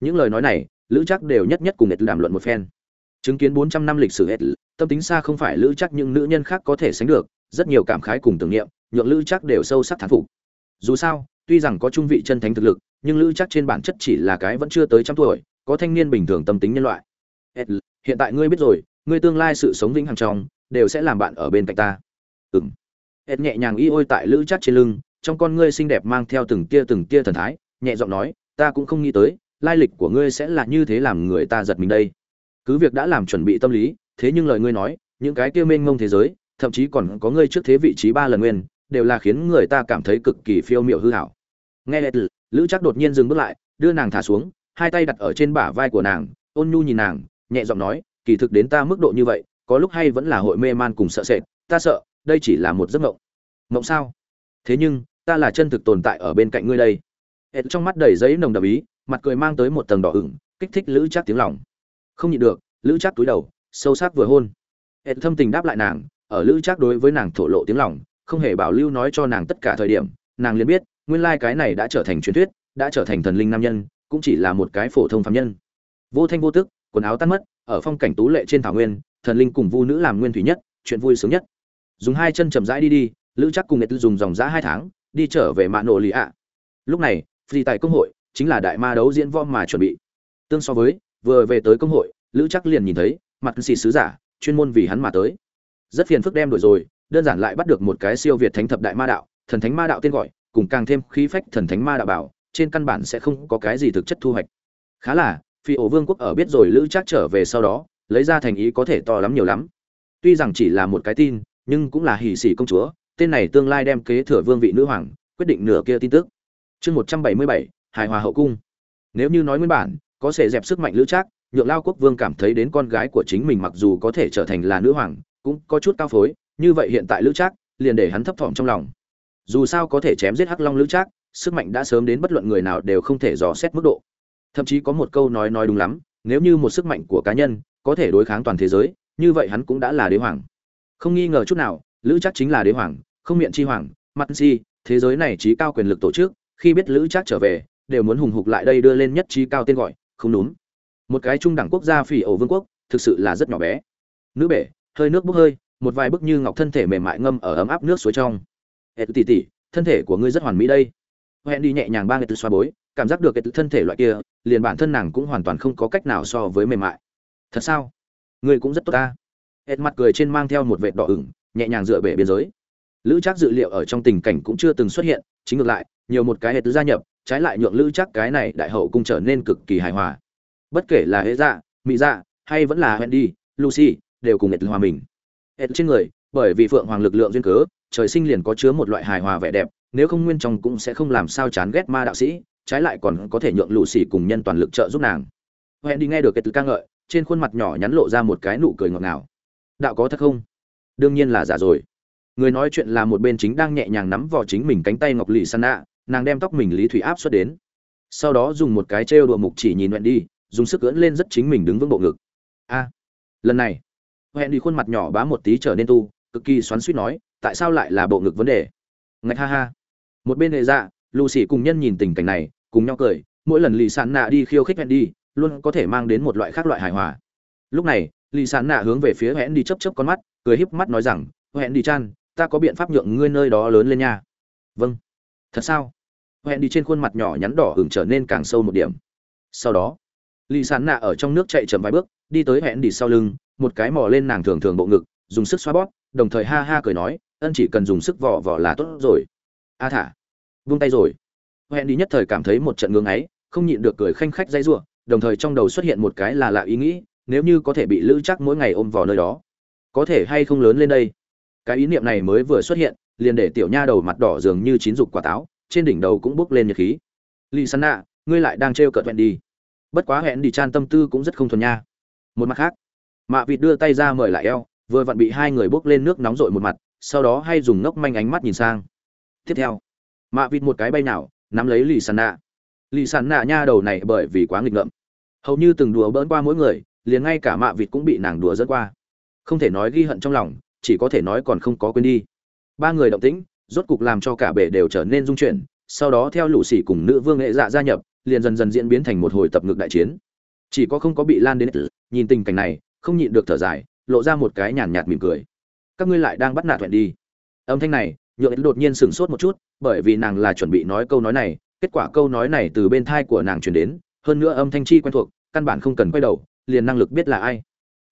những lời nói này, lữ chắc đều nhất nhất cùng ed đàm luận một phen. Chứng kiến bốn trăm năm lịch sử ed tâm tính xa không phải lữ chắc những nữ nhân khác có thể sánh được, rất nhiều cảm khái cùng tưởng niệm, nhượng lữ chắc đều sâu sắc thán phục. Dù sao, tuy rằng có trung vị chân thánh thực lực, nhưng lữ chắc trên bản chất chỉ là cái vẫn chưa tới trăm tuổi, có thanh niên bình thường tâm tính nhân loại. Ed hiện tại ngươi biết rồi, ngươi tương lai sự sống vĩnh hằng trong, đều sẽ làm bạn ở bên cạnh ta. Ừng ed nhẹ nhàng y ôi tại lữ chắc trên lưng, trong con ngươi xinh đẹp mang theo từng tia từng tia thần thái, nhẹ giọng nói, ta cũng không nghĩ tới lai lịch của ngươi sẽ là như thế làm người ta giật mình đây. Cứ việc đã làm chuẩn bị tâm lý, thế nhưng lời ngươi nói, những cái kia mênh mông thế giới, thậm chí còn có ngươi trước thế vị trí ba lần nguyên, đều là khiến người ta cảm thấy cực kỳ phiêu miệu hư hảo. Nghe lệ tử lữ chắc đột nhiên dừng bước lại, đưa nàng thả xuống, hai tay đặt ở trên bả vai của nàng, ôn nhu nhìn nàng, nhẹ giọng nói, kỳ thực đến ta mức độ như vậy, có lúc hay vẫn là hội mê man cùng sợ sệt, ta sợ, đây chỉ là một giấc mộng. Mộng sao? Thế nhưng, ta là chân thực tồn tại ở bên cạnh ngươi đây. Hết trong mắt đầy giấy nồng đậm ý mặt cười mang tới một tầng đỏ ửng, kích thích lữ chắc tiếng lòng. Không nhịn được, lữ chắc túi đầu, sâu sắc vừa hôn. Hệ thâm tình đáp lại nàng, ở lữ chắc đối với nàng thổ lộ tiếng lòng, không hề bảo lưu nói cho nàng tất cả thời điểm, nàng liền biết, nguyên lai cái này đã trở thành truyền thuyết, đã trở thành thần linh nam nhân, cũng chỉ là một cái phổ thông phạm nhân. Vô thanh vô tức, quần áo tan mất, ở phong cảnh tú lệ trên thảo nguyên, thần linh cùng vu nữ làm nguyên thủy nhất, chuyện vui sướng nhất. Dùng hai chân chậm rãi đi đi, lữ chắc cùng nghệ tư dùng dòng giã hai tháng, đi trở về mạ nổ lì ạ. Lúc này phi tại công hội chính là đại ma đấu diễn võ mà chuẩn bị. Tương so với, vừa về tới công hội, lữ chắc liền nhìn thấy, mặt xì sứ giả, chuyên môn vì hắn mà tới. Rất phiền phức đem đổi rồi, đơn giản lại bắt được một cái siêu việt thánh thập đại ma đạo, thần thánh ma đạo tên gọi, cùng càng thêm khí phách thần thánh ma đạo bảo, trên căn bản sẽ không có cái gì thực chất thu hoạch. Khá là, phi ổ vương quốc ở biết rồi lữ chắc trở về sau đó, lấy ra thành ý có thể to lắm nhiều lắm. Tuy rằng chỉ là một cái tin, nhưng cũng là hỷ sĩ công chúa, tên này tương lai đem kế thừa vương vị nữ hoàng, quyết định nửa kia tin tức. Chương một trăm bảy mươi bảy hài hòa hậu cung. Nếu như nói nguyên bản, có thể dẹp sức mạnh lữ trác, nhượng lao quốc vương cảm thấy đến con gái của chính mình mặc dù có thể trở thành là nữ hoàng, cũng có chút cao phối, như vậy hiện tại lữ trác liền để hắn thấp thỏm trong lòng. Dù sao có thể chém giết hắc long lữ trác, sức mạnh đã sớm đến bất luận người nào đều không thể dò xét mức độ. Thậm chí có một câu nói nói đúng lắm, nếu như một sức mạnh của cá nhân có thể đối kháng toàn thế giới, như vậy hắn cũng đã là đế hoàng. Không nghi ngờ chút nào, lữ chắc chính là đế hoàng, không miệng chi hoàng, mặt si thế giới này trí cao quyền lực tổ chức, khi biết lữ chắc trở về đều muốn hùng hục lại đây đưa lên nhất trí cao tên gọi, không đúng. Một cái trung đẳng quốc gia phỉ ổ vương quốc, thực sự là rất nhỏ bé. Nữ bể, hơi nước bốc hơi, một vài bức như ngọc thân thể mềm mại ngâm ở ấm áp nước suối trong. Hệ tỉ tỉ, thân thể của ngươi rất hoàn mỹ đây. Hẹn đi nhẹ nhàng ba người từ xoa bối, cảm giác được cái thân thể loại kia, liền bản thân nàng cũng hoàn toàn không có cách nào so với mềm mại. Thật sao? Ngươi cũng rất tốt ta. Hết mặt cười trên mang theo một vệt đỏ ửng, nhẹ nhàng dựa bể biên giới. Lữ trác dự liệu ở trong tình cảnh cũng chưa từng xuất hiện, chính ngược lại, nhiều một cái hệ tứ gia nhập trái lại nhượng lữ chắc cái này đại hậu cung trở nên cực kỳ hài hòa. Bất kể là hệ dạ mỹ dạ hay vẫn là wendy lucy, đều cùng nghệ hòa mình. Hệ trên người, bởi vì phượng hoàng lực lượng duyên cớ, trời sinh liền có chứa một loại hài hòa vẻ đẹp, nếu không nguyên trong cũng sẽ không làm sao chán ghét ma đạo sĩ, trái lại còn có thể nhượng lù xì cùng nhân toàn lực trợ giúp nàng. Hẹn đi nghe được cái từ ca ngợi, trên khuôn mặt nhỏ nhắn lộ ra một cái nụ cười ngọt ngào. Đạo có thật không? Đương nhiên là giả rồi. Người nói chuyện là một bên chính đang nhẹ nhàng nắm vào chính mình cánh tay ngọc lì san nạ nàng đem tóc mình lý thủy áp xuất đến. Sau đó dùng một cái trêu đùa mục chỉ nhìn hẹn đi dùng sức cưỡn lên rất chính mình đứng vững bộ ngực. A, lần này. Hẹn đi khuôn mặt nhỏ bá một tí trở nên tu, cực kỳ xoắn suýt nói, tại sao lại là bộ ngực vấn đề? Ngạch ha ha. Một bên hệ dạ lù xì cùng nhân nhìn tình cảnh này, cùng nhau cười, mỗi lần lì sàn nạ đi khiêu khích hẹn đi luôn có thể mang đến một loại khác loại hài hòa. Lúc này, lì sàn nạ hướng về phía hẹn đi chấp chấp con mắt, cười híp mắt nói rằng hẹn đi chan ta có biện pháp nhượng ngươi nơi đó lớn lên nha. Vâng thật sao? Hẹn đi trên khuôn mặt nhỏ nhắn đỏ hừng trở nên càng sâu một điểm. Sau đó, lì sán nạ ở trong nước chạy chậm vài bước, đi tới hẹn đi sau lưng, một cái mò lên nàng thường thường bộ ngực, dùng sức xoa bóp, đồng thời ha ha cười nói, ân chỉ cần dùng sức vỏ vỏ là tốt rồi. A thả vung tay rồi. Hẹn đi nhất thời cảm thấy một trận ngưng ấy không nhịn được cười khanh khách dây giụa đồng thời trong đầu xuất hiện một cái là lạ ý nghĩ, nếu như có thể bị lữ chắc mỗi ngày ôm vào nơi đó, có thể hay không lớn lên đây? Cái ý niệm này mới vừa xuất hiện liền để tiểu nha đầu mặt đỏ dường như chín dục quả táo, trên đỉnh đầu cũng bốc lên nhiệt khí. Lì săn nạ, ngươi lại đang trêu cợt hẹn đi bất quá hẹn đi chan tâm tư cũng rất không thuần nha. Một mặt khác, mạ vịt đưa tay ra mời lại eo, vừa vặn bị hai người bốc lên nước nóng rội một mặt, sau đó hay dùng ngốc manh ánh mắt nhìn sang. Tiếp theo, mạ vịt một cái bay nào, nắm lấy lì sàn nạ. Lì sàn nạ nha đầu này bởi vì quá nghịch ngợm. Hầu như từng đùa bỡn qua mỗi người, liền ngay cả mạ vịt cũng bị nàng đùa dẫn qua. Không thể nói ghi hận trong lòng, chỉ có thể nói còn không có quên đi ba người động tĩnh, rốt cục làm cho cả bể đều trở nên dung chuyển, sau đó theo lũ xỉ cùng nữ vương nghệ dạ gia nhập, liền dần dần diễn biến thành một hồi tập ngược đại chiến. Chỉ có không có bị lan đến tử nhìn tình cảnh này, không nhịn được thở dài, lộ ra một cái nhàn nhạt mỉm cười. Các ngươi lại đang bắt nạt thuận đi. Âm thanh này, nhượng đột nhiên sửng sốt một chút, bởi vì nàng là chuẩn bị nói câu nói này, kết quả câu nói này từ bên thai của nàng truyền đến, hơn nữa âm thanh chi quen thuộc, căn bản không cần quay đầu, liền năng lực biết là ai.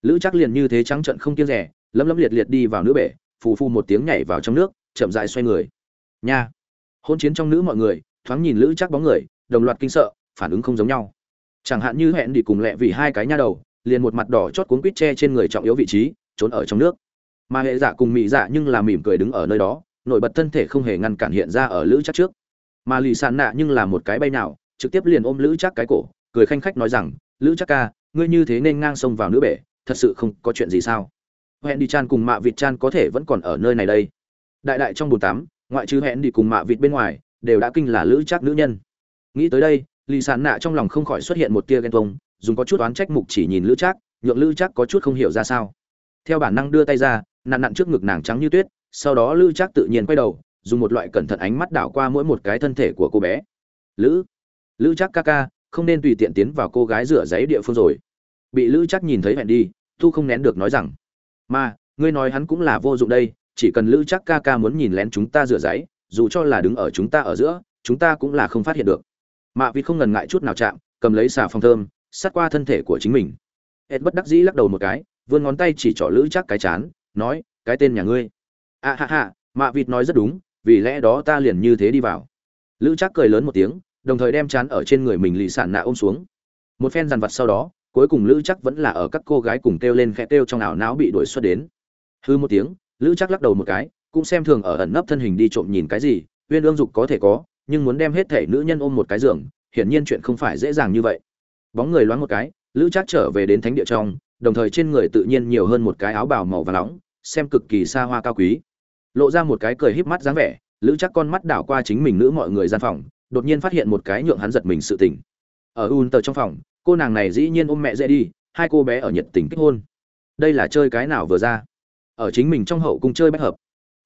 Lữ chắc liền như thế trắng trận không kiêng rẻ, lấm lấm liệt liệt đi vào nữ bể phù phu một tiếng nhảy vào trong nước, chậm dại xoay người. Nha. Hôn chiến trong nữ mọi người, thoáng nhìn lữ chắc bóng người, đồng loạt kinh sợ, phản ứng không giống nhau. Chẳng hạn như hẹn đi cùng lẹ vì hai cái nha đầu, liền một mặt đỏ chót cuốn quýt tre trên người trọng yếu vị trí, trốn ở trong nước. Mà hệ dạ cùng mị dạ nhưng là mỉm cười đứng ở nơi đó, nổi bật thân thể không hề ngăn cản hiện ra ở lữ chắc trước. Mà lì sàn nạ nhưng là một cái bay nào, trực tiếp liền ôm lữ chắc cái cổ, cười khanh khách nói rằng, lữ chắc ca, ngươi như thế nên ngang sông vào nữ bể, thật sự không có chuyện gì sao? Hẹn đi chan cùng mạ vịt chan có thể vẫn còn ở nơi này đây. Đại đại trong bồn tắm, ngoại trừ hẹn đi cùng mạ vịt bên ngoài, đều đã kinh là lữ chắc nữ nhân. Nghĩ tới đây lì sàn nạ trong lòng không khỏi xuất hiện một tia ghen tông dùng có chút oán trách mục chỉ nhìn lữ chắc, nhượng lữ chắc có chút không hiểu ra sao. Theo bản năng đưa tay ra, nặn nặn trước ngực nàng trắng như tuyết, sau đó lữ chắc tự nhiên quay đầu, dùng một loại cẩn thận ánh mắt đảo qua mỗi một cái thân thể của cô bé. Lữ lữ chắc ca ca, không nên tùy tiện tiến vào cô gái rửa giấy địa phương rồi. Bị lữ chắc nhìn thấy hẹn đi, thu không nén được nói rằng mà ngươi nói hắn cũng là vô dụng đây chỉ cần lữ chắc ca ca muốn nhìn lén chúng ta rửa giấy dù cho là đứng ở chúng ta ở giữa chúng ta cũng là không phát hiện được. Mạ vịt không ngần ngại chút nào chạm cầm lấy xà phòng thơm sát qua thân thể của chính mình. Ed bất đắc dĩ lắc đầu một cái vươn ngón tay chỉ trỏ lữ chắc cái chán nói cái tên nhà ngươi. A à, ha ha mạ vịt nói rất đúng vì lẽ đó ta liền như thế đi vào. Lữ chắc cười lớn một tiếng đồng thời đem chán ở trên người mình lì sản nạ ôm xuống. Một phen dằn vặt sau đó cuối cùng lữ chắc vẫn là ở các cô gái cùng kêu lên khẽ kêu trong ảo não bị đuổi xuất đến. Hư một tiếng, lữ chắc lắc đầu một cái, cũng xem thường ở ẩn nấp thân hình đi trộm nhìn cái gì, uyên ương dục có thể có, nhưng muốn đem hết thể nữ nhân ôm một cái giường, hiển nhiên chuyện không phải dễ dàng như vậy. Bóng người loáng một cái, lữ chắc trở về đến thánh địa trong, đồng thời trên người tự nhiên nhiều hơn một cái áo bào màu và nóng, xem cực kỳ xa hoa cao quý. Lộ ra một cái cười híp mắt dáng vẻ, lữ chắc con mắt đảo qua chính mình nữ mọi người gian phòng, đột nhiên phát hiện một cái nhượng hắn giật mình sự tình. Ở un tờ trong phòng cô nàng này dĩ nhiên ôm mẹ dễ đi, hai cô bé ở nhiệt tình kết hôn. Đây là chơi cái nào vừa ra? Ở chính mình trong hậu cung chơi bách hợp.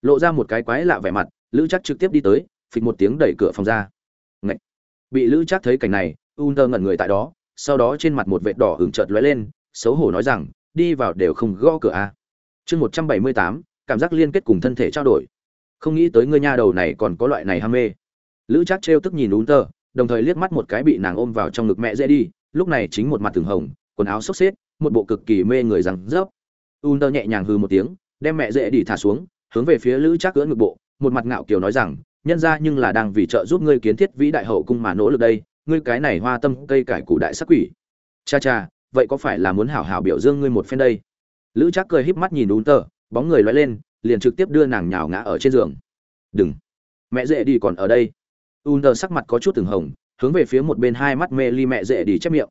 Lộ ra một cái quái lạ vẻ mặt, lữ chắc trực tiếp đi tới, phịch một tiếng đẩy cửa phòng ra. Ngậy! bị lữ chắc thấy cảnh này u nơ ngẩn người tại đó, sau đó trên mặt một vệt đỏ hừng chợt lóe lên, xấu hổ nói rằng, đi vào đều không gõ cửa a chương một trăm bảy mươi tám, cảm giác liên kết cùng thân thể trao đổi. Không nghĩ tới ngươi nha đầu này còn có loại này ham mê. Lữ chắc trêu tức nhìn u tờ đồng thời liếc mắt một cái bị nàng ôm vào trong ngực mẹ dễ đi lúc này chính một mặt từng hồng quần áo xốc xếp một bộ cực kỳ mê người rằng rớp un nhẹ nhàng hư một tiếng đem mẹ dễ đi thả xuống hướng về phía lữ trác cưỡng ngực bộ. Một mặt ngạo kiều nói rằng nhân ra nhưng là đang vì trợ giúp ngươi kiến thiết vĩ đại hậu cung mà nỗ lực đây ngươi cái này hoa tâm cây cải củ đại sắc quỷ. Cha cha vậy có phải là muốn hảo hảo biểu dương ngươi một phen đây? Lữ trác cười híp mắt nhìn unter, bóng người loay lên liền trực tiếp đưa nàng nhào ngã ở trên giường. Đừng mẹ dễ đi còn ở đây. Unter sắc mặt có chút từng hồng hướng về phía một bên hai mắt mê ly mẹ dễ đi chép miệng.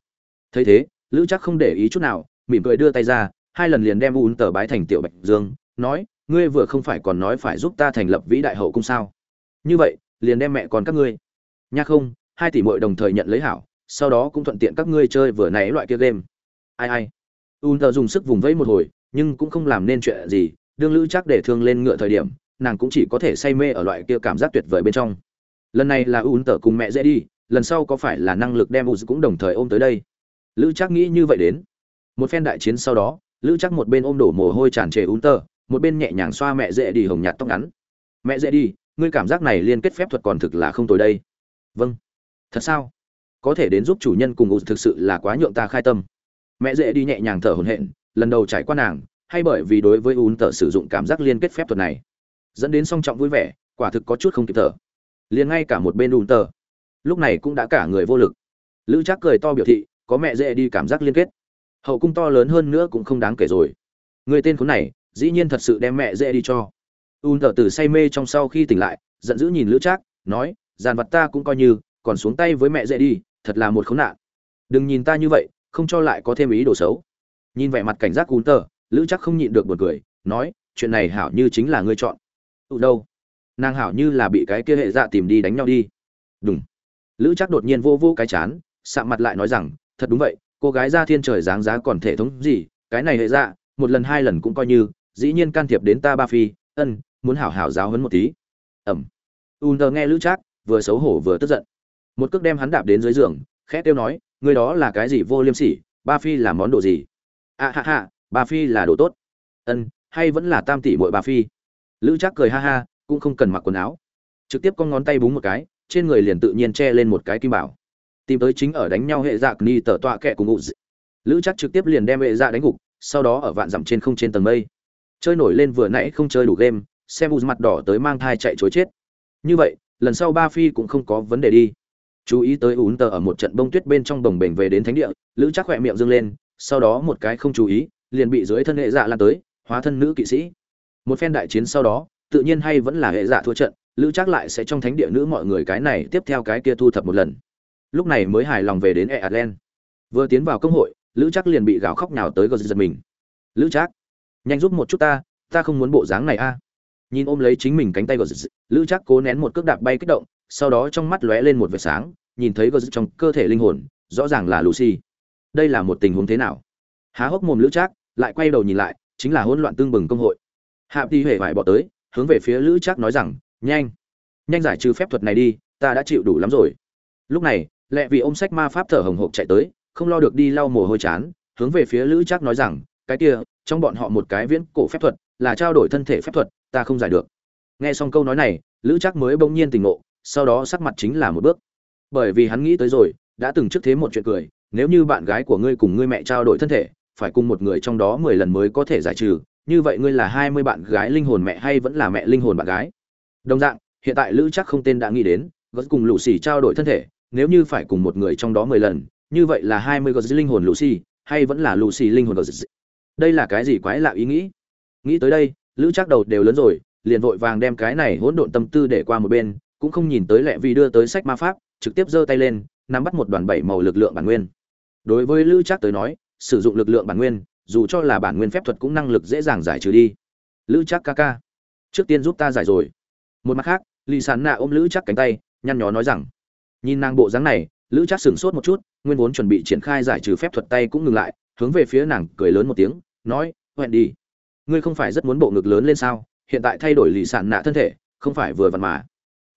Thấy thế, lữ chắc không để ý chút nào, mỉm cười đưa tay ra, hai lần liền đem ún tờ bái thành tiểu bạch dương, nói, ngươi vừa không phải còn nói phải giúp ta thành lập vĩ đại hậu cung sao? Như vậy, liền đem mẹ còn các ngươi. Nha không, hai tỷ mội đồng thời nhận lấy hảo, sau đó cũng thuận tiện các ngươi chơi vừa nãy loại kia game. Ai ai. Un tờ dùng sức vùng vẫy một hồi, nhưng cũng không làm nên chuyện gì, đương lữ chắc để thương lên ngựa thời điểm, nàng cũng chỉ có thể say mê ở loại kia cảm giác tuyệt vời bên trong. Lần này là un tờ cùng mẹ dễ đi lần sau có phải là năng lực đem u cũng đồng thời ôm tới đây? Lữ chắc nghĩ như vậy đến. Một phen đại chiến sau đó, lữ chắc một bên ôm đổ mồ hôi tràn trề un một bên nhẹ nhàng xoa mẹ dễ đi hồng nhạt tóc ngắn. Mẹ dễ đi, ngươi cảm giác này liên kết phép thuật còn thực là không tồi đây. Vâng. Thật sao? Có thể đến giúp chủ nhân cùng u thực sự là quá nhượng ta khai tâm. Mẹ dễ đi nhẹ nhàng thở hổn hển, lần đầu trải qua nàng, hay bởi vì đối với un tờ sử dụng cảm giác liên kết phép thuật này, dẫn đến song trọng vui vẻ, quả thực có chút không kịp thở. Liền ngay cả một bên un tờ lúc này cũng đã cả người vô lực. Lữ chắc cười to biểu thị, có mẹ dễ đi cảm giác liên kết. Hậu cung to lớn hơn nữa cũng không đáng kể rồi. Người tên khốn này, dĩ nhiên thật sự đem mẹ dễ đi cho. Un thở từ say mê trong sau khi tỉnh lại, giận dữ nhìn lữ trác, nói dàn vật ta cũng coi như, còn xuống tay với mẹ dễ đi, thật là một khốn nạn. Đừng nhìn ta như vậy, không cho lại có thêm ý đồ xấu. Nhìn vẻ mặt cảnh giác un tờ, lữ chắc không nhịn được buồn cười, nói, chuyện này hảo như chính là ngươi chọn. Tụ đâu? Nàng hảo như là bị cái kia hệ dạ tìm đi đánh nhau đi. Đúng lữ chắc đột nhiên vô vô cái chán sạm mặt lại nói rằng thật đúng vậy cô gái ra thiên trời dáng giá còn thể thống gì cái này hệ dạ một lần hai lần cũng coi như dĩ nhiên can thiệp đến ta ba phi ân muốn hảo hảo giáo hấn một tí. Ẩm u nờ nghe lữ trác vừa xấu hổ vừa tức giận. Một cước đem hắn đạp đến dưới giường khẽ tiêu nói người đó là cái gì vô liêm sỉ ba phi là món đồ gì? A à, ha ha ba phi là đồ tốt. Ân hay vẫn là tam tỷ bội ba phi? Lữ trác cười ha ha cũng không cần mặc quần áo. Trực tiếp con ngón tay búng một cái trên người liền tự nhiên che lên một cái kim bảo. Tìm tới chính ở đánh nhau hệ dạ ni tờ tọa kẹ cùng ngụ lữ chắc trực tiếp liền đem hệ dạ đánh gục, sau đó ở vạn dặm trên không trên tầng mây. Chơi nổi lên vừa nãy không chơi đủ game, xem u mặt đỏ tới mang thai chạy chối chết. Như vậy, lần sau ba phi cũng không có vấn đề đi. Chú ý tới ún tờ ở một trận bông tuyết bên trong đồng bềnh về đến thánh địa, lữ chắc khỏe miệng dâng lên, sau đó một cái không chú ý, liền bị dưới thân hệ dạ lan tới, hóa thân nữ kỵ sĩ. Một phen đại chiến sau đó, tự nhiên hay vẫn là hệ dạ thua trận lữ chắc lại sẽ trong thánh địa nữ mọi người cái này, tiếp theo cái kia thu thập một lần. Lúc này mới hài lòng về đến e adlen. Vừa tiến vào công hội, lữ chắc liền bị gào khóc nhào tới gờ giật mình. Lữ chắc nhanh giúp một chút ta ta không muốn bộ dáng này a. Nhìn ôm lấy chính mình cánh tay gờ giật, lữ chắc cố nén một cước đạp bay kích động, sau đó trong mắt lóe lên một vệt sáng, nhìn thấy gờ giật trong cơ thể linh hồn, rõ ràng là lucy. Đây là một tình huống thế nào? Há hốc mồm lữ chắc lại quay đầu nhìn lại, chính là hỗn loạn tương bừng công hội. Hạ ti hề vải bỏ tới, hướng về phía lữ chắc nói rằng nhanh. Nhanh giải trừ phép thuật này đi, ta đã chịu đủ lắm rồi. Lúc này, lẹ vì ôm sách ma pháp thở hồng hộc chạy tới, không lo được đi lau mồ hôi chán, hướng về phía lữ trác nói rằng, cái kia, trong bọn họ một cái viễn cổ phép thuật, là trao đổi thân thể phép thuật, ta không giải được. Nghe xong câu nói này, lữ trác mới bỗng nhiên tình ngộ, sau đó sắc mặt chính là một bước. Bởi vì hắn nghĩ tới rồi, đã từng trước thế một chuyện cười, nếu như bạn gái của ngươi cùng ngươi mẹ trao đổi thân thể, phải cùng một người trong đó mười lần mới có thể giải trừ, như vậy ngươi là hai mươi bạn gái linh hồn mẹ hay vẫn là mẹ linh hồn bạn gái? Đồng dạng, hiện tại lữ chắc không tên đã nghĩ đến gót cùng lũ xì trao đổi thân thể, nếu như phải cùng một người trong đó mười lần, như vậy là hai mươi gót linh hồn lũ xì hay vẫn là lũ xì linh hồn gót đây là cái gì quái lạ ý nghĩ? Nghĩ tới đây, lữ chắc đầu đều lớn rồi, liền vội vàng đem cái này hỗn độn tâm tư để qua một bên, cũng không nhìn tới lẹ vì đưa tới sách ma pháp, trực tiếp giơ tay lên, nắm bắt một đoàn bảy màu lực lượng bản nguyên. Đối với lữ chắc tới nói, sử dụng lực lượng bản nguyên, dù cho là bản nguyên phép thuật cũng năng lực dễ dàng giải trừ đi. Lữ chắc ca ca, trước tiên giúp ta giải rồi một mặt khác, lì sàn nạ ôm lữ chắc cánh tay, nhăn nhó nói rằng, nhìn nàng bộ dáng này, lữ chắc sửng sốt một chút, nguyên vốn chuẩn bị triển khai giải trừ phép thuật tay cũng ngừng lại, hướng về phía nàng cười lớn một tiếng, nói, hẹn đi. Ngươi không phải rất muốn bộ ngực lớn lên sao? Hiện tại thay đổi lì sàn nạ thân thể, không phải vừa vặn mà.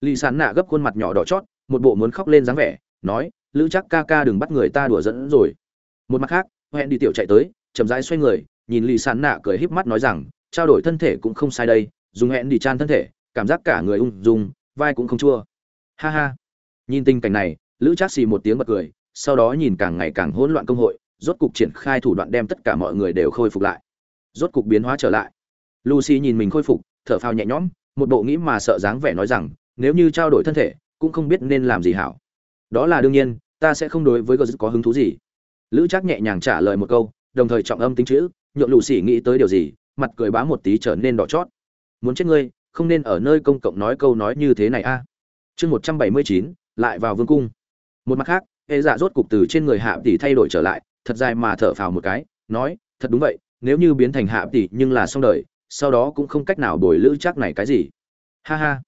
Lì sàn nạ gấp khuôn mặt nhỏ đỏ chót, một bộ muốn khóc lên dáng vẻ, nói, lữ chắc ca ca đừng bắt người ta đùa dẫn rồi. Một mặt khác, hẹn đi tiểu chạy tới, chậm rãi xoay người, nhìn lì sàn nạ cười híp mắt nói rằng, trao đổi thân thể cũng không sai đây, dùng hẹn đi chan thân thể cảm giác cả người ung dung, vai cũng không chua. Ha ha. Nhìn tình cảnh này, lữ trác xì một tiếng bật cười, sau đó nhìn càng ngày càng hỗn loạn công hội, rốt cục triển khai thủ đoạn đem tất cả mọi người đều khôi phục lại. Rốt cục biến hóa trở lại. Lucy nhìn mình khôi phục, thở phào nhẹ nhõm, một bộ nghĩ mà sợ dáng vẻ nói rằng, nếu như trao đổi thân thể, cũng không biết nên làm gì hảo. Đó là đương nhiên, ta sẽ không đối với gờ có hứng thú gì. Lữ trác nhẹ nhàng trả lời một câu, đồng thời trọng âm tính chữ, nhượng lù xỉ nghĩ tới điều gì, mặt cười bá một tí trở nên đỏ chót. Muốn chết ngươi không nên ở nơi công cộng nói câu nói như thế này a. Chương một trăm bảy mươi chín, lại vào vương cung. Một mặt khác hệ dạ rốt cục từ trên người hạ tỷ thay đổi trở lại, thật dài mà thở phào một cái, nói, thật đúng vậy, nếu như biến thành hạ tỷ nhưng là xong đời, sau đó cũng không cách nào bồi lữ chắc này cái gì. Ha ha.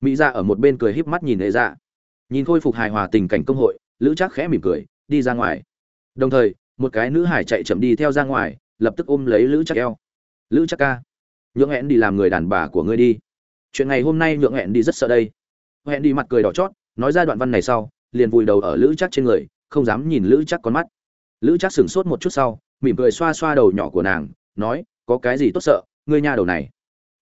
Mỹ dạ ở một bên cười híp mắt nhìn hệ dạ. Nhìn khôi phục hài hòa tình cảnh công hội, lữ chắc khẽ mỉm cười, đi ra ngoài. Đồng thời, một cái nữ hải chạy chậm đi theo ra ngoài, lập tức ôm lấy lữ chắc eo. Lữ chắc ca, nhượng hẹn đi làm người đàn bà của ngươi đi chuyện ngày hôm nay nhượng hẹn đi rất sợ đây. Hẹn đi mặt cười đỏ chót, nói ra đoạn văn này sau, liền vùi đầu ở lữ chắc trên người, không dám nhìn lữ chắc con mắt. Lữ chắc sửng sốt một chút sau, mỉm cười xoa xoa đầu nhỏ của nàng, nói, có cái gì tốt sợ, ngươi nha đầu này.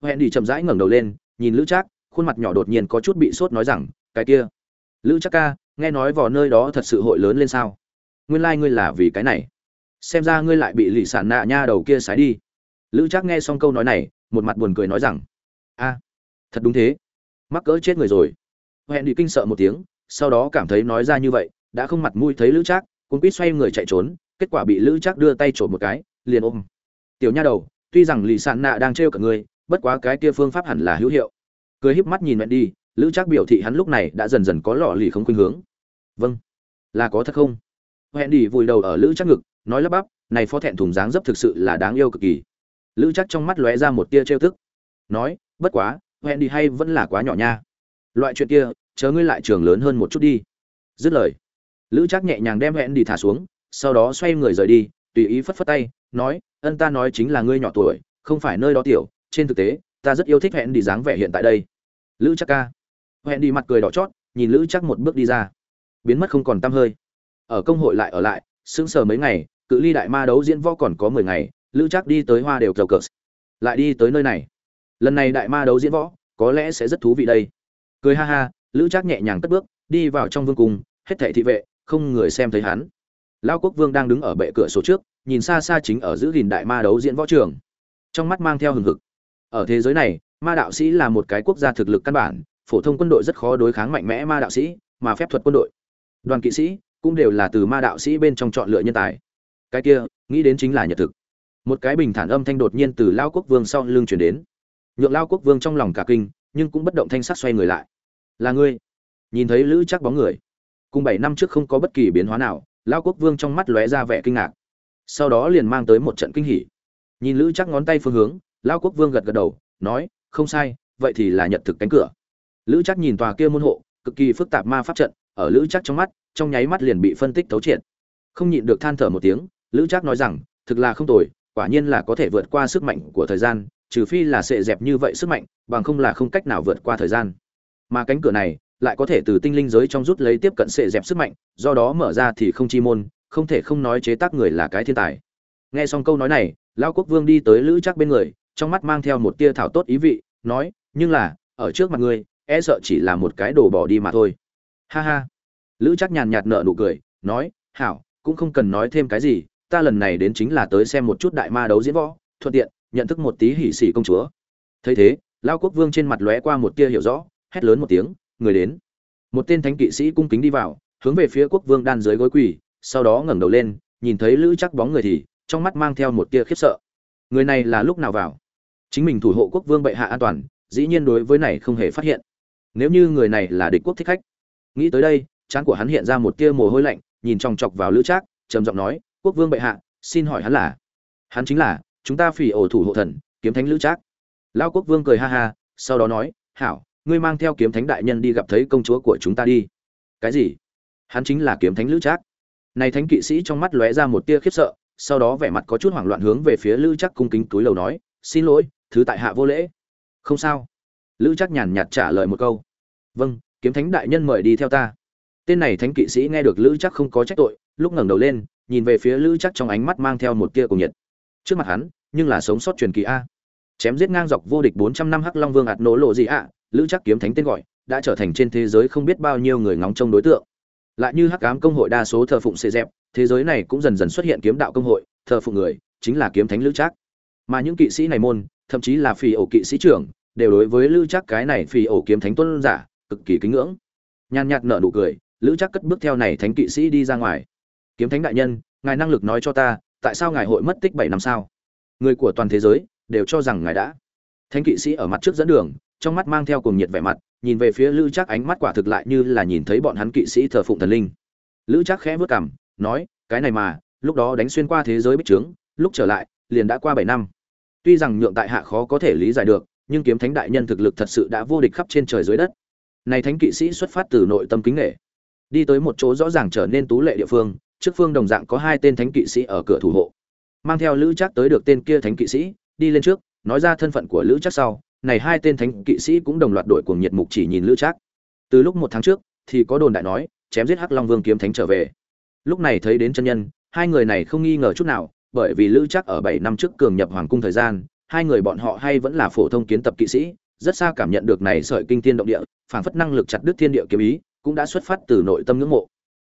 Hẹn đi chậm rãi ngẩng đầu lên, nhìn lữ chắc khuôn mặt nhỏ đột nhiên có chút bị sốt nói rằng, cái kia, lữ chắc ca, nghe nói vào nơi đó thật sự hội lớn lên sao? Nguyên lai、like、ngươi là vì cái này. Xem ra ngươi lại bị lì sản nạ nha đầu kia sái đi. Lữ chắc nghe xong câu nói này, một mặt buồn cười nói rằng, a thật đúng thế. Mắc cỡ chết người rồi. Hẹn đi kinh sợ một tiếng, sau đó cảm thấy nói ra như vậy, đã không mặt mũi thấy lữ trác, cuốn quýt xoay người chạy trốn, kết quả bị lữ trác đưa tay trộm một cái, liền ôm. Tiểu nha đầu, tuy rằng lì sạn nạ đang trêu cả người, bất quá cái kia phương pháp hẳn là hữu hiệu. Cười híp mắt nhìn mẹ đi, lữ trác biểu thị hắn lúc này đã dần dần có lọ lì không khuynh hướng. Vâng. Là có thật không? Hẹn đi vùi đầu ở lữ trác ngực, nói lắp bắp, này phó thẹn thùng dáng dấp thực sự là đáng yêu cực kỳ. Lữ trác trong mắt lóe ra một tia trêu tức. Nói, bất quá hẹn đi hay vẫn là quá nhỏ nha. Loại chuyện kia chớ ngươi lại trường lớn hơn một chút đi. Dứt lời, lữ trác nhẹ nhàng đem hẹn đi thả xuống, sau đó xoay người rời đi, tùy ý phất phất tay, nói, ân ta nói chính là ngươi nhỏ tuổi, không phải nơi đó tiểu, trên thực tế, ta rất yêu thích hẹn đi dáng vẻ hiện tại đây. Lữ Trác ca. Hẹn đi mặt cười đỏ chót, nhìn lữ Trác một bước đi ra. Biến mất không còn tăm hơi. Ở công hội lại ở lại, sững sờ mấy ngày, cự ly đại ma đấu diễn võ còn có mười ngày, lữ Trác đi tới hoa đều cờ cờ. Lại đi tới nơi này lần này đại ma đấu diễn võ, có lẽ sẽ rất thú vị đây. Cười ha ha, lữ trác nhẹ nhàng cất bước, đi vào trong vương cung, hết thệ thị vệ, không người xem thấy hắn. Lao quốc vương đang đứng ở bệ cửa sổ trước, nhìn xa xa chính ở giữ gìn đại ma đấu diễn võ trường. Trong mắt mang theo hừng hực. Ở thế giới này, ma đạo sĩ là một cái quốc gia thực lực căn bản, phổ thông quân đội rất khó đối kháng mạnh mẽ ma đạo sĩ, mà phép thuật quân đội. Đoàn kỵ sĩ cũng đều là từ ma đạo sĩ bên trong chọn lựa nhân tài. Cái kia, nghĩ đến chính là nhật thực. Một cái bình thản âm thanh đột nhiên từ lao quốc vương sau lưng chuyển đến nhượng lao quốc vương trong lòng cả kinh, nhưng cũng bất động thanh sắc xoay người lại. Là ngươi? Nhìn thấy lữ chắc bóng người, cùng bảy năm trước không có bất kỳ biến hóa nào, lao quốc vương trong mắt lóe ra vẻ kinh ngạc. Sau đó liền mang tới một trận kinh hỉ. Nhìn lữ chắc ngón tay phương hướng, lao quốc vương gật gật đầu, nói, không sai, vậy thì là nhật thực cánh cửa. Lữ chắc nhìn tòa kia môn hộ, cực kỳ phức tạp ma pháp trận, ở lữ chắc trong mắt, trong nháy mắt liền bị phân tích thấu triệt. Không nhịn được than thở một tiếng, lữ chắc nói rằng, thực là không tồi, quả nhiên là có thể vượt qua sức mạnh của thời gian trừ phi là sệ dẹp như vậy sức mạnh, bằng không là không cách nào vượt qua thời gian. Mà cánh cửa này lại có thể từ tinh linh giới trong rút lấy tiếp cận sệ dẹp sức mạnh, do đó mở ra thì không chi môn, không thể không nói chế tác người là cái thiên tài. Nghe xong câu nói này lao quốc vương đi tới lữ chắc bên người, trong mắt mang theo một tia thảo tốt ý vị, nói, nhưng là, ở trước mặt ngươi e sợ chỉ là một cái đồ bỏ đi mà thôi. Ha ha. Lữ chắc nhàn nhạt nợ nụ cười, nói, hảo, cũng không cần nói thêm cái gì, ta lần này đến chính là tới xem một chút đại ma đấu diễn võ, thuận tiện nhận thức một tí hỉ xỉ công chúa. Thấy thế, lao quốc vương trên mặt lóe qua một tia hiểu rõ, hét lớn một tiếng, người đến. Một tên thánh kỵ sĩ cung kính đi vào, hướng về phía quốc vương đan dưới gối quỳ, sau đó ngẩng đầu lên, nhìn thấy lữ chắc bóng người thì, trong mắt mang theo một tia khiếp sợ. Người này là lúc nào vào? Chính mình thủ hộ quốc vương bệ hạ an toàn, dĩ nhiên đối với này không hề phát hiện. Nếu như người này là địch quốc thích khách. Nghĩ tới đây, trán của hắn hiện ra một tia mồ hôi lạnh, nhìn chòng chọc vào lữ trác trầm giọng nói, quốc vương bệ hạ, xin hỏi hắn là? Hắn chính là chúng ta phỉ ổ thủ hộ thần, kiếm thánh lữ trác. Lao quốc vương cười ha ha, sau đó nói, hảo, ngươi mang theo kiếm thánh đại nhân đi gặp thấy công chúa của chúng ta đi. Cái gì? Hắn chính là kiếm thánh lữ trác. Này thánh kỵ sĩ trong mắt lóe ra một tia khiếp sợ, sau đó vẻ mặt có chút hoảng loạn hướng về phía lữ trác cung kính túi lầu nói, xin lỗi, thứ tại hạ vô lễ. Không sao. Lữ trác nhàn nhạt trả lời một câu. Vâng kiếm thánh đại nhân mời đi theo ta. Tên này thánh kỵ sĩ nghe được lữ trác không có trách tội, lúc ngẩng đầu lên, nhìn về phía lữ trác trong ánh mắt mang theo một tia cùng nhiệt trước mặt hắn, nhưng là sống sót truyền kỳ a. Chém giết ngang dọc vô địch bốn trăm năm hắc long vương ạt nổ lộ gì ạ lữ chắc kiếm thánh tên gọi, đã trở thành trên thế giới không biết bao nhiêu người ngóng trông đối tượng. Lại như hắc ám công hội đa số thờ phụng xê dẹp, thế giới này cũng dần dần xuất hiện kiếm đạo công hội, thờ phụng người, chính là kiếm thánh lữ trác. Mà những kỵ sĩ này môn, thậm chí là phi ổ kỵ sĩ trưởng, đều đối với lữ trác cái này phi ổ kiếm thánh tuân giả, cực kỳ kính ngưỡng. Nhàn nhạt nở nụ cười, lữ trác cất bước theo này thánh kỵ sĩ đi ra ngoài. Kiếm thánh đại nhân, ngài năng lực nói cho ta tại sao ngài hội mất tích bảy năm sao? Người của toàn thế giới đều cho rằng ngài đã. Thánh kỵ sĩ ở mặt trước dẫn đường, trong mắt mang theo cùng nhiệt vẻ mặt, nhìn về phía lữ chắc ánh mắt quả thực lại như là nhìn thấy bọn hắn kỵ sĩ thờ phụng thần linh. Lữ chắc khẽ vớt cảm nói, cái này mà, lúc đó đánh xuyên qua thế giới bích trướng, lúc trở lại, liền đã qua bảy năm. Tuy rằng nhượng tại hạ khó có thể lý giải được, nhưng kiếm thánh đại nhân thực lực thật sự đã vô địch khắp trên trời dưới đất. Này thánh kỵ sĩ xuất phát từ nội tâm kính nghệ đi tới một chỗ rõ ràng trở nên tú lệ địa phương trước phương đồng dạng có hai tên thánh kỵ sĩ ở cửa thủ hộ. Mang theo lữ chắc tới được tên kia thánh kỵ sĩ, đi lên trước, nói ra thân phận của lữ chắc sau. Này hai tên thánh kỵ sĩ cũng đồng loạt đội cuồng nhiệt mục chỉ nhìn lữ chắc từ lúc một tháng trước, thì có đồn đại nói, chém giết hắc long vương kiếm thánh trở về. Lúc này thấy đến chân nhân, hai người này không nghi ngờ chút nào, bởi vì lữ chắc ở bảy năm trước cường nhập hoàng cung thời gian, hai người bọn họ hay vẫn là phổ thông kiến tập kỵ sĩ, rất xa cảm nhận được này sợi kinh tiên động địa, phảng phất năng lực chặt đứt thiên địa kiếm ý, cũng đã xuất phát từ nội tâm ngưỡng mộ.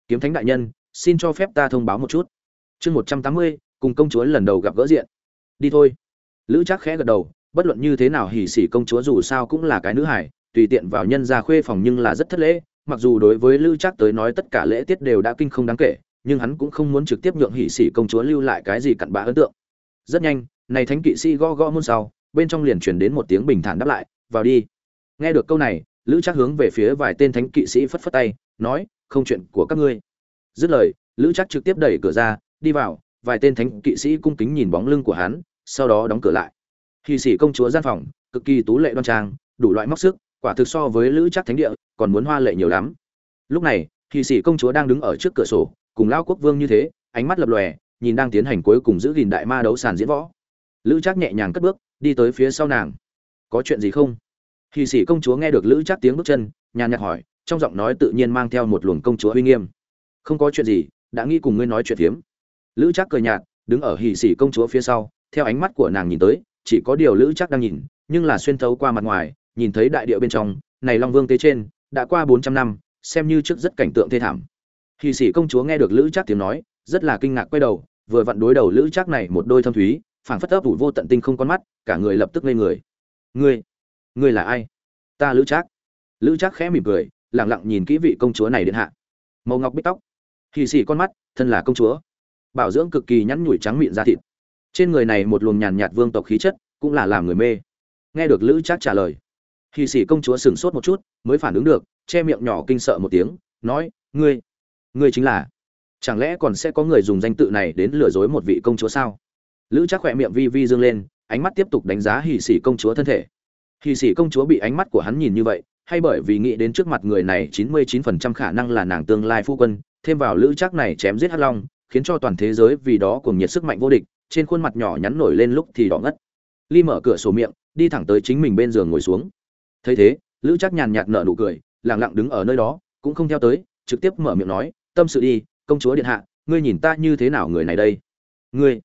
Kiếm thánh đại nhân xin cho phép ta thông báo một chút. Chương một trăm tám mươi, cùng công chúa lần đầu gặp gỡ diện. Đi thôi. Lữ chắc khẽ gật đầu, bất luận như thế nào hỉ xỉ công chúa dù sao cũng là cái nữ hải tùy tiện vào nhân gia khuê phòng nhưng là rất thất lễ, mặc dù đối với lữ chắc tới nói tất cả lễ tiết đều đã kinh không đáng kể, nhưng hắn cũng không muốn trực tiếp nhượng hỉ xỉ công chúa lưu lại cái gì cặn bã ấn tượng. Rất nhanh, này thánh kỵ sĩ gõ gõ môn sau, bên trong liền truyền đến một tiếng bình thản đáp lại, vào đi. Nghe được câu này, lữ chắc hướng về phía vài tên thánh kỵ sĩ phất phất tay, nói, không chuyện của các ngươi dứt lời lữ chắc trực tiếp đẩy cửa ra đi vào vài tên thánh kỵ sĩ cung kính nhìn bóng lưng của hắn sau đó đóng cửa lại hì sĩ công chúa gian phòng, cực kỳ tú lệ đoan trang, đủ loại móc sức, quả thực so với lữ chắc thánh địa, còn muốn hoa lệ nhiều lắm. Lúc này, hì sĩ công chúa đang đứng ở trước cửa sổ, cùng lão quốc vương như thế, ánh mắt lập lòe, nhìn đang tiến hành cuối cùng giữ gìn đại ma đấu sàn diễn võ. Lữ Trác nhẹ nhàng cất bước, đi tới phía sau nàng. "Có chuyện gì không?" hì sĩ công chúa nghe được Lữ Trác tiếng bước chân, nhàn nhạt hỏi, trong giọng nói tự nhiên mang theo một luồng công chúa uy nghiêm. "Không có chuyện gì, đã nghĩ cùng ngươi nói chuyện phiếm. Lữ trác cười nhạt đứng ở hì xỉ công chúa phía sau theo ánh mắt của nàng nhìn tới chỉ có điều lữ trác đang nhìn nhưng là xuyên thấu qua mặt ngoài nhìn thấy đại địa bên trong này long vương tế trên đã qua bốn trăm năm xem như trước rất cảnh tượng thê thảm. Hì xỉ công chúa nghe được lữ trác tiếng nói rất là kinh ngạc quay đầu vừa vặn đối đầu lữ trác này một đôi thâm thúy phảng phất ấp ủ vô tận tinh không con mắt cả người lập tức ngây người. Ngươi ngươi là ai? Ta lữ trác. Lữ trác khẽ mỉm cười lẳng lặng nhìn kỹ vị công chúa này điện hạ. Màu ngọc bích tóc hì xì con mắt thân là công chúa. Bảo dưỡng cực kỳ nhẵn nhủi trắng mịn da thịt. Trên người này một luồng nhàn nhạt vương tộc khí chất cũng là làm người mê. Nghe được lữ trác trả lời hì xì công chúa sửng sốt một chút mới phản ứng được che miệng nhỏ kinh sợ một tiếng nói ngươi ngươi chính là chẳng lẽ còn sẽ có người dùng danh tự này đến lừa dối một vị công chúa sao? Lữ trác khỏe miệng vi vi dương lên ánh mắt tiếp tục đánh giá hì xì công chúa thân thể. Hì xì công chúa bị ánh mắt của hắn nhìn như vậy hay bởi vì nghĩ đến trước mặt người này 99% khả năng là nàng tương lai phu quân, thêm vào lữ chắc này chém giết hắc long, khiến cho toàn thế giới vì đó cùng nhiệt sức mạnh vô địch, trên khuôn mặt nhỏ nhắn nổi lên lúc thì đỏ ngất. Ly mở cửa sổ miệng, đi thẳng tới chính mình bên giường ngồi xuống. Thấy thế, lữ chắc nhàn nhạt nở nụ cười, lẳng lặng đứng ở nơi đó, cũng không theo tới, trực tiếp mở miệng nói, "Tâm sự đi, công chúa điện hạ, ngươi nhìn ta như thế nào người này đây?" "Ngươi,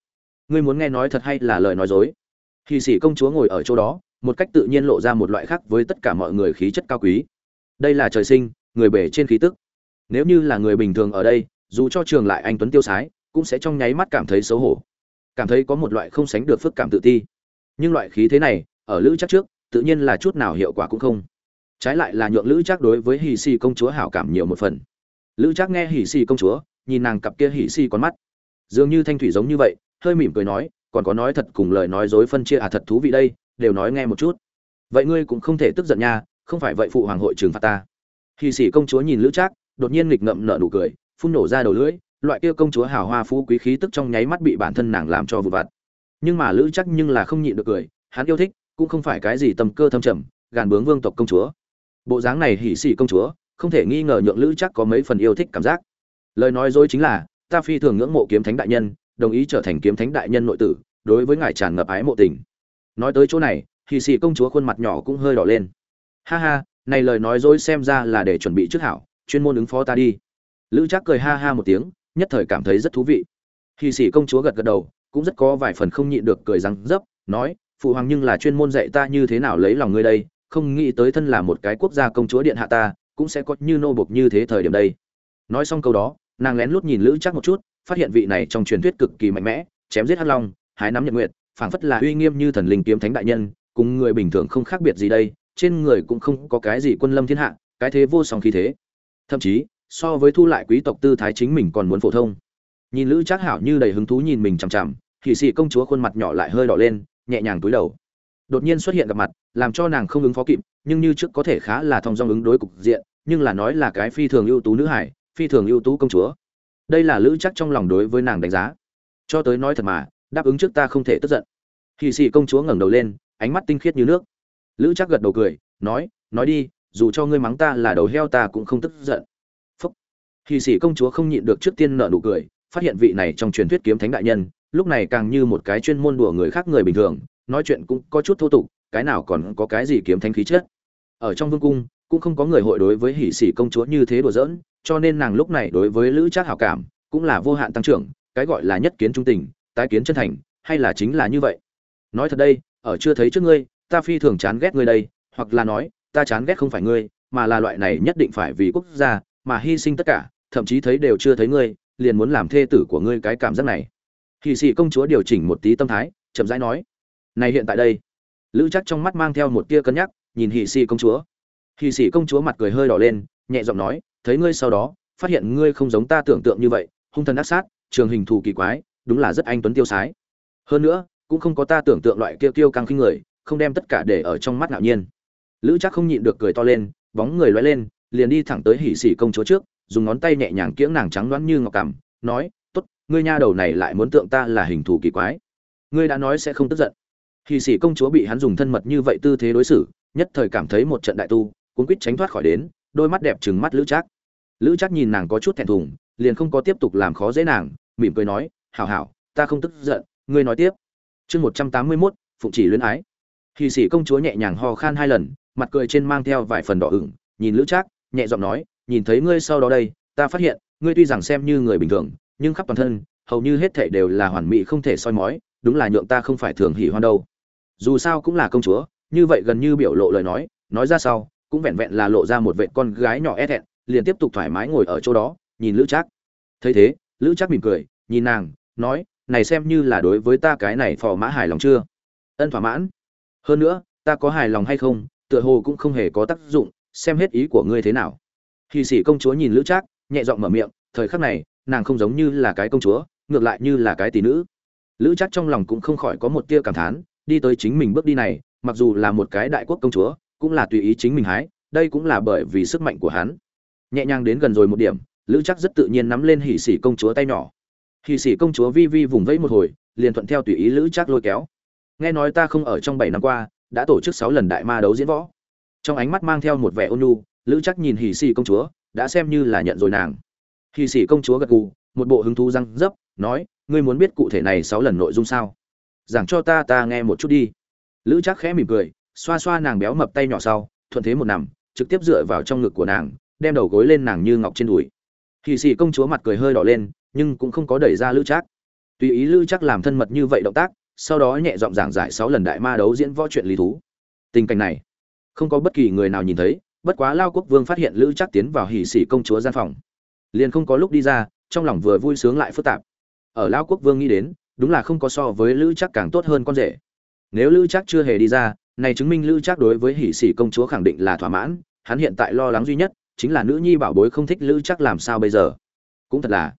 ngươi muốn nghe nói thật hay là lời nói dối?" Thì sĩ công chúa ngồi ở chỗ đó, một cách tự nhiên lộ ra một loại khác với tất cả mọi người khí chất cao quý đây là trời sinh người bể trên khí tức nếu như là người bình thường ở đây, dù cho trường lại anh tuấn tiêu sái, cũng sẽ trong nháy mắt cảm thấy xấu hổ. Cảm thấy có một loại không sánh được phức cảm tự ti. Nhưng loại khí thế này, ở lữ chắc trước, tự nhiên là chút nào hiệu quả cũng không. Trái lại là nhượng lữ chắc đối với hì xì công chúa hảo cảm nhiều một phần. Lữ chắc nghe hì xì công chúa, nhìn nàng cặp kia hì xì con mắt. Dường như thanh thủy giống như vậy, hơi mỉm cười nói, còn có nói thật cùng lời nói dối phân chia à thật thú vị đây, đều nói nghe một chút. Vậy ngươi cũng không thể tức giận nha, không phải vậy phụ hoàng hội trừng phạt ta. Hì xì công chúa nhìn lữ trác đột nhiên nghịch ngậm nở nụ cười, phun nổ ra đầu lưỡi, loại kia công chúa hào hoa phú quý khí tức trong nháy mắt bị bản thân nàng làm cho vụt vặt. Nhưng mà lữ chắc nhưng là không nhịn được cười, hắn yêu thích, cũng không phải cái gì tầm cơ thâm trầm, gàn bướng vương tộc công chúa. Bộ dáng này hỉ sĩ công chúa, không thể nghi ngờ nhượng lữ chắc có mấy phần yêu thích cảm giác. Lời nói dối chính là, ta phi thường ngưỡng mộ kiếm thánh đại nhân, đồng ý trở thành kiếm thánh đại nhân nội tử, đối với ngài tràn ngập ái mộ tình. Nói tới chỗ này, hỉ sĩ công chúa khuôn mặt nhỏ cũng hơi đỏ lên. Ha ha, này lời nói dối xem ra là để chuẩn bị trước hảo chuyên môn ứng phó ta đi. Lữ trác cười ha ha một tiếng nhất thời cảm thấy rất thú vị. Hì sĩ công chúa gật gật đầu cũng rất có vài phần không nhịn được cười răng dấp nói phụ hoàng nhưng là chuyên môn dạy ta như thế nào lấy lòng ngươi đây không nghĩ tới thân là một cái quốc gia công chúa điện hạ ta cũng sẽ có như nô bộc như thế thời điểm đây. Nói xong câu đó nàng lén lút nhìn lữ chắc một chút phát hiện vị này trong truyền thuyết cực kỳ mạnh mẽ chém giết hắc long hái nắm nhật nguyệt phảng phất là uy nghiêm như thần linh kiếm thánh đại nhân, cùng người bình thường không khác biệt gì đây, trên người cũng không có cái gì quân lâm thiên hạ, cái thế vô song khí thế. Thậm chí, so với thu lại quý tộc tư thái chính mình còn muốn phổ thông. Nhìn Lữ Trác Hảo như đầy hứng thú nhìn mình chằm chằm, kỳ Sĩ công chúa khuôn mặt nhỏ lại hơi đỏ lên, nhẹ nhàng cúi đầu. Đột nhiên xuất hiện gặp mặt, làm cho nàng không ứng phó kịp, nhưng như trước có thể khá là thông dong ứng đối cục diện, nhưng là nói là cái phi thường ưu tú nữ hải, phi thường ưu tú công chúa. Đây là Lữ chắc trong lòng đối với nàng đánh giá. Cho tới nói thật mà, đáp ứng trước ta không thể tức giận kỳ sĩ công chúa ngẩng đầu lên ánh mắt tinh khiết như nước lữ chắc gật đầu cười nói nói đi dù cho ngươi mắng ta là đầu heo ta cũng không tức giận. Phúc. Hì sĩ công chúa không nhịn được trước tiên nợ nụ cười, phát hiện vị này trong truyền thuyết kiếm thánh đại nhân, lúc này càng như một cái chuyên môn đùa người khác người bình thường, nói chuyện cũng có chút thô tục, cái nào còn có cái gì kiếm thánh khí chết ở trong vương cung, cũng không có người hội đối với hỷ sĩ công chúa như thế đùa giỡn, cho nên nàng lúc này đối với lữ trác hảo cảm, cũng là vô hạn tăng trưởng, cái gọi là nhất kiến trung tình, tái kiến chân thành, hay là chính là như vậy. Nói thật đây, ở chưa thấy trước ngươi, ta phi thường chán ghét ngươi đây, hoặc là nói ta chán ghét không phải ngươi, mà là loại này nhất định phải vì quốc gia mà hy sinh tất cả, thậm chí thấy đều chưa thấy ngươi, liền muốn làm thê tử của ngươi cái cảm giác này. Kỳ sĩ công chúa điều chỉnh một tí tâm thái, chậm rãi nói, này hiện tại đây. Lữ chắc trong mắt mang theo một tia cân nhắc, nhìn hì sĩ công chúa. Hì sĩ công chúa mặt cười hơi đỏ lên, nhẹ giọng nói, thấy ngươi sau đó, phát hiện ngươi không giống ta tưởng tượng như vậy, hung thần ác sát, trường hình thù kỳ quái, đúng là rất anh tuấn tiêu sái. Hơn nữa, cũng không có ta tưởng tượng loại kia kiêu căng khinh người, không đem tất cả để ở trong mắt ngạo nhiên lữ chắc không nhịn được cười to lên, bóng người loay lên, liền đi thẳng tới hỉ xỉ công chúa trước, dùng ngón tay nhẹ nhàng kiễng nàng trắng đoán như ngọc cảm, nói, tốt, ngươi nha đầu này lại muốn tượng ta là hình thù kỳ quái. Ngươi đã nói sẽ không tức giận. Hỉ xỉ công chúa bị hắn dùng thân mật như vậy tư thế đối xử, nhất thời cảm thấy một trận đại tu, cuốn quýt tránh thoát khỏi đến, đôi mắt đẹp trừng mắt lữ trác. Lữ trác nhìn nàng có chút thẹn thùng, liền không có tiếp tục làm khó dễ nàng, mỉm cười nói, hảo hảo, ta không tức giận, ngươi nói tiếp. Chương một trăm tám mươi mốt, phụng chỉ luyến ái. Hì sĩ công chúa nhẹ nhàng ho khan hai lần mặt cười trên mang theo vài phần đỏ ửng, nhìn lữ trác, nhẹ giọng nói, nhìn thấy ngươi sau đó đây, ta phát hiện, ngươi tuy rằng xem như người bình thường, nhưng khắp toàn thân, hầu như hết thảy đều là hoàn mỹ không thể soi mói, đúng là nhượng ta không phải thường hỉ hoan đâu. Dù sao cũng là công chúa, như vậy gần như biểu lộ lời nói nói ra sau, cũng vẹn vẹn là lộ ra một vệ con gái nhỏ é thẹn, liền tiếp tục thoải mái ngồi ở chỗ đó, nhìn lữ trác. Thấy thế, lữ trác mỉm cười, nhìn nàng, nói, này xem như là đối với ta cái này phò mã hài lòng chưa? Ân thỏa mãn. Hơn nữa, ta có hài lòng hay không tựa hồ cũng không hề có tác dụng, xem hết ý của ngươi thế nào. Hì sĩ công chúa nhìn lữ trác, nhẹ giọng mở miệng, thời khắc này, nàng không giống như là cái công chúa, ngược lại như là cái tỷ nữ. Lữ trác trong lòng cũng không khỏi có một tia cảm thán, đi tới chính mình bước đi này, mặc dù là một cái đại quốc công chúa, cũng là tùy ý chính mình hái, đây cũng là bởi vì sức mạnh của hắn. Nhẹ nhàng đến gần rồi một điểm, lữ chắc rất tự nhiên nắm lên hỉ sĩ công chúa tay nhỏ. Hỉ sĩ công chúa vi vi vùng vẫy một hồi, liền thuận theo tùy ý lữ chắc lôi kéo. Nghe nói ta không ở trong bảy năm qua đã tổ chức sáu lần đại ma đấu diễn võ. Trong ánh mắt mang theo một vẻ ôn nhu, lữ chắc nhìn hỉ xì công chúa, đã xem như là nhận rồi nàng. Hỉ xì công chúa gật gù, một bộ hứng thú răng dấp, nói, ngươi muốn biết cụ thể này sáu lần nội dung sao? Giảng cho ta ta nghe một chút đi. Lữ chắc khẽ mỉm cười, xoa xoa nàng béo mập tay nhỏ sau, thuận thế một nằm, trực tiếp dựa vào trong ngực của nàng, đem đầu gối lên nàng như ngọc trên đùi. Hì xì công chúa mặt cười hơi đỏ lên, nhưng cũng không có đẩy ra lữ trác. Tùy ý lữ trác làm thân mật như vậy động tác sau đó nhẹ giọng giảng giải sáu lần đại ma đấu diễn võ chuyện lý thú. Tình cảnh này, không có bất kỳ người nào nhìn thấy, bất quá lao quốc vương phát hiện lữ trác tiến vào hỉ sĩ công chúa gian phòng. Liền không có lúc đi ra, trong lòng vừa vui sướng lại phức tạp. Ở lao quốc vương nghĩ đến, đúng là không có so với lữ trác càng tốt hơn con rể. Nếu lữ trác chưa hề đi ra, này chứng minh lữ trác đối với hỷ sĩ công chúa khẳng định là thỏa mãn, hắn hiện tại lo lắng duy nhất chính là nữ nhi bảo bối không thích lữ trác làm sao bây giờ. Cũng thật là,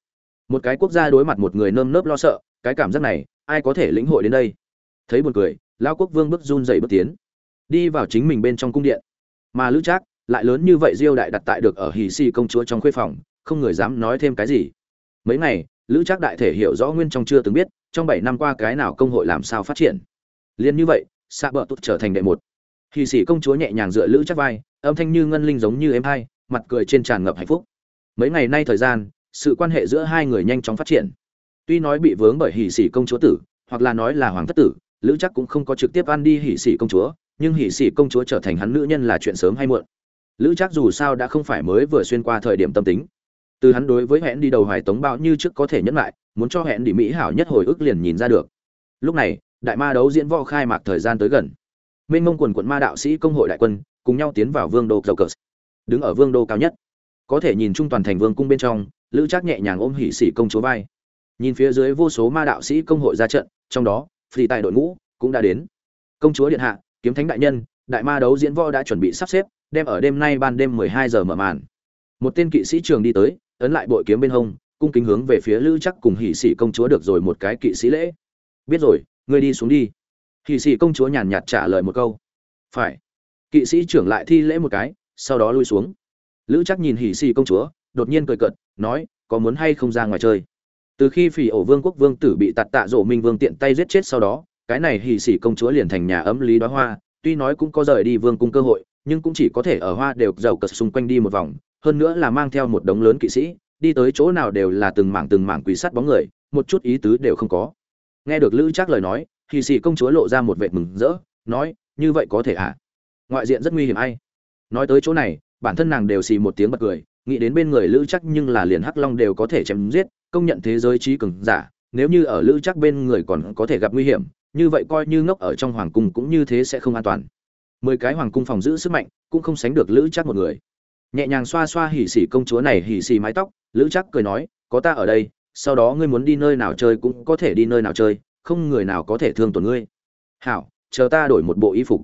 một cái quốc gia đối mặt một người nơm nớp lo sợ, cái cảm giác này ai có thể lĩnh hội đến đây? Thấy buồn cười lão quốc vương bước run dày bước tiến. Đi vào chính mình bên trong cung điện. Mà lữ trác lại lớn như vậy diêu đại đặt tại được ở hỷ sĩ công chúa trong khuê phòng, không người dám nói thêm cái gì. Mấy ngày, lữ trác đại thể hiểu rõ nguyên trong chưa từng biết, trong bảy năm qua cái nào công hội làm sao phát triển. Liền như vậy xạ bờ tụt trở thành đệ một. Hì sĩ công chúa nhẹ nhàng dựa lữ Trác vai, âm thanh như ngân linh giống như em hai, mặt cười trên tràn ngập hạnh phúc. Mấy ngày nay thời gian, sự quan hệ giữa hai người nhanh chóng phát triển tuy nói bị vướng bởi hỷ sĩ công chúa tử, hoặc là nói là hoàng thất tử, lữ chắc cũng không có trực tiếp ăn đi hỷ sĩ công chúa, nhưng hỷ sĩ công chúa trở thành hắn nữ nhân là chuyện sớm hay muộn. Lữ chắc dù sao đã không phải mới vừa xuyên qua thời điểm tâm tính. Từ hắn đối với hẹn đi đầu hoài tống bao như trước có thể nhẫn lại, muốn cho hẹn đi mỹ hảo nhất hồi ức liền nhìn ra được. Lúc này, đại ma đấu diễn võ khai mạc thời gian tới gần. Minh mông quần quận ma đạo sĩ công hội đại quân, cùng nhau tiến vào vương đô dầu cờ đứng ở vương đô cao nhất. Có thể nhìn chung toàn thành vương cung bên trong, lữ trác nhẹ nhàng ôm hỉ sĩ công chúa vai nhìn phía dưới vô số ma đạo sĩ công hội ra trận, trong đó phi tại đội ngũ cũng đã đến. Công chúa điện hạ, kiếm thánh đại nhân, đại ma đấu diễn võ đã chuẩn bị sắp xếp, đem ở đêm nay ban đêm 12 giờ mở màn. Một tên kỵ sĩ trường đi tới, ấn lại bội kiếm bên hông, cung kính hướng về phía lữ chắc cùng hỷ sĩ công chúa được rồi một cái kỵ sĩ lễ. Biết rồi, ngươi đi xuống đi. Hỷ sĩ công chúa nhàn nhạt trả lời một câu. Phải. Kỵ sĩ trưởng lại thi lễ một cái, sau đó lui xuống. Lữ chắc nhìn hỷ sĩ công chúa, đột nhiên cười cợt, nói, có muốn hay không ra ngoài chơi? Từ khi phỉ ổ vương quốc vương tử bị tạt tạ rộ minh vương tiện tay giết chết sau đó, cái này hỷ sĩ công chúa liền thành nhà ấm lý đoá hoa. Tuy nói cũng có rời đi vương cung cơ hội, nhưng cũng chỉ có thể ở hoa đều giàu cật xung quanh đi một vòng, hơn nữa là mang theo một đống lớn kỵ sĩ, đi tới chỗ nào đều là từng mảng từng mảng quỷ sắt bóng người, một chút ý tứ đều không có. Nghe được lữ trác lời nói, hì xỉ công chúa lộ ra một vệt mừng rỡ, nói, như vậy có thể ạ à? ngoại diện rất nguy hiểm ai? Nói tới chỗ này, bản thân nàng đều xì một tiếng bật cười nghĩ đến bên người lữ chắc nhưng là liền hắc long đều có thể chém giết, công nhận thế giới trí cường giả, nếu như ở lữ chắc bên người còn có thể gặp nguy hiểm, như vậy coi như ngốc ở trong hoàng cung cũng như thế sẽ không an toàn. Mười cái hoàng cung phòng giữ sức mạnh, cũng không sánh được lữ chắc một người. Nhẹ nhàng xoa xoa hỉ xỉ công chúa này hỉ xỉ mái tóc, lữ chắc cười nói, có ta ở đây, sau đó ngươi muốn đi nơi nào chơi cũng có thể đi nơi nào chơi, không người nào có thể thương tổn ngươi. Hảo, chờ ta đổi một bộ y phục.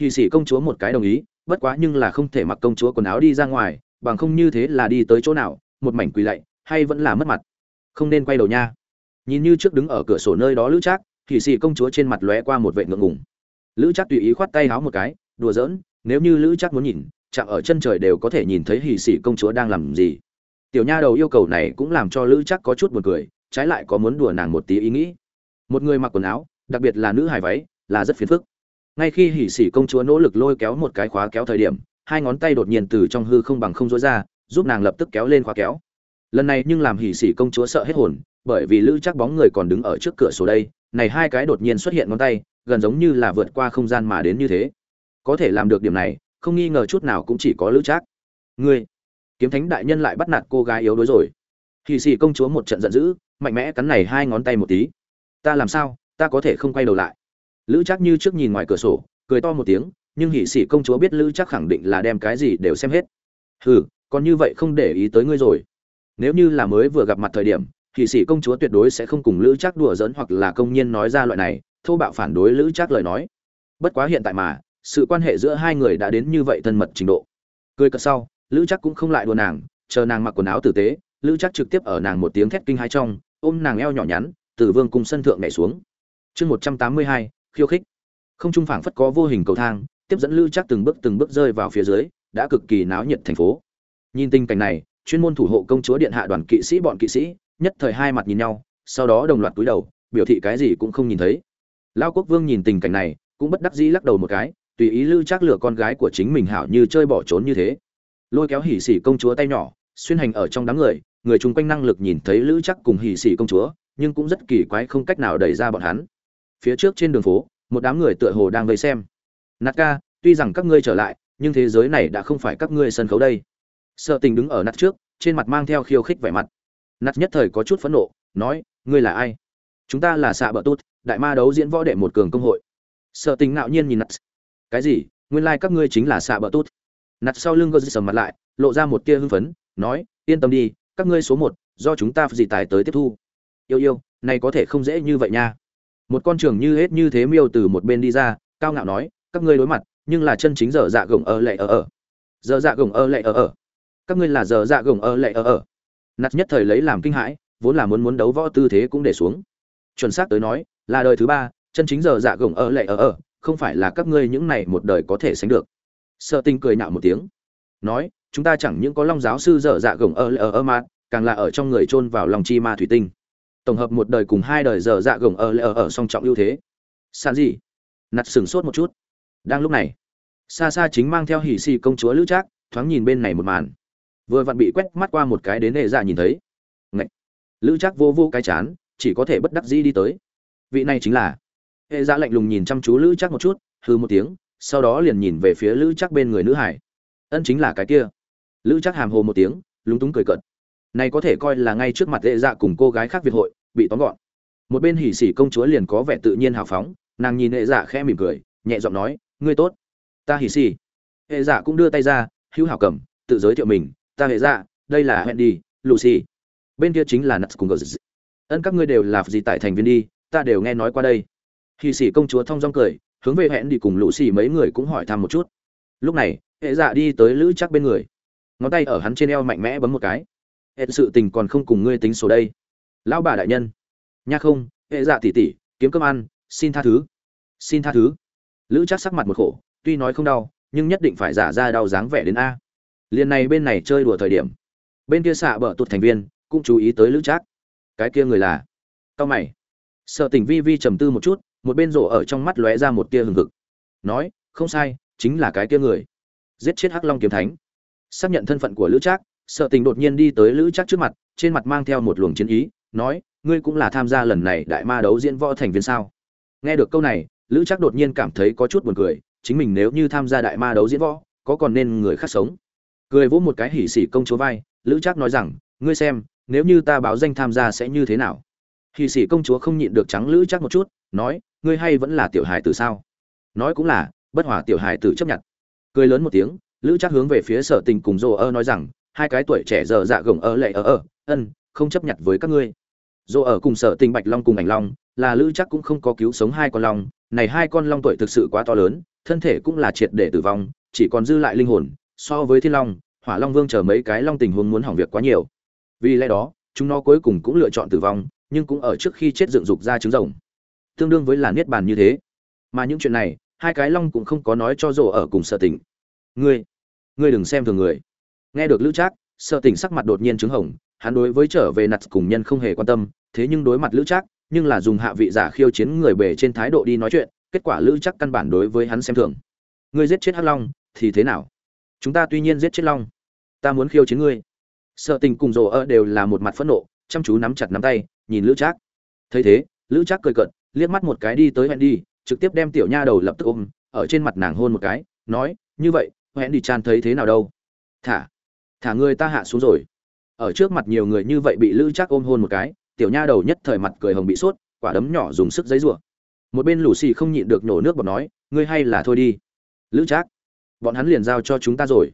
Hỉ xỉ công chúa một cái đồng ý, bất quá nhưng là không thể mặc công chúa quần áo đi ra ngoài bằng không như thế là đi tới chỗ nào, một mảnh quỳ lạy, hay vẫn là mất mặt. Không nên quay đầu nha. Nhìn như trước đứng ở cửa sổ nơi đó lữ trác hỉ xì công chúa trên mặt lóe qua một vệ ngượng ngùng. Lữ trác tùy ý khoát tay háo một cái, đùa giỡn, nếu như lữ trác muốn nhìn, chạm ở chân trời đều có thể nhìn thấy hỉ xì công chúa đang làm gì. Tiểu nha đầu yêu cầu này cũng làm cho lữ trác có chút buồn cười, trái lại có muốn đùa nàng một tí ý nghĩ. Một người mặc quần áo, đặc biệt là nữ hài váy, là rất phiền phức. Ngay khi hỉ xì công chúa nỗ lực lôi kéo một cái khóa kéo thời điểm hai ngón tay đột nhiên từ trong hư không bằng không rối ra, giúp nàng lập tức kéo lên khóa kéo. Lần này nhưng làm hỉ xỉ công chúa sợ hết hồn, bởi vì lữ chắc bóng người còn đứng ở trước cửa sổ đây, này hai cái đột nhiên xuất hiện ngón tay, gần giống như là vượt qua không gian mà đến như thế. Có thể làm được điểm này, không nghi ngờ chút nào cũng chỉ có lữ trác. Ngươi, kiếm thánh đại nhân lại bắt nạt cô gái yếu đuối rồi. Hì xì công chúa một trận giận dữ, mạnh mẽ cắn này hai ngón tay một tí. Ta làm sao, ta có thể không quay đầu lại. Lữ chắc như trước nhìn ngoài cửa sổ, cười to một tiếng nhưng hỉ sĩ công chúa biết lữ chắc khẳng định là đem cái gì đều xem hết. Hừ, còn như vậy không để ý tới ngươi rồi. Nếu như là mới vừa gặp mặt thời điểm, hỉ sĩ công chúa tuyệt đối sẽ không cùng lữ chắc đùa giỡn hoặc là công nhiên nói ra loại này, thô bạo phản đối lữ chắc lời nói. Bất quá hiện tại mà, sự quan hệ giữa hai người đã đến như vậy thân mật trình độ. Cười cợt sau, lữ chắc cũng không lại đùa nàng, chờ nàng mặc quần áo tử tế, lữ chắc trực tiếp ở nàng một tiếng thét kinh hai trong, ôm nàng eo nhỏ nhắn, từ vương cung sân thượng nhảy xuống. Chương một trăm tám mươi hai, khiêu khích. Không trung phảng phất có vô hình cầu thang tiếp dẫn lữ chắc từng bước từng bước rơi vào phía dưới, đã cực kỳ náo nhiệt thành phố. Nhìn tình cảnh này, chuyên môn thủ hộ công chúa điện hạ đoàn kỵ sĩ bọn kỵ sĩ, nhất thời hai mặt nhìn nhau, sau đó đồng loạt cúi đầu, biểu thị cái gì cũng không nhìn thấy. Lao quốc vương nhìn tình cảnh này, cũng bất đắc dĩ lắc đầu một cái, tùy ý lưu chắc lừa con gái của chính mình hảo như chơi bỏ trốn như thế. Lôi kéo hỉ xỉ công chúa tay nhỏ, xuyên hành ở trong đám người người chung quanh năng lực nhìn thấy lữ chắc cùng hỉ xỉ công chúa, nhưng cũng rất kỳ quái không cách nào đẩy ra bọn hắn. Phía trước trên đường phố, một đám người tựa hồ đang vây xem nạt ca tuy rằng các ngươi trở lại, nhưng thế giới này đã không phải các ngươi sân khấu đây. Sợ tình đứng ở nạt trước, trên mặt mang theo khiêu khích vẻ mặt. Nạt nhất thời có chút phẫn nộ, nói, ngươi là ai? Chúng ta là xạ bờ tốt đại ma đấu diễn võ đệ một cường công hội. Sợ tình ngạo nhiên nhìn nạt cái gì? Nguyên lai các ngươi chính là xạ bờ tốt nạt sau lưng gơ sầm mặt lại, lộ ra một tia hưng phấn, nói, yên tâm đi, các ngươi số một, do chúng ta gì tài tới tiếp thu. Yêu yêu, này có thể không dễ như vậy nha. Một con trường như hết như thế miêu từ một bên đi ra, cao ngạo nói các ngươi đối mặt, nhưng là chân chính giờ dạ gồng ở lệ ở ở. Giờ dạ gồng ở lệ ở ở. Các ngươi là giờ dạ gồng ở lệ ở ở. Nạt nhất thời lấy làm kinh hãi, vốn là muốn muốn đấu võ tư thế cũng để xuống. Chuẩn xác tới nói, là đời thứ ba, chân chính giờ dạ gồng ở lệ ở ở, không phải là các ngươi những này một đời có thể sánh được. Sợ tinh cười nạo một tiếng. Nói, chúng ta chẳng những có long giáo sư dở dạ gồng ở lệ ở ở mà, càng là ở trong người chôn vào lòng chi ma thủy tinh. Tổng hợp một đời cùng hai đời dở dạ gồng ở lệ ở ở song trọng ưu thế. San gì? Nạt sừng sốt một chút đang lúc này xa xa chính mang theo hỉ xì công chúa lữ trác thoáng nhìn bên này một màn. Vừa vặn bị quét mắt qua một cái đến hệ dạ nhìn thấy. Ngậy! lữ trác vô vô cái chán, chỉ có thể bất đắc dĩ đi tới. Vị này chính là hệ dạ lạnh lùng nhìn chăm chú lữ trác một chút hư một tiếng, sau đó liền nhìn về phía lữ trác bên người nữ hải. Ân chính là cái kia. Lữ trác hàm hồ một tiếng, lúng túng cười cợt. Này có thể coi là ngay trước mặt hệ dạ cùng cô gái khác việt hội, bị tóm gọn. Một bên hỉ xỉ công chúa liền có vẻ tự nhiên hào phóng, nàng nhìn hệ dạ khẽ mỉm cười, nhẹ giọng nói ngươi tốt ta hì xì hệ dạ cũng đưa tay ra hữu hảo cầm tự giới thiệu mình ta hệ dạ đây là hẹn Wendy, Lucy. Bên kia chính là Nuts cùng gờ Ân các ngươi đều là gì tại thành viên đi, ta đều nghe nói qua đây. hì xì công chúa thông dong cười, hướng về hẹn đi cùng Lucy mấy người cũng hỏi thăm một chút. Lúc này, hệ dạ đi tới Lữ Chắc bên người. Ngón tay ở hắn trên eo mạnh mẽ bấm một cái. Hệ sự tình còn không cùng ngươi tính số đây. Lão bà đại nhân. Nha không, hệ dạ tỷ tỷ, kiếm cơm ăn, xin tha thứ. Xin tha thứ. Lữ Chắc sắc mặt một khổ, tuy nói không đau, nhưng nhất định phải giả ra đau dáng vẻ đến a. Liền này bên này chơi đùa thời điểm. Bên kia xạ bờ tụt thành viên cũng chú ý tới lữ trác. Cái kia người là? Cao mày. Sợ Tỉnh vi vi trầm tư một chút một bên rổ ở trong mắt lóe ra một tia hừng hực. Nói không sai chính là cái kia người. Giết chết hắc long kiếm thánh. Xác nhận thân phận của lữ trác sợ tình đột nhiên đi tới lữ trác trước mặt trên mặt mang theo một luồng chiến ý nói ngươi cũng là tham gia lần này đại ma đấu diễn võ thành viên sao? Nghe được câu này lữ trác đột nhiên cảm thấy có chút buồn cười, chính mình nếu như tham gia đại ma đấu diễn võ, có còn nên người khác sống? Cười vỗ một cái hỉ xỉ công chúa vai, lữ trác nói rằng, ngươi xem, nếu như ta báo danh tham gia sẽ như thế nào? Hỉ xỉ công chúa không nhịn được trắng lữ trác một chút, nói, ngươi hay vẫn là tiểu hài tử sao? Nói cũng là, bất hòa tiểu hài tử chấp nhận. Cười lớn một tiếng, lữ trác hướng về phía sở tình cùng rồ ơ nói rằng, hai cái tuổi trẻ giờ dạ gồng ơ lệ ở ơ, ân, không chấp nhận với các ngươi. Rồ ở cùng sở tình bạch long cùng ảnh long, là lữ chắc cũng không có cứu sống hai con long này hai con long tuổi thực sự quá to lớn, thân thể cũng là triệt để tử vong, chỉ còn dư lại linh hồn, so với thiên long, hỏa long vương chờ mấy cái long tình huống muốn hỏng việc quá nhiều. Vì lẽ đó, chúng nó cuối cùng cũng lựa chọn tử vong, nhưng cũng ở trước khi chết dựng dục ra trứng rồng. Tương đương với là niết bàn như thế. Mà những chuyện này, hai cái long cũng không có nói cho rổ ở cùng sợ tỉnh ngươi ngươi đừng xem thường người. Nghe được lữ trác sợ tỉnh sắc mặt đột nhiên trứng hồng, hắn đối với trở về nặt cùng nhân không hề quan tâm thế nhưng đối mặt lữ trác, nhưng là dùng hạ vị giả khiêu chiến người bề trên thái độ đi nói chuyện, kết quả lữ trác căn bản đối với hắn xem thường. Ngươi giết chết hắc long, thì thế nào? Chúng ta tuy nhiên giết chết long, ta muốn khiêu chiến ngươi. Sợ tình cùng rồ ơ đều là một mặt phẫn nộ, chăm chú nắm chặt nắm tay, nhìn lữ trác. Thấy thế, lữ trác cười cận liếc mắt một cái đi tới hẹn đi trực tiếp đem tiểu nha đầu lập tức ôm, ở trên mặt nàng hôn một cái, nói, như vậy hẹn đi chan thấy thế nào đâu? Thả thả ngươi ta hạ xuống rồi. Ở trước mặt nhiều người như vậy bị lữ chắc ôm hôn một cái tiểu nha đầu nhất thời mặt cười hồng bị sốt, quả đấm nhỏ dùng sức giấy rủa. Một bên lù xì không nhịn được nổ nước bọt nói, ngươi hay là thôi đi. Lữ trác, bọn hắn liền giao cho chúng ta rồi.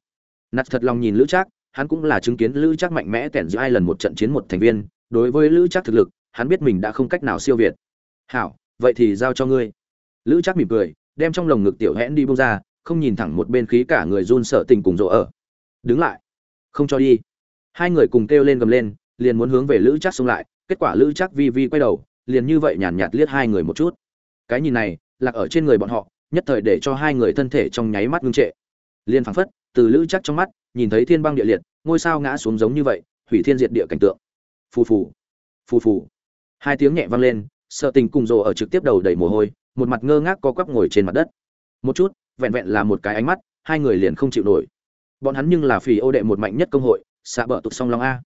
Nặt thật lòng nhìn lữ trác, hắn cũng là chứng kiến lữ trác mạnh mẽ tẻn giữa hai lần một trận chiến một thành viên, đối với lữ trác thực lực, hắn biết mình đã không cách nào siêu việt. Hảo, vậy thì giao cho ngươi. Lữ trác mỉm cười, đem trong lồng ngực tiểu hẽn đi bông ra, không nhìn thẳng một bên khí cả người run sợ tình cùng rộ ở. Đứng lại, không cho đi. Hai người cùng kêu lên gầm lên, liền muốn hướng về lữ trác xông lại kết quả lữ chắc vi vi quay đầu, liền như vậy nhàn nhạt liếc hai người một chút. Cái nhìn này, lạc ở trên người bọn họ, nhất thời để cho hai người thân thể trong nháy mắt ngưng trệ. Liền phảng phất, từ lữ chắc trong mắt, nhìn thấy thiên băng địa liệt, ngôi sao ngã xuống giống như vậy, hủy thiên diệt địa cảnh tượng. Phù phù phù phù. Hai tiếng nhẹ vang lên, sợ tình cùng rồ ở trực tiếp đầu đầy mồ hôi, một mặt ngơ ngác co quắp ngồi trên mặt đất. Một chút, vẹn vẹn là một cái ánh mắt, hai người liền không chịu nổi. Bọn hắn nhưng là phì ô đệ một mạnh nhất công hội, xạ bờ tụt song long a.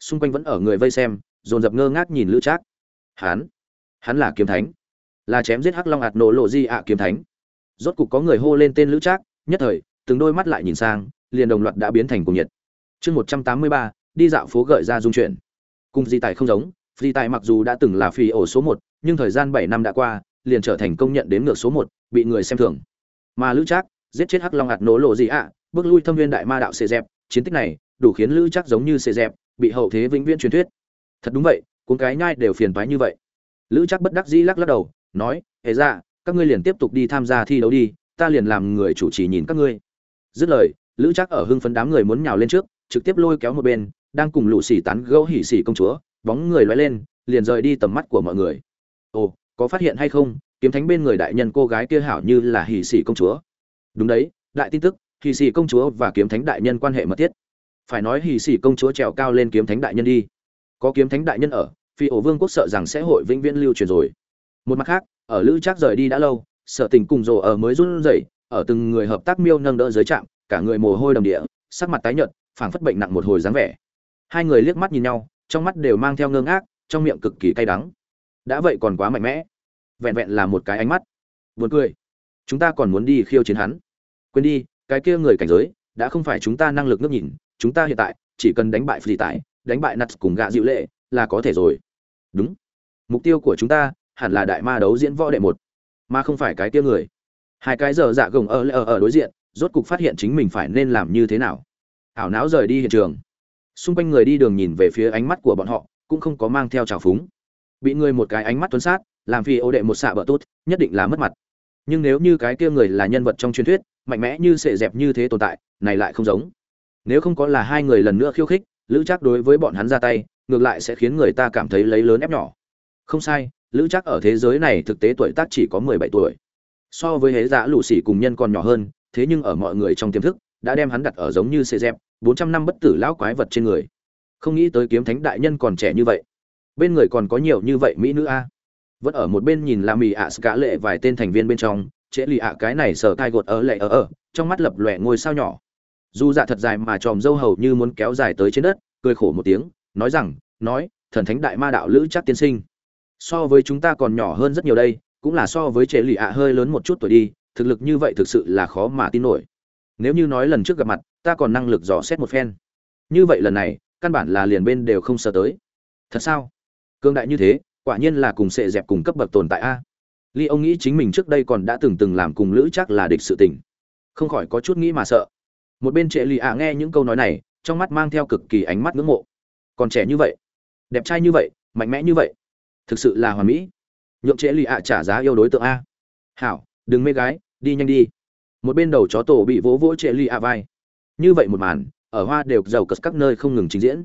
Xung quanh vẫn ở người vây xem dồn dập ngơ ngác nhìn lữ trác. Hắn hắn là kiếm thánh, là chém giết hắc long ạt nổ lộ di ạ kiếm thánh. Rốt cục có người hô lên tên lữ trác, nhất thời, từng đôi mắt lại nhìn sang, liền đồng loạt đã biến thành cùng nhiệt. Chương một trăm tám mươi ba, đi dạo phố gợi ra dung chuyển cùng di tài không giống, di tài mặc dù đã từng là phi ổ số một, nhưng thời gian bảy năm đã qua, liền trở thành công nhận đến ngược số một, bị người xem thường. Mà lữ trác, giết chết hắc long ạt nổ lộ di ạ, bước lui thâm viên đại ma đạo xê dẹp, chiến tích này, đủ khiến lữ trác giống như xê dẹp, bị hậu thế vĩnh viễn truyền thuyết thật đúng vậy, cuốn cái nhai đều phiền toái như vậy. Lữ chắc bất đắc dĩ lắc lắc đầu, nói hề ra dạ, các ngươi liền tiếp tục đi tham gia thi đấu đi, ta liền làm người chủ trì nhìn các ngươi. Dứt lời, lữ chắc ở hưng phấn đám người muốn nhào lên trước, trực tiếp lôi kéo một bên, đang cùng lũ xỉ tán gẫu hỉ xỉ công chúa, bóng người loay lên, liền rời đi tầm mắt của mọi người. Ồ, có phát hiện hay không? Kiếm thánh bên người đại nhân cô gái kia hảo như là hỉ xỉ công chúa. Đúng đấy, đại tin tức, hỉ xỉ công chúa và kiếm thánh đại nhân quan hệ mật thiết. Phải nói hỉ xỉ công chúa trèo cao lên kiếm thánh đại nhân đi có kiếm thánh đại nhân ở, phi ổ vương quốc sợ rằng sẽ hội vĩnh viễn lưu truyền rồi. Một mặt khác, ở lữ trác rời đi đã lâu sợ tình cùng rồ ở mới run rẩy, ở từng người hợp tác miêu nâng đỡ dưới trạm, cả người mồ hôi đầm địa, sắc mặt tái nhợt, phảng phất bệnh nặng một hồi dáng vẻ. Hai người liếc mắt nhìn nhau, trong mắt đều mang theo ngơ ngác, trong miệng cực kỳ cay đắng. Đã vậy còn quá mạnh mẽ. Vẹn vẹn là một cái ánh mắt. Buồn cười. Chúng ta còn muốn đi khiêu chiến hắn. Quên đi, cái kia người cảnh giới, đã không phải chúng ta năng lực nước nhìn, chúng ta hiện tại, chỉ cần đánh bại phi tải đánh bại nặt cùng gạ dịu lệ là có thể rồi. Đúng. Mục tiêu của chúng ta hẳn là đại ma đấu diễn võ đệ một, mà không phải cái tiêu người. Hai cái giờ dạ gồng ở ở ở đối diện, rốt cục phát hiện chính mình phải nên làm như thế nào. Ảo não rời đi hiện trường. Xung quanh người đi đường nhìn về phía ánh mắt của bọn họ, cũng không có mang theo trào phúng. Bị người một cái ánh mắt tuấn sát, làm phi ô đệ một xạ bỡ tốt, nhất định là mất mặt. Nhưng nếu như cái kia người là nhân vật trong truyền thuyết, mạnh mẽ như sệ dẹp như thế tồn tại, này lại không giống. Nếu không có là hai người lần nữa khiêu khích lữ chắc đối với bọn hắn ra tay, ngược lại sẽ khiến người ta cảm thấy lấy lớn ép nhỏ. Không sai, lữ chắc ở thế giới này thực tế tuổi tác chỉ có mười bảy tuổi. So với hế giả lũ xỉ cùng nhân còn nhỏ hơn, thế nhưng ở mọi người trong tiềm thức, đã đem hắn đặt ở giống như xê dẹp bốn trăm năm bất tử lão quái vật trên người. Không nghĩ tới kiếm thánh đại nhân còn trẻ như vậy. Bên người còn có nhiều như vậy mỹ nữ a. Vẫn ở một bên nhìn là mì ạ à lệ vài tên thành viên bên trong, trễ lì ạ, cái này sờ cai gột ở lệ ở ở, trong mắt lập lòe ngôi sao nhỏ dù dạ thật dài mà tròm dâu hầu như muốn kéo dài tới trên đất, cười khổ một tiếng, nói rằng, nói, thần thánh đại ma đạo lữ chắc tiên sinh. So với chúng ta còn nhỏ hơn rất nhiều đây, cũng là so với trệ lì ạ hơi lớn một chút tuổi đi, thực lực như vậy thực sự là khó mà tin nổi. Nếu như nói lần trước gặp mặt, ta còn năng lực dò xét một phen. Như vậy lần này, căn bản là liền bên đều không sợ tới. Thật sao? Cương đại như thế, quả nhiên là cùng sệ dẹp cùng cấp bậc tồn tại a. Ly ông nghĩ chính mình trước đây còn đã từng từng làm cùng lữ chắc là địch sự tình. Không khỏi có chút nghĩ mà sợ một bên trệ lì ạ nghe những câu nói này, trong mắt mang theo cực kỳ ánh mắt ngưỡng mộ. Còn trẻ như vậy, đẹp trai như vậy, mạnh mẽ như vậy, thực sự là hoàn mỹ. Nhượng trễ lì ạ trả giá yêu đối tượng a. Hảo, đừng mê gái, đi nhanh đi. Một bên đầu chó tổ bị vỗ vỗ trệ lì ạ vai. Như vậy một màn, ở hoa đều giàu cất các nơi không ngừng trình diễn.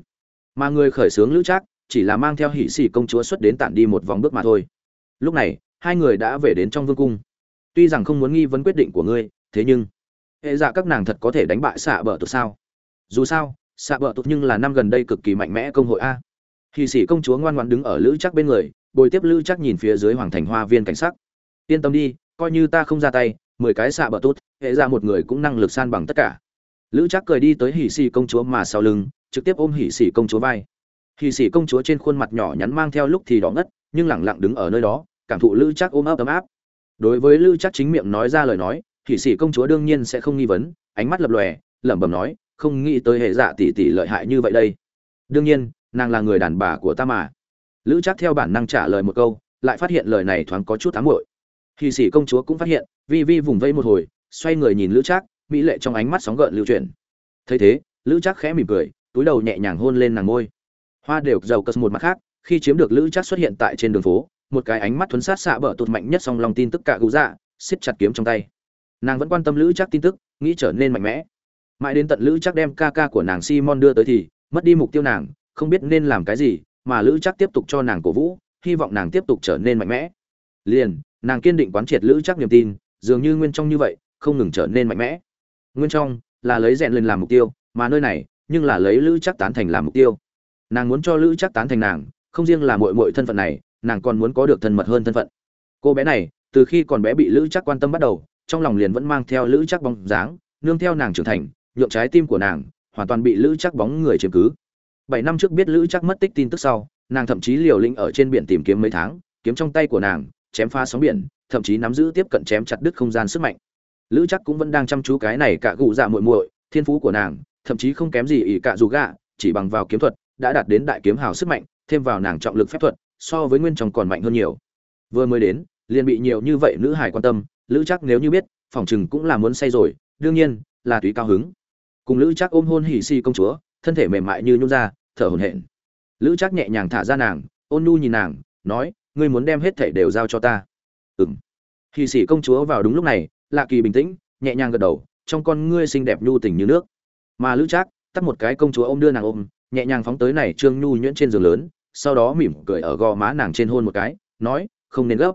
Mà người khởi xướng lữ trác chỉ là mang theo hỷ xì công chúa xuất đến tản đi một vòng bước mà thôi. Lúc này, hai người đã về đến trong vương cung. Tuy rằng không muốn nghi vấn quyết định của ngươi, thế nhưng hệ dạ các nàng thật có thể đánh bại xạ bờ tụt sao? Dù sao, xạ bờ tụt nhưng là năm gần đây cực kỳ mạnh mẽ công hội a. Hỷ sĩ công chúa ngoan ngoan đứng ở lữ chắc bên người, bồi tiếp lữ chắc nhìn phía dưới hoàng thành hoa viên cảnh sắc. Yên tâm đi, coi như ta không ra tay, mười cái xạ bờ tốt hệ ra một người cũng năng lực san bằng tất cả. Lữ chắc cười đi tới hì xì công chúa mà sau lưng, trực tiếp ôm hì xì công chúa vai. Hì xì công chúa trên khuôn mặt nhỏ nhắn mang theo lúc thì đỏ ngất, nhưng lẳng lặng đứng ở nơi đó, cảm thụ lữ chắc ôm ấp ấm áp. Đối với lữ chắc chính miệng nói ra lời nói thủy sĩ công chúa đương nhiên sẽ không nghi vấn, ánh mắt lập lòe, lẩm bẩm nói, không nghĩ tới hệ dạ tỷ tỷ lợi hại như vậy đây. Đương nhiên, nàng là người đàn bà của ta mà. Lữ chắc theo bản năng trả lời một câu, lại phát hiện lời này thoáng có chút ám muội. Thủy sĩ công chúa cũng phát hiện, vi vi vùng vây một hồi, xoay người nhìn lữ trác, mỹ lệ trong ánh mắt sóng gợn lưu chuyển. Thấy thế, lữ trác khẽ mỉm cười, túi đầu nhẹ nhàng hôn lên nàng môi. Hoa đều giàu cất một mặt khác, khi chiếm được lữ trác xuất hiện tại trên đường phố, một cái ánh mắt thuấn sát xạ bở tụt mạnh nhất song lòng tin tức cả gù dạ siết chặt kiếm trong tay nàng vẫn quan tâm lữ chắc tin tức, nghĩ trở nên mạnh mẽ. Mãi đến tận lữ chắc đem ca ca của nàng simon đưa tới thì, mất đi mục tiêu nàng, không biết nên làm cái gì, mà lữ chắc tiếp tục cho nàng cổ vũ, hy vọng nàng tiếp tục trở nên mạnh mẽ. Liền, nàng kiên định quán triệt lữ chắc niềm tin, dường như nguyên trong như vậy, không ngừng trở nên mạnh mẽ. Nguyên trong là lấy rèn lên làm mục tiêu, mà nơi này, nhưng là lấy lữ chắc tán thành làm mục tiêu. Nàng muốn cho lữ chắc tán thành nàng, không riêng là mội mội thân phận này, nàng còn muốn có được thân mật hơn thân phận. Cô bé này, từ khi còn bé bị lữ chắc quan tâm bắt đầu trong lòng liền vẫn mang theo lữ chắc bóng dáng, nương theo nàng trưởng thành, nhượng trái tim của nàng hoàn toàn bị lữ chắc bóng người chiếm cứ. Bảy năm trước biết lữ chắc mất tích tin tức sau, nàng thậm chí liều lĩnh ở trên biển tìm kiếm mấy tháng, kiếm trong tay của nàng, chém pha sóng biển, thậm chí nắm giữ tiếp cận chém chặt đứt không gian sức mạnh. Lữ chắc cũng vẫn đang chăm chú cái này cả gù dạ muội muội, thiên phú của nàng, thậm chí không kém gì ỷ cả dù gạ, chỉ bằng vào kiếm thuật, đã đạt đến đại kiếm hào sức mạnh, thêm vào nàng trọng lực phép thuật, so với nguyên trong còn mạnh hơn nhiều. Vừa mới đến, liền bị nhiều như vậy nữ hải quan tâm lữ chắc nếu như biết phỏng chừng cũng là muốn say rồi, đương nhiên, là tùy cao hứng. Cùng lữ chắc ôm hôn hỉ si công chúa, thân thể mềm mại như nhún ra thở hổn hển. Lữ chắc nhẹ nhàng thả ra nàng, ôn nhu nhìn nàng, nói, ngươi muốn đem hết thể đều giao cho ta. Ừm. hỉ sĩ công chúa vào đúng lúc này, lạ kỳ bình tĩnh, nhẹ nhàng gật đầu, trong con ngươi xinh đẹp nhu tình như nước. Mà lữ trác, tắt một cái công chúa ôm đưa nàng ôm, nhẹ nhàng phóng tới này trương nhu nhuyễn trên giường lớn, sau đó mỉm cười ở gò má nàng trên hôn một cái, nói, không nên gấp.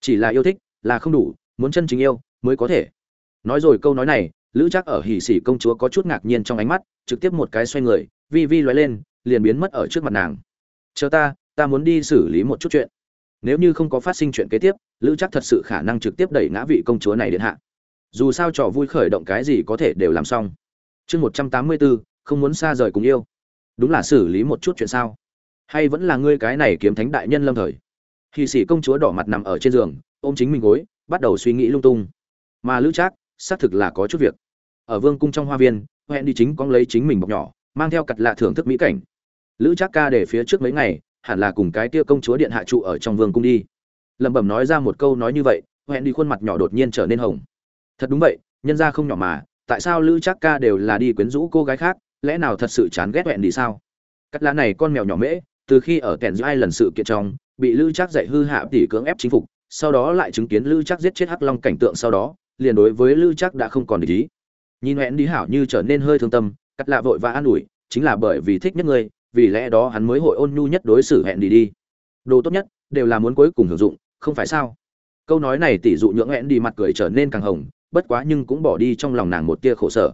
Chỉ là yêu thích là không đủ muốn chân chính yêu, mới có thể. Nói rồi câu nói này, lữ chắc ở hỉ xỉ công chúa có chút ngạc nhiên trong ánh mắt, trực tiếp một cái xoay người, vi vi loay lên, liền biến mất ở trước mặt nàng. Chờ ta ta muốn đi xử lý một chút chuyện. Nếu như không có phát sinh chuyện kế tiếp, lữ chắc thật sự khả năng trực tiếp đẩy ngã vị công chúa này điện hạ. Dù sao trò vui khởi động cái gì có thể đều làm xong. Chương một trăm tám mươi bốn không muốn xa rời cùng yêu. Đúng là xử lý một chút chuyện sao? Hay vẫn là ngươi cái này kiếm thánh đại nhân lâm thời? Hì sĩ công chúa đỏ mặt nằm ở trên giường, ôm chính mình gối bắt đầu suy nghĩ lung tung. Mà lữ trác, xác thực là có chút việc. Ở vương cung trong hoa viên hẹn đi chính cóng lấy chính mình bọc nhỏ, mang theo cặt lạ thưởng thức mỹ cảnh. Lữ trác ca để phía trước mấy ngày, hẳn là cùng cái tia công chúa điện hạ trụ ở trong vương cung đi. Lẩm bẩm nói ra một câu nói như vậy hẹn đi khuôn mặt nhỏ đột nhiên trở nên hồng. Thật đúng vậy, nhân ra không nhỏ mà, tại sao lữ Trác ca đều là đi quyến rũ cô gái khác, lẽ nào thật sự chán ghét hẹn đi sao? Cắt lá này con mèo nhỏ mễ, từ khi ở kèn giữa ai lần sự kiện trong, bị lữ Trác dạy hư hạ tỷ cưỡng ép chính phục sau đó lại chứng kiến lữ chắc giết chết hắc long cảnh tượng sau đó, liền đối với lữ chắc đã không còn để ý. Nhìn hẹn đi hảo như trở nên hơi thương tâm, cắt lạ vội và an ủi, chính là bởi vì thích nhất ngươi, vì lẽ đó hắn mới hội ôn nhu nhất đối xử hẹn đi đi. Đồ tốt nhất, đều là muốn cuối cùng hưởng dụng, không phải sao? Câu nói này tỷ dụ nhượng hẹn đi mặt cười trở nên càng hồng, bất quá nhưng cũng bỏ đi trong lòng nàng một tia khổ sở.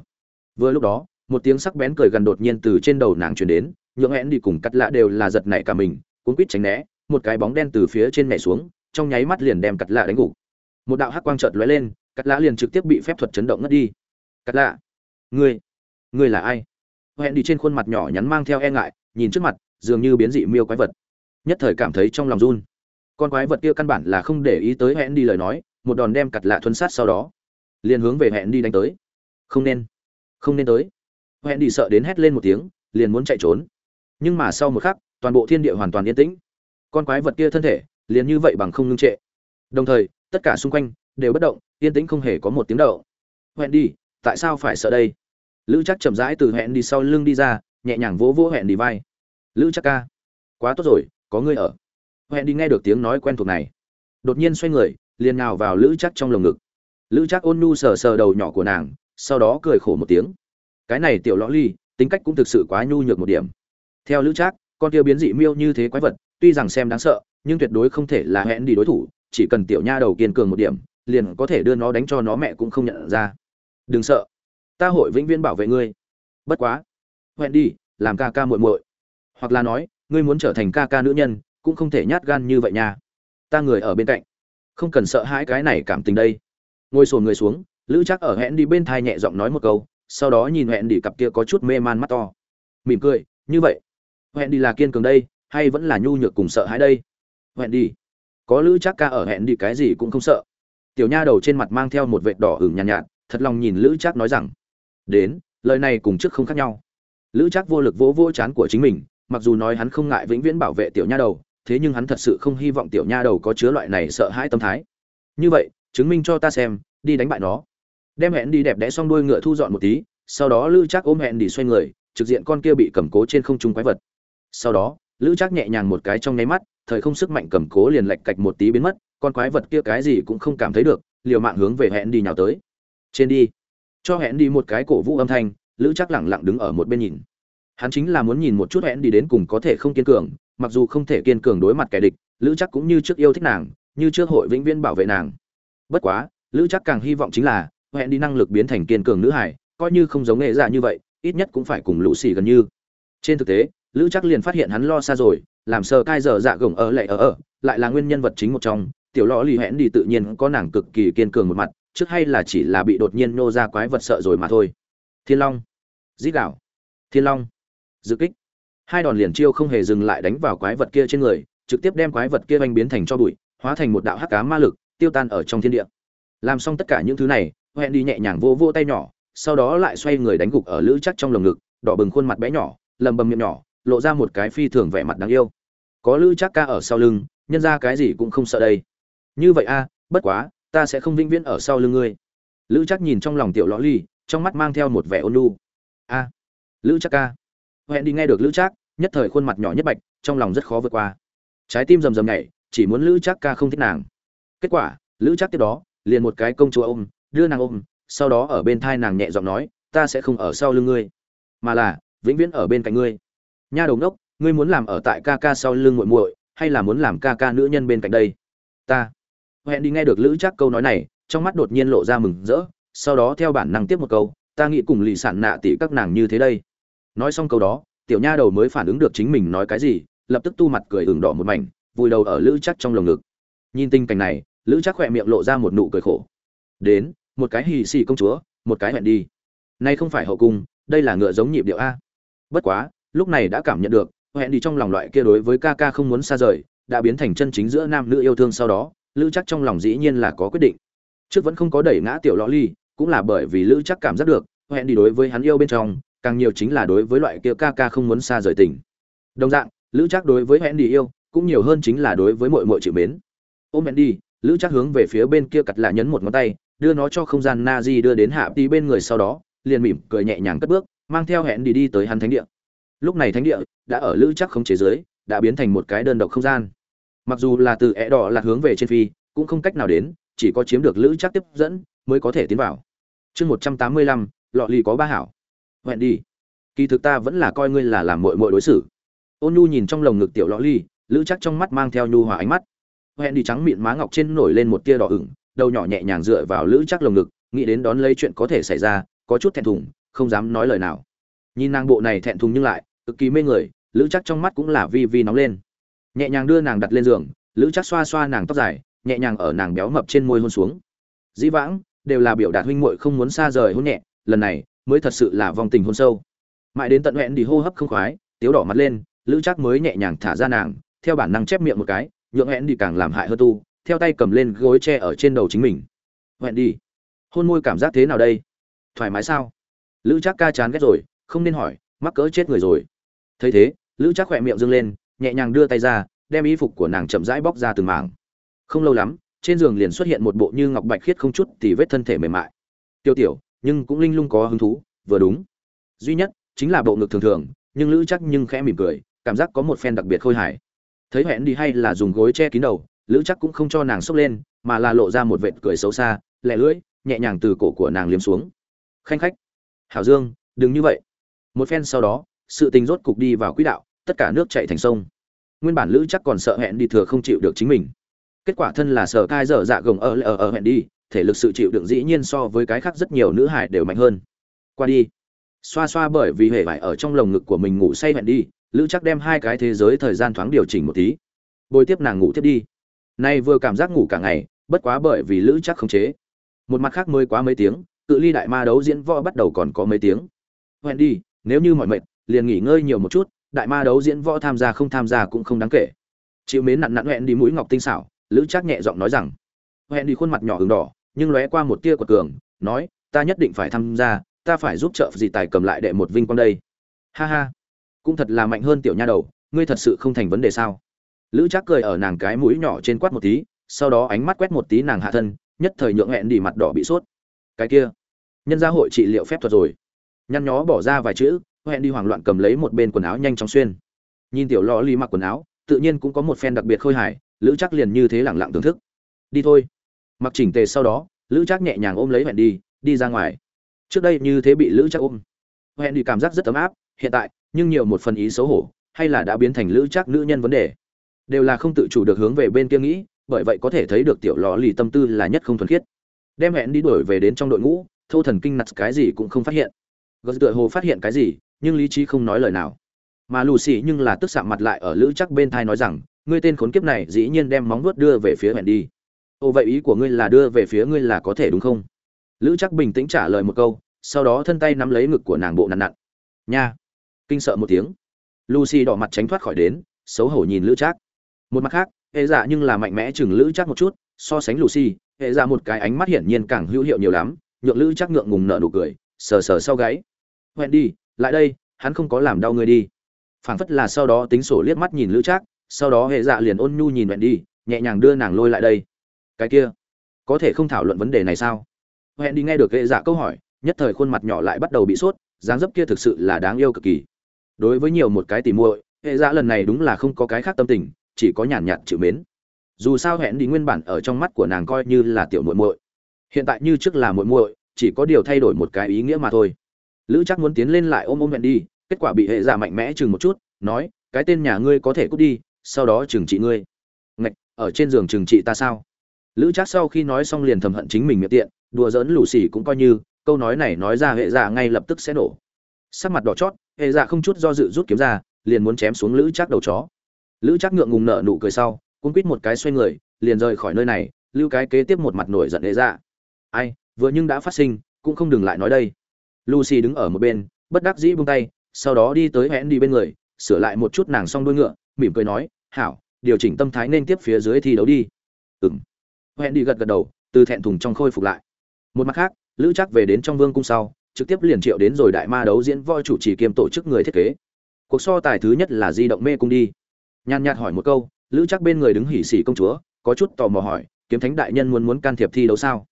Vừa lúc đó, một tiếng sắc bén cười gần đột nhiên từ trên đầu nàng truyền đến, nhượng hẹn đi cùng cắt lạ đều là giật nảy cả mình, cuốn quýt tránh né, một cái bóng đen từ phía trên nhảy xuống trong nháy mắt liền đem cắt lạ đánh gục. Một đạo hắc quang chợt lóe lên cắt lạ liền trực tiếp bị phép thuật chấn động ngất đi. Cắt lạ, ngươi ngươi là ai? Hẹn đi trên khuôn mặt nhỏ nhắn mang theo e ngại, nhìn trước mặt, dường như biến dị miêu quái vật. Nhất thời cảm thấy trong lòng run. Con quái vật kia căn bản là không để ý tới hẹn đi lời nói, một đòn đem cặt lạ thuấn sát sau đó, liền hướng về hẹn đi đánh tới. Không nên không nên tới. Hẹn đi sợ đến hét lên một tiếng, liền muốn chạy trốn. Nhưng mà sau một khắc, toàn bộ thiên địa hoàn toàn yên tĩnh. Con quái vật kia thân thể liền như vậy bằng không ngưng trệ. Đồng thời tất cả xung quanh đều bất động yên tĩnh không hề có một tiếng động. Hẹn đi tại sao phải sợ đây? Lữ chắc chậm rãi từ hẹn đi sau lưng đi ra nhẹ nhàng vỗ vỗ hẹn đi vai. Lữ chắc ca quá tốt rồi có ngươi ở. Hẹn đi nghe được tiếng nói quen thuộc này. Đột nhiên xoay người liền nhào vào lữ chắc trong lồng ngực. Lữ chắc ôn nhu sờ sờ đầu nhỏ của nàng sau đó cười khổ một tiếng. Cái này tiểu lõ ly tính cách cũng thực sự quá nhu nhược một điểm. Theo lữ Trác, con kia biến dị miêu như thế quái vật tuy rằng xem đáng sợ nhưng tuyệt đối không thể là hẹn đi đối thủ, chỉ cần tiểu nha đầu kiên cường một điểm, liền có thể đưa nó đánh cho nó mẹ cũng không nhận ra. Đừng sợ, ta hội vĩnh viễn bảo vệ ngươi. Bất quá, hẹn đi, làm ca ca muội muội. Hoặc là nói, ngươi muốn trở thành ca ca nữ nhân, cũng không thể nhát gan như vậy nha. Ta người ở bên cạnh, không cần sợ hãi cái này cảm tình đây. Ngồi sồn người xuống, lữ chắc ở hẹn đi bên thai nhẹ giọng nói một câu, sau đó nhìn hẹn đi cặp kia có chút mê man mắt to. Mỉm cười, như vậy. Hẹn đi là kiên cường đây, hay vẫn là nhu nhược cùng sợ hãi đây? Hẹn đi. Có lữ chắc ca ở hẹn đi cái gì cũng không sợ. Tiểu nha đầu trên mặt mang theo một vệt đỏ ửng nhàn nhạt, nhạt thật lòng nhìn lữ chắc nói rằng đến lời này cùng trước không khác nhau. Lữ chắc vô lực vỗ vỗ chán của chính mình mặc dù nói hắn không ngại vĩnh viễn bảo vệ tiểu nha đầu thế nhưng hắn thật sự không hy vọng tiểu nha đầu có chứa loại này sợ hãi tâm thái. Như vậy chứng minh cho ta xem đi đánh bại nó. Đem hẹn đi đẹp đẽ xong đuôi ngựa thu dọn một tí sau đó lữ chắc ôm hẹn đi xoay người trực diện con kia bị cầm cố trên không trung quái vật. Sau đó lữ chắc nhẹ nhàng một cái trong nháy mắt thời không sức mạnh cầm cố liền lệch cạch một tí biến mất, con quái vật kia cái gì cũng không cảm thấy được, liều mạng hướng về hẹn đi nhào tới. Trên đi. Cho hẹn đi một cái cổ vũ âm thanh, lữ chắc lẳng lặng đứng ở một bên nhìn. Hắn chính là muốn nhìn một chút hẹn đi đến cùng có thể không kiên cường, mặc dù không thể kiên cường đối mặt kẻ địch, lữ chắc cũng như trước yêu thích nàng, như trước hội vĩnh viễn bảo vệ nàng. Bất quá, lữ chắc càng hy vọng chính là, hẹn đi năng lực biến thành kiên cường nữ hải coi như không giống nghệ giả như vậy, ít nhất cũng phải cùng lũ xì gần như. Trên thực tế, lữ chắc liền phát hiện hắn lo xa rồi làm sờ cai giờ dạ gồng ở lại ở ở, lại là nguyên nhân vật chính một trong. Tiểu lọ lì hẹn đi tự nhiên có nàng cực kỳ kiên cường một mặt, trước hay là chỉ là bị đột nhiên nô ra quái vật sợ rồi mà thôi. Thiên long. Dít đảo thiên long. Dự kích. Hai đòn liền chiêu không hề dừng lại đánh vào quái vật kia trên người, trực tiếp đem quái vật kia oanh biến thành cho bụi, hóa thành một đạo hắc cá ma lực, tiêu tan ở trong thiên địa. Làm xong tất cả những thứ này, hẹn đi nhẹ nhàng vô vô tay nhỏ, sau đó lại xoay người đánh gục ở lữ chắc trong lồng ngực, đỏ bừng khuôn mặt bé nhỏ, lầm bầm miệng nhỏ, lộ ra một cái phi thường vẻ mặt đáng yêu có lữ chắc ca ở sau lưng, nhân ra cái gì cũng không sợ đây. Như vậy a, bất quá, ta sẽ không vĩnh viễn ở sau lưng ngươi. Lữ chắc nhìn trong lòng tiểu lõ ly, trong mắt mang theo một vẻ ôn lu a, lữ chắc ca. Hẹn đi nghe được lữ chắc nhất thời khuôn mặt nhỏ nhất bạch, trong lòng rất khó vượt qua. Trái tim rầm rầm nhảy, chỉ muốn lữ chắc ca không thích nàng. Kết quả, lữ chắc tiếp đó, liền một cái công chúa ôm, đưa nàng ôm, sau đó ở bên thai nàng nhẹ giọng nói, ta sẽ không ở sau lưng ngươi, mà là vĩnh viễn ở bên cạnh ngươi. Nha đầu ngốc ngươi muốn làm ở tại ca ca sau lưng muội muội, hay là muốn làm ca ca nữ nhân bên cạnh đây? Ta. Hẹn đi nghe được lữ chắc câu nói này, trong mắt đột nhiên lộ ra mừng rỡ, sau đó theo bản năng tiếp một câu, ta nghĩ cùng lì sản nạ tỷ các nàng như thế đây. Nói xong câu đó, tiểu nha đầu mới phản ứng được chính mình nói cái gì, lập tức tu mặt cười ửng đỏ một mảnh, vùi đầu ở lữ chắc trong lồng ngực. Nhìn tình cảnh này, lữ chắc khỏe miệng lộ ra một nụ cười khổ. Đến, một cái hì xì công chúa, một cái hẹn đi. Nay không phải hậu cung, đây là ngựa giống nhịp điệu a. Bất quá, lúc này đã cảm nhận được hẹn đi trong lòng loại kia đối với ca ca không muốn xa rời, đã biến thành chân chính giữa nam nữ yêu thương sau đó, lữ chắc trong lòng dĩ nhiên là có quyết định. Trước vẫn không có đẩy ngã tiểu lõ ly, cũng là bởi vì lữ chắc cảm giác được, hẹn đi đối với hắn yêu bên trong, càng nhiều chính là đối với loại kia ca ca không muốn xa rời tình. Đồng dạng, lữ chắc đối với hẹn đi yêu, cũng nhiều hơn chính là đối với mọi mọi chịu mến. Ôm hẹn đi, lữ chắc hướng về phía bên kia cặt lại nhấn một ngón tay, đưa nó cho không gian na di đưa đến hạ đi bên người sau đó, liền mỉm cười nhẹ nhàng cất bước, mang theo hẹn đi đi tới hắn thánh địa lúc này thánh địa đã ở lữ chắc không chế giới đã biến thành một cái đơn độc không gian. Mặc dù là từ ẻ đỏ lạc hướng về trên phi, cũng không cách nào đến, chỉ có chiếm được lữ chắc tiếp dẫn mới có thể tiến vào. Chương một trăm tám mươi lăm, lọ lì có ba hảo. Hẹn đi. Kỳ thực ta vẫn là coi ngươi là làm mội mội đối xử. Ôn nhu nhìn trong lồng ngực tiểu lọ ly lữ chắc trong mắt mang theo nhu hòa ánh mắt. Hẹn đi trắng mịn má ngọc trên nổi lên một tia đỏ ửng, đầu nhỏ nhẹ nhàng dựa vào lữ chắc lồng ngực, nghĩ đến đón lấy chuyện có thể xảy ra, có chút thẹn thùng, không dám nói lời nào nhìn nàng bộ này thẹn thùng nhưng lại, cực kỳ mê người, lữ chắc trong mắt cũng là vi vi nóng lên. Nhẹ nhàng đưa nàng đặt lên giường, lữ chắc xoa xoa nàng tóc dài, nhẹ nhàng ở nàng béo mập trên môi hôn xuống. Dĩ vãng, đều là biểu đạt huynh muội không muốn xa rời hôn nhẹ, lần này mới thật sự là vòng tình hôn sâu. Mãi đến tận hẹn đi hô hấp không khoái, tiếu đỏ mặt lên, lữ chắc mới nhẹ nhàng thả ra nàng, theo bản năng chép miệng một cái, nhượng hẹn đi càng làm hại hơn tu, theo tay cầm lên gối tre ở trên đầu chính mình. Hẹn đi, hôn môi cảm giác thế nào đây? Thoải mái sao? Lữ chắc ca chán ghét rồi không nên hỏi, mắc cỡ chết người rồi. Thấy thế, lữ chắc khỏe miệng dâng lên, nhẹ nhàng đưa tay ra, đem y phục của nàng chậm rãi bóc ra từng mảng. Không lâu lắm, trên giường liền xuất hiện một bộ như ngọc bạch khiết không chút thì vết thân thể mềm mại. Tiêu tiểu, nhưng cũng linh lung có hứng thú, vừa đúng. Duy nhất chính là bộ ngực thường thường, nhưng lữ chắc nhưng khẽ mỉm cười, cảm giác có một phen đặc biệt khôi hài. Thấy hẹn đi hay là dùng gối che kín đầu, lữ chắc cũng không cho nàng sốc lên, mà là lộ ra một vệt cười xấu xa lẹ lưỡi, nhẹ nhàng từ cổ của nàng liếm xuống. Khanh khách. Hảo dương, đừng như vậy một phen sau đó, sự tình rốt cục đi vào quỹ đạo, tất cả nước chạy thành sông. Nguyên bản lữ chắc còn sợ hẹn đi thừa không chịu được chính mình. Kết quả thân là sợ cai dở dạ gồng ở ở ở hẹn đi, thể lực sự chịu đựng dĩ nhiên so với cái khác rất nhiều nữ hải đều mạnh hơn. Qua đi. Xoa xoa bởi vì hề vải ở trong lồng ngực của mình ngủ say hẹn đi, lữ chắc đem hai cái thế giới thời gian thoáng điều chỉnh một tí. Bồi tiếp nàng ngủ tiếp đi. Nay vừa cảm giác ngủ cả ngày, bất quá bởi vì lữ chắc không chế. Một mặt khác mới quá mấy tiếng, cự ly đại ma đấu diễn võ bắt đầu còn có mấy tiếng. Hẹn đi nếu như mọi mệt liền nghỉ ngơi nhiều một chút, đại ma đấu diễn võ tham gia không tham gia cũng không đáng kể. Chịu mến nặn nặn hẹn đi mũi ngọc tinh xảo, lữ trác nhẹ giọng nói rằng hẹn đi khuôn mặt nhỏ hừng đỏ, nhưng lóe qua một tia quật cường, nói, ta nhất định phải tham gia, ta phải giúp trợ gì tài cầm lại đệ một vinh quang đây. Ha ha, cũng thật là mạnh hơn tiểu nha đầu, ngươi thật sự không thành vấn đề sao? Lữ trác cười ở nàng cái mũi nhỏ trên quát một tí, sau đó ánh mắt quét một tí nàng hạ thân, nhất thời nhượng hẹn đi mặt đỏ bị sốt. Cái kia, nhân gia hội trị liệu phép thuật rồi nhăn nhó bỏ ra vài chữ, hẹn đi hoảng loạn cầm lấy một bên quần áo nhanh chóng xuyên. Nhìn tiểu lò ly mặc quần áo, tự nhiên cũng có một phen đặc biệt khôi hài, lữ chắc liền như thế lẳng lặng thưởng thức. Đi thôi. Mặc chỉnh tề sau đó, lữ chắc nhẹ nhàng ôm lấy hẹn đi đi ra ngoài. Trước đây như thế bị lữ chắc ôm. Hẹn đi cảm giác rất ấm áp, hiện tại, nhưng nhiều một phần ý xấu hổ, hay là đã biến thành lữ chắc nữ nhân vấn đề. Đều là không tự chủ được hướng về bên kia nghĩ, bởi vậy có thể thấy được tiểu lò lì tâm tư là nhất không thuần khiết. Đem hẹn đi đuổi về đến trong đội ngũ, thâu thần kinh nặt cái gì cũng không phát hiện gật tựa hồ phát hiện cái gì, nhưng lý trí không nói lời nào. Mà lù xì nhưng là tức sạm mặt lại ở lữ chắc bên thai nói rằng, ngươi tên khốn kiếp này dĩ nhiên đem móng vuốt đưa về phía hẹn đi. Ồ vậy ý của ngươi là đưa về phía ngươi là có thể đúng không? Lữ chắc bình tĩnh trả lời một câu, sau đó thân tay nắm lấy ngực của nàng bộ nặn nặn. Nha! Kinh sợ một tiếng. Lucy đỏ mặt tránh thoát khỏi đến, xấu hổ nhìn lữ chắc. Một mặt khác, hệ dạ nhưng là mạnh mẽ chừng lữ chắc một chút, so sánh lucy, hệ dạ một cái ánh mắt hiển nhiên càng hữu hiệu nhiều lắm, nhượng lữ chắc ngượng ngùng nợ nụ cười, sờ sờ sau gáy hẹn đi, lại đây, hắn không có làm đau ngươi đi. Phảng phất là sau đó tính sổ liếc mắt nhìn lữ trác, sau đó hệ dạ liền ôn nhu nhìn hẹn đi, nhẹ nhàng đưa nàng lôi lại đây. Cái kia, có thể không thảo luận vấn đề này sao? Hẹn đi nghe được hệ dạ câu hỏi, nhất thời khuôn mặt nhỏ lại bắt đầu bị sốt, dáng dấp kia thực sự là đáng yêu cực kỳ. Đối với nhiều một cái tỉ muội, hệ dạ lần này đúng là không có cái khác tâm tình, chỉ có nhàn nhạt chịu mến. Dù sao hẹn đi nguyên bản ở trong mắt của nàng coi như là tiểu muội muội. Hiện tại như trước là muội muội, chỉ có điều thay đổi một cái ý nghĩa mà thôi lữ chắc muốn tiến lên lại ôm ôm hẹn đi, kết quả bị hệ giả mạnh mẽ chừng một chút, nói, cái tên nhà ngươi có thể cút đi, sau đó trừng trị ngươi. Ngạch, ở trên giường trừng trị ta sao? Lữ chắc sau khi nói xong liền thầm hận chính mình miệng tiện, đùa giỡn lù xì cũng coi như, câu nói này nói ra hệ giả ngay lập tức sẽ nổ sắc mặt đỏ chót, hệ giả không chút do dự rút kiếm ra, liền muốn chém xuống lữ chắc đầu chó. Lữ chắc ngượng ngùng nở nụ cười sau cũng quít một cái xoay người, liền rời khỏi nơi này, lưu cái kế tiếp một mặt nổi giận hệ giả. Ai, vừa nhưng đã phát sinh, cũng không đừng lại nói đây lucy đứng ở một bên, bất đắc dĩ buông tay, sau đó đi tới hẹn đi bên người, sửa lại một chút nàng song đuôi ngựa, mỉm cười nói, hảo, điều chỉnh tâm thái nên tiếp phía dưới thi đấu đi. Ừng hẹn đi gật gật đầu, từ thẹn thùng trong khôi phục lại. Một mặt khác, lữ chắc về đến trong vương cung sau, trực tiếp liền triệu đến rồi đại ma đấu diễn voi chủ trì kiêm tổ chức người thiết kế. Cuộc so tài thứ nhất là di động mê cung đi. Nhàn nhạt hỏi một câu, lữ chắc bên người đứng hỉ xỉ công chúa, có chút tò mò hỏi, kiếm thánh đại nhân muốn muốn can thiệp thi đấu sao?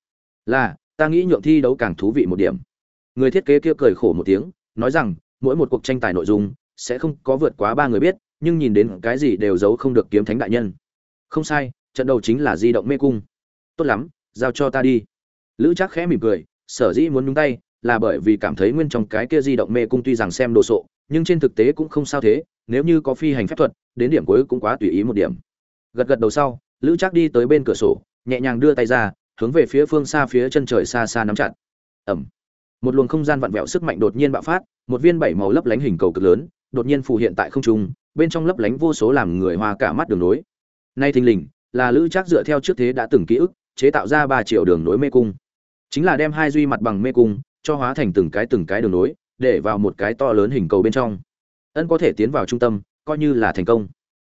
Là, ta nghĩ nhượng thi đấu càng thú vị một điểm người thiết kế kia cười khổ một tiếng, nói rằng, mỗi một cuộc tranh tài nội dung sẽ không có vượt quá ba người biết, nhưng nhìn đến cái gì đều giấu không được kiếm thánh đại nhân. Không sai, trận đầu chính là di động mê cung. Tốt lắm, giao cho ta đi. Lữ chắc khẽ mỉm cười, sở dĩ muốn nhúng tay là bởi vì cảm thấy nguyên trong cái kia di động mê cung tuy rằng xem đồ sộ, nhưng trên thực tế cũng không sao thế, nếu như có phi hành phép thuật, đến điểm cuối cũng quá tùy ý một điểm. Gật gật đầu sau, lữ chắc đi tới bên cửa sổ, nhẹ nhàng đưa tay ra, hướng về phía phương xa phía chân trời xa xa nắm chặt. Ẩm một luồng không gian vặn vẹo sức mạnh đột nhiên bạo phát, một viên bảy màu lấp lánh hình cầu cực lớn, đột nhiên phù hiện tại không trung, bên trong lấp lánh vô số làm người hoa cả mắt đường nối. Nay thình lình, là lữ trác dựa theo trước thế đã từng ký ức, chế tạo ra ba triệu đường nối mê cung. Chính là đem hai duy mặt bằng mê cung, cho hóa thành từng cái từng cái đường nối, để vào một cái to lớn hình cầu bên trong. Ân có thể tiến vào trung tâm, coi như là thành công.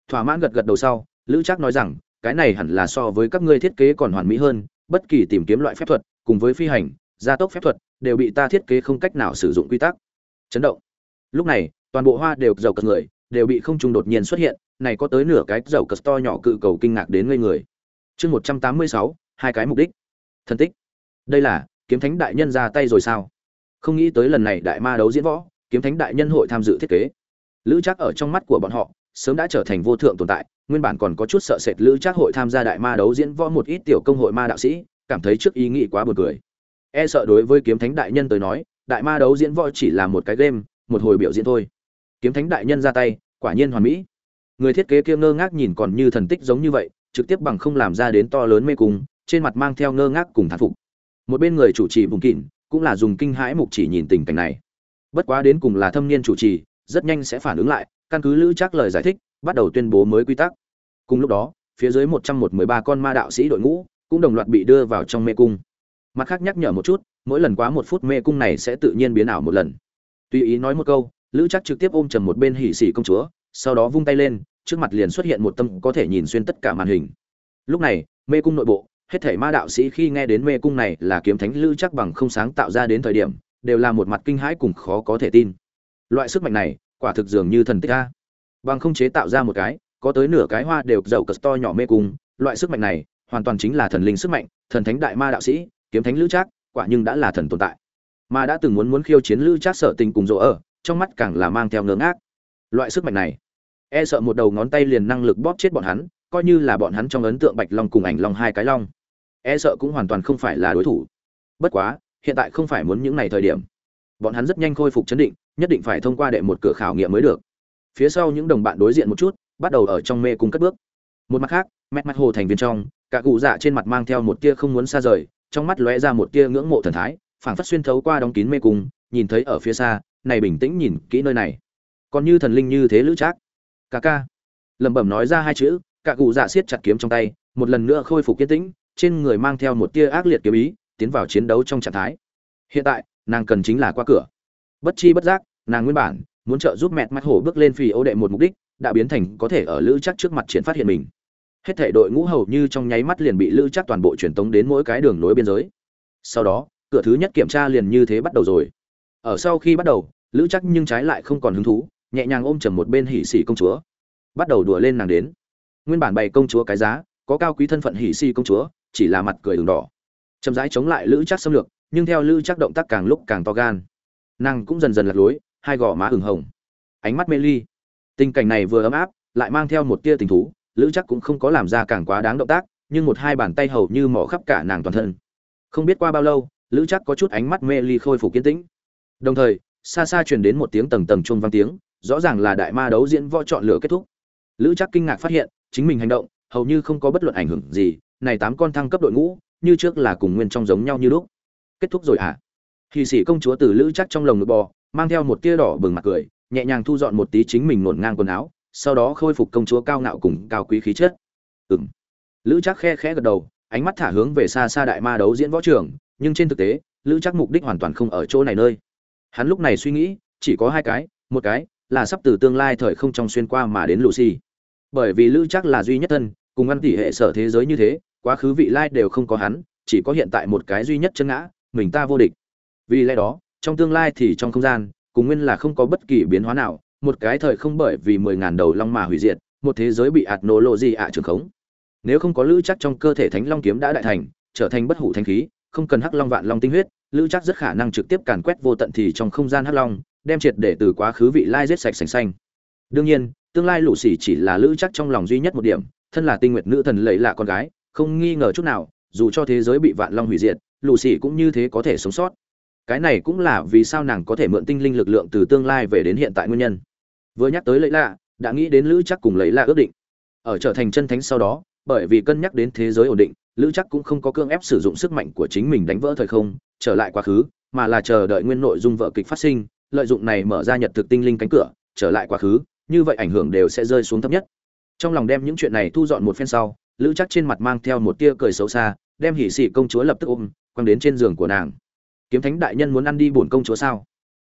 Thỏa mãn gật gật đầu sau, lữ trác nói rằng, cái này hẳn là so với các ngươi thiết kế còn hoàn mỹ hơn, bất kỳ tìm kiếm loại phép thuật, cùng với phi hành, gia tốc phép thuật đều bị ta thiết kế không cách nào sử dụng quy tắc. Chấn động. Lúc này, toàn bộ hoa đều dầu cất người, đều bị không trung đột nhiên xuất hiện, này có tới nửa cái dầu cất to nhỏ cự cầu kinh ngạc đến ngây người. Chương một trăm tám mươi sáu, hai cái mục đích. Thân tích. Đây là, kiếm thánh đại nhân ra tay rồi sao? Không nghĩ tới lần này đại ma đấu diễn võ, kiếm thánh đại nhân hội tham dự thiết kế. Lữ chắc ở trong mắt của bọn họ, sớm đã trở thành vô thượng tồn tại, nguyên bản còn có chút sợ sệt lữ chắc hội tham gia đại ma đấu diễn võ một ít tiểu công hội ma đạo sĩ, cảm thấy trước ý nghĩ quá buồn cười e sợ đối với kiếm thánh đại nhân tới nói, đại ma đấu diễn võ chỉ là một cái game, một hồi biểu diễn thôi. Kiếm thánh đại nhân ra tay, quả nhiên hoàn mỹ. Người thiết kế kia ngơ ngác nhìn còn như thần tích giống như vậy, trực tiếp bằng không làm ra đến to lớn mê cung, trên mặt mang theo ngơ ngác cùng thán phục. Một bên người chủ trì vùng kịn cũng là dùng kinh hãi mục chỉ nhìn tình cảnh này. Bất quá đến cùng là thâm niên chủ trì, rất nhanh sẽ phản ứng lại, căn cứ lữ chắc lời giải thích, bắt đầu tuyên bố mới quy tắc. Cùng lúc đó, phía dưới một trăm một mười ba con ma đạo sĩ đội ngũ, cũng đồng loạt bị đưa vào trong mê cung mặt khác nhắc nhở một chút, mỗi lần quá một phút mê cung này sẽ tự nhiên biến ảo một lần. Tùy ý nói một câu, lữ chắc trực tiếp ôm trầm một bên hỉ xỉ công chúa, sau đó vung tay lên, trước mặt liền xuất hiện một tâm có thể nhìn xuyên tất cả màn hình. Lúc này, mê cung nội bộ, hết thảy ma đạo sĩ khi nghe đến mê cung này là kiếm thánh lữ chắc bằng không sáng tạo ra đến thời điểm, đều là một mặt kinh hãi cùng khó có thể tin. Loại sức mạnh này, quả thực dường như thần tích a. Bằng không chế tạo ra một cái, có tới nửa cái hoa đều dầu cờ to nhỏ mê cung, loại sức mạnh này, hoàn toàn chính là thần linh sức mạnh, thần thánh đại ma đạo sĩ kiếm thánh lữ trác, quả nhưng đã là thần tồn tại. Mà đã từng muốn muốn khiêu chiến lữ trác sở tình cùng rỗ ở, trong mắt càng là mang theo ngớ ngác. Loại sức mạnh này e sợ một đầu ngón tay liền năng lực bóp chết bọn hắn, coi như là bọn hắn trong ấn tượng bạch long cùng ảnh long hai cái long e sợ cũng hoàn toàn không phải là đối thủ. Bất quá, hiện tại không phải muốn những này thời điểm. Bọn hắn rất nhanh khôi phục chấn định, nhất định phải thông qua đệ một cửa khảo nghiệm mới được. Phía sau những đồng bạn đối diện một chút, bắt đầu ở trong mê cung cất bước. Một mặt khác, mẹt mắt hồ thành viên trong, cả cụ dạ trên mặt mang theo một tia không muốn xa rời trong mắt lóe ra một tia ngưỡng mộ thần thái, phảng phất xuyên thấu qua đóng kín mê cung, nhìn thấy ở phía xa, này bình tĩnh nhìn kỹ nơi này. Còn như thần linh như thế lữ trác. Ca ca. Lẩm bẩm nói ra hai chữ cả cụ dạ siết chặt kiếm trong tay, một lần nữa khôi phục kiên tĩnh, trên người mang theo một tia ác liệt kiếm ý, tiến vào chiến đấu trong trạng thái. Hiện tại, nàng cần chính là qua cửa. Bất chi bất giác, nàng nguyên bản, muốn trợ giúp mẹ mắt hổ bước lên phi ô đệ một mục đích, đã biến thành có thể ở lữ chắc trước mặt triển phát hiện mình hết thể đội ngũ hầu như trong nháy mắt liền bị lữ chắc toàn bộ truyền tống đến mỗi cái đường nối biên giới. Sau đó, cửa thứ nhất kiểm tra liền như thế bắt đầu rồi. Ở sau khi bắt đầu, lữ chắc nhưng trái lại không còn hứng thú, nhẹ nhàng ôm chầm một bên hỉ xỉ công chúa. Bắt đầu đùa lên nàng đến. Nguyên bản bày công chúa cái giá, có cao quý thân phận hỉ xỉ công chúa, chỉ là mặt cười đường đỏ. Chậm rãi chống lại lữ chắc xâm lược, nhưng theo lữ chắc động tác càng lúc càng to gan. Nàng cũng dần dần lật lối, hai gò má ửng hồng. Ánh mắt mê ly. Tình cảnh này vừa ấm áp, lại mang theo một tia tình thú lữ chắc cũng không có làm ra càng quá đáng động tác, nhưng một hai bàn tay hầu như mỏ khắp cả nàng toàn thân. Không biết qua bao lâu, lữ chắc có chút ánh mắt mê ly khôi phục kiên tĩnh. Đồng thời, xa xa truyền đến một tiếng tầng tầng chuông vang tiếng, rõ ràng là đại ma đấu diễn võ chọn lửa kết thúc. Lữ chắc kinh ngạc phát hiện, chính mình hành động, hầu như không có bất luận ảnh hưởng gì, này tám con thăng cấp đội ngũ, như trước là cùng nguyên trong giống nhau như lúc. Kết thúc rồi à? hì sĩ công chúa từ lữ chắc trong lồng ngực bò, mang theo một tia đỏ bừng mặt cười, nhẹ nhàng thu dọn một tí chính mình nổn ngang quần áo sau đó khôi phục công chúa cao ngạo cùng cao quý khí chất. Ừm. lữ Trác khe khẽ gật đầu, ánh mắt thả hướng về xa xa đại ma đấu diễn võ trường, nhưng trên thực tế, lữ Trác mục đích hoàn toàn không ở chỗ này nơi. Hắn lúc này suy nghĩ, chỉ có hai cái, một cái là sắp từ tương lai thời không trong xuyên qua mà đến lucy. Bởi vì lữ Trác là duy nhất thân, cùng ngăn tỷ hệ sở thế giới như thế, quá khứ vị lai đều không có hắn, chỉ có hiện tại một cái duy nhất chân ngã, mình ta vô địch. Vì lẽ đó, trong tương lai thì trong không gian, cùng nguyên là không có bất kỳ biến hóa nào một cái thời không bởi vì mười ngàn đầu long mà hủy diệt, một thế giới bị ạt nổ lộ gì ạ trường khống. Nếu không có lữ chắc trong cơ thể thánh long kiếm đã đại thành, trở thành bất hủ thanh khí, không cần hắc long vạn long tinh huyết, lữ chắc rất khả năng trực tiếp càn quét vô tận thì trong không gian hắc long, đem triệt để từ quá khứ vị lai giết sạch sành xanh. Đương nhiên, tương lai lũ xỉ chỉ là lữ chắc trong lòng duy nhất một điểm, thân là tinh nguyệt nữ thần lấy lạ con gái, không nghi ngờ chút nào, dù cho thế giới bị vạn long hủy diệt, lũ xỉ cũng như thế có thể sống sót. Cái này cũng là vì sao nàng có thể mượn tinh linh lực lượng từ tương lai về đến hiện tại nguyên nhân vừa nhắc tới lẫy lạ, đã nghĩ đến lữ chắc cùng lẫy lạ ước định. Ở trở thành chân thánh sau đó, bởi vì cân nhắc đến thế giới ổn định, lữ chắc cũng không có cương ép sử dụng sức mạnh của chính mình đánh vỡ thời không, trở lại quá khứ, mà là chờ đợi nguyên nội dung vợ kịch phát sinh, lợi dụng này mở ra nhật thực tinh linh cánh cửa, trở lại quá khứ, như vậy ảnh hưởng đều sẽ rơi xuống thấp nhất. Trong lòng đem những chuyện này thu dọn một phen sau, lữ chắc trên mặt mang theo một tia cười xấu xa, đem hỉ sĩ công chúa lập tức ôm, quăng đến trên giường của nàng. Kiếm thánh đại nhân muốn ăn đi bổn công chúa sao?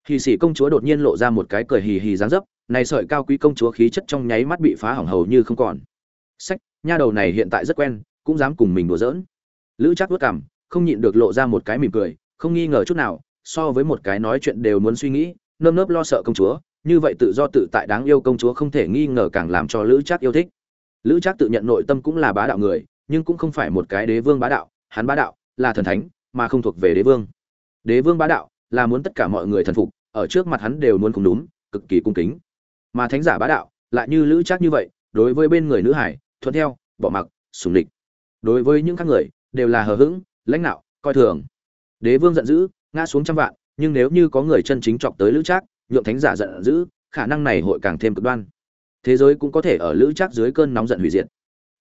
Hỉ sĩ công chúa đột nhiên lộ ra một cái cười hì hì dáng dấp, này sợi cao quý công chúa khí chất trong nháy mắt bị phá hỏng hầu như không còn. Sách, nha đầu này hiện tại rất quen, cũng dám cùng mình đùa giỡn. Lữ chắc vất cảm không nhịn được lộ ra một cái mỉm cười, không nghi ngờ chút nào, so với một cái nói chuyện đều muốn suy nghĩ, nơm nớp lo sợ công chúa, như vậy tự do tự tại đáng yêu công chúa không thể nghi ngờ càng làm cho lữ trác yêu thích. Lữ trác tự nhận nội tâm cũng là bá đạo người, nhưng cũng không phải một cái đế vương bá đạo, hắn bá đạo là thần thánh, mà không thuộc về đế vương. Đế vương bá đạo là muốn tất cả mọi người thần phục ở trước mặt hắn đều muốn cùng đúng, cực kỳ cung kính. Mà thánh giả bá đạo lại như lữ trác như vậy, đối với bên người nữ hải, thuận theo, bỏ mặc, sùng địch. Đối với những các người, đều là hờ hững, lãnh đạo coi thường. Đế vương giận dữ, ngã xuống trăm vạn, nhưng nếu như có người chân chính chọc tới lữ trác, nhượng thánh giả giận dữ, khả năng này hội càng thêm cực đoan. Thế giới cũng có thể ở lữ trác dưới cơn nóng giận hủy diệt.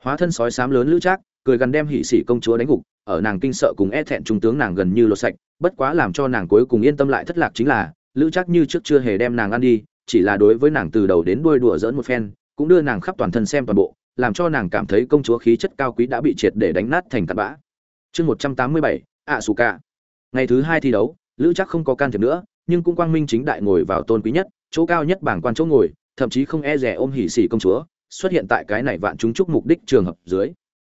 Hóa thân sói xám lớn lữ trác, cười gần đem hỷ sĩ công chúa đánh gục, ở nàng kinh sợ cùng e thẹn trung tướng nàng gần như lột sạch, bất quá làm cho nàng cuối cùng yên tâm lại thất lạc chính là lữ chắc như trước chưa hề đem nàng ăn đi, chỉ là đối với nàng từ đầu đến đuôi đùa dỡn một phen, cũng đưa nàng khắp toàn thân xem toàn bộ, làm cho nàng cảm thấy công chúa khí chất cao quý đã bị triệt để đánh nát thành tạt bã. Chương một trăm tám mươi bảy ạ xù ca ngày thứ hai thi đấu, lữ chắc không có can thiệp nữa, nhưng cũng quang minh chính đại ngồi vào tôn quý nhất, chỗ cao nhất bảng quan chỗ ngồi, thậm chí không e rẻ ôm hỉ xỉ công chúa, xuất hiện tại cái này vạn chúng chúc mục đích trường hợp dưới.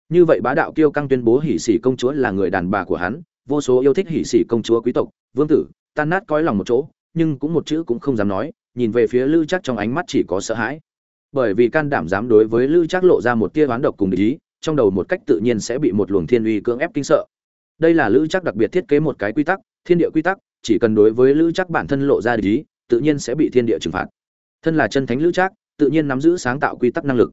Như vậy bá đạo kiêu căng tuyên bố hỉ xỉ công chúa là người đàn bà của hắn, vô số yêu thích hỉ xỉ công chúa quý tộc, vương tử, tan nát coi lòng một chỗ nhưng cũng một chữ cũng không dám nói, nhìn về phía lữ chắc trong ánh mắt chỉ có sợ hãi. Bởi vì can đảm dám đối với lữ chắc lộ ra một tia oán độc cùng ý, trong đầu một cách tự nhiên sẽ bị một luồng thiên uy cưỡng ép kinh sợ. Đây là lữ chắc đặc biệt thiết kế một cái quy tắc, thiên địa quy tắc, chỉ cần đối với lữ chắc bản thân lộ ra ý, tự nhiên sẽ bị thiên địa trừng phạt. Thân là chân thánh lữ chắc tự nhiên nắm giữ sáng tạo quy tắc năng lực.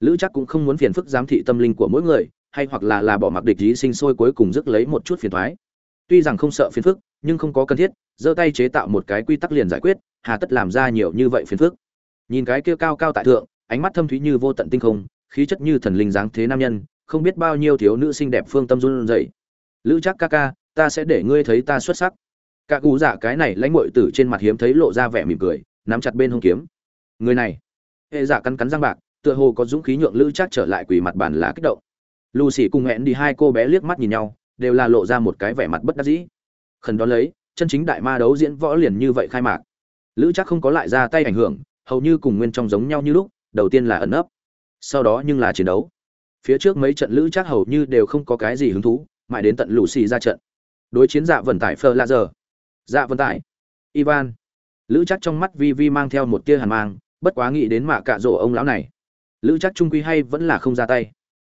Lữ chắc cũng không muốn phiền phức giám thị tâm linh của mỗi người, hay hoặc là là bỏ mặc địch ý sinh sôi cuối cùng rước lấy một chút phiền thoái. Tuy rằng không sợ phiền phức nhưng không có cần thiết, giơ tay chế tạo một cái quy tắc liền giải quyết, hà tất làm ra nhiều như vậy phiền phức. Nhìn cái kia cao cao tại thượng, ánh mắt thâm thúy như vô tận tinh không, khí chất như thần linh dáng thế nam nhân, không biết bao nhiêu thiếu nữ xinh đẹp phương tâm run rẩy. Lữ chắc ca ca, ta sẽ để ngươi thấy ta xuất sắc. Cả cú giả cái này lãnh ngội tử trên mặt hiếm thấy lộ ra vẻ mỉm cười, nắm chặt bên hông kiếm. Người này. Hệ giả cắn cắn răng bạc, tựa hồ có dũng khí nhượng lữ chắc trở lại quỳ mặt bàn là kích động. Lucy cùng hẹn đi hai cô bé liếc mắt nhìn nhau, đều là lộ ra một cái vẻ mặt bất đắc dĩ khẩn đón lấy, chân chính đại ma đấu diễn võ liền như vậy khai mạc. Lữ chắc không có lại ra tay ảnh hưởng, hầu như cùng nguyên trong giống nhau như lúc, đầu tiên là ẩn ấp sau đó nhưng là chiến đấu. Phía trước mấy trận lữ chắc hầu như đều không có cái gì hứng thú, mãi đến tận lũ xì ra trận. Đối chiến dạ vận tải phơ la giờ. Dạ vận tải. Ivan. Lữ chắc trong mắt vi vi mang theo một tia hàn mang, bất quá nghĩ đến mạ cạ rỗ ông lão này. Lữ chắc trung quy hay vẫn là không ra tay.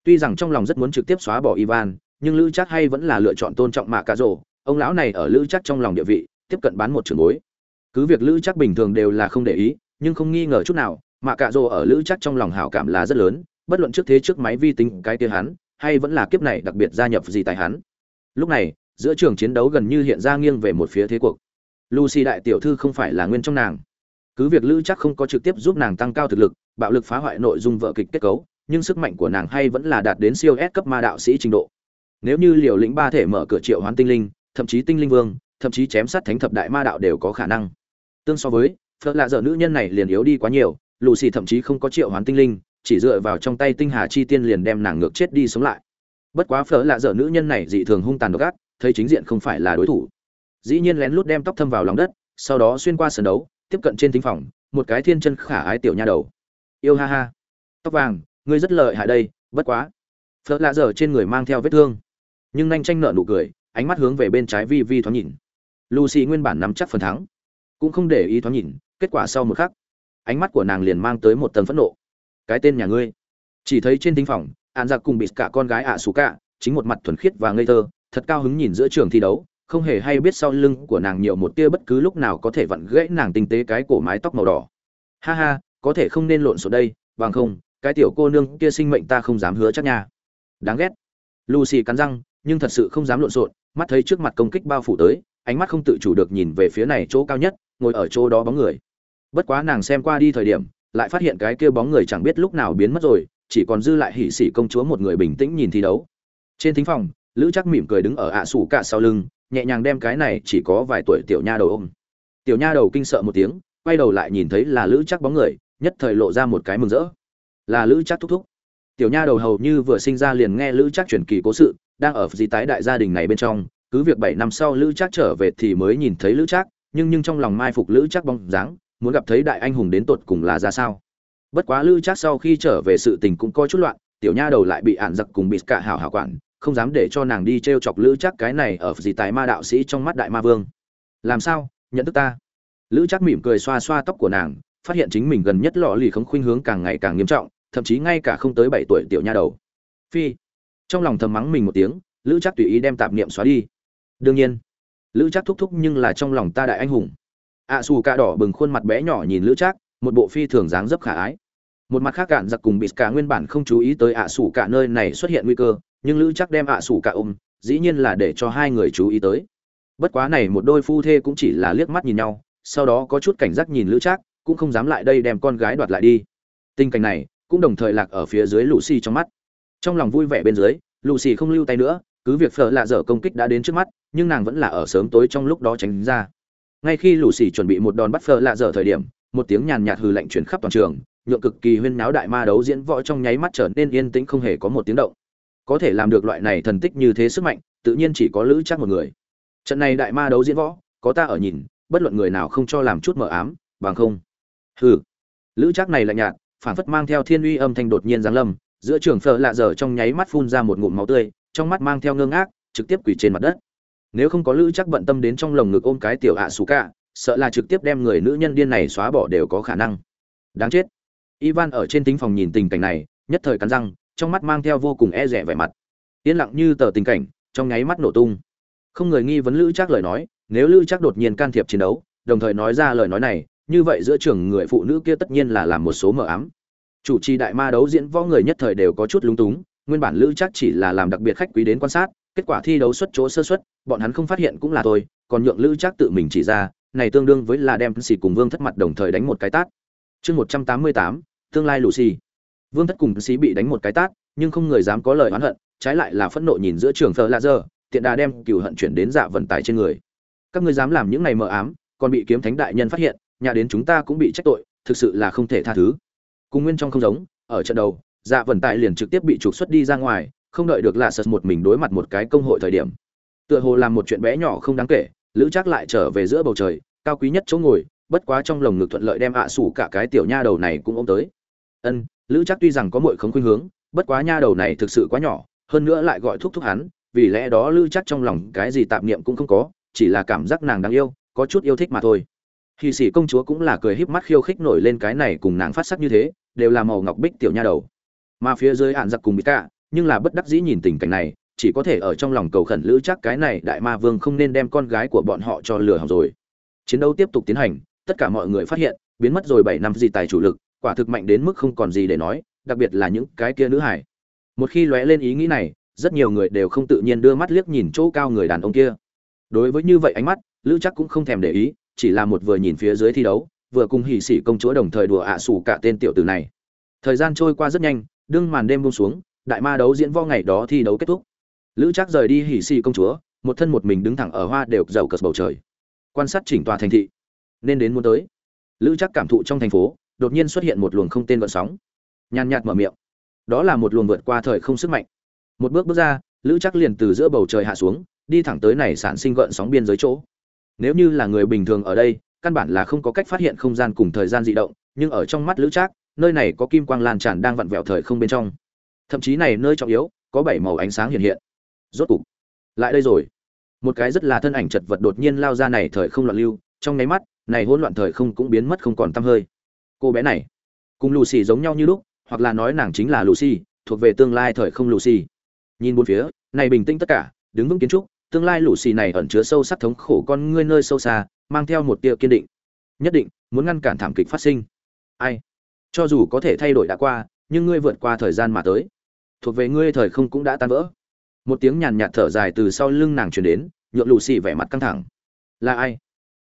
Tuy rằng trong lòng rất muốn trực tiếp xóa bỏ ivan, nhưng lữ chắc hay vẫn là lựa chọn tôn trọng mạ cạ rỗ ông lão này ở lữ chắc trong lòng địa vị, tiếp cận bán một trường bối. Cứ việc lữ chắc bình thường đều là không để ý, nhưng không nghi ngờ chút nào, mà cạ rồ ở lữ chắc trong lòng hảo cảm là rất lớn, bất luận trước thế trước máy vi tính cái tia hắn, hay vẫn là kiếp này đặc biệt gia nhập gì tại hắn. Lúc này, giữa trường chiến đấu gần như hiện ra nghiêng về một phía thế cuộc. Lucy đại tiểu thư không phải là nguyên trong nàng. Cứ việc lữ chắc không có trực tiếp giúp nàng tăng cao thực lực, bạo lực phá hoại nội dung vợ kịch kết cấu, nhưng sức mạnh của nàng hay vẫn là đạt đến siêu S cấp ma đạo sĩ trình độ. Nếu như liều lĩnh ba thể mở cửa triệu hoán tinh linh thậm chí tinh linh vương, thậm chí chém sát thánh thập đại ma đạo đều có khả năng. Tương so với phật lạ dở nữ nhân này liền yếu đi quá nhiều lù xì thậm chí không có triệu hoán tinh linh, chỉ dựa vào trong tay tinh hà chi tiên liền đem nàng ngược chết đi sống lại. Bất quá phở lạ dở nữ nhân này dị thường hung tàn độc ác, thấy chính diện không phải là đối thủ. Dĩ nhiên lén lút đem tóc thâm vào lòng đất, sau đó xuyên qua sân đấu, tiếp cận trên thính phòng, một cái thiên chân khả ái tiểu nha đầu. Yêu ha ha. Tóc vàng, ngươi rất lợi hại đây, bất quá. Phở lạ dở trên người mang theo vết thương. Nhưng nhanh tranh nợ nụ cười ánh mắt hướng về bên trái vi vi thoáng nhìn. Lucy nguyên bản nắm chắc phần thắng, cũng không để ý thoáng nhìn, kết quả sau một khắc, ánh mắt của nàng liền mang tới một tầng phẫn nộ. Cái tên nhà ngươi. Chỉ thấy trên thính phòng, an giặc cùng bị cả con gái ạ xú xù cả chính một mặt thuần khiết và ngây thơ, thật cao hứng nhìn giữa trường thi đấu, không hề hay biết sau lưng của nàng nhiều một tia bất cứ lúc nào có thể vặn gãy nàng tinh tế cái cổ mái tóc màu đỏ. Ha ha, có thể không nên lộn xộn đây, bằng không, cái tiểu cô nương kia sinh mệnh ta không dám hứa chắc nha. Đáng ghét lucy cắn răng, nhưng thật sự không dám lộn xộn, mắt thấy trước mặt công kích bao phủ tới, ánh mắt không tự chủ được nhìn về phía này chỗ cao nhất, ngồi ở chỗ đó bóng người. Bất quá nàng xem qua đi thời điểm, lại phát hiện cái kia bóng người chẳng biết lúc nào biến mất rồi, chỉ còn dư lại hỉ sĩ công chúa một người bình tĩnh nhìn thi đấu. Trên thính phòng, lữ chắc mỉm cười đứng ở ạ sủ cả sau lưng, nhẹ nhàng đem cái này chỉ có vài tuổi tiểu nha đầu ôm. Tiểu nha đầu kinh sợ một tiếng, quay đầu lại nhìn thấy là lữ chắc bóng người, nhất thời lộ ra một cái mừng rỡ. Là lữ chắc thúc thúc tiểu nha đầu hầu như vừa sinh ra liền nghe lữ chắc truyền kỳ cố sự, đang ở di tái đại gia đình này bên trong, cứ việc bảy năm sau lữ chắc trở về thì mới nhìn thấy lữ chắc nhưng nhưng trong lòng mai phục lữ chắc bóng dáng, muốn gặp thấy đại anh hùng đến tột cùng là ra sao. Bất quá lữ chắc sau khi trở về sự tình cũng có chút loạn, tiểu nha đầu lại bị ạn giặc cùng bị cả hảo hảo quản, không dám để cho nàng đi t r e o chọc lữ chắc cái này ở gì tài ma đạo sĩ trong mắt đại ma vương. Làm sao? Nhận thức ta. Lữ chắc mỉm cười xoa xoa tóc của nàng, phát hiện chính mình gần nhất lọ lì không khuynh hướng càng ngày càng nghiêm trọng thậm chí ngay cả không tới bảy tuổi tiểu nha đầu. Phi. Trong lòng thầm mắng mình một tiếng, lữ chắc tùy ý đem tạp niệm xóa đi. Đương nhiên, lữ chắc thúc thúc nhưng là trong lòng ta đại anh hùng. Ạ xù cạ đỏ bừng khuôn mặt bé nhỏ nhìn lữ chắc một bộ phi thường dáng dấp khả ái. Một mặt khác cạn giặc cùng bịt cả nguyên bản không chú ý tới ạ xù cả nơi này xuất hiện nguy cơ, nhưng lữ chắc đem ạ xù cả ôm, dĩ nhiên là để cho hai người chú ý tới. Bất quá này một đôi phu thê cũng chỉ là liếc mắt nhìn nhau, sau đó có chút cảnh giác nhìn lữ chắc cũng không dám lại đây đem con gái đoạt lại đi. Tình cảnh này cũng đồng thời lạc ở phía dưới lucy trong mắt. Trong lòng vui vẻ bên dưới, lucy không lưu tay nữa, cứ việc phở lạ dở công kích đã đến trước mắt, nhưng nàng vẫn là ở sớm tối trong lúc đó tránh ra. Ngay khi lucy chuẩn bị một đòn bắt phở lạ dở thời điểm, một tiếng nhàn nhạt hừ lạnh truyền khắp toàn trường, nhượng cực kỳ huyên náo đại ma đấu diễn võ trong nháy mắt trở nên yên tĩnh không hề có một tiếng động. Có thể làm được loại này thần tích như thế sức mạnh, tự nhiên chỉ có lữ chắc một người. Trận này đại ma đấu diễn võ, có ta ở nhìn, bất luận người nào không cho làm chút mờ ám, bằng không. Hừ. Lữ chắc này lạnh nhạt phản phất mang theo thiên uy âm thanh đột nhiên giáng lâm, giữa trường phở lạ dở trong nháy mắt phun ra một ngụm máu tươi, trong mắt mang theo ngơ ngác, trực tiếp quỳ trên mặt đất. Nếu không có lữ chắc bận tâm đến trong lồng ngực ôm cái tiểu ạ à xù cả sợ là trực tiếp đem người nữ nhân điên này xóa bỏ đều có khả năng. Đáng chết. Ivan ở trên tính phòng nhìn tình cảnh này, nhất thời cắn răng, trong mắt mang theo vô cùng e rẻ vẻ mặt. Yên lặng như tờ tình cảnh, trong nháy mắt nổ tung. Không người nghi vấn lữ chắc lời nói, nếu lữ chắc đột nhiên can thiệp chiến đấu, đồng thời nói ra lời nói này như vậy giữa trường người phụ nữ kia tất nhiên là làm một số mờ ám. Chủ trì đại ma đấu diễn võ người nhất thời đều có chút lúng túng, nguyên bản lữ chắc chỉ là làm đặc biệt khách quý đến quan sát, kết quả thi đấu xuất chỗ sơ xuất bọn hắn không phát hiện cũng là thôi, còn nhượng lữ chắc tự mình chỉ ra, này tương đương với là đem xì cùng vương thất mặt đồng thời đánh một cái tát. Chương một trăm tám mươi tám, tương lai lucy. Vương thất cùng xì bị đánh một cái tát, nhưng không người dám có lời oán hận, trái lại là phẫn nộ nhìn giữa trường thờ la dơ tiện đà đem cừu hận chuyển đến dạ vận tải trên người. Các ngươi dám làm những này mờ ám, còn bị kiếm thánh đại nhân phát hiện nhà đến chúng ta cũng bị trách tội, thực sự là không thể tha thứ. Cùng nguyên trong không giống, ở trận đầu dạ vận tải liền trực tiếp bị trục xuất đi ra ngoài, không đợi được lạ sật một mình đối mặt một cái công hội thời điểm. Tựa hồ làm một chuyện bé nhỏ không đáng kể, lữ chắc lại trở về giữa bầu trời, cao quý nhất chỗ ngồi, bất quá trong lồng ngực thuận lợi đem ạ à sủ cả cái tiểu nha đầu này cũng ôm tới. Ân, lữ chắc tuy rằng có muội không khuynh hướng, bất quá nha đầu này thực sự quá nhỏ, hơn nữa lại gọi thúc thúc hắn, vì lẽ đó lữ chắc trong lòng cái gì tạp niệm cũng không có, chỉ là cảm giác nàng đáng yêu, có chút yêu thích mà thôi. Hỉ sĩ công chúa cũng là cười híp mắt khiêu khích nổi lên cái này cùng nàng phát sắc như thế, đều là màu ngọc bích tiểu nha đầu. Mà phía dưới án giặc cùng bị cả, nhưng là bất đắc dĩ nhìn tình cảnh này, chỉ có thể ở trong lòng cầu khẩn lữ chắc cái này đại ma vương không nên đem con gái của bọn họ cho lừa hỏng rồi. Chiến đấu tiếp tục tiến hành, tất cả mọi người phát hiện, biến mất rồi 7 năm gì tài chủ lực, quả thực mạnh đến mức không còn gì để nói, đặc biệt là những cái kia nữ hải. Một khi lóe lên ý nghĩ này, rất nhiều người đều không tự nhiên đưa mắt liếc nhìn chỗ cao người đàn ông kia. Đối với như vậy ánh mắt, Lữ chắc cũng không thèm để ý, chỉ là một vừa nhìn phía dưới thi đấu, vừa cùng hỉ sĩ công chúa đồng thời đùa ạ à sủ cả tên tiểu tử này. Thời gian trôi qua rất nhanh, đương màn đêm buông xuống, đại ma đấu diễn võ ngày đó thi đấu kết thúc. Lữ trác rời đi hỉ sĩ công chúa, một thân một mình đứng thẳng ở hoa đều dầu cờ bầu trời. Quan sát chỉnh tòa thành thị, nên đến muốn tới. Lữ trác cảm thụ trong thành phố, đột nhiên xuất hiện một luồng không tên vận sóng. Nhàn nhạt mở miệng. Đó là một luồng vượt qua thời không sức mạnh. Một bước bước ra, lữ trác liền từ giữa bầu trời hạ xuống, đi thẳng tới này sản sinh gợn sóng biên giới chỗ nếu như là người bình thường ở đây, căn bản là không có cách phát hiện không gian cùng thời gian di động, nhưng ở trong mắt lữ trác, nơi này có kim quang lan tràn đang vặn vẹo thời không bên trong. Thậm chí này nơi trọng yếu, có bảy màu ánh sáng hiện hiện. Rốt cục, lại đây rồi. Một cái rất là thân ảnh chật vật đột nhiên lao ra này thời không loạn lưu, trong nháy mắt, này hỗn loạn thời không cũng biến mất không còn tăm hơi. Cô bé này, cùng lucy giống nhau như lúc, hoặc là nói nàng chính là lucy, thuộc về tương lai thời không lucy. Nhìn bốn phía, này bình tĩnh tất cả, đứng vững kiến trúc tương lai lũ xì này ẩn chứa sâu sắc thống khổ con ngươi nơi sâu xa, mang theo một tia kiên định. Nhất định, muốn ngăn cản thảm kịch phát sinh. Ai? Cho dù có thể thay đổi đã qua, nhưng ngươi vượt qua thời gian mà tới. Thuộc về ngươi thời không cũng đã tan vỡ. Một tiếng nhàn nhạt thở dài từ sau lưng nàng truyền đến, nhượng lù xì vẻ mặt căng thẳng. Là ai?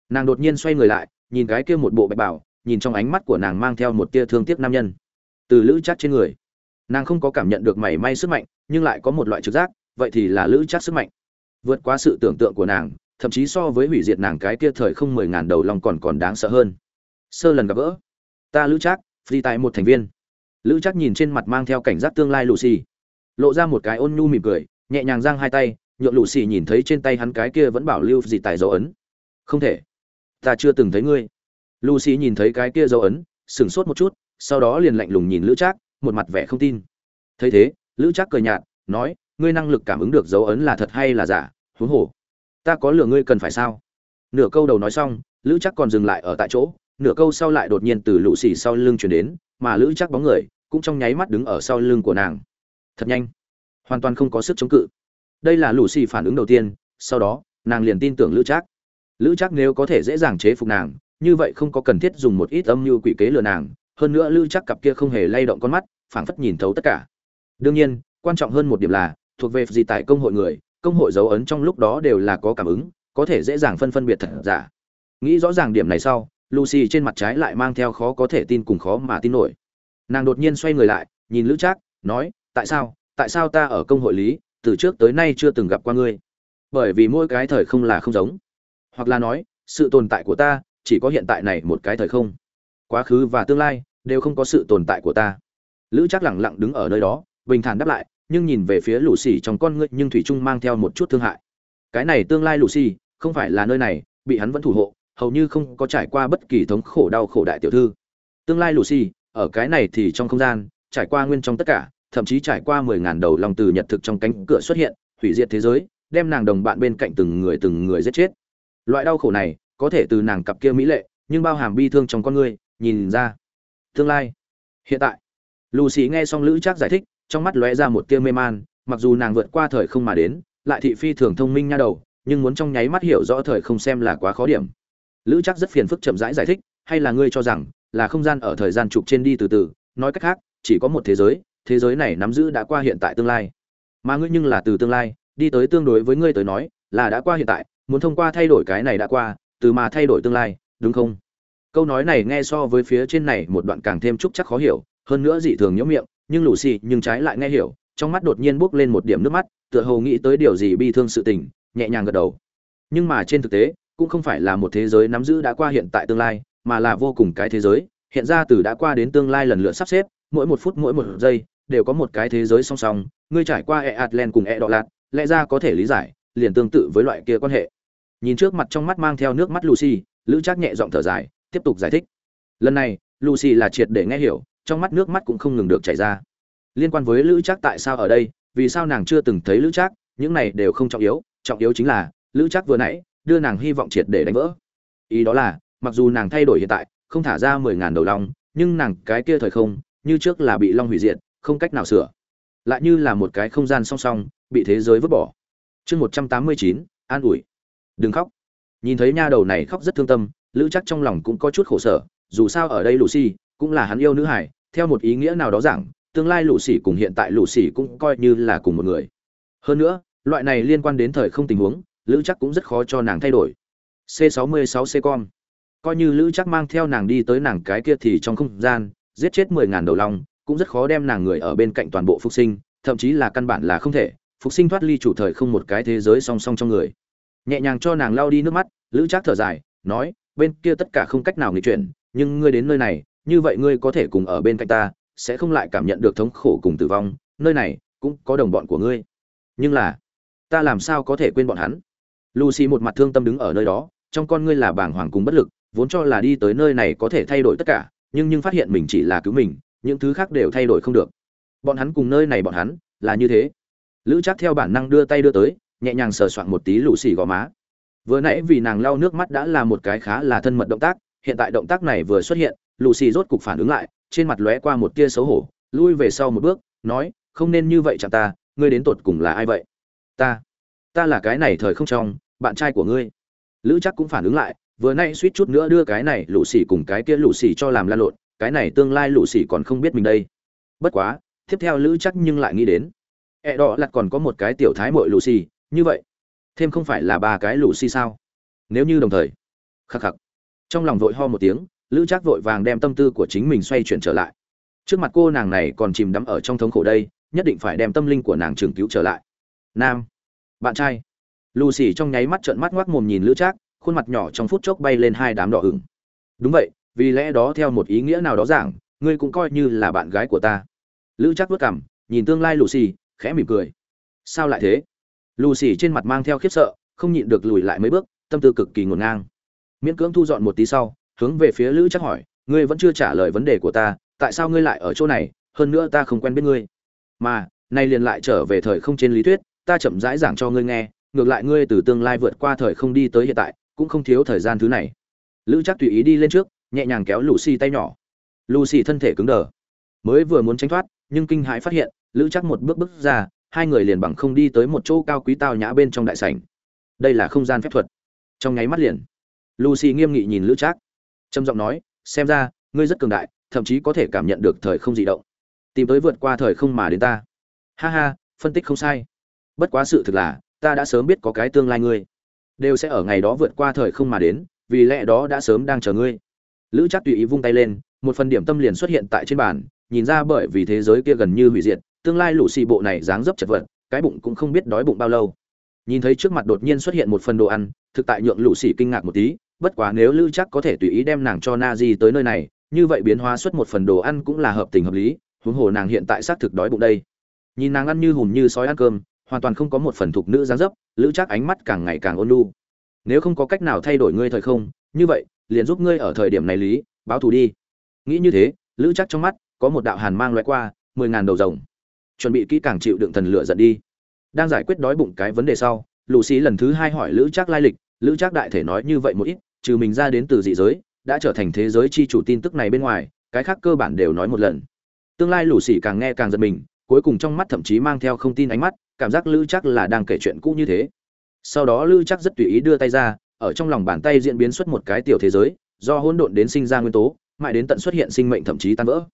Nàng đột nhiên xoay người lại, nhìn cái kia một bộ bạch bảo, nhìn trong ánh mắt của nàng mang theo một tia thương tiếc nam nhân. Từ lữ chắc trên người. Nàng không có cảm nhận được mảy may sức mạnh, nhưng lại có một loại trực giác, vậy thì là lữ chắc sức mạnh vượt qua sự tưởng tượng của nàng, thậm chí so với hủy diệt nàng cái kia thời không mười ngàn đầu lòng còn còn đáng sợ hơn. Sơ lần gặp gỡ. Ta lữ trác, phi tại một thành viên. Lữ trác nhìn trên mặt mang theo cảnh giác tương lai lucy. Lộ ra một cái ôn nhu mỉm cười, nhẹ nhàng giang hai tay, nhượng xì nhìn thấy trên tay hắn cái kia vẫn bảo lưu gì tại dấu ấn. Không thể. Ta chưa từng thấy ngươi. Lucy nhìn thấy cái kia dấu ấn, sửng sốt một chút, sau đó liền lạnh lùng nhìn lữ trác, một mặt vẻ không tin. Thấy thế, lữ trác cười nhạt, nói ngươi năng lực cảm ứng được dấu ấn là thật hay là giả, huống hồ, ta có lừa ngươi cần phải sao? Nửa câu đầu nói xong, lữ chắc còn dừng lại ở tại chỗ, nửa câu sau lại đột nhiên từ lũ xì sau lưng chuyển đến, mà lữ chắc bóng người cũng trong nháy mắt đứng ở sau lưng của nàng. Thật nhanh, hoàn toàn không có sức chống cự. Đây là lũ xì phản ứng đầu tiên, sau đó, nàng liền tin tưởng lữ chắc lữ chắc nếu có thể dễ dàng chế phục nàng, như vậy không có cần thiết dùng một ít âm mưu quỷ kế lừa nàng. Hơn nữa lữ chắc cặp kia không hề lay động con mắt, phảng phất nhìn thấu tất cả. Đương nhiên, quan trọng hơn một điểm là thuộc về gì tại công hội người, công hội dấu ấn trong lúc đó đều là có cảm ứng, có thể dễ dàng phân phân biệt thật giả. Nghĩ rõ ràng điểm này sau, lucy trên mặt trái lại mang theo khó có thể tin cùng khó mà tin nổi. Nàng đột nhiên xoay người lại, nhìn lữ trác, nói, tại sao tại sao ta ở công hội lý, từ trước tới nay chưa từng gặp qua ngươi? Bởi vì mỗi cái thời không là không giống. Hoặc là nói, sự tồn tại của ta, chỉ có hiện tại này một cái thời không. Quá khứ và tương lai, đều không có sự tồn tại của ta. Lữ trác lẳng lặng đứng ở nơi đó, bình thản đáp lại nhưng nhìn về phía lũ xì trong con ngươi nhưng thủy trung mang theo một chút thương hại. Cái này tương lai lũ xì không phải là nơi này, bị hắn vẫn thủ hộ, hầu như không có trải qua bất kỳ thống khổ đau khổ đại tiểu thư. Tương lai lũ xì ở cái này thì trong không gian, trải qua nguyên trong tất cả, thậm chí trải qua mười ngàn đầu lòng từ nhật thực trong cánh cửa xuất hiện, hủy diệt thế giới, đem nàng đồng bạn bên cạnh từng người từng người giết chết. Loại đau khổ này, có thể từ nàng cặp kia mỹ lệ, nhưng bao hàm bi thương trong con ngươi, nhìn ra. Tương lai. Hiện tại. Lucy nghe xong lữ trác giải thích trong mắt lóe ra một tia mê man mặc dù nàng vượt qua thời không mà đến lại thị phi thường thông minh nha đầu nhưng muốn trong nháy mắt hiểu rõ thời không xem là quá khó điểm. Lữ trác rất phiền phức chậm rãi giải, giải thích hay là ngươi cho rằng là không gian ở thời gian trục trên đi từ từ nói cách khác chỉ có một thế giới thế giới này nắm giữ đã qua hiện tại tương lai. Mà ngươi nhưng là từ tương lai đi tới tương đối với ngươi tới nói là đã qua hiện tại muốn thông qua thay đổi cái này đã qua từ mà thay đổi tương lai đúng không? Câu nói này nghe so với phía trên này một đoạn càng thêm trúc chắc khó hiểu hơn nữa dị thường nhớ miệng nhưng Lucy, xì nhưng trái lại nghe hiểu trong mắt đột nhiên bốc lên một điểm nước mắt tựa hồ nghĩ tới điều gì bi thương sự tình nhẹ nhàng gật đầu. Nhưng mà trên thực tế cũng không phải là một thế giới nắm giữ đã qua hiện tại tương lai mà là vô cùng cái thế giới hiện ra từ đã qua đến tương lai lần lượt sắp xếp mỗi một phút mỗi một giây đều có một cái thế giới song song ngươi trải qua e atlan cùng e đọ lạt lẽ ra có thể lý giải liền tương tự với loại kia quan hệ. Nhìn trước mặt trong mắt mang theo nước mắt lucy lữ trác nhẹ giọng thở dài tiếp tục giải thích. Lần này lucy là triệt để nghe hiểu trong mắt nước mắt cũng không ngừng được chảy ra. Liên quan với lữ trác tại sao ở đây, vì sao nàng chưa từng thấy lữ trác, những này đều không trọng yếu trọng yếu chính là, lữ trác vừa nãy, đưa nàng hy vọng triệt để đánh vỡ. Ý đó là, mặc dù nàng thay đổi hiện tại, không thả ra mười ngàn đầu long, nhưng nàng cái kia thời không, như trước là bị long hủy diệt, không cách nào sửa. Lại như là một cái không gian song song, bị thế giới vứt bỏ. Chương một trăm tám mươi chín, an ủi. Đừng khóc. Nhìn thấy nha đầu này khóc rất thương tâm, lữ chắc trong lòng cũng có chút khổ sở, dù sao ở đây lù cũng là hắn yêu nữ hải theo một ý nghĩa nào đó rằng, tương lai lũ xì cùng hiện tại lũ xì cũng coi như là cùng một người. Hơn nữa, loại này liên quan đến thời không tình huống, lữ chắc cũng rất khó cho nàng thay đổi. C 66 c con coi như lữ chắc mang theo nàng đi tới nàng cái kia thì trong không gian, giết chết mười ngàn đầu long cũng rất khó đem nàng người ở bên cạnh toàn bộ phục sinh, thậm chí là căn bản là không thể, phục sinh thoát ly chủ thời không một cái thế giới song song trong người. Nhẹ nhàng cho nàng lau đi nước mắt, lữ trác thở dài, nói, bên kia tất cả không cách nào nghịch chuyển, nhưng ngươi đến nơi này như vậy ngươi có thể cùng ở bên cạnh ta, sẽ không lại cảm nhận được thống khổ cùng tử vong, nơi này cũng có đồng bọn của ngươi. Nhưng là, ta làm sao có thể quên bọn hắn? Lucy một mặt thương tâm đứng ở nơi đó, trong con ngươi là bàng hoàng cùng bất lực, vốn cho là đi tới nơi này có thể thay đổi tất cả, nhưng nhưng phát hiện mình chỉ là cứu mình, những thứ khác đều thay đổi không được. Bọn hắn cùng nơi này bọn hắn là như thế. Lữ chắc theo bản năng đưa tay đưa tới, nhẹ nhàng sờ soạn một tí lù xì gò má. Vừa nãy vì nàng lau nước mắt đã là một cái khá là thân mật động tác, hiện tại động tác này vừa xuất hiện Lucy rốt cục phản ứng lại trên mặt lóe qua một tia xấu hổ lui về sau một bước nói không nên như vậy chẳng ta ngươi đến tột cùng là ai vậy? Ta ta là cái này thời không trong bạn trai của ngươi. Lữ chắc cũng phản ứng lại vừa nay suýt chút nữa đưa cái này Lucy cùng cái kia Lucy cho làm lan lộn cái này tương lai Lucy còn không biết mình đây. Bất quá tiếp theo lữ chắc nhưng lại nghĩ đến ẹ đỏ lặt còn có một cái tiểu thái mội Lucy, như vậy thêm không phải là ba cái Lucy sao? Nếu như đồng thời. Khắc khắc. Trong lòng vội ho một tiếng lữ Trác vội vàng đem tâm tư của chính mình xoay chuyển trở lại. Trước mặt cô nàng này còn chìm đắm ở trong thống khổ đây, nhất định phải đem tâm linh của nàng trường cứu trở lại. Nam. Bạn trai. Lucy trong nháy mắt trợn mắt ngoác mồm nhìn lữ trác, khuôn mặt nhỏ trong phút chốc bay lên hai đám đỏ ửng. Đúng vậy, vì lẽ đó theo một ý nghĩa nào đó giảng, ngươi cũng coi như là bạn gái của ta. Lữ Trác vất cảm nhìn tương lai lucy, khẽ mỉm cười. Sao lại thế? Lucy trên mặt mang theo khiếp sợ, không nhịn được lùi lại mấy bước, tâm tư cực kỳ ngổn ngang. Miễn cưỡng thu dọn một tí sau hướng về phía lữ chắc hỏi, ngươi vẫn chưa trả lời vấn đề của ta, tại sao ngươi lại ở chỗ này? Hơn nữa ta không quen biết ngươi. Mà, nay liền lại trở về thời không trên lý thuyết, ta chậm rãi giảng cho ngươi nghe, ngược lại ngươi từ tương lai vượt qua thời không đi tới hiện tại, cũng không thiếu thời gian thứ này. Lữ chắc tùy ý đi lên trước, nhẹ nhàng kéo lucy tay nhỏ. Lucy thân thể cứng đờ. Mới vừa muốn tránh thoát, nhưng kinh hãi phát hiện, lữ chắc một bước bước ra, hai người liền bằng không đi tới một chỗ cao quý tao nhã bên trong đại sảnh. Đây là không gian phép thuật. Trong nháy mắt liền, lucy nghiêm nghị nhìn lữ trác trầm giọng nói, xem ra, ngươi rất cường đại, thậm chí có thể cảm nhận được thời không dị động. Tìm tới vượt qua thời không mà đến ta. Ha ha, phân tích không sai. Bất quá sự thực là, ta đã sớm biết có cái tương lai ngươi. Đều sẽ ở ngày đó vượt qua thời không mà đến, vì lẽ đó đã sớm đang chờ ngươi. Lữ chắc tùy ý vung tay lên, một phần điểm tâm liền xuất hiện tại trên bàn, nhìn ra bởi vì thế giới kia gần như hủy diệt, tương lai lũ xì bộ này dáng dấp chật vật, cái bụng cũng không biết đói bụng bao lâu. Nhìn thấy trước mặt đột nhiên xuất hiện một phần đồ ăn, thực tại nhượng lũ xì kinh ngạc một tí bất quá nếu lữ chắc có thể tùy ý đem nàng cho na di tới nơi này, như vậy biến hóa xuất một phần đồ ăn cũng là hợp tình hợp lý, huống hồ nàng hiện tại xác thực đói bụng đây. Nhìn nàng ăn như hùm như sói ăn cơm, hoàn toàn không có một phần thục nữ dáng dấp lữ chắc ánh mắt càng ngày càng ôn lu nếu không có cách nào thay đổi ngươi thời không, như vậy, liền giúp ngươi ở thời điểm này lý, báo thù đi. Nghĩ như thế lữ chắc trong mắt có một đạo hàn mang loại qua, mười ngàn đầu rồng. Chuẩn bị kỹ càng chịu đựng thần lửa giận đi. Đang giải quyết đói bụng cái vấn đề sau, lù sĩ lần thứ hai hỏi lữ chắc lai lịch lữ chắc đại thể nói như vậy một ít trừ mình ra đến từ dị giới, đã trở thành thế giới chi chủ tin tức này bên ngoài, cái khác cơ bản đều nói một lần. Tương lai lũ xì càng nghe càng giật mình, cuối cùng trong mắt thậm chí mang theo không tin ánh mắt, cảm giác lữ chắc là đang kể chuyện cũ như thế. Sau đó lữ chắc rất tùy ý đưa tay ra, ở trong lòng bàn tay diễn biến xuất một cái tiểu thế giới, do hỗn độn đến sinh ra nguyên tố, mãi đến tận xuất hiện sinh mệnh thậm chí tan vỡ.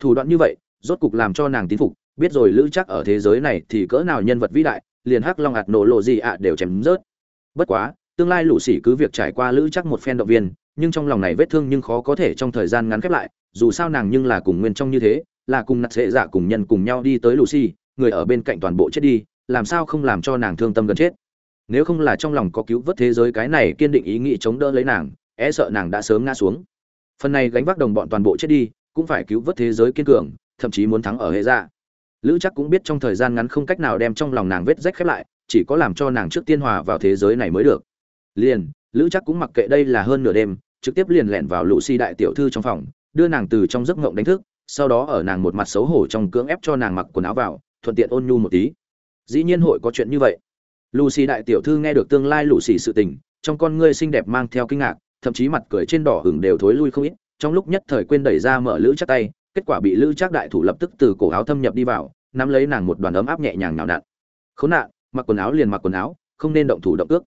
Thủ đoạn như vậy, rốt cục làm cho nàng tín phục, biết rồi lữ chắc ở thế giới này thì cỡ nào nhân vật vĩ đại, liền hắc long ạt nổ lộ gì ạ đều chém rớt. Bất quá tương lai lũ xỉ cứ việc trải qua lữ chắc một phen động viên, nhưng trong lòng này vết thương nhưng khó có thể trong thời gian ngắn khép lại, dù sao nàng nhưng là cùng nguyên trong như thế, là cùng nặt sệ dạ cùng nhân cùng nhau đi tới lũ xỉ người ở bên cạnh toàn bộ chết đi, làm sao không làm cho nàng thương tâm gần chết? Nếu không là trong lòng có cứu vớt thế giới cái này kiên định ý nghĩ chống đỡ lấy nàng e sợ nàng đã sớm ngã xuống. Phần này gánh vác đồng bọn toàn bộ chết đi, cũng phải cứu vớt thế giới kiên cường, thậm chí muốn thắng ở hệ dạ. Lữ chắc cũng biết trong thời gian ngắn không cách nào đem trong lòng nàng vết rách khép lại, chỉ có làm cho nàng trước tiên hòa vào thế giới này mới được liền, lữ chắc cũng mặc kệ đây là hơn nửa đêm, trực tiếp liền lẹn vào lũ si đại tiểu thư trong phòng, đưa nàng từ trong giấc ngộng đánh thức, sau đó ở nàng một mặt xấu hổ trong cưỡng ép cho nàng mặc quần áo vào, thuận tiện ôn nhu một tí. Dĩ nhiên hội có chuyện như vậy. Lucy đại tiểu thư nghe được tương lai lũ xì sự tình, trong con ngươi xinh đẹp mang theo kinh ngạc, thậm chí mặt cười trên đỏ hửng đều thối lui không ít, trong lúc nhất thời quên đẩy ra mở lữ chắc tay, kết quả bị lữ chắc đại thủ lập tức từ cổ áo thâm nhập đi vào, nắm lấy nàng một đoàn ấm áp nhẹ nhàng nào nặn. Khốn nạn, mặc quần áo liền mặc quần áo, không nên động thủ động ước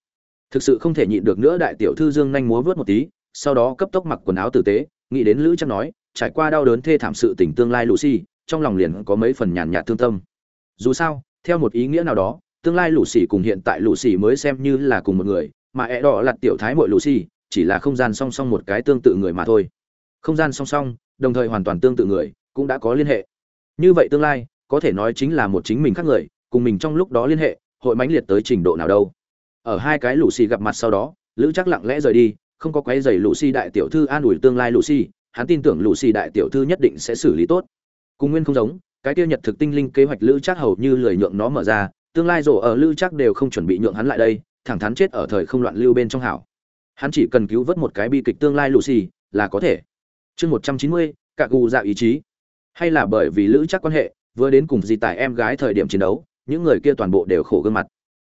thực sự không thể nhịn được nữa đại tiểu thư dương nhanh múa vớt một tí, sau đó cấp tốc mặc quần áo tử tế, nghĩ đến lữ chắc nói, trải qua đau đớn thê thảm sự tình tương lai lucy, trong lòng liền có mấy phần nhàn nhạt thương tâm. Dù sao, theo một ý nghĩa nào đó, tương lai lucy cùng hiện tại lucy mới xem như là cùng một người, mà ẹ đỏ là tiểu thái mội lucy, chỉ là không gian song song một cái tương tự người mà thôi. Không gian song song, đồng thời hoàn toàn tương tự người, cũng đã có liên hệ. Như vậy tương lai, có thể nói chính là một chính mình khác người, cùng mình trong lúc đó liên hệ, hội mãnh liệt tới trình độ nào đâu ở hai cái lũ xì gặp mặt sau đó, lữ chắc lặng lẽ rời đi, không có quấy giày lũ xì đại tiểu thư an ủi tương lai lũ xì hắn tin tưởng lũ xì đại tiểu thư nhất định sẽ xử lý tốt. Cùng nguyên không giống, cái tiêu nhật thực tinh linh kế hoạch lữ chắc hầu như lười nhượng nó mở ra, tương lai rổ ở lữ chắc đều không chuẩn bị nhượng hắn lại đây, thẳng thắn chết ở thời không loạn lưu bên trong hảo. Hắn chỉ cần cứu vớt một cái bi kịch tương lai lũ xì là có thể. Chương một trăm chín mươi, cạ gù dạ ý chí. Hay là bởi vì lữ chắc quan hệ, vừa đến cùng dì tại em gái thời điểm chiến đấu, những người kia toàn bộ đều khổ gương mặt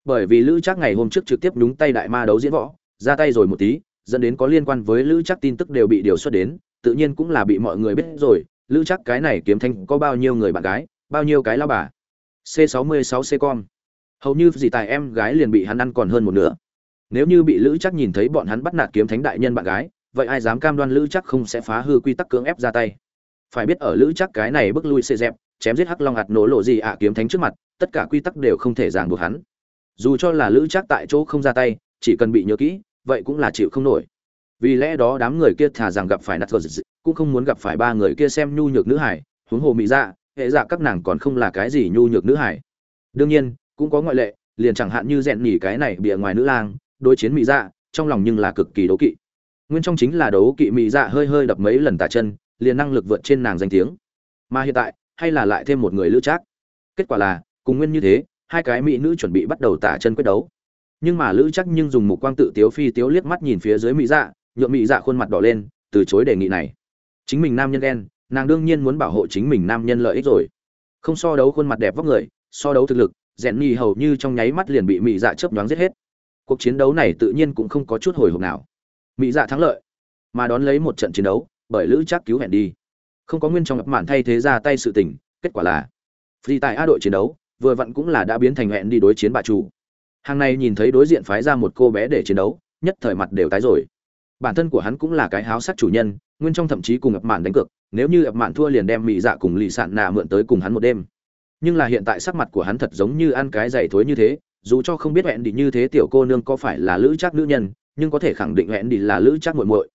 bởi vì lữ chắc ngày hôm trước trực tiếp nhúng tay đại ma đấu diễn võ, ra tay rồi một tí, dẫn đến có liên quan với lữ chắc tin tức đều bị điều xuất đến, tự nhiên cũng là bị mọi người biết rồi, lữ chắc cái này kiếm thanh có bao nhiêu người bạn gái, bao nhiêu cái lao bà. C 66 c con hầu như dì tài em gái liền bị hắn ăn còn hơn một nửa. Nếu như bị lữ chắc nhìn thấy bọn hắn bắt nạt kiếm thánh đại nhân bạn gái, vậy ai dám cam đoan lữ chắc không sẽ phá hư quy tắc cưỡng ép ra tay? Phải biết ở lữ chắc cái này bước lui xê dẹp, chém giết hắc long hạt nổ lộ gì ạ kiếm thánh trước mặt, tất cả quy tắc đều không thể ràng buộc hắn dù cho là lữ chắc tại chỗ không ra tay, chỉ cần bị nhớ kỹ, vậy cũng là chịu không nổi. Vì lẽ đó đám người kia thà rằng gặp phải nạt cũng không muốn gặp phải ba người kia xem nhu nhược nữ hải, huống hồ mỹ dạ hệ dạ các nàng còn không là cái gì nhu nhược nữ hải. Đương nhiên, cũng có ngoại lệ, liền chẳng hạn như rèn nhỉ cái này bìa ngoài nữ lang, đối chiến mỹ dạ trong lòng nhưng là cực kỳ đấu kỵ. Nguyên trong chính là đấu kỵ mỹ dạ hơi hơi đập mấy lần tả chân, liền năng lực vượt trên nàng danh tiếng. Mà hiện tại, hay là lại thêm một người lữ trác. Kết quả là, cùng nguyên như thế hai cái mỹ nữ chuẩn bị bắt đầu tả chân quyết đấu. Nhưng mà lữ chắc nhưng dùng mục quang tự tiếu phi tiếu liếc mắt nhìn phía dưới mỹ dạ nhuộm mỹ dạ khuôn mặt đỏ lên, từ chối đề nghị này. Chính mình nam nhân đen nàng đương nhiên muốn bảo hộ chính mình nam nhân lợi ích rồi. Không so đấu khuôn mặt đẹp vóc người, so đấu thực lực, rèn nhì hầu như trong nháy mắt liền bị mỹ dạ chớp nhoáng giết hết. Cuộc chiến đấu này tự nhiên cũng không có chút hồi hộp nào. Mỹ dạ thắng lợi, mà đón lấy một trận chiến đấu, bởi lữ chắc cứu hẹn đi. Không có nguyên trong ngập mạn thay thế ra tay sự tình, kết quả là phi tại a đội chiến đấu vừa vặn cũng là đã biến thành hẹn đi đối chiến bà chủ. Hàng này nhìn thấy đối diện phái ra một cô bé để chiến đấu, nhất thời mặt đều tái rồi. Bản thân của hắn cũng là cái háo sắc chủ nhân, nguyên trong thậm chí cùng ập mạn đánh cược, nếu như ập mạn thua liền đem mỹ dạ cùng lì sạn nà mượn tới cùng hắn một đêm. Nhưng là hiện tại sắc mặt của hắn thật giống như ăn cái dày thối như thế, dù cho không biết hẹn đi như thế tiểu cô nương có phải là lữ chắc nữ nhân, nhưng có thể khẳng định hẹn đi là lữ chắc muội muội.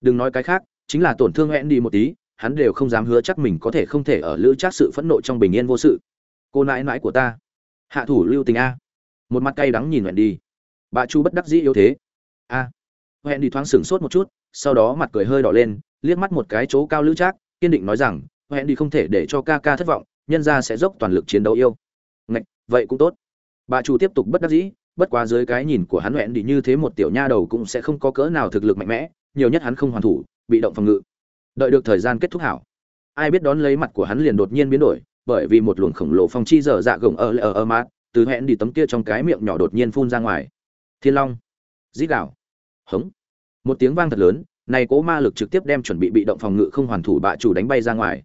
Đừng nói cái khác, chính là tổn thương hẹn đi một tí, hắn đều không dám hứa chắc mình có thể không thể ở lữ chắc sự phẫn nộ trong bình yên vô sự cô nãi nãi của ta. Hạ thủ lưu tình a. Một mặt cay đắng nhìn hẹn đi. Bà chu bất đắc dĩ yếu thế. A. Hẹn đi thoáng sửng sốt một chút sau đó mặt cười hơi đỏ lên liếc mắt một cái chỗ cao lữ chắc kiên định nói rằng hẹn đi không thể để cho ca ca thất vọng nhân ra sẽ dốc toàn lực chiến đấu yêu. Ngạch, vậy cũng tốt. Bà chủ tiếp tục bất đắc dĩ bất quá dưới cái nhìn của hắn hẹn đi như thế một tiểu nha đầu cũng sẽ không có cỡ nào thực lực mạnh mẽ nhiều nhất hắn không hoàn thủ bị động phòng ngự. Đợi được thời gian kết thúc hảo ai biết đón lấy mặt của hắn liền đột nhiên biến đổi bởi vì một luồng khổng lồ phong chi dở dạ gồng ở ở ở mát, từ hẹn đi tấm kia trong cái miệng nhỏ đột nhiên phun ra ngoài. Thiên long dít đảo hống. Một tiếng vang thật lớn, này cố ma lực trực tiếp đem chuẩn bị bị động phòng ngự không hoàn thủ bạ chủ đánh bay ra ngoài.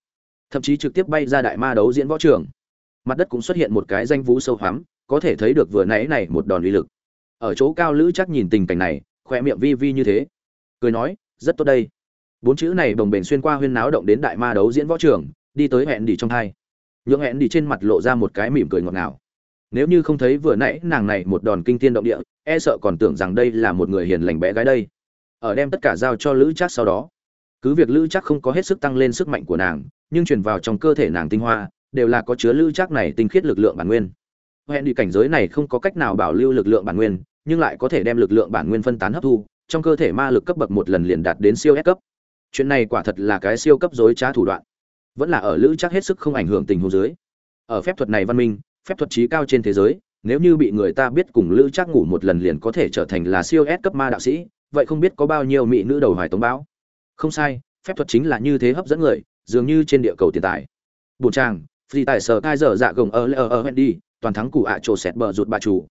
Thậm chí trực tiếp bay ra đại ma đấu diễn võ trường. Mặt đất cũng xuất hiện một cái danh vũ sâu hoắm, có thể thấy được vừa nãy này một đòn uy lực. Ở chỗ cao lữ chắc nhìn tình cảnh này khoe miệng vi vi như thế. Cười nói, rất tốt đây. Bốn chữ này bồng bềnh xuyên qua huyên náo động đến đại ma đấu diễn võ trường, đi tới hẹn đi trong hai nhượng hẹn đi trên mặt lộ ra một cái mỉm cười ngọt ngào. Nếu như không thấy vừa nãy nàng này một đòn kinh thiên động địa e sợ còn tưởng rằng đây là một người hiền lành bé gái đây. Ở đem tất cả giao cho lữ chắc sau đó. Cứ việc lữ chắc không có hết sức tăng lên sức mạnh của nàng, nhưng truyền vào trong cơ thể nàng tinh hoa, đều là có chứa lữ chắc này tinh khiết lực lượng bản nguyên. Hẹn đi cảnh giới này không có cách nào bảo lưu lực lượng bản nguyên, nhưng lại có thể đem lực lượng bản nguyên phân tán hấp thu, trong cơ thể ma lực cấp bậc một lần liền đạt đến siêu S cấp. Chuyện này quả thật là cái siêu cấp dối trá thủ đoạn vẫn là ở lữ chắc hết sức không ảnh hưởng tình huống dưới. Ở phép thuật này văn minh, phép thuật trí cao trên thế giới, nếu như bị người ta biết cùng lữ chắc ngủ một lần liền có thể trở thành là siêu S cấp ma đạo sĩ, vậy không biết có bao nhiêu mỹ nữ đầu hoài tống báo không sai, phép thuật chính là như thế hấp dẫn người, dường như trên địa cầu tiền tài. Bù trang phi tài sở cai dở dạ gồng ở lờ ở đi, toàn thắng cụ ạ trổ sẹt bờ rụt bà chủ.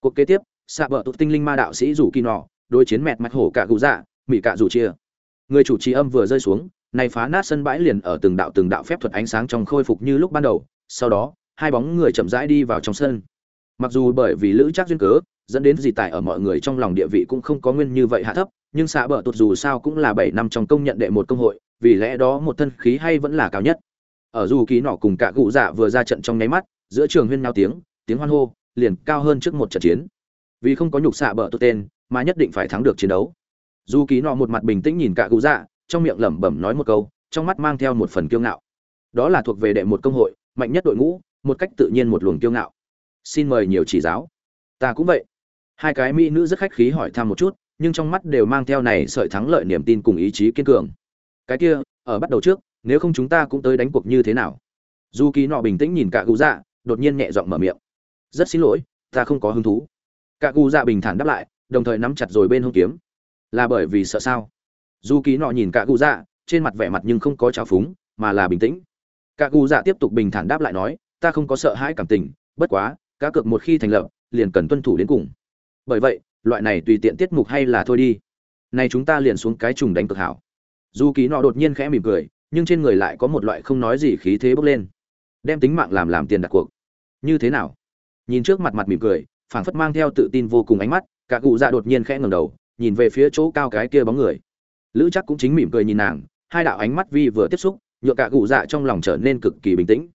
Cuộc kế tiếp xạ bờ tụt tinh linh ma đạo sĩ rủ kỳ nọ, đối chiến mẹt mạch hổ cả cụ dạ mỹ cả rủ chia. Người chủ trì âm vừa rơi xuống này phá nát sân bãi liền ở từng đạo từng đạo phép thuật ánh sáng trong khôi phục như lúc ban đầu, sau đó, hai bóng người chậm rãi đi vào trong sân. Mặc dù bởi vì lữ chắc duyên cớ, dẫn đến gì tại ở mọi người trong lòng địa vị cũng không có nguyên như vậy hạ thấp, nhưng xạ bờ tụt dù sao cũng là bảy năm trong công nhận đệ một công hội, vì lẽ đó một thân khí hay vẫn là cao nhất. Ở dù ký nọ cùng cả cụ dạ vừa ra trận trong nháy mắt, giữa trường huyên nao tiếng tiếng hoan hô, liền cao hơn trước một trận chiến. Vì không có nhục xạ bờ tụt tên, mà nhất định phải thắng được chiến đấu. Dù ký nọ một mặt bình tĩnh nhìn cả cụ dạ trong miệng lẩm bẩm nói một câu, trong mắt mang theo một phần kiêu ngạo. Đó là thuộc về đệ một công hội, mạnh nhất đội ngũ, một cách tự nhiên một luồng kiêu ngạo. Xin mời nhiều chỉ giáo. Ta cũng vậy. Hai cái mỹ nữ rất khách khí hỏi thăm một chút, nhưng trong mắt đều mang theo này sợi thắng lợi niềm tin cùng ý chí kiên cường. Cái kia, ở bắt đầu trước, nếu không chúng ta cũng tới đánh cuộc như thế nào? Dù kỳ nọ bình tĩnh nhìn cả cụ dạ đột nhiên nhẹ giọng mở miệng. Rất xin lỗi, ta không có hứng thú. Cả cụ dạ bình thản đáp lại, đồng thời nắm chặt rồi bên hông kiếm. Là bởi vì sợ sao? Dù kỳ nọ nhìn cả cụ dạ trên mặt vẻ mặt nhưng không có trào phúng, mà là bình tĩnh. Cả cụ dạ tiếp tục bình thản đáp lại nói, ta không có sợ hãi cảm tình, bất quá, cá cược một khi thành lập, liền cần tuân thủ đến cùng. Bởi vậy, loại này tùy tiện tiết mục hay là thôi đi. Nay chúng ta liền xuống cái trùng đánh cực hảo. Dù kỳ nọ đột nhiên khẽ mỉm cười, nhưng trên người lại có một loại không nói gì khí thế bốc lên. Đem tính mạng làm làm tiền đặt cuộc. Như thế nào? Nhìn trước mặt mặt mỉm cười, phảng phất mang theo tự tin vô cùng ánh mắt cả cụ dạ đột nhiên khẽ ngẩng đầu, nhìn về phía chỗ cao cái kia bóng người lữ chắc cũng chính mỉm cười nhìn nàng, hai đạo ánh mắt vi vừa tiếp xúc, nhựa cả gù dạ trong lòng trở nên cực kỳ bình tĩnh.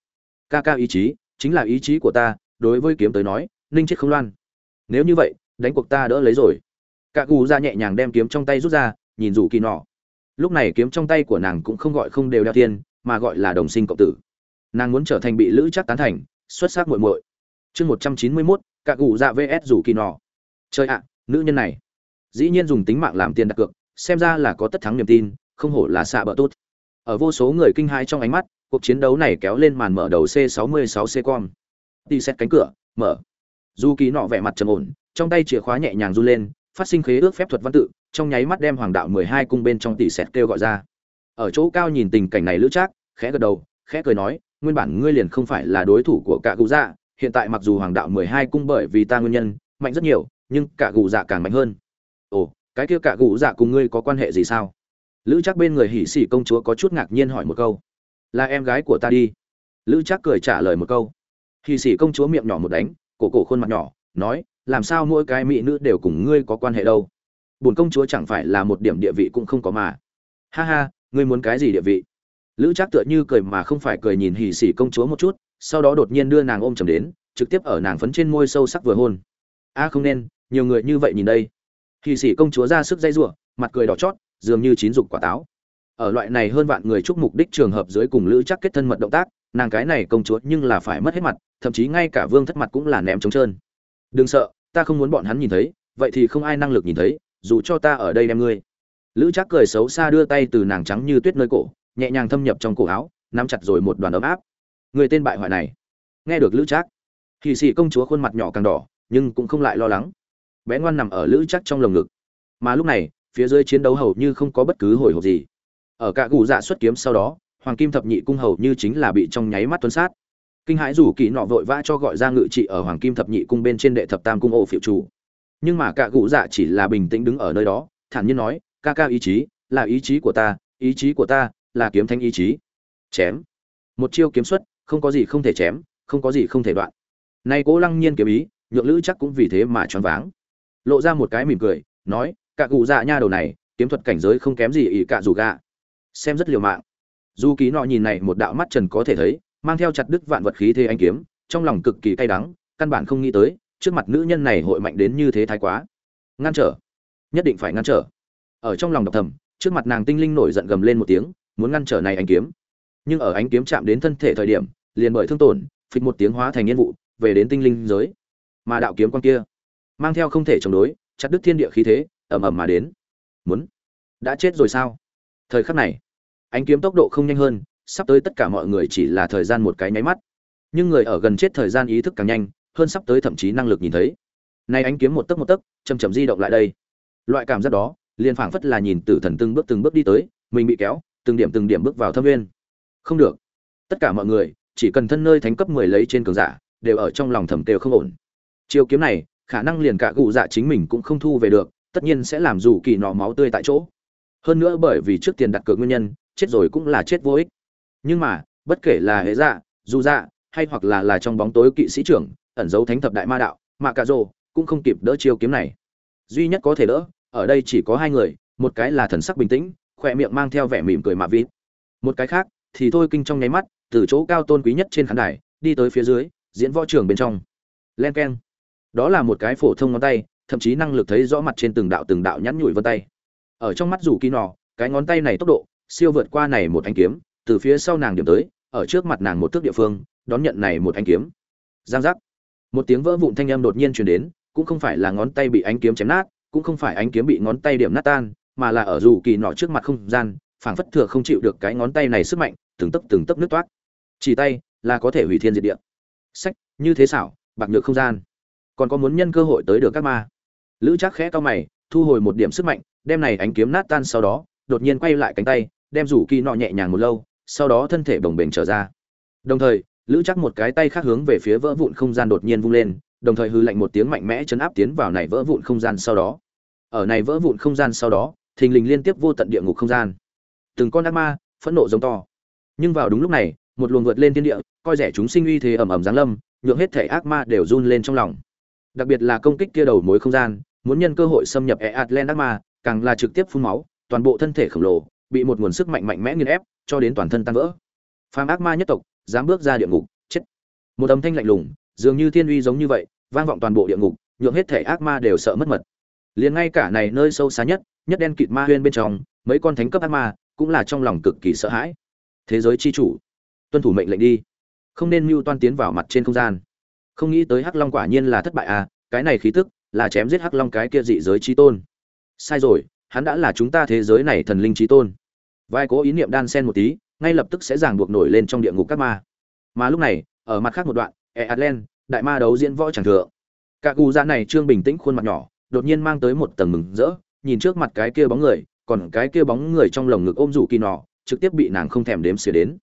Ca ca ý chí, chính là ý chí của ta, đối với kiếm tới nói, ninh chết không loan. Nếu như vậy, đánh cuộc ta đỡ lấy rồi. Cả gù dạ nhẹ nhàng đem kiếm trong tay rút ra, nhìn rủ kỳ nọ. Lúc này kiếm trong tay của nàng cũng không gọi không đều đeo thiên mà gọi là đồng sinh cộng tử. Nàng muốn trở thành bị lữ chắc tán thành, xuất sắc muội muội. Chương một trăm chín mươi mốt cả gù dạ vs rủ kỳ nọ. Chơi ạ, nữ nhân này. Dĩ nhiên dùng tính mạng làm tiền đặt cược xem ra là có tất thắng niềm tin, không hổ là xạ bỡ tốt. Ở vô số người kinh hãi trong ánh mắt, cuộc chiến đấu này kéo lên màn mở đầu c 66 c com. Đi xét cánh cửa, mở. Du ký nọ vẻ mặt trầm ổn, trong tay chìa khóa nhẹ nhàng du lên, phát sinh khế ước phép thuật văn tự, trong nháy mắt đem hoàng đạo mười hai cung bên trong tỷ xét kêu gọi ra. Ở chỗ cao nhìn tình cảnh này lữ trác, khẽ gật đầu, khẽ cười nói, nguyên bản ngươi liền không phải là đối thủ của cả cụ dạ hiện tại mặc dù hoàng đạo mười hai cung bởi vì ta nguyên nhân, mạnh rất nhiều, nhưng cả cụ dạ càng mạnh hơn. Ồ cái kia cả gũ dạ cùng ngươi có quan hệ gì sao? Lữ chắc bên người hỉ xỉ công chúa có chút ngạc nhiên hỏi một câu. Là em gái của ta đi. Lữ chắc cười trả lời một câu. Hỉ xỉ công chúa miệng nhỏ một đánh, cổ cổ khuôn mặt nhỏ, nói, làm sao mỗi cái mỹ nữ đều cùng ngươi có quan hệ đâu? Bổn công chúa chẳng phải là một điểm địa vị cũng không có mà. Ha ha, ngươi muốn cái gì địa vị? Lữ chắc tựa như cười mà không phải cười nhìn hỉ xỉ công chúa một chút, sau đó đột nhiên đưa nàng ôm chầm đến, trực tiếp ở nàng phấn trên môi sâu sắc vừa hôn. A, không nên, nhiều người như vậy nhìn đây hỉ sĩ công chúa ra sức dây rủa, mặt cười đỏ chót, dường như chín dục quả táo. Ở loại này hơn vạn người chúc mục đích trường hợp dưới cùng lữ chắc kết thân mật động tác, nàng cái này công chúa nhưng là phải mất hết mặt, thậm chí ngay cả vương thất mặt cũng là ném trống trơn. Đừng sợ, ta không muốn bọn hắn nhìn thấy, vậy thì không ai năng lực nhìn thấy, dù cho ta ở đây đem ngươi. Lữ chắc cười xấu xa đưa tay từ nàng trắng như tuyết nơi cổ, nhẹ nhàng thâm nhập trong cổ áo, nắm chặt rồi một đoàn ấm áp. Người tên bại hoại này. Nghe được lữ chắc thì xì công chúa khuôn mặt nhỏ càng đỏ, nhưng cũng không lại lo lắng bé ngoan nằm ở lữ chắc trong lồng ngực. Mà lúc này, phía dưới chiến đấu hầu như không có bất cứ hồi hộp gì. Ở cả gù dạ xuất kiếm sau đó, hoàng kim thập nhị cung hầu như chính là bị trong nháy mắt tuân sát. Kinh hãi rủ kỳ nọ vội vã cho gọi ra ngự trị ở hoàng kim thập nhị cung bên trên đệ thập tam cung ô phiệu chủ. Nhưng mà cả gù dạ chỉ là bình tĩnh đứng ở nơi đó, thản nhiên nói, ca ca ý chí, là ý chí của ta, ý chí của ta là kiếm thanh ý chí. Chém. Một chiêu kiếm xuất, không có gì không thể chém, không có gì không thể đoạn. Nay cố lăng nhiên kiếm ý, nhượng lữ chắc cũng vì thế mà choáng váng lộ ra một cái mỉm cười, nói cả cụ dạ nha đầu này, kiếm thuật cảnh giới không kém gì ỷ cả dù gạ. Xem rất liều mạng. Dù ký nọ nhìn này một đạo mắt trần có thể thấy, mang theo chặt đứt vạn vật khí thế anh kiếm, trong lòng cực kỳ cay đắng, căn bản không nghĩ tới, trước mặt nữ nhân này hội mạnh đến như thế thái quá. Ngăn trở. Nhất định phải ngăn trở. Ở trong lòng độc thầm, trước mặt nàng tinh linh nổi giận gầm lên một tiếng, muốn ngăn trở này anh kiếm. Nhưng ở ánh kiếm chạm đến thân thể thời điểm, liền bởi thương tổn, phịch một tiếng hóa thành nhiên vụ, về đến tinh linh giới. Mà đạo kiếm con kia mang theo không thể chống đối, chặt đứt thiên địa khí thế ẩm ẩm mà đến. Muốn, đã chết rồi sao? Thời khắc này, ánh kiếm tốc độ không nhanh hơn, sắp tới tất cả mọi người chỉ là thời gian một cái nháy mắt. Nhưng người ở gần chết thời gian ý thức càng nhanh, hơn sắp tới thậm chí năng lực nhìn thấy. Nay ánh kiếm một tấc một tấc chầm chậm di động lại đây. Loại cảm giác đó, liền phảng phất là nhìn tử thần từng bước từng bước đi tới, mình bị kéo, từng điểm từng điểm bước vào thâm nguyên không được. Tất cả mọi người, chỉ cần thân nơi thánh cấp mười lấy trên cường giả, đều ở trong lòng thầm kêu không ổn. Chiêu kiếm này khả năng liền cả cụ dạ chính mình cũng không thu về được, tất nhiên sẽ làm dù kỳ nọ máu tươi tại chỗ. Hơn nữa bởi vì trước tiền đặt cược nguyên nhân, chết rồi cũng là chết vô ích. Nhưng mà, bất kể là hệ dạ dù dạ hay hoặc là là trong bóng tối kỵ sĩ trưởng, ẩn giấu thánh thập đại ma đạo, mà cà rồ cũng không kịp đỡ chiêu kiếm này. Duy nhất có thể đỡ, ở đây chỉ có hai người, một cái là thần sắc bình tĩnh, khỏe miệng mang theo vẻ mỉm cười mạ vít một cái khác, thì thôi kinh trong nháy mắt, từ chỗ cao tôn quý nhất trên khán đài, đi tới phía dưới, diễn võ trường bên trong. Len keng đó là một cái phổ thông ngón tay, thậm chí năng lực thấy rõ mặt trên từng đạo từng đạo nhắn nhủi vân tay. Ở trong mắt dù kỳ nọ cái ngón tay này tốc độ, siêu vượt qua này một anh kiếm, từ phía sau nàng điểm tới, ở trước mặt nàng một thước địa phương, đón nhận này một anh kiếm. Giang giác. Một tiếng vỡ vụn thanh âm đột nhiên truyền đến, cũng không phải là ngón tay bị ánh kiếm chém nát, cũng không phải ánh kiếm bị ngón tay điểm nát tan, mà là ở dù kỳ nọ trước mặt không gian, phảng phất thừa không chịu được cái ngón tay này sức mạnh, từng tấc từng tấc nước toát. Chỉ tay, là có thể hủy thiên diệt địa. Sách, như thế xảo, bạc nhược không gian còn có muốn nhân cơ hội tới được các ma. Lữ chắc khẽ cao mày, thu hồi một điểm sức mạnh, đem này ánh kiếm nát tan sau đó, đột nhiên quay lại cánh tay, đem rủ kỳ nọ nhẹ nhàng một lâu, sau đó thân thể bồng bềnh trở ra. Đồng thời, lữ chắc một cái tay khác hướng về phía vỡ vụn không gian đột nhiên vung lên, đồng thời hư lạnh một tiếng mạnh mẽ chấn áp tiến vào này vỡ vụn không gian sau đó. Ở này vỡ vụn không gian sau đó, thình lình liên tiếp vô tận địa ngục không gian. Từng con ác ma, phẫn nộ giống to. Nhưng vào đúng lúc này, một luồng vượt lên thiên địa, coi rẻ chúng sinh uy thế ầm ầm giáng lâm, nhượng hết thể ác ma đều run lên trong lòng đặc biệt là công kích kia đầu mối không gian, muốn nhân cơ hội xâm nhập e ma càng là trực tiếp phun máu, toàn bộ thân thể khổng lồ, bị một nguồn sức mạnh mạnh mẽ nghiền ép, cho đến toàn thân tan vỡ. Phàm ác ma nhất tộc, dám bước ra địa ngục, chết. Một âm thanh lạnh lùng, dường như thiên uy giống như vậy, vang vọng toàn bộ địa ngục, nhượng hết thể ác ma đều sợ mất mật. Liền ngay cả này nơi sâu xa nhất nhất đen kịt ma huyên bên trong, mấy con thánh cấp ác ma, cũng là trong lòng cực kỳ sợ hãi. Thế giới chi chủ, tuân thủ mệnh lệnh đi. Không nên mưu toan tiến vào mặt trên không gian không nghĩ tới hắc long quả nhiên là thất bại à cái này khí tức, là chém giết hắc long cái kia dị giới chi tôn. Sai rồi, hắn đã là chúng ta thế giới này thần linh chi tôn. Vai cố ý niệm đan sen một tí, ngay lập tức sẽ giảng buộc nổi lên trong địa ngục các ma. Mà lúc này, ở mặt khác một đoạn e adlen, đại ma đấu diễn võ chẳng thừa cả cù ra này trương bình tĩnh khuôn mặt nhỏ, đột nhiên mang tới một tầng mừng rỡ, nhìn trước mặt cái kia bóng người, còn cái kia bóng người trong lồng ngực ôm rủ kỳ nọ, trực tiếp bị nàng không thèm đếm xỉa đến.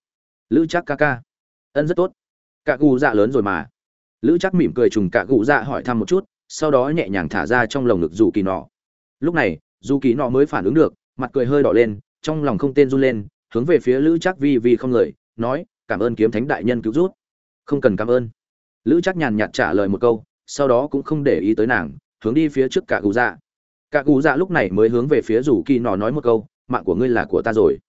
Lữ chắc ca ca. Ân rất tốt. Cả gù dạ lớn rồi mà lữ chắc mỉm cười trùng cả gụ dạ hỏi thăm một chút, sau đó nhẹ nhàng thả ra trong lồng ngực dù kỳ nọ. Lúc này, dù kỳ nọ mới phản ứng được, mặt cười hơi đỏ lên, trong lòng không tên run lên, hướng về phía lữ chắc vi vi không lời, nói, cảm ơn kiếm thánh đại nhân cứu rút không cần cảm ơn. Lữ chắc nhàn nhạt trả lời một câu, sau đó cũng không để ý tới nàng, hướng đi phía trước cả gù dạ. Cả gù dạ lúc này mới hướng về phía rủ kỳ nọ nói một câu, mạng của ngươi là của ta rồi.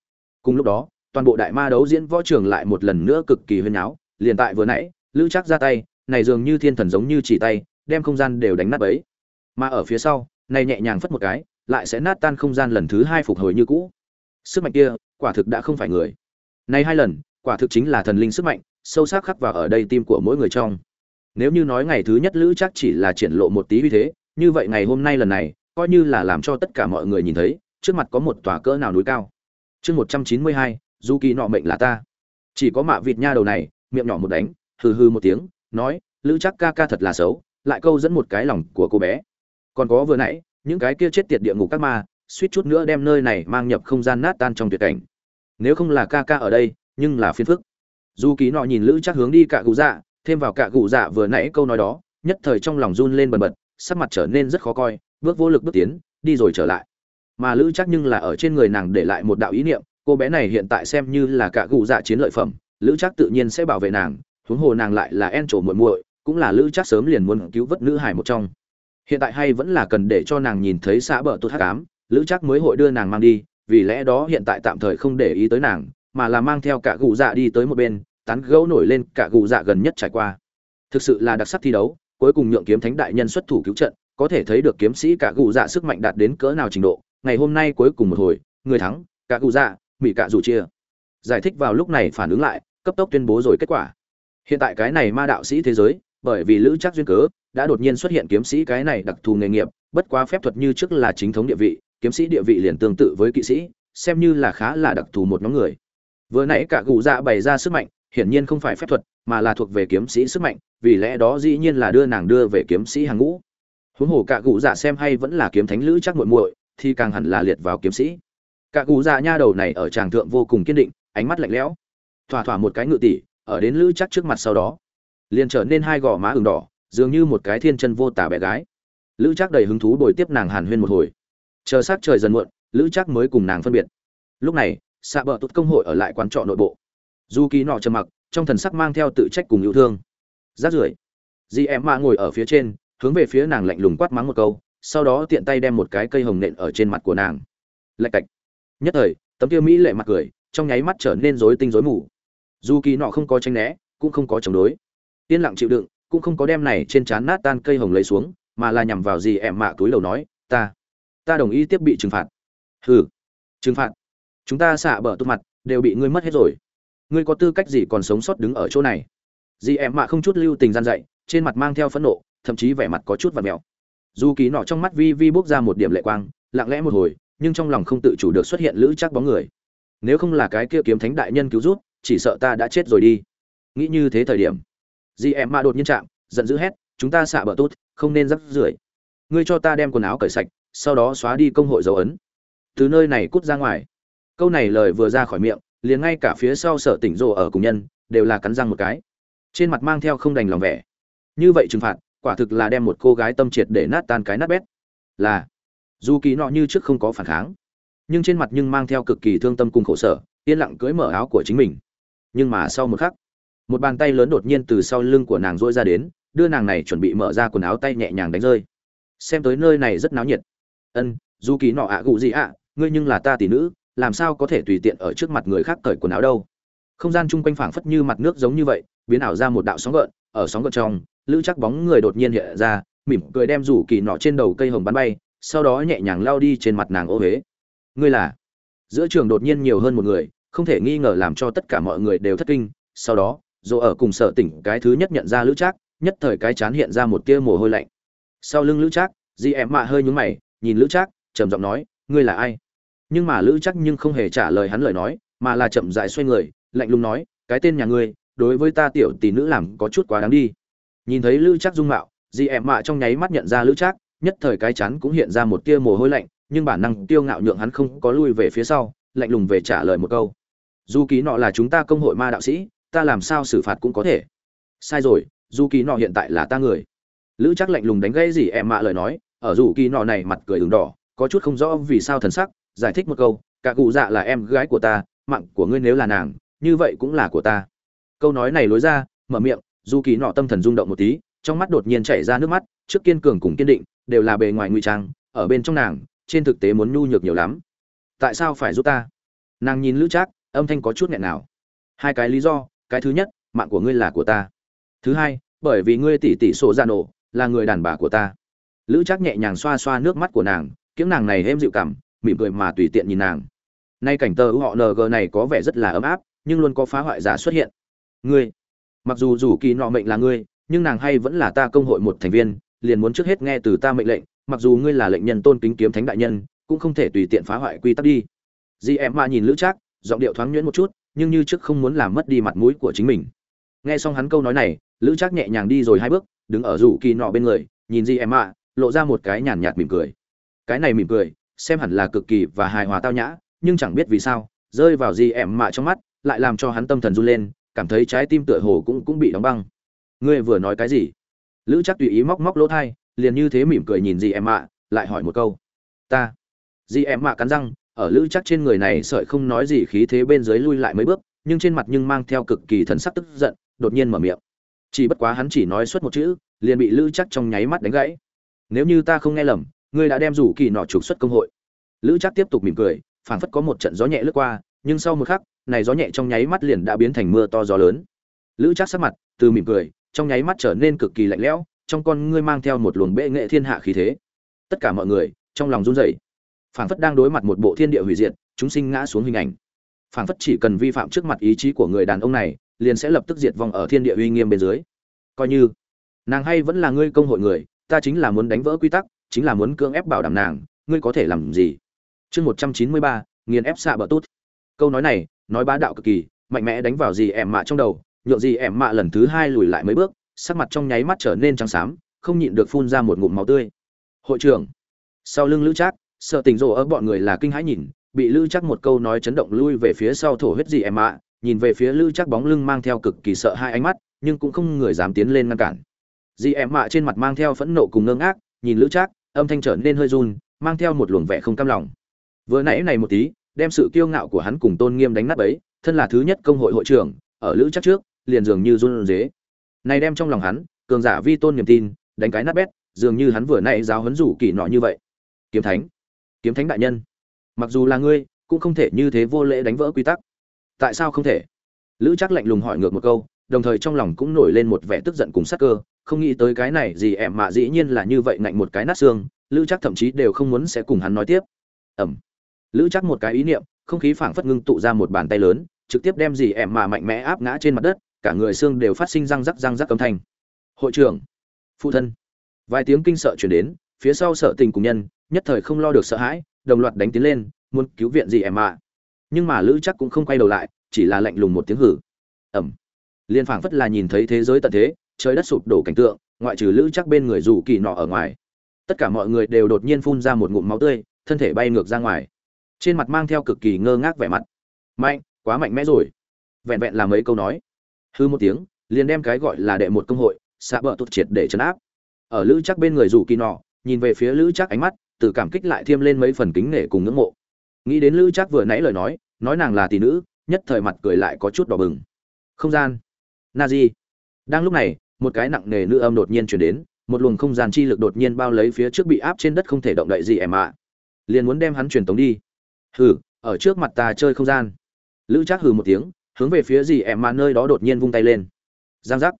Cùng lúc đó, toàn bộ đại ma đấu diễn võ trường lại một lần nữa cực kỳ huyên náo, liền tại vừa nãy, lữ chắc ra tay này dường như thiên thần giống như chỉ tay đem không gian đều đánh nát ấy, mà ở phía sau này nhẹ nhàng phất một cái lại sẽ nát tan không gian lần thứ hai phục hồi như cũ. Sức mạnh kia quả thực đã không phải người. Này hai lần quả thực chính là thần linh sức mạnh sâu sắc khắc vào ở đây tim của mỗi người trong. Nếu như nói ngày thứ nhất lữ chắc chỉ là triển lộ một tí uy thế như vậy ngày hôm nay lần này coi như là làm cho tất cả mọi người nhìn thấy trước mặt có một tòa cỡ nào núi cao. Chương một trăm chín mươi hai du kỳ nọ mệnh là ta. Chỉ có mạ vịt nha đầu này miệng nhỏ một đánh hừ hừ một tiếng nói, lữ chắc ca ca thật là xấu, lại câu dẫn một cái lòng của cô bé. Còn có vừa nãy, những cái kia chết tiệt địa ngục các ma, suýt chút nữa đem nơi này mang nhập không gian nát tan trong tuyệt cảnh. Nếu không là ca ca ở đây, nhưng là phiền phức. Dù ký nọ nhìn lữ chắc hướng đi cạ cụ dạ thêm vào cạ cụ dạ vừa nãy câu nói đó, nhất thời trong lòng run lên bần bật, sắc mặt trở nên rất khó coi, bước vô lực bước tiến, đi rồi trở lại. Mà lữ chắc nhưng là ở trên người nàng để lại một đạo ý niệm, cô bé này hiện tại xem như là cạ cụ dạ chiến lợi phẩm, lữ chắc tự nhiên sẽ bảo vệ nàng huống hồ nàng lại là en trổ muội muội, cũng là lữ chắc sớm liền muốn cứu vớt nữ hải một trong. Hiện tại hay vẫn là cần để cho nàng nhìn thấy xã bờ tốt hắc ám, lữ chắc mới hội đưa nàng mang đi, vì lẽ đó hiện tại tạm thời không để ý tới nàng, mà là mang theo cả gù dạ đi tới một bên, tán gấu nổi lên cả gù dạ gần nhất trải qua. Thực sự là đặc sắc thi đấu, cuối cùng nhượng kiếm thánh đại nhân xuất thủ cứu trận, có thể thấy được kiếm sĩ cả gù dạ sức mạnh đạt đến cỡ nào trình độ, ngày hôm nay cuối cùng một hồi, người thắng, cả gù dạ mỹ cả dù chia. Giải thích vào lúc này phản ứng lại, cấp tốc tuyên bố rồi kết quả hiện tại cái này ma đạo sĩ thế giới, bởi vì lữ chắc duyên cớ, đã đột nhiên xuất hiện kiếm sĩ cái này đặc thù nghề nghiệp, bất quá phép thuật như trước là chính thống địa vị, kiếm sĩ địa vị liền tương tự với kỵ sĩ, xem như là khá là đặc thù một nhóm người. Vừa nãy cả gù dạ bày ra sức mạnh, hiển nhiên không phải phép thuật, mà là thuộc về kiếm sĩ sức mạnh, vì lẽ đó dĩ nhiên là đưa nàng đưa về kiếm sĩ hàng ngũ. Huống hồ cả gù dạ xem hay vẫn là kiếm thánh lữ chắc muội muội, thì càng hẳn là liệt vào kiếm sĩ. Cả gù dạ nha đầu này ở tràng thượng vô cùng kiên định, ánh mắt lạnh lẽo. Thỏa thỏa một cái ngự tỷ ở đến lữ chắc trước mặt sau đó. Liền trở nên hai gò má ửng đỏ, dường như một cái thiên chân vô tả bé gái. Lữ chắc đầy hứng thú bồi tiếp nàng hàn huyên một hồi. Chờ sát trời dần muộn, lữ chắc mới cùng nàng phân biệt. Lúc này, xạ bờ tốt công hội ở lại quán trọ nội bộ. Du kỳ nọ trầm mặc, trong thần sắc mang theo tự trách cùng yêu thương. Rát rưởi, dì em mạ ngồi ở phía trên, hướng về phía nàng lạnh lùng quát mắng một câu, sau đó tiện tay đem một cái cây hồng nện ở trên mặt của nàng. Lạch cạch. Nhất thời, tấm tiêu mỹ lệ mặt cười, trong nháy mắt trở nên rối tinh rối mù dù kỳ nọ không có tranh né, cũng không có chống đối. Yên lặng chịu đựng, cũng không có đem này trên trán nát tan cây hồng lấy xuống, mà là nhằm vào gì em mạ túi đầu nói, ta ta đồng ý tiếp bị trừng phạt. Hừ, trừng phạt? Chúng ta xạ bờ tụt mặt, đều bị ngươi mất hết rồi. Ngươi có tư cách gì còn sống sót đứng ở chỗ này? Dì em mạ không chút lưu tình gian dạy, trên mặt mang theo phẫn nộ, thậm chí vẻ mặt có chút và mèo dù kỳ nọ trong mắt vi vi bốc ra một điểm lệ quang, lặng lẽ một hồi, nhưng trong lòng không tự chủ được xuất hiện lữ chắc bóng người. Nếu không là cái kia kiếm thánh đại nhân cứu rút chỉ sợ ta đã chết rồi đi. Nghĩ như thế thời điểm dì em ma đột nhiên chạm, giận dữ hét, chúng ta xạ bờ tốt, không nên rắc rưởi. Ngươi cho ta đem quần áo cởi sạch, sau đó xóa đi công hội dấu ấn. Từ nơi này cút ra ngoài. Câu này lời vừa ra khỏi miệng, liền ngay cả phía sau sở tỉnh rồ ở cùng nhân, đều là cắn răng một cái. Trên mặt mang theo không đành lòng vẻ. Như vậy trừng phạt, quả thực là đem một cô gái tâm triệt để nát tan cái nát bét. Là, dù kỳ nọ như trước không có phản kháng, nhưng trên mặt nhưng mang theo cực kỳ thương tâm cùng khổ sở, yên lặng cưỡi mở áo của chính mình nhưng mà sau một khắc, một bàn tay lớn đột nhiên từ sau lưng của nàng dỗi ra đến, đưa nàng này chuẩn bị mở ra quần áo tay nhẹ nhàng đánh rơi. Xem tới nơi này rất náo nhiệt. Ân, dù kỳ nọ ạ gụ gì ạ, ngươi nhưng là ta tỷ nữ, làm sao có thể tùy tiện ở trước mặt người khác cởi quần áo đâu? Không gian chung quanh phảng phất như mặt nước giống như vậy, biến ảo ra một đạo sóng gợn, ở sóng gợn trong, lữ chắc bóng người đột nhiên hiện ra, mỉm cười đem rủ kỳ nọ trên đầu cây hồng bắn bay, sau đó nhẹ nhàng lao đi trên mặt nàng ô huế. Ngươi là? Giữa trường đột nhiên nhiều hơn một người không thể nghi ngờ làm cho tất cả mọi người đều thất kinh. Sau đó dồ ở cùng sở tỉnh cái thứ nhất nhận ra lữ trác, nhất thời cái chán hiện ra một tia mồ hôi lạnh. Sau lưng lữ trác, di em mạ hơi nhúng mày, nhìn lữ trác, trầm giọng nói, ngươi là ai? Nhưng mà lữ trác nhưng không hề trả lời hắn lời nói, mà là chậm dại xoay người, lạnh lùng nói, cái tên nhà ngươi, đối với ta tiểu tỷ nữ làm có chút quá đáng đi. Nhìn thấy lữ trác dung mạo, di em mạ trong nháy mắt nhận ra lữ trác, nhất thời cái chán cũng hiện ra một tia mồ hôi lạnh, nhưng bản năng tiêu ngạo nhượng hắn không có lui về phía sau, lạnh lùng về trả lời một câu dù ký nọ là chúng ta công hội ma đạo sĩ, ta làm sao xử phạt cũng có thể. Sai rồi, dù kỳ nọ hiện tại là ta người. Lữ chắc lạnh lùng đánh gãy gì em mạ lời nói, ở dù kỳ nọ này mặt cười đường đỏ, có chút không rõ vì sao thần sắc, giải thích một câu, cả cụ dạ là em gái của ta, mạng của ngươi nếu là nàng, như vậy cũng là của ta. Câu nói này lối ra, mở miệng, dù kỳ nọ tâm thần rung động một tí, trong mắt đột nhiên chảy ra nước mắt, trước kiên cường cùng kiên định, đều là bề ngoài ngụy trang, ở bên trong nàng, trên thực tế muốn nhu nhược nhiều lắm. Tại sao phải giúp ta? Nàng nhìn lữ trác âm thanh có chút nghẹn nào. Hai cái lý do, cái thứ nhất, mạng của ngươi là của ta. Thứ hai, bởi vì ngươi tỷ tỷ sổ ra nổ là người đàn bà của ta. Lữ chắc nhẹ nhàng xoa xoa nước mắt của nàng, kiếm nàng này êm dịu cảm, mỉm cười mà tùy tiện nhìn nàng. Nay cảnh tờ họ ng này có vẻ rất là ấm áp, nhưng luôn có phá hoại giả xuất hiện. Ngươi, mặc dù dù kỳ nọ mệnh là ngươi, nhưng nàng hay vẫn là ta công hội một thành viên, liền muốn trước hết nghe từ ta mệnh lệnh, mặc dù ngươi là lệnh nhân tôn kính kiếm thánh đại nhân, cũng không thể tùy tiện phá hoại quy tắc đi. Di em mà nhìn lữ trác giọng điệu thoáng nhuyễn một chút, nhưng như trước không muốn làm mất đi mặt mũi của chính mình. Nghe xong hắn câu nói này, lữ trác nhẹ nhàng đi rồi hai bước, đứng ở rủ kỳ nọ bên người, nhìn gì em ạ, lộ ra một cái nhàn nhạt mỉm cười. Cái này mỉm cười, xem hẳn là cực kỳ và hài hòa tao nhã, nhưng chẳng biết vì sao, rơi vào gì em mạ trong mắt, lại làm cho hắn tâm thần run lên, cảm thấy trái tim tựa hồ cũng cũng bị đóng băng. Ngươi vừa nói cái gì? Lữ chắc tùy ý móc móc lỗ thai, liền như thế mỉm cười nhìn di em mạ lại hỏi một câu. Ta. Dì em mạ cắn răng ở lữ chắc trên người này sợi không nói gì khí thế bên dưới lui lại mấy bước, nhưng trên mặt nhưng mang theo cực kỳ thần sắc tức giận, đột nhiên mở miệng. Chỉ bất quá hắn chỉ nói suốt một chữ, liền bị lữ chắc trong nháy mắt đánh gãy. Nếu như ta không nghe lầm, ngươi đã đem rủ kỳ nọ trục xuất công hội. Lữ chắc tiếp tục mỉm cười, phảng phất có một trận gió nhẹ lướt qua, nhưng sau một khắc, này gió nhẹ trong nháy mắt liền đã biến thành mưa to gió lớn. Lữ chắc sắc mặt từ mỉm cười, trong nháy mắt trở nên cực kỳ lạnh lẽo, trong con ngươi mang theo một luồng bệ nghệ thiên hạ khí thế. Tất cả mọi người, trong lòng run rẩy phảng phất đang đối mặt một bộ thiên địa hủy diệt, chúng sinh ngã xuống hình ảnh. Phảng phất chỉ cần vi phạm trước mặt ý chí của người đàn ông này, liền sẽ lập tức diệt vong ở thiên địa uy nghiêm bên dưới. Coi như, nàng hay vẫn là ngươi công hội người, ta chính là muốn đánh vỡ quy tắc, chính là muốn cưỡng ép bảo đảm nàng, ngươi có thể làm gì? Chương một trăm chín mươi ba, nghiền ép xạ bờ tốt câu nói này, nói bá đạo cực kỳ, mạnh mẽ đánh vào gì ẻm mạ trong đầu, nhượng gì ẻm mạ lần thứ hai lùi lại mấy bước, sắc mặt trong nháy mắt trở nên trắng xám, không nhịn được phun ra một ngụm máu tươi. Hội trưởng, sau lưng lữ trác sợ tình rồ ở bọn người là kinh hãi nhìn, bị lữ chắc một câu nói chấn động lui về phía sau thổ huyết gì ẻm mạ nhìn về phía lữ chắc bóng lưng mang theo cực kỳ sợ hai ánh mắt, nhưng cũng không người dám tiến lên ngăn cản. Dì em mạ trên mặt mang theo phẫn nộ cùng ngơ ngác, nhìn lữ trác, âm thanh trở nên hơi run, mang theo một luồng vẻ không cam lòng. Vừa nãy này một tí, đem sự kiêu ngạo của hắn cùng tôn nghiêm đánh nát ấy thân là thứ nhất công hội hội trưởng, ở lữ trác trước, liền dường như run dế này đem trong lòng hắn, cường giả vi tôn niềm tin, đánh cái nát bét, dường như hắn vừa nãy giáo huấn rủ kỳ nọ như vậy. Kiếm thánh kiếm thánh đại nhân. Mặc dù là ngươi, cũng không thể như thế vô lễ đánh vỡ quy tắc. Tại sao không thể? Lữ chắc lạnh lùng hỏi ngược một câu, đồng thời trong lòng cũng nổi lên một vẻ tức giận cùng sắc cơ, không nghĩ tới cái này gì em mạ dĩ nhiên là như vậy ngạnh một cái nát xương, lữ chắc thậm chí đều không muốn sẽ cùng hắn nói tiếp. Ẩm. Lữ chắc một cái ý niệm, không khí phảng phất ngưng tụ ra một bàn tay lớn, trực tiếp đem gì em mạ mạnh mẽ áp ngã trên mặt đất, cả người xương đều phát sinh răng rắc răng rắc âm thanh. Hội trưởng. Phụ thân. Vài tiếng kinh sợ chuyển đến phía sau sợ tình cùng nhân, nhất thời không lo được sợ hãi, đồng loạt đánh tiến lên, muốn cứu viện gì em ạ. Nhưng mà lữ chắc cũng không quay đầu lại, chỉ là lạnh lùng một tiếng hử. Ẩm. Liên phảng phất là nhìn thấy thế giới tận thế, trời đất sụp đổ cảnh tượng, ngoại trừ lữ chắc bên người rủ kỳ nọ ở ngoài. Tất cả mọi người đều đột nhiên phun ra một ngụm máu tươi, thân thể bay ngược ra ngoài. Trên mặt mang theo cực kỳ ngơ ngác vẻ mặt. Mạnh, quá mạnh mẽ rồi. Vẹn vẹn là mấy câu nói. Hư một tiếng, liền đem cái gọi là đệ một công hội, xạ bờ tốt triệt để chấn áp. Ở lữ chắc bên người rủ kỳ nọ nhìn về phía lữ chắc ánh mắt từ cảm kích lại thêm lên mấy phần kính nể cùng ngưỡng mộ. Nghĩ đến lữ chắc vừa nãy lời nói nói nàng là tỷ nữ, nhất thời mặt cười lại có chút đỏ bừng. Không gian. Na di. Đang lúc này, một cái nặng nề nữ âm đột nhiên chuyển đến, một luồng không gian chi lực đột nhiên bao lấy phía trước bị áp trên đất không thể động đậy gì em ạ. Liền muốn đem hắn truyền tống đi. Hừ, ở trước mặt ta chơi không gian. Lữ trác hừ một tiếng, hướng về phía gì em mà nơi đó đột nhiên vung tay lên. Giang giác.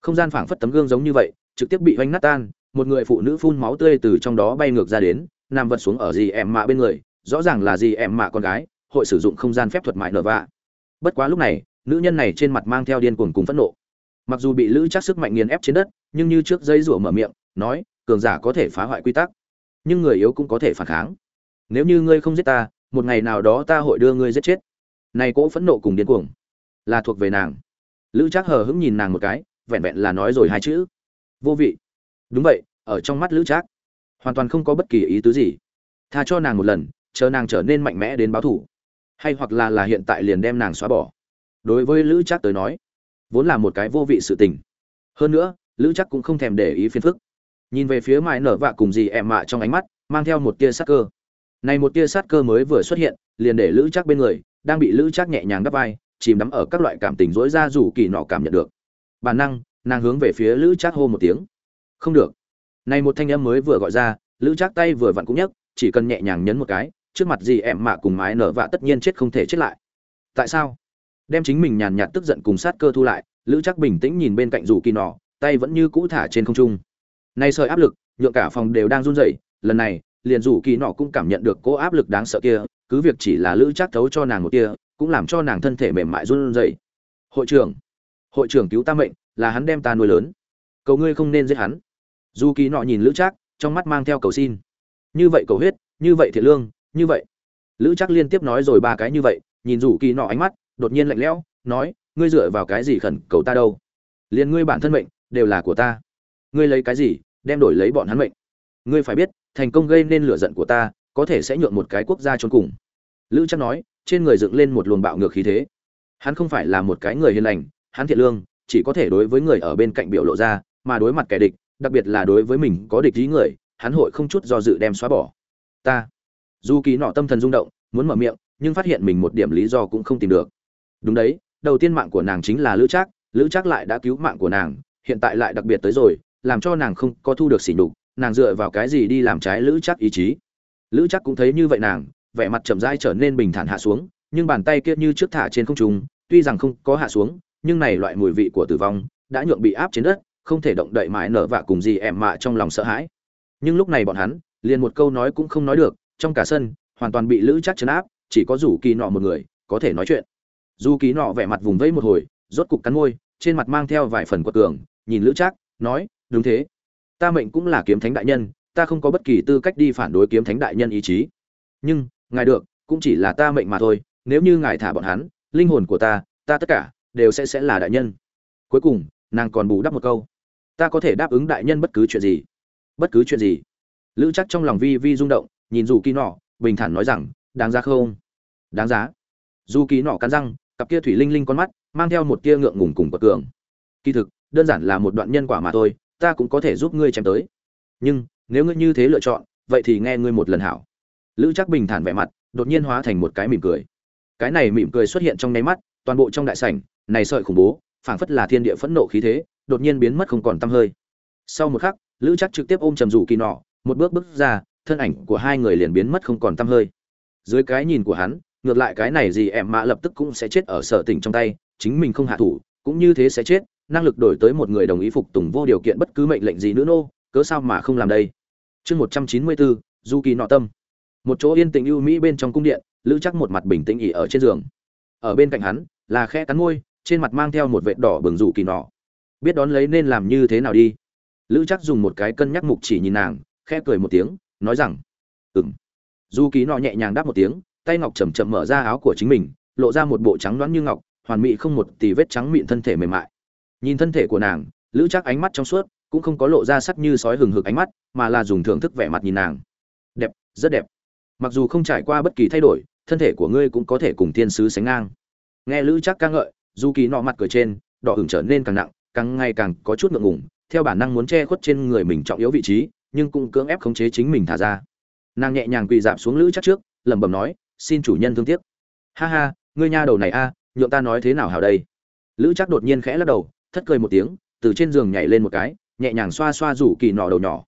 Không gian phảng phất tấm gương giống như vậy, trực tiếp bị oanh nát tan một người phụ nữ phun máu tươi từ trong đó bay ngược ra đến, nằm vật xuống ở gì em mạ bên người, rõ ràng là gì em mạ con gái, hội sử dụng không gian phép thuật mại nở vạ. Bất quá lúc này, nữ nhân này trên mặt mang theo điên cuồng cùng phẫn nộ. Mặc dù bị lữ chắc sức mạnh nghiền ép trên đất, nhưng như trước dây rủa mở miệng, nói, cường giả có thể phá hoại quy tắc, nhưng người yếu cũng có thể phản kháng. Nếu như ngươi không giết ta, một ngày nào đó ta hội đưa ngươi giết chết. Này cỗ phẫn nộ cùng điên cuồng là thuộc về nàng. Lữ chắc hờ hững nhìn nàng một cái, vẹn vẹn là nói rồi hai chữ. Vô vị đúng vậy, ở trong mắt lữ trác, hoàn toàn không có bất kỳ ý tứ gì. Tha cho nàng một lần, chờ nàng trở nên mạnh mẽ đến báo thủ. Hay hoặc là là hiện tại liền đem nàng xóa bỏ. Đối với lữ trác tới nói, vốn là một cái vô vị sự tình. Hơn nữa, lữ trác cũng không thèm để ý phiền phức. Nhìn về phía mãi nở vạ cùng gì em mạ trong ánh mắt, mang theo một tia sát cơ. Này một tia sát cơ mới vừa xuất hiện, liền để lữ trác bên người, đang bị lữ trác nhẹ nhàng đắp vai, chìm đắm ở các loại cảm tình rối ra dù kỳ nọ cảm nhận được. Bản năng, nàng hướng về phía lữ trác hô một tiếng không được. Này một thanh âm mới vừa gọi ra, lữ chắc tay vừa vặn cũng nhấc, chỉ cần nhẹ nhàng nhấn một cái, trước mặt gì em mạ cùng mái nở vạ tất nhiên chết không thể chết lại. Tại sao? Đem chính mình nhàn nhạt tức giận cùng sát cơ thu lại, lữ chắc bình tĩnh nhìn bên cạnh rủ kỳ nọ, tay vẫn như cũ thả trên không trung. Nay sợi áp lực, nhượng cả phòng đều đang run rẩy, lần này, liền rủ kỳ nọ cũng cảm nhận được cố áp lực đáng sợ kia, cứ việc chỉ là lữ chắc thấu cho nàng một kia cũng làm cho nàng thân thể mềm mại run rẩy. Hội trưởng hội trưởng cứu ta mệnh, là hắn đem ta nuôi lớn. Cầu ngươi không nên giết hắn dù kỳ nọ nhìn lữ trác, trong mắt mang theo cầu xin. Như vậy cầu huyết, như vậy thiện lương, như vậy. Lữ trác liên tiếp nói rồi ba cái như vậy, nhìn dù kỳ nọ ánh mắt, đột nhiên lạnh lẽo, nói, ngươi dựa vào cái gì khẩn cầu ta đâu? Liền ngươi bản thân mệnh, đều là của ta. Ngươi lấy cái gì, đem đổi lấy bọn hắn mệnh. Ngươi phải biết, thành công gây nên lửa giận của ta, có thể sẽ nhượng một cái quốc gia trốn cùng. Lữ chắc nói, trên người dựng lên một luồng bạo ngược khí thế. Hắn không phải là một cái người hiền lành, hắn thiện lương, chỉ có thể đối với người ở bên cạnh biểu lộ ra, mà đối mặt kẻ địch đặc biệt là đối với mình có địch ý người, hắn hội không chút do dự đem xóa bỏ. Ta, dù kỳ nọ tâm thần rung động, muốn mở miệng, nhưng phát hiện mình một điểm lý do cũng không tìm được. Đúng đấy, đầu tiên mạng của nàng chính là lữ trác lữ trác lại đã cứu mạng của nàng, hiện tại lại đặc biệt tới rồi, làm cho nàng không có thu được sỉ nhục, nàng dựa vào cái gì đi làm trái lữ trác ý chí? Lữ trác cũng thấy như vậy nàng, vẻ mặt chậm rãi trở nên bình thản hạ xuống, nhưng bàn tay kia như trước thả trên không trung, tuy rằng không có hạ xuống, nhưng này loại mùi vị của tử vong đã nhượng bị áp trên đất không thể động đậy mãi nở vạ cùng gì ẻm mạ trong lòng sợ hãi. Nhưng lúc này bọn hắn, liền một câu nói cũng không nói được, trong cả sân, hoàn toàn bị lữ chắc chấn áp, chỉ có rủ kỳ nọ một người, có thể nói chuyện. Dù kỳ nọ vẻ mặt vùng vẫy một hồi, rốt cục cắn môi, trên mặt mang theo vài phần quật cường, nhìn lữ trác, nói, đúng thế. Ta mệnh cũng là kiếm thánh đại nhân, ta không có bất kỳ tư cách đi phản đối kiếm thánh đại nhân ý chí. Nhưng, ngài được, cũng chỉ là ta mệnh mà thôi, nếu như ngài thả bọn hắn, linh hồn của ta ta tất cả đều sẽ sẽ là đại nhân. Cuối cùng nàng còn bù đắp một câu. Ta có thể đáp ứng đại nhân bất cứ chuyện gì. Bất cứ chuyện gì. Lữ chắc trong lòng vi vi rung động, nhìn dù kỳ nọ, bình thản nói rằng, đáng giá không? Đáng giá. Dù kỳ nọ cắn răng, cặp kia thủy linh linh con mắt, mang theo một tia ngượng ngùng cùng bậc cường. Kỳ thực, đơn giản là một đoạn nhân quả mà thôi, ta cũng có thể giúp ngươi chém tới. Nhưng, nếu ngươi như thế lựa chọn, vậy thì nghe ngươi một lần hảo. Lữ chắc bình thản vẻ mặt, đột nhiên hóa thành một cái mỉm cười. Cái này mỉm cười xuất hiện trong nháy mắt, toàn bộ trong đại sảnh, này sợi khủng bố phảng phất là thiên địa phẫn nộ khí thế, đột nhiên biến mất không còn tăm hơi. Sau một khắc, lữ chắc trực tiếp ôm trầm rủ kỳ nọ, một bước bước ra, thân ảnh của hai người liền biến mất không còn tăm hơi. Dưới cái nhìn của hắn, ngược lại cái này gì em mạ lập tức cũng sẽ chết ở sở tỉnh trong tay, chính mình không hạ thủ, cũng như thế sẽ chết, năng lực đổi tới một người đồng ý phục tùng vô điều kiện bất cứ mệnh lệnh gì nữa nô, cớ sao mà không làm đây? Chương một trăm chín mươi bốn du kỳ nọ tâm. Một chỗ yên tĩnh ưu mỹ bên trong cung điện, lữ chắc một mặt bình tĩnh ỉ ở trên giường. Ở bên cạnh hắn, là khe cắn môi trên mặt mang theo một vệt đỏ bừng rủ kỳ nọ. Biết đón lấy nên làm như thế nào đi? Lữ chắc dùng một cái cân nhắc mục chỉ nhìn nàng, khẽ cười một tiếng, nói rằng, ừm. Du ký nọ nhẹ nhàng đáp một tiếng, tay ngọc chầm chậm mở ra áo của chính mình, lộ ra một bộ trắng đoán như ngọc, hoàn mỹ không một tì vết trắng mịn thân thể mềm mại. Nhìn thân thể của nàng, lữ chắc ánh mắt trong suốt, cũng không có lộ ra sắc như sói hừng hực ánh mắt, mà là dùng thưởng thức vẻ mặt nhìn nàng. Đẹp, rất đẹp. Mặc dù không trải qua bất kỳ thay đổi, thân thể của ngươi cũng có thể cùng thiên sứ sánh ngang. Nghe lữ chắc ca ngợi dù kỳ nọ mặt cười trên, đỏ hưởng trở nên càng nặng, càng ngày càng có chút ngượng ngùng, theo bản năng muốn che khuất trên người mình trọng yếu vị trí, nhưng cũng cưỡng ép khống chế chính mình thả ra. Nàng nhẹ nhàng quỳ dạp xuống lữ chắc trước, lẩm bẩm nói, xin chủ nhân thương tiếc. Ha ha, ngươi nha đầu này a, nhượng ta nói thế nào hảo đây? Lữ chắc đột nhiên khẽ lắc đầu, thất cười một tiếng, từ trên giường nhảy lên một cái, nhẹ nhàng xoa xoa rủ kỳ nọ đầu nhỏ.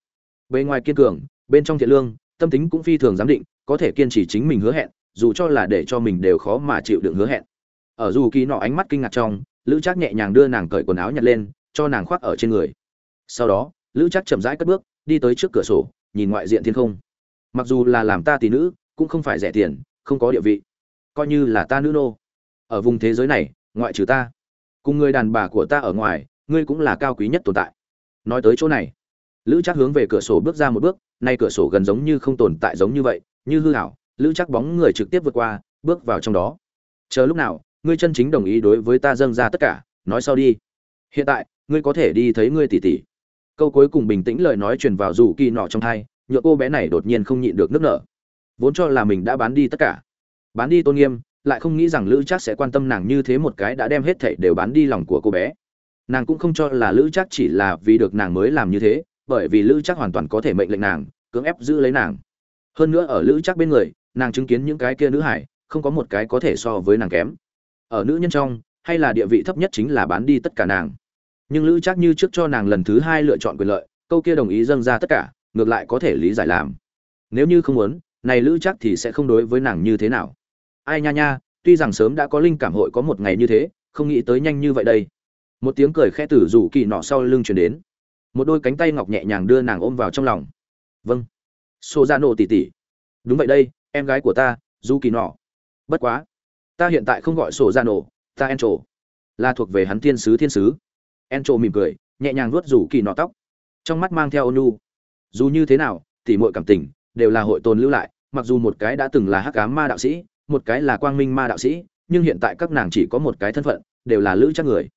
Bên ngoài kiên cường, bên trong thiện lương, tâm tính cũng phi thường giám định, có thể kiên trì chính mình hứa hẹn, dù cho là để cho mình đều khó mà chịu đựng hứa hẹn ở dù kỳ nọ ánh mắt kinh ngạc trong, lữ Trác nhẹ nhàng đưa nàng cởi quần áo nhặt lên, cho nàng khoác ở trên người. Sau đó, lữ Trác chậm rãi cất bước, đi tới trước cửa sổ, nhìn ngoại diện thiên không. Mặc dù là làm ta tỷ nữ, cũng không phải rẻ tiền, không có địa vị. Coi như là ta nữ nô. Ở vùng thế giới này, ngoại trừ ta, cùng người đàn bà của ta ở ngoài, ngươi cũng là cao quý nhất tồn tại. Nói tới chỗ này, lữ chắc hướng về cửa sổ bước ra một bước, nay cửa sổ gần giống như không tồn tại giống như vậy, như hư hảo lữ chắc bóng người trực tiếp vượt qua, bước vào trong đó. Chờ lúc nào ngươi chân chính đồng ý đối với ta dâng ra tất cả, nói sau đi. Hiện tại, ngươi có thể đi thấy ngươi tỷ tỷ câu cuối cùng bình tĩnh lời nói truyền vào rủ kỳ nọ trong thai nhựa cô bé này đột nhiên không nhịn được nước nở. Vốn cho là mình đã bán đi tất cả. Bán đi tôn nghiêm, lại không nghĩ rằng lữ trác sẽ quan tâm nàng như thế một cái đã đem hết thảy đều bán đi lòng của cô bé. Nàng cũng không cho là lữ trác chỉ là vì được nàng mới làm như thế, bởi vì lữ trác hoàn toàn có thể mệnh lệnh nàng, cưỡng ép giữ lấy nàng. Hơn nữa ở lữ trác bên người, nàng chứng kiến những cái kia nữ hải, không có một cái có thể so với nàng kém ở nữ nhân trong, hay là địa vị thấp nhất chính là bán đi tất cả nàng. Nhưng lữ chắc như trước cho nàng lần thứ hai lựa chọn quyền lợi, câu kia đồng ý dâng ra tất cả, ngược lại có thể lý giải làm. Nếu như không muốn, này lữ chắc thì sẽ không đối với nàng như thế nào. Ai nha nha, tuy rằng sớm đã có linh cảm hội có một ngày như thế, không nghĩ tới nhanh như vậy đây. Một tiếng cười khẽ tử rủ kỳ nọ sau lưng chuyển đến. Một đôi cánh tay ngọc nhẹ nhàng đưa nàng ôm vào trong lòng. Vâng. Xô ra nổ tỉ tỉ. Đúng vậy đây, em gái của ta du kỳ nọ. Bất quá ta hiện tại không gọi sổ ra nổ, ta en trổ là thuộc về hắn thiên sứ thiên sứ. En trổ mỉm cười, nhẹ nhàng vuốt rủ kỳ nọ tóc. Trong mắt mang theo ônu. Dù như thế nào, tỉ mọi cảm tình, đều là hội tồn lưu lại, mặc dù một cái đã từng là hắc cám ma đạo sĩ, một cái là quang minh ma đạo sĩ, nhưng hiện tại các nàng chỉ có một cái thân phận, đều là lữ chắc người.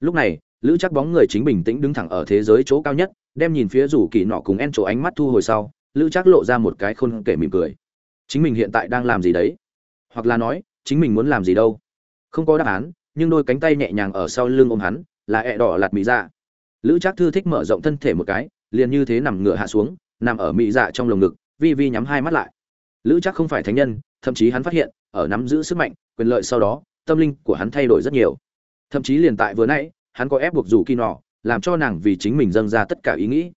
Lúc này, lữ chắc bóng người chính bình tĩnh đứng thẳng ở thế giới chỗ cao nhất, đem nhìn phía rủ kỳ nọ cùng en chỗ ánh mắt thu hồi sau, lữ chắc lộ ra một cái khôn kể mỉm cười. Chính mình hiện tại đang làm gì đấy? Hoặc là nói chính mình muốn làm gì đâu. Không có đáp án, nhưng đôi cánh tay nhẹ nhàng ở sau lưng ôm hắn, là ẹ đỏ lạt mỹ dạ. Lữ trác thư thích mở rộng thân thể một cái, liền như thế nằm ngửa hạ xuống, nằm ở mỹ dạ trong lồng ngực, vi vi nhắm hai mắt lại. Lữ trác không phải thánh nhân, thậm chí hắn phát hiện, ở nắm giữ sức mạnh, quyền lợi sau đó, tâm linh của hắn thay đổi rất nhiều. Thậm chí liền tại vừa nãy, hắn có ép buộc rủ kỳ nọ, làm cho nàng vì chính mình dâng ra tất cả ý nghĩ.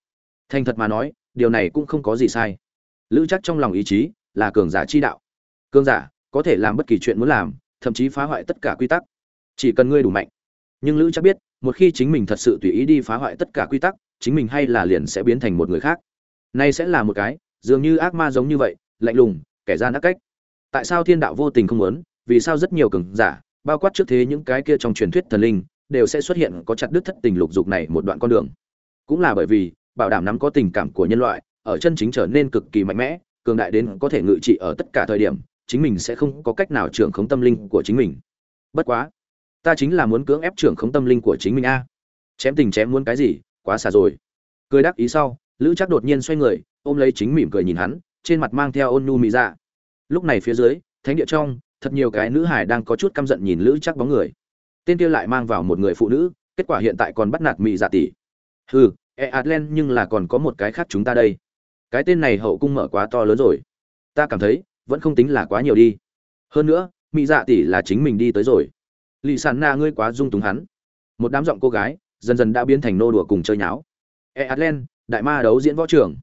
Thành thật mà nói, điều này cũng không có gì sai. Lữ chắc trong lòng ý chí là cường giả chi đạo. Cường giả có thể làm bất kỳ chuyện muốn làm, thậm chí phá hoại tất cả quy tắc. Chỉ cần ngươi đủ mạnh. Nhưng lữ chắc biết, một khi chính mình thật sự tùy ý đi phá hoại tất cả quy tắc, chính mình hay là liền sẽ biến thành một người khác. Nay sẽ là một cái, dường như ác ma giống như vậy, lạnh lùng, kẻ gian ác cách. Tại sao thiên đạo vô tình không muốn? Vì sao rất nhiều cường giả, bao quát trước thế những cái kia trong truyền thuyết thần linh, đều sẽ xuất hiện có chặt đứt thất tình lục dục này một đoạn con đường? Cũng là bởi vì, bảo đảm nắm có tình cảm của nhân loại, ở chân chính trở nên cực kỳ mạnh mẽ, cường đại đến có thể ngự trị ở tất cả thời điểm chính mình sẽ không có cách nào trưởng khống tâm linh của chính mình. Bất quá, ta chính là muốn cưỡng ép trưởng khống tâm linh của chính mình a. Chém tình chém muốn cái gì, quá xả rồi. Cười đắc ý sau, lữ chắc đột nhiên xoay người, ôm lấy chính mỉm cười nhìn hắn, trên mặt mang theo ôn nhu mỹ dạ. Lúc này phía dưới, thánh địa trong, thật nhiều cái nữ hải đang có chút căm giận nhìn lữ chắc bóng người. Tên kia lại mang vào một người phụ nữ, kết quả hiện tại còn bắt nạt mỹ dạ tỷ. Hừ e adlen nhưng là còn có một cái khác chúng ta đây. Cái tên này hậu cung mở quá to lớn rồi. Ta cảm thấy vẫn không tính là quá nhiều đi. Hơn nữa mỹ dạ tỷ là chính mình đi tới rồi. Lì sàn na ngươi quá dung túng hắn. Một đám giọng cô gái dần dần đã biến thành nô đùa cùng chơi nháo. E adlen đại ma đấu diễn võ trường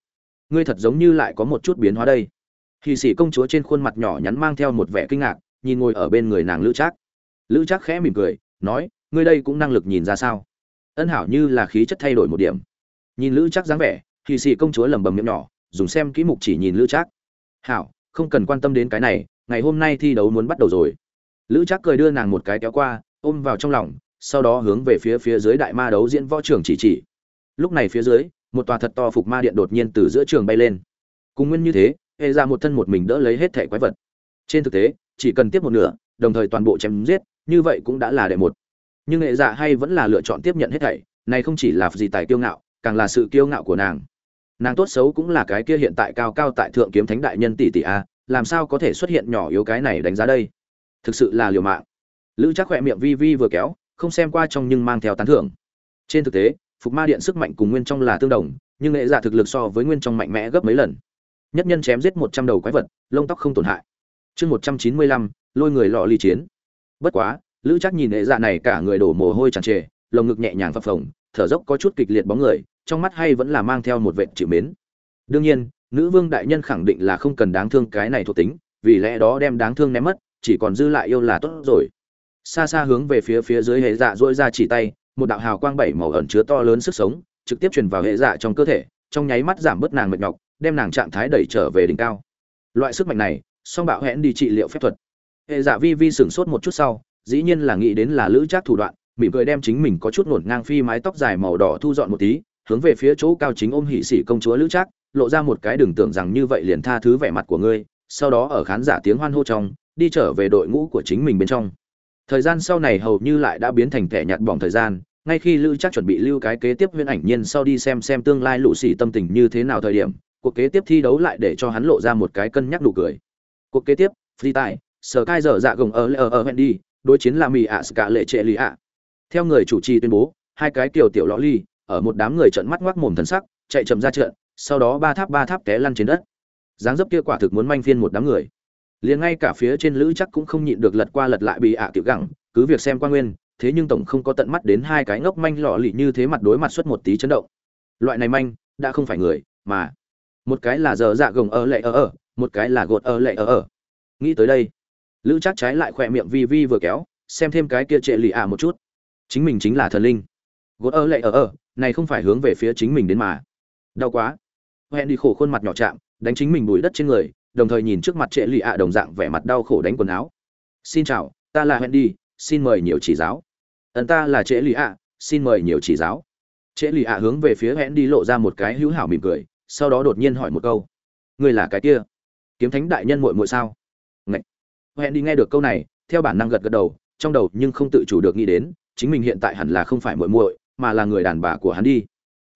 ngươi thật giống như lại có một chút biến hóa đây. Hì sĩ công chúa trên khuôn mặt nhỏ nhắn mang theo một vẻ kinh ngạc, nhìn ngồi ở bên người nàng lữ trác. Lữ trác khẽ mỉm cười, nói, ngươi đây cũng năng lực nhìn ra sao? Ân hảo như là khí chất thay đổi một điểm. Nhìn lữ trác dáng vẻ, hì sĩ công chúa lẩm bẩm miệng nhỏ, dùng xem kỹ mục chỉ nhìn lữ trác. Hảo không cần quan tâm đến cái này, ngày hôm nay thi đấu muốn bắt đầu rồi. Lữ trác cười đưa nàng một cái kéo qua, ôm vào trong lòng, sau đó hướng về phía phía dưới đại ma đấu diễn võ trường chỉ chỉ. Lúc này phía dưới, một tòa thật to phục ma điện đột nhiên từ giữa trường bay lên. Cùng nguyên như thế, hệ ra một thân một mình đỡ lấy hết thẻ quái vật. Trên thực tế, chỉ cần tiếp một nửa, đồng thời toàn bộ chém giết, như vậy cũng đã là đệ một. Nhưng hệ dạ hay vẫn là lựa chọn tiếp nhận hết thảy, này không chỉ là gì tài kiêu ngạo, càng là sự kiêu ngạo của nàng nàng tốt xấu cũng là cái kia hiện tại cao cao tại thượng kiếm thánh đại nhân tỷ tỷ a, làm sao có thể xuất hiện nhỏ yếu cái này đánh giá đây? Thực sự là liều mạng. Lữ chắc khỏe miệng vi vi vừa kéo, không xem qua trong nhưng mang theo tán thưởng. Trên thực tế, phục ma điện sức mạnh cùng nguyên trong là tương đồng, nhưng nghệ giả thực lực so với nguyên trong mạnh mẽ gấp mấy lần. Nhất nhân chém giết một trăm đầu quái vật, lông tóc không tổn hại. Chương một trăm chín mươi lăm, lôi người lọ ly chiến. Bất quá, lữ chắc nhìn nghệ giả này cả người đổ mồ hôi tràn trề, lồng ngực nhẹ nhàng phập phồng, thở dốc có chút kịch liệt bóng người trong mắt hay vẫn là mang theo một vệ chịu mến. Đương nhiên, nữ vương đại nhân khẳng định là không cần đáng thương cái này thuộc tính, vì lẽ đó đem đáng thương ném mất, chỉ còn dư lại yêu là tốt rồi. Xa xa hướng về phía phía dưới hệ dạ dỗi ra chỉ tay, một đạo hào quang bảy màu ẩn chứa to lớn sức sống, trực tiếp truyền vào hệ dạ trong cơ thể, trong nháy mắt giảm bớt nàng mệt nhọc, đem nàng trạng thái đẩy trở về đỉnh cao. Loại sức mạnh này, song bạo hẹn đi trị liệu phép thuật. Hệ dạ vi vi sửng sốt một chút sau, dĩ nhiên là nghĩ đến là lữ trác thủ đoạn, mỉm cười đem chính mình có chút ngổn ngang phi mái tóc dài màu đỏ thu dọn một tí hướng về phía chỗ cao chính ôm hỷ sĩ công chúa lữ trác, lộ ra một cái đừng tưởng rằng như vậy liền tha thứ vẻ mặt của ngươi, sau đó ở khán giả tiếng hoan hô trong, đi trở về đội ngũ của chính mình bên trong. Thời gian sau này hầu như lại đã biến thành thẻ nhạt bỏng thời gian, ngay khi lữ chắc chuẩn bị lưu cái kế tiếp huyễn ảnh nhiên sau đi xem xem tương lai lũ xì tâm tình như thế nào thời điểm, cuộc kế tiếp thi đấu lại để cho hắn lộ ra một cái cân nhắc đủ cười. Cuộc kế tiếp, free tài sở cai dở dạ gồng ờ ở lờ ở hẹn đi, đối chiến là mì ạ cả lệ trệ lì ạ. Theo người chủ trì tuyên bố, hai cái kiểu tiểu lõ ly ở một đám người trợn mắt ngoác mồm thần sắc, chạy chậm ra trận, sau đó ba tháp ba tháp té lăn trên đất. Dáng dấp kia quả thực muốn manh phiên một đám người. Liền ngay cả phía trên lữ chắc cũng không nhịn được lật qua lật lại bị ạ tiểu gẳng, cứ việc xem qua nguyên, thế nhưng tổng không có tận mắt đến hai cái ngốc manh lọ lì như thế mặt đối mặt xuất một tí chấn động. Loại này manh, đã không phải người, mà một cái là giờ dạ gồng ở lệ ở ở, một cái là gột ở lệ ở ở. Nghĩ tới đây, lữ chắc trái lại khỏe miệng vi vi vừa kéo, xem thêm cái kia trệ lì ạ một chút. Chính mình chính là thần linh. Gột ở lệ ở ở này không phải hướng về phía chính mình đến mà. Đau quá. Hẹn đi khổ khuôn mặt nhỏ chạm, đánh chính mình bùi đất trên người, đồng thời nhìn trước mặt trệ lì ạ đồng dạng vẻ mặt đau khổ đánh quần áo. Xin chào, ta là hẹn đi, xin mời nhiều chỉ giáo. Ẩn ta là trễ lì ạ, xin mời nhiều chỉ giáo. Trễ lì ạ hướng về phía hẹn đi lộ ra một cái hữu hảo mỉm cười, sau đó đột nhiên hỏi một câu. Người là cái kia? Kiếm thánh đại nhân muội muội sao? Ngậy. hẹn đi nghe được câu này, theo bản năng gật gật đầu, trong đầu nhưng không tự chủ được nghĩ đến, chính mình hiện tại hẳn là không phải muội muội mà là người đàn bà của hắn đi.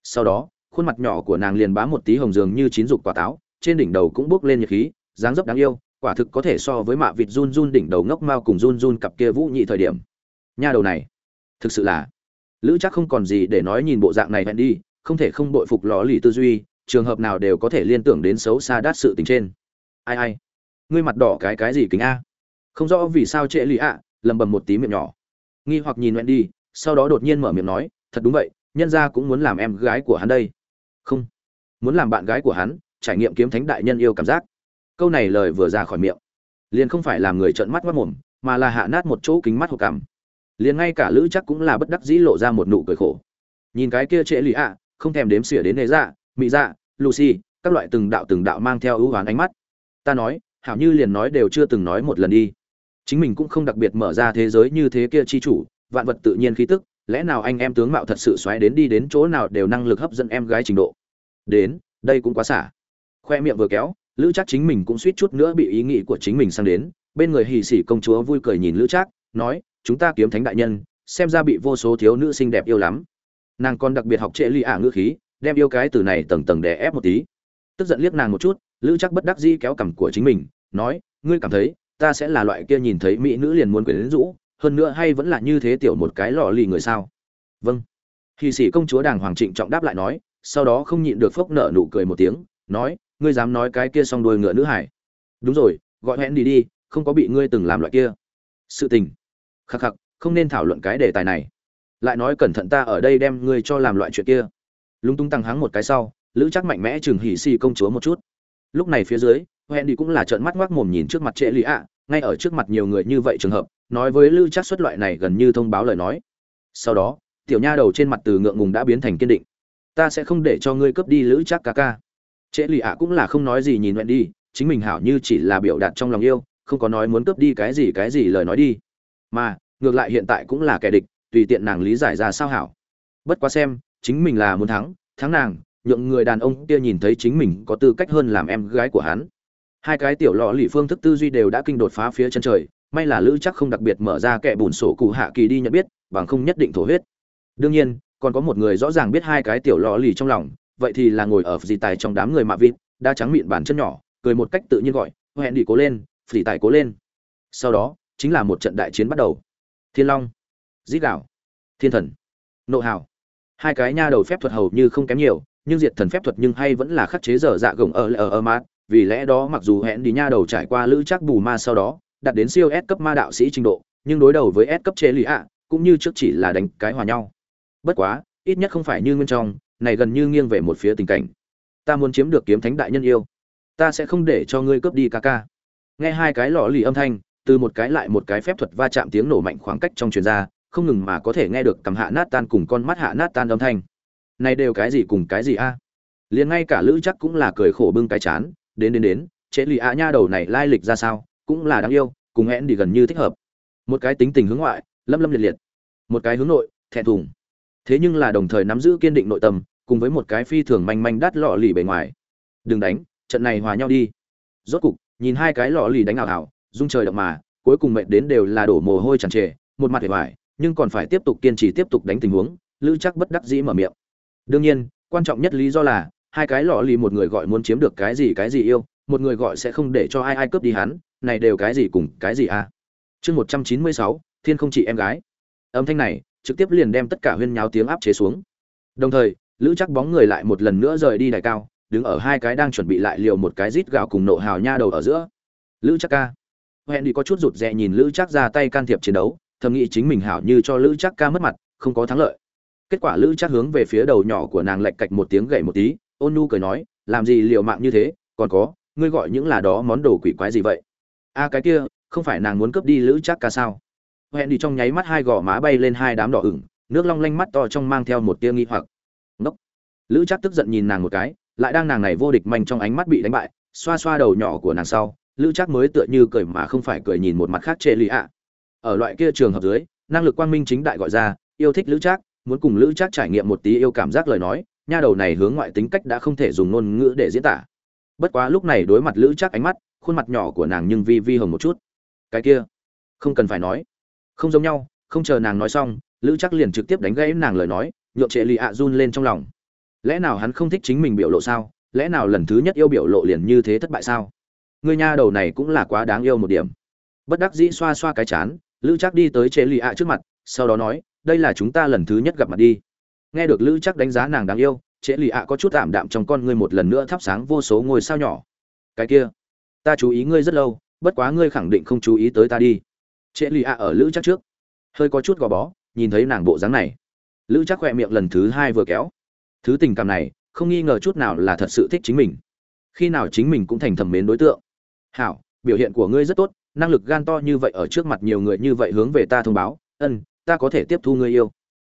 Sau đó, khuôn mặt nhỏ của nàng liền bám một tí hồng dường như chín dục quả táo, trên đỉnh đầu cũng bước lên nhiệt khí, dáng dấp đáng yêu, quả thực có thể so với mạ vịt run run đỉnh đầu ngốc mao cùng run run cặp kia vũ nhị thời điểm. Nha đầu này, thực sự là, lữ chắc không còn gì để nói nhìn bộ dạng này hẹn đi, không thể không bội phục ló lì tư duy, trường hợp nào đều có thể liên tưởng đến xấu xa đát sự tình trên. Ai ai, ngươi mặt đỏ cái cái gì kính a? Không rõ vì sao trễ lì ạ, lầm bầm một tí miệng nhỏ. Nghi hoặc nhìn nguyện đi, sau đó đột nhiên mở miệng nói thật đúng vậy, nhân gia cũng muốn làm em gái của hắn đây. Không. Muốn làm bạn gái của hắn, trải nghiệm kiếm thánh đại nhân yêu cảm giác. Câu này lời vừa ra khỏi miệng. Liền không phải làm người trợn mắt mắt mồm, mà là hạ nát một chỗ kính mắt hộp cằm. Liền ngay cả lữ chắc cũng là bất đắc dĩ lộ ra một nụ cười khổ. Nhìn cái kia trễ lì ạ, không thèm đếm xỉa đến nề dạ mị dạ lucy, các loại từng đạo từng đạo mang theo ưu hoán ánh mắt. Ta nói, hảo như liền nói đều chưa từng nói một lần đi. Chính mình cũng không đặc biệt mở ra thế giới như thế kia chi chủ, vạn vật tự nhiên khí tức lẽ nào anh em tướng mạo thật sự xoáy đến đi đến chỗ nào đều năng lực hấp dẫn em gái trình độ? Đến, đây cũng quá xả. Khoe miệng vừa kéo, lữ chắc chính mình cũng suýt chút nữa bị ý nghĩ của chính mình sang đến. Bên người hì xỉ công chúa vui cười nhìn lữ trác, nói, chúng ta kiếm thánh đại nhân, xem ra bị vô số thiếu nữ xinh đẹp yêu lắm. Nàng còn đặc biệt học trệ ly ả ngữ khí, đem yêu cái từ này tầng tầng đè ép một tí. Tức giận liếc nàng một chút, lữ chắc bất đắc dĩ kéo cằm của chính mình, nói, ngươi cảm thấy ta sẽ là loại kia nhìn thấy mỹ nữ liền muốn quyến rũ hơn nữa hay vẫn là như thế tiểu một cái lò lì người sao? Vâng. Hì sĩ công chúa đàng hoàng trịnh trọng đáp lại nói, sau đó không nhịn được phốc nợ nụ cười một tiếng, nói, ngươi dám nói cái kia xong đuôi ngựa nữ hải. Đúng rồi, gọi hẹn đi đi, không có bị ngươi từng làm loại kia. Sự tình. Khắc khắc, không nên thảo luận cái đề tài này. Lại nói cẩn thận ta ở đây đem ngươi cho làm loại chuyện kia. Lúng túng tăng hắng một cái sau, lữ chắc mạnh mẽ chừng hỉ xì công chúa một chút. Lúc này phía dưới, hẹn đi cũng là trợn mắt ngoác mồm nhìn trước mặt trệ lì ạ, ngay ở trước mặt nhiều người như vậy trường hợp nói với lữ chắc xuất loại này gần như thông báo lời nói. Sau đó, tiểu nha đầu trên mặt từ ngượng ngùng đã biến thành kiên định. Ta sẽ không để cho ngươi cướp đi lữ chắc ca ca. Trễ lì ạ cũng là không nói gì nhìn hẹn đi, chính mình hảo như chỉ là biểu đạt trong lòng yêu, không có nói muốn cướp đi cái gì cái gì lời nói đi. Mà, ngược lại hiện tại cũng là kẻ địch, tùy tiện nàng lý giải ra sao hảo. Bất quá xem, chính mình là muốn thắng thắng nàng, nhượng người đàn ông kia nhìn thấy chính mình có tư cách hơn làm em gái của hắn. Hai cái tiểu lọ lì phương thức tư duy đều đã kinh đột phá phía chân trời may là lữ chắc không đặc biệt mở ra kẻ bùn sổ cụ hạ kỳ đi nhận biết bằng không nhất định thổ huyết. Đương nhiên còn có một người rõ ràng biết hai cái tiểu lọ lì trong lòng vậy thì là ngồi ở dì tài trong đám người mạ vịt đa trắng miệng bàn chân nhỏ cười một cách tự nhiên gọi hẹn đi cố lên phỉ tài cố lên. Sau đó chính là một trận đại chiến bắt đầu. Thiên long dít gạo, thiên thần nộ hào. Hai cái nha đầu phép thuật hầu như không kém nhiều nhưng diệt thần phép thuật nhưng hay vẫn là khắc chế dở dạ gồng ở ở ở mát vì lẽ đó mặc dù hẹn đi nha đầu trải qua lữ chắc bù ma sau đó đạt đến siêu S cấp ma đạo sĩ trình độ, nhưng đối đầu với S cấp chế lý ạ, cũng như trước chỉ là đánh cái hòa nhau. Bất quá, ít nhất không phải như nguyên trong, này gần như nghiêng về một phía tình cảnh. Ta muốn chiếm được kiếm thánh đại nhân yêu. Ta sẽ không để cho ngươi cướp đi ca ca. Nghe hai cái lọ lì âm thanh, từ một cái lại một cái phép thuật va chạm tiếng nổ mạnh khoảng cách trong truyền ra, không ngừng mà có thể nghe được cầm hạ nát tan cùng con mắt hạ nát tan âm thanh. Này đều cái gì cùng cái gì a? À? liền ngay cả lữ chắc cũng là cười khổ bưng cái chán, đến đến đến, chế lì ạ nha đầu này lai lịch ra sao? Cũng là đáng yêu, cùng hẹn đi gần như thích hợp. Một cái tính tình hướng ngoại lâm lâm liệt liệt. Một cái hướng nội, thẹn thùng. Thế nhưng là đồng thời nắm giữ kiên định nội tâm, cùng với một cái phi thường manh manh đắt lọ lì bề ngoài. Đừng đánh, trận này hòa nhau đi. Rốt cục, nhìn hai cái lọ lì đánh ảo ảo, rung trời động mà, cuối cùng mệt đến đều là đổ mồ hôi tràn trề, một mặt vẻ vải nhưng còn phải tiếp tục kiên trì tiếp tục đánh tình huống, lữ chắc bất đắc dĩ mở miệng. Đương nhiên, quan trọng nhất lý do là, hai cái lọ lì một người gọi muốn chiếm được cái gì cái gì yêu một người gọi sẽ không để cho ai ai cướp đi hắn, này đều cái gì cùng cái gì à? Chương một trăm chín mươi sáu, thiên không chỉ em gái. Âm thanh này trực tiếp liền đem tất cả huyên nháo tiếng áp chế xuống. Đồng thời, lữ chắc bóng người lại một lần nữa rời đi đài cao, đứng ở hai cái đang chuẩn bị lại liều một cái rít gạo cùng nộ hào nha đầu ở giữa. Lữ chắc ca. Hẹn đi có chút rụt rè nhìn lữ chắc ra tay can thiệp chiến đấu, thầm nghĩ chính mình hảo như cho lữ chắc ca mất mặt, không có thắng lợi. Kết quả lữ chắc hướng về phía đầu nhỏ của nàng lạch cạch một tiếng gậy một tí, ôn nu cười nói, làm gì liều mạng như thế, còn có ngươi gọi những là đó món đồ quỷ quái gì vậy? A cái kia, không phải nàng muốn cướp đi lữ chắc ca sao? Hẹn đi trong nháy mắt hai gò má bay lên hai đám đỏ ửng, nước long lanh mắt to trong mang theo một tia nghi hoặc. Ngốc. Lữ chắc tức giận nhìn nàng một cái, lại đang nàng này vô địch manh trong ánh mắt bị đánh bại, xoa xoa đầu nhỏ của nàng sau, lữ chắc mới tựa như cười mà không phải cười nhìn một mặt khác chê lì ạ. Ở loại kia trường hợp dưới, năng lực quang minh chính đại gọi ra, yêu thích lữ trác, muốn cùng lữ trác trải nghiệm một tí yêu cảm giác lời nói, nha đầu này hướng ngoại tính cách đã không thể dùng ngôn ngữ để diễn tả bất quá lúc này đối mặt lữ chắc ánh mắt, khuôn mặt nhỏ của nàng nhưng vi vi hồng một chút. Cái kia, không cần phải nói. Không giống nhau, không chờ nàng nói xong, lữ chắc liền trực tiếp đánh gãy nàng lời nói nhộn trệ lì ạ run lên trong lòng. Lẽ nào hắn không thích chính mình biểu lộ sao? Lẽ nào lần thứ nhất yêu biểu lộ liền như thế thất bại sao? Người nha đầu này cũng là quá đáng yêu một điểm. Bất đắc dĩ xoa xoa cái chán, lữ chắc đi tới chế lì ạ trước mặt, sau đó nói, đây là chúng ta lần thứ nhất gặp mặt đi. Nghe được lữ chắc đánh giá nàng đáng yêu chế lì ạ có chút tạm đạm trong con ngươi một lần nữa thắp sáng vô số ngôi sao nhỏ. Cái kia, ta chú ý ngươi rất lâu, bất quá ngươi khẳng định không chú ý tới ta đi. Trễ lì ạ ở lữ chắc trước. Hơi có chút gò bó, nhìn thấy nàng bộ dáng này. Lữ chắc khỏe miệng lần thứ hai vừa kéo. Thứ tình cảm này, không nghi ngờ chút nào là thật sự thích chính mình. Khi nào chính mình cũng thành thầm mến đối tượng. Hảo, biểu hiện của ngươi rất tốt, năng lực gan to như vậy ở trước mặt nhiều người như vậy hướng về ta thông báo. Ân, ta có thể tiếp thu ngươi yêu.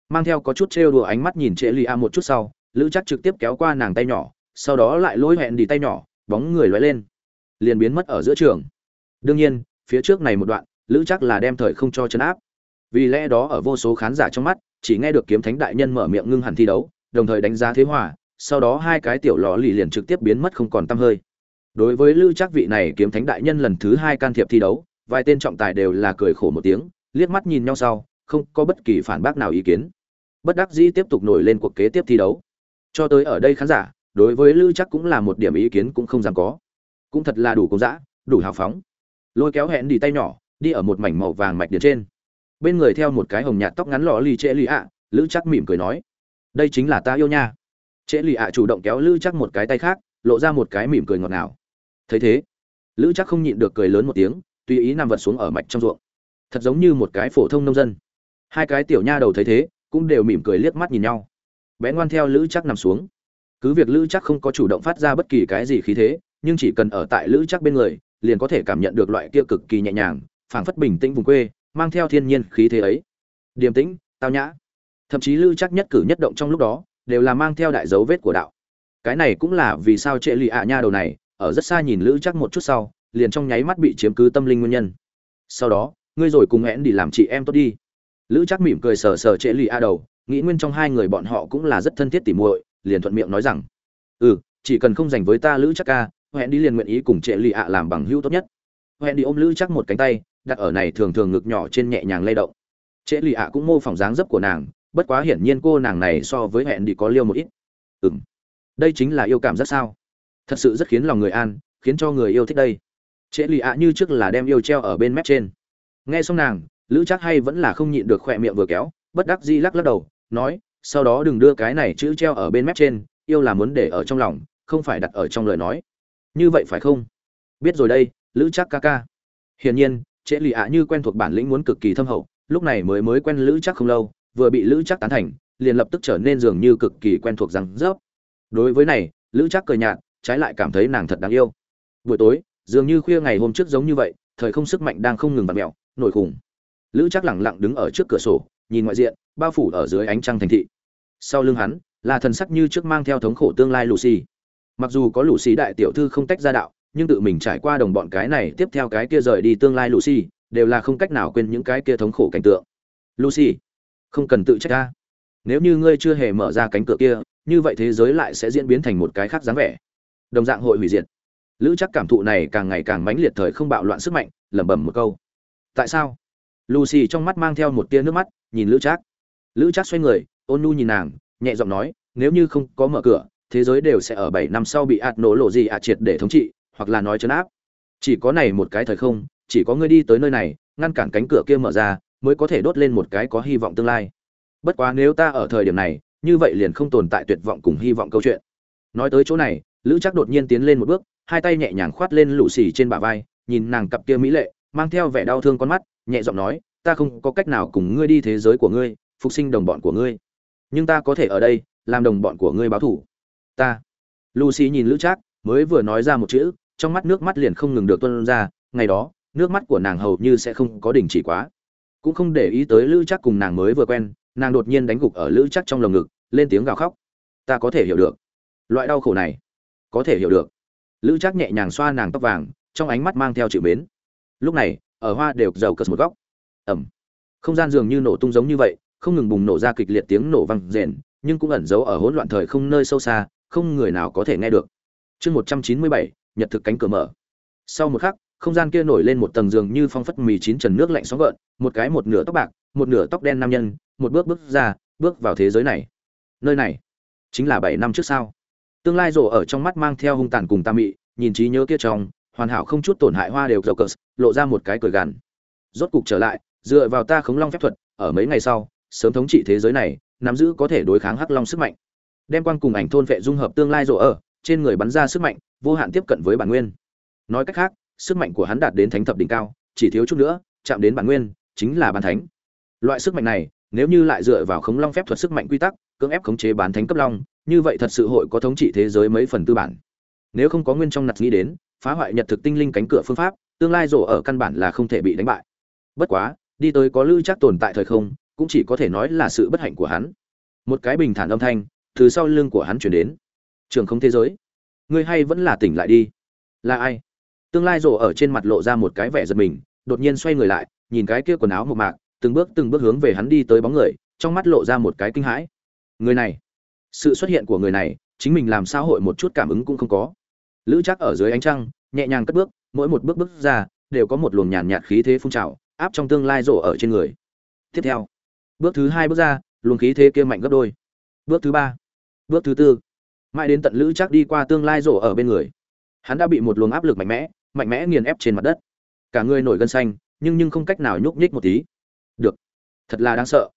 Mang theo có chút trêu đùa ánh mắt nhìn trễ lì a một chút sau lữ chắc trực tiếp kéo qua nàng tay nhỏ, sau đó lại lôi hẹn đi tay nhỏ, bóng người lóe lên, liền biến mất ở giữa trường. Đương nhiên, phía trước này một đoạn, lữ chắc là đem thời không cho chấn áp. Vì lẽ đó ở vô số khán giả trong mắt, chỉ nghe được kiếm thánh đại nhân mở miệng ngưng hẳn thi đấu, đồng thời đánh giá thế hòa, sau đó hai cái tiểu lò lì liền trực tiếp biến mất không còn tăm hơi. Đối với lữ chắc vị này kiếm thánh đại nhân lần thứ hai can thiệp thi đấu, vài tên trọng tài đều là cười khổ một tiếng, liếc mắt nhìn nhau sau, không có bất kỳ phản bác nào ý kiến. Bất đắc dĩ tiếp tục nổi lên cuộc kế tiếp thi đấu cho tới ở đây khán giả, đối với lữ chắc cũng là một điểm ý kiến cũng không dám có. Cũng thật là đủ công dã, đủ hào phóng. Lôi kéo hẹn đi tay nhỏ, đi ở một mảnh màu vàng mạch điện trên. Bên người theo một cái hồng nhạt tóc ngắn lò lì trễ lì ạ, lữ chắc mỉm cười nói, đây chính là ta yêu nha. Trễ lì ạ chủ động kéo lữ chắc một cái tay khác, lộ ra một cái mỉm cười ngọt ngào. Thấy thế, lữ chắc không nhịn được cười lớn một tiếng, tùy ý nằm vật xuống ở mạch trong ruộng. Thật giống như một cái phổ thông nông dân. Hai cái tiểu nha đầu thấy thế, cũng đều mỉm cười liếc mắt nhìn nhau bé ngoan theo lữ chắc nằm xuống. Cứ việc lữ chắc không có chủ động phát ra bất kỳ cái gì khí thế, nhưng chỉ cần ở tại lữ chắc bên người, liền có thể cảm nhận được loại kia cực kỳ nhẹ nhàng, phảng phất bình tĩnh vùng quê, mang theo thiên nhiên khí thế ấy. Điềm tĩnh, tao nhã. Thậm chí lữ chắc nhất cử nhất động trong lúc đó, đều là mang theo đại dấu vết của đạo. Cái này cũng là vì sao trệ lì ạ nha đầu này, ở rất xa nhìn lữ chắc một chút sau, liền trong nháy mắt bị chiếm cứ tâm linh nguyên nhân. Sau đó, ngươi rồi cùng hẹn đi làm chị em tốt đi. Lữ chắc mỉm cười sờ sờ trệ lì a đầu nghĩ nguyên trong hai người bọn họ cũng là rất thân thiết tỉ muội, liền thuận miệng nói rằng ừ chỉ cần không dành với ta lữ chắc ca, hẹn đi liền nguyện ý cùng trệ lì ạ làm bằng hữu tốt nhất. Hẹn đi ôm lữ chắc một cánh tay, đặt ở này thường thường ngực nhỏ trên nhẹ nhàng lay động. Trệ lì ạ cũng mô phỏng dáng dấp của nàng, bất quá hiển nhiên cô nàng này so với hẹn đi có liêu một ít. Ừm, đây chính là yêu cảm rất sao. Thật sự rất khiến lòng người an, khiến cho người yêu thích đây. Trệ lì ạ như trước là đem yêu treo ở bên mép trên. Nghe xong nàng, lữ chắc hay vẫn là không nhịn được khỏe miệng vừa kéo, bất đắc di lắc lắc đầu nói, sau đó đừng đưa cái này chữ treo ở bên mép trên, yêu là muốn để ở trong lòng, không phải đặt ở trong lời nói. Như vậy phải không? Biết rồi đây, lữ chắc ca ca. Hiển nhiên, trễ lì ạ như quen thuộc bản lĩnh muốn cực kỳ thâm hậu, lúc này mới mới quen lữ chắc không lâu, vừa bị lữ chắc tán thành, liền lập tức trở nên dường như cực kỳ quen thuộc rằng rớp. Đối với này, lữ chắc cười nhạt, trái lại cảm thấy nàng thật đáng yêu. Buổi tối, dường như khuya ngày hôm trước giống như vậy, thời không sức mạnh đang không ngừng vặt mẹo nổi khủng. Lữ chắc lẳng lặng đứng ở trước cửa sổ, nhìn ngoại diện bao phủ ở dưới ánh trăng thành thị. Sau lưng hắn, là thần sắc như trước mang theo thống khổ tương lai lucy. Mặc dù có lucy đại tiểu thư không tách ra đạo, nhưng tự mình trải qua đồng bọn cái này, tiếp theo cái kia rời đi tương lai lucy, đều là không cách nào quên những cái kia thống khổ cảnh tượng. Lucy, không cần tự trách ta. Nếu như ngươi chưa hề mở ra cánh cửa kia, như vậy thế giới lại sẽ diễn biến thành một cái khác dáng vẻ. Đồng dạng hội hủy diệt. Lữ chắc cảm thụ này càng ngày càng mãnh liệt thời không bạo loạn sức mạnh, lẩm bẩm một câu. Tại sao? Lucy trong mắt mang theo một tia nước mắt, nhìn lữ trác lữ trác xoay người, ôn nu nhìn nàng, nhẹ giọng nói, nếu như không có mở cửa, thế giới đều sẽ ở bảy năm sau bị ạt nổ lộ gì ạt triệt để thống trị, hoặc là nói chấn áp. Chỉ có này một cái thời không, chỉ có ngươi đi tới nơi này, ngăn cản cánh cửa kia mở ra, mới có thể đốt lên một cái có hy vọng tương lai. Bất quá nếu ta ở thời điểm này, như vậy liền không tồn tại tuyệt vọng cùng hy vọng câu chuyện. Nói tới chỗ này, lữ chắc đột nhiên tiến lên một bước, hai tay nhẹ nhàng khoát lên lũ xì trên bả vai, nhìn nàng cặp kia mỹ lệ, mang theo vẻ đau thương con mắt, nhẹ giọng nói, ta không có cách nào cùng ngươi đi thế giới của ngươi phục sinh đồng bọn của ngươi. Nhưng ta có thể ở đây, làm đồng bọn của ngươi báo thủ. Ta. Lucy nhìn lữ trác, mới vừa nói ra một chữ, trong mắt nước mắt liền không ngừng được tuân ra. Ngày đó, nước mắt của nàng hầu như sẽ không có đình chỉ quá. Cũng không để ý tới lữ trác cùng nàng mới vừa quen, nàng đột nhiên đánh gục ở lữ trác trong lồng ngực, lên tiếng gào khóc. Ta có thể hiểu được. Loại đau khổ này, có thể hiểu được. Lữ trác nhẹ nhàng xoa nàng tóc vàng, trong ánh mắt mang theo chữ mến. Lúc này, ở hoa đều giàu cất một góc. Ẩm. Không gian dường như nổ tung giống như vậy không ngừng bùng nổ ra kịch liệt tiếng nổ vang rền nhưng cũng ẩn giấu ở hỗn loạn thời không nơi sâu xa không người nào có thể nghe được. Chương một trăm chín mươi bảy nhật thực cánh cửa mở. Sau một khắc không gian kia nổi lên một tầng giường như phong phất mì chín trần nước lạnh sóng gợn một cái một nửa tóc bạc một nửa tóc đen nam nhân một bước bước ra bước vào thế giới này. Nơi này chính là bảy năm trước sao? tương lai rổ ở trong mắt mang theo hung tàn cùng tam mị nhìn trí nhớ kia trong hoàn hảo không chút tổn hại hoa đều Joker, lộ ra một cái cười gằn. Rốt cục trở lại dựa vào ta khống long phép thuật ở mấy ngày sau sớm thống trị thế giới này, nắm giữ có thể đối kháng hắc long sức mạnh. Đem quang cùng ảnh thôn vệ dung hợp tương lai rộ ở, trên người bắn ra sức mạnh, vô hạn tiếp cận với bản nguyên. Nói cách khác, sức mạnh của hắn đạt đến thánh thập đỉnh cao, chỉ thiếu chút nữa, chạm đến bản nguyên, chính là bản thánh. Loại sức mạnh này, nếu như lại dựa vào khống long phép thuật sức mạnh quy tắc, cưỡng ép khống chế bán thánh cấp long, như vậy thật sự hội có thống trị thế giới mấy phần tư bản. Nếu không có nguyên trong nặt nghĩ đến, phá hoại nhật thực tinh linh cánh cửa phương pháp, tương lai rổ ở căn bản là không thể bị đánh bại. Bất quá, đi tới có lưu chắc tồn tại thời không cũng chỉ có thể nói là sự bất hạnh của hắn. Một cái bình thản âm thanh từ sau lưng của hắn chuyển đến. Trường không thế giới, ngươi hay vẫn là tỉnh lại đi. Là ai? Tương lai rổ ở trên mặt lộ ra một cái vẻ giật mình, đột nhiên xoay người lại, nhìn cái kia quần áo một mạc, từng bước từng bước hướng về hắn đi tới bóng người, trong mắt lộ ra một cái kinh hãi. Người này, sự xuất hiện của người này, chính mình làm sao hội một chút cảm ứng cũng không có. Lữ chắc ở dưới ánh trăng, nhẹ nhàng cất bước, mỗi một bước bước ra, đều có một luồng nhàn nhạt khí thế phun trào, áp trong tương lai rổ ở trên người. Tiếp theo bước thứ hai bước ra, luồng khí thế kia mạnh gấp đôi. Bước thứ ba, bước thứ tư. Mãi đến tận lữ chắc đi qua tương lai rổ ở bên người. Hắn đã bị một luồng áp lực mạnh mẽ mạnh mẽ nghiền ép trên mặt đất. Cả người nổi gân xanh, nhưng nhưng không cách nào nhúc nhích một tí. Được. Thật là đáng sợ.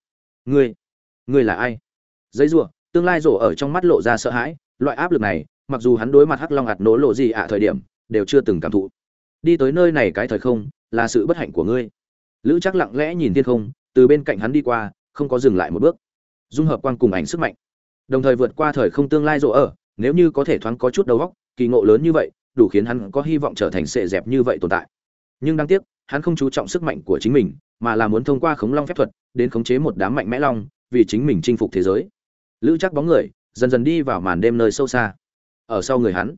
Ngươi ngươi là ai? Giấy rùa, tương lai rổ ở trong mắt lộ ra sợ hãi. Loại áp lực này, mặc dù hắn đối mặt hắc long ạt nổ lộ gì ạ thời điểm, đều chưa từng cảm thụ. Đi tới nơi này cái thời không, là sự bất hạnh của ngươi. Lữ chắc lặng lẽ nhìn thiên không từ bên cạnh hắn đi qua, không có dừng lại một bước. Dung hợp quang cùng ảnh sức mạnh. Đồng thời vượt qua thời không tương lai rộ ở, nếu như có thể thoáng có chút đầu óc, kỳ ngộ lớn như vậy, đủ khiến hắn có hy vọng trở thành sệ dẹp như vậy tồn tại. Nhưng đáng tiếc, hắn không chú trọng sức mạnh của chính mình, mà là muốn thông qua khống long phép thuật, đến khống chế một đám mạnh mẽ long, vì chính mình chinh phục thế giới. Lữ chắc bóng người, dần dần đi vào màn đêm nơi sâu xa. Ở sau người hắn,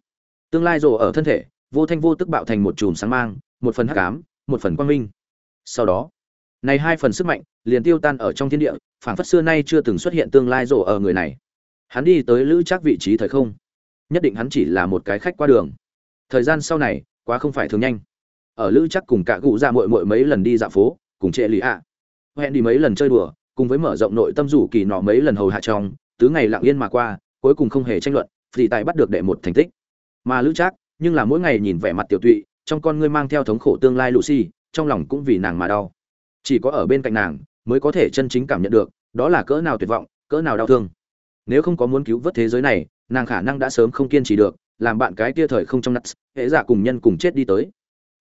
tương lai rộ ở thân thể, vô thanh vô tức bạo thành một chùm sáng mang, một phần hắc ám, một phần quang minh. Sau đó này hai phần sức mạnh, liền tiêu tan ở trong thiên địa, phảng phất xưa nay chưa từng xuất hiện tương lai rổ ở người này. Hắn đi tới lữ chắc vị trí thời không. Nhất định hắn chỉ là một cái khách qua đường. Thời gian sau này, quá không phải thường nhanh. Ở lữ chắc cùng cả cụ ra mội mội mấy lần đi dạo phố, cùng trệ lì ạ. Hẹn đi mấy lần chơi đùa, cùng với mở rộng nội tâm rủ kỳ nọ mấy lần hầu hạ trong tứ ngày lặng yên mà qua, cuối cùng không hề tranh luận vì tài bắt được đệ một thành tích. Mà lữ chắc nhưng là mỗi ngày nhìn vẻ mặt tiểu tụy, trong con ngươi mang theo thống khổ tương lai lucy, trong lòng cũng vì nàng mà đau chỉ có ở bên cạnh nàng mới có thể chân chính cảm nhận được, đó là cỡ nào tuyệt vọng, cỡ nào đau thương. Nếu không có muốn cứu vớt thế giới này, nàng khả năng đã sớm không kiên trì được, làm bạn cái kia thời không trong nuts hễ giả cùng nhân cùng chết đi tới.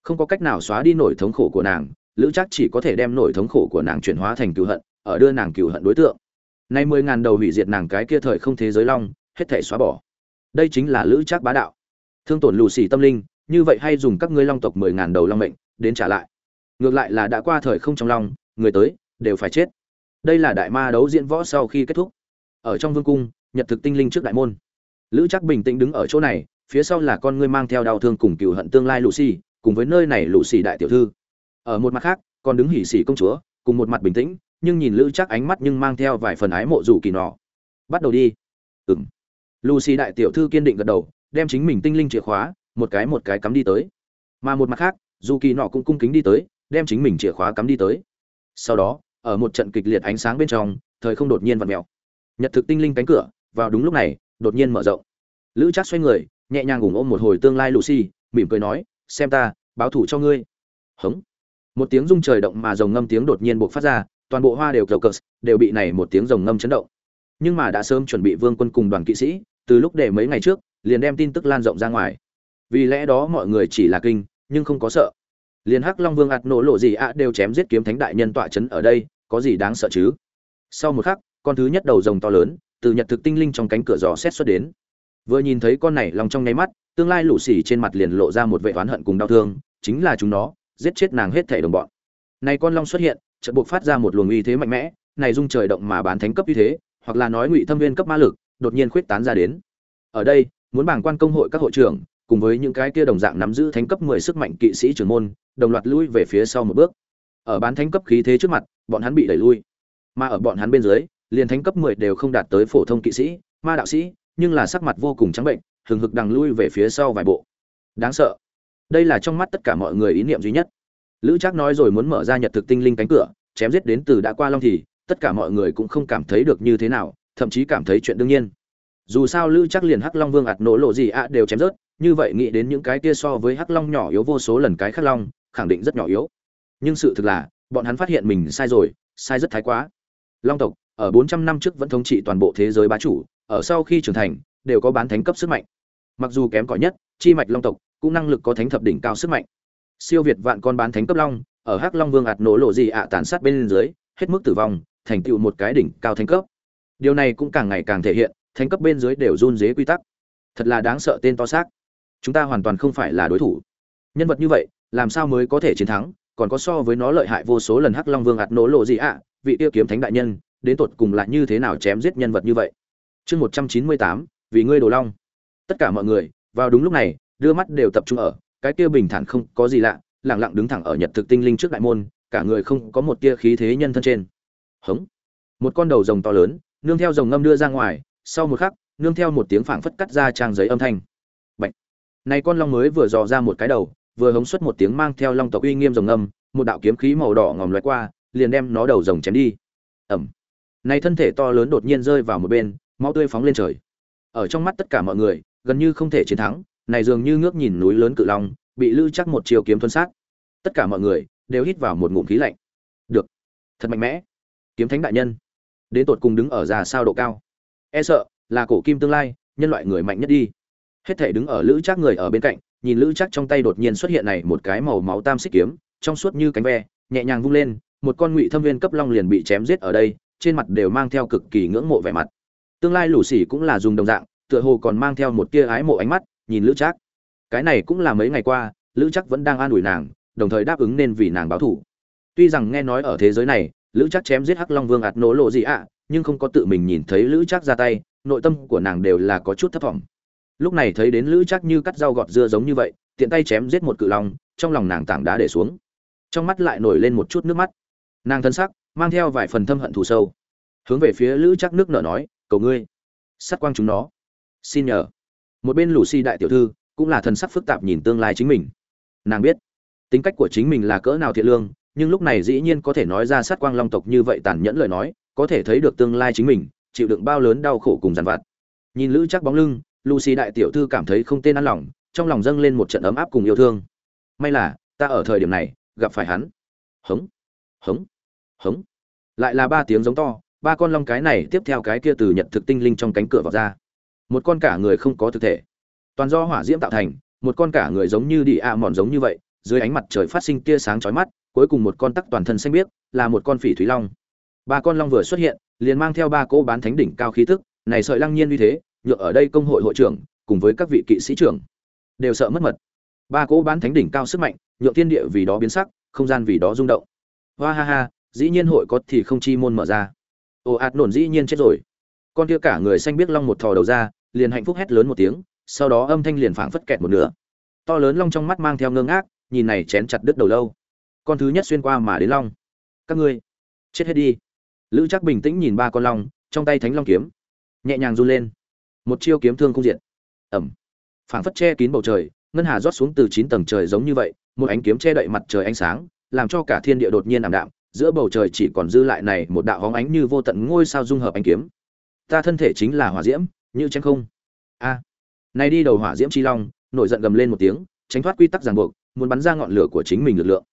Không có cách nào xóa đi nổi thống khổ của nàng, lữ chắc chỉ có thể đem nổi thống khổ của nàng chuyển hóa thành cựu hận, ở đưa nàng cựu hận đối tượng. Nay mười ngàn đầu hủy diệt nàng cái kia thời không thế giới long, hết thể xóa bỏ. Đây chính là lữ chắc bá đạo. Thương tổn lù xì tâm linh, như vậy hay dùng các ngươi long tộc mười ngàn đầu long mệnh, đến trả lại ngược lại là đã qua thời không trong lòng, người tới đều phải chết. Đây là đại ma đấu diễn võ sau khi kết thúc. Ở trong vương cung nhật thực tinh linh trước đại môn. Lữ chắc bình tĩnh đứng ở chỗ này phía sau là con ngươi mang theo đau thương cùng cựu hận tương lai lù xì cùng với nơi này lũ xì đại tiểu thư. Ở một mặt khác còn đứng hỉ xì công chúa cùng một mặt bình tĩnh nhưng nhìn lữ chắc ánh mắt nhưng mang theo vài phần ái mộ rủ kỳ nọ. Bắt đầu đi. Ừng lucy đại tiểu thư kiên định gật đầu đem chính mình tinh linh chìa khóa một cái một cái cắm đi tới. Mà một mặt khác dù kỳ nọ cũng cung kính đi tới đem chính mình chìa khóa cắm đi tới. Sau đó, ở một trận kịch liệt ánh sáng bên trong, thời không đột nhiên vặn mèo. Nhật thực tinh linh cánh cửa, vào đúng lúc này, đột nhiên mở rộng. Lữ chắc xoay người, nhẹ nhàng ủng ôm một hồi tương lai lucy, mỉm cười nói, xem ta, báo thủ cho ngươi. Hống. Một tiếng rung trời động mà rồng ngâm tiếng đột nhiên buộc phát ra, toàn bộ hoa đều cầu cờ, đều bị này một tiếng rồng ngâm chấn động. Nhưng mà đã sớm chuẩn bị vương quân cùng đoàn kỵ sĩ, từ lúc để mấy ngày trước, liền đem tin tức lan rộng ra ngoài. Vì lẽ đó mọi người chỉ là kinh, nhưng không có sợ liền hắc long vương ạt nổ lộ gì ạ đều chém giết kiếm thánh đại nhân tọa chấn ở đây, có gì đáng sợ chứ? Sau một khắc, con thứ nhất đầu rồng to lớn, từ nhật thực tinh linh trong cánh cửa giò xét xuất đến. Vừa nhìn thấy con này lòng trong nháy mắt, tương lai lũ xỉ trên mặt liền lộ ra một vệ oán hận cùng đau thương, chính là chúng nó, giết chết nàng hết thể đồng bọn. Này con long xuất hiện, chợt buộc phát ra một luồng uy thế mạnh mẽ, này dung trời động mà bán thánh cấp uy thế, hoặc là nói ngụy thâm viên cấp ma lực, đột nhiên khuyết tán ra đến. Ở đây, muốn bảng quan công hội các hội trưởng cùng với những cái kia đồng dạng nắm giữ thánh cấp 10 sức mạnh kỵ sĩ trưởng môn, đồng loạt lui về phía sau một bước. Ở bán thánh cấp khí thế trước mặt, bọn hắn bị đẩy lui. Mà ở bọn hắn bên dưới, liền thánh cấp 10 đều không đạt tới phổ thông kỵ sĩ, ma đạo sĩ, nhưng là sắc mặt vô cùng trắng bệnh, hừng hực đằng lui về phía sau vài bộ. Đáng sợ. Đây là trong mắt tất cả mọi người ý niệm duy nhất. Lữ trác nói rồi muốn mở ra nhật thực tinh linh cánh cửa, chém giết đến từ đã qua long thì, tất cả mọi người cũng không cảm thấy được như thế nào, thậm chí cảm thấy chuyện đương nhiên. Dù sao lữ trác liền hắc long vương ạt nổ lộ gì ạ đều chém rớt như vậy nghĩ đến những cái kia so với hắc long nhỏ yếu vô số lần cái khắc long, khẳng định rất nhỏ yếu. Nhưng sự thực là, bọn hắn phát hiện mình sai rồi, sai rất thái quá. Long tộc, ở 400 năm trước vẫn thống trị toàn bộ thế giới bá chủ, ở sau khi trưởng thành, đều có bán thánh cấp sức mạnh. Mặc dù kém cỏi nhất, chi mạch long tộc, cũng năng lực có thánh thập đỉnh cao sức mạnh. Siêu việt vạn con bán thánh cấp long, ở hắc long vương ạt nổ lộ gì ạ tàn sát bên dưới, hết mức tử vong, thành tựu một cái đỉnh cao thánh cấp. Điều này cũng càng ngày càng thể hiện, thánh cấp bên dưới đều run dế quy tắc. Thật là đáng sợ tên to xác chúng ta hoàn toàn không phải là đối thủ. Nhân vật như vậy, làm sao mới có thể chiến thắng, còn có so với nó lợi hại vô số lần hắc long vương ạt nổ lộ gì ạ, vị tiêu kiếm thánh đại nhân, đến tột cùng là như thế nào chém giết nhân vật như vậy? Chương một trăm chín mươi tám, vì ngươi đồ long. Tất cả mọi người, vào đúng lúc này, đưa mắt đều tập trung ở, cái kia bình thản không có gì lạ lẳng lặng đứng thẳng ở nhật thực tinh linh trước đại môn, cả người không có một tia khí thế nhân thân trên. Hống. Một con đầu rồng to lớn, nương theo rồng ngâm đưa ra ngoài, sau một khắc, nương theo một tiếng phảng phất cắt ra trang giấy âm thanh này con long mới vừa dò ra một cái đầu, vừa hống xuất một tiếng mang theo long tộc uy nghiêm rồng ngâm, một đạo kiếm khí màu đỏ ngòm lướt qua, liền đem nó đầu rồng chém đi. Ầm! này thân thể to lớn đột nhiên rơi vào một bên, máu tươi phóng lên trời. Ở trong mắt tất cả mọi người, gần như không thể chiến thắng, này dường như ngước nhìn núi lớn cự long, bị lư chắc một chiều kiếm thuần sát. Tất cả mọi người đều hít vào một ngụm khí lạnh. Được. Thật mạnh mẽ. Kiếm thánh đại nhân. Đến tột cùng đứng ở già sao độ cao? E sợ là cổ kim tương lai, nhân loại người mạnh nhất đi hết thể đứng ở lữ trác người ở bên cạnh, nhìn lữ trác trong tay đột nhiên xuất hiện này một cái màu máu tam xích kiếm, trong suốt như cánh ve, nhẹ nhàng vung lên, một con ngụy thâm viên cấp long liền bị chém giết ở đây, trên mặt đều mang theo cực kỳ ngưỡng mộ vẻ mặt. Tương lai lũ xỉ cũng là dùng đồng dạng, tựa hồ còn mang theo một tia ái mộ ánh mắt, nhìn lữ trác. Cái này cũng là mấy ngày qua, lữ trác vẫn đang an ủi nàng, đồng thời đáp ứng nên vì nàng báo thủ. Tuy rằng nghe nói ở thế giới này, lữ trác chém giết hắc long vương ạt nổ lộ gì ạ, nhưng không có tự mình nhìn thấy lữ trác ra tay, nội tâm của nàng đều là có chút thất vọng lúc này thấy đến lữ chắc như cắt rau gọt dưa giống như vậy, tiện tay chém giết một cự long, trong lòng nàng tảng đá để xuống. Trong mắt lại nổi lên một chút nước mắt. Nàng thân sắc, mang theo vài phần thâm hận thù sâu. Hướng về phía lữ chắc nước nở nói, cầu ngươi, sát quang chúng nó. Xin nhờ. Một bên lù xi đại tiểu thư cũng là thần sắc phức tạp nhìn tương lai chính mình. Nàng biết, tính cách của chính mình là cỡ nào thiện lương, nhưng lúc này dĩ nhiên có thể nói ra sát quang long tộc như vậy tàn nhẫn lời nói, có thể thấy được tương lai chính mình, chịu đựng bao lớn đau khổ cùng dằn vặt. Nhìn lữ chắc bóng lưng lucy đại tiểu thư cảm thấy không tên ăn lòng, trong lòng dâng lên một trận ấm áp cùng yêu thương. May là, ta ở thời điểm này, gặp phải hắn. Hống hống hống. Lại là ba tiếng giống to, ba con long cái này tiếp theo cái kia từ nhật thực tinh linh trong cánh cửa vào ra. Một con cả người không có thực thể. Toàn do hỏa diễm tạo thành, một con cả người giống như đi ạ mòn giống như vậy, dưới ánh mặt trời phát sinh tia sáng chói mắt, cuối cùng một con tắc toàn thân xanh biếc, là một con phỉ thúy long. Ba con long vừa xuất hiện, liền mang theo ba cỗ bán thánh đỉnh cao khí tức, này sợi lăng nhiên như thế Nhượng ở đây công hội hội trưởng, cùng với các vị kỵ sĩ trưởng, đều sợ mất mật. Ba cỗ bán thánh đỉnh cao sức mạnh, nhượng thiên địa vì đó biến sắc, không gian vì đó rung động. Hoa ha ha, dĩ nhiên hội có thì không chi môn mở ra. Ồ ạt nổn dĩ nhiên chết rồi. Con kia cả người xanh biết long một thò đầu ra, liền hạnh phúc hét lớn một tiếng, sau đó âm thanh liền phảng phất kẹt một nửa. To lớn long trong mắt mang theo ngơ ngác, nhìn này chén chặt đứt đầu lâu. Con thứ nhất xuyên qua mà đến long. Các ngươi, chết hết đi. Lữ chắc bình tĩnh nhìn ba con long, trong tay thánh long kiếm, nhẹ nhàng run lên một chiêu kiếm thương không diện ẩm phảng phất che kín bầu trời ngân hà rót xuống từ chín tầng trời giống như vậy một ánh kiếm che đậy mặt trời ánh sáng làm cho cả thiên địa đột nhiên ảm đạm giữa bầu trời chỉ còn dư lại này một đạo hóng ánh như vô tận ngôi sao dung hợp ánh kiếm. Ta thân thể chính là hỏa diễm như tranh không. A. À, này đi đầu hỏa diễm chi long nổi giận gầm lên một tiếng tránh thoát quy tắc ràng buộc muốn bắn ra ngọn lửa của chính mình lực lượng.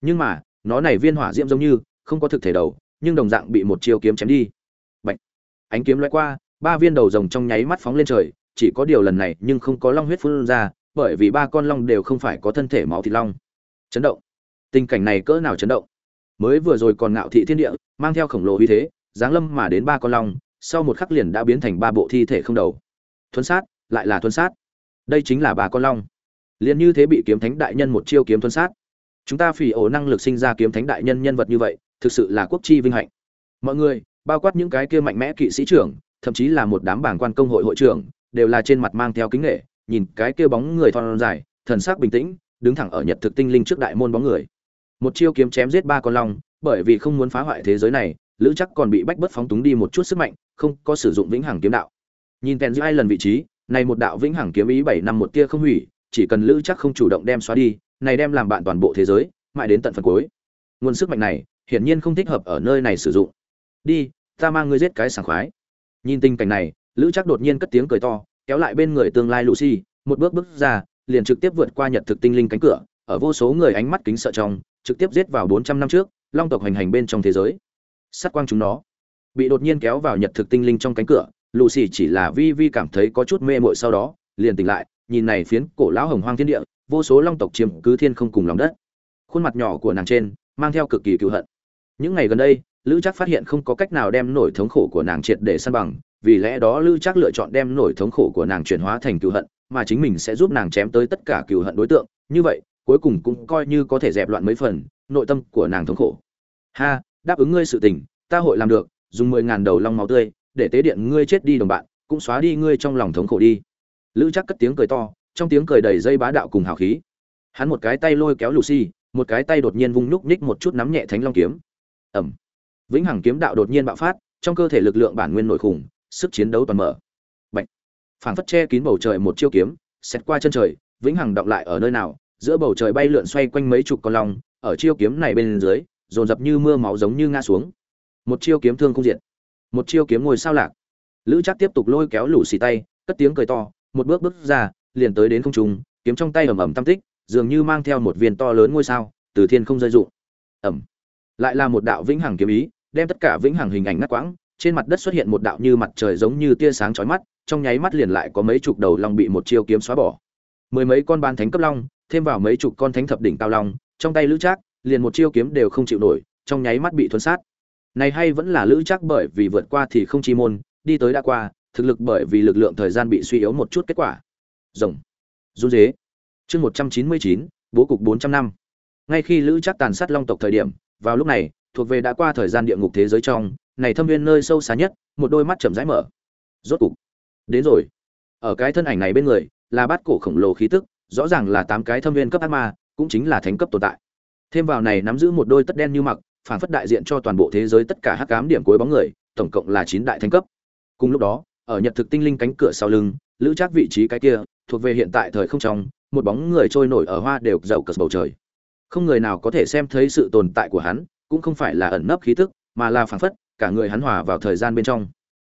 Nhưng mà nó này viên hỏa diễm giống như không có thực thể đầu nhưng đồng dạng bị một chiêu kiếm chém đi. Bạch. ánh kiếm lóe qua ba viên đầu rồng trong nháy mắt phóng lên trời, chỉ có điều lần này nhưng không có long huyết phun ra, bởi vì ba con long đều không phải có thân thể máu thịt long. Chấn động. Tình cảnh này cỡ nào chấn động? Mới vừa rồi còn ngạo thị thiên địa, mang theo khổng lồ uy thế, giáng lâm mà đến ba con long, sau một khắc liền đã biến thành ba bộ thi thể không đầu. Thuấn sát, lại là thuấn sát. Đây chính là ba con long. Liền như thế bị kiếm thánh đại nhân một chiêu kiếm thuấn sát. Chúng ta phỉ ổ năng lực sinh ra kiếm thánh đại nhân nhân vật như vậy, thực sự là quốc chi vinh hạnh. Mọi người, bao quát những cái kia mạnh mẽ kỵ sĩ trưởng thậm chí là một đám bảng quan công hội hội trưởng, đều là trên mặt mang theo kính nghệ, nhìn cái kia bóng người thon dài, thần sắc bình tĩnh, đứng thẳng ở nhật thực tinh linh trước đại môn bóng người. Một chiêu kiếm chém giết ba con long, bởi vì không muốn phá hoại thế giới này, lữ chắc còn bị bách bất phóng túng đi một chút sức mạnh, không có sử dụng vĩnh hằng kiếm đạo. Nhìn Tèn giữa hai lần vị trí, này một đạo vĩnh hằng kiếm ý bảy năm một tia không hủy, chỉ cần lữ chắc không chủ động đem xóa đi, này đem làm bạn toàn bộ thế giới, mãi đến tận phần cuối. Nguồn sức mạnh này, hiển nhiên không thích hợp ở nơi này sử dụng. Đi, ta mang ngươi giết cái sảng khoái nhìn tình cảnh này lữ chắc đột nhiên cất tiếng cười to kéo lại bên người tương lai lucy một bước bước ra liền trực tiếp vượt qua nhật thực tinh linh cánh cửa ở vô số người ánh mắt kính sợ trong trực tiếp giết vào 400 năm trước, long tộc hành hành bên trong thế giới. Sát quang chúng nó bị đột nhiên kéo vào nhật thực tinh linh trong cánh cửa, Lucy chỉ là vi vi cảm thấy có chút mê muội sau đó, liền tỉnh lại, nhìn này phiến cổ lão hồng hoang thiên địa, vô số long tộc chiếm cứ thiên không cùng lòng đất khuôn mặt nhỏ của nàng trên mang theo cực kỳ cựu hận những ngày gần đây lữ chắc phát hiện không có cách nào đem nổi thống khổ của nàng triệt để săn bằng, vì lẽ đó lữ chắc lựa chọn đem nổi thống khổ của nàng chuyển hóa thành cựu hận, mà chính mình sẽ giúp nàng chém tới tất cả cựu hận đối tượng. Như vậy, cuối cùng cũng coi như có thể dẹp loạn mấy phần, nội tâm của nàng thống khổ. Ha, đáp ứng ngươi sự tình, ta hội làm được, dùng mười ngàn đầu long máu tươi, để tế điện ngươi chết đi đồng bạn, cũng xóa đi ngươi trong lòng thống khổ đi. Lữ chắc cất tiếng cười to, trong tiếng cười đầy dây bá đạo cùng hào khí. Hắn một cái tay lôi kéo lucy, một cái tay đột nhiên vung nhúc nhích một chút nắm nhẹ thánh long kiếm. Ẩm vĩnh hằng kiếm đạo đột nhiên bạo phát, trong cơ thể lực lượng bản nguyên nội khủng, sức chiến đấu toàn mở. Bệnh phảng phất che kín bầu trời một chiêu kiếm xét qua chân trời, vĩnh hằng động lại ở nơi nào, giữa bầu trời bay lượn xoay quanh mấy chục con long, ở chiêu kiếm này bên dưới, dồn dập như mưa máu giống như ngã xuống. Một chiêu kiếm thương không diện một chiêu kiếm ngồi sao lạc. Lữ chắc tiếp tục lôi kéo lũ xì tay, cất tiếng cười to, một bước bước ra, liền tới đến không trung, kiếm trong tay ầm ầm tam tích, dường như mang theo một viên to lớn ngôi sao, từ thiên không rơi rụng. Ẩm. Lại là một đạo vĩnh hằng kiếm ý đem tất cả vĩnh hằng hình ảnh ngắt quãng, trên mặt đất xuất hiện một đạo như mặt trời giống như tia sáng chói mắt, trong nháy mắt liền lại có mấy chục đầu long bị một chiêu kiếm xóa bỏ. Mười mấy con ban thánh cấp long, thêm vào mấy chục con thánh thập đỉnh cao long, trong tay lữ trác, liền một chiêu kiếm đều không chịu nổi, trong nháy mắt bị thuấn sát. Này hay vẫn là lữ trác bởi vì vượt qua thì không chi môn, đi tới đã qua, thực lực bởi vì lực lượng thời gian bị suy yếu một chút kết quả. Rồng. Run dế. Chương một trăm chín mươi chín, bố cục bốn trăm năm. Ngay khi lữ trác tàn sát long tộc thời điểm, vào lúc này thuộc về đã qua thời gian địa ngục thế giới trong, này thâm viên nơi sâu xa nhất, một đôi mắt chậm rãi mở. Rốt cục, đến rồi. Ở cái thân ảnh này bên người, là bát cổ khổng lồ khí tức, rõ ràng là tám cái thâm viên cấp ác ma, cũng chính là thánh cấp tồn tại. Thêm vào này nắm giữ một đôi tất đen như mặc, phản phất đại diện cho toàn bộ thế giới tất cả hắc ám điểm cuối bóng người, tổng cộng là chín đại thánh cấp. Cùng lúc đó, ở nhật thực tinh linh cánh cửa sau lưng, lữ chắc vị trí cái kia, thuộc về hiện tại thời không trong, một bóng người trôi nổi ở hoa đều dậu cờ bầu trời. Không người nào có thể xem thấy sự tồn tại của hắn cũng không phải là ẩn nấp khí tức, mà là phảng phất, cả người hắn hòa vào thời gian bên trong.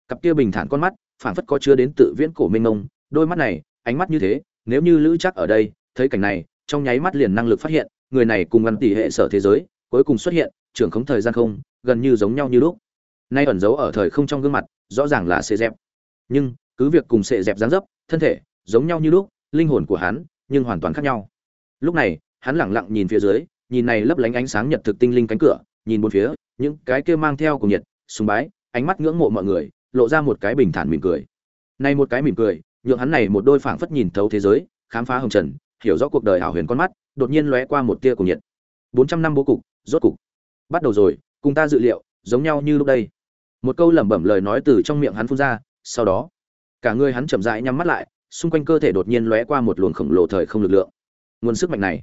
Cặp kia bình thản con mắt, phảng phất có chứa đến tự viễn cổ mênh mông, đôi mắt này, ánh mắt như thế, nếu như lữ chắc ở đây, thấy cảnh này, trong nháy mắt liền năng lực phát hiện, người này cùng ngăn tỷ hệ sở thế giới, cuối cùng xuất hiện, trưởng khống thời gian không, gần như giống nhau như lúc. Nay ẩn giấu ở thời không trong gương mặt, rõ ràng là sẽ dẹp. Nhưng, cứ việc cùng sẽ dẹp dáng dấp, thân thể, giống nhau như lúc, linh hồn của hắn, nhưng hoàn toàn khác nhau. Lúc này, hắn lặng lặng nhìn phía dưới nhìn này lấp lánh ánh sáng nhật thực tinh linh cánh cửa, nhìn bốn phía, những cái kia mang theo cùng nhiệt, sùng bái, ánh mắt ngưỡng mộ mọi người, lộ ra một cái bình thản mỉm cười. Này một cái mỉm cười, nhượng hắn này một đôi phảng phất nhìn thấu thế giới, khám phá hồng trần, hiểu rõ cuộc đời hào huyền con mắt, đột nhiên lóe qua một tia cùng nhiệt. Bốn trăm năm bố cục, rốt cục. Bắt đầu rồi, cùng ta dự liệu, giống nhau như lúc đây. Một câu lẩm bẩm lời nói từ trong miệng hắn phun ra, sau đó, cả người hắn chậm rãi nhắm mắt lại, xung quanh cơ thể đột nhiên lóe qua một luồng khổng lồ thời không lực lượng. Nguồn sức mạnh này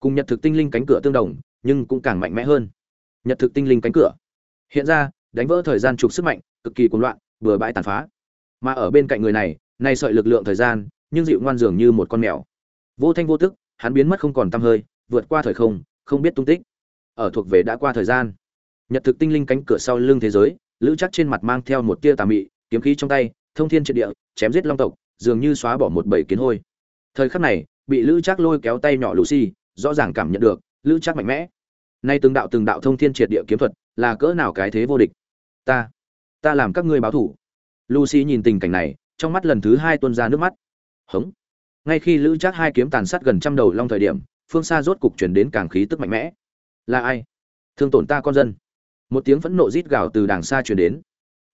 cùng nhật thực tinh linh cánh cửa tương đồng, nhưng cũng càng mạnh mẽ hơn. Nhật thực tinh linh cánh cửa. Hiện ra, đánh vỡ thời gian trục sức mạnh, cực kỳ cuồng loạn vừa bãi tàn phá. Mà ở bên cạnh người này, nay sợi lực lượng thời gian, nhưng dịu ngoan dường như một con mèo. Vô thanh vô tức, hắn biến mất không còn tăm hơi, vượt qua thời không không biết tung tích. Ở thuộc về đã qua thời gian. Nhật thực tinh linh cánh cửa sau lưng thế giới, lữ chắc trên mặt mang theo một tia tà mị, kiếm khí trong tay, thông thiên triệt địa, chém giết long tộc, dường như xóa bỏ một bầy kiến hôi. Thời khắc này, bị lữ chắc lôi kéo tay nhỏ lucy rõ ràng cảm nhận được, lữ chắc mạnh mẽ. Nay từng đạo từng đạo thông thiên triệt địa kiếm thuật là cỡ nào cái thế vô địch? Ta ta làm các ngươi báo thủ. Lucy nhìn tình cảnh này, trong mắt lần thứ hai tuôn ra nước mắt. Hống. Ngay khi lữ chắc hai kiếm tàn sát gần trăm đầu long thời điểm, phương xa rốt cục chuyển đến càng khí tức mạnh mẽ. Là ai? Thương tổn ta con dân. Một tiếng phẫn nộ rít gào từ đàng xa chuyển đến.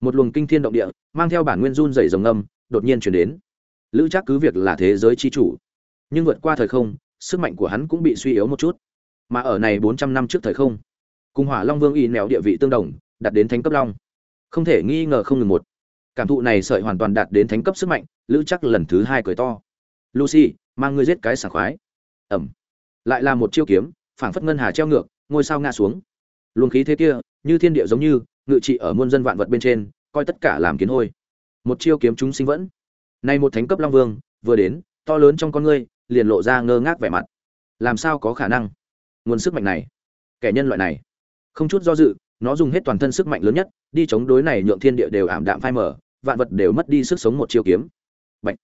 Một luồng kinh thiên động địa, mang theo bản nguyên run dày rồng âm đột nhiên chuyển đến. Lữ chắc cứ việc là thế giới chi chủ, nhưng vượt qua thời không sức mạnh của hắn cũng bị suy yếu một chút. Mà ở này bốn trăm năm trước thời không, cùng hỏa long vương y nẻo địa vị tương đồng, đạt đến thánh cấp long. Không thể nghi ngờ không ngừng một. Cảm thụ này sợi hoàn toàn đạt đến thánh cấp sức mạnh, lữ chắc lần thứ hai cười to. Lucy, mang ngươi giết cái sảng khoái. Ẩm. Lại là một chiêu kiếm, phảng phất ngân hà treo ngược, ngôi sao ngã xuống. Luồng khí thế kia, như thiên địa giống như, ngự trị ở muôn dân vạn vật bên trên, coi tất cả làm kiến hôi. Một chiêu kiếm chúng sinh vẫn. Nay một thánh cấp long vương, vừa đến, to lớn trong con ngươi liền lộ ra ngơ ngác vẻ mặt. Làm sao có khả năng? Nguồn sức mạnh này, kẻ nhân loại này, không chút do dự, nó dùng hết toàn thân sức mạnh lớn nhất, đi chống đối này nhượng thiên địa đều ảm đạm phai mở vạn vật đều mất đi sức sống một chiêu kiếm. Bạch.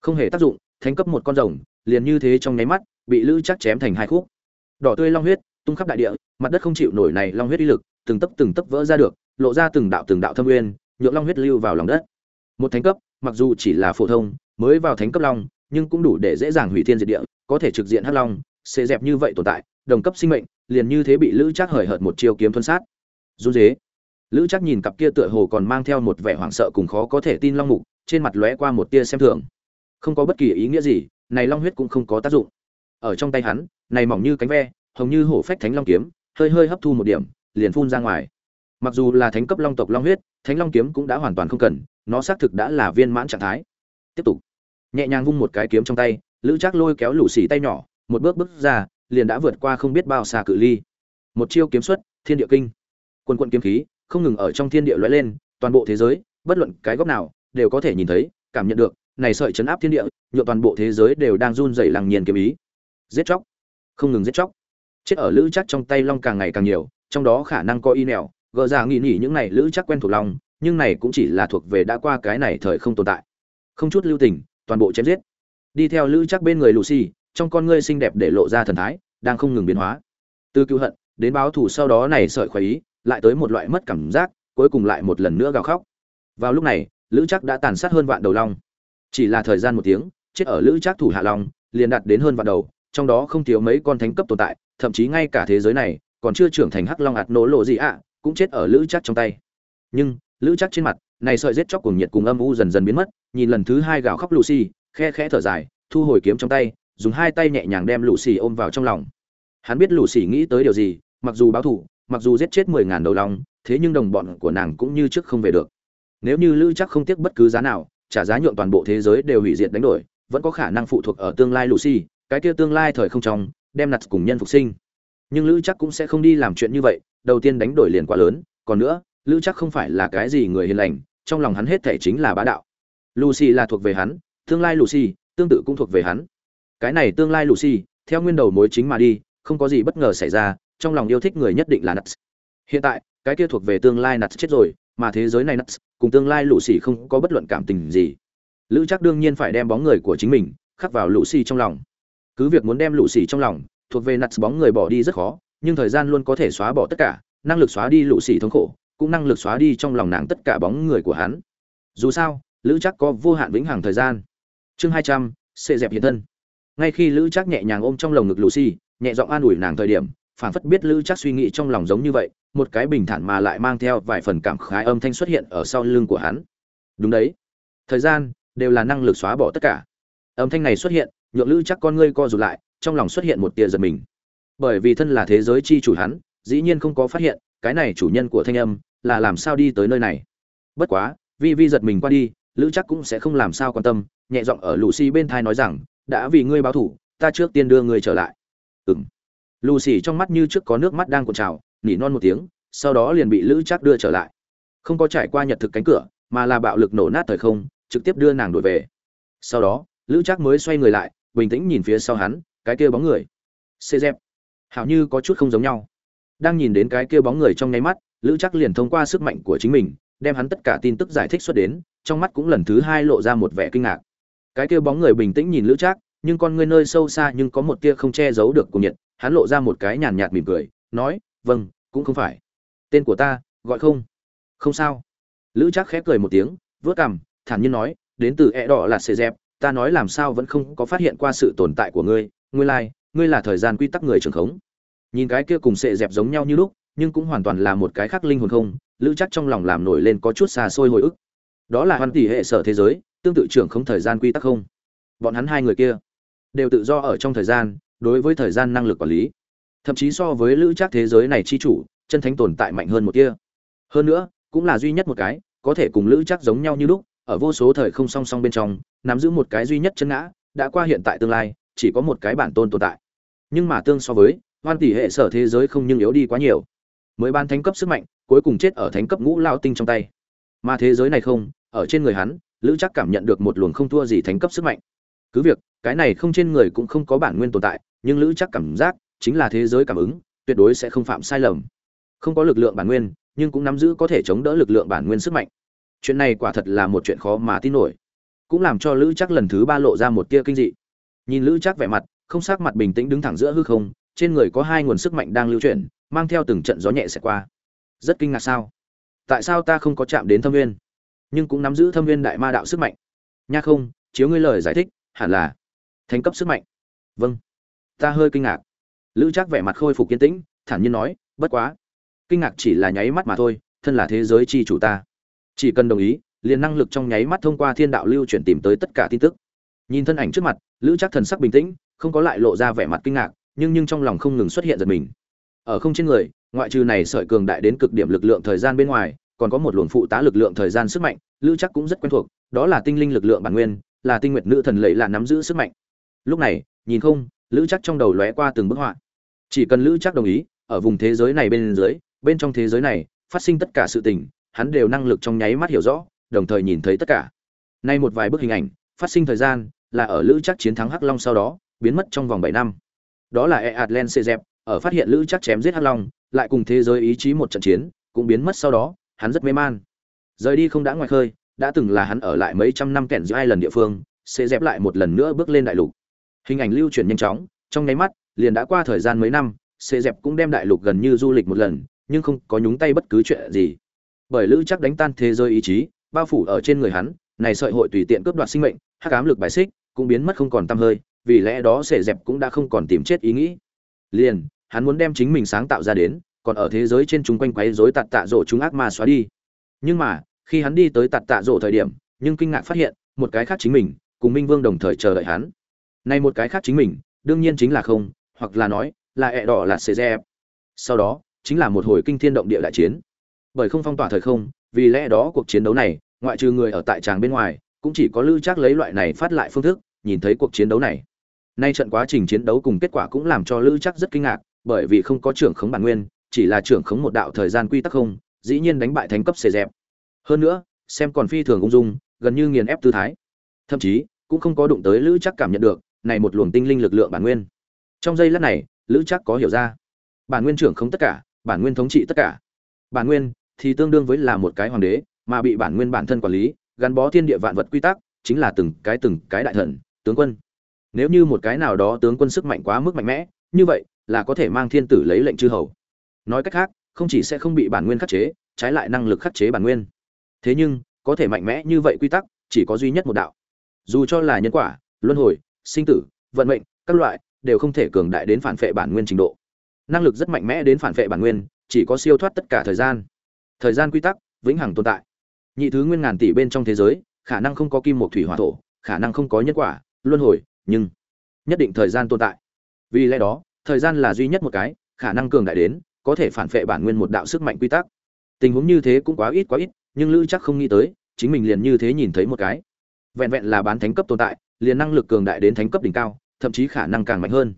không hề tác dụng, thánh cấp một con rồng, liền như thế trong nháy mắt, bị lữ chắc chém thành hai khúc. Đỏ tươi long huyết, tung khắp đại địa, mặt đất không chịu nổi này long huyết uy lực, từng tấc từng tấc vỡ ra được, lộ ra từng đạo từng đạo thâm nguyên nhượng long huyết lưu vào lòng đất. Một thánh cấp, mặc dù chỉ là phổ thông, mới vào thánh cấp long nhưng cũng đủ để dễ dàng hủy thiên diệt địa, có thể trực diện hắc long sẽ dẹp như vậy tồn tại, đồng cấp sinh mệnh, liền như thế bị lữ chắc hời hợt một chiêu kiếm thuân sát. Run dế lữ chắc nhìn cặp kia tựa hồ còn mang theo một vẻ hoảng sợ cùng khó có thể tin long mục, trên mặt lóe qua một tia xem thường. Không có bất kỳ ý nghĩa gì, này long huyết cũng không có tác dụng. Ở trong tay hắn, này mỏng như cánh ve, hồng như hổ phách thánh long kiếm, hơi hơi hấp thu một điểm, liền phun ra ngoài. Mặc dù là thánh cấp long tộc long huyết, thánh long kiếm cũng đã hoàn toàn không cần, nó xác thực đã là viên mãn trạng thái. Tiếp tục nhẹ nhàng vung một cái kiếm trong tay lữ trác lôi kéo lũ xì tay nhỏ một bước bước ra liền đã vượt qua không biết bao xa cự ly. Một chiêu kiếm xuất thiên địa kinh. Quân quận kiếm khí không ngừng ở trong thiên địa lóe lên toàn bộ thế giới bất luận cái góc nào đều có thể nhìn thấy cảm nhận được này sợi chấn áp thiên địa nhựa toàn bộ thế giới đều đang run rẩy lằng nhiên kiếm ý. Giết chóc. Không ngừng giết chóc. Chết ở lữ chắc trong tay long càng ngày càng nhiều trong đó khả năng có y nẻo, gờ ra nghỉ nghỉ những này lữ chắc quen thuộc long nhưng này cũng chỉ là thuộc về đã qua cái này thời không tồn tại. Không chút lưu tình toàn bộ chém giết. Đi theo lữ chắc bên người lucy, trong con ngươi xinh đẹp để lộ ra thần thái, đang không ngừng biến hóa. Từ cứu hận đến báo thù sau đó này sợi khoái ý, lại tới một loại mất cảm giác, cuối cùng lại một lần nữa gào khóc. Vào lúc này, lữ chắc đã tàn sát hơn vạn đầu long. Chỉ là thời gian một tiếng, chết ở lữ chắc thủ hạ long liền đạt đến hơn vạn đầu, trong đó không thiếu mấy con thánh cấp tồn tại, thậm chí ngay cả thế giới này còn chưa trưởng thành hắc long ạt nổ lộ gì ạ, cũng chết ở lữ chắc trong tay. Nhưng, lữ chắc trên mặt này sợi giết chóc cùng nhiệt cùng âm u dần dần biến mất, nhìn lần thứ hai gào khóc lucy, khe khẽ thở dài, thu hồi kiếm trong tay, dùng hai tay nhẹ nhàng đem lucy ôm vào trong lòng. Hắn biết lucy nghĩ tới điều gì, mặc dù báo thù, mặc dù giết chết mười ngàn đầu long thế nhưng đồng bọn của nàng cũng như trước không về được. Nếu như lữ chắc không tiếc bất cứ giá nào, trả giá nhượng toàn bộ thế giới đều hủy diệt đánh đổi, vẫn có khả năng phụ thuộc ở tương lai lucy, cái kia tương lai thời không trong, đem nặt cùng nhân phục sinh. Nhưng lữ chắc cũng sẽ không đi làm chuyện như vậy, đầu tiên đánh đổi liền quá lớn, còn nữa, lữ chắc không phải là cái gì người hiền lành trong lòng hắn hết thể chính là bá đạo. Lucy là thuộc về hắn, tương lai lucy, tương tự cũng thuộc về hắn. Cái này tương lai lucy, theo nguyên đầu mối chính mà đi, không có gì bất ngờ xảy ra, trong lòng yêu thích người nhất định là nuts. Hiện tại, cái kia thuộc về tương lai nuts chết rồi, mà thế giới này nuts, cùng tương lai lucy không có bất luận cảm tình gì. Lữ chắc đương nhiên phải đem bóng người của chính mình khắc vào lucy trong lòng. Cứ việc muốn đem lucy trong lòng, thuộc về nuts bóng người bỏ đi rất khó, nhưng thời gian luôn có thể xóa bỏ tất cả, năng lực xóa đi lucy thống khổ cũng năng lực xóa đi trong lòng nàng tất cả bóng người của hắn. Dù sao, lữ chắc có vô hạn vĩnh hằng thời gian. Chương hai trăm xệ dẹp hiện thân. Ngay khi lữ chắc nhẹ nhàng ôm trong lồng ngực lucy, nhẹ giọng an ủi nàng thời điểm phản phất biết lữ chắc suy nghĩ trong lòng giống như vậy, một cái bình thản mà lại mang theo vài phần cảm khái âm thanh xuất hiện ở sau lưng của hắn. Đúng đấy. Thời gian đều là năng lực xóa bỏ tất cả. Âm thanh này xuất hiện, nhượng lữ chắc con ngươi co rụt lại, trong lòng xuất hiện một tia giật mình. Bởi vì thân là thế giới chi chủ hắn dĩ nhiên không có phát hiện, cái này chủ nhân của thanh âm là làm sao đi tới nơi này. Bất quá, vi vi giật mình qua đi, lữ chắc cũng sẽ không làm sao quan tâm, nhẹ giọng ở lucy bên thai nói rằng, đã vì ngươi báo thủ, ta trước tiên đưa ngươi trở lại. Ừng lucy trong mắt như trước có nước mắt đang cuộn trào, nỉ non một tiếng, sau đó liền bị lữ chắc đưa trở lại. Không có trải qua nhật thực cánh cửa, mà là bạo lực nổ nát thời không, trực tiếp đưa nàng đổi về. Sau đó, lữ chắc mới xoay người lại, bình tĩnh nhìn phía sau hắn, cái kia bóng người. Xê dép. Hảo như có chút không giống nhau đang nhìn đến cái kia bóng người trong nháy mắt lữ chắc liền thông qua sức mạnh của chính mình đem hắn tất cả tin tức giải thích xuất đến trong mắt cũng lần thứ hai lộ ra một vẻ kinh ngạc. Cái kia bóng người bình tĩnh nhìn lữ chắc, nhưng con ngươi nơi sâu xa nhưng có một tia không che giấu được cùng nhiệt hắn lộ ra một cái nhàn nhạt mỉm cười nói vâng cũng không phải. Tên của ta gọi không? Không sao. Lữ chắc khép cười một tiếng vớt cằm thản nhiên nói đến từ e đỏ là xê dẹp ta nói làm sao vẫn không có phát hiện qua sự tồn tại của ngươi ngươi lai、like, ngươi là thời gian quy tắc người trưởng khống nhìn cái kia cùng sệ dẹp giống nhau như lúc, nhưng cũng hoàn toàn là một cái khác linh hồn không, lữ chắc trong lòng làm nổi lên có chút xa xôi hồi ức. Đó là hoàn tỷ hệ sở thế giới, tương tự trưởng không thời gian quy tắc không. Bọn hắn hai người kia đều tự do ở trong thời gian, đối với thời gian năng lực quản lý. Thậm chí so với lữ chắc thế giới này chi chủ, chân thánh tồn tại mạnh hơn một kia hơn nữa, cũng là duy nhất một cái, có thể cùng lữ chắc giống nhau như lúc, ở vô số thời không song song bên trong, nắm giữ một cái duy nhất chân ngã, đã qua hiện tại tương lai, chỉ có một cái bản tôn tồn tại. Nhưng mà tương so với hoan tỷ hệ sở thế giới không nhưng yếu đi quá nhiều. Mới ban thánh cấp sức mạnh, cuối cùng chết ở thánh cấp ngũ lao tinh trong tay. Mà thế giới này không, ở trên người hắn, lữ chắc cảm nhận được một luồng không thua gì thánh cấp sức mạnh. Cứ việc, cái này không trên người cũng không có bản nguyên tồn tại, nhưng lữ chắc cảm giác, chính là thế giới cảm ứng, tuyệt đối sẽ không phạm sai lầm. Không có lực lượng bản nguyên, nhưng cũng nắm giữ có thể chống đỡ lực lượng bản nguyên sức mạnh. Chuyện này quả thật là một chuyện khó mà tin nổi. Cũng làm cho lữ chắc lần thứ ba lộ ra một tia kinh dị. Nhìn lữ chắc vẻ mặt, không sắc mặt bình tĩnh đứng thẳng giữa hư không trên người có hai nguồn sức mạnh đang lưu chuyển, mang theo từng trận gió nhẹ sẽ qua. Rất kinh ngạc sao? Tại sao ta không có chạm đến thâm viên nhưng cũng nắm giữ thâm viên đại ma đạo sức mạnh. Nha không, chiếu ngươi lời giải thích, hẳn là thành cấp sức mạnh. Vâng. Ta hơi kinh ngạc. Lữ chắc vẻ mặt khôi phục kiên tĩnh, thản nhiên nói, bất quá. Kinh ngạc chỉ là nháy mắt mà thôi, thân là thế giới chi chủ ta. Chỉ cần đồng ý, liền năng lực trong nháy mắt thông qua thiên đạo lưu chuyển tìm tới tất cả tin tức. Nhìn thân ảnh trước mặt, lữ chắc thần sắc bình tĩnh, không có lại lộ ra vẻ mặt kinh ngạc nhưng nhưng trong lòng không ngừng xuất hiện giật mình. Ở không trên người, ngoại trừ này sợi cường đại đến cực điểm lực lượng thời gian bên ngoài, còn có một luồng phụ tá lực lượng thời gian sức mạnh, lữ chắc cũng rất quen thuộc, đó là tinh linh lực lượng bản nguyên, là tinh nguyệt nữ thần lệ là nắm giữ sức mạnh. Lúc này, nhìn không, lữ chắc trong đầu lóe qua từng bức họa. Chỉ cần lữ chắc đồng ý, ở vùng thế giới này bên dưới, bên trong thế giới này, phát sinh tất cả sự tình, hắn đều năng lực trong nháy mắt hiểu rõ, đồng thời nhìn thấy tất cả. Nay một vài bức hình ảnh, phát sinh thời gian, là ở lữ chắc chiến thắng hắc long sau đó, biến mất trong vòng bảy năm đó là e atlan xê dẹp, ở phát hiện lữ chắc chém giết hắc long, lại cùng thế giới ý chí một trận chiến, cũng biến mất sau đó, hắn rất mê man. Rời đi không đã ngoài khơi, đã từng là hắn ở lại mấy trăm năm kẹn giữa hai lần địa phương sẽ dẹp lại một lần nữa bước lên đại lục. Hình ảnh lưu truyền nhanh chóng, trong nháy mắt, liền đã qua thời gian mấy năm sẽ dẹp cũng đem đại lục gần như du lịch một lần, nhưng không có nhúng tay bất cứ chuyện gì. Bởi lữ chắc đánh tan thế giới ý chí, bao phủ ở trên người hắn, này sợi hội tùy tiện cướp đoạt sinh mệnh, hắc ám lực bài xích, cũng biến mất không còn tăm hơi vì lẽ đó sẽ dẹp cũng đã không còn tìm chết ý nghĩ. Liền, hắn muốn đem chính mình sáng tạo ra đến, còn ở thế giới trên chúng quanh quấy rối tạt tạ rộ chúng ác ma xóa đi. Nhưng mà, khi hắn đi tới tạt tạ rộ thời điểm, nhưng kinh ngạc phát hiện, một cái khác chính mình, cùng minh vương đồng thời chờ đợi hắn. Nay một cái khác chính mình, đương nhiên chính là không, hoặc là nói, là ẹ đỏ là xê dẹp. Sau đó, chính là một hồi kinh thiên động địa đại chiến. Bởi không phong tỏa thời không, vì lẽ đó cuộc chiến đấu này, ngoại trừ người ở tại tràng bên ngoài, cũng chỉ có lưu trác lấy loại này phát lại phương thức, nhìn thấy cuộc chiến đấu này nay trận quá trình chiến đấu cùng kết quả cũng làm cho Lữ Chắc rất kinh ngạc, bởi vì không có trưởng khống bản nguyên, chỉ là trưởng khống một đạo thời gian quy tắc không, dĩ nhiên đánh bại thánh cấp xề dẹp. Hơn nữa, xem còn phi thường ung dung, gần như nghiền ép tư thái. Thậm chí, cũng không có đụng tới lữ chắc cảm nhận được, này một luồng tinh linh lực lượng bản nguyên. Trong giây lát này, lữ chắc có hiểu ra. Bản nguyên trưởng không tất cả, bản nguyên thống trị tất cả. Bản nguyên thì tương đương với là một cái hoàng đế, mà bị bản nguyên bản thân quản lý, gắn bó thiên địa vạn vật quy tắc, chính là từng cái từng cái đại thần, tướng quân nếu như một cái nào đó tướng quân sức mạnh quá mức mạnh mẽ, như vậy là có thể mang thiên tử lấy lệnh chư hầu. Nói cách khác, không chỉ sẽ không bị bản nguyên khắc chế, trái lại năng lực khắc chế bản nguyên. Thế nhưng, có thể mạnh mẽ như vậy quy tắc, chỉ có duy nhất một đạo. Dù cho là nhân quả, luân hồi, sinh tử, vận mệnh, các loại, đều không thể cường đại đến phản vệ bản nguyên trình độ. Năng lực rất mạnh mẽ đến phản vệ bản nguyên, chỉ có siêu thoát tất cả thời gian. Thời gian quy tắc, vĩnh hằng tồn tại. Nhị thứ nguyên ngàn tỷ bên trong thế giới, khả năng không có kim một thủy hỏa thổ, khả năng không có nhân quả, luân hồi nhưng nhất định thời gian tồn tại. Vì lẽ đó, thời gian là duy nhất một cái, khả năng cường đại đến, có thể phản vệ bản nguyên một đạo sức mạnh quy tắc. Tình huống như thế cũng quá ít quá ít, nhưng lữ chắc không nghĩ tới, chính mình liền như thế nhìn thấy một cái. Vẹn vẹn là bán thánh cấp tồn tại, liền năng lực cường đại đến thánh cấp đỉnh cao, thậm chí khả năng càng mạnh hơn.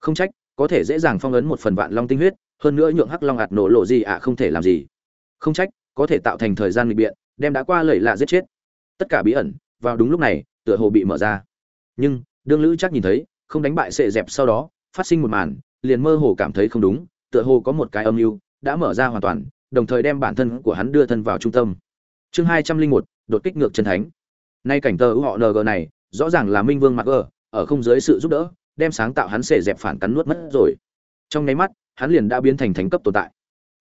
Không trách, có thể dễ dàng phong ấn một phần vạn long tinh huyết, hơn nữa nhượng hắc long ạt nổ lộ gì ạ, không thể làm gì. Không trách, có thể tạo thành thời gian nghịch biện, đem đã qua lẩy lạ giết chết. Tất cả bí ẩn, vào đúng lúc này, tựa hồ bị mở ra. Nhưng đương lữ chắc nhìn thấy không đánh bại sệ dẹp sau đó phát sinh một màn liền mơ hồ cảm thấy không đúng tựa hồ có một cái âm mưu đã mở ra hoàn toàn đồng thời đem bản thân của hắn đưa thân vào trung tâm. Chương hai trăm linh một đột kích ngược chân thánh. Nay cảnh tờ họ ng này rõ ràng là minh vương mặc ở, ở không dưới sự giúp đỡ đem sáng tạo hắn sệ dẹp phản cắn nuốt mất rồi. Trong nháy mắt hắn liền đã biến thành thánh cấp tồn tại.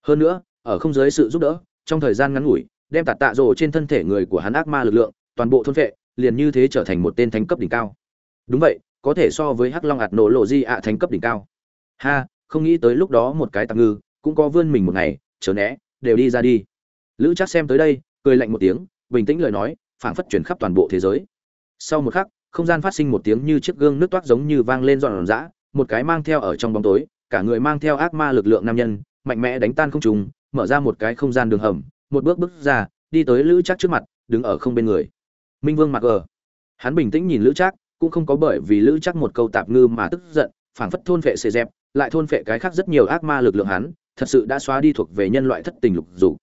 Hơn nữa ở không dưới sự giúp đỡ trong thời gian ngắn ngủi đem tạt tạ rồ trên thân thể người của hắn ác ma lực lượng toàn bộ thôn vệ liền như thế trở thành một tên thánh cấp đỉnh cao đúng vậy có thể so với hắc long ạt nổ lộ di ạ thánh cấp đỉnh cao. Ha không nghĩ tới lúc đó một cái tạm ngư cũng có vươn mình một ngày chớ né đều đi ra đi. Lữ chắc xem tới đây cười lạnh một tiếng bình tĩnh lời nói phảng phất chuyển khắp toàn bộ thế giới. Sau một khắc không gian phát sinh một tiếng như chiếc gương nước toát giống như vang lên dọn dã một cái mang theo ở trong bóng tối cả người mang theo ác ma lực lượng nam nhân mạnh mẽ đánh tan không trùng mở ra một cái không gian đường hầm một bước bước ra đi tới lữ chắc trước mặt đứng ở không bên người. Minh vương mặc ở, hắn bình tĩnh nhìn lữ chắc cũng không có bởi vì lữ chắc một câu tạp ngư mà tức giận, phảng phất thôn vệ xề dẹp, lại thôn vệ cái khác rất nhiều ác ma lực lượng hắn, thật sự đã xóa đi thuộc về nhân loại thất tình lục dục.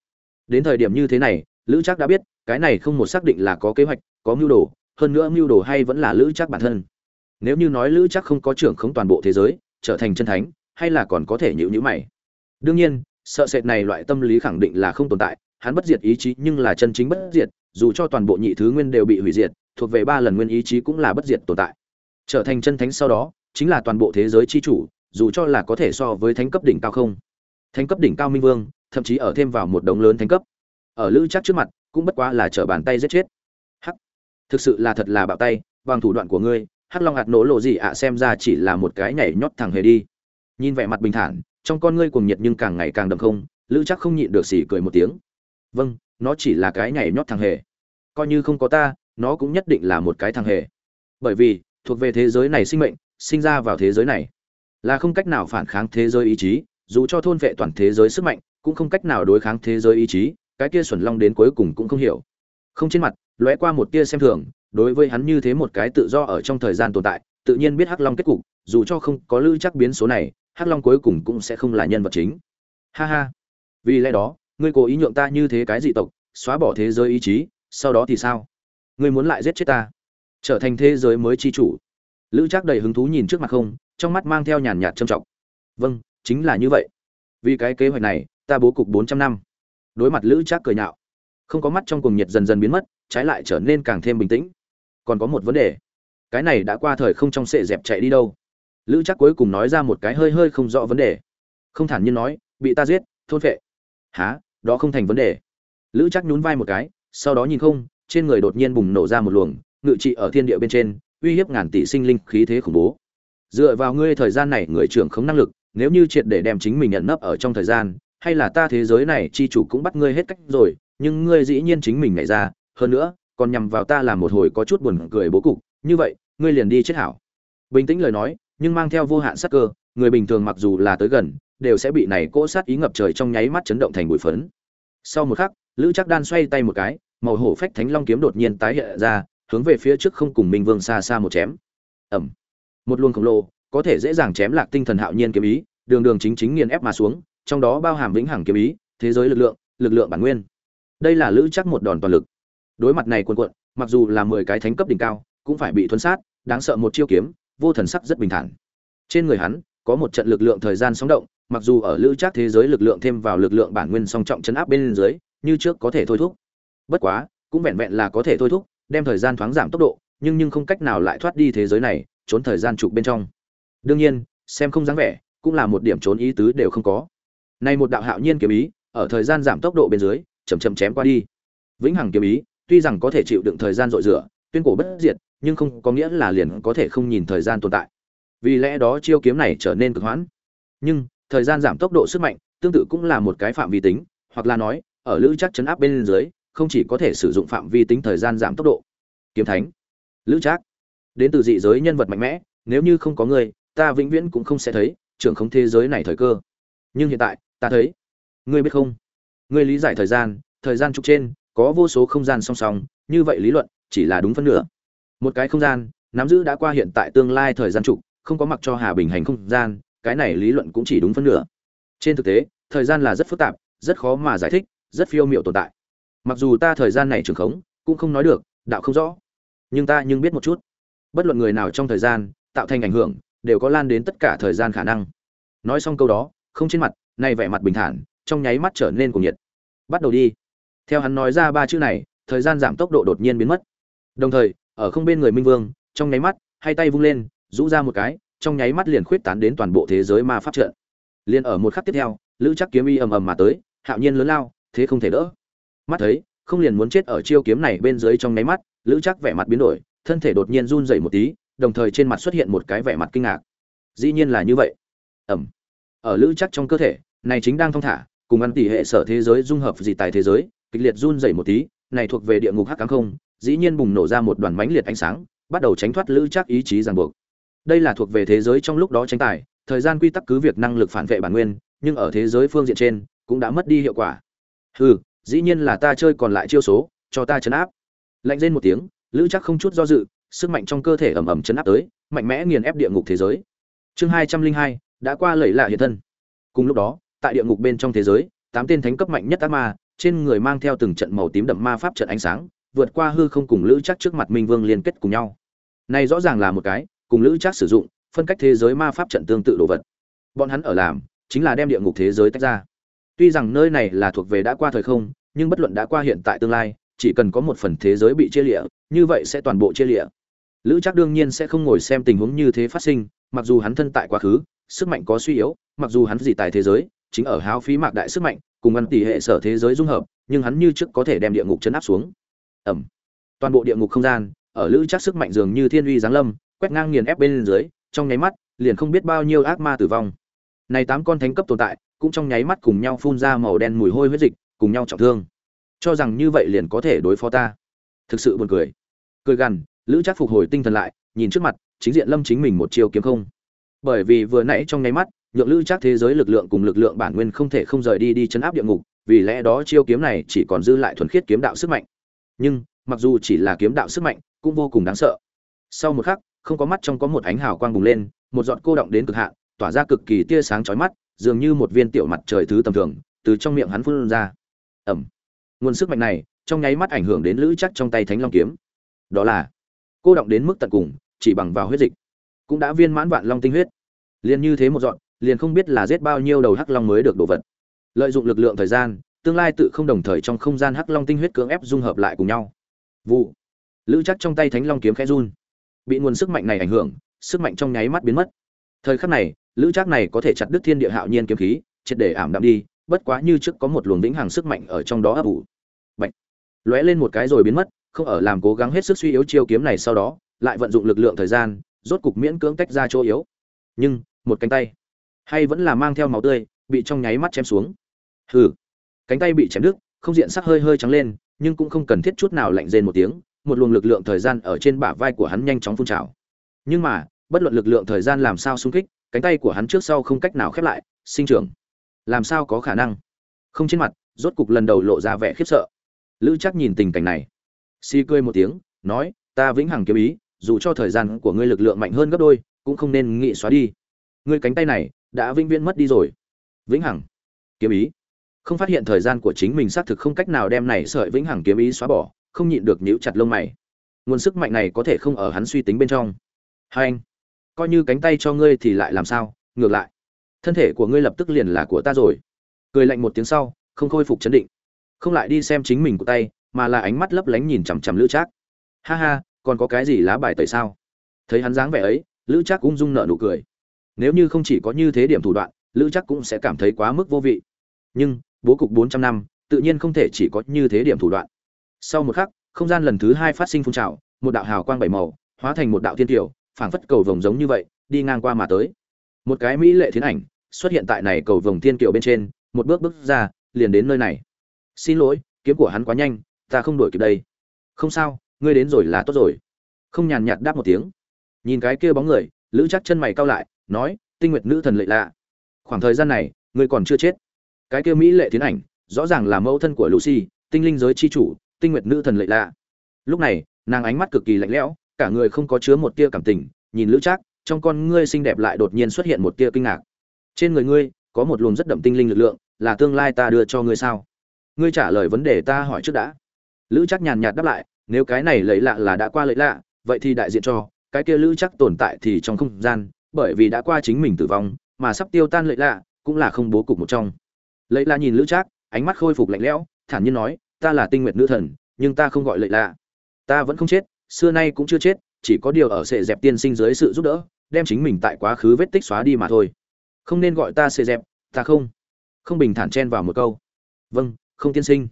Đến thời điểm như thế này, lữ chắc đã biết, cái này không một xác định là có kế hoạch, có mưu đồ, hơn nữa mưu đồ hay vẫn là lữ chắc bản thân. Nếu như nói lữ chắc không có trưởng không toàn bộ thế giới, trở thành chân thánh, hay là còn có thể nhịu nhữ mày? Đương nhiên, sợ sệt này loại tâm lý khẳng định là không tồn tại, hắn bất diệt ý chí nhưng là chân chính bất diệt, dù cho toàn bộ nhị thứ nguyên đều bị hủy diệt thuộc về ba lần nguyên ý chí cũng là bất diệt tồn tại. Trở thành chân thánh sau đó, chính là toàn bộ thế giới chi chủ, dù cho là có thể so với thánh cấp đỉnh cao không. Thánh cấp đỉnh cao minh vương, thậm chí ở thêm vào một đống lớn thánh cấp. Ở lữ chắc trước mặt, cũng bất quá là trở bàn tay giết chết. Hắc. Thực sự là thật là bạo tay, bằng thủ đoạn của ngươi, hắc long hạt nổ lộ gì ạ, xem ra chỉ là một cái nhảy nhót thẳng hề đi. Nhìn vẻ mặt bình thản, trong con ngươi cuồng nhiệt nhưng càng ngày càng đậm không, lữ chắc không nhịn được xỉ cười một tiếng. Vâng nó chỉ là cái nhảy nhót thằng hề. Coi như không có ta nó cũng nhất định là một cái thằng hề. Bởi vì, thuộc về thế giới này sinh mệnh, sinh ra vào thế giới này. Là không cách nào phản kháng thế giới ý chí, dù cho thôn vệ toàn thế giới sức mạnh, cũng không cách nào đối kháng thế giới ý chí, cái kia xuẩn long đến cuối cùng cũng không hiểu. Không trên mặt, lóe qua một tia xem thường, đối với hắn như thế một cái tự do ở trong thời gian tồn tại, tự nhiên biết hắc long kết cục, dù cho không có lữ chắc biến số này, hắc long cuối cùng cũng sẽ không là nhân vật chính. Ha ha. Vì lẽ đó, ngươi cố ý nhượng ta như thế cái dị tộc, xóa bỏ thế giới ý chí, sau đó thì sao? Ngươi muốn lại giết chết ta. Trở thành thế giới mới chi chủ. Lữ Trác đầy hứng thú nhìn trước mặt không, trong mắt mang theo nhàn nhạt trầm trọng. Vâng chính là như vậy. Vì cái kế hoạch này, ta bố cục bốn trăm năm. Đối mặt lữ Trác cười nhạo. Không có mắt trong cùng nhiệt dần dần biến mất, trái lại trở nên càng thêm bình tĩnh. Còn có một vấn đề. Cái này đã qua thời không trong sệ dẹp chạy đi đâu. Lữ chắc cuối cùng nói ra một cái hơi hơi không rõ vấn đề. Không thản nhiên nói, bị ta giết, thôn phệ. Há đó không thành vấn đề. Lữ chắc nhún vai một cái, sau đó nhìn không trên người đột nhiên bùng nổ ra một luồng, ngự trị ở thiên địa bên trên, uy hiếp ngàn tỷ sinh linh khí thế khủng bố. Dựa vào ngươi thời gian này, người trưởng không năng lực, nếu như triệt để đem chính mình nhận nấp ở trong thời gian, hay là ta thế giới này chi chủ cũng bắt ngươi hết cách rồi, nhưng ngươi dĩ nhiên chính mình nhảy ra, hơn nữa, còn nhằm vào ta làm một hồi có chút buồn cười bố cục, như vậy, ngươi liền đi chết hảo. Bình tĩnh lời nói, nhưng mang theo vô hạn sát cơ, người bình thường mặc dù là tới gần, đều sẽ bị này cỗ sát ý ngập trời trong nháy mắt chấn động thành bụi phấn. Sau một khắc, lữ chắc đan xoay tay một cái màu hổ phách thánh long kiếm đột nhiên tái hiện ra, hướng về phía trước không cùng minh vương xa xa một chém. Ẩm một luồng khổng lồ, có thể dễ dàng chém lạc tinh thần hạo nhiên kiếm ý, đường đường chính chính nghiền ép mà xuống, trong đó bao hàm vĩnh hằng kiếm ý, thế giới lực lượng lực lượng bản nguyên. Đây là lữ chắc một đòn toàn lực. Đối mặt này quần quận mặc dù là mười cái thánh cấp đỉnh cao, cũng phải bị thuấn sát, đáng sợ một chiêu kiếm, vô thần sắc rất bình thản. Trên người hắn, có một trận lực lượng thời gian sóng động, mặc dù ở lữ chắc thế giới lực lượng thêm vào lực lượng bản nguyên song trọng chấn áp bên dưới, như trước có thể thôi thúc bất quá, cũng vẹn vẹn là có thể thôi thúc, đem thời gian thoáng giảm tốc độ, nhưng nhưng không cách nào lại thoát đi thế giới này, trốn thời gian trục bên trong. Đương nhiên, xem không dáng vẻ, cũng là một điểm trốn ý tứ đều không có. Nay một đạo hạo nhiên kiếm ý, ở thời gian giảm tốc độ bên dưới chầm chậm chém qua đi. Vĩnh hằng kiếm ý, tuy rằng có thể chịu đựng thời gian dội rửa, tuyên cổ bất diệt, nhưng không có nghĩa là liền có thể không nhìn thời gian tồn tại. Vì lẽ đó chiêu kiếm này trở nên cực hoãn. Nhưng, thời gian giảm tốc độ sức mạnh, tương tự cũng là một cái phạm vi tính, hoặc là nói, ở lữ chắc chấn áp bên dưới không chỉ có thể sử dụng phạm vi tính thời gian giảm tốc độ. Kiếm thánh, lữ trác, đến từ dị giới nhân vật mạnh mẽ, nếu như không có ngươi, ta vĩnh viễn cũng không sẽ thấy trưởng không thế giới này thời cơ. Nhưng hiện tại, ta thấy, ngươi biết không? Ngươi lý giải thời gian thời gian trục trên, có vô số không gian song song, như vậy lý luận chỉ là đúng phân nửa. Một cái không gian, nắm giữ đã qua hiện tại tương lai thời gian trục, không có mặc cho hà bình hành không gian, cái này lý luận cũng chỉ đúng phân nửa. Trên thực tế, thời gian là rất phức tạp, rất khó mà giải thích, rất phiêu miệu tồn tại mặc dù ta thời gian này trường khống, cũng không nói được, đạo không rõ. Nhưng ta nhưng biết một chút. Bất luận người nào trong thời gian, tạo thành ảnh hưởng, đều có lan đến tất cả thời gian khả năng. Nói xong câu đó, không trên mặt, nay vẻ mặt bình thản, trong nháy mắt trở nên cuồng nhiệt. Bắt đầu đi. Theo hắn nói ra ba chữ này, thời gian giảm tốc độ đột nhiên biến mất. Đồng thời, ở không bên người minh vương, trong nháy mắt, hai tay vung lên, rũ ra một cái, trong nháy mắt liền khuyết tán đến toàn bộ thế giới ma pháp trận. Liền ở một khắc tiếp theo, lữ chắc kiếm y ầm ầm mà tới, hạo nhiên lớn lao, thế không thể đỡ mắt thấy, không liền muốn chết ở chiêu kiếm này bên dưới trong nháy mắt, lữ chắc vẻ mặt biến đổi, thân thể đột nhiên run rẩy một tí, đồng thời trên mặt xuất hiện một cái vẻ mặt kinh ngạc. Dĩ nhiên là như vậy. Ẩm. Ở lữ chắc trong cơ thể, này chính đang thong thả, cùng ăn tỷ hệ sở thế giới dung hợp dị tài thế giới, kịch liệt run rẩy một tí, này thuộc về địa ngục hắc cám không, dĩ nhiên bùng nổ ra một đoàn mánh liệt ánh sáng, bắt đầu tránh thoát lữ chắc ý chí ràng buộc. Đây là thuộc về thế giới trong lúc đó tranh tài, thời gian quy tắc cứ việc năng lực phản vệ bản nguyên, nhưng ở thế giới phương diện trên, cũng đã mất đi hiệu quả. Hừ dĩ nhiên là ta chơi còn lại chiêu số, cho ta chấn áp. Lạnh lên một tiếng, lữ chắc không chút do dự, sức mạnh trong cơ thể ẩm ẩm chấn áp tới, mạnh mẽ nghiền ép địa ngục thế giới. Chương hai trăm linh hai, đã qua lẩy lạ hiện thân. Cùng lúc đó, tại địa ngục bên trong thế giới, tám tên thánh cấp mạnh nhất ác ma, trên người mang theo từng trận màu tím đậm ma pháp trận ánh sáng, vượt qua hư không cùng lữ chắc trước mặt minh vương liên kết cùng nhau. Này rõ ràng là một cái, cùng lữ chắc sử dụng, phân cách thế giới ma pháp trận tương tự đồ vật. Bọn hắn ở làm, chính là đem địa ngục thế giới tách ra tuy rằng nơi này là thuộc về đã qua thời không, nhưng bất luận đã qua hiện tại tương lai, chỉ cần có một phần thế giới bị chia lịa, như vậy sẽ toàn bộ chia lịa. Lữ chắc đương nhiên sẽ không ngồi xem tình huống như thế phát sinh, mặc dù hắn thân tại quá khứ, sức mạnh có suy yếu, mặc dù hắn gì tại thế giới, chính ở háo phí mạc đại sức mạnh, cùng ăn tỷ hệ sở thế giới dung hợp, nhưng hắn như trước có thể đem địa ngục chấn áp xuống. Ẩm. Toàn bộ địa ngục không gian, ở lữ chắc sức mạnh dường như thiên uy giáng lâm, quét ngang nghiền ép bên dưới, trong nháy mắt, liền không biết bao nhiêu ác ma tử vong này tám con thánh cấp tồn tại, cũng trong nháy mắt cùng nhau phun ra màu đen mùi hôi huyết dịch, cùng nhau trọng thương. Cho rằng như vậy liền có thể đối phó ta. Thực sự buồn cười. Cười gằn, lữ chắc phục hồi tinh thần lại, nhìn trước mặt, chính diện lâm chính mình một chiêu kiếm không. Bởi vì vừa nãy trong nháy mắt, nhượng lữ chắc thế giới lực lượng cùng lực lượng bản nguyên không thể không rời đi đi chấn áp địa ngục, vì lẽ đó chiêu kiếm này chỉ còn dư lại thuần khiết kiếm đạo sức mạnh. Nhưng, mặc dù chỉ là kiếm đạo sức mạnh, cũng vô cùng đáng sợ. Sau một khắc, không có mắt trong có một ánh hào quang bùng lên, một giọt cô động đến cực hạn tỏa ra cực kỳ tia sáng chói mắt, dường như một viên tiểu mặt trời thứ tầm thường, từ trong miệng hắn phun ra. Ẩm. Nguồn sức mạnh này, trong nháy mắt ảnh hưởng đến lữ chắc trong tay thánh long kiếm. Đó là, cô động đến mức tận cùng, chỉ bằng vào huyết dịch. Cũng đã viên mãn vạn long tinh huyết. Liền như thế một dọn, liền không biết là giết bao nhiêu đầu hắc long mới được đồ vật. Lợi dụng lực lượng thời gian, tương lai tự không đồng thời trong không gian hắc long tinh huyết cưỡng ép dung hợp lại cùng nhau. Vụ. Lữ chắc trong tay thánh long kiếm khẽ run. Bị nguồn sức mạnh này ảnh hưởng, sức mạnh trong nháy mắt biến mất thời khắc này, lữ trác này có thể chặt đứt thiên địa hạo nhiên kiếm khí, triệt để ảm đạm đi, bất quá như trước có một luồng vĩnh hằng sức mạnh ở trong đó ấp ủ. Bệnh lóe lên một cái rồi biến mất, không ở làm cố gắng hết sức suy yếu chiêu kiếm này sau đó, lại vận dụng lực lượng thời gian, rốt cục miễn cưỡng tách ra chỗ yếu. Nhưng, một cánh tay. Hay vẫn là mang theo máu tươi, bị trong nháy mắt chém xuống. Hừ. Cánh tay bị chém đứt, không diện sắc hơi hơi trắng lên, nhưng cũng không cần thiết chút nào lạnh rên một tiếng, một luồng lực lượng thời gian ở trên bả vai của hắn nhanh chóng phun trào. Nhưng mà bất luận lực lượng thời gian làm sao xung kích, cánh tay của hắn trước sau không cách nào khép lại, sinh trưởng. Làm sao có khả năng? Không trên mặt, rốt cục lần đầu lộ ra vẻ khiếp sợ. Lữ chắc nhìn tình cảnh này. Si cười một tiếng, nói, ta vĩnh hằng kiếm ý, dù cho thời gian của ngươi lực lượng mạnh hơn gấp đôi, cũng không nên nghị xóa đi. Ngươi cánh tay này đã vĩnh viễn mất đi rồi. Vĩnh hằng kiếm ý. Không phát hiện thời gian của chính mình xác thực không cách nào đem này sợi vĩnh hằng kiếm ý xóa bỏ, không nhịn được nhíu chặt lông mày. Nguồn sức mạnh này có thể không ở hắn suy tính bên trong. Hai anh coi như cánh tay cho ngươi thì lại làm sao, ngược lại. Thân thể của ngươi lập tức liền là của ta rồi. Cười lạnh một tiếng sau, không khôi phục chấn định. Không lại đi xem chính mình của tay, mà là ánh mắt lấp lánh nhìn chằm chằm lữ trác. Ha ha, còn có cái gì lá bài tẩy sao? Thấy hắn dáng vẻ ấy, lữ trác cũng rung nợ nụ cười. Nếu như không chỉ có như thế điểm thủ đoạn, lữ trác cũng sẽ cảm thấy quá mức vô vị. Nhưng, bố cục bốn trăm năm, tự nhiên không thể chỉ có như thế điểm thủ đoạn. Sau một khắc, không gian lần thứ hai phát sinh phun trào, một đạo hào quang bảy màu, hóa thành một đạo thiên tiểu phảng phất cầu vồng giống như vậy, đi ngang qua mà tới. Một cái mỹ lệ thiến ảnh xuất hiện tại này cầu vồng thiên kiều bên trên, một bước bước ra, liền đến nơi này. Xin lỗi, kiếm của hắn quá nhanh, ta không đổi kịp đây. Không sao, ngươi đến rồi là tốt rồi. Không nhàn nhạt đáp một tiếng. Nhìn cái kia bóng người, lữ chắc chân mày cao lại, nói, tinh nguyệt nữ thần lệ lạ. Khoảng thời gian này, ngươi còn chưa chết. Cái kia mỹ lệ thiến ảnh, rõ ràng là mẫu thân của lucy, tinh linh giới chi chủ, tinh nguyệt nữ thần lệ lạ. Lúc này, nàng ánh mắt cực kỳ lạnh lẽo cả người không có chứa một tia cảm tình, nhìn lữ trác, trong con ngươi xinh đẹp lại đột nhiên xuất hiện một tia kinh ngạc. Trên người ngươi, có một luồng rất đậm tinh linh lực lượng, là tương lai ta đưa cho ngươi sao? Ngươi trả lời vấn đề ta hỏi trước đã. Lữ chắc nhàn nhạt đáp lại, nếu cái này lấy lạ là đã qua lấy lạ, vậy thì đại diện cho, cái kia lữ chắc tồn tại thì trong không gian, bởi vì đã qua chính mình tử vong, mà sắp tiêu tan lấy lạ, cũng là không bố cục một trong. Lấy lạ nhìn lữ chắc ánh mắt khôi phục lạnh lẽo, thản nhiên nói, ta là tinh nguyệt nữ thần, nhưng ta không gọi lấy lạ. Ta vẫn không chết xưa nay cũng chưa chết, chỉ có điều ở sệ dẹp tiên sinh dưới sự giúp đỡ, đem chính mình tại quá khứ vết tích xóa đi mà thôi. Không nên gọi ta sệ dẹp, ta không. Không bình thản chen vào một câu. Vâng không tiên sinh.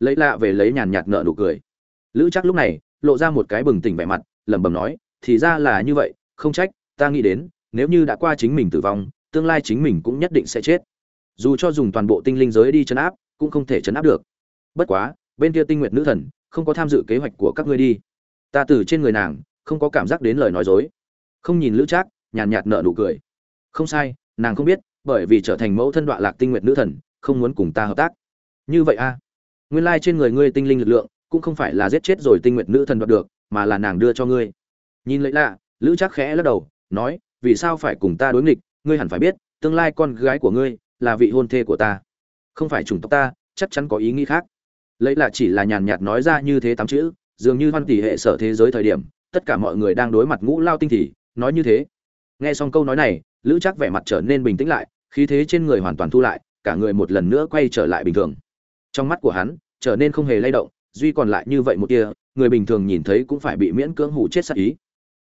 Lấy lạ về lấy nhàn nhạt nợ nụ cười. Lữ chắc lúc này, lộ ra một cái bừng tỉnh vẻ mặt, lẩm bẩm nói, thì ra là như vậy, không trách, ta nghĩ đến, nếu như đã qua chính mình tử vong, tương lai chính mình cũng nhất định sẽ chết. Dù cho dùng toàn bộ tinh linh giới đi chấn áp, cũng không thể chấn áp được. Bất quá, bên kia tinh nguyện nữ thần, không có tham dự kế hoạch của các ngươi đi ta từ trên người nàng, không có cảm giác đến lời nói dối. Không nhìn lữ trác, nhàn nhạt nợ nụ cười. Không sai, nàng không biết, bởi vì trở thành mẫu thân đoạn lạc tinh nguyện nữ thần, không muốn cùng ta hợp tác. Như vậy a nguyên lai trên người ngươi tinh linh lực lượng, cũng không phải là giết chết rồi tinh nguyện nữ thần đoạt được, mà là nàng đưa cho ngươi. Nhìn lấy lạ, lữ trác khẽ lắc đầu, nói, vì sao phải cùng ta đối nghịch, ngươi hẳn phải biết, tương lai con gái của ngươi, là vị hôn thê của ta. Không phải chủng tộc ta, chắc chắn có ý nghĩ khác. Lấy lạ chỉ là nhàn nhạt nói ra như thế tám chữ dường như văn tỷ hệ sở thế giới thời điểm, tất cả mọi người đang đối mặt ngũ lao tinh thì, nói như thế. Nghe xong câu nói này, lữ chắc vẻ mặt trở nên bình tĩnh lại, khí thế trên người hoàn toàn thu lại, cả người một lần nữa quay trở lại bình thường. Trong mắt của hắn, trở nên không hề lay động, duy còn lại như vậy một kia người bình thường nhìn thấy cũng phải bị miễn cưỡng hủ chết sát ý.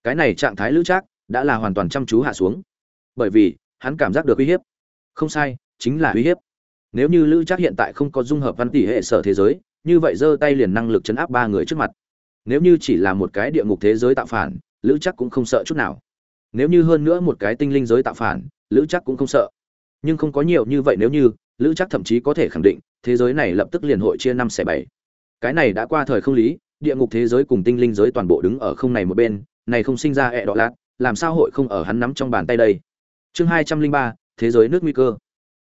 Cái này trạng thái lữ trác, đã là hoàn toàn chăm chú hạ xuống. Bởi vì, hắn cảm giác được uy hiếp. Không sai, chính là uy hiếp. Nếu như lữ trác hiện tại không có dung hợp văn tỷ hệ sở thế giới, như vậy giơ tay liền năng lực chấn áp ba người trước mặt nếu như chỉ là một cái địa ngục thế giới tạo phản, lữ chắc cũng không sợ chút nào. Nếu như hơn nữa một cái tinh linh giới tạo phản, lữ chắc cũng không sợ. Nhưng không có nhiều như vậy nếu như, lữ chắc thậm chí có thể khẳng định, thế giới này lập tức liền hội chia năm xẻ bảy. Cái này đã qua thời không lý, địa ngục thế giới cùng tinh linh giới toàn bộ đứng ở không này một bên, này không sinh ra ẹ đỏ lạt, làm sao hội không ở hắn nắm trong bàn tay đây? Chương hai trăm linh ba, thế giới nước nguy cơ.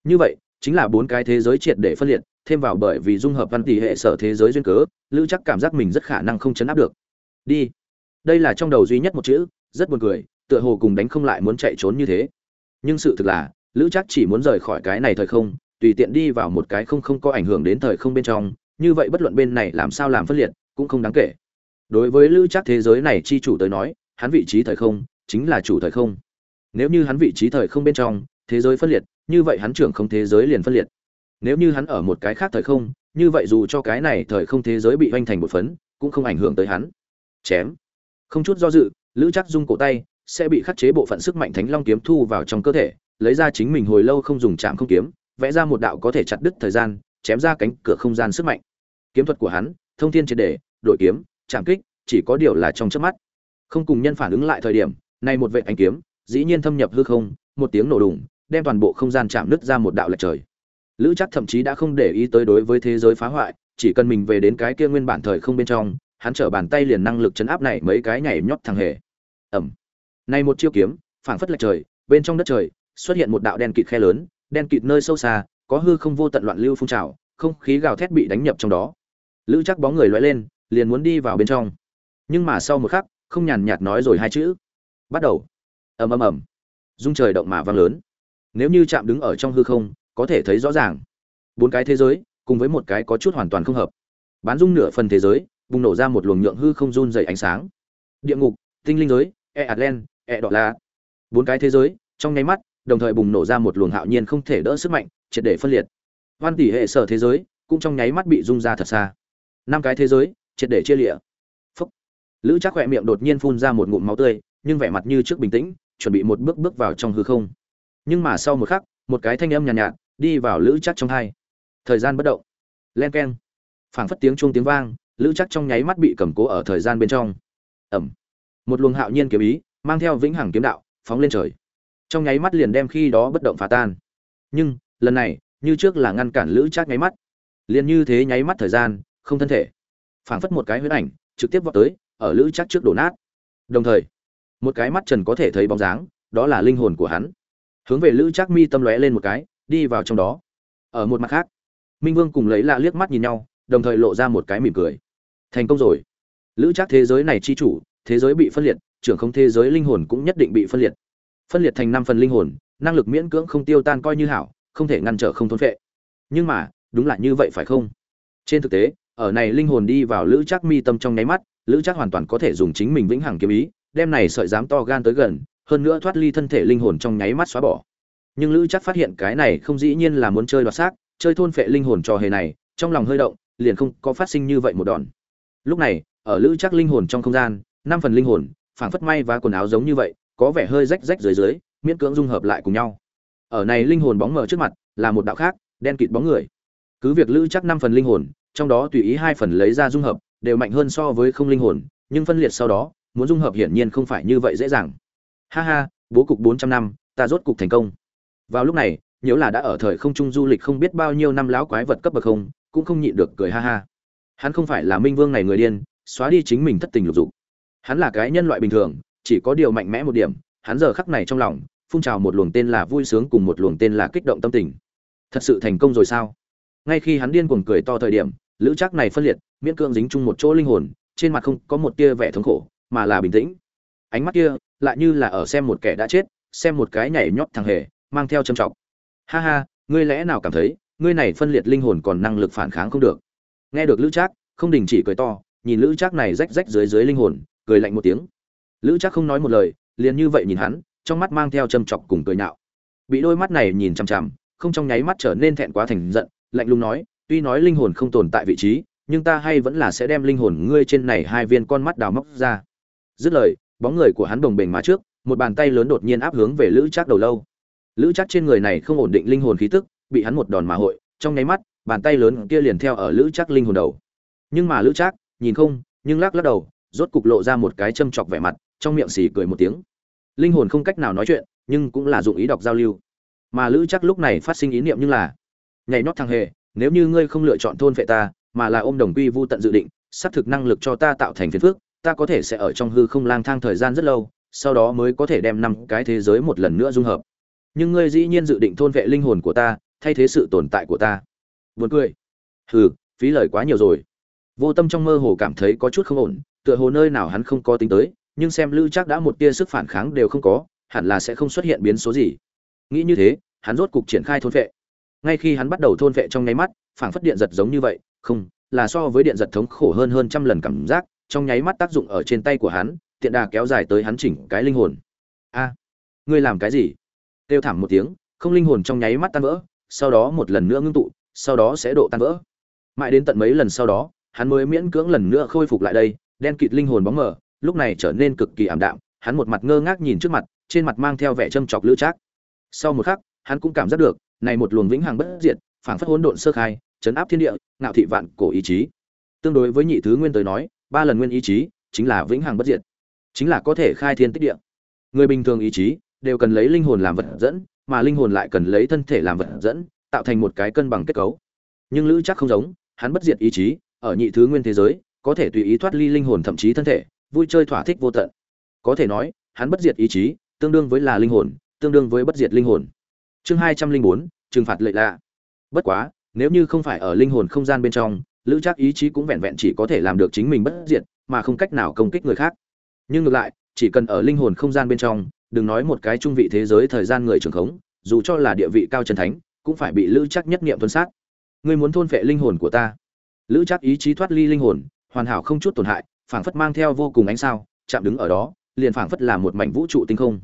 Như vậy, chính là bốn cái thế giới triệt để phân liệt thêm vào bởi vì dung hợp văn tỷ hệ sở thế giới duyên cớ, lữ chắc cảm giác mình rất khả năng không chấn áp được. Đi. Đây là trong đầu duy nhất một chữ, rất buồn cười, tựa hồ cùng đánh không lại muốn chạy trốn như thế. Nhưng sự thực là, lữ chắc chỉ muốn rời khỏi cái này thời không, tùy tiện đi vào một cái không không có ảnh hưởng đến thời không bên trong, như vậy bất luận bên này làm sao làm phân liệt, cũng không đáng kể. Đối với lữ chắc thế giới này chi chủ tới nói, hắn vị trí thời không, chính là chủ thời không. Nếu như hắn vị trí thời không bên trong, thế giới phân liệt, như vậy hắn trưởng không thế giới liền phân liệt nếu như hắn ở một cái khác thời không như vậy dù cho cái này thời không thế giới bị hoành thành một phấn cũng không ảnh hưởng tới hắn. Chém. Không chút do dự lữ chắc dung cổ tay sẽ bị khắc chế bộ phận sức mạnh thánh long kiếm thu vào trong cơ thể lấy ra chính mình hồi lâu không dùng chạm không kiếm vẽ ra một đạo có thể chặt đứt thời gian chém ra cánh cửa không gian sức mạnh. Kiếm thuật của hắn thông thiên triệt đề, đội kiếm chạm kích chỉ có điều là trong chớp mắt. Không cùng nhân phản ứng lại thời điểm nay một vệ ánh kiếm dĩ nhiên thâm nhập hư không một tiếng nổ đùng đem toàn bộ không gian chạm nứt ra một đạo lệch trời lữ chắc thậm chí đã không để ý tới đối với thế giới phá hoại, chỉ cần mình về đến cái kia nguyên bản thời không bên trong, hắn trở bàn tay liền năng lực chấn áp này mấy cái nhảy nhót thằng hề. Ẩm. Này một chiêu kiếm, phảng phất lệch trời, bên trong đất trời, xuất hiện một đạo đen kịt khe lớn, đen kịt nơi sâu xa, có hư không vô tận loạn lưu phun trào, không khí gào thét bị đánh nhập trong đó. Lữ chắc bóng người loại lên, liền muốn đi vào bên trong. Nhưng mà sau một khắc, không nhàn nhạt nói rồi hai chữ. Bắt đầu. Ầm ầm ầm. Dung trời động mà vang lớn. Nếu như chạm đứng ở trong hư không có thể thấy rõ ràng. Bốn cái thế giới cùng với một cái có chút hoàn toàn không hợp. Bán dung nửa phần thế giới bùng nổ ra một luồng nhượng hư không run dày ánh sáng. Địa ngục tinh linh giới e atlan e đỏ la bốn cái thế giới trong nháy mắt đồng thời bùng nổ ra một luồng hạo nhiên không thể đỡ sức mạnh triệt để phân liệt. Hoan tỷ hệ sở thế giới cũng trong nháy mắt bị rung ra thật xa. Năm cái thế giới triệt để chia lịa. Phúc. Lữ chắc khỏe miệng đột nhiên phun ra một ngụm máu tươi nhưng vẻ mặt như trước bình tĩnh chuẩn bị một bước bước vào trong hư không. Nhưng mà sau một khắc một cái thanh âm nhàn nhạt, nhạt đi vào lữ chắc trong hai. Thời gian bất động. Len keng. Phảng phất tiếng chuông tiếng vang, lữ chắc trong nháy mắt bị cầm cố ở thời gian bên trong. Ẩm. Một luồng hạo nhiên kiếm ý, mang theo vĩnh hằng kiếm đạo, phóng lên trời. Trong nháy mắt liền đem khi đó bất động phá tan. Nhưng, lần này, như trước là ngăn cản lữ chắc nháy mắt. Liền như thế nháy mắt thời gian, không thân thể. Phảng phất một cái huyết ảnh, trực tiếp vọt tới, ở lữ chắc trước đổ nát. Đồng thời, một cái mắt trần có thể thấy bóng dáng, đó là linh hồn của hắn. Hướng về lữ chắc mi tâm lóe lên một cái đi vào trong đó. Ở một mặt khác, minh vương cùng lấy lạ liếc mắt nhìn nhau, đồng thời lộ ra một cái mỉm cười. Thành công rồi. Lữ chắc thế giới này chi chủ, thế giới bị phân liệt, trưởng không thế giới linh hồn cũng nhất định bị phân liệt. Phân liệt thành năm phần linh hồn, năng lực miễn cưỡng không tiêu tan coi như hảo, không thể ngăn trở không thôn phệ. Nhưng mà, đúng là như vậy phải không? Trên thực tế, ở này linh hồn đi vào lữ chắc mi tâm trong nháy mắt, lữ chắc hoàn toàn có thể dùng chính mình vĩnh hằng kiếm ý, đem này sợi dám to gan tới gần, hơn nữa thoát ly thân thể linh hồn trong nháy mắt xóa bỏ nhưng lữ chắc phát hiện cái này không dĩ nhiên là muốn chơi đoạt xác, chơi thôn phệ linh hồn trò hề này, trong lòng hơi động, liền không có phát sinh như vậy một đòn. Lúc này, ở lữ chắc linh hồn trong không gian, năm phần linh hồn, phảng phất may và quần áo giống như vậy, có vẻ hơi rách rách dưới dưới, miễn cưỡng dung hợp lại cùng nhau. Ở này linh hồn bóng mờ trước mặt, là một đạo khác, đen kịt bóng người. Cứ việc lữ chắc năm phần linh hồn, trong đó tùy ý hai phần lấy ra dung hợp, đều mạnh hơn so với không linh hồn, nhưng phân liệt sau đó, muốn dung hợp hiển nhiên không phải như vậy dễ dàng. Ha ha, bố cục bốn trăm năm, ta rốt cục thành công vào lúc này nếu là đã ở thời không trung du lịch không biết bao nhiêu năm láo quái vật cấp bậc không, cũng không nhịn được cười ha ha. Hắn không phải là minh vương này người điên, xóa đi chính mình thất tình lục dục. Hắn là cái nhân loại bình thường, chỉ có điều mạnh mẽ một điểm, hắn giờ khắc này trong lòng, phun trào một luồng tên là vui sướng cùng một luồng tên là kích động tâm tình. Thật sự thành công rồi sao? Ngay khi hắn điên cuồng cười to thời điểm, lữ chắc này phân liệt, miễn cưỡng dính chung một chỗ linh hồn, trên mặt không có một tia vẻ thống khổ, mà là bình tĩnh. Ánh mắt kia, lại như là ở xem một kẻ đã chết, xem một cái nhảy nhót thằng hề mang theo châm trọng. Ha ha, ngươi lẽ nào cảm thấy, ngươi này phân liệt linh hồn còn năng lực phản kháng không được? Nghe được lữ trác, không đình chỉ cười to, nhìn lữ trác này rách rách dưới dưới linh hồn, cười lạnh một tiếng. Lữ trác không nói một lời, liền như vậy nhìn hắn, trong mắt mang theo châm trọng cùng cười nạo. bị đôi mắt này nhìn chằm chằm, không trong nháy mắt trở nên thẹn quá thành giận, lạnh lùng nói, tuy nói linh hồn không tồn tại vị trí, nhưng ta hay vẫn là sẽ đem linh hồn ngươi trên này hai viên con mắt đào móc ra. Dứt lời, bóng người của hắn đồng bềnh má trước, một bàn tay lớn đột nhiên áp hướng về lữ trác đầu lâu lữ chắc trên người này không ổn định linh hồn khí tức, bị hắn một đòn mà hội, trong nháy mắt, bàn tay lớn kia liền theo ở lữ chắc linh hồn đầu. Nhưng mà lữ chắc nhìn không, nhưng lắc lắc đầu, rốt cục lộ ra một cái châm chọc vẻ mặt, trong miệng xì cười một tiếng. Linh hồn không cách nào nói chuyện, nhưng cũng là dụng ý đọc giao lưu. Mà lữ chắc lúc này phát sinh ý niệm như là, nhảy nhót thằng hề, nếu như ngươi không lựa chọn thôn vệ ta, mà là ôm đồng quy vu tận dự định, xác thực năng lực cho ta tạo thành phiền phước ta có thể sẽ ở trong hư không lang thang thời gian rất lâu, sau đó mới có thể đem năm cái thế giới một lần nữa dung hợp nhưng ngươi dĩ nhiên dự định thôn vệ linh hồn của ta thay thế sự tồn tại của ta Buồn cười. Hừ, phí lời quá nhiều rồi. Vô Tâm trong mơ hồ cảm thấy có chút không ổn, tựa hồ nơi nào hắn không có tính tới, nhưng xem Lữ chắc đã một tia sức phản kháng đều không có, hẳn là sẽ không xuất hiện biến số gì. Nghĩ như thế, hắn rốt cục triển khai thôn vệ. Ngay khi hắn bắt đầu thôn vệ trong nháy mắt, phảng phất điện giật giống như vậy, không, là so với điện giật thống khổ hơn hơn trăm lần cảm giác, trong nháy mắt tác dụng ở trên tay của hắn, tiện đà kéo dài tới hắn chỉnh cái linh hồn. A, ngươi làm cái gì? Tiêu thảm một tiếng, không linh hồn trong nháy mắt tan vỡ, sau đó một lần nữa ngưng tụ, sau đó sẽ độ tan vỡ. Mãi đến tận mấy lần sau đó hắn mới miễn cưỡng lần nữa khôi phục lại đây đen kịt linh hồn bóng mờ lúc này trở nên cực kỳ ảm đạm hắn một mặt ngơ ngác nhìn trước mặt trên mặt mang theo vẻ châm chọc lữ trác. Sau một khắc hắn cũng cảm giác được này một luồng vĩnh hằng bất diệt phảng phất hỗn độn sơ khai chấn áp thiên địa ngạo thị vạn cổ ý chí. Tương đối với nhị thứ nguyên tới nói ba lần nguyên ý chí chính là vĩnh hằng bất diệt chính là có thể khai thiên tích địa. Người bình thường ý chí đều cần lấy linh hồn làm vật dẫn, mà linh hồn lại cần lấy thân thể làm vật dẫn, tạo thành một cái cân bằng kết cấu. Nhưng lữ chắc không giống, hắn bất diệt ý chí, ở nhị thứ nguyên thế giới, có thể tùy ý thoát ly linh hồn thậm chí thân thể, vui chơi thỏa thích vô tận. Có thể nói, hắn bất diệt ý chí, tương đương với là linh hồn, tương đương với bất diệt linh hồn. Chương hai trăm linh bốn, trừng phạt lệ lạ. Bất quá, nếu như không phải ở linh hồn không gian bên trong, lữ chắc ý chí cũng vẹn vẹn chỉ có thể làm được chính mình bất diệt, mà không cách nào công kích người khác. Nhưng ngược lại, chỉ cần ở linh hồn không gian bên trong đừng nói một cái trung vị thế giới thời gian người trưởng khống, dù cho là địa vị cao chân thánh, cũng phải bị lữ chắc nhất niệm tuân sát. Ngươi muốn thôn phệ linh hồn của ta. Lữ chắc ý chí thoát ly linh hồn, hoàn hảo không chút tổn hại, phảng phất mang theo vô cùng ánh sao, chạm đứng ở đó, liền phảng phất là một mảnh vũ trụ tinh không.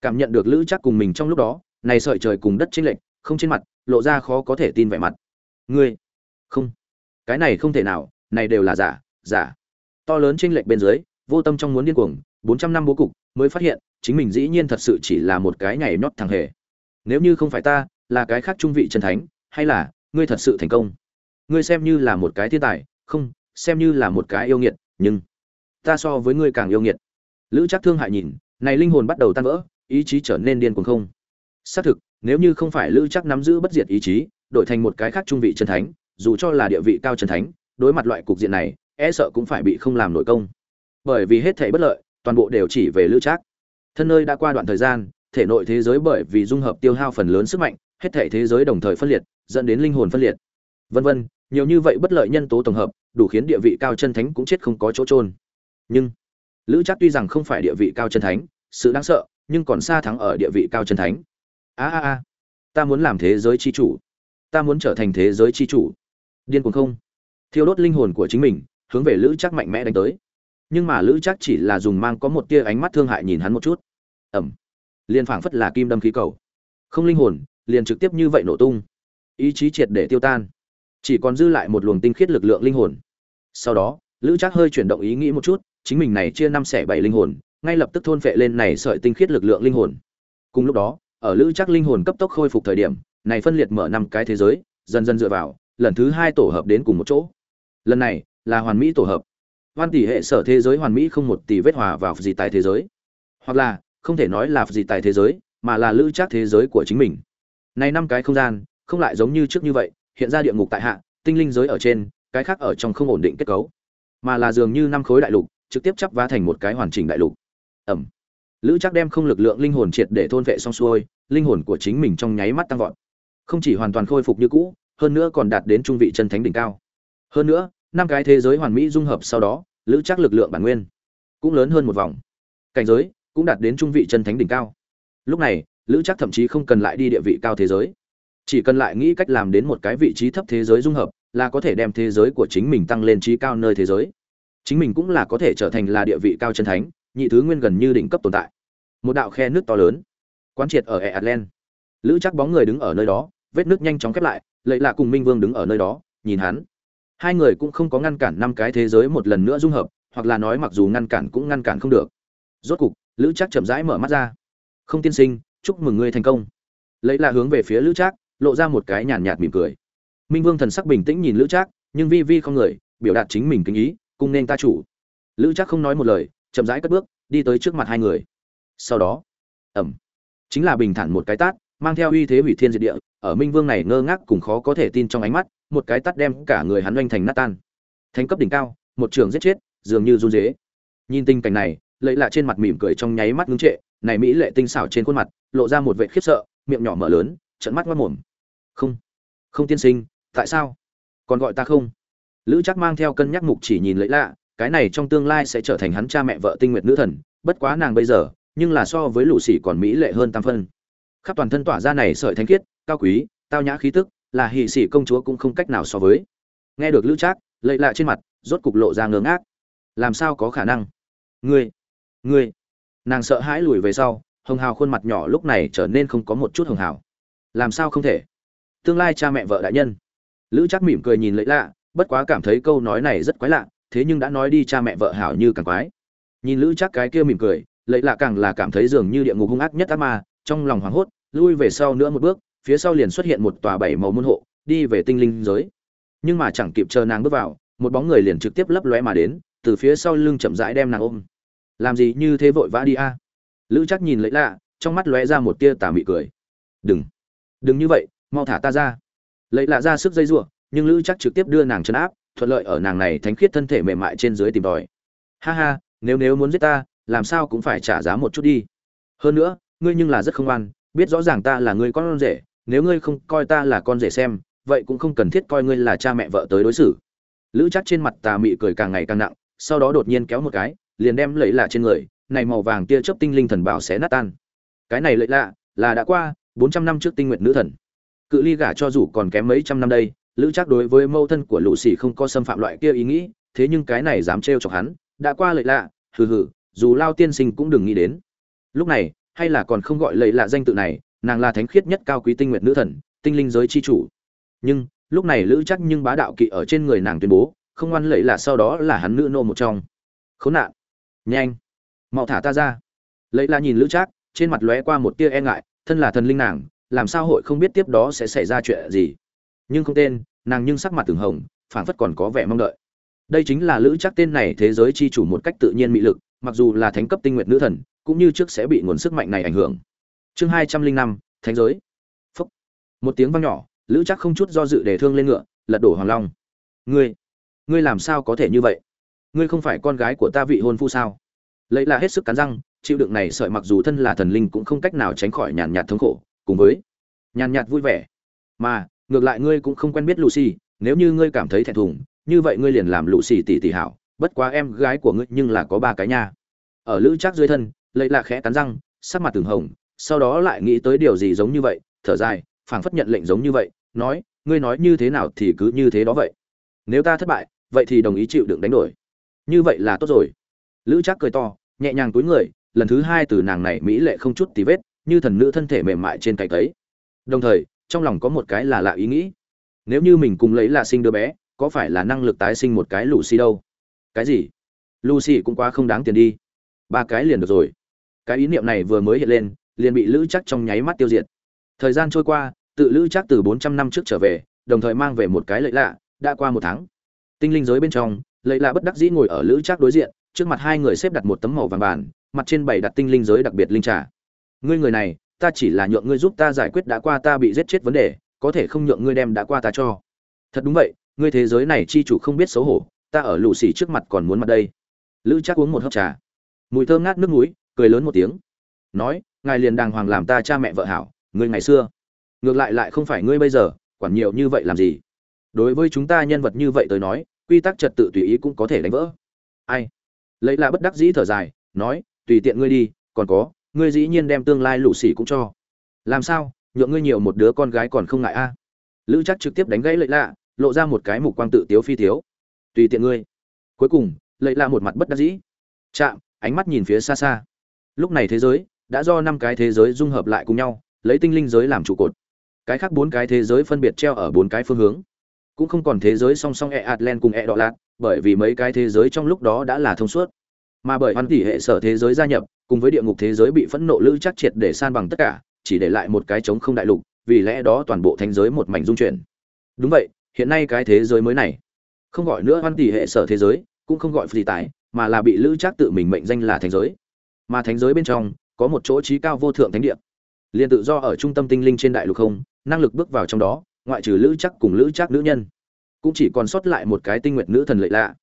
Cảm nhận được lữ chắc cùng mình trong lúc đó, này sợi trời cùng đất chênh lệch, không trên mặt, lộ ra khó có thể tin vẻ mặt. Ngươi, không. Cái này không thể nào, này đều là giả giả. To lớn chênh lệch bên dưới, vô tâm trong muốn điên cuồng, bốn trăm năm bố cục, mới phát hiện chính mình dĩ nhiên thật sự chỉ là một cái nhảy nhót thằng hề. Nếu như không phải ta, là cái khác trung vị chân thánh, hay là, ngươi thật sự thành công? Ngươi xem như là một cái thiên tài, không, xem như là một cái yêu nghiệt, nhưng, ta so với ngươi càng yêu nghiệt. Lữ chắc thương hại nhìn, này linh hồn bắt đầu tan vỡ, ý chí trở nên điên cuồng không? Xác thực, nếu như không phải lữ chắc nắm giữ bất diệt ý chí, đổi thành một cái khác trung vị chân thánh, dù cho là địa vị cao chân thánh, đối mặt loại cục diện này e sợ cũng phải bị không làm nội công. Bởi vì hết thể bất lợi, toàn bộ đều chỉ về lữ trác thân nơi đã qua đoạn thời gian, thể nội thế giới bởi vì dung hợp tiêu hao phần lớn sức mạnh, hết thể thế giới đồng thời phân liệt, dẫn đến linh hồn phân liệt. Vân vân, nhiều như vậy bất lợi nhân tố tổng hợp, đủ khiến địa vị cao chân thánh cũng chết không có chỗ trôn nhưng, lữ chắc tuy rằng không phải địa vị cao chân thánh, sự đáng sợ, nhưng còn xa thắng ở địa vị cao chân thánh. A a a, ta muốn làm thế giới chi chủ. Ta muốn trở thành thế giới chi chủ. Điên cuồng không? Thiêu đốt linh hồn của chính mình, hướng về lữ chắc mạnh mẽ đánh tới nhưng mà lữ chắc chỉ là dùng mang có một tia ánh mắt thương hại nhìn hắn một chút. Ẩm liền phảng phất là kim đâm khí cầu. Không linh hồn, liền trực tiếp như vậy nổ tung. Ý chí triệt để tiêu tan. Chỉ còn dư lại một luồng tinh khiết lực lượng linh hồn. Sau đó, lữ trác hơi chuyển động ý nghĩ một chút, chính mình này chia năm xẻ bảy linh hồn, ngay lập tức thôn phệ lên này sợi tinh khiết lực lượng linh hồn. Cùng lúc đó, ở lữ trác linh hồn cấp tốc khôi phục thời điểm, này phân liệt mở năm cái thế giới, dần dần dựa vào, lần thứ hai tổ hợp đến cùng một chỗ. Lần này, là hoàn mỹ tổ hợp hoan tỷ hệ sở thế giới hoàn mỹ không một tỷ vết hòa vào gì tại thế giới. Hoặc là, không thể nói là gì tại thế giới, mà là lữ trác thế giới của chính mình. Này năm cái không gian, không lại giống như trước như vậy, hiện ra địa ngục tại hạ, tinh linh giới ở trên, cái khác ở trong không ổn định kết cấu. Mà là dường như năm khối đại lục, trực tiếp chắp vá thành một cái hoàn chỉnh đại lục. Ẩm. Lữ chắc đem không lực lượng linh hồn triệt để thôn vệ xong xuôi, linh hồn của chính mình trong nháy mắt tăng vọt. Không chỉ hoàn toàn khôi phục như cũ, hơn nữa còn đạt đến trung vị chân thánh đỉnh cao. Hơn nữa năm cái thế giới hoàn mỹ dung hợp sau đó, lữ chắc lực lượng bản nguyên cũng lớn hơn một vòng. Cảnh giới cũng đạt đến trung vị chân thánh đỉnh cao. Lúc này, lữ chắc thậm chí không cần lại đi địa vị cao thế giới. Chỉ cần lại nghĩ cách làm đến một cái vị trí thấp thế giới dung hợp, là có thể đem thế giới của chính mình tăng lên trí cao nơi thế giới. Chính mình cũng là có thể trở thành là địa vị cao chân thánh, nhị thứ nguyên gần như đỉnh cấp tồn tại. Một đạo khe nước to lớn, quán triệt ở e atlan lữ chắc bóng người đứng ở nơi đó, vết nước nhanh chóng khép lại, lệ lạ cùng minh vương đứng ở nơi đó, nhìn hắn hai người cũng không có ngăn cản năm cái thế giới một lần nữa dung hợp, hoặc là nói mặc dù ngăn cản cũng ngăn cản không được. Rốt cục, lữ trác chậm rãi mở mắt ra. Không tiên sinh, chúc mừng ngươi thành công. Lấy là hướng về phía lữ trác, lộ ra một cái nhàn nhạt mỉm cười. Minh vương thần sắc bình tĩnh nhìn lữ trác, nhưng vi vi không người, biểu đạt chính mình kính ý cung nên ta chủ. Lữ trác không nói một lời, chậm rãi cất bước, đi tới trước mặt hai người. Sau đó ẩm chính là bình thản một cái tát, mang theo uy thế hủy thiên diệt địa, ở minh vương này ngơ ngác cùng khó có thể tin trong ánh mắt một cái tát đem cả người hắn oanh thành nát tan. Thánh cấp đỉnh cao, một trường giết chết, dường như run dế. Nhìn tình cảnh này lấy lạ trên mặt mỉm cười trong nháy mắt ngưng trệ, này mỹ lệ tinh xảo trên khuôn mặt, lộ ra một vẻ khiếp sợ, miệng nhỏ mở lớn trận mắt mất mồm. Không không tiên sinh, tại sao? Còn gọi ta không? Lữ chắc mang theo cân nhắc mục chỉ nhìn lấy lạ, cái này trong tương lai sẽ trở thành hắn cha mẹ vợ tinh nguyệt nữ thần, bất quá nàng bây giờ, nhưng là so với lũ xỉ còn mỹ lệ hơn tam phân. Khắp toàn thân tỏa ra này sợi thanh khiết, cao quý, tao nhã khí tức là hỷ sĩ công chúa cũng không cách nào so với. Nghe được lữ trác, lệ lạ trên mặt, rốt cục lộ ra ngớ ngác. Làm sao có khả năng? Ngươi ngươi. Nàng sợ hãi lùi về sau, hồng hào khuôn mặt nhỏ lúc này trở nên không có một chút hồng hào. Làm sao không thể? Tương lai cha mẹ vợ đại nhân. Lữ trác mỉm cười nhìn lệ lạ, bất quá cảm thấy câu nói này rất quái lạ, thế nhưng đã nói đi cha mẹ vợ hảo như càng quái. Nhìn lữ trác cái kia mỉm cười, lệ lạ càng là cảm thấy dường như địa ngục hung ác nhất ác ma, trong lòng hoảng hốt, lui về sau nữa một bước phía sau liền xuất hiện một tòa bảy màu môn hộ đi về tinh linh giới. Nhưng mà chẳng kịp chờ nàng bước vào một bóng người liền trực tiếp lấp lóe mà đến từ phía sau lưng chậm rãi đem nàng ôm. Làm gì như thế vội vã đi a? Lữ Trác nhìn lấy lạ trong mắt lóe ra một tia tà mị cười. Đừng đừng như vậy mau thả ta ra. Lấy lạ ra sức dây rủa, nhưng lữ Trác trực tiếp đưa nàng trấn áp thuận lợi ở nàng này thánh khiết thân thể mềm mại trên dưới tìm đòi. ha ha nếu nếu muốn giết ta làm sao cũng phải trả giá một chút đi. Hơn nữa ngươi nhưng là rất không an biết rõ ràng ta là người con rể nếu ngươi không coi ta là con rể xem, vậy cũng không cần thiết coi ngươi là cha mẹ vợ tới đối xử. Lữ chắc trên mặt tà mị cười càng ngày càng nặng, sau đó đột nhiên kéo một cái, liền đem lấy lạ trên người, này màu vàng tia chớp tinh linh thần bảo xé nát tan. Cái này lợi lạ là đã qua bốn trăm năm trước tinh nguyện nữ thần. Cự ly gả cho dù còn kém mấy trăm năm đây, lữ chắc đối với mâu thân của lũ xỉ không có xâm phạm loại kia ý nghĩ, thế nhưng cái này dám trêu chọc hắn, đã qua lợi lạ, hừ hừ, dù lao tiên sinh cũng đừng nghĩ đến. Lúc này, hay là còn không gọi lợi lạ danh tự này nàng là thánh khiết nhất cao quý tinh nguyện nữ thần, tinh linh giới chi chủ. Nhưng, lúc này lữ chắc nhưng bá đạo kỵ ở trên người nàng tuyên bố, không ngoan lẫy là sau đó là hắn nữ nô một trong. Khốn nạn. Nhanh. Mau thả ta ra. Lấy là nhìn lữ trác, trên mặt lóe qua một tia e ngại, thân là thần linh nàng, làm sao hội không biết tiếp đó sẽ xảy ra chuyện gì? Nhưng không tên, nàng nhưng sắc mặt từng hồng, phảng phất còn có vẻ mong đợi. Đây chính là lữ trác tên này thế giới chi chủ một cách tự nhiên mị lực, mặc dù là thánh cấp tinh nguyện nữ thần, cũng như trước sẽ bị nguồn sức mạnh này ảnh hưởng chương hai trăm linh năm, thánh giới. Phúc. Một tiếng vang nhỏ, lữ trác không chút do dự để thương lên ngựa, lật đổ hoàng long. Ngươi ngươi làm sao có thể như vậy? Ngươi không phải con gái của ta vị hôn phu sao? Lấy là hết sức cắn răng, chịu đựng này sợi mặc dù thân là thần linh cũng không cách nào tránh khỏi nhàn nhạt thống khổ, cùng với nhàn nhạt vui vẻ. Mà, ngược lại ngươi cũng không quen biết lucy, nếu như ngươi cảm thấy thẹn thùng, như vậy ngươi liền làm lucy tỷ tỷ hảo, bất quá em gái của ngươi nhưng là có ba cái nha. Ở lữ chắc dưới thân, lấy là khẽ cắn răng, sắc mặt từng hồng sau đó lại nghĩ tới điều gì giống như vậy, thở dài, phảng phất nhận lệnh giống như vậy, nói, ngươi nói như thế nào thì cứ như thế đó vậy. Nếu ta thất bại, vậy thì đồng ý chịu đựng đánh đổi. Như vậy là tốt rồi. Lữ trác cười to, nhẹ nhàng túi người, lần thứ hai từ nàng này mỹ lệ không chút tí vết, như thần nữ thân thể mềm mại trên cạnh ấy đồng thời, trong lòng có một cái là lạ ý nghĩ. Nếu như mình cùng lấy là sinh đứa bé, có phải là năng lực tái sinh một cái lucy đâu? Cái gì? Lucy cũng quá không đáng tiền đi. Ba cái liền được rồi. Cái ý niệm này vừa mới hiện lên liền bị lữ chắc trong nháy mắt tiêu diệt. Thời gian trôi qua, tự lữ chắc từ bốn trăm năm trước trở về, đồng thời mang về một cái lợi lạ, đã qua một tháng. Tinh linh giới bên trong, lợi lạ bất đắc dĩ ngồi ở lữ chắc đối diện, trước mặt hai người xếp đặt một tấm màu vàng bàn, mặt trên bảy đặt tinh linh giới đặc biệt linh trà. Ngươi người này, ta chỉ là nhượng ngươi giúp ta giải quyết đã qua ta bị giết chết vấn đề, có thể không nhượng ngươi đem đã qua ta cho. Thật đúng vậy, ngươi thế giới này chi chủ không biết xấu hổ, ta ở lù xì trước mặt còn muốn mặt đây. Lữ chắc uống một hớp trà. Mùi thơm ngát nước núi cười lớn một tiếng. Nói ngài liền đàng hoàng làm ta cha mẹ vợ hảo, ngươi ngày xưa. Ngược lại lại không phải ngươi bây giờ, quản nhiều như vậy làm gì? Đối với chúng ta nhân vật như vậy tới nói, quy tắc trật tự tùy ý cũng có thể đánh vỡ. Ai? Lấy là bất đắc dĩ thở dài, nói, tùy tiện ngươi đi, còn có, ngươi dĩ nhiên đem tương lai lũ xỉ cũng cho. Làm sao? Nhượng ngươi nhiều một đứa con gái còn không ngại a? Lữ chắc trực tiếp đánh gãy lợi lạ, lộ ra một cái mục quang tự tiếu phi thiếu. tùy tiện ngươi. Cuối cùng lợi lạ một mặt bất đắc dĩ. Chạm, ánh mắt nhìn phía xa xa. Lúc này thế giới đã do năm cái thế giới dung hợp lại cùng nhau, lấy tinh linh giới làm trụ cột. Cái khác bốn cái thế giới phân biệt treo ở bốn cái phương hướng. Cũng không còn thế giới song song e atlan cùng e đọ lạc bởi vì mấy cái thế giới trong lúc đó đã là thông suốt. Mà bởi hoàn tỷ hệ sở thế giới gia nhập, cùng với địa ngục thế giới bị phẫn nộ lữ chắc triệt để san bằng tất cả, chỉ để lại một cái trống không đại lục, vì lẽ đó toàn bộ thanh giới một mảnh dung chuyển. Đúng vậy, hiện nay cái thế giới mới này, không gọi nữa hoàn tỷ hệ sở thế giới, cũng không gọi phi tái mà là bị lữ chắc tự mình mệnh danh là thành giới. Mà thánh giới bên trong có một chỗ trí cao vô thượng thánh địa. Liền tự do ở trung tâm tinh linh trên đại lục không, năng lực bước vào trong đó, ngoại trừ lữ chắc cùng lữ chắc nữ nhân. Cũng chỉ còn sót lại một cái tinh nguyện nữ thần lệ lạ.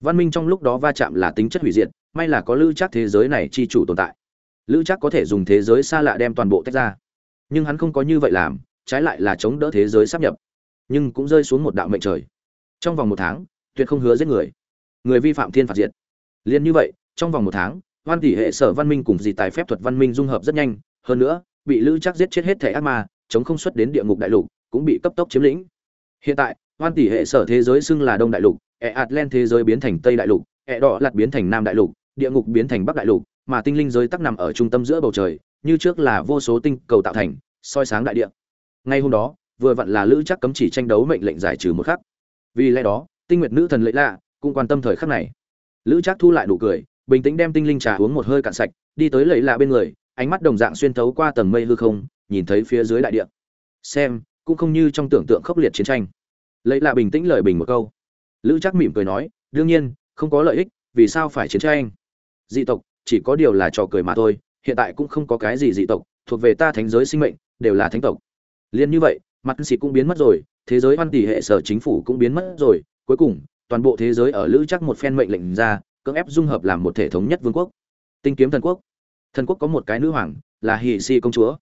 Văn minh trong lúc đó va chạm là tính chất hủy diệt, may là có lữ chắc thế giới này chi chủ tồn tại. Lữ chắc có thể dùng thế giới xa lạ đem toàn bộ tách ra. Nhưng hắn không có như vậy làm, trái lại là chống đỡ thế giới sắp nhập. Nhưng cũng rơi xuống một đạo mệnh trời. Trong vòng một tháng, tuyệt không hứa giết người. Người vi phạm thiên phạt diệt. Liền như vậy, trong vòng một tháng hoan tỷ hệ sở văn minh cùng dị tài phép thuật văn minh dung hợp rất nhanh, hơn nữa, bị lữ chắc giết chết hết thẻ ác ma, chống không xuất đến địa ngục đại lục, cũng bị cấp tốc chiếm lĩnh. Hiện tại, hoan tỷ hệ sở thế giới xưng là đông đại lục e len thế giới biến thành tây đại lục e đỏ lạt biến thành nam đại lục, địa ngục biến thành bắc đại lục, mà tinh linh giới tắc nằm ở trung tâm giữa bầu trời, như trước là vô số tinh cầu tạo thành, soi sáng đại địa. Ngay hôm đó, vừa vặn là lữ chắc cấm chỉ tranh đấu mệnh lệnh giải trừ một khắc. Vì lẽ đó, tinh nguyệt nữ thần lệ lạ cũng quan tâm thời khắc này. Lữ chắc thu lại nụ cười bình tĩnh đem tinh linh trà uống một hơi cạn sạch, đi tới lẫy lạ bên người, ánh mắt đồng dạng xuyên thấu qua tầng mây hư không, nhìn thấy phía dưới đại địa. Xem, cũng không như trong tưởng tượng khốc liệt chiến tranh. Lẫy lạ bình tĩnh lời bình một câu. Lữ chắc mỉm cười nói, đương nhiên, không có lợi ích, vì sao phải chiến tranh? Dị tộc, chỉ có điều là trò cười mà thôi, hiện tại cũng không có cái gì dị tộc, thuộc về ta thánh giới sinh mệnh, đều là thánh tộc. Liên như vậy, mặt xịt cũng biến mất rồi, thế giới văn tỷ hệ sở chính phủ cũng biến mất rồi, cuối cùng, toàn bộ thế giới ở lữ chắc một phen mệnh lệnh ra cưỡng ép dung hợp làm một thể thống nhất vương quốc. Tinh kiếm thần quốc. Thần quốc có một cái nữ hoàng, là hì si công chúa.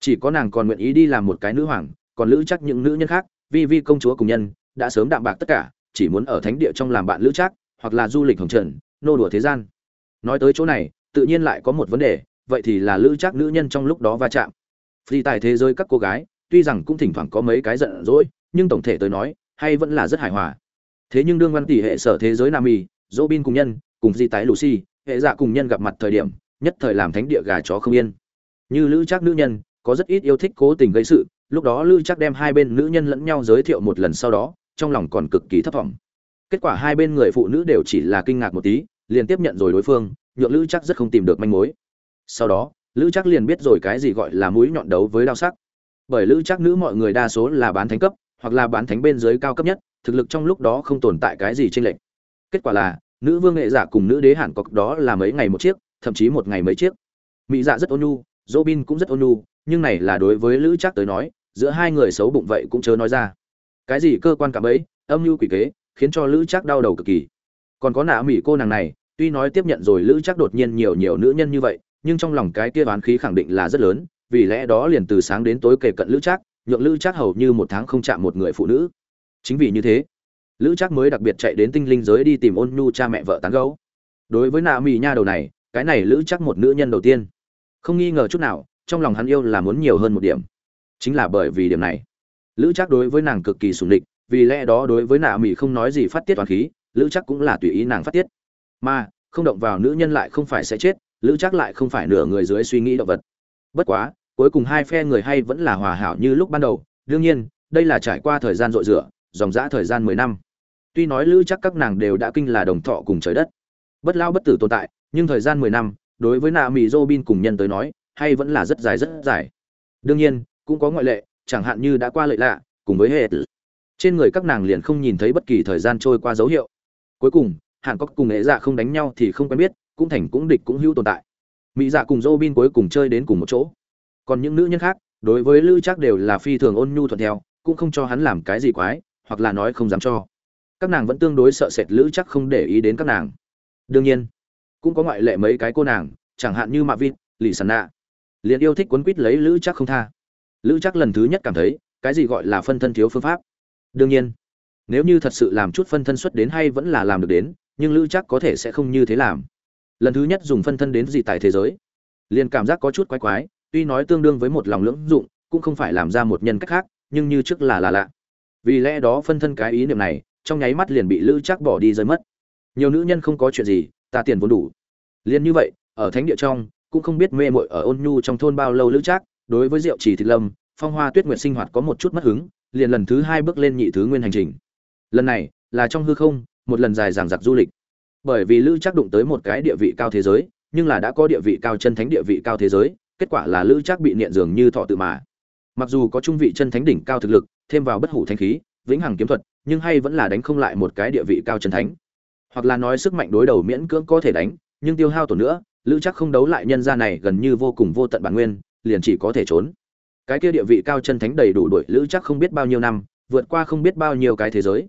Chỉ có nàng còn nguyện ý đi làm một cái nữ hoàng, còn lữ chắc những nữ nhân khác, vi vi công chúa cùng nhân, đã sớm đạm bạc tất cả, chỉ muốn ở thánh địa trong làm bạn lữ chắc hoặc là du lịch hồng trần, nô đùa thế gian. Nói tới chỗ này, tự nhiên lại có một vấn đề, vậy thì là lữ chắc nữ nhân trong lúc đó va chạm. Phi tài thế giới các cô gái, tuy rằng cũng thỉnh thoảng có mấy cái giận dỗi, nhưng tổng thể tới nói, hay vẫn là rất hài hòa. Thế nhưng đương văn tỷ hệ sở thế giới nam y dỗ bin cùng nhân, cùng di tái lucy, hệ dạ cùng nhân gặp mặt thời điểm, nhất thời làm thánh địa gà chó không yên. Như lữ Trác nữ nhân, có rất ít yêu thích cố tình gây sự, lúc đó lữ Trác đem hai bên nữ nhân lẫn nhau giới thiệu một lần sau đó, trong lòng còn cực kỳ thất vọng. Kết quả hai bên người phụ nữ đều chỉ là kinh ngạc một tí, liền tiếp nhận rồi đối phương, nhượng lữ Trác rất không tìm được manh mối. Sau đó, lữ Trác liền biết rồi cái gì gọi là mũi nhọn đấu với đao sắc. Bởi lữ Trác nữ mọi người đa số là bán thánh cấp, hoặc là bán thánh bên dưới cao cấp nhất, thực lực trong lúc đó không tồn tại cái gì trên lệch kết quả là, nữ vương nghệ giả cùng nữ đế hàn cọc đó là mấy ngày một chiếc, thậm chí một ngày mấy chiếc. Mỹ dạ rất ôn nhu dỗ bin cũng rất ôn nhu, nhưng này là đối với lữ trác tới nói, giữa hai người xấu bụng vậy cũng chớ nói ra. Cái gì cơ quan cảm ấy, âm mưu quỷ kế, khiến cho lữ trác đau đầu cực kỳ. Còn có nạ mỹ cô nàng này, tuy nói tiếp nhận rồi lữ trác đột nhiên nhiều nhiều nữ nhân như vậy, nhưng trong lòng cái kia oán khí khẳng định là rất lớn, vì lẽ đó liền từ sáng đến tối kề cận lữ trác, nhượng lữ trác hầu như một tháng không chạm một người phụ nữ. Chính vì như thế lữ Trác mới đặc biệt chạy đến tinh linh giới đi tìm ôn nhu cha mẹ vợ tán gấu. Đối với nạ mỹ nha đầu này, cái này lữ chắc một nữ nhân đầu tiên. Không nghi ngờ chút nào, trong lòng hắn yêu là muốn nhiều hơn một điểm. Chính là bởi vì điểm này. Lữ chắc đối với nàng cực kỳ sủng địch, vì lẽ đó đối với nạ mỹ không nói gì phát tiết toàn khí, lữ chắc cũng là tùy ý nàng phát tiết. Mà, không động vào nữ nhân lại không phải sẽ chết, lữ chắc lại không phải nửa người dưới suy nghĩ động vật. Bất quá, cuối cùng hai phe người hay vẫn là hòa hảo như lúc ban đầu. Đương nhiên, đây là trải qua thời gian rội rửa, dòng dã thời gian mười năm tuy nói lữ chắc các nàng đều đã kinh là đồng thọ cùng trời đất, bất lao bất tử tồn tại, nhưng thời gian mười năm, đối với nạ mỹ Robin cùng nhân tới nói, hay vẫn là rất dài rất dài. Đương nhiên, cũng có ngoại lệ, chẳng hạn như đã qua lợi lạ, cùng với hệ tử. Trên người các nàng liền không nhìn thấy bất kỳ thời gian trôi qua dấu hiệu. Cuối cùng hàn cốc cùng nghệ dạ không đánh nhau thì không quen biết, cũng thành cũng địch cũng hữu tồn tại. Mỹ dạ cùng Robin cuối cùng chơi đến cùng một chỗ. Còn những nữ nhân khác, đối với lữ chắc đều là phi thường ôn nhu thuận theo, cũng không cho hắn làm cái gì quái, hoặc là nói không dám cho các nàng vẫn tương đối sợ sệt lữ chắc không để ý đến các nàng. Đương nhiên, cũng có ngoại lệ mấy cái cô nàng, chẳng hạn như mạ vịt, lì sàn nạ. Liền yêu thích quấn quýt lấy lữ chắc không tha. Lữ chắc lần thứ nhất cảm thấy, cái gì gọi là phân thân thiếu phương pháp? Đương nhiên, nếu như thật sự làm chút phân thân xuất đến hay vẫn là làm được đến, nhưng lữ chắc có thể sẽ không như thế làm. Lần thứ nhất dùng phân thân đến gì tại thế giới. Liền cảm giác có chút quái quái, tuy nói tương đương với một lòng lưỡng dụng, cũng không phải làm ra một nhân cách khác, nhưng như trước là là lạ. Vì lẽ đó phân thân cái ý niệm này trong nháy mắt liền bị lữ chắc bỏ đi rơi mất. Nhiều nữ nhân không có chuyện gì, ta tiền vốn đủ. Liền như vậy, ở thánh địa trong, cũng không biết mê mội ở ôn nhu trong thôn bao lâu lữ chắc đối với rượu trì thịt lâm, phong hoa tuyết nguyệt sinh hoạt có một chút mất hứng, liền lần thứ hai bước lên nhị thứ nguyên hành trình. Lần này, là trong hư không, một lần dài dằng dặc du lịch. Bởi vì lữ chắc đụng tới một cái địa vị cao thế giới, nhưng là đã có địa vị cao chân thánh địa vị cao thế giới, kết quả là lữ chắc bị niệm dường như thọ tự mà. Mặc dù có trung vị chân thánh đỉnh cao thực lực, thêm vào bất hủ thanh khí, vĩnh hằng kiếm thuật nhưng hay vẫn là đánh không lại một cái địa vị cao chân thánh. Hoặc là nói sức mạnh đối đầu miễn cưỡng có thể đánh, nhưng tiêu hao tổn nữa, lữ chắc không đấu lại nhân gia này gần như vô cùng vô tận bản nguyên, liền chỉ có thể trốn. Cái kia địa vị cao chân thánh đầy đủ đuổi lữ chắc không biết bao nhiêu năm, vượt qua không biết bao nhiêu cái thế giới.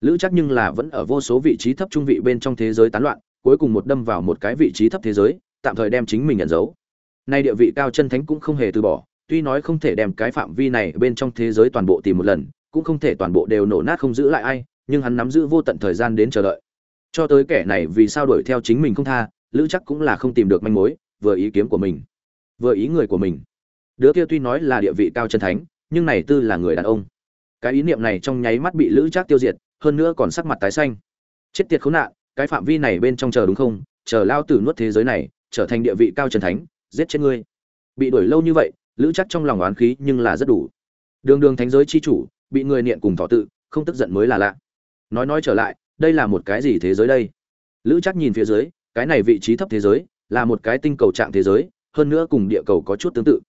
Lữ chắc nhưng là vẫn ở vô số vị trí thấp trung vị bên trong thế giới tán loạn, cuối cùng một đâm vào một cái vị trí thấp thế giới, tạm thời đem chính mình nhận dấu. Nay địa vị cao chân thánh cũng không hề từ bỏ, tuy nói không thể đem cái phạm vi này bên trong thế giới toàn bộ tìm một lần cũng không thể toàn bộ đều nổ nát không giữ lại ai, nhưng hắn nắm giữ vô tận thời gian đến chờ đợi. Cho tới kẻ này vì sao đuổi theo chính mình không tha, lữ chắc cũng là không tìm được manh mối, vừa ý kiếm của mình, vừa ý người của mình. Đứa kia tuy nói là địa vị cao chân thánh, nhưng này tư là người đàn ông. Cái ý niệm này trong nháy mắt bị lữ chắc tiêu diệt, hơn nữa còn sắc mặt tái xanh. Chết tiệt khốn nạn, cái phạm vi này bên trong chờ đúng không? Chờ lao tử nuốt thế giới này, trở thành địa vị cao chân thánh, giết chết ngươi. Bị đuổi lâu như vậy, lữ chắc trong lòng oán khí nhưng là rất đủ. Đường đường thánh giới chi chủ bị người niệm cùng thọ tự, không tức giận mới là lạ. Nói nói trở lại, đây là một cái gì thế giới đây? Lữ chắc nhìn phía dưới, cái này vị trí thấp thế giới, là một cái tinh cầu trạng thế giới, hơn nữa cùng địa cầu có chút tương tự.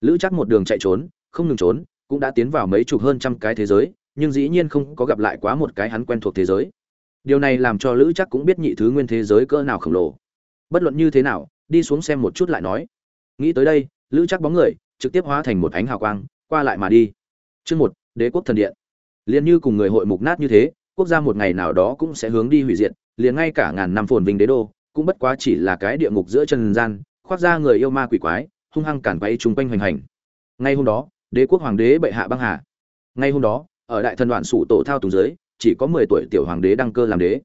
Lữ chắc một đường chạy trốn, không ngừng trốn, cũng đã tiến vào mấy chục hơn trăm cái thế giới, nhưng dĩ nhiên không có gặp lại quá một cái hắn quen thuộc thế giới. Điều này làm cho lữ chắc cũng biết nhị thứ nguyên thế giới cỡ nào khổng lồ. Bất luận như thế nào, đi xuống xem một chút lại nói. Nghĩ tới đây, lữ chắc bóng người, trực tiếp hóa thành một ánh hào quang, qua lại mà đi. Chương một đế quốc thần điện. Liền như cùng người hội mục nát như thế quốc gia một ngày nào đó cũng sẽ hướng đi hủy diệt liền ngay cả ngàn năm phồn vinh đế đô cũng bất quá chỉ là cái địa ngục giữa trần gian khoác ra người yêu ma quỷ quái hung hăng cản quay chung quanh hoành hành. Ngay hôm đó đế quốc hoàng đế bệ hạ băng hà. Ngay hôm đó ở đại thần đoạn sủ tổ thao tùng giới, chỉ có mười tuổi tiểu hoàng đế đăng cơ làm đế.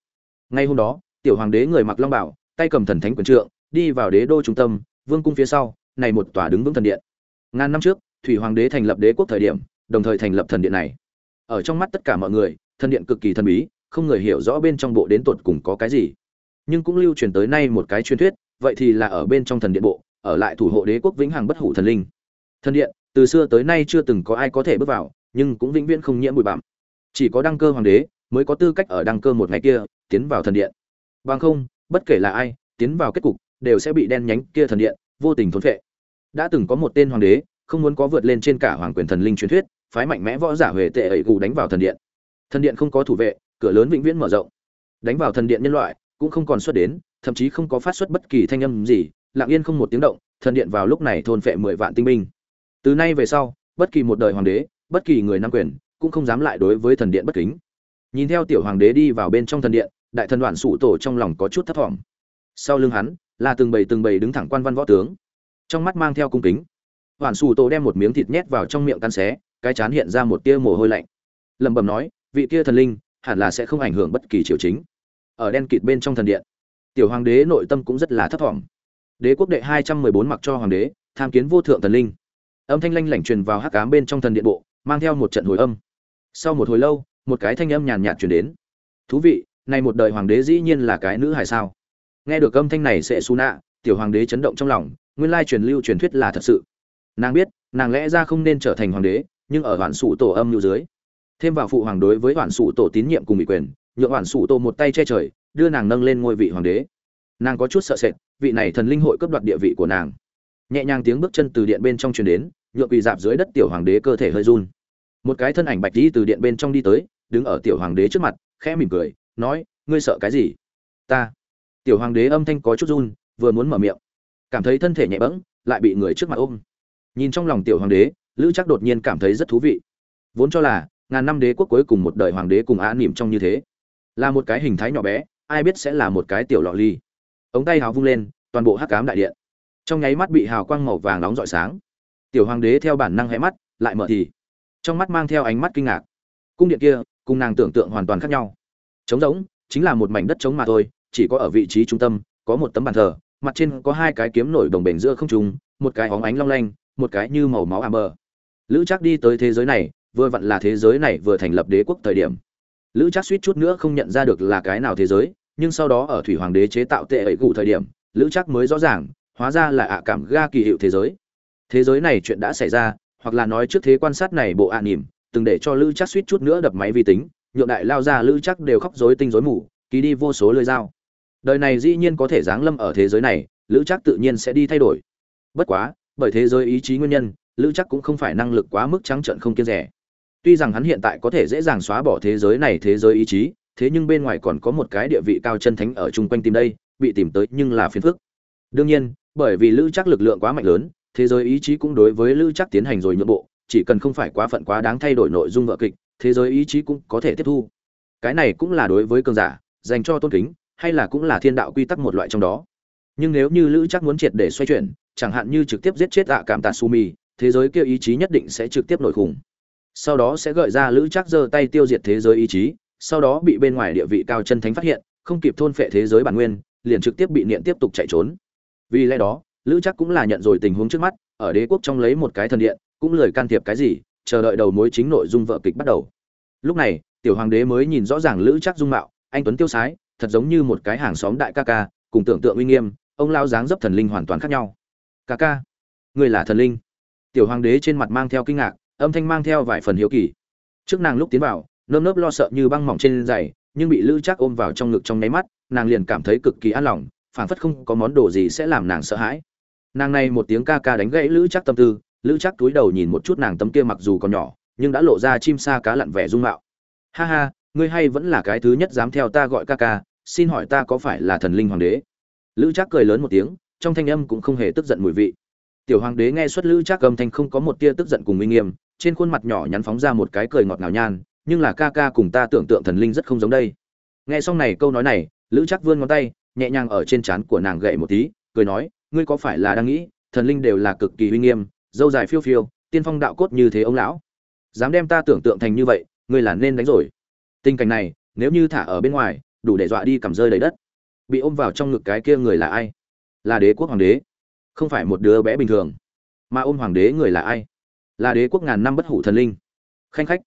Ngay hôm đó tiểu hoàng đế người mặc long bảo tay cầm thần thánh quyền trượng đi vào đế đô trung tâm vương cung phía sau này một tòa đứng vững thần điện. Ngàn năm trước thủy hoàng đế thành lập đế quốc thời điểm đồng thời thành lập thần điện này. Ở trong mắt tất cả mọi người, thần điện cực kỳ thần bí, không người hiểu rõ bên trong bộ đến tột cùng có cái gì. Nhưng cũng lưu truyền tới nay một cái truyền thuyết, vậy thì là ở bên trong thần điện bộ, ở lại thủ hộ đế quốc vĩnh hằng bất hủ thần linh. Thần điện, từ xưa tới nay chưa từng có ai có thể bước vào, nhưng cũng vĩnh viễn không nhiễm bụi bặm. Chỉ có đăng cơ hoàng đế mới có tư cách ở đăng cơ một ngày kia, tiến vào thần điện. Bằng không, bất kể là ai, tiến vào kết cục, đều sẽ bị đen nhánh kia thần điện vô tình thốn phệ. Đã từng có một tên hoàng đế, không muốn có vượt lên trên cả hoàng quyền thần linh truyền thuyết phái mạnh mẽ võ giả huệ tệ ẩy gù đánh vào thần điện. Thần điện không có thủ vệ, cửa lớn vĩnh viễn mở rộng. Đánh vào thần điện nhân loại, cũng không còn xuất đến, thậm chí không có phát xuất bất kỳ thanh âm gì, lặng yên không một tiếng động, thần điện vào lúc này thôn phệ mười vạn tinh binh. Từ nay về sau, bất kỳ một đời hoàng đế, bất kỳ người nam quyền, cũng không dám lại đối với thần điện bất kính. Nhìn theo tiểu hoàng đế đi vào bên trong thần điện, đại thần đoạn sủ tổ trong lòng có chút thấp thỏm. Sau lưng hắn, là từng bầy từng bầy đứng thẳng quan văn võ tướng. Trong mắt mang theo cung kính hoàn sủ tổ đem một miếng thịt nhét vào trong miệng căn xé cái chán hiện ra một tia mồ hôi lạnh. Lẩm bẩm nói, vị kia thần linh, hẳn là sẽ không ảnh hưởng bất kỳ triều chính. Ở đen kịt bên trong thần điện, tiểu hoàng đế nội tâm cũng rất là thấp thỏm. Đế quốc đệ hai trăm mười bốn mặc cho hoàng đế, tham kiến vô thượng thần linh. Âm thanh lanh lảnh truyền vào hắc ám bên trong thần điện bộ, mang theo một trận hồi âm. Sau một hồi lâu, một cái thanh âm nhàn nhạt truyền đến. Thú vị, này một đời hoàng đế dĩ nhiên là cái nữ hài sao? Nghe được âm thanh này sẽ xu nạ, tiểu hoàng đế chấn động trong lòng, nguyên lai truyền lưu truyền thuyết là thật sự. Nàng biết, nàng lẽ ra không nên trở thành hoàng đế nhưng ở hoàn sụ tổ âm nhu dưới, thêm vào phụ hoàng đối với hoàn sụ tổ tín nhiệm cùng ủy quyền, nhượng hoàn sụ tổ một tay che trời, đưa nàng nâng lên ngôi vị hoàng đế. Nàng có chút sợ sệt, vị này thần linh hội cấp đoạt địa vị của nàng. Nhẹ nhàng tiếng bước chân từ điện bên trong truyền đến, nhượng quỳ dạp dưới đất tiểu hoàng đế cơ thể hơi run. Một cái thân ảnh bạch đi từ điện bên trong đi tới, đứng ở tiểu hoàng đế trước mặt, khẽ mỉm cười, nói, ngươi sợ cái gì? Ta. Tiểu hoàng đế âm thanh có chút run, vừa muốn mở miệng, cảm thấy thân thể nhẹ bẫng, lại bị người trước mặt ôm. Nhìn trong lòng tiểu hoàng đế lữ chắc đột nhiên cảm thấy rất thú vị. Vốn cho là, ngàn năm đế quốc cuối cùng một đời hoàng đế cùng á nỉm trong như thế. Là một cái hình thái nhỏ bé, ai biết sẽ là một cái tiểu lọ ly. Ống tay hào vung lên, toàn bộ hắc cám đại điện. Trong nháy mắt bị hào quang màu vàng nóng rọi sáng. Tiểu hoàng đế theo bản năng hé mắt, lại mở thì. Trong mắt mang theo ánh mắt kinh ngạc. Cung điện kia, cùng nàng tưởng tượng hoàn toàn khác nhau. Trống rỗng, chính là một mảnh đất trống mà thôi, chỉ có ở vị trí trung tâm, có một tấm bàn thờ, mặt trên có hai cái kiếm nổi đồng bền giữa không trung, một cái óng ánh long lanh, một cái như màu máu amber lữ Trác đi tới thế giới này, vừa vặn là thế giới này vừa thành lập đế quốc thời điểm. Lữ Trác suýt chút nữa không nhận ra được là cái nào thế giới, nhưng sau đó ở thủy hoàng đế chế tạo tệ ẩy cụ thời điểm, lữ Trác mới rõ ràng, hóa ra là ạ cảm ga kỳ hiệu thế giới. Thế giới này chuyện đã xảy ra, hoặc là nói trước thế quan sát này bộ ạ à nỉm, từng để cho lữ Trác suýt chút nữa đập máy vi tính, nhượng đại lao ra lữ Trác đều khóc rối tinh rối mù, ký đi vô số lưỡi dao đời này dĩ nhiên có thể giáng lâm ở thế giới này, lữ Trác tự nhiên sẽ đi thay đổi. Bất quá, bởi thế giới ý chí nguyên nhân lữ chắc cũng không phải năng lực quá mức trắng trợn không kiên rẻ. Tuy rằng hắn hiện tại có thể dễ dàng xóa bỏ thế giới này thế giới ý chí, thế nhưng bên ngoài còn có một cái địa vị cao chân thánh ở chung quanh tìm đây, bị tìm tới nhưng là phiền phức. Đương nhiên, bởi vì lữ chắc lực lượng quá mạnh lớn, thế giới ý chí cũng đối với lữ chắc tiến hành rồi nhượng bộ, chỉ cần không phải quá phận quá đáng thay đổi nội dung vợ kịch, thế giới ý chí cũng có thể tiếp thu. Cái này cũng là đối với cường giả, dành cho tôn kính, hay là cũng là thiên đạo quy tắc một loại trong đó. Nhưng nếu như lữ chắc muốn triệt để xoay chuyển, chẳng hạn như trực tiếp giết chết ạ cảm tạ sumi thế giới kia ý chí nhất định sẽ trực tiếp nổi khủng. Sau đó sẽ gợi ra lữ chắc giơ tay tiêu diệt thế giới ý chí, sau đó bị bên ngoài địa vị cao chân thánh phát hiện, không kịp thôn phệ thế giới bản nguyên, liền trực tiếp bị niệm tiếp tục chạy trốn. Vì lẽ đó, lữ chắc cũng là nhận rồi tình huống trước mắt, ở đế quốc trong lấy một cái thần điện, cũng lười can thiệp cái gì, chờ đợi đầu mối chính nội dung vợ kịch bắt đầu. Lúc này, tiểu hoàng đế mới nhìn rõ ràng lữ chắc dung mạo, anh tuấn tiêu sái, thật giống như một cái hàng xóm đại ca ca, cùng tưởng tượng uy nghiêm, ông lao dáng dấp thần linh hoàn toàn khác nhau. Ca ca, người là thần linh tiểu hoàng đế trên mặt mang theo kinh ngạc, âm thanh mang theo vài phần hiếu kỳ. Trước nàng lúc tiến vào, nơm nớp lo sợ như băng mỏng trên giày, nhưng bị lữ chắc ôm vào trong ngực trong nháy mắt, nàng liền cảm thấy cực kỳ an lòng, phảng phất không có món đồ gì sẽ làm nàng sợ hãi. Nàng này một tiếng ca ca đánh gãy lữ chắc tâm tư, lữ chắc túi đầu nhìn một chút nàng tấm kia mặc dù còn nhỏ, nhưng đã lộ ra chim sa cá lặn vẻ dung mạo. Ha ha, ngươi hay vẫn là cái thứ nhất dám theo ta gọi ca ca, xin hỏi ta có phải là thần linh hoàng đế? Lữ chắc cười lớn một tiếng, trong thanh âm cũng không hề tức giận mùi vị tiểu hoàng đế nghe xuất lữ Trác âm thanh không có một tia tức giận cùng uy nghiêm, trên khuôn mặt nhỏ nhắn phóng ra một cái cười ngọt ngào nhan, nhưng là ca ca cùng ta tưởng tượng thần linh rất không giống đây. Nghe xong này câu nói này, lữ Trác vươn ngón tay, nhẹ nhàng ở trên trán của nàng gậy một tí, cười nói, ngươi có phải là đang nghĩ, thần linh đều là cực kỳ uy nghiêm, dâu dài phiêu phiêu, tiên phong đạo cốt như thế ông lão. Dám đem ta tưởng tượng thành như vậy, ngươi là nên đánh rồi. Tình cảnh này, nếu như thả ở bên ngoài, đủ để dọa đi cầm rơi đầy đất. Bị ôm vào trong ngực cái kia người là ai? Là đế quốc hoàng đế không phải một đứa bé bình thường. Mà ôm hoàng đế người là ai? Là đế quốc ngàn năm bất hủ thần linh. Khanh khách.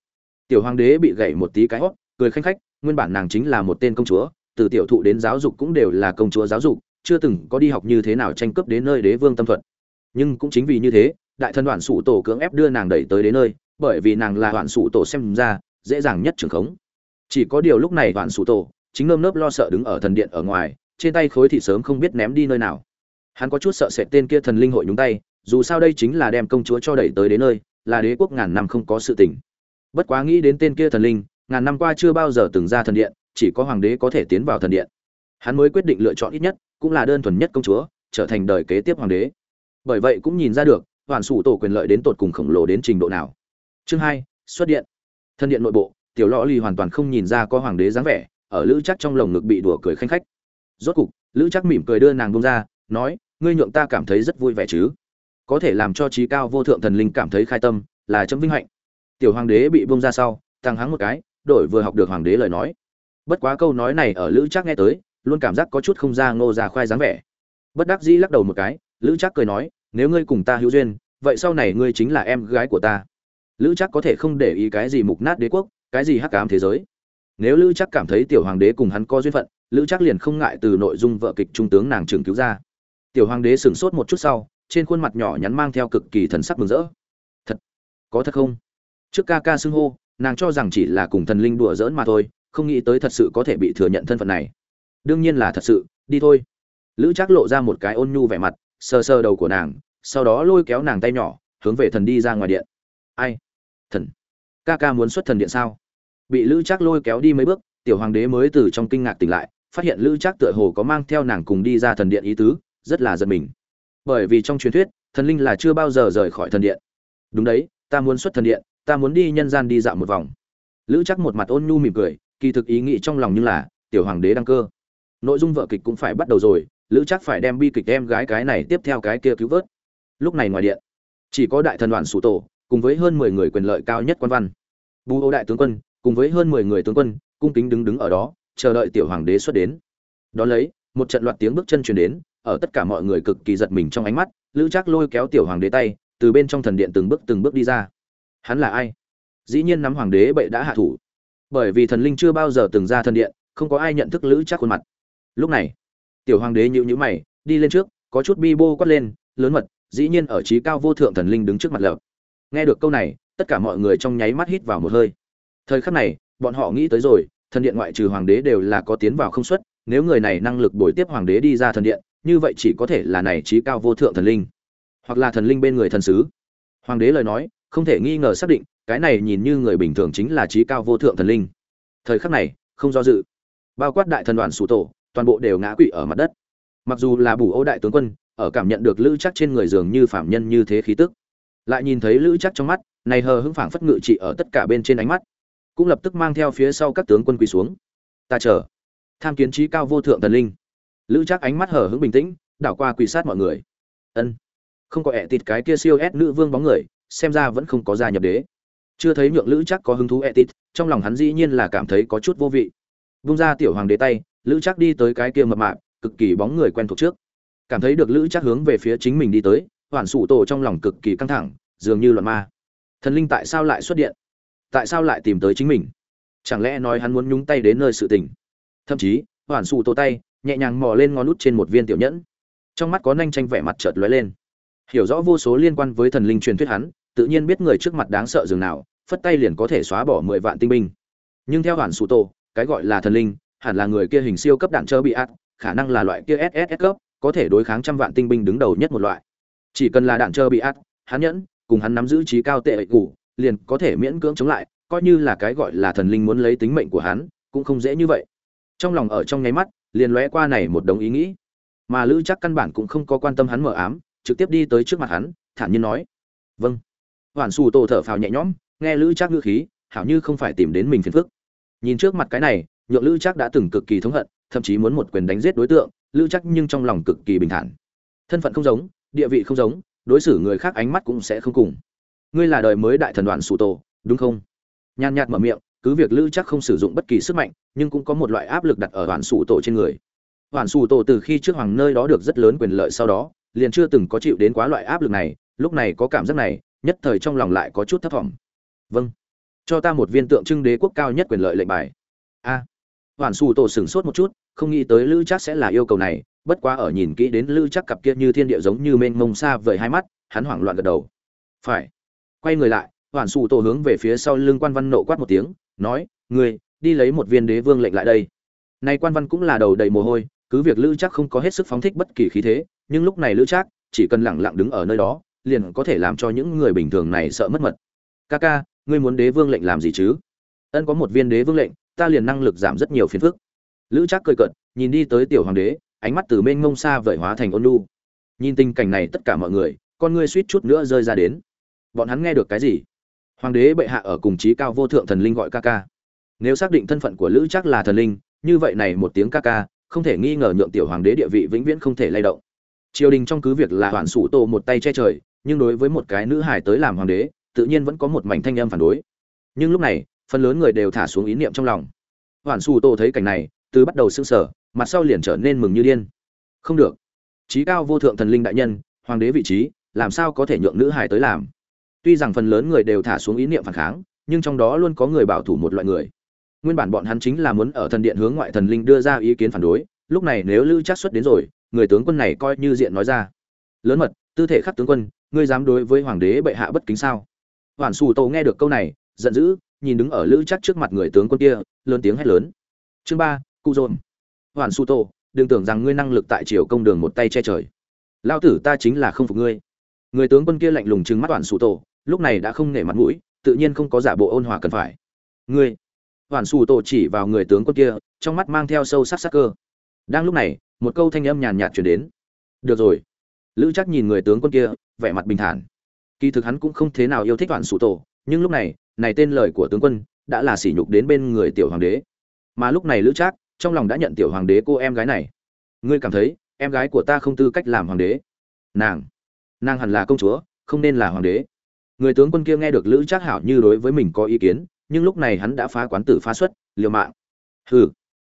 Tiểu hoàng đế bị gậy một tí cái hót, cười khanh khách, nguyên bản nàng chính là một tên công chúa, từ tiểu thụ đến giáo dục cũng đều là công chúa giáo dục, chưa từng có đi học như thế nào tranh cướp đến nơi đế vương tâm thuật. Nhưng cũng chính vì như thế, đại thần đoạn sủ tổ cưỡng ép đưa nàng đẩy tới đến nơi, bởi vì nàng là đoạn sủ tổ xem ra, dễ dàng nhất trường khống. Chỉ có điều lúc này đoạn sủ tổ chính nơm nớp lo sợ đứng ở thần điện ở ngoài, trên tay khối thị sớm không biết ném đi nơi nào hắn có chút sợ sệt tên kia thần linh hội nhúng tay, dù sao đây chính là đem công chúa cho đẩy tới đến nơi, là đế quốc ngàn năm không có sự tình. Bất quá nghĩ đến tên kia thần linh, ngàn năm qua chưa bao giờ từng ra thần điện, chỉ có hoàng đế có thể tiến vào thần điện. Hắn mới quyết định lựa chọn ít nhất, cũng là đơn thuần nhất công chúa, trở thành đời kế tiếp hoàng đế. Bởi vậy cũng nhìn ra được hoàn sủ tổ quyền lợi đến tột cùng khổng lồ đến trình độ nào. Chương hai, xuất điện. Thân điện nội bộ, tiểu lõ lì hoàn toàn không nhìn ra có hoàng đế dáng vẻ, ở lữ chắc trong lồng ngực bị đùa cười khanh khách. Rốt cục, lữ chắc mỉm cười đưa nàng bông ra, nói ngươi nhượng ta cảm thấy rất vui vẻ chứ? Có thể làm cho trí cao vô thượng thần linh cảm thấy khai tâm, là chấm vinh hạnh. Tiểu hoàng đế bị bông ra sau, tăng hắng một cái, đổi vừa học được hoàng đế lời nói. Bất quá câu nói này ở lữ trác nghe tới, luôn cảm giác có chút không ra ngô ra khoai dáng vẻ. Bất đắc dĩ lắc đầu một cái, lữ trác cười nói, nếu ngươi cùng ta hữu duyên, vậy sau này ngươi chính là em gái của ta. Lữ trác có thể không để ý cái gì mục nát đế quốc, cái gì hắc ám thế giới. Nếu lữ trác cảm thấy tiểu hoàng đế cùng hắn có duyên phận, lữ trác liền không ngại từ nội dung vợ kịch trung tướng nàng trường cứu ra tiểu hoàng đế sửng sốt một chút sau, trên khuôn mặt nhỏ nhắn mang theo cực kỳ thần sắc mừng rỡ. Thật? Có thật không? Trước ca ca xưng hô, nàng cho rằng chỉ là cùng thần linh đùa giỡn mà thôi, không nghĩ tới thật sự có thể bị thừa nhận thân phận này. Đương nhiên là thật sự, đi thôi. Lữ Trác lộ ra một cái ôn nhu vẻ mặt, sờ sờ đầu của nàng, sau đó lôi kéo nàng tay nhỏ, hướng về thần đi ra ngoài điện. Ai? Thần? Ca ca muốn xuất thần điện sao? Bị lữ Trác lôi kéo đi mấy bước, tiểu hoàng đế mới từ trong kinh ngạc tỉnh lại, phát hiện lữ Trác tựa hồ có mang theo nàng cùng đi ra thần điện ý tứ rất là giật mình. Bởi vì trong truyền thuyết, thần linh là chưa bao giờ rời khỏi thần điện. Đúng đấy, ta muốn xuất thần điện, ta muốn đi nhân gian đi dạo một vòng. Lữ chắc một mặt ôn nhu mỉm cười, kỳ thực ý nghĩ trong lòng như là, tiểu hoàng đế đăng cơ. Nội dung vợ kịch cũng phải bắt đầu rồi, lữ chắc phải đem bi kịch em gái cái này tiếp theo cái kia cứu vớt. Lúc này ngoài điện, chỉ có đại thần đoàn sủ tổ, cùng với hơn mười người quyền lợi cao nhất quan văn. Bù ô đại tướng quân, cùng với hơn mười người tướng quân, cung kính đứng đứng ở đó, chờ đợi tiểu hoàng đế xuất đến. Đó lấy, một trận loạt tiếng bước chân truyền đến ở tất cả mọi người cực kỳ giật mình trong ánh mắt, lữ trác lôi kéo tiểu hoàng đế tay, từ bên trong thần điện từng bước từng bước đi ra. Hắn là ai? Dĩ nhiên nắm hoàng đế bệ đã hạ thủ. Bởi vì thần linh chưa bao giờ từng ra thần điện, không có ai nhận thức lữ trác khuôn mặt. Lúc này, tiểu hoàng đế nhịu nhữ mày, đi lên trước, có chút bi bô quát lên, lớn mật, dĩ nhiên ở trí cao vô thượng thần linh đứng trước mặt lợp nghe được câu này, tất cả mọi người trong nháy mắt hít vào một hơi. Thời khắc này, bọn họ nghĩ tới rồi, thần điện ngoại trừ hoàng đế đều là có tiến vào không xuất, nếu người này năng lực bồi tiếp hoàng đế đi ra thần điện như vậy chỉ có thể là này trí cao vô thượng thần linh, hoặc là thần linh bên người thần sứ. Hoàng đế lời nói, không thể nghi ngờ xác định, cái này nhìn như người bình thường chính là trí cao vô thượng thần linh. Thời khắc này, không do dự. Bao quát đại thần đoàn sủ tổ, toàn bộ đều ngã quỵ ở mặt đất. Mặc dù là bù ô đại tướng quân, ở cảm nhận được lữ chắc trên người dường như phạm nhân như thế khí tức. Lại nhìn thấy lữ chắc trong mắt, này hờ hững phảng phất ngự trị ở tất cả bên trên ánh mắt, cũng lập tức mang theo phía sau các tướng quân quỳ xuống. Ta chờ. Tham kiến trí cao vô thượng thần linh lữ chắc ánh mắt hở hững bình tĩnh, đảo qua quỷ sát mọi người. Ân, không có ẹ tịt cái kia siêu ép nữ vương bóng người, xem ra vẫn không có gia nhập đế. Chưa thấy nhượng lữ chắc có hứng thú ẹ tịt, trong lòng hắn dĩ nhiên là cảm thấy có chút vô vị. Vung ra tiểu hoàng đế tay, lữ chắc đi tới cái kia mập mạp, cực kỳ bóng người quen thuộc trước. Cảm thấy được lữ chắc hướng về phía chính mình đi tới hoàn sụ tổ trong lòng cực kỳ căng thẳng, dường như loạn ma. Thần linh tại sao lại xuất điện? Tại sao lại tìm tới chính mình? Chẳng lẽ nói hắn muốn nhúng tay đến nơi sự tình? Thậm chí hoàn sụ tổ tay nhẹ nhàng mò lên ngón út trên một viên tiểu nhẫn. Trong mắt có nanh tranh vẻ mặt chợt lóe lên. Hiểu rõ vô số liên quan với thần linh truyền thuyết hắn tự nhiên biết người trước mặt đáng sợ dường nào phất tay liền có thể xóa bỏ mười vạn tinh binh. Nhưng theo hoàn sụ tổ cái gọi là thần linh hẳn là người kia hình siêu cấp đạn chơ bị ạt khả năng là loại kia ss cấp có thể đối kháng trăm vạn tinh binh đứng đầu nhất một loại. Chỉ cần là đạn chơ bị ạt hắn nhẫn cùng hắn nắm giữ trí cao tệ ệ củ, liền có thể miễn cưỡng chống lại coi như là cái gọi là thần linh muốn lấy tính mệnh của hắn cũng không dễ như vậy. Trong lòng ở trong nháy mắt liền lóe qua này một đống ý nghĩ. Mà lữ chắc căn bản cũng không có quan tâm hắn mở ám, trực tiếp đi tới trước mặt hắn, thản nhiên nói. Vâng. Hoàn xù tổ thở phào nhẹ nhõm, nghe lữ chắc ngữ khí, hảo như không phải tìm đến mình phiền phức. Nhìn trước mặt cái này, nhượng lữ chắc đã từng cực kỳ thống hận, thậm chí muốn một quyền đánh giết đối tượng, lữ chắc nhưng trong lòng cực kỳ bình thản. Thân phận không giống, địa vị không giống, đối xử người khác ánh mắt cũng sẽ không cùng. Ngươi là đời mới đại thần đoàn sụ tổ, đúng không? Nhàn nhạt mở miệng cứ việc lữ chắc không sử dụng bất kỳ sức mạnh, nhưng cũng có một loại áp lực đặt ở hoàn sụ tổ trên người. Hoàn sụ tổ từ khi trước hoàng nơi đó được rất lớn quyền lợi sau đó, liền chưa từng có chịu đến quá loại áp lực này, lúc này có cảm giác này, nhất thời trong lòng lại có chút thất vọng vâng cho ta một viên tượng trưng đế quốc cao nhất quyền lợi lệnh bài. A. Hoàn sủ tổ sửng sốt một chút, không nghĩ tới lữ chắc sẽ là yêu cầu này, bất quá ở nhìn kỹ đến lữ chắc cặp kia như thiên địa giống như mênh mông xa vời hai mắt, hắn hoảng loạn gật đầu. Phải. Quay người lại hoàn sủ tổ hướng về phía sau lưng quan văn nộ quát một tiếng nói, ngươi, đi lấy một viên đế vương lệnh lại đây. Nay quan văn cũng là đầu đầy mồ hôi, cứ việc lữ chắc không có hết sức phóng thích bất kỳ khí thế, nhưng lúc này lữ chắc chỉ cần lẳng lặng đứng ở nơi đó, liền có thể làm cho những người bình thường này sợ mất mật. Ca ca, ngươi muốn đế vương lệnh làm gì chứ? Ân, có một viên đế vương lệnh, ta liền năng lực giảm rất nhiều phiền phức. Lữ trác cười cợt, nhìn đi tới tiểu hoàng đế, ánh mắt từ bên ngông xa vợi hóa thành ôn lu nhìn tình cảnh này tất cả mọi người, con ngươi suýt chút nữa rơi ra đến. Bọn hắn nghe được cái gì? Hoàng đế bệ hạ ở cùng trí cao vô thượng thần linh gọi ca ca. Nếu xác định thân phận của lữ trác là thần linh, như vậy này một tiếng ca ca, không thể nghi ngờ nhượng tiểu hoàng đế địa vị vĩnh viễn không thể lay động. Triều đình trong cứ việc là hoàn sủ tô một tay che trời, nhưng đối với một cái nữ hài tới làm hoàng đế, tự nhiên vẫn có một mảnh thanh âm phản đối. Nhưng lúc này, phần lớn người đều thả xuống ý niệm trong lòng. Hoàn su tô thấy cảnh này, từ bắt đầu sững sờ, mặt sau liền trở nên mừng như điên. Không được. Trí cao vô thượng thần linh đại nhân, hoàng đế vị trí, làm sao có thể nhượng nữ hài tới làm? Tuy rằng phần lớn người đều thả xuống ý niệm phản kháng, nhưng trong đó luôn có người bảo thủ một loại người. Nguyên bản bọn hắn chính là muốn ở thần điện hướng ngoại thần linh đưa ra ý kiến phản đối, lúc này nếu lữ chắc xuất đến rồi, người tướng quân này coi như diện nói ra. Lớn mật, tư thể khắc tướng quân, ngươi dám đối với hoàng đế bệ hạ bất kính sao? Hoàn xù tô nghe được câu này, giận dữ, nhìn đứng ở lữ chắc trước mặt người tướng quân kia, lớn tiếng hét lớn. Chương ba, cụ dồn. Hoàn xù tô, đừng tưởng rằng ngươi năng lực tại triều công đường một tay che trời. Lao tử ta chính là không phục ngươi. Người tướng quân kia lạnh lùng trừng mắt hoàn xù tô lúc này đã không nể mặt mũi tự nhiên không có giả bộ ôn hòa cần phải. Ngươi hoàn xù tổ chỉ vào người tướng quân kia trong mắt mang theo sâu sắc sắc cơ. Đang lúc này một câu thanh âm nhàn nhạt chuyển đến. Được rồi. Lữ chắc nhìn người tướng quân kia vẻ mặt bình thản. Kỳ thực hắn cũng không thế nào yêu thích hoàn su tổ, nhưng lúc này này tên lời của tướng quân đã là sỉ nhục đến bên người tiểu hoàng đế. Mà lúc này lữ trác trong lòng đã nhận tiểu hoàng đế cô em gái này. Ngươi cảm thấy em gái của ta không tư cách làm hoàng đế. Nàng nàng hẳn là công chúa không nên là hoàng đế người tướng quân kia nghe được lữ trác hảo như đối với mình có ý kiến, nhưng lúc này hắn đã phá quán tử phá xuất, liều mạng. Hừ.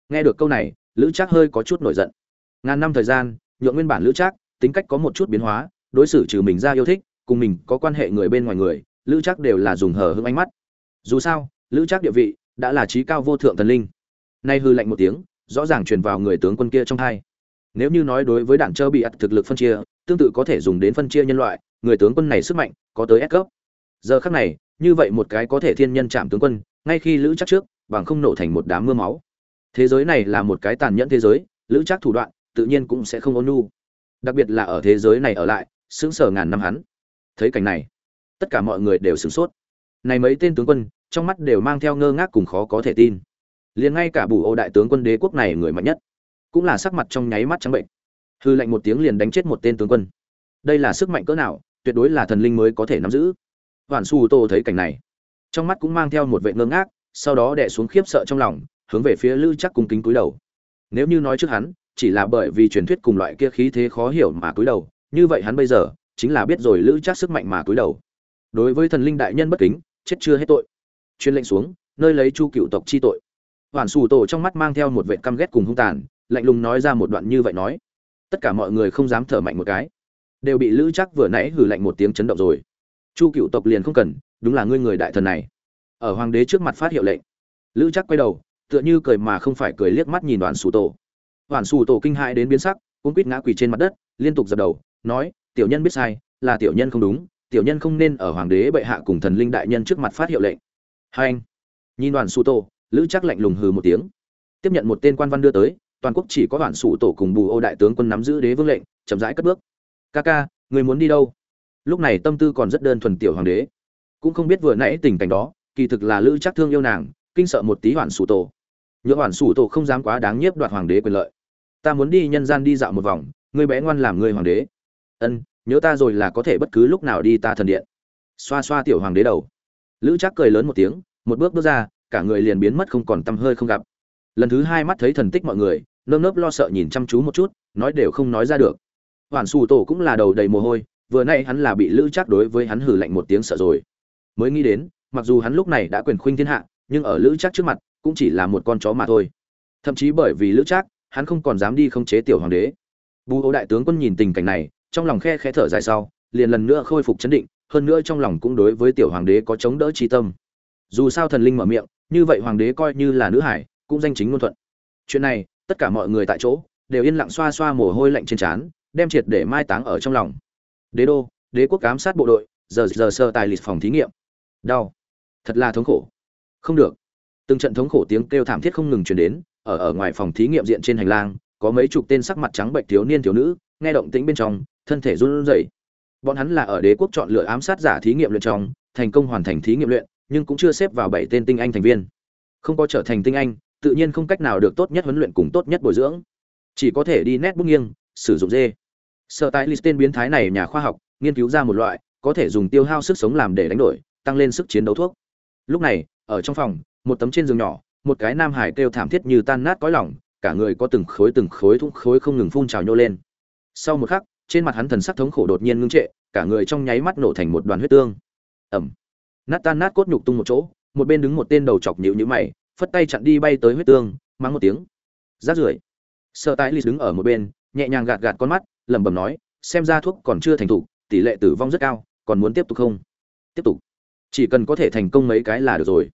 Nghe được câu này, lữ trác hơi có chút nổi giận. Ngàn năm thời gian, nhượng nguyên bản lữ trác, tính cách có một chút biến hóa, đối xử trừ mình ra yêu thích, cùng mình có quan hệ người bên ngoài người, lữ Trác đều là dùng hờ hững ánh mắt. Dù sao, lữ Trác địa vị đã là trí cao vô thượng thần linh. Nay hư lạnh một tiếng, rõ ràng truyền vào người tướng quân kia trong hai. Nếu như nói đối với đảng trơ bị ắt thực lực phân chia, tương tự có thể dùng đến phân chia nhân loại người tướng quân này sức mạnh có tới S cấp. Giờ khắc này, như vậy một cái có thể thiên nhân chạm tướng quân, ngay khi lữ chắc trước, bằng không nổ thành một đám mưa máu. Thế giới này là một cái tàn nhẫn thế giới, lữ chắc thủ đoạn, tự nhiên cũng sẽ không ôn nhu. Đặc biệt là ở thế giới này ở lại, sững sờ ngàn năm hắn. Thấy cảnh này, tất cả mọi người đều sửng sốt. Này mấy tên tướng quân, trong mắt đều mang theo ngơ ngác cùng khó có thể tin. Liền ngay cả bù ô đại tướng quân đế quốc này người mạnh nhất, cũng là sắc mặt trong nháy mắt trắng bệnh. Hư lệnh một tiếng liền đánh chết một tên tướng quân. Đây là sức mạnh cỡ nào tuyệt đối là thần linh mới có thể nắm giữ. Hoàn su tô thấy cảnh này, trong mắt cũng mang theo một vệ ngơ ngác, sau đó đè xuống khiếp sợ trong lòng, hướng về phía lữ chắc cung kính cúi đầu. Nếu như nói trước hắn, chỉ là bởi vì truyền thuyết cùng loại kia khí thế khó hiểu mà cúi đầu, như vậy hắn bây giờ chính là biết rồi lữ chắc sức mạnh mà cúi đầu. Đối với thần linh đại nhân bất kính, chết chưa hết tội. Chuyên lệnh xuống, nơi lấy chu cựu tộc chi tội. Hoàn xù tổ trong mắt mang theo một vệ căm ghét cùng hung tàn, lạnh lùng nói ra một đoạn như vậy nói. Tất cả mọi người không dám thở mạnh một cái đều bị lữ chắc vừa nãy hử lạnh một tiếng chấn động rồi. Chu cựu tộc liền không cần, đúng là ngươi người đại thần này. Ở hoàng đế trước mặt phát hiệu lệnh. Lữ chắc quay đầu, tựa như cười mà không phải cười liếc mắt nhìn đoàn xù tổ. Đoàn xù tổ kinh hãi đến biến sắc cũng quýt ngã quỳ trên mặt đất, liên tục dập đầu, nói, tiểu nhân biết sai, là tiểu nhân không đúng, tiểu nhân không nên ở hoàng đế bệ hạ cùng thần linh đại nhân trước mặt phát hiệu lệnh. Hai anh, nhìn đoàn xù tổ, lữ chắc lạnh lùng hừ một tiếng. Tiếp nhận một tên quan văn đưa tới, toàn quốc chỉ có đoàn xù tổ cùng bù ô đại tướng quân nắm giữ đế vương lệnh, chậm rãi cất bước ca ca, người muốn đi đâu? Lúc này tâm tư còn rất đơn thuần tiểu hoàng đế. Cũng không biết vừa nãy tình cảnh đó, kỳ thực là lữ chắc thương yêu nàng, kinh sợ một tí hoàn sủ tổ. Nhựa hoàn sủ tổ không dám quá đáng nhiếp đoạt hoàng đế quyền lợi. Ta muốn đi nhân gian đi dạo một vòng, người bé ngoan làm người hoàng đế. Ân, nhớ ta rồi là có thể bất cứ lúc nào đi ta thần điện. Xoa xoa tiểu hoàng đế đầu. Lữ chắc cười lớn một tiếng, một bước bước ra, cả người liền biến mất không còn tăm hơi không gặp. Lần thứ hai mắt thấy thần tích mọi người, nơm nớp lo sợ nhìn chăm chú một chút, nói đều không nói ra được hoàn xù tổ cũng là đầu đầy mồ hôi vừa nay hắn là bị lữ chắc đối với hắn hử lạnh một tiếng sợ rồi. Mới nghĩ đến mặc dù hắn lúc này đã quyền khuynh thiên hạ nhưng ở lữ chắc trước mặt cũng chỉ là một con chó mà thôi. Thậm chí bởi vì lữ Trác, hắn không còn dám đi không chế tiểu hoàng đế. Bù ô đại tướng quân nhìn tình cảnh này trong lòng khe khẽ thở dài sau liền lần nữa khôi phục chấn định hơn nữa trong lòng cũng đối với tiểu hoàng đế có chống đỡ trí tâm. Dù sao thần linh mở miệng như vậy hoàng đế coi như là nữ hải cũng danh chính ngôn thuận. Chuyện này tất cả mọi người tại chỗ đều yên lặng xoa xoa mồ hôi lạnh trên trán đem triệt để mai táng ở trong lòng. Đế đô, đế quốc ám sát bộ đội, giờ giờ sơ tài lịch phòng thí nghiệm. Đau. Thật là thống khổ. Không được. Từng trận thống khổ tiếng kêu thảm thiết không ngừng truyền đến, ở ở ngoài phòng thí nghiệm diện trên hành lang, có mấy chục tên sắc mặt trắng bệnh thiếu niên thiếu nữ, nghe động tĩnh bên trong, thân thể run rẩy. Bọn hắn là ở đế quốc chọn lựa ám sát giả thí nghiệm luyện trong, thành công hoàn thành thí nghiệm luyện, nhưng cũng chưa xếp vào bảy tên tinh anh thành viên. Không có trở thành tinh anh, tự nhiên không cách nào được tốt nhất huấn luyện cùng tốt nhất bồi dưỡng. Chỉ có thể đi nét bút nghiêng, sử dụng dê sợ tại list tên biến thái này nhà khoa học, nghiên cứu ra một loại, có thể dùng tiêu hao sức sống làm để đánh đổi, tăng lên sức chiến đấu thuốc. Lúc này, ở trong phòng, một tấm trên giường nhỏ, một cái nam hải kêu thảm thiết như tan nát cõi lòng, cả người có từng khối từng khối thủng khối không ngừng phun trào nhô lên. Sau một khắc, trên mặt hắn thần sắc thống khổ đột nhiên ngưng trệ, cả người trong nháy mắt nổ thành một đoàn huyết tương. Ẩm nát tan nát cốt nhục tung một chỗ, một bên đứng một tên đầu chọc nhịu nhữ mày, phất tay chặn đi bay tới huyết tương, mắng một tiếng. Rát rưởi. Sợ tái lì đứng ở một bên, nhẹ nhàng gạt gạt con mắt lẩm bẩm nói, xem ra thuốc còn chưa thành thục, tỷ lệ tử vong rất cao, còn muốn tiếp tục không? Tiếp tục. Chỉ cần có thể thành công mấy cái là được rồi.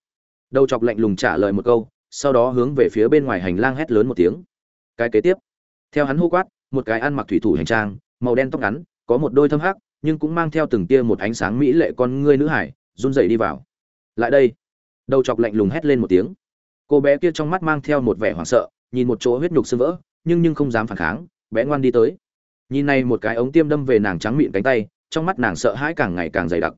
Đầu chọc lạnh lùng trả lời một câu, sau đó hướng về phía bên ngoài hành lang hét lớn một tiếng. Cái kế tiếp. Theo hắn hô quát, một cái ăn mặc thủy thủ hành trang, màu đen tóc ngắn, có một đôi thâm hắc, nhưng cũng mang theo từng tia một ánh sáng mỹ lệ con ngươi nữ hải, run rẩy đi vào. Lại đây. Đầu chọc lạnh lùng hét lên một tiếng. Cô bé kia trong mắt mang theo một vẻ hoảng sợ, nhìn một chỗ huyết nhục sưng vỡ, nhưng nhưng không dám phản kháng, bé ngoan đi tới nhìn này một cái ống tiêm đâm về nàng trắng miệng cánh tay, trong mắt nàng sợ hãi càng ngày càng dày đặc.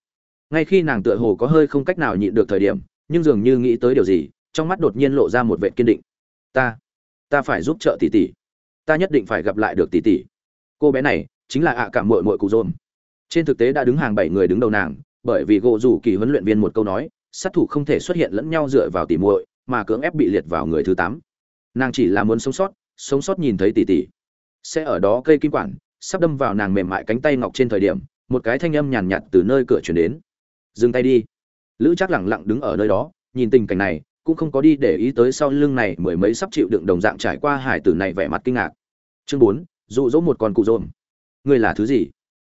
Ngay khi nàng tựa hồ có hơi không cách nào nhịn được thời điểm, nhưng dường như nghĩ tới điều gì, trong mắt đột nhiên lộ ra một vệ kiên định. Ta ta phải giúp trợ tỷ tỷ. Ta nhất định phải gặp lại được tỷ tỷ. Cô bé này chính là ạ cảm muội muội cụ dồn. Trên thực tế đã đứng hàng bảy người đứng đầu nàng, bởi vì gỗ rủ kỳ huấn luyện viên một câu nói, sát thủ không thể xuất hiện lẫn nhau dựa vào tỷ muội, mà cưỡng ép bị liệt vào người thứ tám. Nàng chỉ là muốn sống sót sống sót nhìn thấy tỷ tỷ sẽ ở đó cây kim quản, sắp đâm vào nàng mềm mại cánh tay ngọc trên thời điểm, một cái thanh âm nhàn nhạt từ nơi cửa chuyển đến. Dừng tay đi. Lữ chắc lẳng lặng đứng ở nơi đó, nhìn tình cảnh này, cũng không có đi để ý tới sau lưng này mười mấy sắp chịu đựng đồng dạng trải qua hải tử này vẻ mặt kinh ngạc. Chương bốn, dụ dỗ một con cụ rôm ngươi là thứ gì?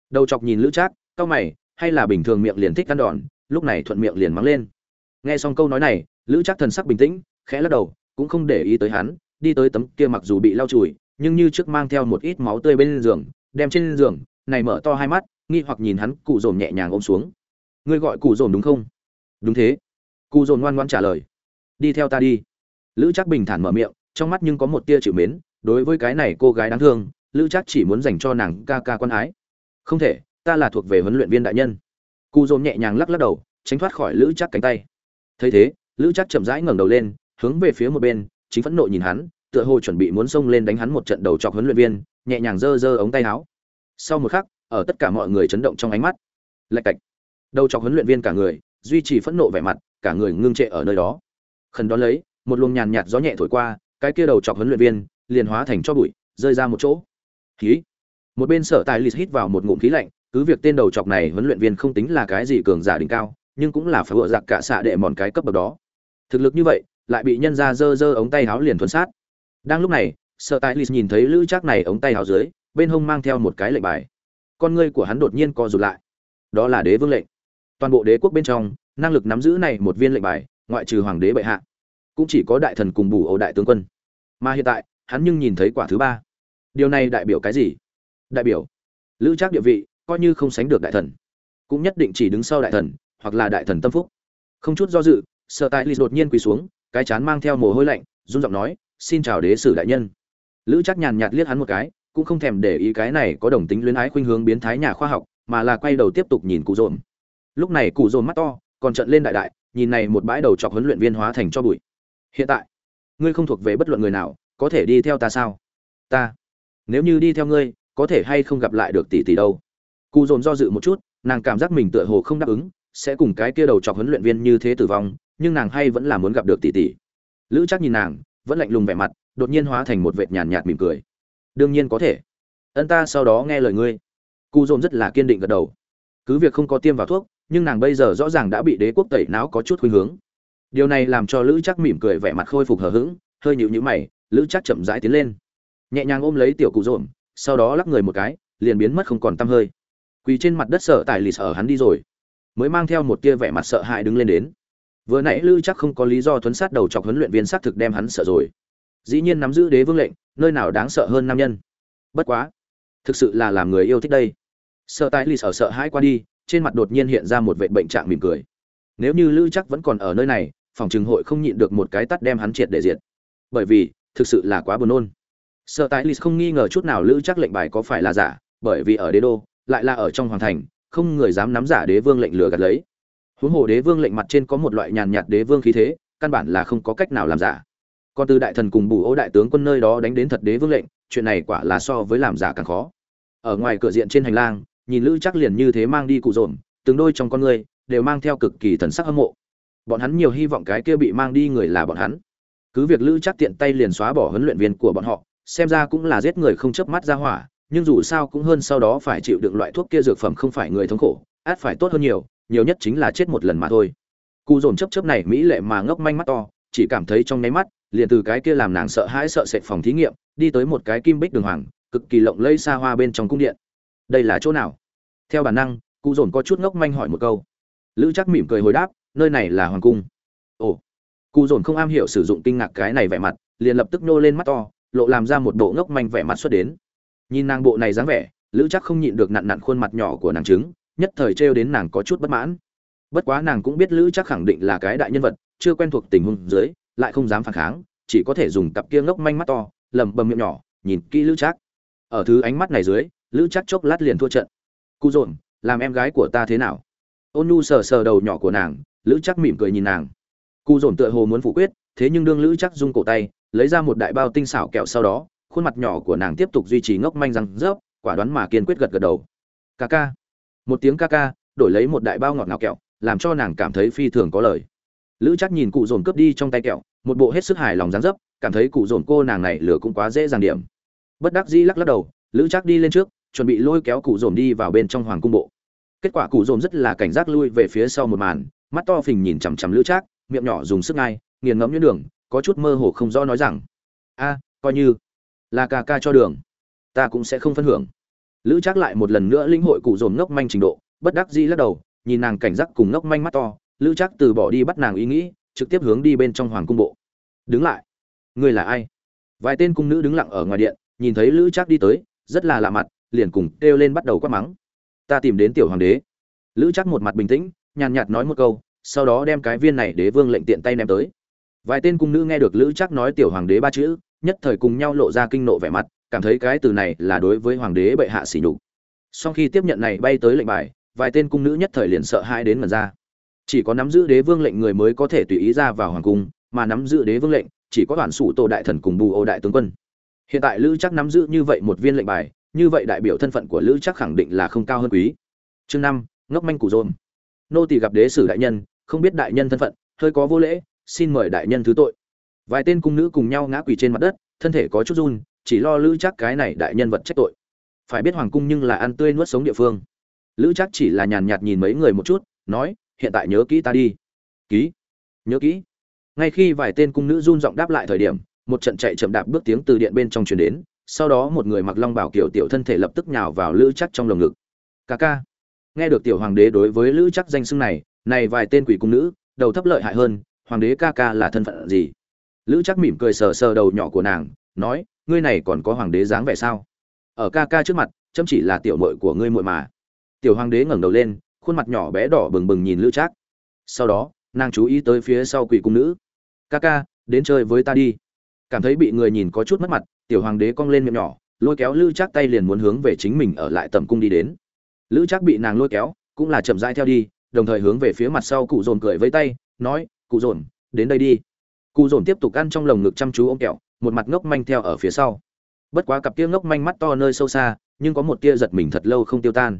Đầu chọc nhìn lữ trác, cau mày, hay là bình thường miệng liền thích ăn đòn, lúc này thuận miệng liền mắng lên. Nghe xong câu nói này, lữ trác thần sắc bình tĩnh, khẽ lắc đầu, cũng không để ý tới hắn, đi tới tấm kia mặc dù bị lau chùi nhưng như trước mang theo một ít máu tươi bên giường, đem trên giường, này mở to hai mắt, nghi hoặc nhìn hắn, cụ dồn nhẹ nhàng ôm xuống. Ngươi gọi cụ dồn đúng không? Đúng thế. Cụ dồn ngoan ngoan trả lời. Đi theo ta đi. Lữ chắc bình thản mở miệng, trong mắt nhưng có một tia chịu mến, đối với cái này cô gái đáng thương, lữ chắc chỉ muốn dành cho nàng ca ca quan ái. Không thể, ta là thuộc về huấn luyện viên đại nhân. Cụ dồn nhẹ nhàng lắc lắc đầu, tránh thoát khỏi lữ chắc cánh tay. Thấy thế, lữ chắc chậm rãi ngẩng đầu lên, hướng về phía một bên, chính phẫn nộ nhìn hắn tựa hồ chuẩn bị muốn xông lên đánh hắn một trận đầu chọc huấn luyện viên, nhẹ nhàng giơ giơ ống tay áo. Sau một khắc, ở tất cả mọi người chấn động trong ánh mắt, lạch cạch. Đầu chọc huấn luyện viên cả người, duy trì phẫn nộ vẻ mặt, cả người ngưng trệ ở nơi đó. Khẩn đó lấy, một luồng nhàn nhạt gió nhẹ thổi qua, cái kia đầu chọc huấn luyện viên liền hóa thành cho bụi, rơi ra một chỗ. Khí. Một bên sở tài lì hít vào một ngụm khí lạnh, cứ việc tên đầu chọc này huấn luyện viên không tính là cái gì cường giả đỉnh cao, nhưng cũng là phải vựa giặc cả xạ đệ mòn cái cấp bậc đó. Thực lực như vậy, lại bị nhân ra dơ dơ ống tay áo liền thuần sát đang lúc này sở tài lì nhìn thấy lữ trác này ống tay hào dưới, bên hông mang theo một cái lệnh bài. Con ngươi của hắn đột nhiên co rụt lại. Đó là đế vương lệnh. Toàn bộ đế quốc bên trong, năng lực nắm giữ này một viên lệnh bài, ngoại trừ hoàng đế bệ hạ, cũng chỉ có đại thần cùng bù ổ đại tướng quân. Mà hiện tại, hắn nhưng nhìn thấy quả thứ ba. Điều này đại biểu cái gì? Đại biểu, lữ trác địa vị, coi như không sánh được đại thần, cũng nhất định chỉ đứng sau đại thần, hoặc là đại thần tâm phúc. Không chút do dự sợ tại lì đột nhiên quỳ xuống, cái chán mang theo mồ hôi lạnh, run giọng nói xin chào đế sử đại nhân. Lữ chắc nhàn nhạt liếc hắn một cái, cũng không thèm để ý cái này có đồng tính luyến ái khuynh hướng biến thái nhà khoa học, mà là quay đầu tiếp tục nhìn cụ dồn lúc này cụ dồn mắt to, còn trận lên đại đại, nhìn này một bãi đầu chọc huấn luyện viên hóa thành cho bụi. Hiện tại, ngươi không thuộc về bất luận người nào, có thể đi theo ta sao? Ta, nếu như đi theo ngươi, có thể hay không gặp lại được tỷ tỷ đâu? Cụ dồn do dự một chút, nàng cảm giác mình tựa hồ không đáp ứng, sẽ cùng cái kia đầu chọc huấn luyện viên như thế tử vong, nhưng nàng hay vẫn là muốn gặp được tỷ tỷ. Lữ chắc nhìn nàng vẫn lạnh lùng vẻ mặt, đột nhiên hóa thành một vệt nhàn nhạt mỉm cười. Đương nhiên có thể. Ân ta sau đó nghe lời ngươi. Cụ dồn rất là kiên định gật đầu. Cứ việc không có tiêm vào thuốc, nhưng nàng bây giờ rõ ràng đã bị đế quốc tẩy não có chút khuynh hướng. Điều này làm cho lữ chắc mỉm cười vẻ mặt khôi phục hờ hững, hơi nhịu nhữ mày, lữ chắc chậm rãi tiến lên. Nhẹ nhàng ôm lấy tiểu cụ dồn, sau đó lắc người một cái, liền biến mất không còn tăm hơi. Quỳ trên mặt đất sợ tài lì sợ hắn đi rồi, mới mang theo một tia vẻ mặt sợ hãi đứng lên đến vừa nãy lữ chắc không có lý do thuấn sát đầu chọc huấn luyện viên xác thực đem hắn sợ rồi. Dĩ nhiên nắm giữ đế vương lệnh, nơi nào đáng sợ hơn nam nhân. Bất quá, thực sự là làm người yêu thích đây. Sợ Tái lì sợ sợ hãi qua đi, trên mặt đột nhiên hiện ra một vệ bệnh trạng mỉm cười. Nếu như lữ chắc vẫn còn ở nơi này, phòng trừng hội không nhịn được một cái tắt đem hắn triệt để diệt. Bởi vì, thực sự là quá buồn nôn. Sợ Tái lì không nghi ngờ chút nào lữ chắc lệnh bài có phải là giả, bởi vì ở đế đô, lại là ở trong hoàng thành, không người dám nắm giả đế vương lệnh lừa gạt lấy huống hồ đế vương lệnh mặt trên có một loại nhàn nhạt đế vương khí thế, căn bản là không có cách nào làm giả. Còn từ đại thần cùng bù ô đại tướng quân nơi đó đánh đến thật đế vương lệnh, chuyện này quả là so với làm giả càng khó. Ở ngoài cửa diện trên hành lang, nhìn lữ chắc liền như thế mang đi cụ dồn, từng đôi trong con người đều mang theo cực kỳ thần sắc hâm mộ. Bọn hắn nhiều hy vọng cái kia bị mang đi người là bọn hắn. Cứ việc lữ chắc tiện tay liền xóa bỏ huấn luyện viên của bọn họ, xem ra cũng là giết người không chớp mắt ra hỏa, nhưng dù sao cũng hơn sau đó phải chịu đựng loại thuốc kia dược phẩm không phải người thống khổ, át phải tốt hơn nhiều nhiều nhất chính là chết một lần mà thôi. Cụ dồn chấp chấp này mỹ lệ mà ngốc manh mắt to, chỉ cảm thấy trong nháy mắt, liền từ cái kia làm nàng sợ hãi sợ sệt phòng thí nghiệm, đi tới một cái kim bích đường hoàng, cực kỳ lộng lẫy xa hoa bên trong cung điện. Đây là chỗ nào? Theo bản năng cụ dồn có chút ngốc manh hỏi một câu. Lữ chắc mỉm cười hồi đáp, nơi này là hoàng cung. Ồ. Cụ dồn không am hiểu sử dụng kinh ngạc cái này vẻ mặt, liền lập tức nô lên mắt to, lộ làm ra một bộ ngốc manh vẻ mặt xuất đến. Nhìn nàng bộ này dáng vẻ, lữ chắc không nhịn được nặn nặn khuôn mặt nhỏ của nàng trứng nhất thời trêu đến nàng có chút bất mãn. Bất quá nàng cũng biết lữ chắc khẳng định là cái đại nhân vật, chưa quen thuộc tình huống dưới, lại không dám phản kháng, chỉ có thể dùng cặp kia ngốc manh mắt to, lầm bầm miệng nhỏ, nhìn kỹ lữ chắc ở thứ ánh mắt này dưới, lữ chắc chốc lát liền thua trận. Cú dồn, làm em gái của ta thế nào? Ôn Nhu sờ sờ đầu nhỏ của nàng, lữ chắc mỉm cười nhìn nàng. Cú dồn tựa hồ muốn phủ quyết, thế nhưng đương lữ chắc rung cổ tay, lấy ra một đại bao tinh xảo kẹo sau đó, khuôn mặt nhỏ của nàng tiếp tục duy trì ngốc manh răng rớp, quả đoán mà kiên quyết gật gật đầu. Ca ca một tiếng ca ca, đổi lấy một đại bao ngọt ngào kẹo, làm cho nàng cảm thấy phi thường có lời. Lữ chắc nhìn cụ dồn cướp đi trong tay kẹo, một bộ hết sức hài lòng dáng dấp, cảm thấy cụ dồn cô nàng này lửa cũng quá dễ dàng điểm. Bất đắc dĩ lắc lắc đầu, lữ chắc đi lên trước, chuẩn bị lôi kéo cụ dồn đi vào bên trong hoàng cung bộ. Kết quả cụ dồn rất là cảnh giác lui về phía sau một màn, mắt to phình nhìn chằm chằm lữ chắc miệng nhỏ dùng sức ngay nghiền ngẫm như đường, có chút mơ hồ không rõ nói rằng, a, coi như là ca ca cho đường, ta cũng sẽ không phân hưởng lữ Trác lại một lần nữa linh hội cụ dồn ngốc manh trình độ, bất đắc dĩ lắc đầu, nhìn nàng cảnh giác cùng ngốc manh mắt to, lữ Trác từ bỏ đi bắt nàng ý nghĩ, trực tiếp hướng đi bên trong hoàng cung bộ. Đứng lại. Người là ai? Vài tên cung nữ đứng lặng ở ngoài điện, nhìn thấy lữ Trác đi tới, rất là lạ mặt, liền cùng kêu lên bắt đầu quát mắng. Ta tìm đến tiểu hoàng đế. Lữ Trác một mặt bình tĩnh, nhàn nhạt nói một câu, sau đó đem cái viên này đế vương lệnh tiện tay ném tới. Vài tên cung nữ nghe được lữ Trác nói tiểu hoàng đế ba chữ, nhất thời cùng nhau lộ ra kinh nộ vẻ mặt cảm thấy cái từ này là đối với hoàng đế bệ hạ xỉ nhục. Sau khi tiếp nhận này bay tới lệnh bài, vài tên cung nữ nhất thời liền sợ hãi đến mà ra. Chỉ có nắm giữ đế vương lệnh người mới có thể tùy ý ra vào hoàng cung, mà nắm giữ đế vương lệnh, chỉ có đoàn sủ tổ đại thần cùng bù ô đại tướng quân. Hiện tại lữ chắc nắm giữ như vậy một viên lệnh bài, như vậy đại biểu thân phận của lữ chắc khẳng định là không cao hơn quý. Chương năm, ngốc manh củ dôm nô tỳ gặp đế sử đại nhân, không biết đại nhân thân phận, hơi có vô lễ, xin mời đại nhân thứ tội. Vài tên cung nữ cùng nhau ngã quỳ trên mặt đất, thân thể có chút run chỉ lo lữ chắc cái này đại nhân vật trách tội. Phải biết hoàng cung nhưng là ăn tươi nuốt sống địa phương. Lữ chắc chỉ là nhàn nhạt nhìn mấy người một chút, nói, hiện tại nhớ kỹ ta đi. Ký. Nhớ kỹ. Ngay khi vài tên cung nữ run giọng đáp lại thời điểm, một trận chạy chậm đạp bước tiếng từ điện bên trong truyền đến, sau đó một người mặc long bảo kiểu tiểu thân thể lập tức nhào vào lữ chắc trong lồng ngực. Ca ca. Nghe được tiểu hoàng đế đối với lữ chắc danh xưng này này vài tên quỷ cung nữ, đầu thấp lợi hại hơn, hoàng đế ca ca là thân phận gì? Lữ chắc mỉm cười sờ sờ đầu nhỏ của nàng nói, ngươi này còn có hoàng đế dáng vẻ sao? Ở ca ca trước mặt, chấm chỉ là tiểu mội của ngươi muội mà. Tiểu hoàng đế ngẩng đầu lên, khuôn mặt nhỏ bé đỏ bừng bừng nhìn lữ trác. Sau đó, nàng chú ý tới phía sau quỷ cung nữ. Ca ca, đến chơi với ta đi. Cảm thấy bị người nhìn có chút mất mặt, tiểu hoàng đế cong lên miệng nhỏ, lôi kéo lữ trác tay liền muốn hướng về chính mình ở lại tầm cung đi đến. Lữ trác bị nàng lôi kéo, cũng là chậm rãi theo đi, đồng thời hướng về phía mặt sau cụ dồn cười với tay, nói, cụ dồn, đến đây đi. Cụ dồn tiếp tục ăn trong lồng ngực chăm chú ôm kẹo một mặt ngốc manh theo ở phía sau. Bất quá cặp kia ngốc manh mắt to nơi sâu xa, nhưng có một tia giật mình thật lâu không tiêu tan.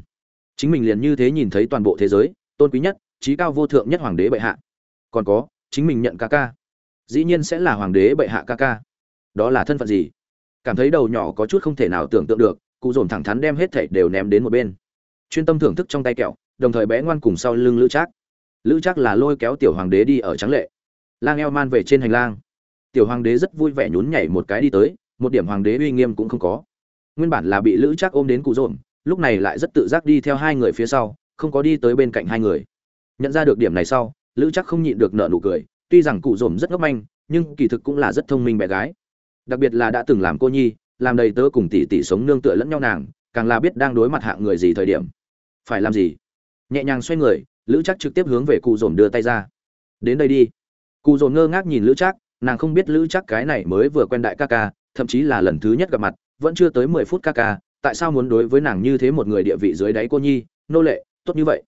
Chính mình liền như thế nhìn thấy toàn bộ thế giới, tôn quý nhất, trí cao vô thượng nhất hoàng đế bệ hạ. Còn có, chính mình nhận ca ca. Dĩ nhiên sẽ là hoàng đế bệ hạ ca ca. Đó là thân phận gì? Cảm thấy đầu nhỏ có chút không thể nào tưởng tượng được, cụ dồn thẳng thắn đem hết thảy đều ném đến một bên. Chuyên tâm thưởng thức trong tay kẹo, đồng thời bé ngoan cùng sau lưng lữ trác. Lữ trác là lôi kéo tiểu hoàng đế đi ở trắng lệ. Lang eo man về trên hành lang tiểu hoàng đế rất vui vẻ nhún nhảy một cái đi tới, một điểm hoàng đế uy nghiêm cũng không có. Nguyên bản là bị lữ chắc ôm đến cụ dồn lúc này lại rất tự giác đi theo hai người phía sau, không có đi tới bên cạnh hai người. Nhận ra được điểm này sau, lữ chắc không nhịn được nợ nụ cười, tuy rằng cụ dồn rất ngốc manh, nhưng kỳ thực cũng là rất thông minh bé gái. Đặc biệt là đã từng làm cô nhi, làm đầy tớ cùng tỷ tỷ sống nương tựa lẫn nhau nàng, càng là biết đang đối mặt hạng người gì thời điểm. Phải làm gì? Nhẹ nhàng xoay người, lữ chắc trực tiếp hướng về cụ dồn đưa tay ra. Đến đây đi. Cụ dồn ngơ ngác nhìn lữ chắc nàng không biết lữ chắc cái này mới vừa quen đại ca ca, thậm chí là lần thứ nhất gặp mặt, vẫn chưa tới mười phút ca ca, tại sao muốn đối với nàng như thế một người địa vị dưới đáy cô nhi, nô lệ, tốt như vậy.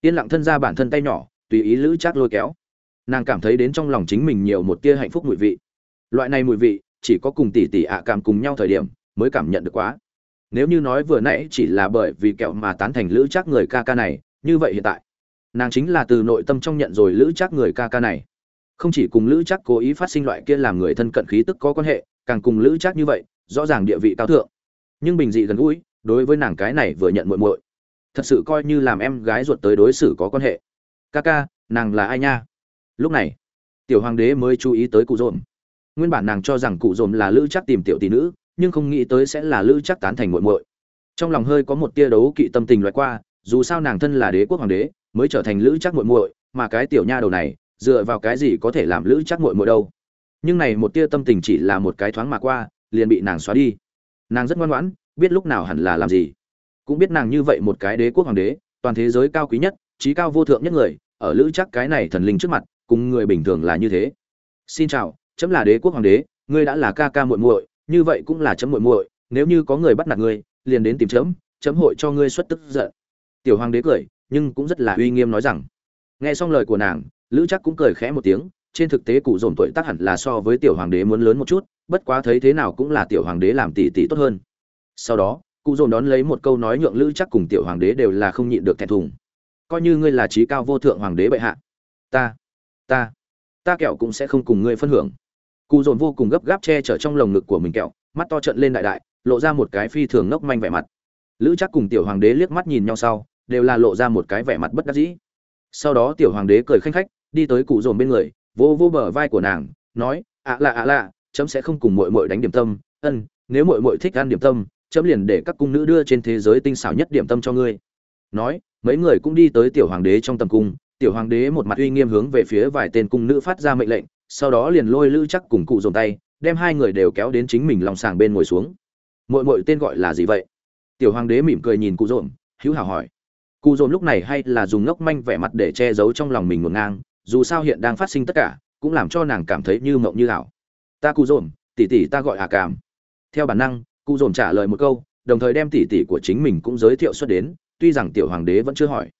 Yên lặng thân ra bản thân tay nhỏ, tùy ý lữ chắc lôi kéo. Nàng cảm thấy đến trong lòng chính mình nhiều một tia hạnh phúc mùi vị. Loại này mùi vị, chỉ có cùng tỷ tỷ ạ cảm cùng nhau thời điểm, mới cảm nhận được quá. Nếu như nói vừa nãy chỉ là bởi vì kẹo mà tán thành lữ chắc người ca ca này, như vậy hiện tại, nàng chính là từ nội tâm trong nhận rồi lữ chắc người ca ca này không chỉ cùng lữ chắc cố ý phát sinh loại kia làm người thân cận khí tức có quan hệ, càng cùng lữ chắc như vậy, rõ ràng địa vị cao thượng. Nhưng bình dị gần gũi, đối với nàng cái này vừa nhận muội muội, thật sự coi như làm em gái ruột tới đối xử có quan hệ. Ca ca, nàng là ai nha? Lúc này, tiểu hoàng đế mới chú ý tới cụ dồn nguyên bản nàng cho rằng cụ dồn là lữ chắc tìm tiểu tỷ nữ, nhưng không nghĩ tới sẽ là lữ chắc tán thành muội muội. Trong lòng hơi có một tia đấu kỵ tâm tình loại qua, dù sao nàng thân là đế quốc hoàng đế, mới trở thành lữ chắc muội muội, mà cái tiểu nha đầu này dựa vào cái gì có thể làm lữ chắc muội muội đâu. Nhưng này một tia tâm tình chỉ là một cái thoáng mà qua, liền bị nàng xóa đi. Nàng rất ngoan ngoãn, biết lúc nào hẳn là làm gì. Cũng biết nàng như vậy một cái đế quốc hoàng đế, toàn thế giới cao quý nhất, trí cao vô thượng nhất người, ở lữ chắc cái này thần linh trước mặt, cùng người bình thường là như thế. Xin chào, chấm là đế quốc hoàng đế, ngươi đã là ca ca muội muội, như vậy cũng là chấm muội muội, nếu như có người bắt nạt ngươi, liền đến tìm chấm chấm hội cho ngươi xuất tức giận. Tiểu hoàng đế cười, nhưng cũng rất là uy nghiêm nói rằng. Nghe xong lời của nàng lữ chắc cũng cười khẽ một tiếng, trên thực tế cụ dồn tuổi tác hẳn là so với tiểu hoàng đế muốn lớn một chút, bất quá thấy thế nào cũng là tiểu hoàng đế làm tỷ tỷ tốt hơn. Sau đó, cụ dồn đón lấy một câu nói nhượng lữ chắc cùng tiểu hoàng đế đều là không nhịn được thẹn thùng. Coi như ngươi là trí cao vô thượng hoàng đế bệ hạ, ta ta ta kẹo cũng sẽ không cùng ngươi phân hưởng. Cụ dồn vô cùng gấp gáp che chở trong lồng ngực của mình kẹo, mắt to trận lên đại đại, lộ ra một cái phi thường ngốc manh vẻ mặt. Lữ chắc cùng tiểu hoàng đế liếc mắt nhìn nhau sau, đều là lộ ra một cái vẻ mặt bất đắc dĩ. Sau đó tiểu hoàng đế cười khanh khách đi tới cụ dồn bên người, vô vô bờ vai của nàng, nói, ạ lạ ạ lạ, chấm sẽ không cùng mội mội đánh điểm tâm. Ân, nếu mội mội thích ăn điểm tâm, chấm liền để các cung nữ đưa trên thế giới tinh xảo nhất điểm tâm cho ngươi. Nói, mấy người cũng đi tới tiểu hoàng đế trong tầm cung. Tiểu hoàng đế một mặt uy nghiêm hướng về phía vài tên cung nữ phát ra mệnh lệnh, sau đó liền lôi lữ chắc cùng cụ dồn tay, đem hai người đều kéo đến chính mình lòng sàng bên ngồi xuống. Mội mội tên gọi là gì vậy? Tiểu hoàng đế mỉm cười nhìn cụ dồn hữu hảo hỏi. Cụ dồn lúc này hay là dùng ngốc manh vẻ mặt để che giấu trong lòng mình ngổn ngang dù sao hiện đang phát sinh tất cả, cũng làm cho nàng cảm thấy như mộng như ảo. Ta cụ dồn tỉ tỉ ta gọi hà cảm theo bản năng cụ dồn trả lời một câu, đồng thời đem tỉ tỉ của chính mình cũng giới thiệu xuất đến, tuy rằng tiểu hoàng đế vẫn chưa hỏi.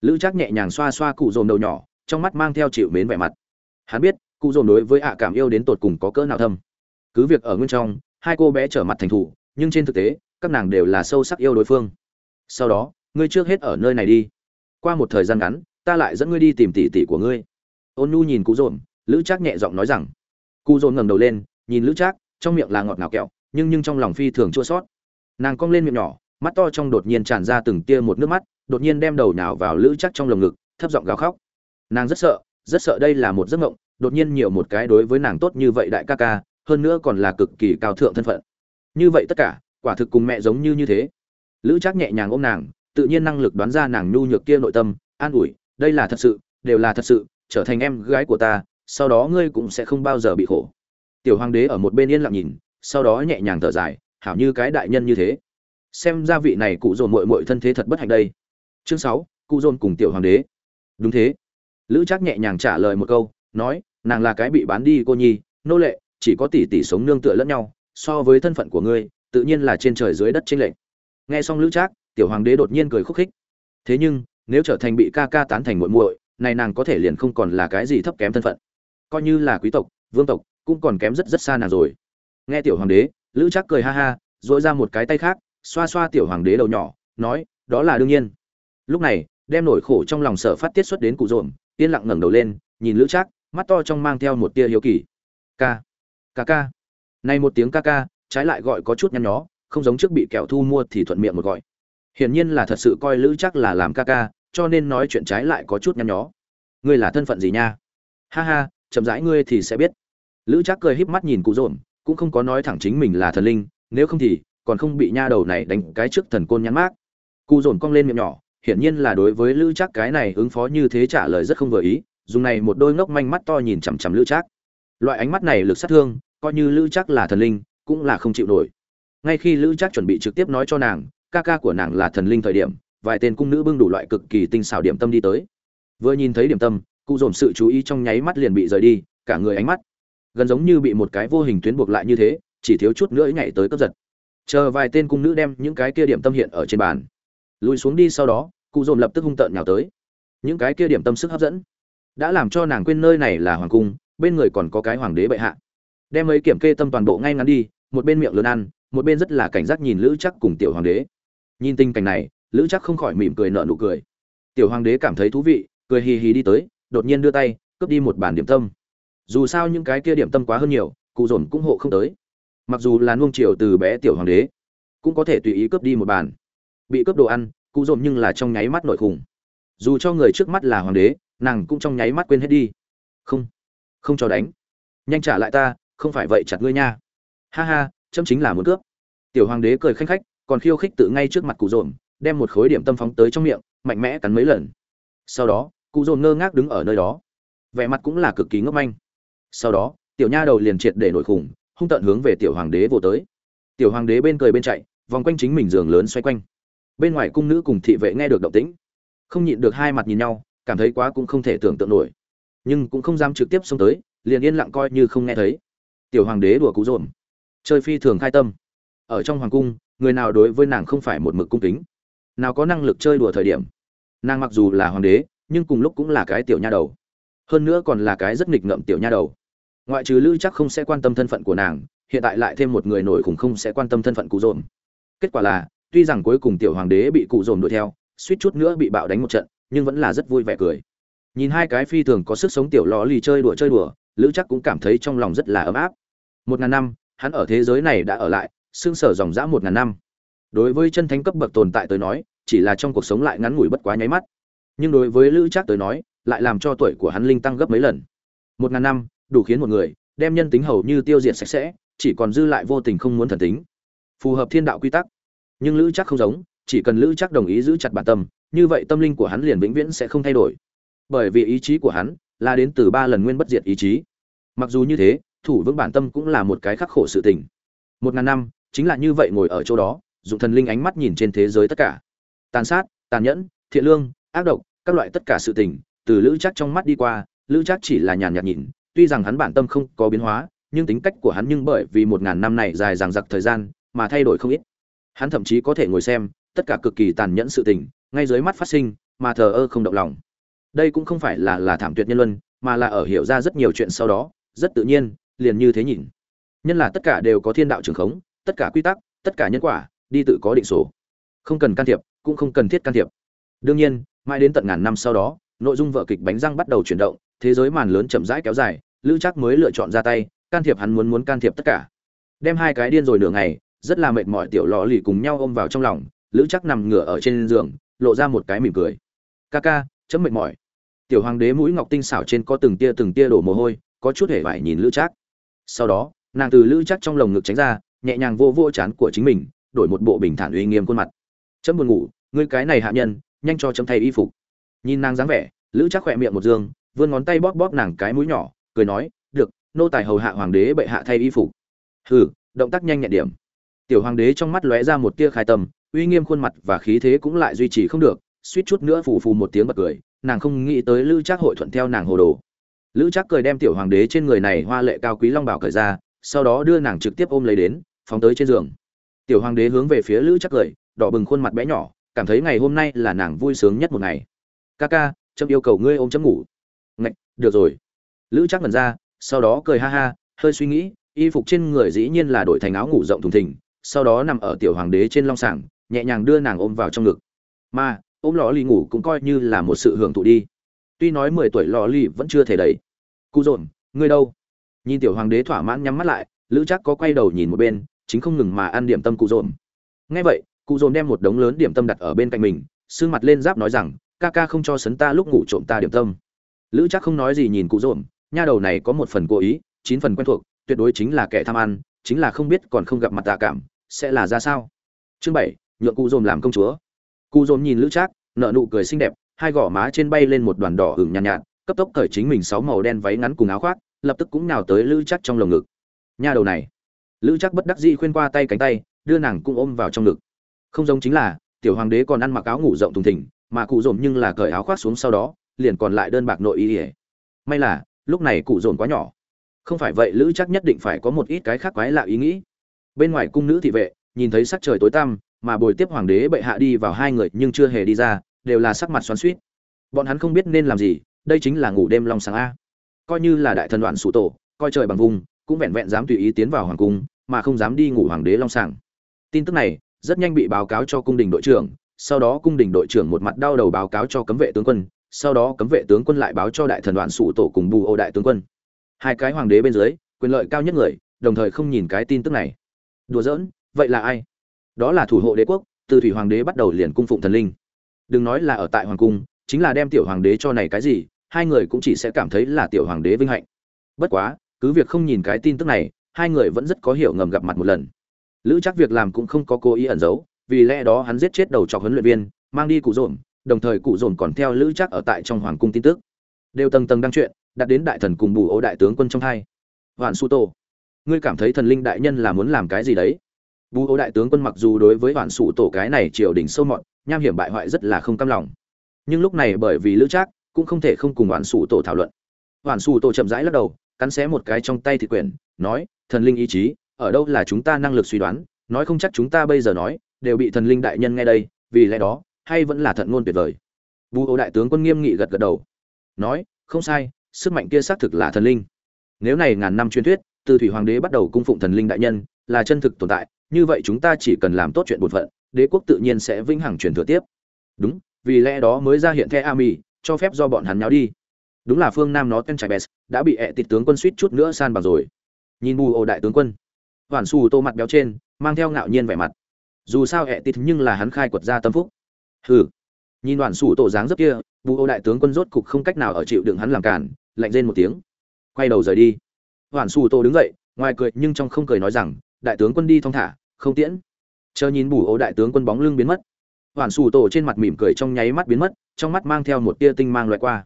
Lữ chắc nhẹ nhàng xoa xoa cụ dồn đầu nhỏ, trong mắt mang theo chịu mến vẻ mặt. Hắn biết cụ dồn đối với ạ cảm yêu đến tột cùng có cỡ nào thâm. Cứ việc ở nguyên trong, hai cô bé trở mặt thành thủ nhưng trên thực tế, các nàng đều là sâu sắc yêu đối phương. Sau đó, ngươi trước hết ở nơi này đi. Qua một thời gian ngắn, ta lại dẫn ngươi đi tìm tỷ tỷ của ngươi ôn nhu nhìn cụ dồn, lữ trác nhẹ giọng nói rằng cụ dồn ngẩng đầu lên, nhìn lữ trác, trong miệng là ngọt ngào kẹo, nhưng nhưng trong lòng phi thường chua sót nàng cong lên miệng nhỏ, mắt to trong đột nhiên tràn ra từng tia một nước mắt, đột nhiên đem đầu nào vào lữ trác trong lồng ngực, thấp giọng gào khóc. Nàng rất sợ rất sợ đây là một giấc mộng, đột nhiên nhiều một cái đối với nàng tốt như vậy đại ca ca, hơn nữa còn là cực kỳ cao thượng thân phận. Như vậy tất cả, quả thực cùng mẹ giống như như thế. Lữ trác nhẹ nhàng ôm nàng, tự nhiên năng lực đoán ra nàng nhu nhược kia nội tâm, an ủi, đây là thật sự, đều là thật sự trở thành em gái của ta, sau đó ngươi cũng sẽ không bao giờ bị khổ. Tiểu hoàng đế ở một bên yên lặng nhìn, sau đó nhẹ nhàng thở dài, hảo như cái đại nhân như thế. Xem ra vị này cụ dồn mội mội thân thế thật bất hạnh đây. Chương sáu, cụ dồn cùng tiểu hoàng đế. Đúng thế. Lữ trác nhẹ nhàng trả lời một câu, nói, nàng là cái bị bán đi cô nhi, nô lệ, chỉ có tỷ tỷ sống nương tựa lẫn nhau, so với thân phận của ngươi, tự nhiên là trên trời dưới đất trên lệnh nghe xong lữ trác, tiểu hoàng đế đột nhiên cười khúc khích. Thế nhưng, nếu trở thành bị ca ca tán thành muội muội này nàng có thể liền không còn là cái gì thấp kém thân phận. Coi như là quý tộc vương tộc cũng còn kém rất rất xa nàng rồi. Nghe tiểu hoàng đế lữ trác cười ha ha dội ra một cái tay khác xoa xoa tiểu hoàng đế đầu nhỏ nói đó là đương nhiên. Lúc này đem nỗi khổ trong lòng sở phát tiết xuất đến cụ dồn, yên lặng ngẩng đầu lên nhìn lữ trác mắt to trong mang theo một tia hiếu kỳ. Ca ca ca. Này một tiếng ca ca trái lại gọi có chút nhăn nhó không giống trước bị kẹo thu mua thì thuận miệng một gọi. Hiển nhiên là thật sự coi lữ chắc là làm ca ca cho nên nói chuyện trái lại có chút nhăn nhó. Ngươi là thân phận gì nha? Ha ha chậm rãi ngươi thì sẽ biết. Lữ Trác cười híp mắt nhìn cụ Dồn, cũng không có nói thẳng chính mình là thần linh nếu không thì còn không bị nha đầu này đánh cái trước thần côn nhắn mát cụ Dồn cong lên miệng nhỏ hiển nhiên là đối với lữ Trác cái này ứng phó như thế trả lời rất không vừa ý dùng này một đôi ngốc manh mắt to nhìn chằm chằm lữ Trác, loại ánh mắt này lực sát thương coi như lữ Trác là thần linh cũng là không chịu nổi. Ngay khi lữ Trác chuẩn bị trực tiếp nói cho nàng ca ca của nàng là thần linh thời điểm vài tên cung nữ bưng đủ loại cực kỳ tinh xảo điểm tâm đi tới. Vừa nhìn thấy điểm tâm, cụ dồn sự chú ý trong nháy mắt liền bị rời đi, cả người ánh mắt gần giống như bị một cái vô hình tuyến buộc lại như thế, chỉ thiếu chút nữa nhảy tới cướp giật. Chờ vài tên cung nữ đem những cái kia điểm tâm hiện ở trên bàn. Lùi xuống đi sau đó, cụ dồn lập tức hung tợn nhào tới. Những cái kia điểm tâm sức hấp dẫn đã làm cho nàng quên nơi này là hoàng cung, bên người còn có cái hoàng đế bệ hạ. Đem ấy kiểm kê tâm toàn bộ ngay ngắn đi, một bên miệng lớn ăn, một bên rất là cảnh giác nhìn lữ chắc cùng tiểu hoàng đế. Nhìn tình cảnh này lữ chắc không khỏi mỉm cười nở nụ cười. Tiểu hoàng đế cảm thấy thú vị, cười hì hì đi tới, đột nhiên đưa tay, cướp đi một bản điểm tâm. Dù sao những cái kia điểm tâm quá hơn nhiều, cụ dồn cũng hộ không tới. Mặc dù là nuông chiều từ bé tiểu hoàng đế, cũng có thể tùy ý cướp đi một bàn bị cướp đồ ăn, cụ dồn nhưng là trong nháy mắt nội khủng. Dù cho người trước mắt là hoàng đế, nàng cũng trong nháy mắt quên hết đi. Không không cho đánh. Nhanh trả lại ta, không phải vậy chặt ngươi nha. Ha ha, chấm chính là muốn cướp. Tiểu hoàng đế cười khanh khách, còn khiêu khích tự ngay trước mặt cụ dồn đem một khối điểm tâm phóng tới trong miệng, mạnh mẽ cắn mấy lần. Sau đó, cụ dồn ngơ ngác đứng ở nơi đó. Vẻ mặt cũng là cực kỳ ngốc manh. Sau đó, tiểu nha đầu liền triệt để nổi khủng, hung tận hướng về tiểu hoàng đế vô tới. Tiểu hoàng đế bên cười bên chạy, vòng quanh chính mình giường lớn xoay quanh. Bên ngoài cung nữ cùng thị vệ nghe được động tĩnh, không nhịn được hai mặt nhìn nhau, cảm thấy quá cũng không thể tưởng tượng nổi. Nhưng cũng không dám trực tiếp xông tới, liền yên lặng coi như không nghe thấy. Tiểu hoàng đế đùa cú dồn. Chơi phi thường khai tâm. Ở trong hoàng cung, người nào đối với nàng không phải một mực cung kính nào có năng lực chơi đùa thời điểm. Nàng mặc dù là hoàng đế, nhưng cùng lúc cũng là cái tiểu nha đầu. Hơn nữa còn là cái rất nghịch ngợm tiểu nha đầu. Ngoại trừ lữ chắc không sẽ quan tâm thân phận của nàng, hiện tại lại thêm một người nổi khủng không sẽ quan tâm thân phận cụ dồn. Kết quả là, tuy rằng cuối cùng tiểu hoàng đế bị cụ dồn đuổi theo, suýt chút nữa bị bạo đánh một trận, nhưng vẫn là rất vui vẻ cười. Nhìn hai cái phi thường có sức sống tiểu lò lì chơi đùa chơi đùa, lữ chắc cũng cảm thấy trong lòng rất là ấm áp. Một ngàn năm, hắn ở thế giới này đã ở lại, xương sở dòng dã một ngàn năm. Đối với chân thánh cấp bậc tồn tại tới nói chỉ là trong cuộc sống lại ngắn ngủi bất quá nháy mắt. Nhưng đối với lữ Trác tới nói, lại làm cho tuổi của hắn linh tăng gấp mấy lần. Một ngàn năm, đủ khiến một người, đem nhân tính hầu như tiêu diệt sạch sẽ, chỉ còn dư lại vô tình không muốn thần tính. Phù hợp thiên đạo quy tắc. Nhưng lữ chắc không giống, chỉ cần lữ chắc đồng ý giữ chặt bản tâm, như vậy tâm linh của hắn liền vĩnh viễn sẽ không thay đổi. Bởi vì ý chí của hắn là đến từ ba lần nguyên bất diệt ý chí. Mặc dù như thế, thủ vững bản tâm cũng là một cái khắc khổ sự tình. Một ngàn năm, chính là như vậy ngồi ở chỗ đó dùng thần linh ánh mắt nhìn trên thế giới tất cả tàn sát, tàn nhẫn, thiện lương, ác độc, các loại tất cả sự tình, từ lữ chắc trong mắt đi qua, lữ chắc chỉ là nhàn nhạt nhìn, tuy rằng hắn bản tâm không có biến hóa, nhưng tính cách của hắn nhưng bởi vì một ngàn năm này dài dằng dặc thời gian, mà thay đổi không ít. Hắn thậm chí có thể ngồi xem, tất cả cực kỳ tàn nhẫn sự tình, ngay dưới mắt phát sinh, mà thờ ơ không động lòng. Đây cũng không phải là là thảm tuyệt nhân luân, mà là ở hiểu ra rất nhiều chuyện sau đó, rất tự nhiên, liền như thế nhìn. Nhân là tất cả đều có thiên đạo trường khống, tất cả quy tắc, tất cả nhân quả, đi tự có định số. Không cần can thiệp cũng không cần thiết can thiệp. Đương nhiên, mãi đến tận ngàn năm sau đó, nội dung vở kịch bánh răng bắt đầu chuyển động, thế giới màn lớn chậm rãi kéo dài, lữ chắc mới lựa chọn ra tay, can thiệp hắn muốn muốn can thiệp tất cả. Đem hai cái điên rồi nửa ngày, rất là mệt mỏi tiểu lò lì cùng nhau ôm vào trong lòng, lữ chắc nằm ngửa ở trên giường, lộ ra một cái mỉm cười. Ca ca, chấm mệt mỏi. Tiểu hoàng đế mũi ngọc tinh xảo trên có từng tia từng tia đổ mồ hôi, có chút hề vải nhìn lữ chắc sau đó, nàng từ lữ chắc trong lồng ngực tránh ra, nhẹ nhàng vô vô chán của chính mình, đổi một bộ bình thản uy nghiêm khuôn mặt chấm buồn ngủ, ngươi cái này hạ nhân, nhanh cho chấm thay y phục. Nhìn nàng dáng vẻ, lữ chắc khỏe miệng một dương, vươn ngón tay bóp bóp nàng cái mũi nhỏ, cười nói, được, nô tài hầu hạ hoàng đế bệ hạ thay y phục. Hừ, động tác nhanh nhẹn điểm. Tiểu hoàng đế trong mắt lóe ra một tia khai tâm, uy nghiêm khuôn mặt và khí thế cũng lại duy trì không được, suýt chút nữa phù phù một tiếng bật cười, nàng không nghĩ tới lữ trác hội thuận theo nàng hồ đồ. Lữ trác cười đem tiểu hoàng đế trên người này hoa lệ cao quý long bảo cởi ra, sau đó đưa nàng trực tiếp ôm lấy đến, phóng tới trên giường. Tiểu hoàng đế hướng về phía lữ trác cười đỏ bừng khuôn mặt bé nhỏ, cảm thấy ngày hôm nay là nàng vui sướng nhất một ngày. Ca ca trâm yêu cầu ngươi ôm chấm ngủ. Ngạch, được rồi. Lữ trác mần ra, sau đó cười ha ha, hơi suy nghĩ, y phục trên người dĩ nhiên là đổi thành áo ngủ rộng thùng thình, sau đó nằm ở tiểu hoàng đế trên long sàng, nhẹ nhàng đưa nàng ôm vào trong ngực. Mà ôm lò lì ngủ cũng coi như là một sự hưởng thụ đi. Tuy nói mười tuổi lò lì vẫn chưa thể đầy. Cụ dồn, ngươi đâu? Nhìn tiểu hoàng đế thỏa mãn nhắm mắt lại, lữ chắc có quay đầu nhìn một bên, chính không ngừng mà ăn điểm tâm cụ dồn. Ngay vậy cụ dồn đem một đống lớn điểm tâm đặt ở bên cạnh mình sương mặt lên giáp nói rằng ca ca không cho sấn ta lúc ngủ trộm ta điểm tâm. Lữ chắc không nói gì nhìn cụ dồn nha đầu này có một phần cố ý chín phần quen thuộc tuyệt đối chính là kẻ tham ăn chính là không biết còn không gặp mặt tạ cảm sẽ là ra sao. Chương bảy nhượng cụ dồn làm công chúa. Cụ dồn nhìn lữ trác nợ nụ cười xinh đẹp hai gò má trên bay lên một đoàn đỏ hửng nhàn nhạt, nhạt cấp tốc cởi chính mình sáu màu đen váy ngắn cùng áo khoác lập tức cũng nào tới lữ trác trong lồng ngực. Nha đầu này. Lữ trác bất đắc dĩ khuyên qua tay cánh tay đưa nàng cũng ôm vào trong ngực không giống chính là, tiểu hoàng đế còn ăn mặc áo ngủ rộng thùng thình, mà cụ dồn nhưng là cởi áo khoác xuống sau đó, liền còn lại đơn bạc nội y ỉa may là, lúc này cụ dồn quá nhỏ. Không phải vậy, lữ chắc nhất định phải có một ít cái khác quái lạ ý nghĩ. Bên ngoài cung nữ thị vệ, nhìn thấy sắc trời tối tăm, mà bồi tiếp hoàng đế bệ hạ đi vào hai người nhưng chưa hề đi ra, đều là sắc mặt xoắn suýt bọn hắn không biết nên làm gì, đây chính là ngủ đêm long sáng a. Coi như là đại thần đoạn sủ tổ, coi trời bằng vùng, cũng vẹn vẹn dám tùy ý tiến vào hoàng cung, mà không dám đi ngủ hoàng đế long sàng. Tin tức này rất nhanh bị báo cáo cho cung đình đội trưởng, sau đó cung đình đội trưởng một mặt đau đầu báo cáo cho cấm vệ tướng quân, sau đó cấm vệ tướng quân lại báo cho đại thần đoàn sụ tổ cùng bù ô đại tướng quân. Hai cái hoàng đế bên dưới, quyền lợi cao nhất người, đồng thời không nhìn cái tin tức này. Đùa giỡn, vậy là ai? Đó là thủ hộ đế quốc, từ thủy hoàng đế bắt đầu liền cung phụng thần linh. Đừng nói là ở tại hoàng cung, chính là đem tiểu hoàng đế cho này cái gì, hai người cũng chỉ sẽ cảm thấy là tiểu hoàng đế vinh hạnh. Bất quá, cứ việc không nhìn cái tin tức này, hai người vẫn rất có hiểu ngầm gặp mặt một lần lữ chắc việc làm cũng không có cố ý ẩn giấu, vì lẽ đó hắn giết chết đầu trọc huấn luyện viên, mang đi cụ dồn, đồng thời cụ dồn còn theo lữ chắc ở tại trong hoàng cung tin tức. Đều tầng tầng đăng chuyện, đặt đến đại thần cùng bù ô đại tướng quân trong hai. Hoàn su tô, ngươi cảm thấy thần linh đại nhân là muốn làm cái gì đấy? Bù ô đại tướng quân mặc dù đối với hoàn Sụ tổ cái này triều đình sâu mọt, nham hiểm bại hoại rất là không cam lòng. Nhưng lúc này bởi vì lữ trác, cũng không thể không cùng hoàn Sụ tổ thảo luận. Hoàn Sụ tổ chậm rãi lắc đầu, cắn xé một cái trong tay thị quyền nói, thần linh ý chí ở đâu là chúng ta năng lực suy đoán, nói không chắc chúng ta bây giờ nói, đều bị thần linh đại nhân nghe đây, vì lẽ đó, hay vẫn là thận ngôn tuyệt vời. Vu ô đại tướng quân nghiêm nghị gật gật đầu. Nói, không sai, sức mạnh kia xác thực là thần linh. Nếu này ngàn năm truyền thuyết, từ thủy hoàng đế bắt đầu cung phụng thần linh đại nhân, là chân thực tồn tại, như vậy chúng ta chỉ cần làm tốt chuyện bổn phận, đế quốc tự nhiên sẽ vĩnh hằng truyền thừa tiếp. Đúng, vì lẽ đó mới ra hiện the ami cho phép do bọn hắn nháo đi. Đúng là phương nam nó tên trải bès đã bị ẹ tịt tướng quân suýt chút nữa san bằng rồi. Nhìn bù ổ đại tướng quân hoàn xù tô mặt béo trên, mang theo ngạo nhiên vẻ mặt. Dù sao ẹ tịt nhưng là hắn khai quật ra tâm phúc. Hừ. Nhìn đoàn sủ tổ dáng rất kia, bù ô đại tướng quân rốt cục không cách nào ở chịu đựng hắn làm cản, lạnh rên một tiếng. Quay đầu rời đi. Đoàn sủ tổ đứng dậy, ngoài cười nhưng trong không cười nói rằng, đại tướng quân đi thong thả, không tiễn. Chờ nhìn bù ô đại tướng quân bóng lưng biến mất. Đoàn sủ tổ trên mặt mỉm cười trong nháy mắt biến mất, trong mắt mang theo một tia tinh mang loại qua.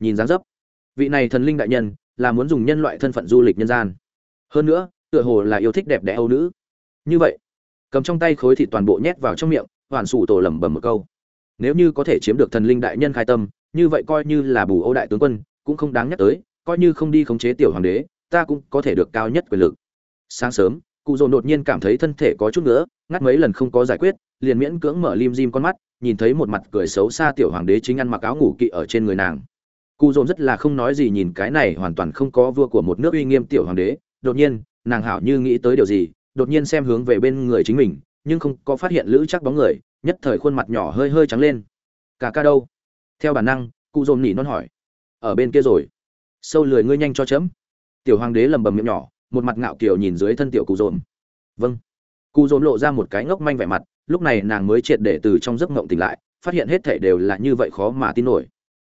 Nhìn dáng dấp. Vị này thần linh đại nhân, là muốn dùng nhân loại thân phận du lịch nhân gian. Hơn nữa tựa hồ là yêu thích đẹp đẽ âu nữ. Như vậy, cầm trong tay khối thịt toàn bộ nhét vào trong miệng, hoàn sủ tổ lẩm bẩm một câu. Nếu như có thể chiếm được thần linh đại nhân khai tâm, như vậy coi như là bù ô đại tướng quân, cũng không đáng nhắc tới, coi như không đi khống chế tiểu hoàng đế, ta cũng có thể được cao nhất quyền lực. Sáng sớm, cụ dồn đột nhiên cảm thấy thân thể có chút nữa ngắt mấy lần không có giải quyết, liền miễn cưỡng mở lim dim con mắt, nhìn thấy một mặt cười xấu xa tiểu hoàng đế chính ăn mặc áo ngủ kỵ ở trên người nàng. Cụ dồn rất là không nói gì nhìn cái này hoàn toàn không có vua của một nước uy nghiêm tiểu hoàng đế, đột nhiên nàng hảo như nghĩ tới điều gì, đột nhiên xem hướng về bên người chính mình, nhưng không có phát hiện lữ chắc bóng người, nhất thời khuôn mặt nhỏ hơi hơi trắng lên. Cả ca đâu? Theo bản năng, cụ dồn nỉ non hỏi. Ở bên kia rồi. Sâu lười ngươi nhanh cho chấm. Tiểu hoàng đế lầm bầm miệng nhỏ, một mặt ngạo kiều nhìn dưới thân tiểu cụ dồn. Vâng. Cụ dồn lộ ra một cái ngốc manh vẻ mặt, lúc này nàng mới triệt để từ trong giấc ngộng tỉnh lại, phát hiện hết thảy đều là như vậy khó mà tin nổi.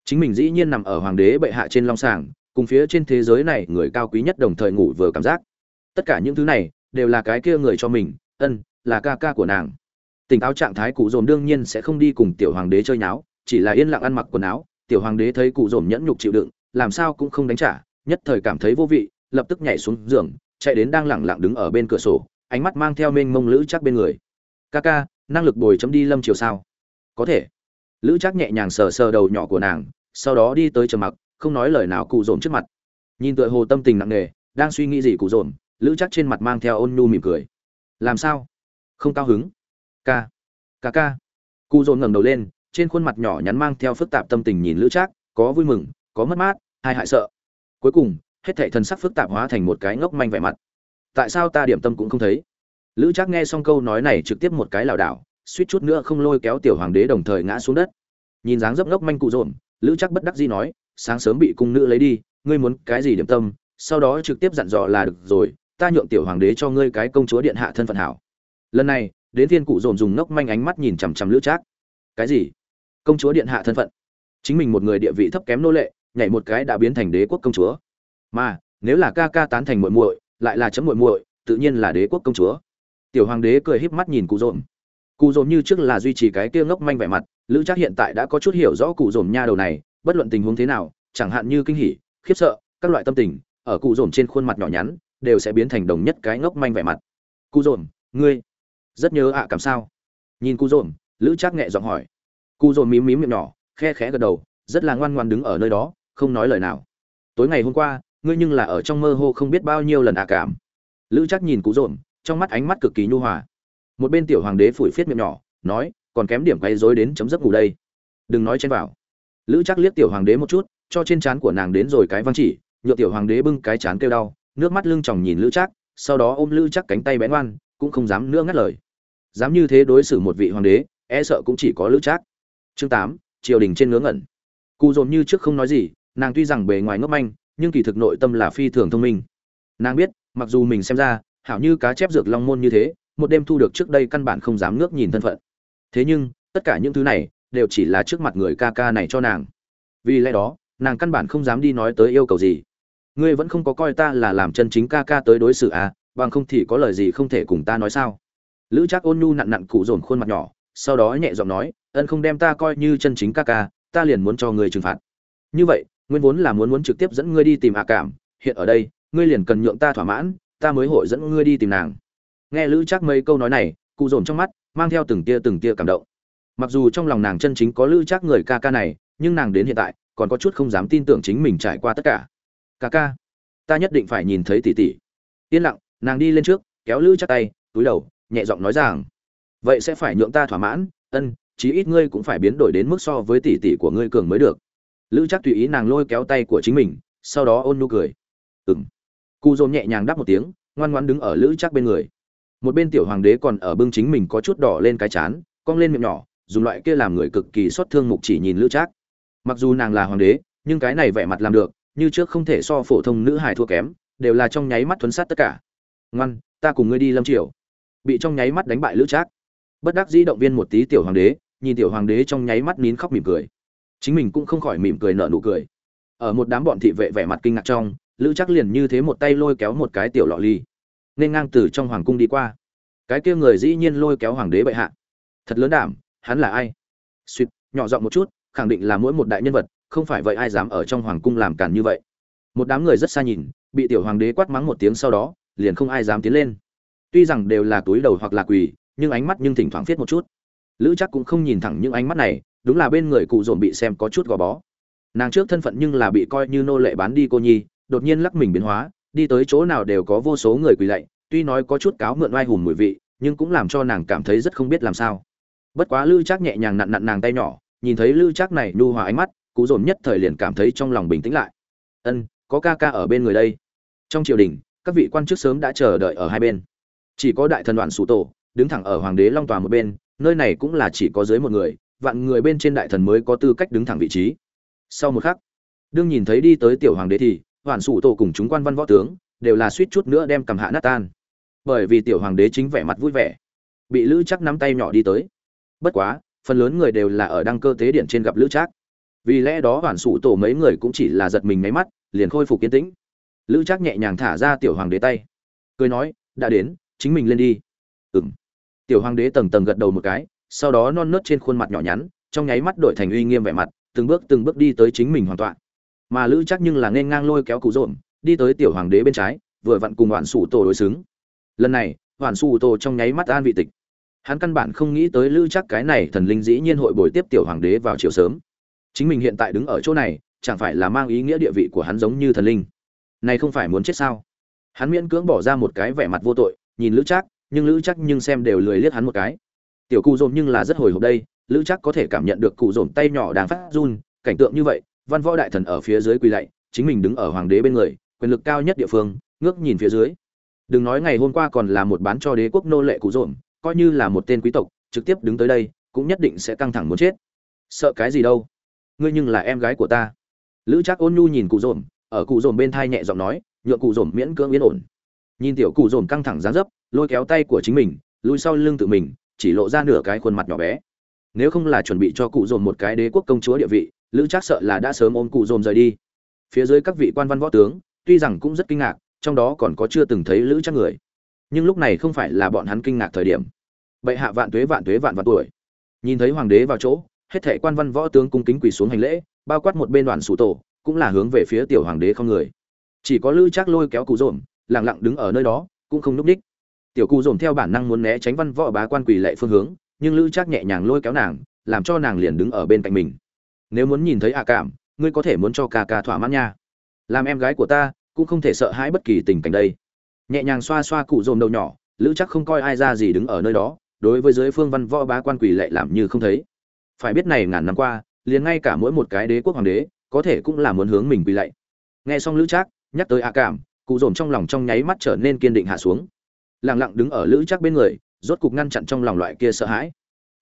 Chính mình dĩ nhiên nằm ở hoàng đế bệ hạ trên long sàng, cùng phía trên thế giới này người cao quý nhất đồng thời ngủ vừa cảm giác tất cả những thứ này đều là cái kia người cho mình, ân, là ca ca của nàng. Tỉnh táo trạng thái cụ dồn đương nhiên sẽ không đi cùng tiểu hoàng đế chơi nháo, chỉ là yên lặng ăn mặc quần áo, tiểu hoàng đế thấy cụ dồn nhẫn nhục chịu đựng, làm sao cũng không đánh trả, nhất thời cảm thấy vô vị, lập tức nhảy xuống giường, chạy đến đang lẳng lặng đứng ở bên cửa sổ, ánh mắt mang theo mênh mông lữ chắc bên người. Ca ca, năng lực bồi chấm đi lâm chiều sao? Có thể. Lữ chắc nhẹ nhàng sờ sờ đầu nhỏ của nàng, sau đó đi tới trầm mặc, không nói lời nào cụ dồn trước mặt. Nhìn tựa hồ tâm tình nặng nề, đang suy nghĩ gì cụ dồn lữ chắc trên mặt mang theo ôn nhu mỉm cười. Làm sao? Không cao hứng. Ca. Ca ca. Cụ dồn ngẩng đầu lên trên khuôn mặt nhỏ nhắn mang theo phức tạp tâm tình nhìn lữ trác có vui mừng có mất mát hay hại sợ. Cuối cùng hết thảy thần sắc phức tạp hóa thành một cái ngốc manh vẻ mặt. Tại sao ta điểm tâm cũng không thấy? Lữ trác nghe xong câu nói này trực tiếp một cái lảo đảo suýt chút nữa không lôi kéo tiểu hoàng đế đồng thời ngã xuống đất. Nhìn dáng dấp ngốc manh cụ Dồn, lữ trác bất đắc dĩ nói sáng sớm bị cung nữ lấy đi ngươi muốn cái gì điểm tâm sau đó trực tiếp dặn dò là được rồi ta nhượng tiểu hoàng đế cho ngươi cái công chúa điện hạ thân phận hảo. Lần này, đến thiên cụ dồn dùng ngốc manh ánh mắt nhìn chằm chằm lữ trác. Cái gì? Công chúa điện hạ thân phận? Chính mình một người địa vị thấp kém nô lệ, nhảy một cái đã biến thành đế quốc công chúa. Mà, nếu là ca ca tán thành muội muội, lại là chấm muội muội, tự nhiên là đế quốc công chúa. Tiểu hoàng đế cười híp mắt nhìn cụ dồn. Cụ dồn như trước là duy trì cái kia ngốc manh vẻ mặt, lữ trác hiện tại đã có chút hiểu rõ cụ dồn nha đầu này, bất luận tình huống thế nào, chẳng hạn như kinh hỉ, khiếp sợ, các loại tâm tình, ở cụ dồn trên khuôn mặt nhỏ nhắn đều sẽ biến thành đồng nhất cái ngốc manh vẻ mặt. Cụ dồn ngươi, rất nhớ ạ cảm sao? Nhìn cụ dồn lữ trác nhẹ giọng hỏi. Cụ dồn mím mím miệng nhỏ, khe khẽ gật đầu, rất là ngoan ngoan đứng ở nơi đó, không nói lời nào. Tối ngày hôm qua, ngươi nhưng là ở trong mơ hô không biết bao nhiêu lần ạ cảm. Lữ Trác nhìn cụ dồn trong mắt ánh mắt cực kỳ nhu hòa. Một bên tiểu hoàng đế phủi phiết miệng nhỏ, nói, còn kém điểm quay dối đến chấm giấc ngủ đây. Đừng nói chen vào. Lữ Trác liếc tiểu hoàng đế một chút, cho trên trán của nàng đến rồi cái văng chỉ nhựa tiểu hoàng đế bưng cái chán kêu đau nước mắt lưng tròng nhìn lữ chắc sau đó ôm lữ chắc cánh tay bén oan cũng không dám nữa ngắt lời. Dám như thế đối xử một vị hoàng đế e sợ cũng chỉ có lữ chắc chương tám, triều đình trên ngớ ngẩn. Cụ dồn như trước không nói gì, nàng tuy rằng bề ngoài ngốc manh, nhưng kỳ thực nội tâm là phi thường thông minh. Nàng biết, mặc dù mình xem ra, hảo như cá chép dược long môn như thế, một đêm thu được trước đây căn bản không dám ngước nhìn thân phận. Thế nhưng, tất cả những thứ này, đều chỉ là trước mặt người ca ca này cho nàng. Vì lẽ đó, nàng căn bản không dám đi nói tới yêu cầu gì ngươi vẫn không có coi ta là làm chân chính ca ca tới đối xử à bằng không thì có lời gì không thể cùng ta nói sao? Lữ trác ôn nhu nặn nặn cụ dồn khuôn mặt nhỏ, sau đó nhẹ giọng nói, ân không đem ta coi như chân chính ca ca, ta liền muốn cho ngươi trừng phạt. Như vậy nguyên vốn là muốn muốn trực tiếp dẫn ngươi đi tìm hạ cảm, hiện ở đây, ngươi liền cần nhượng ta thỏa mãn, ta mới hội dẫn ngươi đi tìm nàng. Nghe lữ Trác mấy câu nói này, cụ dồn trong mắt mang theo từng tia từng tia cảm động. Mặc dù trong lòng nàng chân chính có lữ Trác người ca ca này, nhưng nàng đến hiện tại còn có chút không dám tin tưởng chính mình trải qua tất cả ca ca, ta nhất định phải nhìn thấy tỷ tỷ. Yên lặng, nàng đi lên trước, kéo lữ chắc tay, túi đầu, nhẹ giọng nói rằng, vậy sẽ phải nhượng ta thỏa mãn, ân, chí ít ngươi cũng phải biến đổi đến mức so với tỷ tỷ của ngươi cường mới được. Lữ chắc tùy ý nàng lôi kéo tay của chính mình, sau đó ôn nhu cười. Ừng cu dồn nhẹ nhàng đáp một tiếng, ngoan ngoãn đứng ở lữ chắc bên người. Một bên tiểu hoàng đế còn ở bưng chính mình có chút đỏ lên cái chán, cong lên miệng nhỏ, dùng loại kia làm người cực kỳ xót thương mục chỉ nhìn lữ trác mặc dù nàng là hoàng đế, nhưng cái này vẻ mặt làm được như trước không thể so phổ thông nữ hài thua kém, đều là trong nháy mắt thuấn sát tất cả. Ngoan, ta cùng ngươi đi lâm triều. Bị trong nháy mắt đánh bại lữ trác. Bất đắc dĩ động viên một tí tiểu hoàng đế, nhìn tiểu hoàng đế trong nháy mắt nín khóc mỉm cười. Chính mình cũng không khỏi mỉm cười nở nụ cười. Ở một đám bọn thị vệ vẻ mặt kinh ngạc trong, lữ chắc liền như thế một tay lôi kéo một cái tiểu lọ ly, nên ngang từ trong hoàng cung đi qua. Cái kia người dĩ nhiên lôi kéo hoàng đế bệ hạ. Thật lớn đảm, hắn là ai? Suýt nhỏ giọng một chút, khẳng định là mỗi một đại nhân vật không phải vậy ai dám ở trong hoàng cung làm càn như vậy. Một đám người rất xa nhìn, bị tiểu hoàng đế quát mắng một tiếng sau đó, liền không ai dám tiến lên. Tuy rằng đều là túi đầu hoặc là quỳ, nhưng ánh mắt nhưng thỉnh thoảng viết một chút. Lữ chắc cũng không nhìn thẳng những ánh mắt này, đúng là bên người cụ dồn bị xem có chút gò bó. Nàng trước thân phận nhưng là bị coi như nô lệ bán đi cô nhi, đột nhiên lắc mình biến hóa, đi tới chỗ nào đều có vô số người quỳ lạy, tuy nói có chút cáo mượn oai hùng mùi vị, nhưng cũng làm cho nàng cảm thấy rất không biết làm sao. Bất quá lữ trác nhẹ nhàng nặn nặn nàng tay nhỏ, nhìn thấy lữ trác này nhu hòa ánh mắt cú dồn nhất thời liền cảm thấy trong lòng bình tĩnh lại. Ân, có ca ca ở bên người đây. Trong triều đình, các vị quan chức sớm đã chờ đợi ở hai bên. Chỉ có đại thần đoàn sụ tổ, đứng thẳng ở hoàng đế long tòa một bên, nơi này cũng là chỉ có dưới một người, vạn người bên trên đại thần mới có tư cách đứng thẳng vị trí. Sau một khắc, đương nhìn thấy đi tới tiểu hoàng đế thì hoàn sụ tổ cùng chúng quan văn võ tướng đều là suýt chút nữa đem cầm hạ nát tan. Bởi vì tiểu hoàng đế chính vẻ mặt vui vẻ, bị lữ chắc nắm tay nhỏ đi tới. Bất quá, phần lớn người đều là ở đăng cơ tế điện trên gặp lữ trác vì lẽ đó hoàn sủ tổ mấy người cũng chỉ là giật mình máy mắt, liền khôi phục kiến tĩnh. Lữ trác nhẹ nhàng thả ra tiểu hoàng đế tay. Cười nói, đã đến, chính mình lên đi. Ừng tiểu hoàng đế tầng tầng gật đầu một cái, sau đó non nớt trên khuôn mặt nhỏ nhắn, trong nháy mắt đổi thành uy nghiêm vẻ mặt, từng bước từng bước đi tới chính mình hoàn toàn. Mà lữ chắc nhưng là nên ngang lôi kéo cụ rộn, đi tới tiểu hoàng đế bên trái, vừa vặn cùng hoàn sủ tổ đối xứng. Lần này, hoàn sủ tổ trong nháy mắt an vị tịch. Hắn căn bản không nghĩ tới lữ chắc cái này thần linh dĩ nhiên hội bồi tiếp tiểu hoàng đế vào chiều sớm chính mình hiện tại đứng ở chỗ này, chẳng phải là mang ý nghĩa địa vị của hắn giống như thần linh. Này không phải muốn chết sao? Hắn miễn cưỡng bỏ ra một cái vẻ mặt vô tội, nhìn lữ trác, nhưng lữ trác nhưng xem đều lười liếc hắn một cái. Tiểu cụ dồn nhưng là rất hồi hộp đây, lữ trác có thể cảm nhận được cụ dồn tay nhỏ đang phát run, cảnh tượng như vậy, văn võ đại thần ở phía dưới quỳ lạy, chính mình đứng ở hoàng đế bên người, quyền lực cao nhất địa phương, ngước nhìn phía dưới. Đừng nói ngày hôm qua còn là một bán cho đế quốc nô lệ cụ dồn, coi như là một tên quý tộc, trực tiếp đứng tới đây, cũng nhất định sẽ căng thẳng muốn chết. Sợ cái gì đâu? Ngươi nhưng là em gái của ta. Lữ chắc ôn nhu nhìn cụ dồn, ở cụ dồn bên thai nhẹ giọng nói, nhượng cụ dồn miễn cưỡng yên ổn. Nhìn tiểu cụ dồn căng thẳng dáng dấp, lôi kéo tay của chính mình, lùi sau lưng tự mình, chỉ lộ ra nửa cái khuôn mặt nhỏ bé. Nếu không là chuẩn bị cho cụ dồn một cái đế quốc công chúa địa vị, lữ chắc sợ là đã sớm ôm cụ dồn rời đi. Phía dưới các vị quan văn võ tướng, tuy rằng cũng rất kinh ngạc, trong đó còn có chưa từng thấy lữ chắc người. Nhưng lúc này không phải là bọn hắn kinh ngạc thời điểm. Bệ hạ vạn tuế vạn tuế vạn vạn tuổi. Nhìn thấy hoàng đế vào chỗ hết thảy quan văn võ tướng cung kính quỳ xuống hành lễ, bao quát một bên đoàn sủ tổ, cũng là hướng về phía tiểu hoàng đế không người. Chỉ có lữ trác lôi kéo cụ dồn, lặng lặng đứng ở nơi đó, cũng không núp đích. Tiểu cụ dồn theo bản năng muốn né tránh văn võ bá quan quỳ lệ phương hướng, nhưng lữ trác nhẹ nhàng lôi kéo nàng, làm cho nàng liền đứng ở bên cạnh mình. Nếu muốn nhìn thấy ạ cảm, ngươi có thể muốn cho ca ca thỏa mãn nha. Làm em gái của ta, cũng không thể sợ hãi bất kỳ tình cảnh đây. Nhẹ nhàng xoa xoa cụ dồn đầu nhỏ lữ chắc không coi ai ra gì đứng ở nơi đó, đối với giới phương văn võ bá quan quỳ lệ làm như không thấy phải biết này ngàn năm qua, liền ngay cả mỗi một cái đế quốc hoàng đế, có thể cũng là muốn hướng mình quỳ lạy. Nghe xong lữ trác, nhắc tới a cảm, cụ dồn trong lòng trong nháy mắt trở nên kiên định hạ xuống. Lặng lặng đứng ở lữ trác bên người, rốt cục ngăn chặn trong lòng loại kia sợ hãi.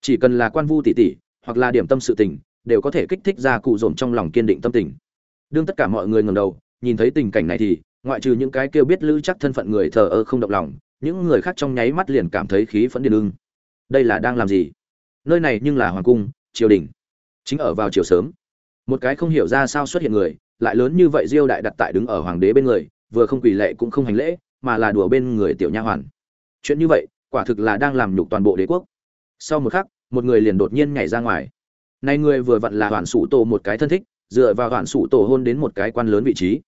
Chỉ cần là quan vu tỷ tỷ, hoặc là điểm tâm sự tình, đều có thể kích thích ra cụ dồn trong lòng kiên định tâm tình. Đương tất cả mọi người ngầm đầu, nhìn thấy tình cảnh này thì, ngoại trừ những cái kêu biết lữ chắc thân phận người thờ ơ không động lòng, những người khác trong nháy mắt liền cảm thấy khí phẫn điên ưng. Đây là đang làm gì? Nơi này nhưng là hoàng cung triều đình. Chính ở vào chiều sớm, một cái không hiểu ra sao xuất hiện người, lại lớn như vậy diêu đại đặt tại đứng ở hoàng đế bên người, vừa không quỳ lệ cũng không hành lễ, mà là đùa bên người tiểu nha hoàn. Chuyện như vậy, quả thực là đang làm nhục toàn bộ đế quốc. Sau một khắc, một người liền đột nhiên nhảy ra ngoài. Nay người vừa vặn là hoàn sủ tổ một cái thân thích, dựa vào hoàn sủ tổ hôn đến một cái quan lớn vị trí.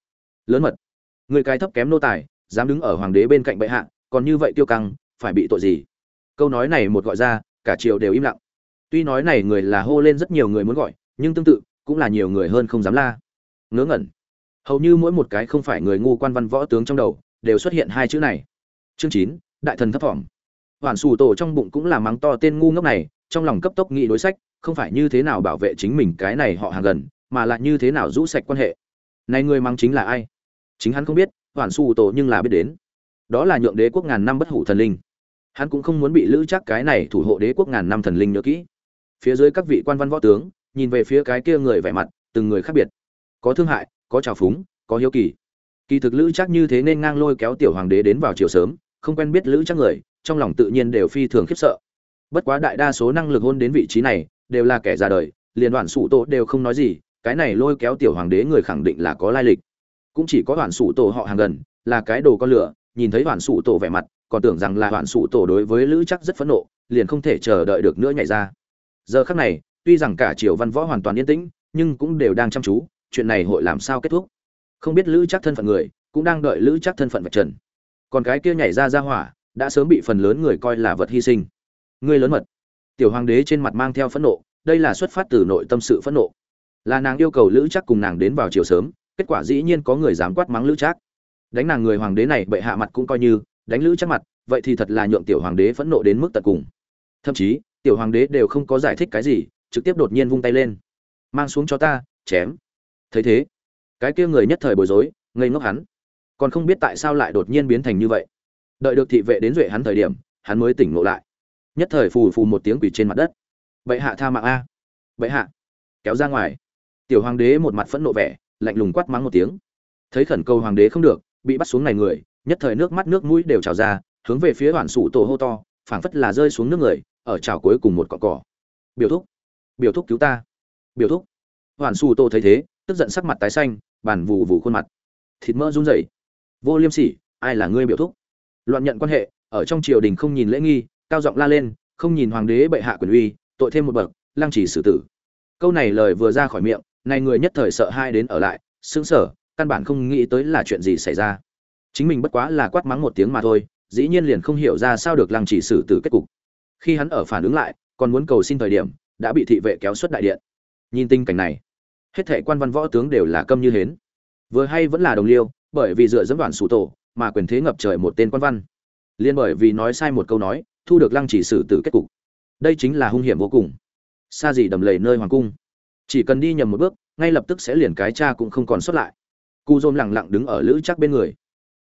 Lớn mật. Người cái thấp kém nô tài, dám đứng ở hoàng đế bên cạnh bệ hạ, còn như vậy tiêu căng, phải bị tội gì? Câu nói này một gọi ra, cả triều đều im lặng tuy nói này người là hô lên rất nhiều người muốn gọi, nhưng tương tự, cũng là nhiều người hơn không dám la. Ngớ ngẩn. Hầu như mỗi một cái không phải người ngu quan văn võ tướng trong đầu, đều xuất hiện hai chữ này. Chương chín, đại thần thấp thỏm. Hoàn xù tổ trong bụng cũng là mắng to tên ngu ngốc này, trong lòng cấp tốc nghĩ đối sách, không phải như thế nào bảo vệ chính mình cái này họ hàng gần, mà là như thế nào rũ sạch quan hệ. Này người mắng chính là ai? Chính hắn không biết, hoàn xù tổ nhưng là biết đến. Đó là nhượng đế quốc ngàn năm bất hủ thần linh. Hắn cũng không muốn bị lữ chắc cái này thủ hộ đế quốc ngàn năm thần linh nhớ kỹ phía dưới các vị quan văn võ tướng, nhìn về phía cái kia người vẻ mặt, từng người khác biệt. Có thương hại, có trào phúng, có hiếu kỳ. Kỳ thực lữ chắc như thế nên ngang lôi kéo tiểu hoàng đế đến vào chiều sớm, không quen biết lữ chắc người, trong lòng tự nhiên đều phi thường khiếp sợ. Bất quá đại đa số năng lực hôn đến vị trí này, đều là kẻ già đời, liền đoàn sủ tổ đều không nói gì, cái này lôi kéo tiểu hoàng đế người khẳng định là có lai lịch. Cũng chỉ có đoàn sủ tổ họ hàng gần, là cái đồ con lửa, nhìn thấy đoàn sủ tổ vẻ mặt, còn tưởng rằng là đoàn sủ tổ đối với lữ chắc rất phẫn nộ, liền không thể chờ đợi được nữa nhảy ra giờ khắc này, tuy rằng cả triều văn võ hoàn toàn yên tĩnh, nhưng cũng đều đang chăm chú, chuyện này hội làm sao kết thúc? Không biết lữ chắc thân phận người, cũng đang đợi lữ chắc thân phận vật trần. Còn cái kia nhảy ra ra hỏa, đã sớm bị phần lớn người coi là vật hy sinh. Ngươi lớn mật. Tiểu hoàng đế trên mặt mang theo phẫn nộ, đây là xuất phát từ nội tâm sự phẫn nộ. Là nàng yêu cầu lữ chắc cùng nàng đến vào chiều sớm, kết quả dĩ nhiên có người dám quát mắng lữ chắc đánh nàng người hoàng đế này, bệ hạ mặt cũng coi như, đánh lữ chắc mặt, vậy thì thật là nhượng tiểu hoàng đế phẫn nộ đến mức tận cùng. Thậm chí tiểu hoàng đế đều không có giải thích cái gì, trực tiếp đột nhiên vung tay lên. Mang xuống cho ta, chém. Thấy thế, cái kia người nhất thời bối rối, ngây ngốc hắn. Còn không biết tại sao lại đột nhiên biến thành như vậy. Đợi được thị vệ đến duệ hắn thời điểm, hắn mới tỉnh ngộ lại. Nhất thời phù phù một tiếng quỷ trên mặt đất. Bệ hạ tha mạng a. Bệ hạ. Kéo ra ngoài. Tiểu hoàng đế một mặt phẫn nộ vẻ, lạnh lùng quát mắng một tiếng. Thấy khẩn cầu hoàng đế không được, bị bắt xuống này người, nhất thời nước mắt nước mũi đều trào ra, hướng về phía hoàn sủ tổ hô to, phảng phất là rơi xuống nước người ở trào cuối cùng một cọn cỏ biểu thúc biểu thúc cứu ta. Biểu thúc. Hoàn su tô thấy thế, tức giận sắc mặt tái xanh, bàn vù vù khuôn mặt. Thịt mỡ run rẩy. Vô liêm sỉ, ai là ngươi biểu thúc? Loạn nhận quan hệ, ở trong triều đình không nhìn lễ nghi, cao giọng la lên, không nhìn hoàng đế bệ hạ quyền uy, tội thêm một bậc, lăng trì xử tử. Câu này lời vừa ra khỏi miệng này người nhất thời sợ hai đến ở lại, sững sờ, căn bản không nghĩ tới là chuyện gì xảy ra. Chính mình bất quá là quát mắng một tiếng mà thôi, dĩ nhiên liền không hiểu ra sao được lăng trì xử tử kết cục khi hắn ở phản ứng lại, còn muốn cầu xin thời điểm, đã bị thị vệ kéo xuất đại điện. Nhìn tình cảnh này, hết thệ quan văn võ tướng đều là câm như hến. Vừa hay vẫn là đồng liêu, bởi vì dựa dẫm đoàn sủ tổ, mà quyền thế ngập trời một tên quan văn. Liên bởi vì nói sai một câu nói, thu được lăng chỉ xử tử kết cục. Đây chính là hung hiểm vô cùng. Xa gì đầm lầy nơi hoàng cung. Chỉ cần đi nhầm một bước, ngay lập tức sẽ liền cái cha cũng không còn xuất lại. Cu dôm lẳng lặng đứng ở lữ chắc bên người.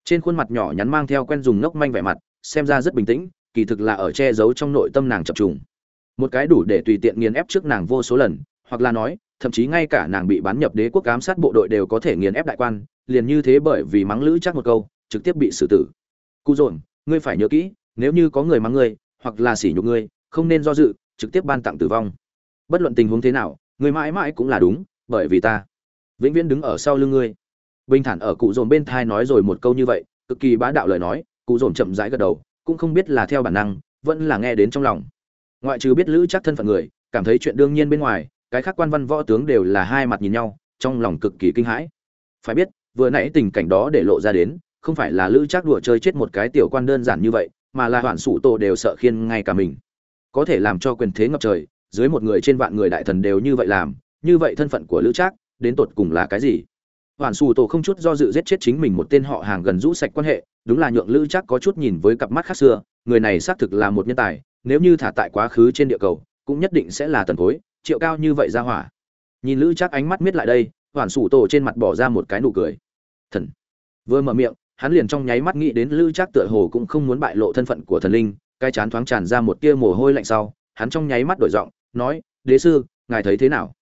Trên khuôn mặt nhỏ nhắn mang theo quen dùng ngốc manh vẻ mặt, xem ra rất bình tĩnh kỳ thực là ở che giấu trong nội tâm nàng chập trùng. Một cái đủ để tùy tiện nghiền ép trước nàng vô số lần, hoặc là nói, thậm chí ngay cả nàng bị bán nhập đế quốc ám sát bộ đội đều có thể nghiền ép đại quan, liền như thế bởi vì mắng lữ chắc một câu, trực tiếp bị xử tử. Cụ dồn, ngươi phải nhớ kỹ, nếu như có người mắng ngươi, hoặc là sỉ nhục ngươi, không nên do dự, trực tiếp ban tặng tử vong. Bất luận tình huống thế nào, ngươi mãi mãi cũng là đúng, bởi vì ta vĩnh viễn đứng ở sau lưng ngươi. Bình thản ở cụ dồn bên thai nói rồi một câu như vậy, cực kỳ bá đạo lời nói, cụ dồn chậm rãi gật đầu cũng không biết là theo bản năng, vẫn là nghe đến trong lòng. Ngoại trừ biết lữ chắc thân phận người, cảm thấy chuyện đương nhiên bên ngoài, cái khác quan văn võ tướng đều là hai mặt nhìn nhau, trong lòng cực kỳ kinh hãi. Phải biết, vừa nãy tình cảnh đó để lộ ra đến, không phải là lữ chắc đùa chơi chết một cái tiểu quan đơn giản như vậy, mà là hoạn sủ tổ đều sợ khiên ngay cả mình. Có thể làm cho quyền thế ngập trời, dưới một người trên vạn người đại thần đều như vậy làm, như vậy thân phận của lữ trác, đến tột cùng là cái gì? Hoàn xù tổ không chút do dự giết chết chính mình một tên họ hàng gần rũ sạch quan hệ, đúng là nhượng lữ trác có chút nhìn với cặp mắt khác xưa, người này xác thực là một nhân tài, nếu như thả tại quá khứ trên địa cầu, cũng nhất định sẽ là tần cối, triệu cao như vậy ra hỏa. Nhìn lữ trác ánh mắt miết lại đây hoàn xù tổ trên mặt bỏ ra một cái nụ cười. Thần. Vừa mở miệng, hắn liền trong nháy mắt nghĩ đến lữ trác tựa hồ cũng không muốn bại lộ thân phận của thần linh, cái chán thoáng tràn ra một tia mồ hôi lạnh sau, hắn trong nháy mắt đổi giọng, nói, đế sư, ngài thấy thế nào?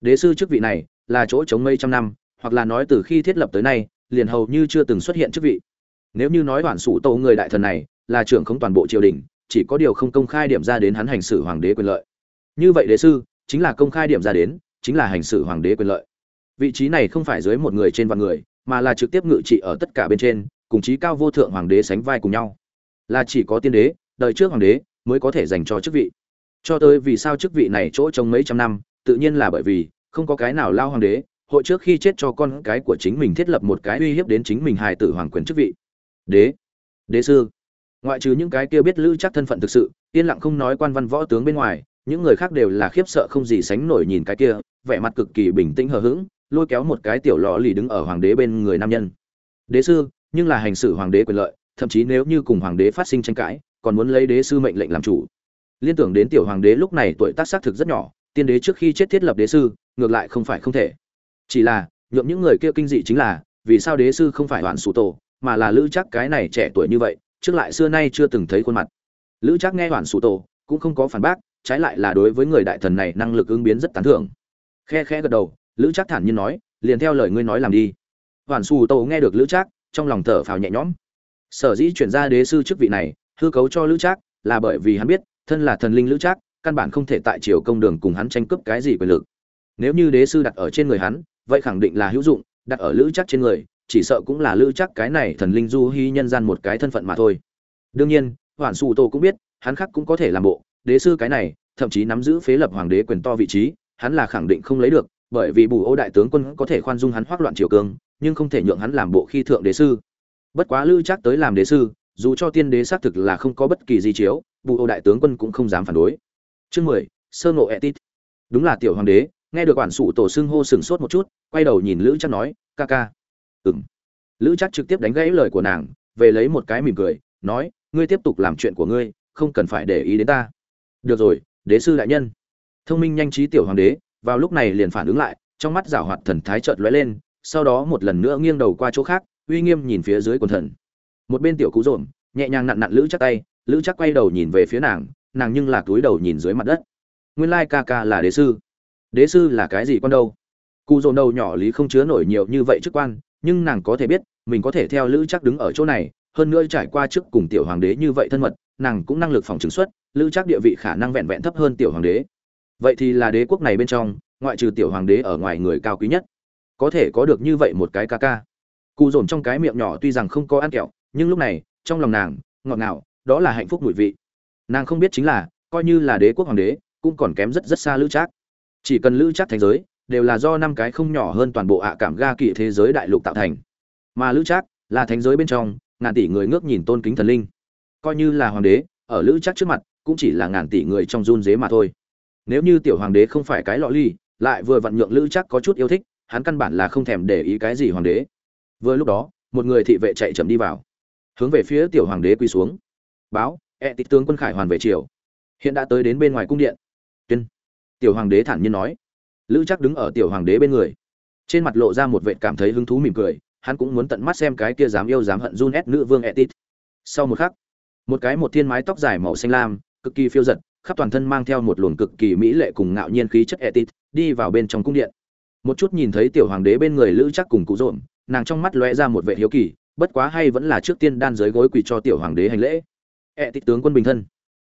Đế sư chức vị này là chỗ chống mây trăm năm hoặc là nói từ khi thiết lập tới nay, liền hầu như chưa từng xuất hiện chức vị. Nếu như nói đoàn sủ tô người đại thần này là trưởng không toàn bộ triều đình, chỉ có điều không công khai điểm ra đến hắn hành xử hoàng đế quyền lợi. Như vậy đế sư chính là công khai điểm ra đến, chính là hành xử hoàng đế quyền lợi. Vị trí này không phải dưới một người trên vạn người, mà là trực tiếp ngự trị ở tất cả bên trên, cùng chí cao vô thượng hoàng đế sánh vai cùng nhau. Là chỉ có tiên đế, đời trước hoàng đế mới có thể dành cho chức vị. Cho tới vì sao chức vị này chỗ trong mấy trăm năm, tự nhiên là bởi vì không có cái nào lao hoàng đế hội trước khi chết cho con cái của chính mình thiết lập một cái uy hiếp đến chính mình hài tử hoàng quyền chức vị. Đế. Đế sư. Ngoại trừ những cái kia biết lữ chắc thân phận thực sự, yên lặng không nói quan văn võ tướng bên ngoài, những người khác đều là khiếp sợ không gì sánh nổi nhìn cái kia, vẻ mặt cực kỳ bình tĩnh hờ hững, lôi kéo một cái tiểu lò lì đứng ở hoàng đế bên người nam nhân. Đế sư, nhưng là hành xử hoàng đế quyền lợi, thậm chí nếu như cùng hoàng đế phát sinh tranh cãi, còn muốn lấy đế sư mệnh lệnh làm chủ. Liên tưởng đến tiểu hoàng đế lúc này tuổi tác xác thực rất nhỏ, tiên đế trước khi chết thiết lập đế sư, ngược lại không phải không thể chỉ là, nhượng những người kia kinh dị chính là, vì sao đế sư không phải hoàn sủ tổ, mà là lữ chắc cái này trẻ tuổi như vậy, trước lại xưa nay chưa từng thấy khuôn mặt. Lữ chắc nghe hoàn sủ tổ, cũng không có phản bác, trái lại là đối với người đại thần này năng lực ứng biến rất tán thưởng. Khe khe gật đầu, lữ chắc thản nhiên nói, liền theo lời ngươi nói làm đi. Hoàn sủ tổ nghe được lữ chắc trong lòng thở phào nhẹ nhõm. Sở dĩ chuyển ra đế sư chức vị này, hư cấu cho lữ trác, là bởi vì hắn biết, thân là thần linh lữ trác, căn bản không thể tại triều công đường cùng hắn tranh cướp cái gì quyền lực. Nếu như đế sư đặt ở trên người hắn vậy khẳng định là hữu dụng đặt ở lữ chắc trên người chỉ sợ cũng là lữ chắc cái này thần linh du hy nhân gian một cái thân phận mà thôi. Đương nhiên hoàn su tô cũng biết hắn khác cũng có thể làm bộ đế sư cái này thậm chí nắm giữ phế lập hoàng đế quyền to vị trí hắn là khẳng định không lấy được bởi vì bù ô đại tướng quân có thể khoan dung hắn hoác loạn triều cường, nhưng không thể nhượng hắn làm bộ khi thượng đế sư. Bất quá lữ chắc tới làm đế sư dù cho tiên đế xác thực là không có bất kỳ di chiếu bù ô đại tướng quân cũng không dám phản đối. Chương mười sơ ngộ etit. Đúng là tiểu hoàng đế nghe được quản sụ tổ xưng hô sừng sốt một chút, quay đầu nhìn lữ chắc nói, ca ca. Ừng lữ chắc trực tiếp đánh gãy lời của nàng, về lấy một cái mỉm cười, nói, ngươi tiếp tục làm chuyện của ngươi, không cần phải để ý đến ta. Được rồi, đế sư đại nhân. Thông minh nhanh trí tiểu hoàng đế, vào lúc này liền phản ứng lại, trong mắt giảo hoạt thần thái chợt lóe lên, sau đó một lần nữa nghiêng đầu qua chỗ khác, uy nghiêm nhìn phía dưới quần thần. Một bên tiểu cú rộm, nhẹ nhàng nặn nặn lữ chắc tay, lữ chắc quay đầu nhìn về phía nàng nàng nhưng là túi đầu nhìn dưới mặt đất. Nguyên lai ca ca là đế sư đế sư là cái gì con đâu? Cụ dồn đầu nhỏ lý không chứa nổi nhiều như vậy chức quan, nhưng nàng có thể biết, mình có thể theo lữ chắc đứng ở chỗ này, hơn nữa trải qua trước cùng tiểu hoàng đế như vậy thân mật, nàng cũng năng lực phòng chứng xuất, lữ chắc địa vị khả năng vẹn vẹn thấp hơn tiểu hoàng đế. Vậy thì là đế quốc này bên trong, ngoại trừ tiểu hoàng đế ở ngoài người cao quý nhất. Có thể có được như vậy một cái ca ca. Cụ dồn trong cái miệng nhỏ tuy rằng không có ăn kẹo, nhưng lúc này, trong lòng nàng, ngọt ngào, đó là hạnh phúc mùi vị. Nàng không biết chính là, coi như là đế quốc hoàng đế, cũng còn kém rất rất xa lữ trác chỉ cần lữ chắc thành giới, đều là do năm cái không nhỏ hơn toàn bộ ạ cảm ga kỵ thế giới đại lục tạo thành. Mà lữ chắc là thánh giới bên trong, ngàn tỷ người ngước nhìn tôn kính thần linh. Coi như là hoàng đế, ở lữ chắc trước mặt, cũng chỉ là ngàn tỷ người trong run dế mà thôi. Nếu như tiểu hoàng đế không phải cái lọ ly, lại vừa vặn nhượng lữ chắc có chút yêu thích, hắn căn bản là không thèm để ý cái gì hoàng đế. Vừa lúc đó, một người thị vệ chạy chậm đi vào. Hướng về phía tiểu hoàng đế quỳ xuống. Báo e tịch tướng quân khải hoàn về triều. Hiện đã tới đến bên ngoài cung điện. Tuyên tiểu hoàng đế thản nhiên nói. Lữ chắc đứng ở tiểu hoàng đế bên người. Trên mặt lộ ra một vệ cảm thấy hứng thú mỉm cười, hắn cũng muốn tận mắt xem cái kia dám yêu dám hận run ép nữ vương etit. Sau một khắc, một cái một thiên mái tóc dài màu xanh lam, cực kỳ phiêu giật, khắp toàn thân mang theo một luồng cực kỳ mỹ lệ cùng ngạo nhiên khí chất etit, đi vào bên trong cung điện. Một chút nhìn thấy tiểu hoàng đế bên người lữ chắc cùng cụ rộn, nàng trong mắt lóe ra một vệ hiếu kỳ, bất quá hay vẫn là trước tiên đan dưới gối quỳ cho tiểu hoàng đế hành lễ. Etit tướng quân bình thân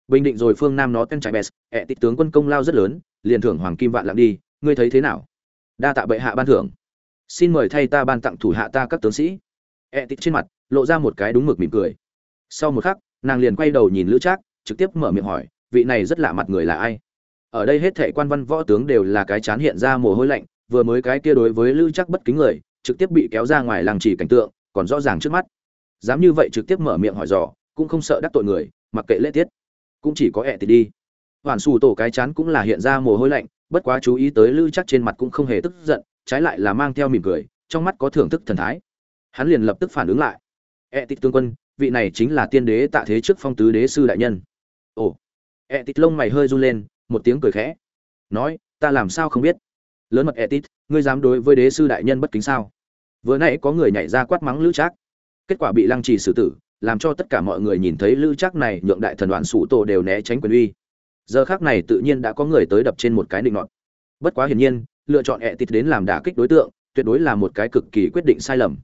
bình định rồi phương nam nó tên trại bès, ẹ tịch tướng quân công lao rất lớn, liền thưởng hoàng kim vạn lặng đi, ngươi thấy thế nào? Đa tạ bệ hạ ban thưởng. Xin mời thay ta ban tặng thủ hạ ta các tướng sĩ. Ẹ tịch trên mặt, lộ ra một cái đúng mực mỉm cười. Sau một khắc, nàng liền quay đầu nhìn lữ trác, trực tiếp mở miệng hỏi, vị này rất lạ mặt người là ai? Ở đây hết thệ quan văn võ tướng đều là cái chán hiện ra mồ hôi lạnh, vừa mới cái kia đối với lữ trác bất kính người, trực tiếp bị kéo ra ngoài làng chỉ cảnh tượng, còn rõ ràng trước mắt. Dám như vậy trực tiếp mở miệng hỏi dò, cũng không sợ đắc tội người, mặc kệ lễ tiết cũng chỉ có ẹ thì đi. Hoàn xù tổ cái chán cũng là hiện ra mồ hôi lạnh, bất quá chú ý tới lư chắc trên mặt cũng không hề tức giận, trái lại là mang theo mỉm cười, trong mắt có thưởng thức thần thái. Hắn liền lập tức phản ứng lại. Ẹ tịch tương quân, vị này chính là tiên đế tạ thế trước phong tứ đế sư đại nhân. Ồ. Ẹ tịch lông mày hơi run lên, một tiếng cười khẽ. Nói, ta làm sao không biết? Lớn mật ẹ tít ngươi dám đối với đế sư đại nhân bất kính sao? Vừa nãy có người nhảy ra quát mắng lữ trác kết quả bị lăng trì xử tử làm cho tất cả mọi người nhìn thấy lữ chắc này nhượng đại thần đoạn sủ tổ đều né tránh quyền uy. Giờ khác này tự nhiên đã có người tới đập trên một cái định nọt. Bất quá hiển nhiên, lựa chọn ẹ tịt đến làm đả kích đối tượng, tuyệt đối là một cái cực kỳ quyết định sai lầm.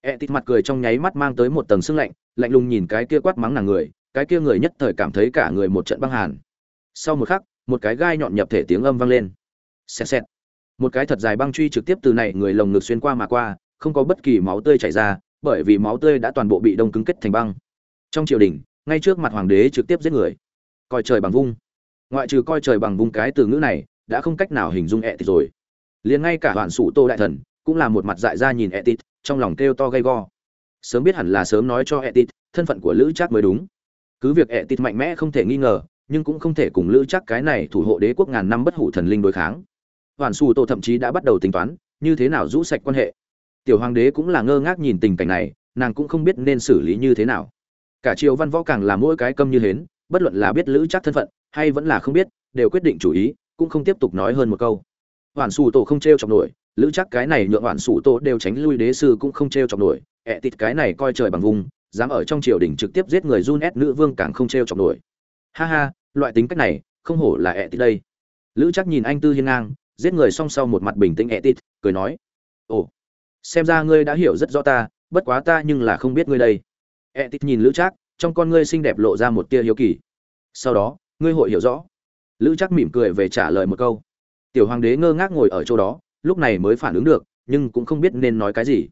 Ẹ tịt mặt cười trong nháy mắt mang tới một tầng sưng lạnh lạnh lùng nhìn cái kia quát mắng nàng người, cái kia người nhất thời cảm thấy cả người một trận băng hàn. Sau một khắc, một cái gai nhọn nhập thể tiếng âm vang lên. Xẹt xẹt. Một cái thật dài băng truy trực tiếp từ này người lồng ngực xuyên qua mà qua, không có bất kỳ máu tươi chảy ra bởi vì máu tươi đã toàn bộ bị đông cứng kết thành băng. Trong triều đình, ngay trước mặt hoàng đế trực tiếp giết người. Coi trời bằng vung. Ngoại trừ coi trời bằng vung cái từ ngữ này, đã không cách nào hình dung ẹ tịt rồi. Liền ngay cả đoạn sủ tô đại thần, cũng là một mặt dại ra nhìn ẹ tịt, trong lòng kêu to gay go. Sớm biết hẳn là sớm nói cho ẹ tịt, thân phận của lữ trác mới đúng. Cứ việc ẹ tịt mạnh mẽ không thể nghi ngờ, nhưng cũng không thể cùng lữ trác cái này thủ hộ đế quốc ngàn năm bất hủ thần linh đối kháng. Hoàn sủ tô thậm chí đã bắt đầu tính toán, như thế nào rũ sạch quan hệ tiểu hoàng đế cũng là ngơ ngác nhìn tình cảnh này, nàng cũng không biết nên xử lý như thế nào. Cả triều văn võ càng là mỗi cái câm như hến, bất luận là biết lữ chắc thân phận, hay vẫn là không biết, đều quyết định chủ ý, cũng không tiếp tục nói hơn một câu. Hoàn sủ tổ không t r e o chọc nổi, lữ chắc cái này nhượng hoàn sủ tổ đều tránh lui đế sư cũng không t r e o chọc nổi, ẹ tịt cái này coi trời bằng vùng, dám ở trong triều đình trực tiếp giết người run ép nữ vương càng không t r e o chọc nổi. Ha ha, loại tính cách này, không hổ là ẹ tịt đây. Lữ chắc nhìn anh tư hiên ngang, giết người song sau một mặt bình tĩnh ẹ tịt, cười nói, ồ xem ra ngươi đã hiểu rất rõ ta, bất quá ta nhưng là không biết ngươi đây. E tít nhìn lữ trác, trong con ngươi xinh đẹp lộ ra một tia hiếu kỳ. Sau đó, ngươi hội hiểu rõ. Lữ trác mỉm cười về trả lời một câu. Tiểu hoàng đế ngơ ngác ngồi ở chỗ đó, lúc này mới phản ứng được, nhưng cũng không biết nên nói cái gì.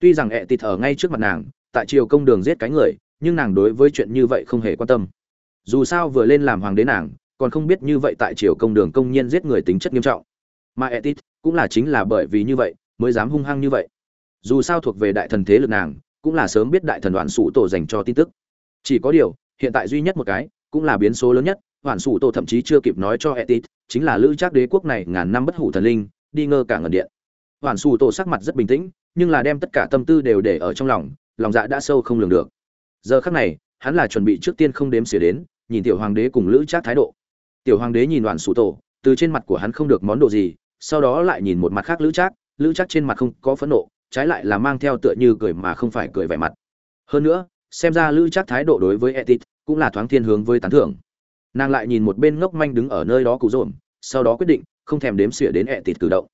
Tuy rằng ẹ tịt ở ngay trước mặt nàng, tại triều công đường giết cái người, nhưng nàng đối với chuyện như vậy không hề quan tâm. Dù sao vừa lên làm hoàng đế nàng, còn không biết như vậy tại triều công đường công nhiên giết người tính chất nghiêm trọng. Mà ẹ tịt cũng là chính là bởi vì như vậy, mới dám hung hăng như vậy dù sao thuộc về đại thần thế lực nàng, cũng là sớm biết đại thần đoàn sủ tổ dành cho tin tức. Chỉ có điều, hiện tại duy nhất một cái, cũng là biến số lớn nhất hoàn sủ tổ thậm chí chưa kịp nói cho etit, chính là lữ trác đế quốc này ngàn năm bất hủ thần linh, đi ngơ cả ngần điện. Hoàn sủ tổ sắc mặt rất bình tĩnh, nhưng là đem tất cả tâm tư đều để ở trong lòng lòng dạ đã sâu không lường được. Giờ khắc này, hắn là chuẩn bị trước tiên không đếm xỉa đến, nhìn tiểu hoàng đế cùng lữ trác thái độ. Tiểu hoàng đế nhìn đoàn sủ tổ, từ trên mặt của hắn không được món đồ gì, sau đó lại nhìn một mặt khác lữ trác lữ trác trên mặt không có phẫn nộ trái lại là mang theo tựa như cười mà không phải cười vẻ mặt. Hơn nữa, xem ra lữ trác thái độ đối với etit cũng là thoáng thiên hướng với tán thưởng. Nàng lại nhìn một bên ngốc manh đứng ở nơi đó cụ rộm sau đó quyết định không thèm đếm xỉa đến etit cử động.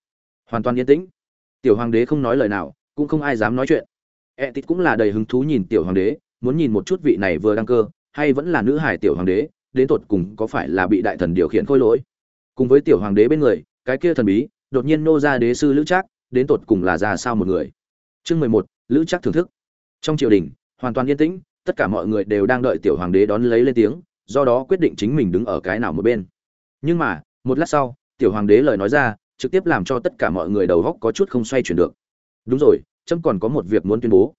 Hoàn toàn yên tĩnh. Tiểu hoàng đế không nói lời nào, cũng không ai dám nói chuyện. Etit cũng là đầy hứng thú nhìn tiểu hoàng đế, muốn nhìn một chút vị này vừa đăng cơ, hay vẫn là nữ hải tiểu hoàng đế, đến tột cùng có phải là bị đại thần điều khiển khôi lỗi. Cùng với tiểu hoàng đế bên người, cái kia thần bí, đột nhiên nô ra đế sư lữ trác đến tột cùng là ra sao một người. Chương mười một, lữ chắc thưởng thức. Trong triều đình, hoàn toàn yên tĩnh, tất cả mọi người đều đang đợi tiểu hoàng đế đón lấy lên tiếng, do đó quyết định chính mình đứng ở cái nào một bên. Nhưng mà, một lát sau, tiểu hoàng đế lời nói ra, trực tiếp làm cho tất cả mọi người đầu góc có chút không xoay chuyển được. Đúng rồi trâm còn có một việc muốn tuyên bố.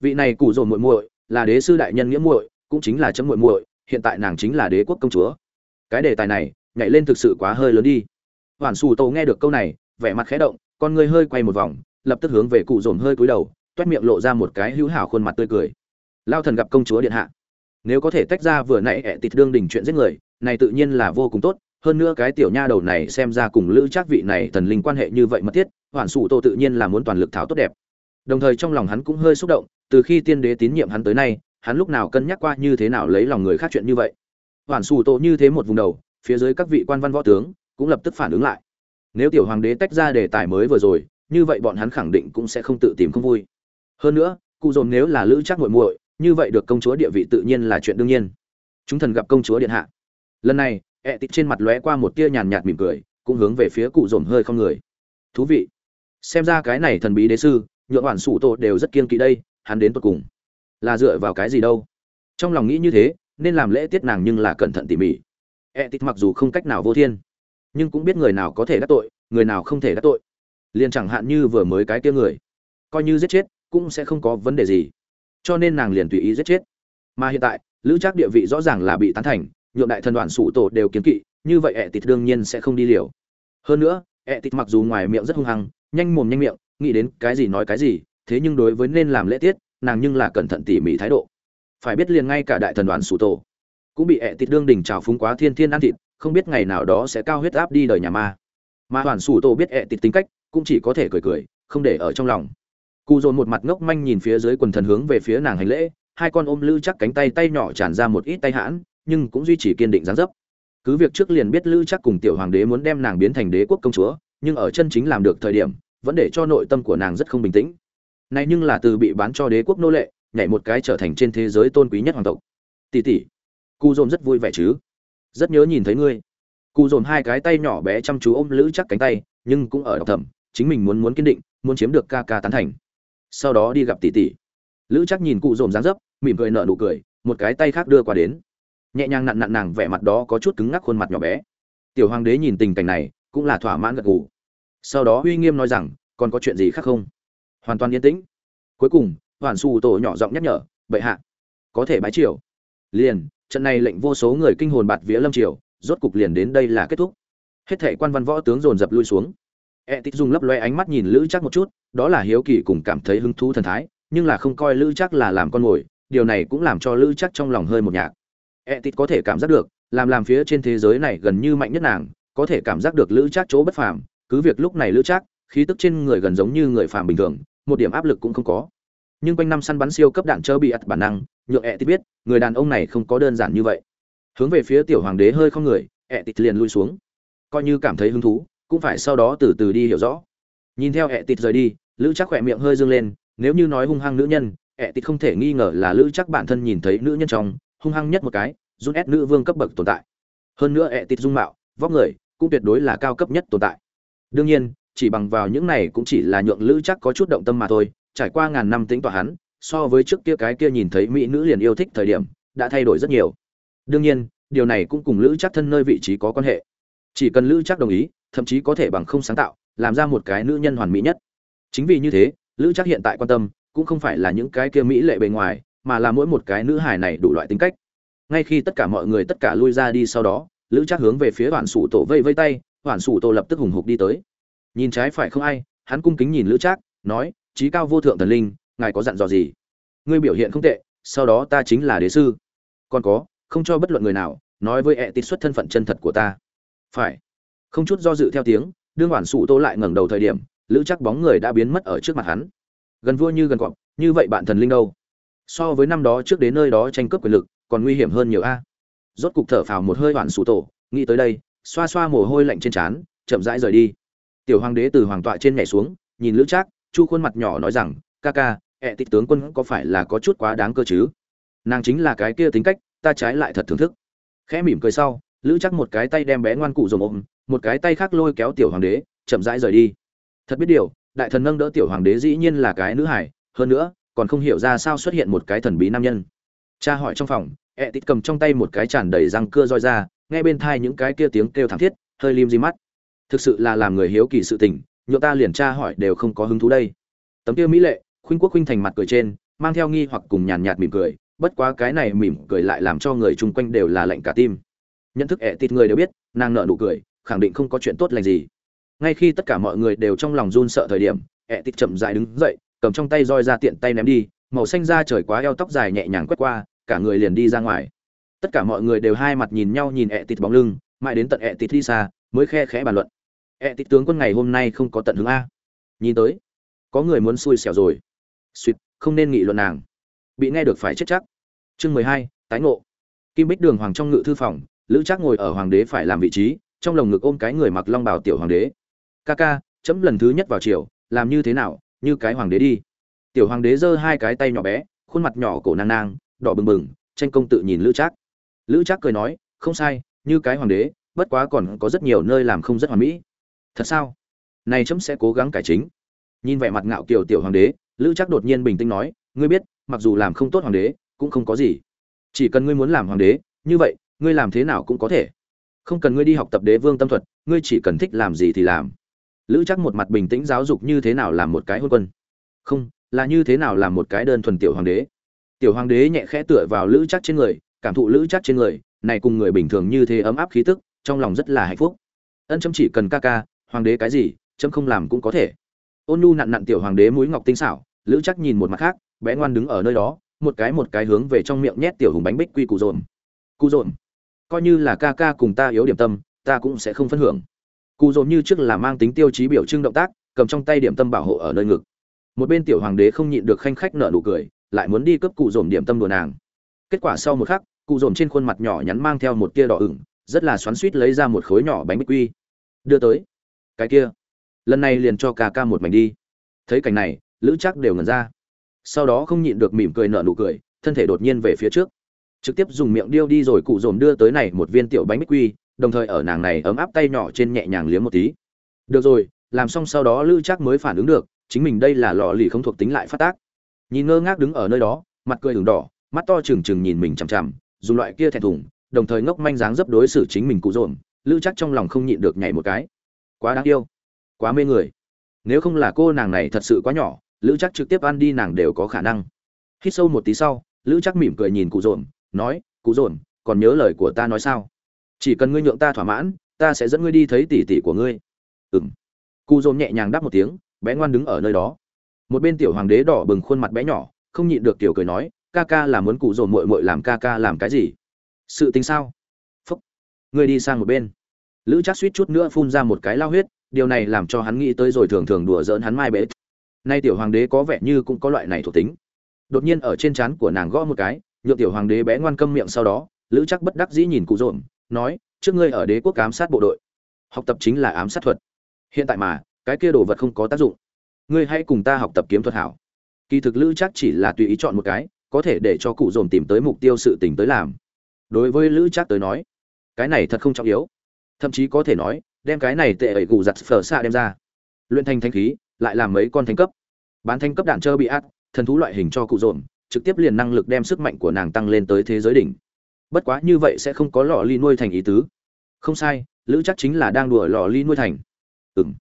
Vị này cụ dồn muội muội, là đế sư đại nhân nghĩa muội, cũng chính là trâm muội muội, hiện tại nàng chính là đế quốc công chúa. Cái đề tài này, nhảy lên thực sự quá hơi lớn đi. Hoàn xù tô nghe được câu này, vẻ mặt khẽ động con người hơi quay một vòng, lập tức hướng về cụ dồn hơi cúi đầu, toét miệng lộ ra một cái hữu hảo khuôn mặt tươi cười. Lao thần gặp công chúa điện hạ. Nếu có thể tách ra vừa nãy ẹ tịt đương đình chuyện giết người, này tự nhiên là vô cùng tốt, hơn nữa cái tiểu nha đầu này xem ra cùng lữ trác vị này thần linh quan hệ như vậy mất thiết hoàn sủ tô tự nhiên là muốn toàn lực thảo tốt đẹp. Đồng thời trong lòng hắn cũng hơi xúc động, từ khi tiên đế tín nhiệm hắn tới nay, hắn lúc nào cân nhắc qua như thế nào lấy lòng người khác chuyện như vậy. Hoàn sủ tô như thế một vùng đầu, phía dưới các vị quan văn võ tướng cũng lập tức phản ứng lại nếu tiểu hoàng đế tách ra đề tài mới vừa rồi, như vậy bọn hắn khẳng định cũng sẽ không tự tìm không vui. Hơn nữa, cụ dồn nếu là lữ chắc muội muội, như vậy được công chúa địa vị tự nhiên là chuyện đương nhiên. Chúng thần gặp công chúa điện hạ. Lần này, ẹ tịt trên mặt lóe qua một tia nhàn nhạt mỉm cười, cũng hướng về phía cụ dồn hơi không người. Thú vị. Xem ra cái này thần bí đế sư, nhượng hoàn sủ tổ đều rất kiên kỵ đây, hắn đến tột cùng là dựa vào cái gì đâu. Trong lòng nghĩ như thế, nên làm lễ tiết nàng nhưng là cẩn thận tỉ mỉ. Ẹ tịt mặc dù không cách nào vô thiên nhưng cũng biết người nào có thể đắc tội, người nào không thể đắc tội. Liền chẳng hạn như vừa mới cái kia người, coi như giết chết, cũng sẽ không có vấn đề gì. Cho nên nàng liền tùy ý giết chết. Mà hiện tại, lữ trác địa vị rõ ràng là bị tán thành, nhượng đại thần đoàn sụ tổ đều kiến kỵ, như vậy ẹ tịt đương nhiên sẽ không đi liều. Hơn nữa ẹ tịt mặc dù ngoài miệng rất hung hăng, nhanh mồm nhanh miệng, nghĩ đến cái gì nói cái gì, thế nhưng đối với nên làm lễ tiết, nàng nhưng là cẩn thận tỉ mỉ thái độ. Phải biết liền ngay cả đại thần đoàn sụ tổ cũng bị ẹ thịt đương đình trào phúng quá thiên thiên ăn thịt, không biết ngày nào đó sẽ cao huyết áp đi đời nhà ma. Mà hoàn sủ tổ biết ẹ thịt tính cách, cũng chỉ có thể cười cười, không để ở trong lòng. Cụ dồn một mặt ngốc manh nhìn phía dưới quần thần hướng về phía nàng hành lễ, hai con ôm lư chắc cánh tay tay nhỏ tràn ra một ít tay hãn, nhưng cũng duy trì kiên định gián dấp. Cứ việc trước liền biết lư chắc cùng tiểu hoàng đế muốn đem nàng biến thành đế quốc công chúa, nhưng ở chân chính làm được thời điểm, vẫn để cho nội tâm của nàng rất không bình tĩnh. Này nhưng là từ bị bán cho đế quốc nô lệ, nhảy một cái trở thành trên thế giới tôn quý nhất hoàng tộc. Tỷ tỷ cụ dồn rất vui vẻ chứ? Rất nhớ nhìn thấy ngươi. Cụ dồn hai cái tay nhỏ bé chăm chú ôm lữ chắc cánh tay, nhưng cũng ở đọc thầm chính mình muốn muốn kiên định, muốn chiếm được ca ca tán thành. Sau đó đi gặp tỷ tỷ. Lữ chắc nhìn cụ dồn dáng dấp, mỉm cười nở nụ cười, một cái tay khác đưa qua đến. Nhẹ nhàng nặn nặn nàng vẻ mặt đó có chút cứng ngắc khuôn mặt nhỏ bé. Tiểu hoàng đế nhìn tình cảnh này, cũng là thỏa mãn gật gù. Sau đó uy nghiêm nói rằng, còn có chuyện gì khác không? Hoàn toàn yên tĩnh. Cuối cùng, hoàn su tổ nhỏ giọng nhắc nhở, bệ hạ, có thể bái triều. Liền trận này lệnh vô số người kinh hồn bạt vía lâm triều, rốt cục liền đến đây là kết thúc. Hết thệ quan văn võ tướng dồn dập lui xuống. E tích dùng lấp loe ánh mắt nhìn lữ chắc một chút, đó là hiếu kỳ cùng cảm thấy hứng thú thần thái, nhưng là không coi lữ chắc là làm con mồi, điều này cũng làm cho lữ chắc trong lòng hơi một nhạc. E tích có thể cảm giác được, làm làm phía trên thế giới này gần như mạnh nhất nàng, có thể cảm giác được lữ chắc chỗ bất phàm, cứ việc lúc này lữ chắc khí tức trên người gần giống như người phàm bình thường, một điểm áp lực cũng không có nhưng quanh năm săn bắn siêu cấp đạn chớ bị ắt bản năng nhượng ẹ tít biết người đàn ông này không có đơn giản như vậy. Hướng về phía tiểu hoàng đế hơi không người, ẹ tít liền lui xuống. Coi như cảm thấy hứng thú, cũng phải sau đó từ từ đi hiểu rõ. Nhìn theo ẹ tịt rời đi, lữ chắc khỏe miệng hơi dương lên, nếu như nói hung hăng nữ nhân, ẹ tịt không thể nghi ngờ là lữ chắc bản thân nhìn thấy nữ nhân trong, hung hăng nhất một cái rút ép nữ vương cấp bậc tồn tại. Hơn nữa ẹ tịt dung mạo, vóc người cũng tuyệt đối là cao cấp nhất tồn tại. Đương nhiên, chỉ bằng vào những này cũng chỉ là nhượng lữ chắc có chút động tâm mà thôi trải qua ngàn năm tính tỏa hắn, so với trước kia cái kia nhìn thấy mỹ nữ liền yêu thích thời điểm, đã thay đổi rất nhiều. Đương nhiên, điều này cũng cùng lữ trác thân nơi vị trí có quan hệ. Chỉ cần lữ trác đồng ý, thậm chí có thể bằng không sáng tạo, làm ra một cái nữ nhân hoàn mỹ nhất. Chính vì như thế, lữ trác hiện tại quan tâm, cũng không phải là những cái kia mỹ lệ bề ngoài, mà là mỗi một cái nữ hài này đủ loại tính cách. Ngay khi tất cả mọi người tất cả lui ra đi sau đó, lữ trác hướng về phía hoàn sủ tổ vây vây tay hoàn sủ tổ lập tức hùng hục đi tới. Nhìn trái phải không ai, hắn cung kính nhìn lữ trác, nói trí cao vô thượng thần linh, ngài có dặn dò gì? Ngươi biểu hiện không tệ, sau đó ta chính là đế sư. Còn có, không cho bất luận người nào nói với ẹ tít xuất thân phận chân thật của ta. Phải. Không chút do dự theo tiếng, đương hoàn sụ tô lại ngẩng đầu thời điểm, lữ chắc bóng người đã biến mất ở trước mặt hắn. Gần vua như gần cọp, như vậy bạn thần linh đâu? So với năm đó trước đến nơi đó tranh cướp quyền lực, còn nguy hiểm hơn nhiều a. Rốt cục thở phào một hơi hoàn sụ tổ nghĩ tới đây, xoa xoa mồ hôi lạnh trên trán, chậm rãi rời đi. Tiểu hoàng đế từ hoàng tọa trên nhảy xuống, nhìn lữ trác chu khuôn mặt nhỏ nói rằng, ca ca, ẹ tịch tướng quân có phải là có chút quá đáng cơ chứ? Nàng chính là cái kia tính cách, ta trái lại thật thưởng thức. Khẽ mỉm cười sau, lữ chắc một cái tay đem bé ngoan cụ dồn ôm, một cái tay khác lôi kéo tiểu hoàng đế, chậm rãi rời đi. Thật biết điều, đại thần nâng đỡ tiểu hoàng đế dĩ nhiên là cái nữ hải hơn nữa, còn không hiểu ra sao xuất hiện một cái thần bí nam nhân. Cha hỏi trong phòng, ẹ tít cầm trong tay một cái tràn đầy răng cưa roi ra, nghe bên thai những cái kia tiếng kêu thảm thiết, hơi lim di mắt. Thực sự là làm người hiếu kỳ sự tình nhựa ta liền tra hỏi đều không có hứng thú đây. Tấm kia mỹ lệ, khuynh quốc khuynh thành mặt cười trên, mang theo nghi hoặc cùng nhàn nhạt mỉm cười, bất quá cái này mỉm cười lại làm cho người chung quanh đều là lạnh cả tim. Nhận thức ẹ tịt người đều biết, nàng nợ nụ cười, khẳng định không có chuyện tốt lành gì. Ngay khi tất cả mọi người đều trong lòng run sợ thời điểm ẹ tịt chậm dại đứng dậy, cầm trong tay roi ra tiện tay ném đi, màu xanh da trời quá eo tóc dài nhẹ nhàng quét qua, cả người liền đi ra ngoài. Tất cả mọi người đều hai mặt nhìn nhau nhìn ẹ tịt bóng lưng, mãi đến tận ẹ tịt đi xa, mới khe khẽ bàn luận ẹ tịt tướng quân ngày hôm nay không có tận hướng a. Nhìn tới, có người muốn xui xẻo rồi. Suýt không nên nghị luận nàng. Bị nghe được phải chết chắc. Chương mười hai, tái ngộ. Kim bích đường hoàng trong ngự thư phòng, lữ trác ngồi ở hoàng đế phải làm vị trí, trong lồng ngực ôm cái người mặc long bào tiểu hoàng đế. Ca ca, chấm lần thứ nhất vào triều, làm như thế nào, như cái hoàng đế đi. Tiểu hoàng đế giơ hai cái tay nhỏ bé, khuôn mặt nhỏ cổ nang nang, đỏ bừng bừng, tranh công tự nhìn lữ trác. Lữ trác cười nói, không sai, như cái hoàng đế, bất quá còn có rất nhiều nơi làm không rất hoàn mỹ thật sao? Này chấm sẽ cố gắng cải chính. Nhìn vẻ mặt ngạo kiều tiểu hoàng đế, lữ chắc đột nhiên bình tĩnh nói, ngươi biết, mặc dù làm không tốt hoàng đế, cũng không có gì. Chỉ cần ngươi muốn làm hoàng đế, như vậy, ngươi làm thế nào cũng có thể. Không cần ngươi đi học tập đế vương tâm thuật, ngươi chỉ cần thích làm gì thì làm. Lữ chắc một mặt bình tĩnh giáo dục như thế nào làm một cái hôn quân. Không, là như thế nào làm một cái đơn thuần tiểu hoàng đế? Tiểu hoàng đế nhẹ khẽ tựa vào lữ chắc trên người, cảm thụ lữ chắc trên người, này cùng người bình thường như thế ấm áp khí tức, trong lòng rất là hạnh phúc. Ân chấm chỉ cần ca ca hoàng đế cái gì, chấm không làm cũng có thể. Ôn nhu nặn nặn tiểu hoàng đế mũi ngọc tinh xảo, lữ chắc nhìn một mặt khác, bé ngoan đứng ở nơi đó, một cái một cái hướng về trong miệng nhét tiểu hùng bánh bích quy cụ dồn. Cụ dồn. Coi như là ca ca cùng ta yếu điểm tâm, ta cũng sẽ không phân hưởng. Cụ dồn như trước là mang tính tiêu chí biểu trưng động tác, cầm trong tay điểm tâm bảo hộ ở nơi ngực. Một bên tiểu hoàng đế không nhịn được khanh khách nở nụ cười, lại muốn đi cướp cụ dồn điểm tâm đồ nàng. Kết quả sau một khắc cụ dồn trên khuôn mặt nhỏ nhắn mang theo một tia đỏ ửng, rất là xoắn suýt lấy ra một khối nhỏ bánh bích quy. Đưa tới cái kia. Lần này liền cho ca ca một mảnh đi. Thấy cảnh này, lữ chắc đều ngẩn ra. Sau đó không nhịn được mỉm cười nở nụ cười, thân thể đột nhiên về phía trước. Trực tiếp dùng miệng điêu đi rồi cụ dồn đưa tới này một viên tiểu bánh bích quy, đồng thời ở nàng này ấm áp tay nhỏ trên nhẹ nhàng liếm một tí. Được rồi, làm xong sau đó lữ chắc mới phản ứng được, chính mình đây là lò lì không thuộc tính lại phát tác. Nhìn ngơ ngác đứng ở nơi đó, mặt cười đường đỏ, mắt to trừng trừng nhìn mình chằm chằm, dùng loại kia thẹn thùng, đồng thời ngốc manh dáng dấp đối xử chính mình cụ dồn. Lữ chắc trong lòng không nhịn được nhảy một cái quá đáng yêu, quá mê người. Nếu không là cô nàng này thật sự quá nhỏ, lữ chắc trực tiếp ăn đi nàng đều có khả năng. Hít sâu một tí sau, lữ chắc mỉm cười nhìn cụ dồn, nói, cụ dồn, còn nhớ lời của ta nói sao? Chỉ cần ngươi nhượng ta thỏa mãn, ta sẽ dẫn ngươi đi thấy tỉ tỉ của ngươi. Ừng cụ dồn nhẹ nhàng đáp một tiếng, bé ngoan đứng ở nơi đó. Một bên tiểu hoàng đế đỏ bừng khuôn mặt bé nhỏ, không nhịn được tiểu cười nói, ca ca là muốn cụ dồn mội mội làm ca ca làm cái gì? Sự tình sao? Phúc, ngươi đi sang một bên lữ chắc suýt chút nữa phun ra một cái lao huyết, điều này làm cho hắn nghĩ tới rồi thường thường đùa giỡn hắn mai bế. Nay tiểu hoàng đế có vẻ như cũng có loại này thuộc tính. Đột nhiên ở trên trán của nàng gõ một cái nhựa tiểu hoàng đế bé ngoan câm miệng sau đó, lữ chắc bất đắc dĩ nhìn cụ rộn nói, trước ngươi ở đế quốc ám sát bộ đội, học tập chính là ám sát thuật. Hiện tại mà, cái kia đồ vật không có tác dụng. Ngươi hãy cùng ta học tập kiếm thuật hảo. Kỳ thực lữ chắc chỉ là tùy ý chọn một cái, có thể để cho cụ dồn tìm tới mục tiêu sự tình tới làm. Đối với lữ chắc tới nói, cái này thật không trọng yếu thậm chí có thể nói, đem cái này tệ ẩy gù giặt phở xạ đem ra. Luyện thành thanh khí, lại làm mấy con thanh cấp. Bán thanh cấp đạn trơ bị át thần thú loại hình cho cụ dồn, trực tiếp liền năng lực đem sức mạnh của nàng tăng lên tới thế giới đỉnh. Bất quá như vậy sẽ không có lò ly nuôi thành ý tứ. Không sai, lữ chắc chính là đang đùa lò ly nuôi thành. Ừ m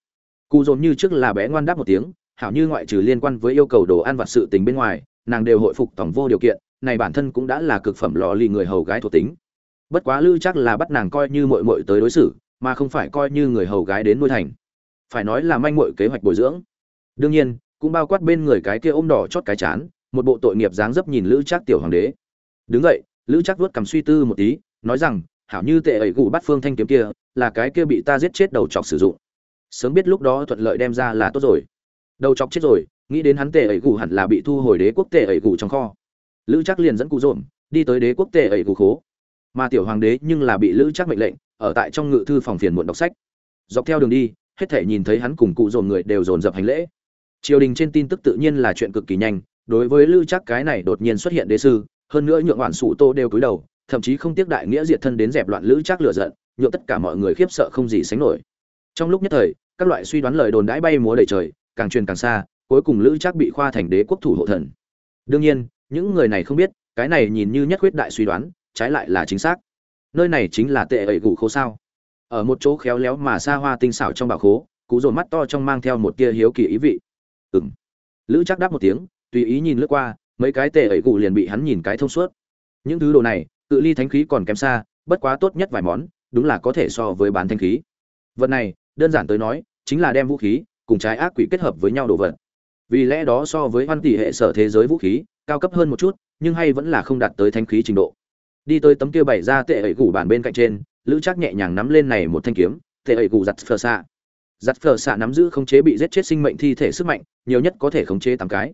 cụ dồn như trước là bé ngoan đáp một tiếng, hảo như ngoại trừ liên quan với yêu cầu đồ ăn vặt sự tình bên ngoài, nàng đều hội phục tổng vô điều kiện, này bản thân cũng đã là cực phẩm lò ly người hầu gái thuộc tính bất quá lữ chắc là bắt nàng coi như mội mội tới đối xử, mà không phải coi như người hầu gái đến nuôi thành. Phải nói là manh mội kế hoạch bồi dưỡng. Đương nhiên, cũng bao quát bên người cái kia ôm đỏ chót cái chán, một bộ tội nghiệp dáng dấp nhìn lữ trác tiểu hoàng đế. Đứng vậy lữ trác vuốt cầm suy tư một tí, nói rằng, hảo như tệ ẩy gù bắt phương thanh kiếm kia, là cái kia bị ta giết chết đầu chọc sử dụng. Sớm biết lúc đó thuận lợi đem ra là tốt rồi. Đầu chọc chết rồi, nghĩ đến hắn tệ ẩy gù hẳn là bị thu hồi đế quốc tệ ẩy gù trong kho. Lữ chắc liền dẫn cụ dồn đi tới đế quốc tệ ẩy gù khố mà tiểu hoàng đế nhưng là bị lữ chắc mệnh lệnh, ở tại trong ngự thư phòng phiền muộn đọc sách. Dọc theo đường đi, hết thể nhìn thấy hắn cùng cụ dồn người đều dồn dập hành lễ. Triều đình trên tin tức tự nhiên là chuyện cực kỳ nhanh, đối với lữ chắc cái này đột nhiên xuất hiện đế sư, hơn nữa nhượng oản sụ tô đều cúi đầu, thậm chí không tiếc đại nghĩa diệt thân đến dẹp loạn lữ chắc lửa giận, nhượng tất cả mọi người khiếp sợ không gì sánh nổi. Trong lúc nhất thời, các loại suy đoán lời đồn đãi bay múa đầy trời, càng truyền càng xa, cuối cùng lữ chắc bị khoa thành đế quốc thủ hộ thần. Đương nhiên, những người này không biết, cái này nhìn như nhất quyết đại suy đoán trái lại là chính xác. Nơi này chính là tệ ẩy gù khố sao? Ở một chỗ khéo léo mà xa hoa tinh xảo trong bảo khố, cú dồn mắt to trong mang theo một tia hiếu kỳ ý vị. Ừng lữ chắc đáp một tiếng, tùy ý nhìn lướt qua, mấy cái tệ ẩy gù liền bị hắn nhìn cái thông suốt. Những thứ đồ này, cự ly thánh khí còn kém xa, bất quá tốt nhất vài món, đúng là có thể so với bán thanh khí. Vật này, đơn giản tới nói, chính là đem vũ khí cùng trái ác quỷ kết hợp với nhau đồ vật. Vì lẽ đó so với văn tỷ hệ sở thế giới vũ khí, cao cấp hơn một chút, nhưng hay vẫn là không đạt tới thanh khí trình độ đi tới tấm kia bày ra tệ ẩy gù bản bên cạnh trên, lữ chắc nhẹ nhàng nắm lên này một thanh kiếm, tệ ẩy gù giặt phờ xạ. Giặt phờ xạ nắm giữ khống chế bị giết chết sinh mệnh thi thể sức mạnh, nhiều nhất có thể khống chế tám cái.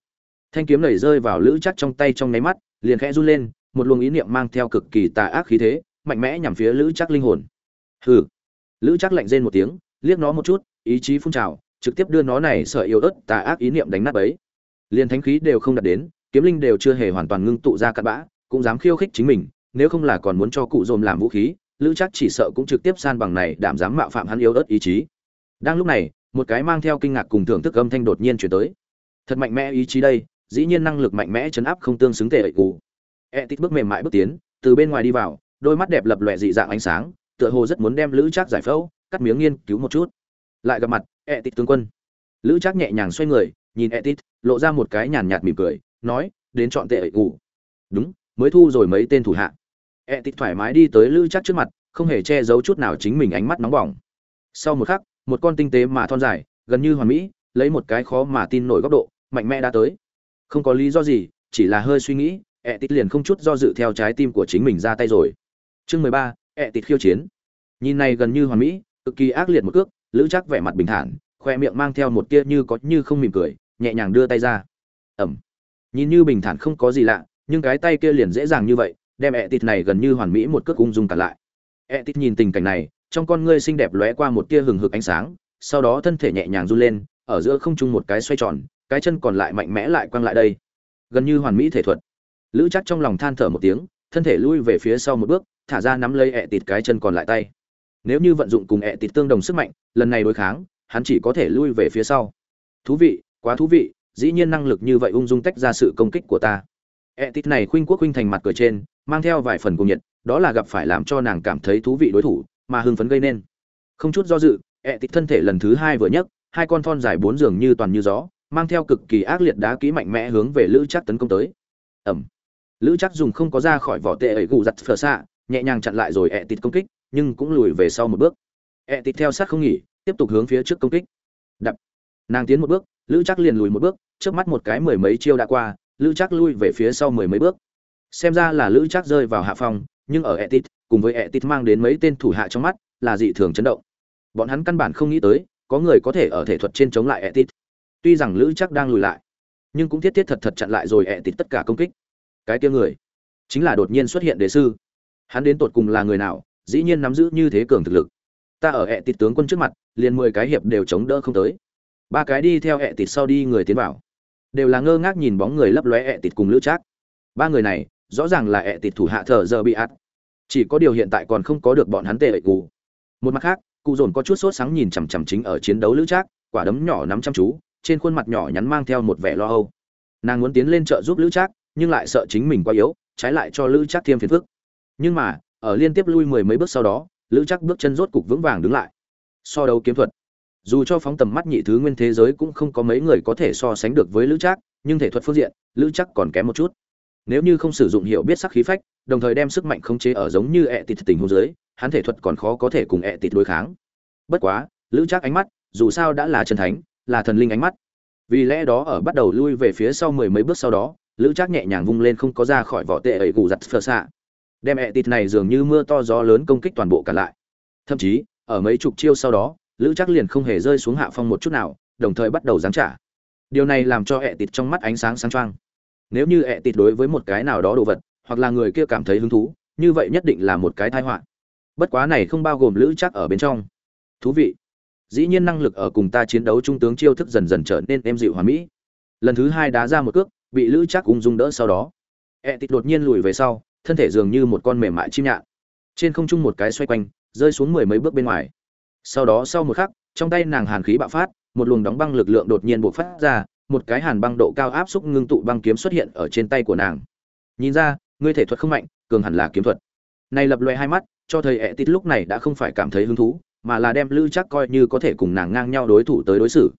Thanh kiếm này rơi vào lữ chắc trong tay trong nháy mắt, liền khẽ run lên, một luồng ý niệm mang theo cực kỳ tà ác khí thế, mạnh mẽ nhằm phía lữ chắc linh hồn. Hừ. Lữ chắc lạnh rên một tiếng, liếc nó một chút, ý chí phun trào, trực tiếp đưa nó này sợ yếu ớt tà ác ý niệm đánh nát ấy liền thánh khí đều không đạt đến, kiếm linh đều chưa hề hoàn toàn ngưng tụ ra cặn bã, cũng dám khiêu khích chính mình nếu không là còn muốn cho cụ dồn làm vũ khí, lữ chắc chỉ sợ cũng trực tiếp san bằng này, đảm dám mạo phạm hắn yếu ớt ý chí. Đang lúc này, một cái mang theo kinh ngạc cùng thưởng thức âm thanh đột nhiên chuyển tới. Thật mạnh mẽ ý chí đây, dĩ nhiên năng lực mạnh mẽ chấn áp không tương xứng tệ ẩy cụ e tít bước mềm mại bước tiến, từ bên ngoài đi vào, đôi mắt đẹp lập lòe dị dạng ánh sáng, tựa hồ rất muốn đem lữ trác giải phẫu, cắt miếng nghiên cứu một chút. Lại gặp mặt e tít tướng quân. Lữ trác nhẹ nhàng xoay người, nhìn e tít, lộ ra một cái nhàn nhạt mỉm cười, nói, đến chọn tệ ẩy cụ đúng, mới thu rồi mấy tên thủ hạ e Tịch thoải mái đi tới lữ trác trước mặt, không hề che giấu chút nào chính mình ánh mắt nóng bỏng. Sau một khắc, một con tinh tế mà thon dài, gần như hoàn mỹ, lấy một cái khó mà tin nổi góc độ, mạnh mẽ đã tới. Không có lý do gì, chỉ là hơi suy nghĩ e ẹ Tịch liền không chút do dự theo trái tim của chính mình ra tay rồi. Chương mười ba e ẹ tít khiêu chiến. Nhìn này gần như hoàn mỹ, cực kỳ ác liệt một cước, lữ chắc vẻ mặt bình thản, khoe miệng mang theo một tia như có như không mỉm cười, nhẹ nhàng đưa tay ra. Ẩm. Nhìn như bình thản không có gì lạ, nhưng cái tay kia liền dễ dàng như vậy đem ẹ tịt này gần như hoàn mỹ một cước ung dung cả lại. Ẹ tịt nhìn tình cảnh này, trong con ngươi xinh đẹp lóe qua một tia hừng hực ánh sáng, sau đó thân thể nhẹ nhàng run lên, ở giữa không trung một cái xoay tròn, cái chân còn lại mạnh mẽ lại quăng lại đây. Gần như hoàn mỹ thể thuật. Lữ chắc trong lòng than thở một tiếng, thân thể lui về phía sau một bước, thả ra nắm lấy ẹ tịt cái chân còn lại tay. Nếu như vận dụng cùng ẹ tịt tương đồng sức mạnh, lần này đối kháng, hắn chỉ có thể lui về phía sau. Thú vị, quá thú vị, dĩ nhiên năng lực như vậy ung dung tách ra sự công kích của ta. E tịt này khuynh quốc khuynh thành mặt cười trên, mang theo vài phần cùng nhiệt, đó là gặp phải làm cho nàng cảm thấy thú vị đối thủ, mà hưng phấn gây nên. Không chút do dự E tịt thân thể lần thứ hai vừa nhấc, hai con thon dài bốn giường như toàn như gió, mang theo cực kỳ ác liệt đá kỹ mạnh mẽ hướng về lữ chắc tấn công tới. Ẩm. Lữ chắc dùng không có ra khỏi vỏ tệ ấy gù giật phở xạ, nhẹ nhàng chặn lại rồi E tịt công kích, nhưng cũng lùi về sau một bước. E tịt theo sát không nghỉ, tiếp tục hướng phía trước công kích. Đập. Nàng tiến một bước, lữ chắc liền lùi một bước, trước mắt một cái mười mấy chiêu đã qua lữ chắc lui về phía sau mười mấy bước. Xem ra là lữ chắc rơi vào hạ phòng nhưng ở etit, cùng với etit mang đến mấy tên thủ hạ trong mắt, là dị thường chấn động. Bọn hắn căn bản không nghĩ tới, có người có thể ở thể thuật trên chống lại etit. Tuy rằng lữ chắc đang lùi lại, nhưng cũng thiết thiết thật thật chặn lại rồi etit tất cả công kích. Cái kia người, chính là đột nhiên xuất hiện đế sư. Hắn đến tột cùng là người nào, dĩ nhiên nắm giữ như thế cường thực lực. Ta ở ẹ tịt tướng quân trước mặt, liền mười cái hiệp đều chống đỡ không tới. Ba cái đi theo ẹ tịt sau đi, người tiến vào đều là ngơ ngác nhìn bóng người lấp lóe ẹ tịt cùng lữ trác. Ba người này, rõ ràng là ẹ tịt thủ hạ thờ giờ bị ạt. Chỉ có điều hiện tại còn không có được bọn hắn tệ ệ cụ một mặt khác, cụ dồn có chút sốt sáng nhìn chằm chằm chính ở chiến đấu lữ trác, quả đấm nhỏ nắm chăm chú, trên khuôn mặt nhỏ nhắn mang theo một vẻ lo âu. Nàng muốn tiến lên trợ giúp lữ trác, nhưng lại sợ chính mình quá yếu, trái lại cho lữ trác thêm phiền phức. Nhưng mà, ở liên tiếp lui mười mấy bước sau đó, lữ trác bước chân rốt cục vững vàng đứng lại. So đấu kiếm thuật dù cho phóng tầm mắt nhị thứ nguyên thế giới cũng không có mấy người có thể so sánh được với lữ trác, nhưng thể thuật phương diện, lữ trác còn kém một chút. Nếu như không sử dụng hiểu biết sắc khí phách, đồng thời đem sức mạnh khống chế ở giống như ẹ tịt tình huống dưới, hắn thể thuật còn khó có thể cùng ẹ tịt đối kháng. Bất quá, lữ trác ánh mắt, dù sao đã là chân thánh, là thần linh ánh mắt. Vì lẽ đó ở bắt đầu lui về phía sau mười mấy bước sau đó, lữ trác nhẹ nhàng vung lên không có ra khỏi vỏ tệ ấy gù giặt phờ xạ. Đem ẹ tịt này dường như mưa to gió lớn công kích toàn bộ cả lại. Thậm chí, ở mấy chục chiêu sau đó lữ chắc liền không hề rơi xuống hạ phong một chút nào, đồng thời bắt đầu giáng trả. Điều này làm cho ẹ tịt trong mắt ánh sáng sáng trang nếu như ẹ tịt đối với một cái nào đó đồ vật, hoặc là người kia cảm thấy hứng thú, như vậy nhất định là một cái tai họa. Bất quá này không bao gồm lữ chắc ở bên trong. Thú vị. Dĩ nhiên năng lực ở cùng ta chiến đấu trung tướng chiêu thức dần dần trở nên êm dịu hòa mỹ. Lần thứ hai đá ra một cước, bị lữ chắc ung dung đỡ sau đó. Ẹ tịt đột nhiên lùi về sau, thân thể dường như một con mềm mại chim nhạn. Trên không trung một cái xoay quanh, rơi xuống mười mấy bước bên ngoài sau đó sau một khắc, trong tay nàng hàn khí bạo phát, một luồng đóng băng lực lượng đột nhiên bộc phát ra, một cái hàn băng độ cao áp xúc ngưng tụ băng kiếm xuất hiện ở trên tay của nàng. Nhìn ra, ngươi thể thuật không mạnh, cường hẳn là kiếm thuật. Này lập loè hai mắt, cho thầy ẹ tít lúc này đã không phải cảm thấy hứng thú, mà là đem lư chắc coi như có thể cùng nàng ngang nhau đối thủ tới đối xử.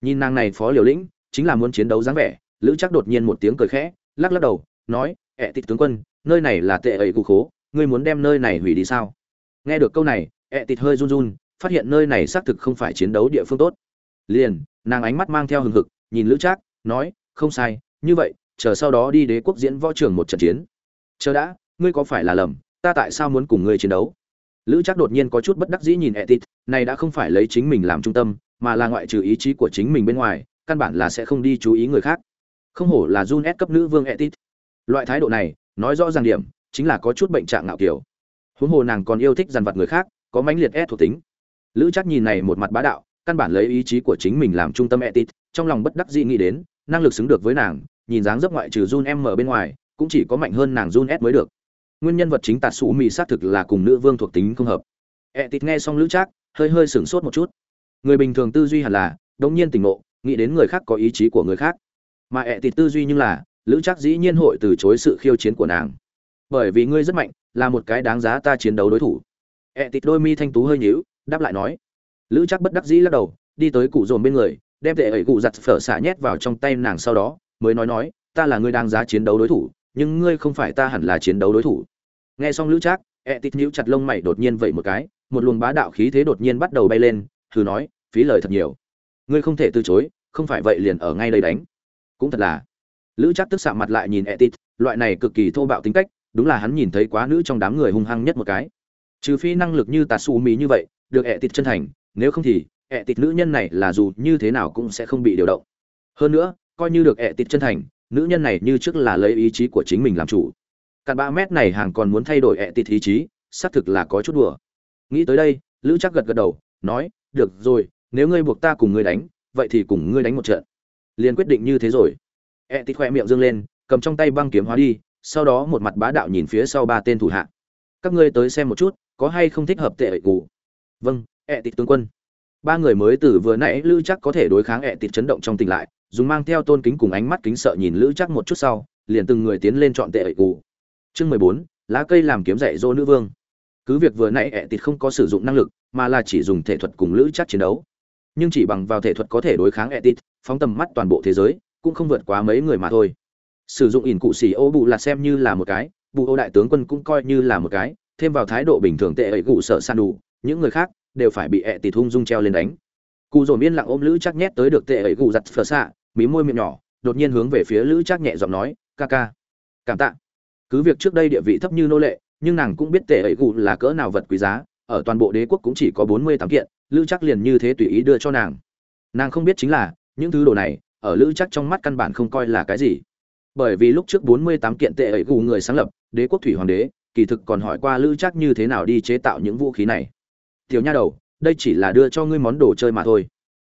Nhìn nàng này phó liều lĩnh, chính là muốn chiến đấu dáng vẻ lữ chắc đột nhiên một tiếng cười khẽ, lắc lắc đầu, nói ẹ tít tướng quân, nơi này là tệ ấy cụ khố, ngươi muốn đem nơi này hủy đi sao? Nghe được câu này ẹ tít hơi run run phát hiện nơi này xác thực không phải chiến đấu địa phương tốt. Liền, nàng ánh mắt mang theo hừng hực, nhìn lữ trác, nói, không sai, như vậy, chờ sau đó đi đế quốc diễn võ trường một trận chiến. Chờ đã, ngươi có phải là lầm, ta tại sao muốn cùng ngươi chiến đấu? Lữ trác đột nhiên có chút bất đắc dĩ nhìn etit này đã không phải lấy chính mình làm trung tâm, mà là ngoại trừ ý chí của chính mình bên ngoài, căn bản là sẽ không đi chú ý người khác. Không hổ là jun s cấp nữ vương etit loại thái độ này, nói rõ ràng điểm, chính là có chút bệnh trạng ngạo kiểu. Huống hồ nàng còn yêu thích dằn vặt người khác, có mãnh liệt ép thuộc tính lữ chắc nhìn này một mặt bá đạo, căn bản lấy ý chí của chính mình làm trung tâm etit, trong lòng bất đắc dĩ nghĩ đến, năng lực xứng được với nàng, nhìn dáng dấp ngoại trừ jun m bên ngoài, cũng chỉ có mạnh hơn nàng jun s mới được. Nguyên nhân vật chính tạt sủ mỹ xác thực là cùng nữ vương thuộc tính không hợp. Etit nghe xong lữ chắc hơi hơi sửng sốt một chút. Người bình thường tư duy hẳn là, đống nhiên tỉnh ngộ, nghĩ đến người khác có ý chí của người khác. Mà etit tư duy nhưng là, lữ chắc dĩ nhiên hội từ chối sự khiêu chiến của nàng. Bởi vì ngươi rất mạnh, là một cái đáng giá ta chiến đấu đối thủ. Etit đôi mi thanh tú hơi nhíu đáp lại nói. Lữ chắc bất đắc dĩ lắc đầu, đi tới cụ dồn bên người, đem tệ ẩy cụ giặt phở xả nhét vào trong tay nàng sau đó, mới nói nói, ta là người đang giá chiến đấu đối thủ, nhưng ngươi không phải ta hẳn là chiến đấu đối thủ. Nghe xong lữ trác, ẹ tít nhíu chặt lông mày đột nhiên vậy một cái, một luồng bá đạo khí thế đột nhiên bắt đầu bay lên thử nói, phí lời thật nhiều. Ngươi không thể từ chối, không phải vậy liền ở ngay đây đánh. Cũng thật là. Lữ trác tức sạm mặt lại nhìn ẹ tít loại này cực kỳ thô bạo tính cách, đúng là hắn nhìn thấy quá nữ trong đám người hung hăng nhất một cái. Trừ phi năng lực như tà su mỹ như vậy được ẹ tịt chân thành, nếu không thì, ẹ tịt nữ nhân này là dù như thế nào cũng sẽ không bị điều động. Hơn nữa, coi như được ẹ tịt chân thành, nữ nhân này như trước là lấy ý chí của chính mình làm chủ. Cặn ba mét này hàng còn muốn thay đổi ẹ tịt ý chí, xác thực là có chút đùa. Nghĩ tới đây, lữ chắc gật gật đầu, nói, được rồi, nếu ngươi buộc ta cùng ngươi đánh, vậy thì cùng ngươi đánh một trận. Liền quyết định như thế rồi. Ẹ tịt khoe miệng dâng lên, cầm trong tay băng kiếm hóa đi, sau đó một mặt bá đạo nhìn phía sau ba tên thủ hạ. Các ngươi tới xem một chút, có hay không thích hợp tệ ẩy cụ vâng ẹ tịt tướng quân. Ba người mới từ vừa nãy lữ chắc có thể đối kháng ẹ tịt chấn động trong tỉnh lại, dùng mang theo tôn kính cùng ánh mắt kính sợ nhìn lữ chắc một chút sau, liền từng người tiến lên chọn tệ ẩy cụ chương mười bốn, lá cây làm kiếm dạy dỗ nữ vương. Cứ việc vừa nãy ẹ tịt không có sử dụng năng lực, mà là chỉ dùng thể thuật cùng lữ chắc chiến đấu. Nhưng chỉ bằng vào thể thuật có thể đối kháng ẹ tịt, phóng tầm mắt toàn bộ thế giới, cũng không vượt quá mấy người mà thôi. Sử dụng ỉn cụ xì ô bù là xem như là một cái bù ô đại tướng quân cũng coi như là một cái, thêm vào thái độ bình thường tệ ẩy cụ sợ san đủ những người khác đều phải bị ẹ tịt hung dung treo lên đánh. Cụ dồn yên lặng ôm lữ chắc nhét tới được tệ ấy cụ giặt phờ xạ, mí môi miệng nhỏ, đột nhiên hướng về phía lữ chắc nhẹ giọng nói, ca ca, cảm tạ. Cứ việc trước đây địa vị thấp như nô lệ, nhưng nàng cũng biết tệ ấy cụ là cỡ nào vật quý giá, ở toàn bộ đế quốc cũng chỉ có bốn mươi tám kiện, lữ chắc liền như thế tùy ý đưa cho nàng. Nàng không biết chính là, những thứ đồ này, ở lữ chắc trong mắt căn bản không coi là cái gì. Bởi vì lúc trước bốn mươi tám kiện tệ ấy cụ người sáng lập, đế quốc thủy hoàng đế, kỳ thực còn hỏi qua lữ chắc như thế nào đi chế tạo những vũ khí này tiểu nha đầu, đây chỉ là đưa cho ngươi món đồ chơi mà thôi.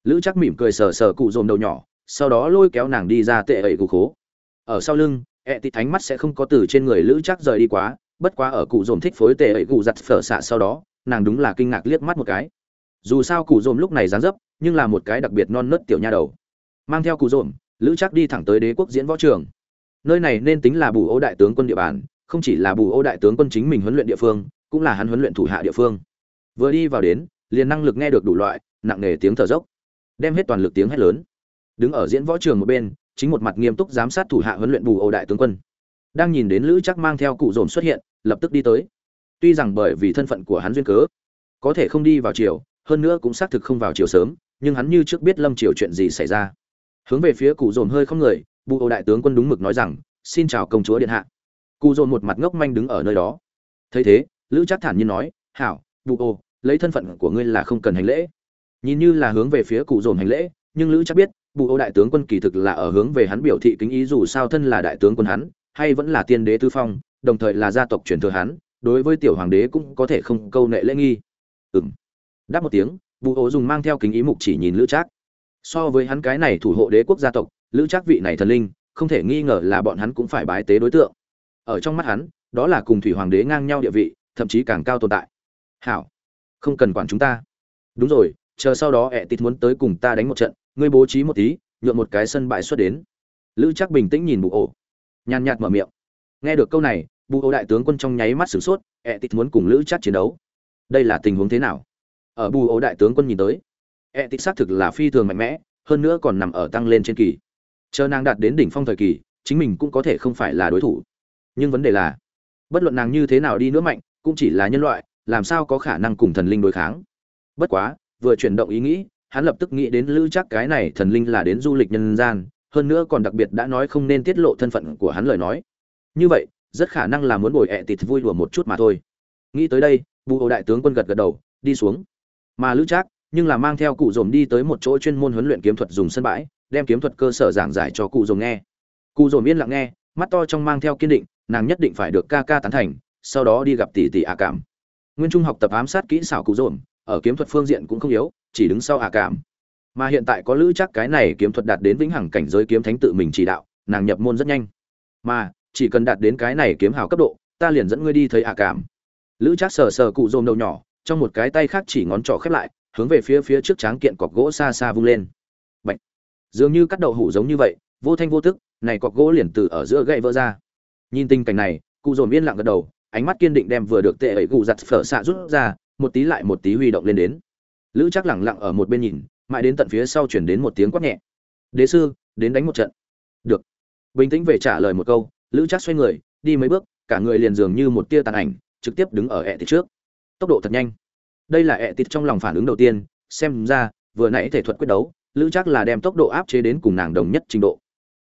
Lữ chắc mỉm cười sờ sờ cụ dồn đầu nhỏ, sau đó lôi kéo nàng đi ra tệ ẩy cụ khố. Ở sau lưng, ẹ tịt thánh mắt sẽ không có từ trên người lữ chắc rời đi quá, bất quá ở cụ dồn thích phối tệ ẩy cụ giặt phở xạ sau đó, nàng đúng là kinh ngạc liếc mắt một cái. Dù sao cụ dồn lúc này dán dấp, nhưng là một cái đặc biệt non nớt tiểu nha đầu. Mang theo cụ dồn, lữ chắc đi thẳng tới đế quốc diễn võ trường. Nơi này nên tính là bù ô đại tướng quân địa bàn, không chỉ là bù ô đại tướng quân chính mình huấn luyện địa phương, cũng là hắn huấn luyện thủ hạ địa phương vừa đi vào đến, liền năng lực nghe được đủ loại, nặng nề tiếng thở dốc. Đem hết toàn lực tiếng hét lớn. Đứng ở diễn võ trường một bên, chính một mặt nghiêm túc giám sát thủ hạ huấn luyện bù âu đại tướng quân. Đang nhìn đến lữ chắc mang theo cụ dồn xuất hiện, lập tức đi tới. Tuy rằng bởi vì thân phận của hắn duyên cớ, có thể không đi vào chiều hơn nữa cũng xác thực không vào chiều sớm, nhưng hắn như trước biết lâm triều chuyện gì xảy ra. Hướng về phía cụ dồn hơi không người, bù âu đại tướng quân đúng mực nói rằng, xin chào công chúa điện hạ. Cụ dồn một mặt ngốc manh đứng ở nơi đó. Thấy thế, lữ chắc thản nhiên nói, hảo bụ ô, lấy thân phận của ngươi là không cần hành lễ. Nhìn như là hướng về phía cụ dồn hành lễ, nhưng lữ chắc biết bụ ô đại tướng quân kỳ thực là ở hướng về hắn biểu thị kính ý, dù sao thân là đại tướng quân hắn, hay vẫn là tiên đế tư phong, đồng thời là gia tộc truyền thừa hắn, đối với tiểu hoàng đế cũng có thể không câu nệ lễ nghi. Ừng đáp một tiếng bụ ô dùng mang theo kính ý mục chỉ nhìn lữ trác so với hắn cái này thủ hộ đế quốc gia tộc, lữ trác vị này thần linh, không thể nghi ngờ là bọn hắn cũng phải bái tế đối tượng. Ở trong mắt hắn, đó là cùng thủy hoàng đế ngang nhau địa vị, thậm chí càng cao tồn tại hảo, không cần quản chúng ta. Đúng rồi, chờ sau đó ẹ tịt muốn tới cùng ta đánh một trận, ngươi bố trí một tí, nhuộm một cái sân bãi xuất đến. Lữ chắc bình tĩnh nhìn bụ ổ. Nhàn nhạt mở miệng. Nghe được câu này bụ ổ đại tướng quân trong nháy mắt sửng sốt, ẹ tịt muốn cùng lữ chắc chiến đấu. Đây là tình huống thế nào? Ở bù ổ đại tướng quân nhìn tới, ẹ tịt xác thực là phi thường mạnh mẽ, hơn nữa còn nằm ở tăng lên trên kỳ. Chờ nàng đạt đến đỉnh phong thời kỳ, chính mình cũng có thể không phải là đối thủ. Nhưng vấn đề là, bất luận nàng như thế nào đi nữa mạnh, cũng chỉ là nhân loại làm sao có khả năng cùng thần linh đối kháng? Bất quá, vừa chuyển động ý nghĩ, hắn lập tức nghĩ đến lữ chắc cái này thần linh là đến du lịch nhân gian, hơn nữa còn đặc biệt đã nói không nên tiết lộ thân phận của hắn lời nói. Như vậy, rất khả năng là muốn bồi ẹ tịt vui đùa một chút mà thôi. Nghĩ tới đây, bù hồ đại tướng quân gật gật đầu, đi xuống. Mà lữ trác, nhưng là mang theo cụ dồn đi tới một chỗ chuyên môn huấn luyện kiếm thuật dùng sân bãi, đem kiếm thuật cơ sở giảng giải cho cụ dồn nghe. Cụ dồn yên lặng nghe, mắt to trong mang theo kiên định, nàng nhất định phải được ca ca tán thành, sau đó đi gặp tỷ tỷ ả cảm nguyên trung học tập ám sát kỹ xảo cụ dồn, ở kiếm thuật phương diện cũng không yếu, chỉ đứng sau Hạ cảm. Mà hiện tại có lữ chắc cái này kiếm thuật đạt đến vĩnh hằng cảnh giới kiếm thánh tự mình chỉ đạo, nàng nhập môn rất nhanh. Mà, chỉ cần đạt đến cái này kiếm hào cấp độ, ta liền dẫn ngươi đi thấy Hạ cảm. Lữ chắc sờ sờ cụ dồn đầu nhỏ, trong một cái tay khác chỉ ngón trỏ khép lại, hướng về phía phía trước tráng kiện cọc gỗ xa xa vung lên. Bạch. dường như cắt đậu hủ giống như vậy, vô thanh vô tức, này cọc gỗ liền từ ở giữa gậy vỡ ra. Nhìn tình cảnh này, cụ dồn yên lặng gật đầu ánh mắt kiên định đem vừa được tệ ấy gù giặt phở xạ rút ra, một tí lại một tí huy động lên đến. Lữ chắc lẳng lặng ở một bên nhìn, mãi đến tận phía sau chuyển đến một tiếng quát nhẹ. Đế sư, đến đánh một trận. Được. Bình tĩnh về trả lời một câu, lữ chắc xoay người, đi mấy bước, cả người liền dường như một tia tàn ảnh, trực tiếp đứng ở ẹ tịt trước. Tốc độ thật nhanh. Đây là ẹ tịt trong lòng phản ứng đầu tiên, xem ra, vừa nãy thể thuật quyết đấu, lữ chắc là đem tốc độ áp chế đến cùng nàng đồng nhất trình độ.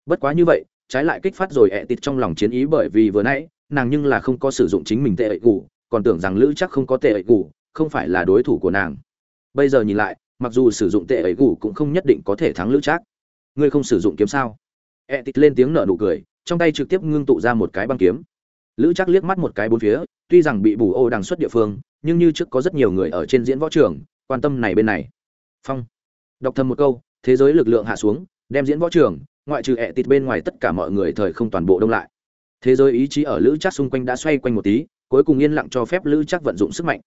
Bất quá như vậy, trái lại kích phát rồi ẹ tịt trong lòng chiến ý bởi vì vừa nãy nàng nhưng là không có sử dụng chính mình tệ ẩy củ còn tưởng rằng lữ chắc không có tệ ẩy củ không phải là đối thủ của nàng. Bây giờ nhìn lại, mặc dù sử dụng tệ ẩy củ cũng không nhất định có thể thắng lữ chắc. Ngươi không sử dụng kiếm sao? Ẹ tít lên tiếng nở nụ cười, trong tay trực tiếp ngưng tụ ra một cái băng kiếm. Lữ chắc liếc mắt một cái bốn phía, tuy rằng bị bù ô đằng xuất địa phương, nhưng như trước có rất nhiều người ở trên diễn võ trường, quan tâm này bên này. Phong. Đọc thầm một câu, thế giới lực lượng hạ xuống, đem diễn võ trường, ngoại trừ ẹ tịt bên ngoài tất cả mọi người thời không toàn bộ đông lại thế giới ý chí ở lữ chắc xung quanh đã xoay quanh một tí, cuối cùng yên lặng cho phép lữ chắc vận dụng sức mạnh.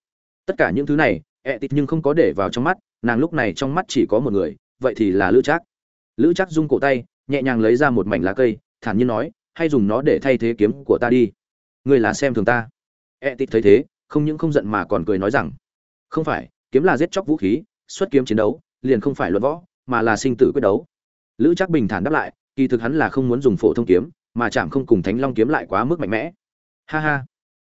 Tất cả những thứ này ẹ tịt nhưng không có để vào trong mắt, nàng lúc này trong mắt chỉ có một người, vậy thì là lữ chắc. Lữ chắc rung cổ tay, nhẹ nhàng lấy ra một mảnh lá cây, thản nhiên nói, hay dùng nó để thay thế kiếm của ta đi. Người là xem thường ta. Ẹ tịt thấy thế, không những không giận mà còn cười nói rằng, không phải, kiếm là giết chóc vũ khí, xuất kiếm chiến đấu, liền không phải luận võ, mà là sinh tử quyết đấu. Lữ chắc bình thản đáp lại, kỳ thực hắn là không muốn dùng phổ thông kiếm mà chạm không cùng thánh long kiếm lại quá mức mạnh mẽ. Ha ha.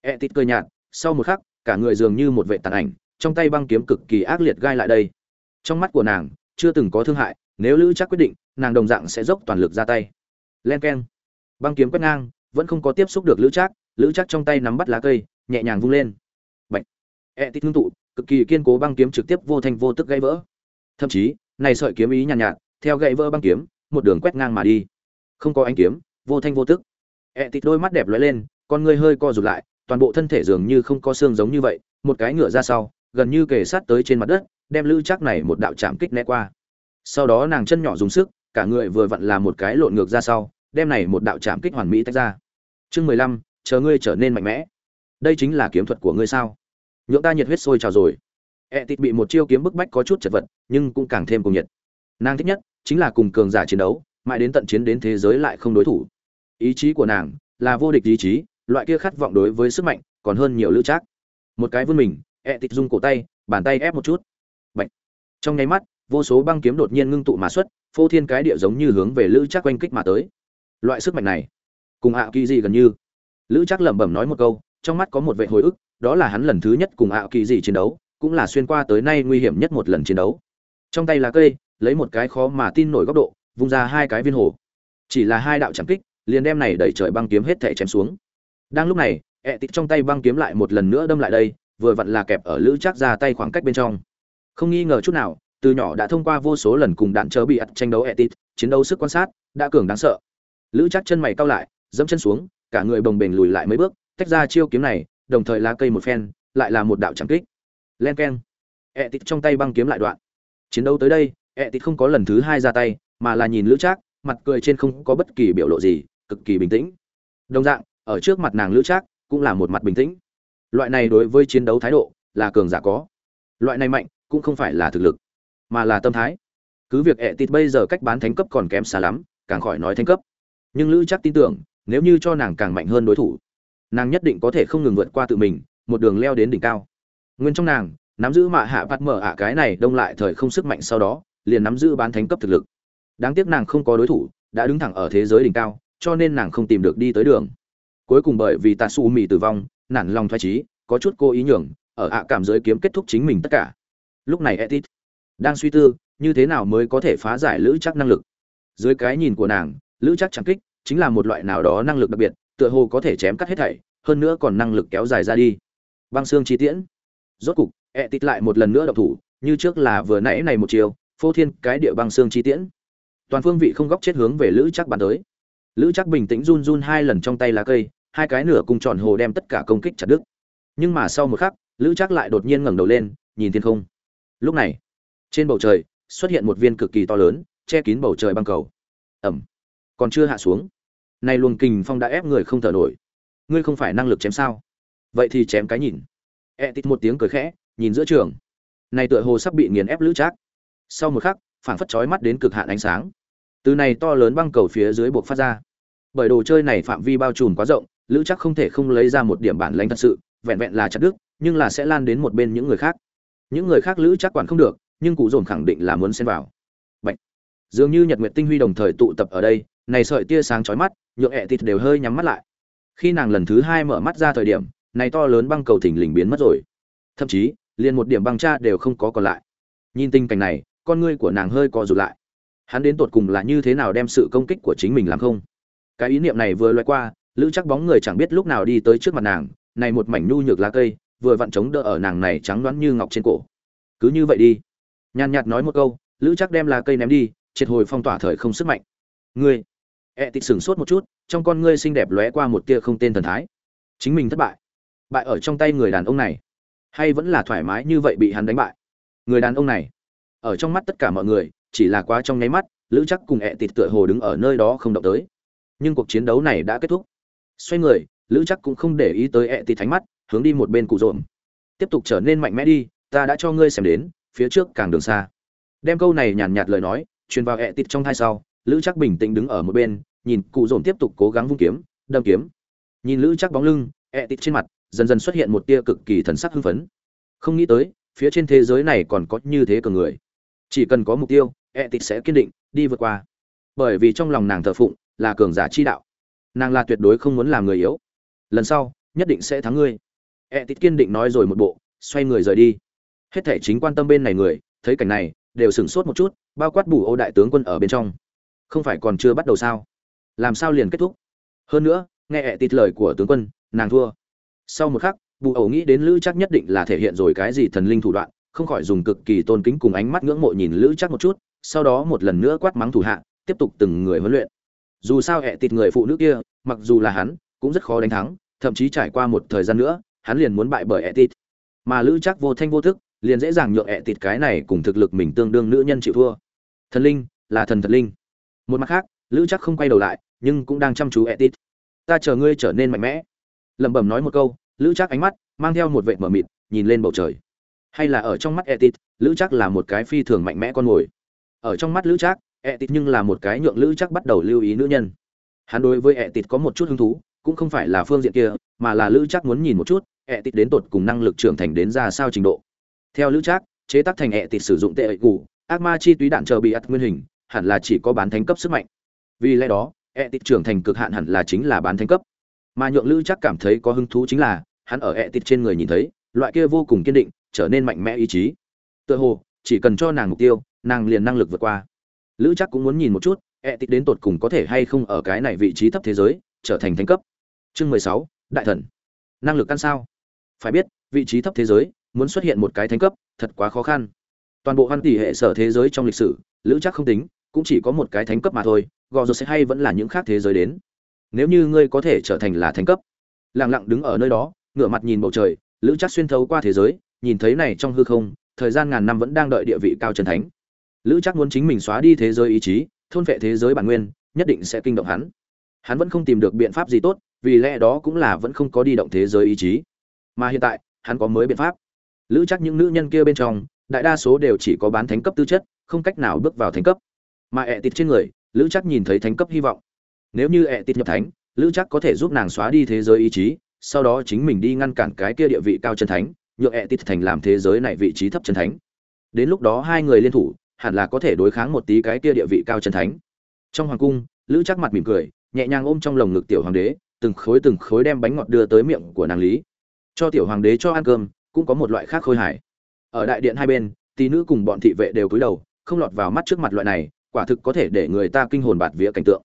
E tít cười nhạt sau một khắc cả người dường như một vệ tàn ảnh trong tay băng kiếm cực kỳ ác liệt gai lại đây. Trong mắt của nàng chưa từng có thương hại nếu lữ chắc quyết định nàng đồng dạng sẽ dốc toàn lực ra tay. Len keng. Băng kiếm quét ngang vẫn không có tiếp xúc được lữ chắc lữ chắc trong tay nắm bắt lá cây nhẹ nhàng vung lên. Bệnh e tít ngưng tụ cực kỳ kiên cố băng kiếm trực tiếp vô thành vô tức gãy vỡ. Thậm chí này sợi kiếm ý nhàn nhạt, nhạt theo gãy vỡ băng kiếm một đường quét ngang mà đi. Không có ánh kiếm vô thanh vô tức. Ẹ tịt đôi mắt đẹp lóe lên, con ngươi hơi co rụt lại, toàn bộ thân thể dường như không có xương giống như vậy, một cái ngựa ra sau, gần như kề sát tới trên mặt đất, đem lữ chắc này một đạo chạm kích né qua. Sau đó nàng chân nhỏ dùng sức, cả người vừa vặn là một cái lộn ngược ra sau, đem này một đạo chạm kích hoàn mỹ tách ra. Chương mười lăm, chờ ngươi trở nên mạnh mẽ. Đây chính là kiếm thuật của ngươi sao? Nhượng ta nhiệt huyết sôi trào rồi. Ẹ tịt bị một chiêu kiếm bức bách có chút chật vật, nhưng cũng càng thêm cùng nhiệt. Nàng thích nhất chính là cùng cường giả chiến đấu, mãi đến tận chiến đến thế giới lại không đối thủ ý chí của nàng là vô địch ý chí, loại kia khát vọng đối với sức mạnh còn hơn nhiều lữ trác. Một cái vươn mình, ẹ tịch dung cổ tay, bàn tay ép một chút. Bạch. trong nháy mắt, vô số băng kiếm đột nhiên ngưng tụ mà xuất, phô thiên cái địa giống như hướng về lữ trác quanh kích mà tới. Loại sức mạnh này, cùng ạ kỳ gì gần như. Lữ trác lẩm bẩm nói một câu, trong mắt có một vệ hồi ức, đó là hắn lần thứ nhất cùng ạ kỳ gì chiến đấu, cũng là xuyên qua tới nay nguy hiểm nhất một lần chiến đấu. Trong tay là cây, lấy một cái khó mà tin nổi góc độ, vung ra hai cái viên hồ. Chỉ là hai đạo chạm kích liền đem này đẩy trời băng kiếm hết thể chém xuống. Đang lúc này, ẹ tịt trong tay băng kiếm lại một lần nữa đâm lại đây, vừa vặn là kẹp ở lữ chắc ra tay khoảng cách bên trong. Không nghi ngờ chút nào, từ nhỏ đã thông qua vô số lần cùng đạn chớ bị ắt tranh đấu ẹ tịt, chiến đấu sức quan sát, đã cường đáng sợ. Lữ chắc chân mày cao lại, dẫm chân xuống, cả người bồng bềnh lùi lại mấy bước, tách ra chiêu kiếm này, đồng thời lá cây một phen, lại là một đạo trắng kích. Len keng. Ẹ tịt trong tay băng kiếm lại đoạn. Chiến đấu tới đây, ẹ tịt không có lần thứ hai ra tay, mà là nhìn lữ trác mặt cười trên không có bất kỳ biểu lộ gì cực kỳ bình tĩnh. Đồng dạng, ở trước mặt nàng lữ trác cũng là một mặt bình tĩnh. Loại này đối với chiến đấu thái độ là cường giả có. Loại này mạnh cũng không phải là thực lực, mà là tâm thái. Cứ việc ẹ tịt bây giờ cách bán thánh cấp còn kém xa lắm, càng khỏi nói thánh cấp. Nhưng lữ chắc tin tưởng, nếu như cho nàng càng mạnh hơn đối thủ, nàng nhất định có thể không ngừng vượt qua tự mình, một đường leo đến đỉnh cao. Nguyên trong nàng, nắm giữ mạ hạ vắt mở ạ cái này đông lại thời không sức mạnh sau đó, liền nắm giữ bán thánh cấp thực lực. Đáng tiếc nàng không có đối thủ, đã đứng thẳng ở thế giới đỉnh cao cho nên nàng không tìm được đi tới đường. Cuối cùng bởi vì tạ su mì tử vong, nản lòng thoái trí có chút cô ý nhường, ở ạ cảm giới kiếm kết thúc chính mình tất cả. Lúc này etit đang suy tư, như thế nào mới có thể phá giải lữ chắc năng lực. Dưới cái nhìn của nàng, lữ chắc chẳng kích, chính là một loại nào đó năng lực đặc biệt, tựa hồ có thể chém cắt hết thảy, hơn nữa còn năng lực kéo dài ra đi. Băng xương chi tiễn. Rốt cục e lại một lần nữa độc thủ, như trước là vừa nãy này một chiều, phô thiên cái địa băng xương chi tiễn. Toàn phương vị không góc chết hướng về lữ chắc bàn tới lữ chắc bình tĩnh run run hai lần trong tay lá cây, hai cái nửa cùng tròn hồ đem tất cả công kích chặt đứt. Nhưng mà sau một khắc, lữ chắc lại đột nhiên ngẩng đầu lên, nhìn thiên không. Lúc này, trên bầu trời xuất hiện một viên cực kỳ to lớn, che kín bầu trời băng cầu. Ẩm. Còn chưa hạ xuống. Nay luồng kình phong đã ép người không thở nổi. Ngươi không phải năng lực chém sao? Vậy thì chém cái nhìn. E tít một tiếng cười khẽ, nhìn giữa trường. Này tựa hồ sắp bị nghiền ép lữ trác. Sau một khắc, phảng phất chói mắt đến cực hạn ánh sáng. Từ này to lớn băng cầu phía dưới buộc phát ra bởi đồ chơi này phạm vi bao trùm quá rộng, lữ chắc không thể không lấy ra một điểm bản lãnh thật sự, vẹn vẹn là chặt đứt, nhưng là sẽ lan đến một bên những người khác. Những người khác lữ chắc quản không được, nhưng cụ dồn khẳng định là muốn xen vào. Bạch. dường như nhật nguyệt tinh huy đồng thời tụ tập ở đây, này sợi tia sáng chói mắt, nhượng ẹ thịt đều hơi nhắm mắt lại. Khi nàng lần thứ hai mở mắt ra thời điểm, này to lớn băng cầu thỉnh lình biến mất rồi. Thậm chí, liền một điểm băng cha đều không có còn lại. Nhìn tình cảnh này, con ngươi của nàng hơi co rụt lại. Hắn đến tột cùng là như thế nào đem sự công kích của chính mình làm không? Cái ý niệm này vừa loay qua, lữ chắc bóng người chẳng biết lúc nào đi tới trước mặt nàng, này một mảnh nhu nhược lá cây, vừa vặn chống đỡ ở nàng này trắng đoán như ngọc trên cổ. Cứ như vậy đi. Nhàn nhạt nói một câu, lữ chắc đem lá cây ném đi, triệt hồi phong tỏa thời không sức mạnh. Ngươi, ẹ tịt sửng sốt một chút, trong con ngươi xinh đẹp lóe qua một tia không tên thần thái. Chính mình thất bại. Bại ở trong tay người đàn ông này. Hay vẫn là thoải mái như vậy bị hắn đánh bại? Người đàn ông này, ở trong mắt tất cả mọi người, chỉ là quá trong nháy mắt, lữ chắc cùng ẹ tịt tựa hồ đứng ở nơi đó không động tới nhưng cuộc chiến đấu này đã kết thúc. Xoay người, lữ chắc cũng không để ý tới ẹ tịt thánh mắt, hướng đi một bên cụ rộm. Tiếp tục trở nên mạnh mẽ đi, ta đã cho ngươi xem đến, phía trước càng đường xa. Đem câu này nhàn nhạt lời nói, truyền vào ẹ tịt trong thai sau, lữ chắc bình tĩnh đứng ở một bên, nhìn cụ dồn tiếp tục cố gắng vung kiếm, đâm kiếm. Nhìn lữ chắc bóng lưng, ẹ tịt trên mặt, dần dần xuất hiện một tia cực kỳ thần sắc hưng phấn. Không nghĩ tới, phía trên thế giới này còn có như thế cường người. Chỉ cần có mục tiêu, ẹ tịt sẽ kiên định, đi vượt qua. Bởi vì trong lòng nàng thờ phụng là cường giả chi đạo. Nàng là tuyệt đối không muốn làm người yếu. Lần sau, nhất định sẽ thắng ngươi. E ẹ kiên định nói rồi một bộ, xoay người rời đi. Hết thể chính quan tâm bên này người, thấy cảnh này, đều sửng sốt một chút, bao quát bù ô đại tướng quân ở bên trong. Không phải còn chưa bắt đầu sao? Làm sao liền kết thúc? Hơn nữa, nghe e ẹ lời của tướng quân, nàng thua. Sau một khắc, bù ẩu nghĩ đến lữ chắc nhất định là thể hiện rồi cái gì thần linh thủ đoạn, không khỏi dùng cực kỳ tôn kính cùng ánh mắt ngưỡng mộ nhìn lữ chắc một chút, sau đó một lần nữa quát mắng thủ hạ, tiếp tục từng người huấn luyện dù sao ẹ tịt người phụ nữ kia, mặc dù là hắn, cũng rất khó đánh thắng, thậm chí trải qua một thời gian nữa, hắn liền muốn bại bởi ẹ tịt. Mà lữ chắc vô thanh vô thức liền dễ dàng nhượng ẹ tịt cái này cùng thực lực mình tương đương nữ nhân chịu thua. Thần linh, là thần thật linh. Một mặt khác, lữ chắc không quay đầu lại, nhưng cũng đang chăm chú etit ta chờ ngươi trở nên mạnh mẽ. Lẩm bẩm nói một câu, lữ chắc ánh mắt mang theo một vệ mở mịt, nhìn lên bầu trời. Hay là ở trong mắt etit lữ chắc là một cái phi thường mạnh mẽ con mồi. Ở trong mắt lữ ẹ tịt nhưng là một cái nhượng lữ chắc bắt đầu lưu ý nữ nhân. Hắn đối với etit có một chút hứng thú, cũng không phải là phương diện kia, mà là lữ chắc muốn nhìn một chút etit đến tột cùng năng lực trưởng thành đến ra sao trình độ. Theo lữ chắc, chế tác thành etit sử dụng tệ ẩy cụ ác ma chi túy đạn chờ bị ắt nguyên hình, hẳn là chỉ có bán thánh cấp sức mạnh. Vì lẽ đó, ẹ tịt trưởng thành cực hạn hẳn là chính là bán thánh cấp. Mà nhượng lữ chắc cảm thấy có hứng thú chính là, hắn ở ẹ tịt trên người nhìn thấy, loại kia vô cùng kiên định, trở nên mạnh mẽ ý chí. Tựa hồ, chỉ cần cho nàng mục tiêu, nàng liền năng lực vượt qua lữ chắc cũng muốn nhìn một chút e tịt đến tột cùng có thể hay không ở cái này vị trí thấp thế giới, trở thành thánh cấp. Chương mười sáu, đại thần. Năng lực căn sao. Phải biết, vị trí thấp thế giới, muốn xuất hiện một cái thánh cấp, thật quá khó khăn. Toàn bộ hoan tỷ hệ sở thế giới trong lịch sử, lữ chắc không tính, cũng chỉ có một cái thánh cấp mà thôi, gò rồi sẽ hay vẫn là những khác thế giới đến. Nếu như ngươi có thể trở thành là thánh cấp. Lặng lặng đứng ở nơi đó, ngửa mặt nhìn bầu trời, lữ chắc xuyên thấu qua thế giới, nhìn thấy này trong hư không, thời gian ngàn năm vẫn đang đợi địa vị cao chân thánh lữ chắc muốn chính mình xóa đi thế giới ý chí, thôn vệ thế giới bản nguyên, nhất định sẽ kinh động hắn. Hắn vẫn không tìm được biện pháp gì tốt, vì lẽ đó cũng là vẫn không có đi động thế giới ý chí. Mà hiện tại, hắn có mới biện pháp. Lữ chắc những nữ nhân kia bên trong, đại đa số đều chỉ có bán thánh cấp tư chất, không cách nào bước vào thánh cấp. Mà ẹ tịt trên người, lữ chắc nhìn thấy thánh cấp hy vọng. Nếu như ẹ tịt nhập thánh, lữ chắc có thể giúp nàng xóa đi thế giới ý chí, sau đó chính mình đi ngăn cản cái kia địa vị cao chân thánh, nhượng ẹ tịt thành làm thế giới này vị trí thấp chân thánh. Đến lúc đó hai người liên thủ hẳn là có thể đối kháng một tí cái kia địa vị cao chân thánh. Trong hoàng cung, lữ chắc mặt mỉm cười, nhẹ nhàng ôm trong lồng ngực tiểu hoàng đế, từng khối từng khối đem bánh ngọt đưa tới miệng của nàng lý. Cho tiểu hoàng đế cho ăn cơm, cũng có một loại khác khôi hài. Ở đại điện hai bên tí nữ cùng bọn thị vệ đều cúi đầu, không lọt vào mắt trước mặt loại này, quả thực có thể để người ta kinh hồn bạt vía cảnh tượng.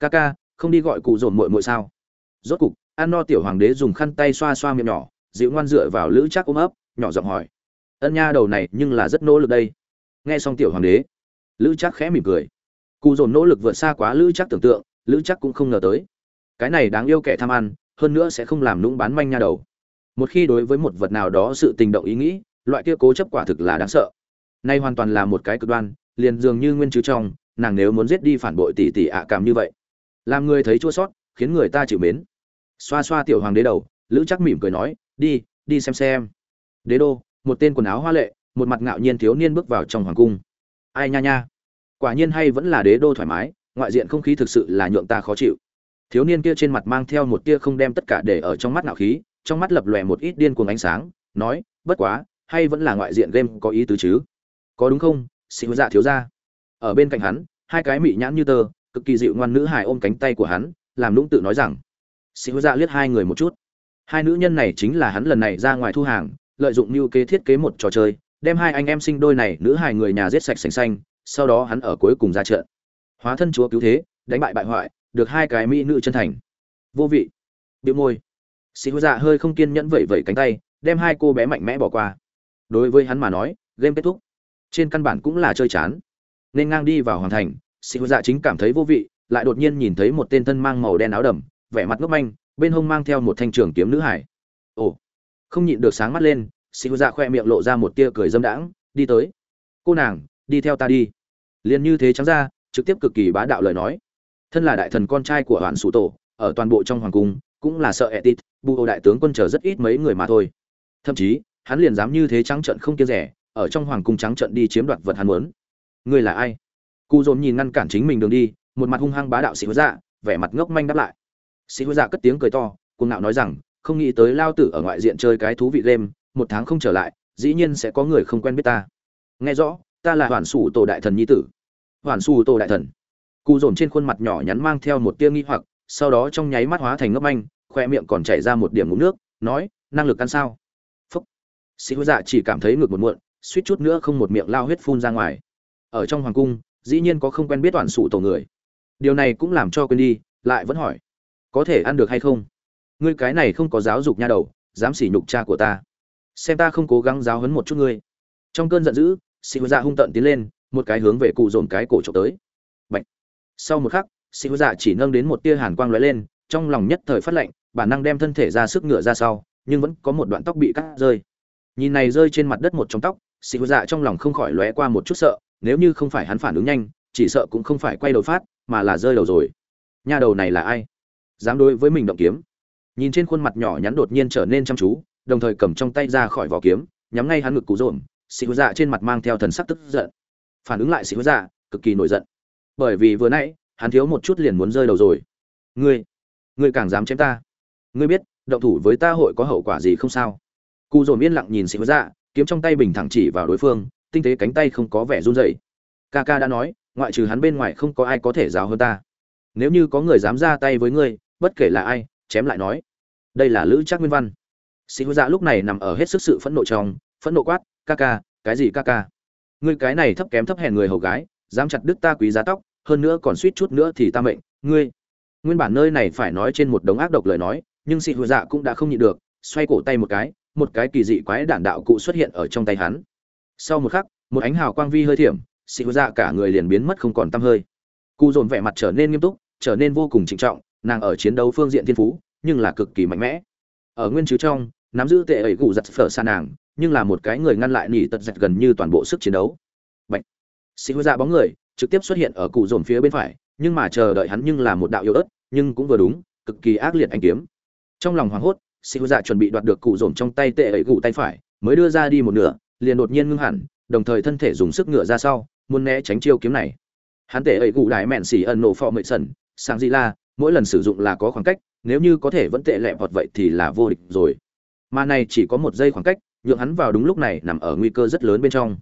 Ca ca, không đi gọi cụ dồn muội muội sao? Rốt cục, ăn no tiểu hoàng đế dùng khăn tay xoa xoa miệng nhỏ, dịu ngoan dựa vào lữ chắc ôm ấp, nhỏ giọng hỏi. Ân nha, đầu này nhưng là rất nỗ lực đây nghe xong tiểu hoàng đế, lữ chắc khẽ mỉm cười. Cụ dồn nỗ lực vượt xa quá lữ chắc tưởng tượng, lữ chắc cũng không ngờ tới. Cái này đáng yêu kẻ tham ăn, hơn nữa sẽ không làm nũng bán manh nha đầu. Một khi đối với một vật nào đó sự tình động ý nghĩ, loại kia cố chấp quả thực là đáng sợ. Nay hoàn toàn là một cái cực đoan, liền dường như nguyên chứ trong, nàng nếu muốn giết đi phản bội tỷ tỷ ạ cảm như vậy. Làm người thấy chua sót, khiến người ta chịu mến. Xoa xoa tiểu hoàng đế đầu, lữ chắc mỉm cười nói, đi đi xem xem. Đế đô, một tên quần áo hoa lệ một mặt ngạo nhiên thiếu niên bước vào trong hoàng cung. Ai nha nha. Quả nhiên hay vẫn là đế đô thoải mái, ngoại diện không khí thực sự là nhượng ta khó chịu. Thiếu niên kia trên mặt mang theo một tia không đem tất cả để ở trong mắt ngạo khí, trong mắt lập lòe một ít điên cuồng ánh sáng, nói, bất quá, hay vẫn là ngoại diện game có ý tứ chứ? Có đúng không xin dạ thiếu ra ở bên cạnh hắn, hai cái mị nhãn như tơ, cực kỳ dịu ngoan nữ hài ôm cánh tay của hắn, làm lũng tự nói rằng xin dạ liếc hai người một chút. Hai nữ nhân này chính là hắn lần này ra ngoài thu hàng, lợi dụng mưu kế thiết kế một trò chơi đem hai anh em sinh đôi này nữ hài người nhà giết sạch sành xanh, sau đó hắn ở cuối cùng ra trận. Hóa thân chúa cứu thế, đánh bại bại hoại, được hai cái mỹ nữ chân thành. Vô vị. Biểu môi. Sĩ dạ hơi không kiên nhẫn vẩy vẩy cánh tay, đem hai cô bé mạnh mẽ bỏ qua. Đối với hắn mà nói, game kết thúc. Trên căn bản cũng là chơi chán. Nên ngang đi vào hoàn thành, sĩ dạ chính cảm thấy vô vị, lại đột nhiên nhìn thấy một tên thân mang màu đen áo đầm, vẻ mặt ngốc manh, bên hông mang theo một thanh trường kiếm nữ hải ồ. Không nhịn được sáng mắt lên sĩ dạ khoe miệng lộ ra một tia cười dâm đãng, đi tới. Cô nàng, đi theo ta đi. Liền như thế trắng ra, trực tiếp cực kỳ bá đạo lời nói. Thân là đại thần con trai của hoàn sủ tổ, ở toàn bộ trong hoàng cung, cũng là sợ etit bu ô đại tướng quân chờ rất ít mấy người mà thôi. Thậm chí, hắn liền dám như thế trắng trận không kiêng rẻ, ở trong hoàng cung trắng trận đi chiếm đoạt vật hắn muốn. Ngươi là ai? Cụ dồn nhìn ngăn cản chính mình đường đi, một mặt hung hăng bá đạo sĩ hứa dạ vẻ mặt ngốc manh đáp lại. Sĩ hứa dạ cất tiếng cười to, cuồng ngạo nói rằng, không nghĩ tới lao tử ở ngoại diện chơi cái thú vị game một tháng không trở lại, dĩ nhiên sẽ có người không quen biết ta. Nghe rõ, ta là hoàn sủ tổ đại thần nhi tử. Hoàn sủ tổ đại thần. Cụ dồn trên khuôn mặt nhỏ nhắn mang theo một tia nghi hoặc, sau đó trong nháy mắt hóa thành ngấp anh khoe miệng còn chảy ra một điểm ngụm nước, nói, năng lực ăn sao? Phúc. Sĩ hữu dạ chỉ cảm thấy ngược một muộn, suýt chút nữa không một miệng lao huyết phun ra ngoài. Ở trong hoàng cung, dĩ nhiên có không quen biết toàn sụ tổ người. Điều này cũng làm cho quên đi, lại vẫn hỏi, có thể ăn được hay không? Ngươi cái này không có giáo dục nha đầu, dám sỉ nhục cha của ta xem ta không cố gắng giáo hấn một chút ngươi. Trong cơn giận dữ, sĩ hữu dạ hung tận tiến lên, một cái hướng về cụ dồn cái cổ trộm tới. Bạch. sau một khắc, sĩ hữu dạ chỉ nâng đến một tia hàn quang lóe lên, trong lòng nhất thời phát lạnh, bản năng đem thân thể ra sức ngựa ra sau, nhưng vẫn có một đoạn tóc bị cắt rơi. Nhìn này rơi trên mặt đất một trong tóc, sĩ hữu dạ trong lòng không khỏi lóe qua một chút sợ, nếu như không phải hắn phản ứng nhanh, chỉ sợ cũng không phải quay đầu phát, mà là rơi đầu rồi. Nha đầu này là ai? Dám đối với mình động kiếm. Nhìn trên khuôn mặt nhỏ nhắn đột nhiên trở nên chăm chú đồng thời cầm trong tay ra khỏi vỏ kiếm, nhắm ngay hắn ngực cụ rộm sĩ hứa dạ trên mặt mang theo thần sắc tức giận. Phản ứng lại sĩ hứa dạ cực kỳ nổi giận. Bởi vì vừa nãy, hắn thiếu một chút liền muốn rơi đầu rồi. Ngươi ngươi càng dám chém ta. Ngươi biết, động thủ với ta hội có hậu quả gì không sao? Cụ dồn yên lặng nhìn sĩ hứa dạ kiếm trong tay bình thẳng chỉ vào đối phương, tinh tế cánh tay không có vẻ run rẩy. Ca ca đã nói, ngoại trừ hắn bên ngoài không có ai có thể giáo hơn ta. Nếu như có người dám ra tay với ngươi, bất kể là ai, chém lại nói. Đây là lữ trác nguyên văn sĩ hứa dạ lúc này nằm ở hết sức sự phẫn nộ trong, phẫn nộ quát, ca ca, cái gì ca ca? Ngươi cái này thấp kém thấp hèn người hầu gái, dám chặt đứt ta quý giá tóc, hơn nữa còn suýt chút nữa thì ta mệnh. Ngươi nguyên bản nơi này phải nói trên một đống ác độc lời nói, nhưng Sĩ hứa dạ cũng đã không nhịn được, xoay cổ tay một cái một cái kỳ dị quái đản đạo cụ xuất hiện ở trong tay hắn. Sau một khắc, một ánh hào quang vi hơi thiểm Sĩ hứa dạ cả người liền biến mất không còn tăm hơi. Cú dồn vẻ mặt trở nên nghiêm túc, trở nên vô cùng trịnh trọng, nàng ở chiến đấu phương diện thiên phú, nhưng là cực kỳ mạnh mẽ ở nguyên chứ trong, nắm giữ tệ ấy gù giật phở xa nàng, nhưng là một cái người ngăn lại nỉ tật giặt gần như toàn bộ sức chiến đấu. Bệnh sĩ hứa dạ bóng người, trực tiếp xuất hiện ở cụ dồn phía bên phải, nhưng mà chờ đợi hắn nhưng là một đạo yếu ớt, nhưng cũng vừa đúng, cực kỳ ác liệt anh kiếm. Trong lòng hoảng hốt, sĩ hứa dạ chuẩn bị đoạt được cụ dồn trong tay tệ ấy gù tay phải, mới đưa ra đi một nửa, liền đột nhiên ngưng hẳn, đồng thời thân thể dùng sức ngựa ra sau, muốn né tránh chiêu kiếm này. Hắn tệ ấy gù đại mẹn xỉ ẩn nổ phò mệ sần sang di la, mỗi lần sử dụng là có khoảng cách nếu như có thể vẫn tệ lẹ vọt vậy thì là vô địch rồi. Mà này chỉ có một giây khoảng cách, nhượng hắn vào đúng lúc này nằm ở nguy cơ rất lớn bên trong.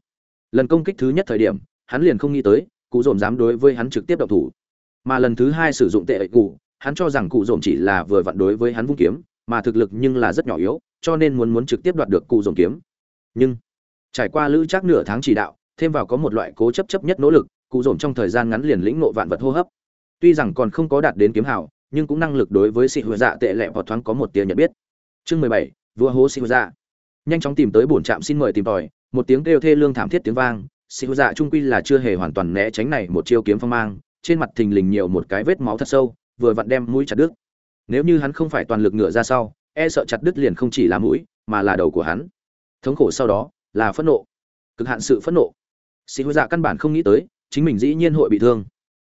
Lần công kích thứ nhất thời điểm, hắn liền không nghĩ tới, cụ dồn dám đối với hắn trực tiếp động thủ. Mà lần thứ hai sử dụng tệ ấy cụ, hắn cho rằng cụ dồn chỉ là vừa vặn đối với hắn vung kiếm, mà thực lực nhưng là rất nhỏ yếu, cho nên muốn muốn trực tiếp đoạt được cụ dồn kiếm. Nhưng, trải qua lữ chắc nửa tháng chỉ đạo, thêm vào có một loại cố chấp chấp nhất nỗ lực, cụ dồn trong thời gian ngắn liền lĩnh ngộ vạn vật hô hấp. Tuy rằng còn không có đạt đến kiếm hảo nhưng cũng năng lực đối với sĩ hứa dạ tệ lẹ hoặc thoáng có một tia nhận biết. Chương mười bảy, vua hố sĩ hứa dạ. Nhanh chóng tìm tới bổn trạm xin mời tìm tòi, một tiếng kêu thê lương thảm thiết tiếng vang sĩ hứa dạ trung quy là chưa hề hoàn toàn né tránh này một chiêu kiếm phong mang, trên mặt thình lình nhiều một cái vết máu thật sâu, vừa vặn đem mũi chặt đứt. Nếu như hắn không phải toàn lực ngựa ra sau e sợ chặt đứt liền không chỉ là mũi, mà là đầu của hắn. Thống khổ sau đó, là phẫn nộ. Cực hạn sự phẫn nộ. Sĩ hứa dạ căn bản không nghĩ tới, chính mình dĩ nhiên hội bị thương.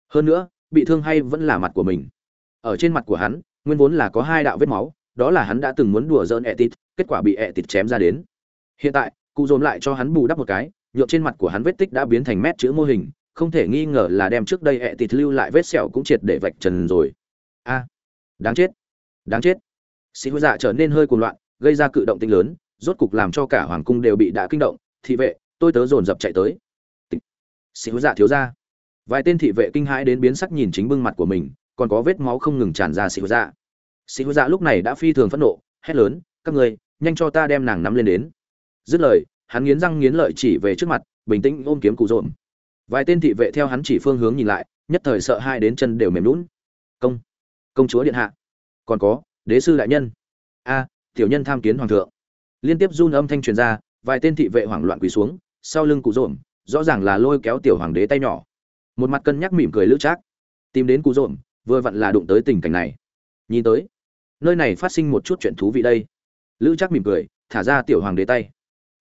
Hơn nữa, bị thương hay vẫn là mặt của mình ở trên mặt của hắn, nguyên vốn là có hai đạo vết máu, đó là hắn đã từng muốn đùa dỡn etit, kết quả bị etit chém ra đến. Hiện tại, cụ dồn lại cho hắn bù đắp một cái nhuộm trên mặt của hắn vết tích đã biến thành mét chữ mô hình, không thể nghi ngờ là đem trước đây etit lưu lại vết sẹo cũng triệt để vạch trần rồi. A, đáng chết đáng chết. Sĩ hữu dạ trở nên hơi cuồng loạn, gây ra cự động tinh lớn, rốt cục làm cho cả hoàng cung đều bị đã kinh động. Thị vệ, tôi tớ dồn dập chạy tới. Sĩ hữu dạ thiếu ra. Vài tên thị vệ kinh hãi đến biến sắc nhìn chính bưng mặt của mình còn có vết máu không ngừng tràn ra sĩ hữu dạ. Sĩ hữu dạ lúc này đã phi thường phẫn nộ, hét lớn, các người nhanh cho ta đem nàng nắm lên đến. Dứt lời, hắn nghiến răng nghiến lợi chỉ về trước mặt, bình tĩnh ôm kiếm cụ rộn vài tên thị vệ theo hắn chỉ phương hướng nhìn lại, nhất thời sợ hai đến chân đều mềm lún công công chúa điện hạ. Còn có, đế sư đại nhân. A, tiểu nhân tham kiến hoàng thượng. Liên tiếp run âm thanh truyền ra, vài tên thị vệ hoảng loạn quỳ xuống, sau lưng cụ rộn rõ ràng là lôi kéo tiểu hoàng đế tay nhỏ. Một mặt cân nhắc mỉm cười lữ trác. Tìm đến cụ rộn vừa vặn là đụng tới tình cảnh này. Nhìn tới, nơi này phát sinh một chút chuyện thú vị đây. Lữ chắc mỉm cười, thả ra tiểu hoàng đế tay.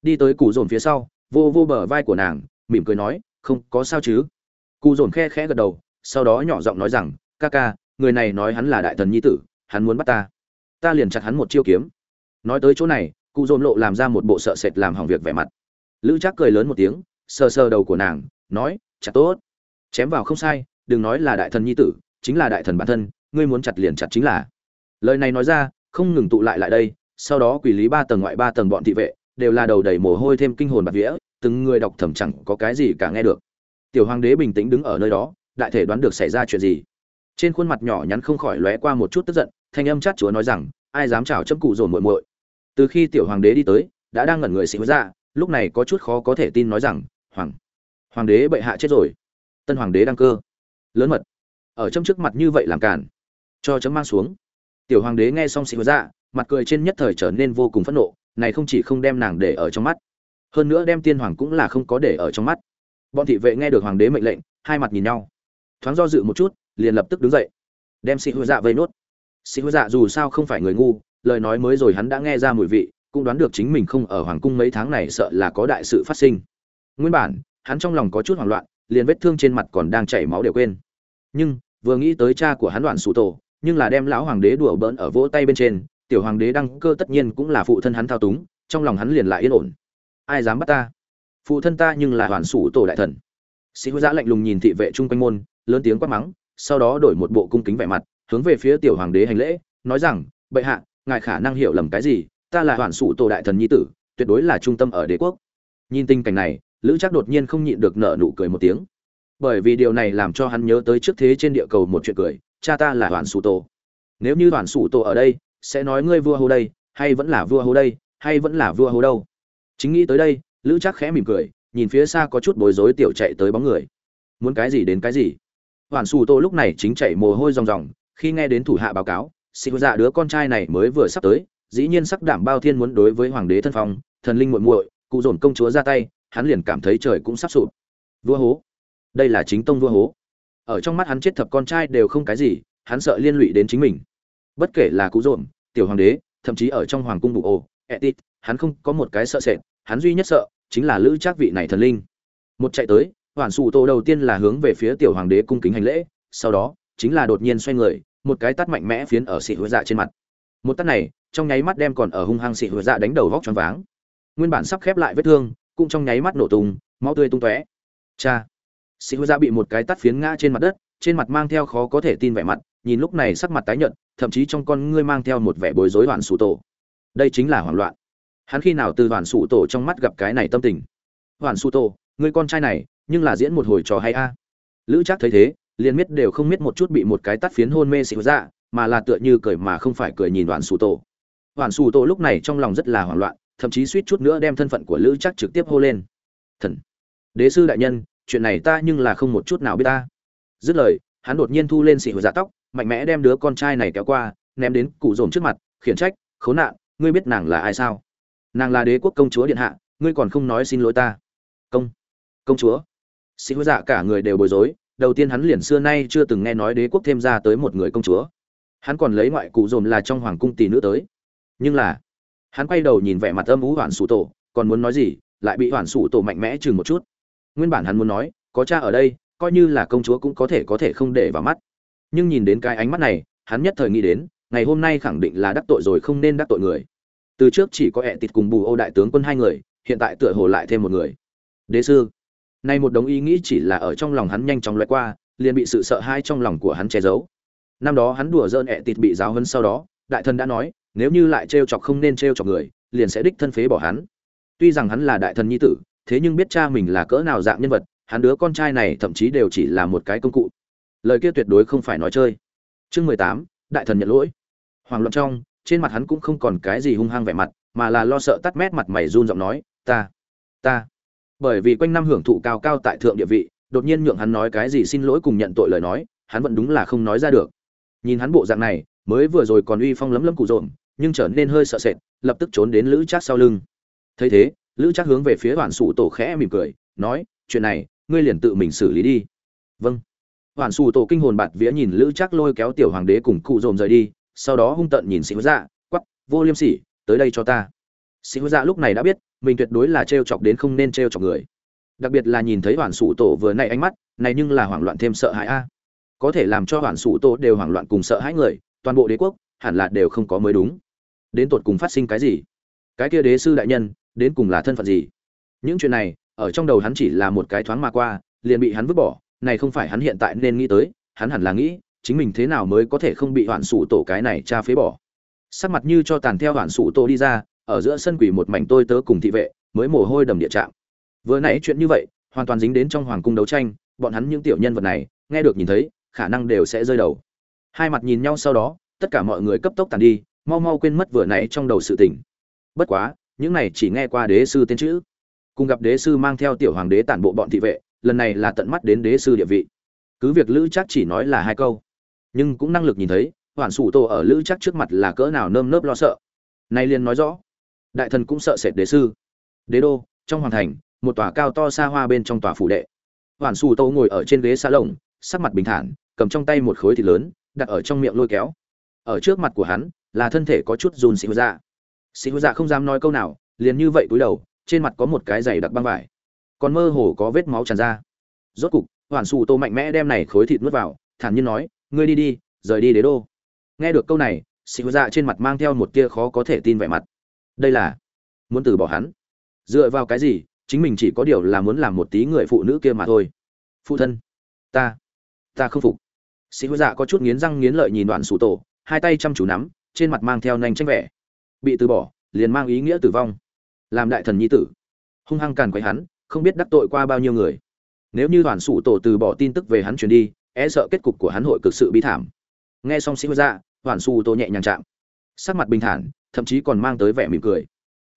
Đi tới cụ dồn phía sau, vô vô bờ vai của nàng, mỉm cười nói, không, có sao chứ? Cụ dồn khe khẽ gật đầu, sau đó nhỏ giọng nói rằng, ca ca, người này nói hắn là đại thần nhi tử, hắn muốn bắt ta. Ta liền chặt hắn một chiêu kiếm. Nói tới chỗ này, cụ dồn lộ làm ra một bộ sợ sệt làm hỏng việc vẻ mặt. Lữ chắc cười lớn một tiếng, sờ sờ đầu của nàng, nói, chặt tốt. Chém vào không sai, đừng nói là đại thần nhi tử chính là đại thần bản thân, ngươi muốn chặt liền chặt chính là. Lời này nói ra, không ngừng tụ lại lại đây, sau đó quỷ lý ba tầng ngoại ba tầng bọn thị vệ, đều là đầu đầy mồ hôi thêm kinh hồn bạt vía, từng người đọc thầm chẳng có cái gì cả nghe được. Tiểu hoàng đế bình tĩnh đứng ở nơi đó, đại thể đoán được xảy ra chuyện gì. Trên khuôn mặt nhỏ nhắn không khỏi lóe qua một chút tức giận, thanh âm chát chúa nói rằng, ai dám chào chấm cụ dồn muội muội? Từ khi tiểu hoàng đế đi tới, đã đang ngẩn người xịt ra, lúc này có chút khó có thể tin nói rằng, hoàng hoàng đế bệ hạ chết rồi. Tân hoàng đế đăng cơ. Lớn mật ở chấm trước mặt như vậy làm cản cho chấm mang xuống. Tiểu hoàng đế nghe xong xịt dạ, mặt cười trên nhất thời trở nên vô cùng phẫn nộ này không chỉ không đem nàng để ở trong mắt hơn nữa đem tiên hoàng cũng là không có để ở trong mắt. Bọn thị vệ nghe được hoàng đế mệnh lệnh hai mặt nhìn nhau. Thoáng do dự một chút liền lập tức đứng dậy đem sĩ hứa dạ vây nốt. Sĩ hứa dạ dù sao không phải người ngu lời nói mới rồi hắn đã nghe ra mùi vị cũng đoán được chính mình không ở hoàng cung mấy tháng này sợ là có đại sự phát sinh. Nguyên bản hắn trong lòng có chút hoảng loạn liền vết thương trên mặt còn đang chảy máu đều quên. Nhưng vừa nghĩ tới cha của hắn đoạn sụ tổ, nhưng là đem lão hoàng đế đùa bỡn ở vỗ tay bên trên, tiểu hoàng đế đăng cơ tất nhiên cũng là phụ thân hắn thao túng, trong lòng hắn liền lại yên ổn. Ai dám bắt ta? Phụ thân ta nhưng là hoàn sủ tổ đại thần. Sĩ hữu giã lạnh lùng nhìn thị vệ chung quanh môn, lớn tiếng quát mắng, sau đó đổi một bộ cung kính vẻ mặt, hướng về phía tiểu hoàng đế hành lễ, nói rằng, bệ hạ, ngài khả năng hiểu lầm cái gì, ta là hoàn sụ tổ đại thần nhi tử, tuyệt đối là trung tâm ở đế quốc. Nhìn tình cảnh này, lữ chắc đột nhiên không nhịn được nở nụ cười một tiếng bởi vì điều này làm cho hắn nhớ tới trước thế trên địa cầu một chuyện cười, cha ta là hoàn sủ tổ. Nếu như hoàn sủ tổ ở đây, sẽ nói ngươi vua hô đây, hay vẫn là vua hô đây, hay vẫn là vua hô đâu? Chính nghĩ tới đây, lữ chắc khẽ mỉm cười, nhìn phía xa có chút bối rối tiểu chạy tới bóng người. Muốn cái gì đến cái gì? Hoàn sủ tổ lúc này chính chạy mồ hôi ròng ròng, khi nghe đến thủ hạ báo cáo, xì dạ đứa con trai này mới vừa sắp tới, dĩ nhiên sắc đảm bao thiên muốn đối với hoàng đế thân phong, thần linh muội muội, cụ dồn công chúa ra tay, hắn liền cảm thấy trời cũng sắp sụp. Vua hố đây là chính tông vua hố. Ở trong mắt hắn chết thập con trai đều không cái gì, hắn sợ liên lụy đến chính mình. Bất kể là cú rộm tiểu hoàng đế, thậm chí ở trong hoàng cung bụ ồ etit, hắn không có một cái sợ sệt, hắn duy nhất sợ chính là lữ trác vị này thần linh. Một chạy tới hoàn sụ tô đầu tiên là hướng về phía tiểu hoàng đế cung kính hành lễ, sau đó, chính là đột nhiên xoay người, một cái tát mạnh mẽ phiến ở xị hứa dạ trên mặt. Một tát này, trong nháy mắt đem còn ở hung hăng xị hứa dạ đánh đầu vóc choáng váng. Nguyên bản sắp khép lại vết thương, cũng trong nháy mắt nổ tung, máu tươi tung tóe. Cha! Sĩ hứa dạ bị một cái tát phiến ngã trên mặt đất, trên mặt mang theo khó có thể tin vẻ mặt, nhìn lúc này sắc mặt tái nhợt, thậm chí trong con ngươi mang theo một vẻ bối rối hoàn sủ tổ. Đây chính là hoảng loạn. Hắn khi nào từ hoàn sủ tổ trong mắt gặp cái này tâm tình? Hoàn sụ tổ, người con trai này, nhưng là diễn một hồi trò hay a? Lữ chắc thấy thế, liền biết đều không biết một chút bị một cái tắt phiến hôn mê xịu ra mà là tựa như cười mà không phải cười nhìn đoàn sù tổ. Đoàn sù tổ lúc này trong lòng rất là hoảng loạn, thậm chí suýt chút nữa đem thân phận của lữ chắc trực tiếp hô lên. Thần, đế sư đại nhân chuyện này ta nhưng là không một chút nào biết ta. Dứt lời, hắn đột nhiên thu lên xị hồi giả tóc, mạnh mẽ đem đứa con trai này kéo qua, ném đến cụ dồn trước mặt, khiển trách, khốn nạn, ngươi biết nàng là ai sao? Nàng là đế quốc công chúa điện hạ, ngươi còn không nói xin lỗi ta. Công công chúa? Sĩ hữu dạ cả người đều bối rối, đầu tiên hắn liền xưa nay chưa từng nghe nói đế quốc thêm ra tới một người công chúa. Hắn còn lấy ngoại cụ dồn là trong hoàng cung tỷ nữ tới. Nhưng là, hắn quay đầu nhìn vẻ mặt âm ú hoàn sủ tổ, còn muốn nói gì, lại bị hoàn sủ tổ mạnh mẽ chừng một chút nguyên bản hắn muốn nói, có cha ở đây, coi như là công chúa cũng có thể có thể không để vào mắt. Nhưng nhìn đến cái ánh mắt này, hắn nhất thời nghĩ đến, ngày hôm nay khẳng định là đắc tội rồi không nên đắc tội người. Từ trước chỉ có ẹ tịt cùng bù ô đại tướng quân hai người, hiện tại tựa hồ lại thêm một người. Đế sư. Nay một đống ý nghĩ chỉ là ở trong lòng hắn nhanh chóng loại qua, liền bị sự sợ hãi trong lòng của hắn che giấu. Năm đó hắn đùa dơn ẹ tịt bị giáo hơn sau đó, đại thần đã nói, nếu như lại trêu chọc không nên trêu chọc người, liền sẽ đích thân phế bỏ hắn. Tuy rằng hắn là đại thần nhi tử thế nhưng biết cha mình là cỡ nào dạng nhân vật, hắn đứa con trai này thậm chí đều chỉ là một cái công cụ. Lời kia tuyệt đối không phải nói chơi. Chương mười tám, đại thần nhận lỗi. Hoàng luận trong, trên mặt hắn cũng không còn cái gì hung hăng vẻ mặt, mà là lo sợ tắt mét mặt mày run giọng nói, ta ta. Bởi vì quanh năm hưởng thụ cao cao tại thượng địa vị, đột nhiên nhượng hắn nói cái gì xin lỗi cùng nhận tội lời nói, hắn vẫn đúng là không nói ra được. Nhìn hắn bộ dạng này, mới vừa rồi còn uy phong lấm lấm cụ rộn nhưng trở nên hơi sợ sệt, lập tức trốn đến lữ trác sau lưng. Thấy thế lữ chắc hướng về phía hoàn sủ tổ khẽ mỉm cười, nói, chuyện này, ngươi liền tự mình xử lý đi. Vâng. Hoàn sủ tổ kinh hồn bạt vía nhìn lữ chắc lôi kéo tiểu hoàng đế cùng cụ dồn rời đi, sau đó hung tận nhìn sĩ dạ quắp vô liêm sỉ, tới đây cho ta. Sĩ dạ lúc này đã biết, mình tuyệt đối là trêu chọc đến không nên trêu chọc người. Đặc biệt là nhìn thấy hoàn sủ tổ vừa nay ánh mắt, này nhưng là hoảng loạn thêm sợ hãi a. Có thể làm cho hoàn sủ tổ đều hoảng loạn cùng sợ hãi người, toàn bộ đế quốc hẳn là đều không có mới đúng. Đến tột cùng phát sinh cái gì? Cái kia đế sư đại nhân đến cùng là thân phận gì. Những chuyện này, ở trong đầu hắn chỉ là một cái thoáng mà qua, liền bị hắn vứt bỏ, này không phải hắn hiện tại nên nghĩ tới, hắn hẳn là nghĩ, chính mình thế nào mới có thể không bị hoàn sủ tổ cái này cha phế bỏ. Sắc mặt như cho tàn theo hoàn sủ tổ đi ra, ở giữa sân quỷ một mảnh tôi tớ cùng thị vệ, mới mồ hôi đầm địa trạng vừa nãy chuyện như vậy, hoàn toàn dính đến trong hoàng cung đấu tranh, bọn hắn những tiểu nhân vật này, nghe được nhìn thấy, khả năng đều sẽ rơi đầu. Hai mặt nhìn nhau sau đó, tất cả mọi người cấp tốc tàn đi, mau mau quên mất vừa nãy trong đầu sự tình. Bất quá những này chỉ nghe qua đế sư tên chữ. Cùng gặp đế sư mang theo tiểu hoàng đế tản bộ bọn thị vệ, lần này là tận mắt đến đế sư địa vị. Cứ việc lữ chắc chỉ nói là hai câu, nhưng cũng năng lực nhìn thấy hoàn sủ tổ ở lữ chắc trước mặt là cỡ nào nơm nớp lo sợ. Nay liền nói rõ, đại thần cũng sợ sệt đế sư. Đế đô, trong hoàng thành, một tòa cao to xa hoa bên trong tòa phủ đệ. Hoàn sủ tổ ngồi ở trên ghế xa lồng sắc mặt bình thản, cầm trong tay một khối thịt lớn, đặt ở trong miệng lôi kéo. Ở trước mặt của hắn, là thân thể có chút run xịu Sĩ xịu dạ không dám nói câu nào, liền như vậy cúi đầu, trên mặt có một cái giày đặc băng vải. Còn mơ hồ có vết máu tràn ra. Rốt cục hoàn xù tô mạnh mẽ đem này khối thịt nuốt vào, thản nhiên nói, ngươi đi đi, rời đi đế đô. Nghe được câu này Sĩ xịu dạ trên mặt mang theo một tia khó có thể tin vẻ mặt. Đây là, muốn từ bỏ hắn? Dựa vào cái gì, chính mình chỉ có điều là muốn làm một tí người phụ nữ kia mà thôi. Phụ thân, ta ta không phục. Sĩ hữu dạ có chút nghiến răng nghiến lợi nhìn đoạn sủ tổ hai tay chăm chú nắm, trên mặt mang theo nành tranh vẻ bị từ bỏ, liền mang ý nghĩa tử vong. Làm đại thần nhi tử. Hung hăng càn quấy hắn, không biết đắc tội qua bao nhiêu người. Nếu như đoàn sủ tổ từ bỏ tin tức về hắn truyền đi e sợ kết cục của hắn hội cực sự bi thảm. Nghe xong sĩ hữu dạ đoàn sủ tổ nhẹ nhàng chạm. Sắc mặt bình thản, thậm chí còn mang tới vẻ mỉm cười.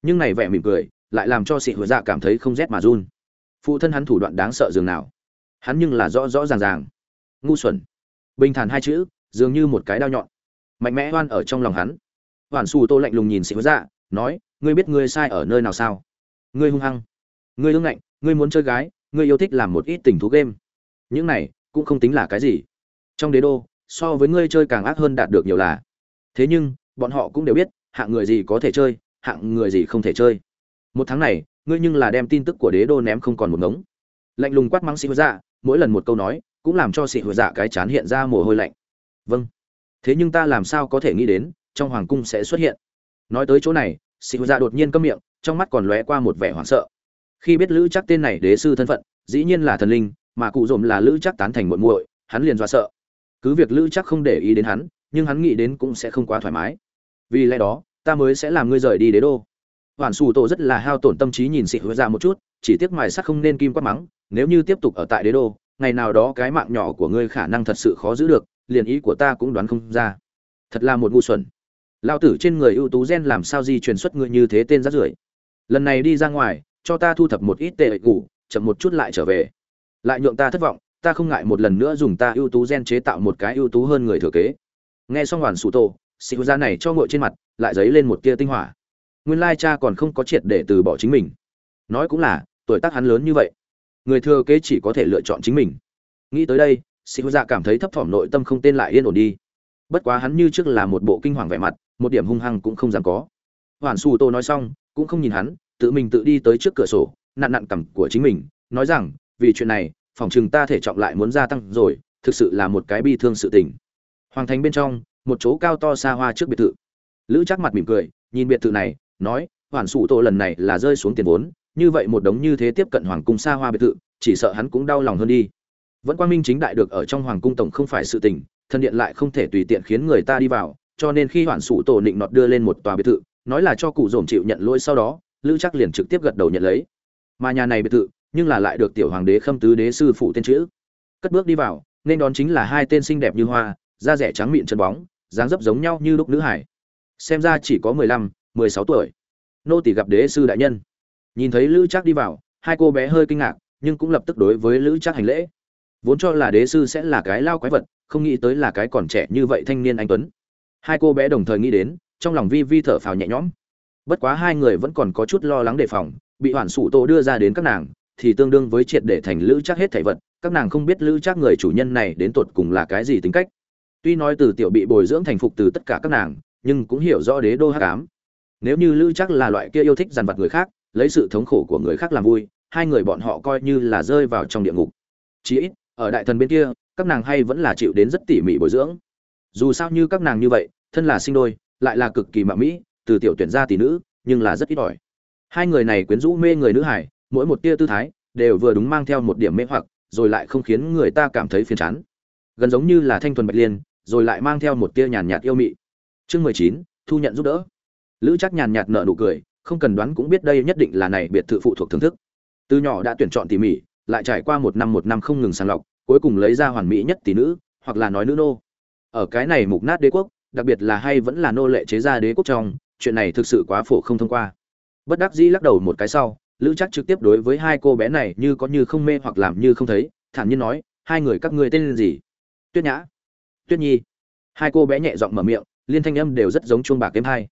Nhưng này vẻ mỉm cười lại làm cho sĩ hứa dạ cảm thấy không rét mà run. Phụ thân hắn thủ đoạn đáng sợ dường nào? Hắn nhưng là rõ rõ ràng ràng. Ngu xuẩn. Bình thản hai chữ, dường như một cái đao nhọn. Mạnh mẽ oan ở trong lòng hắn hoàn xù tô lạnh lùng nhìn sĩ dạ nói, ngươi biết ngươi sai ở nơi nào sao? Ngươi hung hăng, ngươi lương ngạnh, ngươi muốn chơi gái, ngươi yêu thích làm một ít tình thú game. Những này cũng không tính là cái gì. Trong đế đô, so với ngươi chơi càng ác hơn đạt được nhiều là. Thế nhưng, bọn họ cũng đều biết, hạng người gì có thể chơi, hạng người gì không thể chơi. Một tháng này, ngươi nhưng là đem tin tức của đế đô ném không còn một ngống. Lạnh lùng quát mắng sĩ dạ mỗi lần một câu nói, cũng làm cho sĩ dạ cái chán hiện ra mồ hôi lạnh. Vâng. Thế nhưng ta làm sao có thể nghĩ đến trong hoàng cung sẽ xuất hiện. Nói tới chỗ này, sĩ dạ đột nhiên câm miệng, trong mắt còn lóe qua một vẻ hoảng sợ. Khi biết lữ chắc tên này đế sư thân phận, dĩ nhiên là thần linh, mà cụ dồn là lữ chắc tán thành muộn muội, hắn liền do sợ. Cứ việc lữ chắc không để ý đến hắn, nhưng hắn nghĩ đến cũng sẽ không quá thoải mái. Vì lẽ đó, ta mới sẽ làm ngươi rời đi đế đô. Hoàn xù tổ rất là hao tổn tâm trí nhìn sĩ hữu gia dạ một chút, chỉ tiếc mài sắc không nên kim quát mắng, nếu như tiếp tục ở tại đế đô, ngày nào đó cái mạng nhỏ của ngươi khả năng thật sự khó giữ được, liền ý của ta cũng đoán không ra. Thật là một ngu xuẩn lao tử trên người ưu tú gen làm sao di truyền xuất ngươi như thế tên rát rưởi? Lần này đi ra ngoài cho ta thu thập một ít tệ củ, chậm một chút lại trở về. Lại nhượng ta thất vọng ta không ngại một lần nữa dùng ta ưu tú gen chế tạo một cái ưu tú hơn người thừa kế. Nghe xong hoàn sụ tổ xị ra này cho ngội trên mặt lại dấy lên một tia tinh hỏa. Nguyên lai cha còn không có triệt để từ bỏ chính mình. Nói cũng là tuổi tác hắn lớn như vậy. Người thừa kế chỉ có thể lựa chọn chính mình. Nghĩ tới đây sĩ dạ cảm thấy thấp thỏm nội tâm không tên lại yên ổn đi. Bất quá hắn như trước là một bộ kinh hoàng vẻ mặt một điểm hung hăng cũng không dám có. Hoàn Sủ tô nói xong, cũng không nhìn hắn, tự mình tự đi tới trước cửa sổ, nặn nặn cằm của chính mình, nói rằng, vì chuyện này, phòng chừng ta thể trọng lại muốn gia tăng rồi, thực sự là một cái bi thương sự tình. Hoàng thành bên trong, một chỗ cao to xa hoa trước biệt thự. Lữ chắc mặt mỉm cười, nhìn biệt thự này, nói hoàn sụ tô lần này là rơi xuống tiền vốn, như vậy một đống như thế tiếp cận hoàng cung xa hoa biệt thự, chỉ sợ hắn cũng đau lòng hơn đi. Vẫn quan minh chính đại được ở trong hoàng cung tổng không phải sự tình, thân điện lại không thể tùy tiện khiến người ta đi vào cho nên khi hoàn sụ tổ định nọt đưa lên một tòa biệt thự, nói là cho cụ dồn chịu nhận lỗi sau đó, lữ chắc liền trực tiếp gật đầu nhận lấy. Mà nhà này biệt thự, nhưng là lại được tiểu hoàng đế khâm tứ đế sư phụ tên chữ. Cất bước đi vào, nên đón chính là hai tên xinh đẹp như hoa, da rẻ trắng mịn chân bóng, dáng dấp giống nhau như lúc nữ hải. Xem ra chỉ có mười lăm, mười sáu tuổi. Nô tỷ gặp đế sư đại nhân. Nhìn thấy lữ trác đi vào, hai cô bé hơi kinh ngạc, nhưng cũng lập tức đối với lữ trác hành lễ. Vốn cho là đế sư sẽ là cái lao quái vật, không nghĩ tới là cái còn trẻ như vậy thanh niên anh tuấn hai cô bé đồng thời nghĩ đến, trong lòng vi vi thở phào nhẹ nhõm. Bất quá hai người vẫn còn có chút lo lắng đề phòng, bị hoàn sụ tổ đưa ra đến các nàng, thì tương đương với triệt để thành lữ chắc hết thảy vật, các nàng không biết lữ chắc người chủ nhân này đến tột cùng là cái gì tính cách. Tuy nói từ tiểu bị bồi dưỡng thành phục từ tất cả các nàng, nhưng cũng hiểu rõ đế đô hắc ám. Nếu như lữ chắc là loại kia yêu thích dằn vặt người khác, lấy sự thống khổ của người khác làm vui, hai người bọn họ coi như là rơi vào trong địa ngục. Chí ít, ở đại thần bên kia, các nàng hay vẫn là chịu đến rất tỉ mỉ bồi dưỡng dù sao như các nàng như vậy, thân là sinh đôi, lại là cực kỳ mạ mỹ, từ tiểu tuyển ra tỷ nữ, nhưng là rất ít ỏi. Hai người này quyến rũ mê người nữ hải, mỗi một tia tư thái, đều vừa đúng mang theo một điểm mê hoặc, rồi lại không khiến người ta cảm thấy phiền chán. Gần giống như là thanh thuần bạch liên, rồi lại mang theo một tia nhàn nhạt yêu mị. Chương mười chín, thu nhận giúp đỡ. Lữ chắc nhàn nhạt nợ nụ cười, không cần đoán cũng biết đây nhất định là này biệt thự phụ thuộc thưởng thức. Từ nhỏ đã tuyển chọn tỉ mỉ, lại trải qua một năm một năm không ngừng sàng lọc, cuối cùng lấy ra hoàn mỹ nhất tỷ nữ, hoặc là nói nữ nô ở cái này mục nát đế quốc, đặc biệt là hay vẫn là nô lệ chế ra đế quốc trong, chuyện này thực sự quá phổ không thông qua. Bất đắc dĩ lắc đầu một cái sau, lữ chắc trực tiếp đối với hai cô bé này như có như không mê hoặc làm như không thấy, thản nhiên nói, hai người các ngươi tên gì? Tuyết nhã. Tuyết nhi. Hai cô bé nhẹ giọng mở miệng, liên thanh âm đều rất giống chuông bạc kém hai.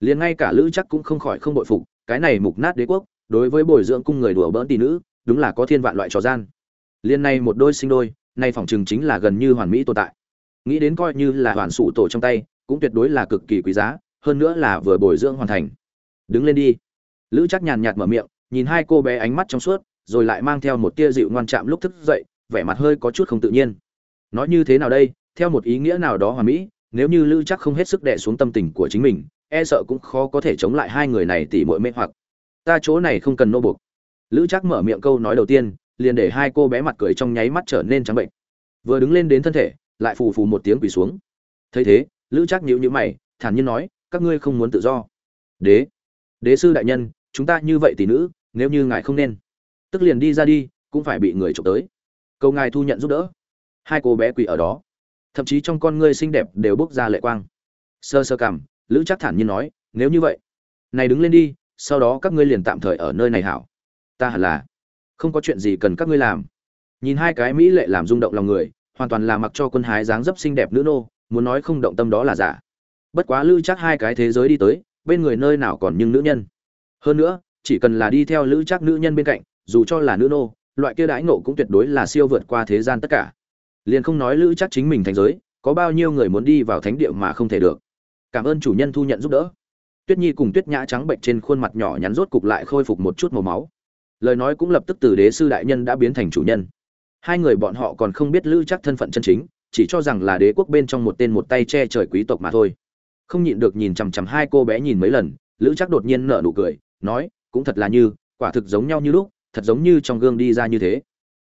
Liền ngay cả lữ chắc cũng không khỏi không bội phục, cái này mục nát đế quốc, đối với bồi dưỡng cung người đùa bỡn tỷ nữ, đúng là có thiên vạn loại trò gian. Liên này một đôi sinh đôi, nay phỏng chừng chính là gần như hoàn mỹ tồn tại nghĩ đến coi như là hoàn sụ tổ trong tay, cũng tuyệt đối là cực kỳ quý giá, hơn nữa là vừa bồi dưỡng hoàn thành. Đứng lên đi. Lữ chắc nhàn nhạt mở miệng, nhìn hai cô bé ánh mắt trong suốt, rồi lại mang theo một tia dịu ngoan chạm lúc thức dậy, vẻ mặt hơi có chút không tự nhiên. Nói như thế nào đây? Theo một ý nghĩa nào đó hoàn mỹ, nếu như lữ chắc không hết sức đè xuống tâm tình của chính mình e sợ cũng khó có thể chống lại hai người này tỉ muội mê hoặc. Ta chỗ này không cần nô buộc. Lữ chắc mở miệng câu nói đầu tiên, liền để hai cô bé mặt cười trong nháy mắt trở nên trắng bệnh. Vừa đứng lên đến thân thể lại phù phù một tiếng quỳ xuống. Thấy thế, lữ chắc nhíu nhíu mày, thản nhiên nói, các ngươi không muốn tự do. Đế đế sư đại nhân, chúng ta như vậy tỷ nữ, nếu như ngài không nên, tức liền đi ra đi, cũng phải bị người trộm tới. Cầu ngài thu nhận giúp đỡ. Hai cô bé quỳ ở đó. Thậm chí trong con ngươi xinh đẹp đều bốc ra lệ quang. Sơ sơ cảm, lữ chắc thản nhiên nói, nếu như vậy, này đứng lên đi, sau đó các ngươi liền tạm thời ở nơi này hảo. Ta hẳn là không có chuyện gì cần các ngươi làm. Nhìn hai cái mỹ lệ làm rung động lòng người hoàn toàn là mặc cho quân hái dáng dấp xinh đẹp nữ nô, muốn nói không động tâm đó là giả. Bất quá lữ chắc hai cái thế giới đi tới, bên người nơi nào còn nhưng nữ nhân. Hơn nữa, chỉ cần là đi theo lữ chắc nữ nhân bên cạnh, dù cho là nữ nô, loại kia đãi nộ cũng tuyệt đối là siêu vượt qua thế gian tất cả. Liền không nói lữ chắc chính mình thành giới, có bao nhiêu người muốn đi vào thánh địa mà không thể được. Cảm ơn chủ nhân thu nhận giúp đỡ. Tuyết nhi cùng tuyết nhã trắng bệnh trên khuôn mặt nhỏ nhắn rốt cục lại khôi phục một chút màu máu. Lời nói cũng lập tức từ đế sư đại nhân đã biến thành chủ nhân hai người bọn họ còn không biết lữ chắc thân phận chân chính, chỉ cho rằng là đế quốc bên trong một tên một tay che trời quý tộc mà thôi. Không nhịn được nhìn chằm chằm hai cô bé nhìn mấy lần, lữ chắc đột nhiên nở nụ cười, nói, cũng thật là như, quả thực giống nhau như lúc, thật giống như trong gương đi ra như thế.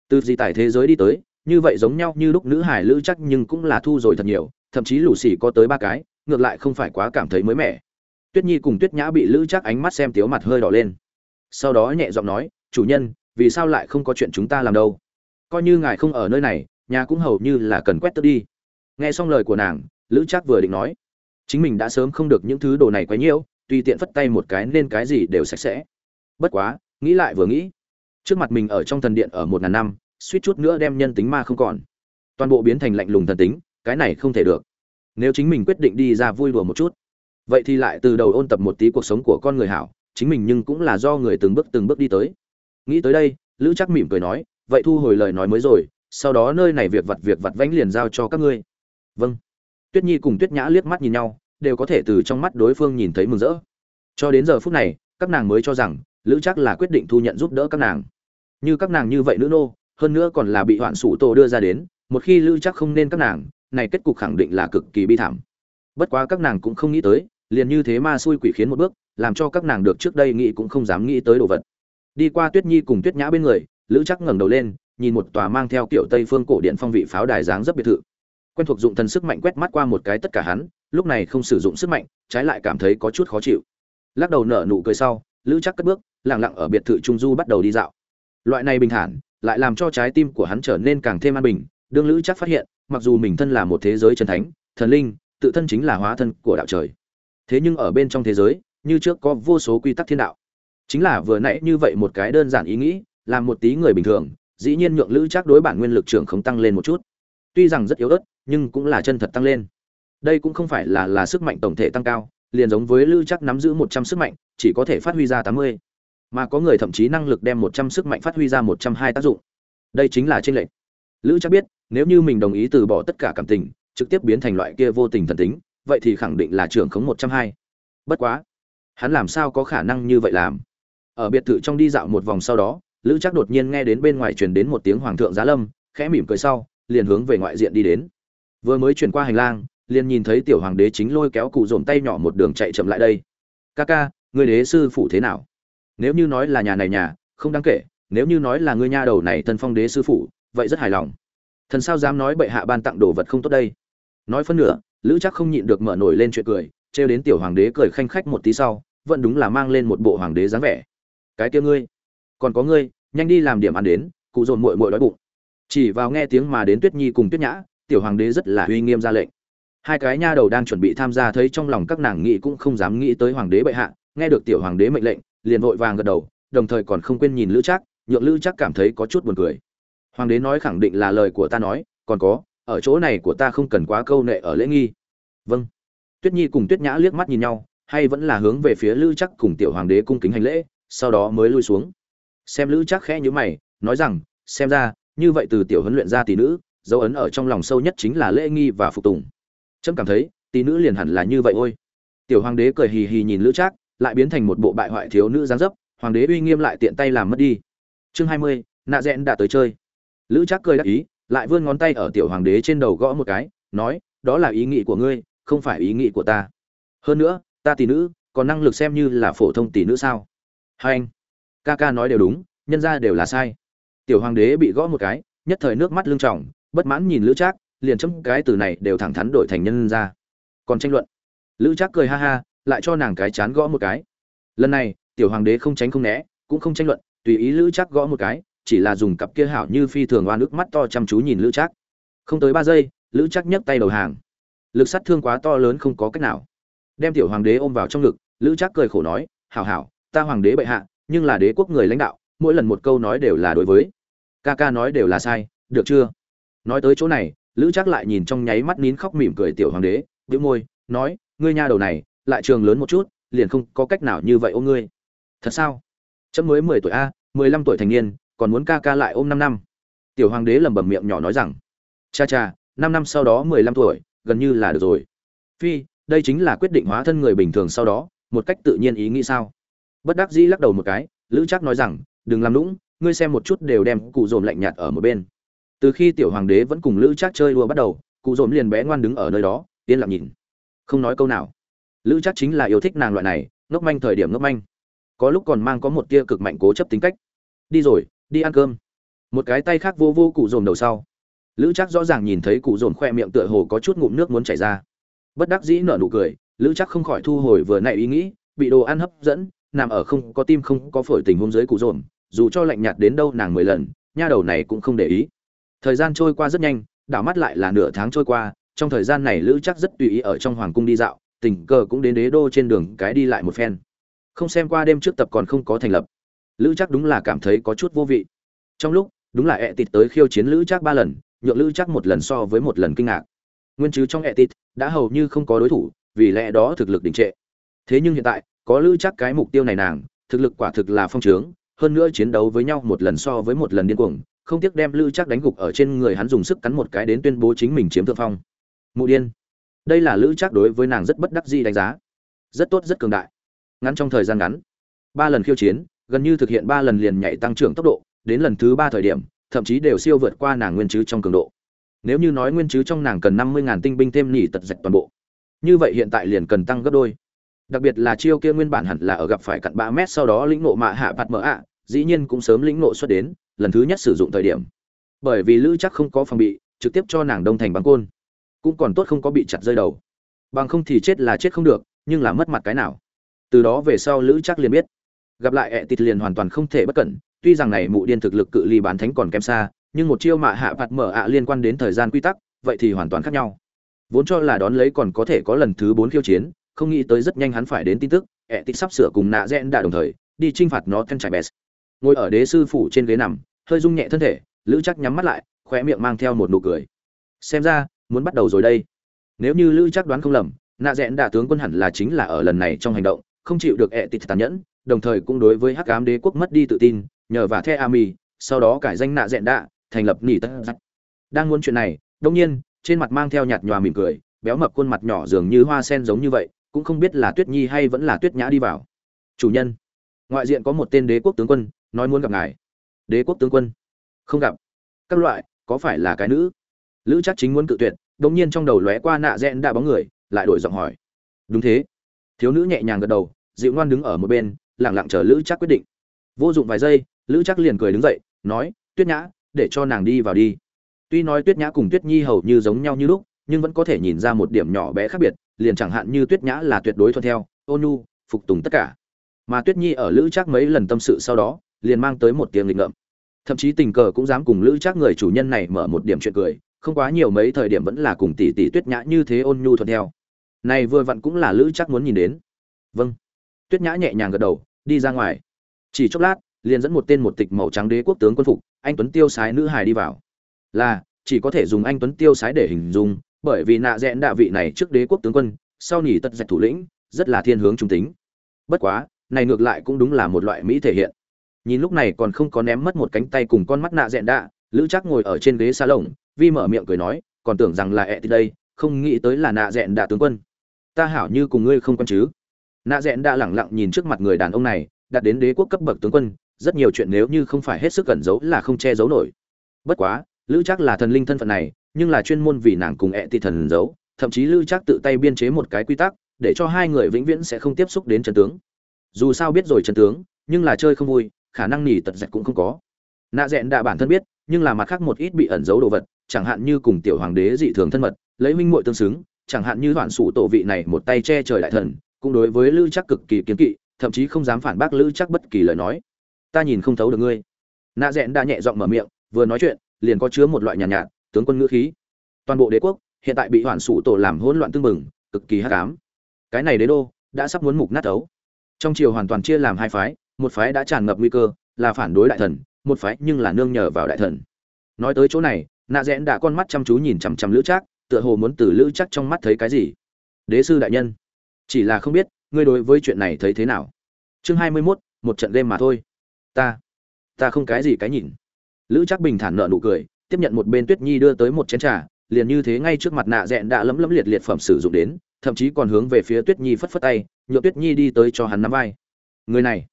Từ di tại thế giới đi tới, như vậy giống nhau như lúc nữ hải lữ chắc nhưng cũng là thu rồi thật nhiều, thậm chí lũ xỉ có tới ba cái, ngược lại không phải quá cảm thấy mới mẻ. Tuyết nhi cùng tuyết nhã bị lữ chắc ánh mắt xem tiếu mặt hơi đỏ lên. Sau đó nhẹ giọng nói, chủ nhân, vì sao lại không có chuyện chúng ta làm đâu? Coi như ngài không ở nơi này, nhà cũng hầu như là cần quét tước đi. Nghe xong lời của nàng, lữ Trác vừa định nói, chính mình đã sớm không được những thứ đồ này quá nhiễu tùy tiện phất tay một cái nên cái gì đều sạch sẽ. Bất quá, nghĩ lại vừa nghĩ, trước mặt mình ở trong thần điện ở một ngàn năm, suýt chút nữa đem nhân tính ma không còn. Toàn bộ biến thành lạnh lùng thần tính, cái này không thể được. Nếu chính mình quyết định đi ra vui đùa một chút, vậy thì lại từ đầu ôn tập một tí cuộc sống của con người hảo, chính mình nhưng cũng là do người từng bước từng bước đi tới. Nghĩ tới đây, lữ chắc mỉm cười nói vậy thu hồi lời nói mới rồi, sau đó nơi này việc vặt việc vặt vánh liền giao cho các ngươi. Vâng. Tuyết nhi cùng tuyết nhã liếc mắt nhìn nhau, đều có thể từ trong mắt đối phương nhìn thấy mừng rỡ. Cho đến giờ phút này, các nàng mới cho rằng, lữ chắc là quyết định thu nhận giúp đỡ các nàng. Như các nàng như vậy nữ nô, hơn nữa còn là bị hoạn sủ tổ đưa ra đến, một khi lữ chắc không nên các nàng, này kết cục khẳng định là cực kỳ bi thảm. Bất quá các nàng cũng không nghĩ tới, liền như thế ma xui quỷ khiến một bước, làm cho các nàng được trước đây nghĩ cũng không dám nghĩ tới đồ vật. Đi qua tuyết nhi cùng tuyết nhã bên người lữ chắc ngẩng đầu lên, nhìn một tòa mang theo kiểu tây phương cổ điện phong vị pháo đài dáng rất biệt thự. Quen thuộc dụng thần sức mạnh quét mắt qua một cái tất cả hắn, lúc này không sử dụng sức mạnh, trái lại cảm thấy có chút khó chịu. Lắc đầu nở nụ cười sau, lữ chắc cất bước, lặng lặng ở biệt thự trung du bắt đầu đi dạo. Loại này bình thản, lại làm cho trái tim của hắn trở nên càng thêm an bình, đương lữ chắc phát hiện, mặc dù mình thân là một thế giới chân thánh, thần linh, tự thân chính là hóa thân của đạo trời. Thế nhưng ở bên trong thế giới, như trước có vô số quy tắc thiên đạo. Chính là vừa nãy như vậy một cái đơn giản ý nghĩ làm một tí người bình thường, dĩ nhiên nhượng lữ chắc đối bản nguyên lực trưởng không tăng lên một chút. Tuy rằng rất yếu ớt, nhưng cũng là chân thật tăng lên. Đây cũng không phải là là sức mạnh tổng thể tăng cao, liền giống với lữ chắc nắm giữ một trăm sức mạnh, chỉ có thể phát huy ra tám mươi. Mà có người thậm chí năng lực đem một trăm sức mạnh phát huy ra một trăm hai tác dụng. Đây chính là tranh lệch. Lữ chắc biết, nếu như mình đồng ý từ bỏ tất cả cảm tình, trực tiếp biến thành loại kia vô tình thần tính, vậy thì khẳng định là trưởng khống một trăm hai. Bất quá, hắn làm sao có khả năng như vậy làm? Ở biệt thự trong đi dạo một vòng sau đó lữ chắc đột nhiên nghe đến bên ngoài truyền đến một tiếng hoàng thượng giá lâm, khẽ mỉm cười sau, liền hướng về ngoại diện đi đến. Vừa mới chuyển qua hành lang, liền nhìn thấy tiểu hoàng đế chính lôi kéo cụ dồn tay nhỏ một đường chạy chậm lại đây. Ca ca, người đế sư phụ thế nào? Nếu như nói là nhà này nhà, không đáng kể, nếu như nói là ngươi nha đầu này thân phong đế sư phụ, vậy rất hài lòng. Thần sao dám nói bệ hạ ban tặng đồ vật không tốt đây? Nói phân nửa, lữ chắc không nhịn được mở nổi lên chuyện cười, trêu đến tiểu hoàng đế cười khanh khách một tí sau, vẫn đúng là mang lên một bộ hoàng đế dáng vẻ. Cái kia ngươi, còn có ngươi nhanh đi làm điểm ăn đến, cụ dồn muội muội đói bụng. Chỉ vào nghe tiếng mà đến tuyết nhi cùng tuyết nhã, tiểu hoàng đế rất là uy nghiêm ra lệnh. Hai cái nha đầu đang chuẩn bị tham gia thấy trong lòng các nàng nghĩ cũng không dám nghĩ tới hoàng đế bệ hạ, nghe được tiểu hoàng đế mệnh lệnh, liền vội vàng gật đầu, đồng thời còn không quên nhìn lữ trác, nhượng lữ trác cảm thấy có chút buồn cười. Hoàng đế nói khẳng định là lời của ta nói, còn có, ở chỗ này của ta không cần quá câu nệ ở lễ nghi. Vâng. Tuyết nhi cùng tuyết nhã liếc mắt nhìn nhau, hay vẫn là hướng về phía lữ trác cùng tiểu hoàng đế cung kính hành lễ, sau đó mới lui xuống xem lữ chắc khẽ nhíu mày, nói rằng, xem ra, như vậy từ tiểu huấn luyện ra tỷ nữ, dấu ấn ở trong lòng sâu nhất chính là lễ nghi và phục tùng. Trâm cảm thấy, tỷ nữ liền hẳn là như vậy ôi. Tiểu hoàng đế cười hì hì nhìn lữ trác, lại biến thành một bộ bại hoại thiếu nữ giáng dấp, hoàng đế uy nghiêm lại tiện tay làm mất đi. Chương hai mươi, nạ rẽn đã tới chơi. Lữ trác cười đắc ý, lại vươn ngón tay ở tiểu hoàng đế trên đầu gõ một cái, nói, đó là ý nghĩ của ngươi, không phải ý nghĩ của ta. Hơn nữa, ta tỷ nữ, còn năng lực xem như là phổ thông tỷ nữ sao? Hai anh ca ca nói đều đúng, nhân ra đều là sai. Tiểu hoàng đế bị gõ một cái, nhất thời nước mắt lưng tròng, bất mãn nhìn lữ trác, liền chấm cái từ này đều thẳng thắn đổi thành nhân ra. Còn tranh luận. Lữ trác cười ha ha, lại cho nàng cái chán gõ một cái. Lần này, tiểu hoàng đế không tránh không né, cũng không tranh luận, tùy ý lữ trác gõ một cái, chỉ là dùng cặp kia hảo như phi thường oan nước mắt to chăm chú nhìn lữ trác. Không tới ba giây, lữ trác nhấc tay đầu hàng. Lực sát thương quá to lớn không có cách nào. Đem tiểu hoàng đế ôm vào trong ngực, lữ trác cười khổ nói, hảo hảo, ta hoàng đế bệ hạ nhưng là đế quốc người lãnh đạo, mỗi lần một câu nói đều là đối với. Ca ca nói đều là sai, được chưa? Nói tới chỗ này, lữ Trác lại nhìn trong nháy mắt nín khóc mỉm cười tiểu hoàng đế vĩu môi, nói, ngươi nha đầu này, lại trường lớn một chút, liền không có cách nào như vậy ôm ngươi. Thật sao? Chấm mới mười tuổi a, mười lăm tuổi thành niên, còn muốn ca ca lại ôm năm năm. Tiểu hoàng đế lẩm bẩm miệng nhỏ nói rằng, cha cha, năm năm sau đó mười lăm tuổi, gần như là được rồi. Phi, đây chính là quyết định hóa thân người bình thường sau đó, một cách tự nhiên ý nghĩ sao? Bất đắc dĩ lắc đầu một cái, lữ chắc nói rằng, đừng làm lũng ngươi xem một chút đều đem cụ dồn lạnh nhạt ở một bên. Từ khi tiểu hoàng đế vẫn cùng lữ chắc chơi đua bắt đầu, cụ dồn liền bé ngoan đứng ở nơi đó, yên lặng nhìn. Không nói câu nào. Lữ chắc chính là yêu thích nàng loại này, ngốc manh thời điểm ngốc manh. Có lúc còn mang có một tia cực mạnh cố chấp tính cách. Đi rồi, đi ăn cơm. Một cái tay khác vô vô cụ dồn đầu sau. Lữ chắc rõ ràng nhìn thấy cụ dồn khoe miệng tựa hồ có chút ngụm nước muốn chảy ra. Bất đắc dĩ nở nụ cười, lữ chắc không khỏi thu hồi vừa nãy ý nghĩ, bị đồ ăn hấp dẫn nằm ở không có tim không có phổi tình huống dưới cụ dồn dù cho lạnh nhạt đến đâu nàng mười lần, nha đầu này cũng không để ý. Thời gian trôi qua rất nhanh, đảo mắt lại là nửa tháng trôi qua, trong thời gian này lữ chắc rất tùy ý ở trong hoàng cung đi dạo, tình cờ cũng đến đế đô trên đường cái đi lại một phen. Không xem qua đêm trước tập còn không có thành lập. Lữ chắc đúng là cảm thấy có chút vô vị. Trong lúc, đúng là ẹ tịt tới khiêu chiến lữ chắc ba lần, nhượng lữ chắc một lần so với một lần kinh ngạc. Nguyên chứ trong ẹ tịt đã hầu như không có đối thủ, vì lẽ đó thực lực đình trệ. Thế nhưng hiện tại có lữ chắc cái mục tiêu này nàng, thực lực quả thực là phong trướng, hơn nữa chiến đấu với nhau một lần so với một lần điên cuồng, không tiếc đem lữ chắc đánh gục ở trên người hắn dùng sức cắn một cái đến tuyên bố chính mình chiếm thượng phong. Mụ điên. Đây là lữ chắc đối với nàng rất bất đắc di đánh giá. Rất tốt, rất cường đại. Ngắn trong thời gian ngắn, ba lần khiêu chiến, gần như thực hiện ba lần liền nhảy tăng trưởng tốc độ, đến lần thứ ba thời điểm, thậm chí đều siêu vượt qua nàng nguyên chứ trong cường độ. Nếu như nói nguyên chứ trong nàng cần năm mươi ngàn tinh binh thêm nỉ tật dạch toàn bộ. Như vậy hiện tại liền cần tăng gấp đôi đặc biệt là chiêu kia nguyên bản hẳn là ở gặp phải cặn ba mét sau đó lĩnh nộ mạ hạ bạt mở ạ, dĩ nhiên cũng sớm lĩnh nộ xuất đến, lần thứ nhất sử dụng thời điểm. Bởi vì lữ chắc không có phòng bị, trực tiếp cho nàng đông thành bắn côn. Cũng còn tốt không có bị chặt rơi đầu. Bằng không thì chết là chết không được, nhưng là mất mặt cái nào. Từ đó về sau lữ chắc liền biết. Gặp lại ẹ tịt liền hoàn toàn không thể bất cẩn, tuy rằng này mụ điên thực lực cự ly bán thánh còn kém xa, nhưng một chiêu mạ hạ bạt mở ạ liên quan đến thời gian quy tắc, vậy thì hoàn toàn khác nhau. Vốn cho là đón lấy còn có thể có lần thứ bốn khiêu chiến không nghĩ tới rất nhanh hắn phải đến tin tức ẹ tịt sắp sửa cùng nạ rẽn đã đồng thời, đi t r i n h phạt nó thân trải bès ngồi ở đế sư phủ trên ghế nằm, hơi rung nhẹ thân thể, lữ chắc nhắm mắt lại, khóe miệng mang theo một nụ cười. Xem ra, muốn bắt đầu rồi đây. Nếu như lữ chắc đoán không lầm, nạ rẽn đã tướng quân hẳn là chính là ở lần này trong hành động, không chịu được ẹ tịt tàn nhẫn, đồng thời cũng đối với hắc ám đế quốc mất đi tự tin, nhờ và the ami sau đó cải danh nạ dẹn đạ, thành lập nỉ tất đang muốn chuyện này, đông nhiên, trên mặt mang theo nhạt nhòa mỉm cười, béo mập khuôn mặt nhỏ dường như hoa sen giống như vậy cũng không biết là tuyết nhi hay vẫn là tuyết nhã đi vào. Chủ nhân, ngoại diện có một tên đế quốc tướng quân, nói muốn gặp ngài. Đế quốc tướng quân, không gặp. Các loại, có phải là cái nữ? Lữ chắc chính muốn cự tuyệt đống nhiên trong đầu lóe qua nạ rẽn đã bóng người, lại đổi giọng hỏi. Đúng thế. Thiếu nữ nhẹ nhàng gật đầu, dịu ngoan đứng ở một bên lẳng lặng chờ lữ chắc quyết định. Vô dụng vài giây, lữ chắc liền cười đứng dậy, nói, tuyết nhã, để cho nàng đi vào đi. Tuy nói tuyết nhã cùng tuyết nhi hầu như giống nhau như lúc, nhưng vẫn có thể nhìn ra một điểm nhỏ bé khác biệt liền chẳng hạn như tuyết nhã là tuyệt đối thuận theo ôn nhu, phục tùng tất cả. Mà tuyết nhi ở lữ Trác mấy lần tâm sự sau đó, liền mang tới một tiếng lịch ngợm. Thậm chí tình cờ cũng dám cùng lữ Trác người chủ nhân này mở một điểm chuyện cười, không quá nhiều mấy thời điểm vẫn là cùng tỷ tỷ tuyết nhã như thế ôn nhu thuận theo. Này vừa vặn cũng là lữ Trác muốn nhìn đến. Vâng. Tuyết nhã nhẹ nhàng gật đầu, đi ra ngoài. Chỉ chốc lát, liền dẫn một tên một tịch màu trắng đế quốc tướng quân phục, anh tuấn tiêu sái nữ hài đi vào. Là, chỉ có thể dùng anh tuấn tiêu sái để hình dung bởi vì nạ rẽn đạ vị này trước đế quốc tướng quân, sau nhỉ tật dạch thủ lĩnh, rất là thiên hướng trung tính. Bất quá, này ngược lại cũng đúng là một loại mỹ thể hiện. Nhìn lúc này còn không có ném mất một cánh tay cùng con mắt nạ rẽn đạ, lữ chắc ngồi ở trên ghế xa lồng vi mở miệng cười nói, còn tưởng rằng là ẹ thì đây, không nghĩ tới là nạ rẽn đạ tướng quân. Ta hảo như cùng ngươi không quen chứ. Nạ rẽn đạ lẳng lặng nhìn trước mặt người đàn ông này đạt đến đế quốc cấp bậc tướng quân, rất nhiều chuyện nếu như không phải hết sức cẩn giấu là không che giấu nổi. Bất quá, lữ chắc là thần linh thân phận này nhưng là chuyên môn vì nàng cùng ẹ tị thần giấu thậm chí lữ trác tự tay biên chế một cái quy tắc để cho hai người vĩnh viễn sẽ không tiếp xúc đến chân tướng. Dù sao biết rồi chân tướng nhưng là chơi không vui khả năng nỉ tật dạch cũng không có. Nạ rẽn đã bản thân biết nhưng là mặt khác một ít bị ẩn giấu đồ vật chẳng hạn như cùng tiểu hoàng đế dị thường thân mật lấy minh muội tương xứng chẳng hạn như đoạn sủ tổ vị này một tay che trời đại thần cũng đối với lữ chắc cực kỳ kiến kỵ thậm chí không dám phản bác lữ chắc bất kỳ lời nói. Ta nhìn không thấu được ngươi. Nạ rẽn đã nhẹ giọng mở miệng vừa nói chuyện liền có chứa một loại nhàn nhạt, nhạt tướng quân ngữ khí. Toàn bộ đế quốc hiện tại bị hoàn sủ tổ làm hỗn loạn tương mừng cực kỳ hắc ám. Cái này đế đô đã sắp muốn mục nát ấu. Trong triều hoàn toàn chia làm hai phái, một phái đã tràn ngập nguy cơ, là phản đối đại thần, một phái nhưng là nương nhờ vào đại thần. Nói tới chỗ này, nạ rẽn đã con mắt chăm chú nhìn chằm chằm lữ trác, tựa hồ muốn từ lữ chắc trong mắt thấy cái gì. Đế sư đại nhân, chỉ là không biết, ngươi đối với chuyện này thấy thế nào? Chương hai mươi mốt, một trận game mà thôi. Ta ta không cái gì cái nhìn. Lữ chắc bình thản nợ nụ cười tiếp nhận một bên tuyết nhi đưa tới một chén trà, liền như thế ngay trước mặt nạ dẹn đã lấm lấm liệt liệt phẩm sử dụng đến, thậm chí còn hướng về phía tuyết nhi phất phất tay nhựa tuyết nhi đi tới cho hắn nắm vai. Người này,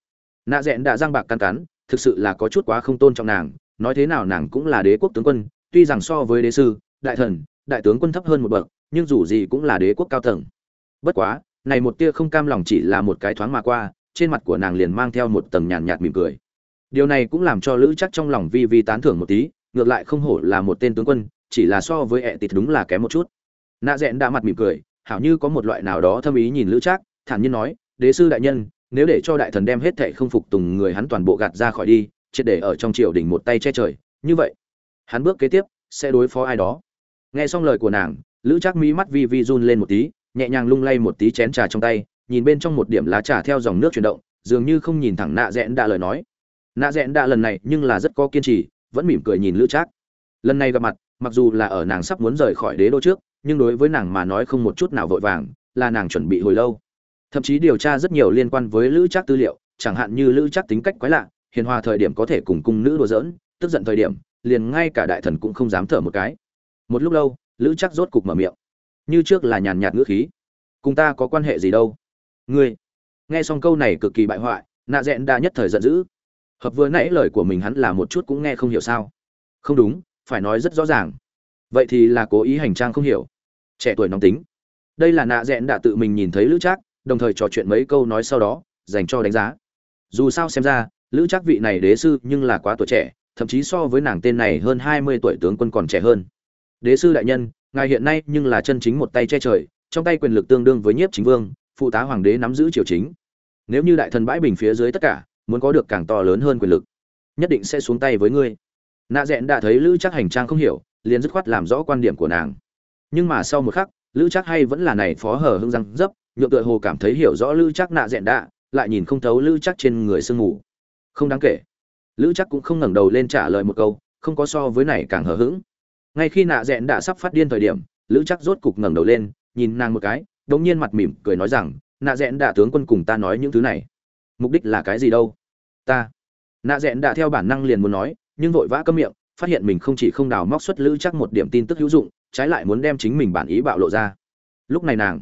nạ dẹn đã giang bạc căn cắn, thực sự là có chút quá không tôn trọng nàng, nói thế nào nàng cũng là đế quốc tướng quân, tuy rằng so với đế sư, đại thần, đại tướng quân thấp hơn một bậc, nhưng dù gì cũng là đế quốc cao tầng. Bất quá, này một tia không cam lòng chỉ là một cái thoáng mà qua, trên mặt của nàng liền mang theo một tầng nhàn nhạt mỉm cười. Điều này cũng làm cho lữ chắc trong lòng vi vi tán thưởng một tí ngược lại không hổ là một tên tướng quân, chỉ là so với ẹ tịt đúng là kém một chút. Nạ rẽn đã mặt mỉm cười, hảo như có một loại nào đó thâm ý nhìn lữ trác, thản nhiên nói, đế sư đại nhân, nếu để cho đại thần đem hết thệ không phục tùng người hắn toàn bộ gạt ra khỏi đi, triệt để ở trong triều đình một tay che trời, như vậy, hắn bước kế tiếp sẽ đối phó ai đó. Nghe xong lời của nàng, lữ trác mí mắt vi vi run lên một tí, nhẹ nhàng lung lay một tí chén trà trong tay, nhìn bên trong một điểm lá trà theo dòng nước chuyển động, dường như không nhìn thẳng nạ rẽn đã lời nói. Nạ rẽn đã lần này nhưng là rất có kiên trì vẫn mỉm cười nhìn lữ trác. Lần này gặp mặt, mặc dù là ở nàng sắp muốn rời khỏi đế đô trước, nhưng đối với nàng mà nói không một chút nào vội vàng, là nàng chuẩn bị hồi lâu. Thậm chí điều tra rất nhiều liên quan với lữ trác tư liệu, chẳng hạn như lữ trác tính cách quái lạ, hiền hòa thời điểm có thể cùng cung nữ đùa giỡn, tức giận thời điểm, liền ngay cả đại thần cũng không dám thở một cái. Một lúc lâu, lữ trác rốt cục mở miệng. Như trước là nhàn nhạt ngữ khí. Cùng ta có quan hệ gì đâu? Ngươi. Nghe xong câu này cực kỳ bại hoại, nạ rẽn đã nhất thời giận dữ hợp vừa nãy lời của mình hắn là một chút cũng nghe không hiểu sao. Không đúng, phải nói rất rõ ràng. Vậy thì là cố ý hành trang không hiểu. Trẻ tuổi nóng tính. Đây là nạ rẽn đã tự mình nhìn thấy lữ trác, đồng thời trò chuyện mấy câu nói sau đó, dành cho đánh giá. Dù sao xem ra, lữ trác vị này đế sư nhưng là quá tuổi trẻ, thậm chí so với nàng tên này hơn hai mươi tuổi tướng quân còn trẻ hơn. Đế sư đại nhân, ngài hiện nay nhưng là chân chính một tay che trời, trong tay quyền lực tương đương với nhiếp chính vương, phụ tá hoàng đế nắm giữ triều chính. Nếu như đại thần bãi bình phía dưới tất cả muốn có được càng to lớn hơn quyền lực, nhất định sẽ xuống tay với ngươi. Nạ rẽn đã thấy lữ chắc hành trang không hiểu, liền dứt khoát làm rõ quan điểm của nàng. Nhưng mà sau một khắc, lữ chắc hay vẫn là này phó hở hưng răng dấp, nhượng tựa hồ cảm thấy hiểu rõ lữ chắc nạ rẽn đã, lại nhìn không thấu lữ chắc trên người sương mù. Không đáng kể. Lữ chắc cũng không ngẩng đầu lên trả lời một câu, không có so với này càng hờ hững. Ngay khi nạ rẽn đã sắp phát điên thời điểm, lữ chắc rốt cục ngẩng đầu lên, nhìn nàng một cái, đống nhiên mặt mỉm cười nói rằng, nạ rẽn đã tướng quân cùng ta nói những thứ này. Mục đích là cái gì đâu? Ta. Nạ rẽn đã theo bản năng liền muốn nói, nhưng vội vã câm miệng, phát hiện mình không chỉ không đào móc xuất lữ chắc một điểm tin tức hữu dụng, trái lại muốn đem chính mình bản ý bạo lộ ra. Lúc này nàng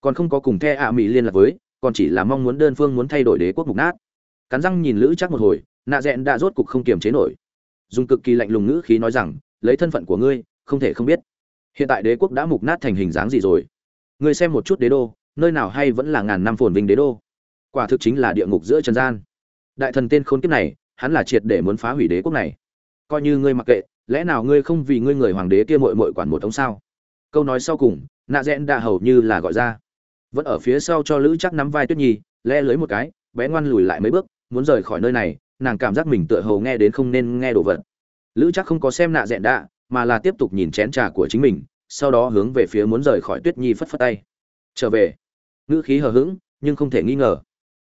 còn không có cùng the ạ mỹ liên lạc với, còn chỉ là mong muốn đơn phương muốn thay đổi đế quốc mục nát. Cắn răng nhìn lữ chắc một hồi, nạ rẽn đã rốt cục không kiềm chế nổi. Dùng cực kỳ lạnh lùng ngữ khí nói rằng, lấy thân phận của ngươi, không thể không biết. Hiện tại đế quốc đã mục nát thành hình dáng gì rồi? Ngươi xem một chút đế đô, nơi nào hay vẫn là ngàn năm phồn vinh đế đô? Quả thực chính là địa ngục giữa trần gian đại thần tên khốn kiếp này hắn là triệt để muốn phá hủy đế quốc này. Coi như ngươi mặc kệ lẽ nào ngươi không vì ngươi người hoàng đế kia mội mội quản một ống sao? Câu nói sau cùng nạ rẽn đã hầu như là gọi ra. Vẫn ở phía sau cho lữ chắc nắm vai tuyết nhi lẽ lưới một cái bé ngoan lùi lại mấy bước muốn rời khỏi nơi này nàng cảm giác mình tựa hầu nghe đến không nên nghe đồ vật. Lữ chắc không có xem nạ rẽn đã, mà là tiếp tục nhìn chén trà của chính mình sau đó hướng về phía muốn rời khỏi tuyết nhi phất phất tay. Trở về. Ngữ khí hờ hững nhưng không thể nghi ngờ.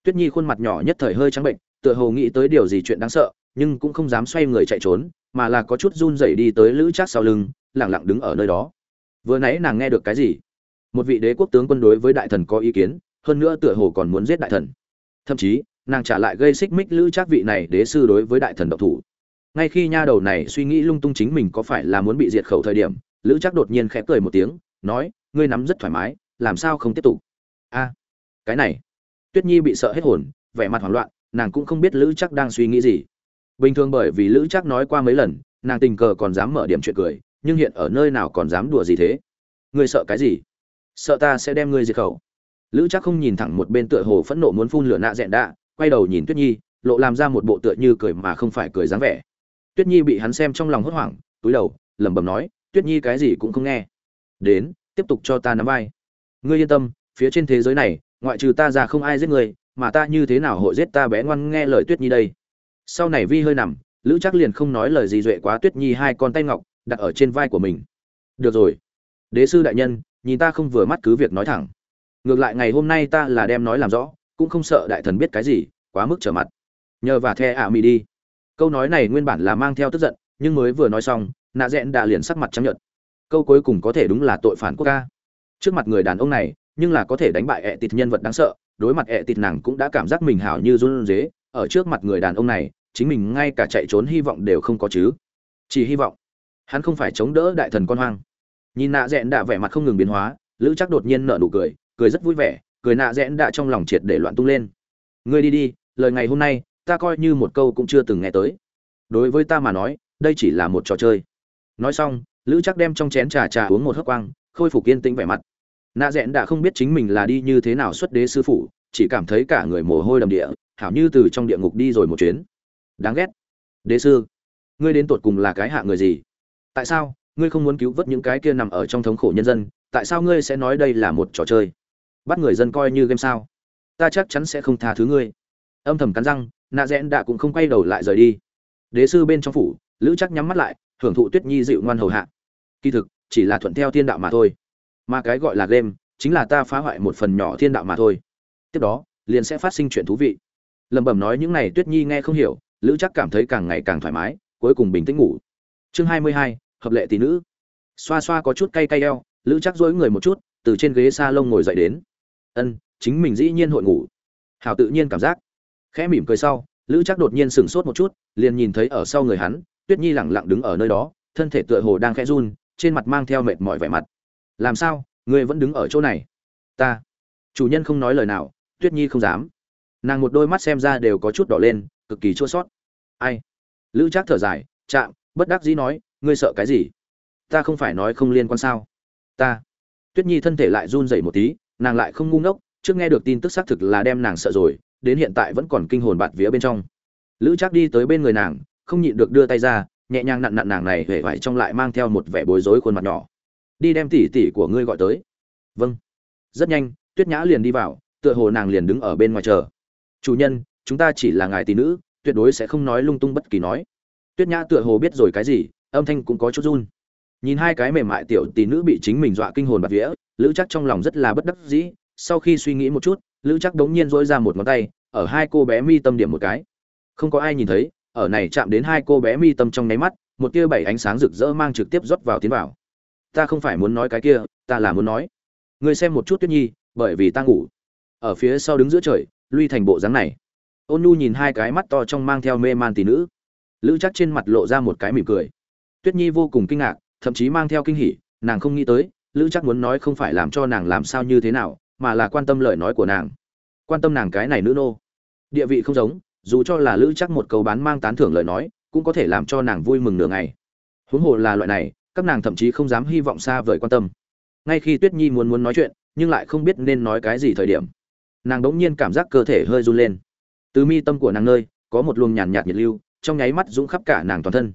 Tuyết nhi khuôn mặt nhỏ nhất thời hơi trắng bệnh tựa hồ nghĩ tới điều gì chuyện đáng sợ, nhưng cũng không dám xoay người chạy trốn, mà là có chút run rẩy đi tới lữ trác sau lưng lẳng lặng đứng ở nơi đó. Vừa nãy nàng nghe được cái gì? Một vị đế quốc tướng quân đối với đại thần có ý kiến, hơn nữa tựa hồ còn muốn giết đại thần. Thậm chí, nàng trả lại gây xích mích lữ trác vị này đế sư đối với đại thần độc thủ. Ngay khi nha đầu này suy nghĩ lung tung chính mình có phải là muốn bị diệt khẩu thời điểm, lữ trác đột nhiên khẽ cười một tiếng, nói, ngươi nắm rất thoải mái, làm sao không tiếp tục? A, cái này. Tuyết nhi bị sợ hết hồn, vẻ mặt hoảng loạn nàng cũng không biết lữ chắc đang suy nghĩ gì. Bình thường bởi vì lữ chắc nói qua mấy lần, nàng tình cờ còn dám mở điểm chuyện cười, nhưng hiện ở nơi nào còn dám đùa gì thế? Ngươi sợ cái gì? Sợ ta sẽ đem ngươi diệt khẩu. Lữ chắc không nhìn thẳng một bên tựa hồ phẫn nộ muốn phun lửa nạ dẹn đạ, quay đầu nhìn tuyết nhi, lộ làm ra một bộ tựa như cười mà không phải cười dáng vẻ. Tuyết nhi bị hắn xem trong lòng hốt hoảng, túi đầu, lẩm bẩm nói, tuyết nhi cái gì cũng không nghe. Đến, tiếp tục cho ta nắm vai. Ngươi yên tâm, phía trên thế giới này, ngoại trừ ta ra không ai giết ngươi mà ta như thế nào hội giết ta bé ngoan nghe lời tuyết nhi đây? Sau này vi hơi nằm, lữ chắc liền không nói lời gì duệ quá tuyết nhi hai con tay ngọc, đặt ở trên vai của mình. Được rồi. Đế sư đại nhân, nhìn ta không vừa mắt cứ việc nói thẳng. Ngược lại ngày hôm nay ta là đem nói làm rõ, cũng không sợ đại thần biết cái gì, quá mức trở mặt. Nhờ và the ạ à mì đi. Câu nói này nguyên bản là mang theo tức giận, nhưng mới vừa nói xong, nạ rẽn đã liền sắc mặt trắng nhợt. Câu cuối cùng có thể đúng là tội phản quốc ca. Trước mặt người đàn ông này, nhưng là có thể đánh bại ẹ tịt nhân vật đáng sợ đối mặt ẹ tịt nàng cũng đã cảm giác mình hảo như run rế. Ở trước mặt người đàn ông này, chính mình ngay cả chạy trốn hy vọng đều không có chứ. Chỉ hy vọng, hắn không phải chống đỡ đại thần con hoang. Nhìn nạ rẽn đã vẻ mặt không ngừng biến hóa, lữ chắc đột nhiên nở nụ cười cười rất vui vẻ, cười nạ rẽn đã trong lòng triệt để loạn tung lên. Ngươi đi đi, lời ngày hôm nay, ta coi như một câu cũng chưa từng nghe tới. Đối với ta mà nói, đây chỉ là một trò chơi. Nói xong, lữ chắc đem trong chén trà trà uống một hớp quang, khôi phục yên tĩnh vẻ mặt nạ rẽn đã không biết chính mình là đi như thế nào xuất đế sư phụ, chỉ cảm thấy cả người mồ hôi đầm địa, hảo như từ trong địa ngục đi rồi một chuyến. Đáng ghét. Đế sư, ngươi đến tột cùng là cái hạ người gì? Tại sao, ngươi không muốn cứu vớt những cái kia nằm ở trong thống khổ nhân dân, tại sao ngươi sẽ nói đây là một trò chơi? Bắt người dân coi như game sao? Ta chắc chắn sẽ không tha thứ ngươi. Âm thầm cắn răng, nạ rẽn đã cũng không quay đầu lại rời đi. Đế sư bên trong phủ, lữ chắc nhắm mắt lại, hưởng thụ tuyết nhi dịu ngoan hầu hạ. Kỳ thực, chỉ là thuận theo thiên đạo mà thôi mà cái gọi là game chính là ta phá hoại một phần nhỏ thiên đạo mà thôi. Tiếp đó, liền sẽ phát sinh chuyện thú vị. Lẩm bẩm nói những này tuyết nhi nghe không hiểu, lữ chắc cảm thấy càng ngày càng thoải mái, cuối cùng bình tĩnh ngủ. Chương hai mươi hai, hợp lệ tỷ nữ. Xoa xoa có chút cay cay eo, lữ chắc dối người một chút, từ trên ghế s a lông ngồi dậy đến. Ân, chính mình dĩ nhiên hội ngủ. Hào tự nhiên cảm giác. Khẽ mỉm cười sau, lữ chắc đột nhiên sửng sốt một chút, liền nhìn thấy ở sau người hắn, tuyết nhi lẳng lặng đứng ở nơi đó, thân thể tựa hồ đang khẽ run, trên mặt mang theo mệt mỏi vẻ mặt làm sao, ngươi vẫn đứng ở chỗ này? Ta. Chủ nhân không nói lời nào, tuyết nhi không dám. Nàng một đôi mắt xem ra đều có chút đỏ lên, cực kỳ chua sót ai? Lữ trác thở dài, chạm, bất đắc dĩ nói, ngươi sợ cái gì? Ta không phải nói không liên quan sao? Ta. Tuyết nhi thân thể lại run rẩy một tí, nàng lại không ngu ngốc, trước nghe được tin tức xác thực là đem nàng sợ rồi, đến hiện tại vẫn còn kinh hồn bạt vía bên trong. Lữ trác đi tới bên người nàng, không nhịn được đưa tay ra, nhẹ nhàng nặn nặn nàng này hể vải trong lại mang theo một vẻ bối rối khuôn mặt nhỏ đi đem tỷ tỷ của ngươi gọi tới. Vâng. Rất nhanh, tuyết nhã liền đi vào, tựa hồ nàng liền đứng ở bên ngoài chờ. Chủ nhân, chúng ta chỉ là ngài tỷ nữ, tuyệt đối sẽ không nói lung tung bất kỳ nói. Tuyết nhã tựa hồ biết rồi cái gì, âm thanh cũng có chút run. Nhìn hai cái mềm mại tiểu tỷ nữ bị chính mình dọa kinh hồn bạt vía, lữ chắc trong lòng rất là bất đắc dĩ. Sau khi suy nghĩ một chút, lữ chắc đống nhiên dỗi ra một ngón tay, ở hai cô bé mi tâm điểm một cái. Không có ai nhìn thấy, ở này chạm đến hai cô bé mi tâm trong nháy mắt, một tia bảy ánh sáng rực rỡ mang trực tiếp rót vào tiến vào ta không phải muốn nói cái kia, ta là muốn nói. Ngươi xem một chút tuyết nhi, bởi vì ta ngủ. Ở phía sau đứng giữa trời, luy thành bộ dáng này. Ôn nhu nhìn hai cái mắt to trong mang theo mê man tỷ nữ. Lữ chắc trên mặt lộ ra một cái mỉm cười. Tuyết nhi vô cùng kinh ngạc, thậm chí mang theo kinh hỉ, nàng không nghĩ tới, lữ chắc muốn nói không phải làm cho nàng làm sao như thế nào, mà là quan tâm lời nói của nàng. Quan tâm nàng cái này nữ nô. Địa vị không giống, dù cho là lữ chắc một câu bán mang tán thưởng lời nói, cũng có thể làm cho nàng vui mừng nửa ngày. Huống hồ là loại này các nàng thậm chí không dám hy vọng xa vời quan tâm. Ngay khi tuyết nhi muốn muốn nói chuyện, nhưng lại không biết nên nói cái gì thời điểm, nàng đ ỗ n g nhiên cảm giác cơ thể hơi run lên. Từ mi tâm của nàng nơi, có một luồng nhàn nhạt nhiệt lưu, trong nháy mắt dũng khắp cả nàng toàn thân.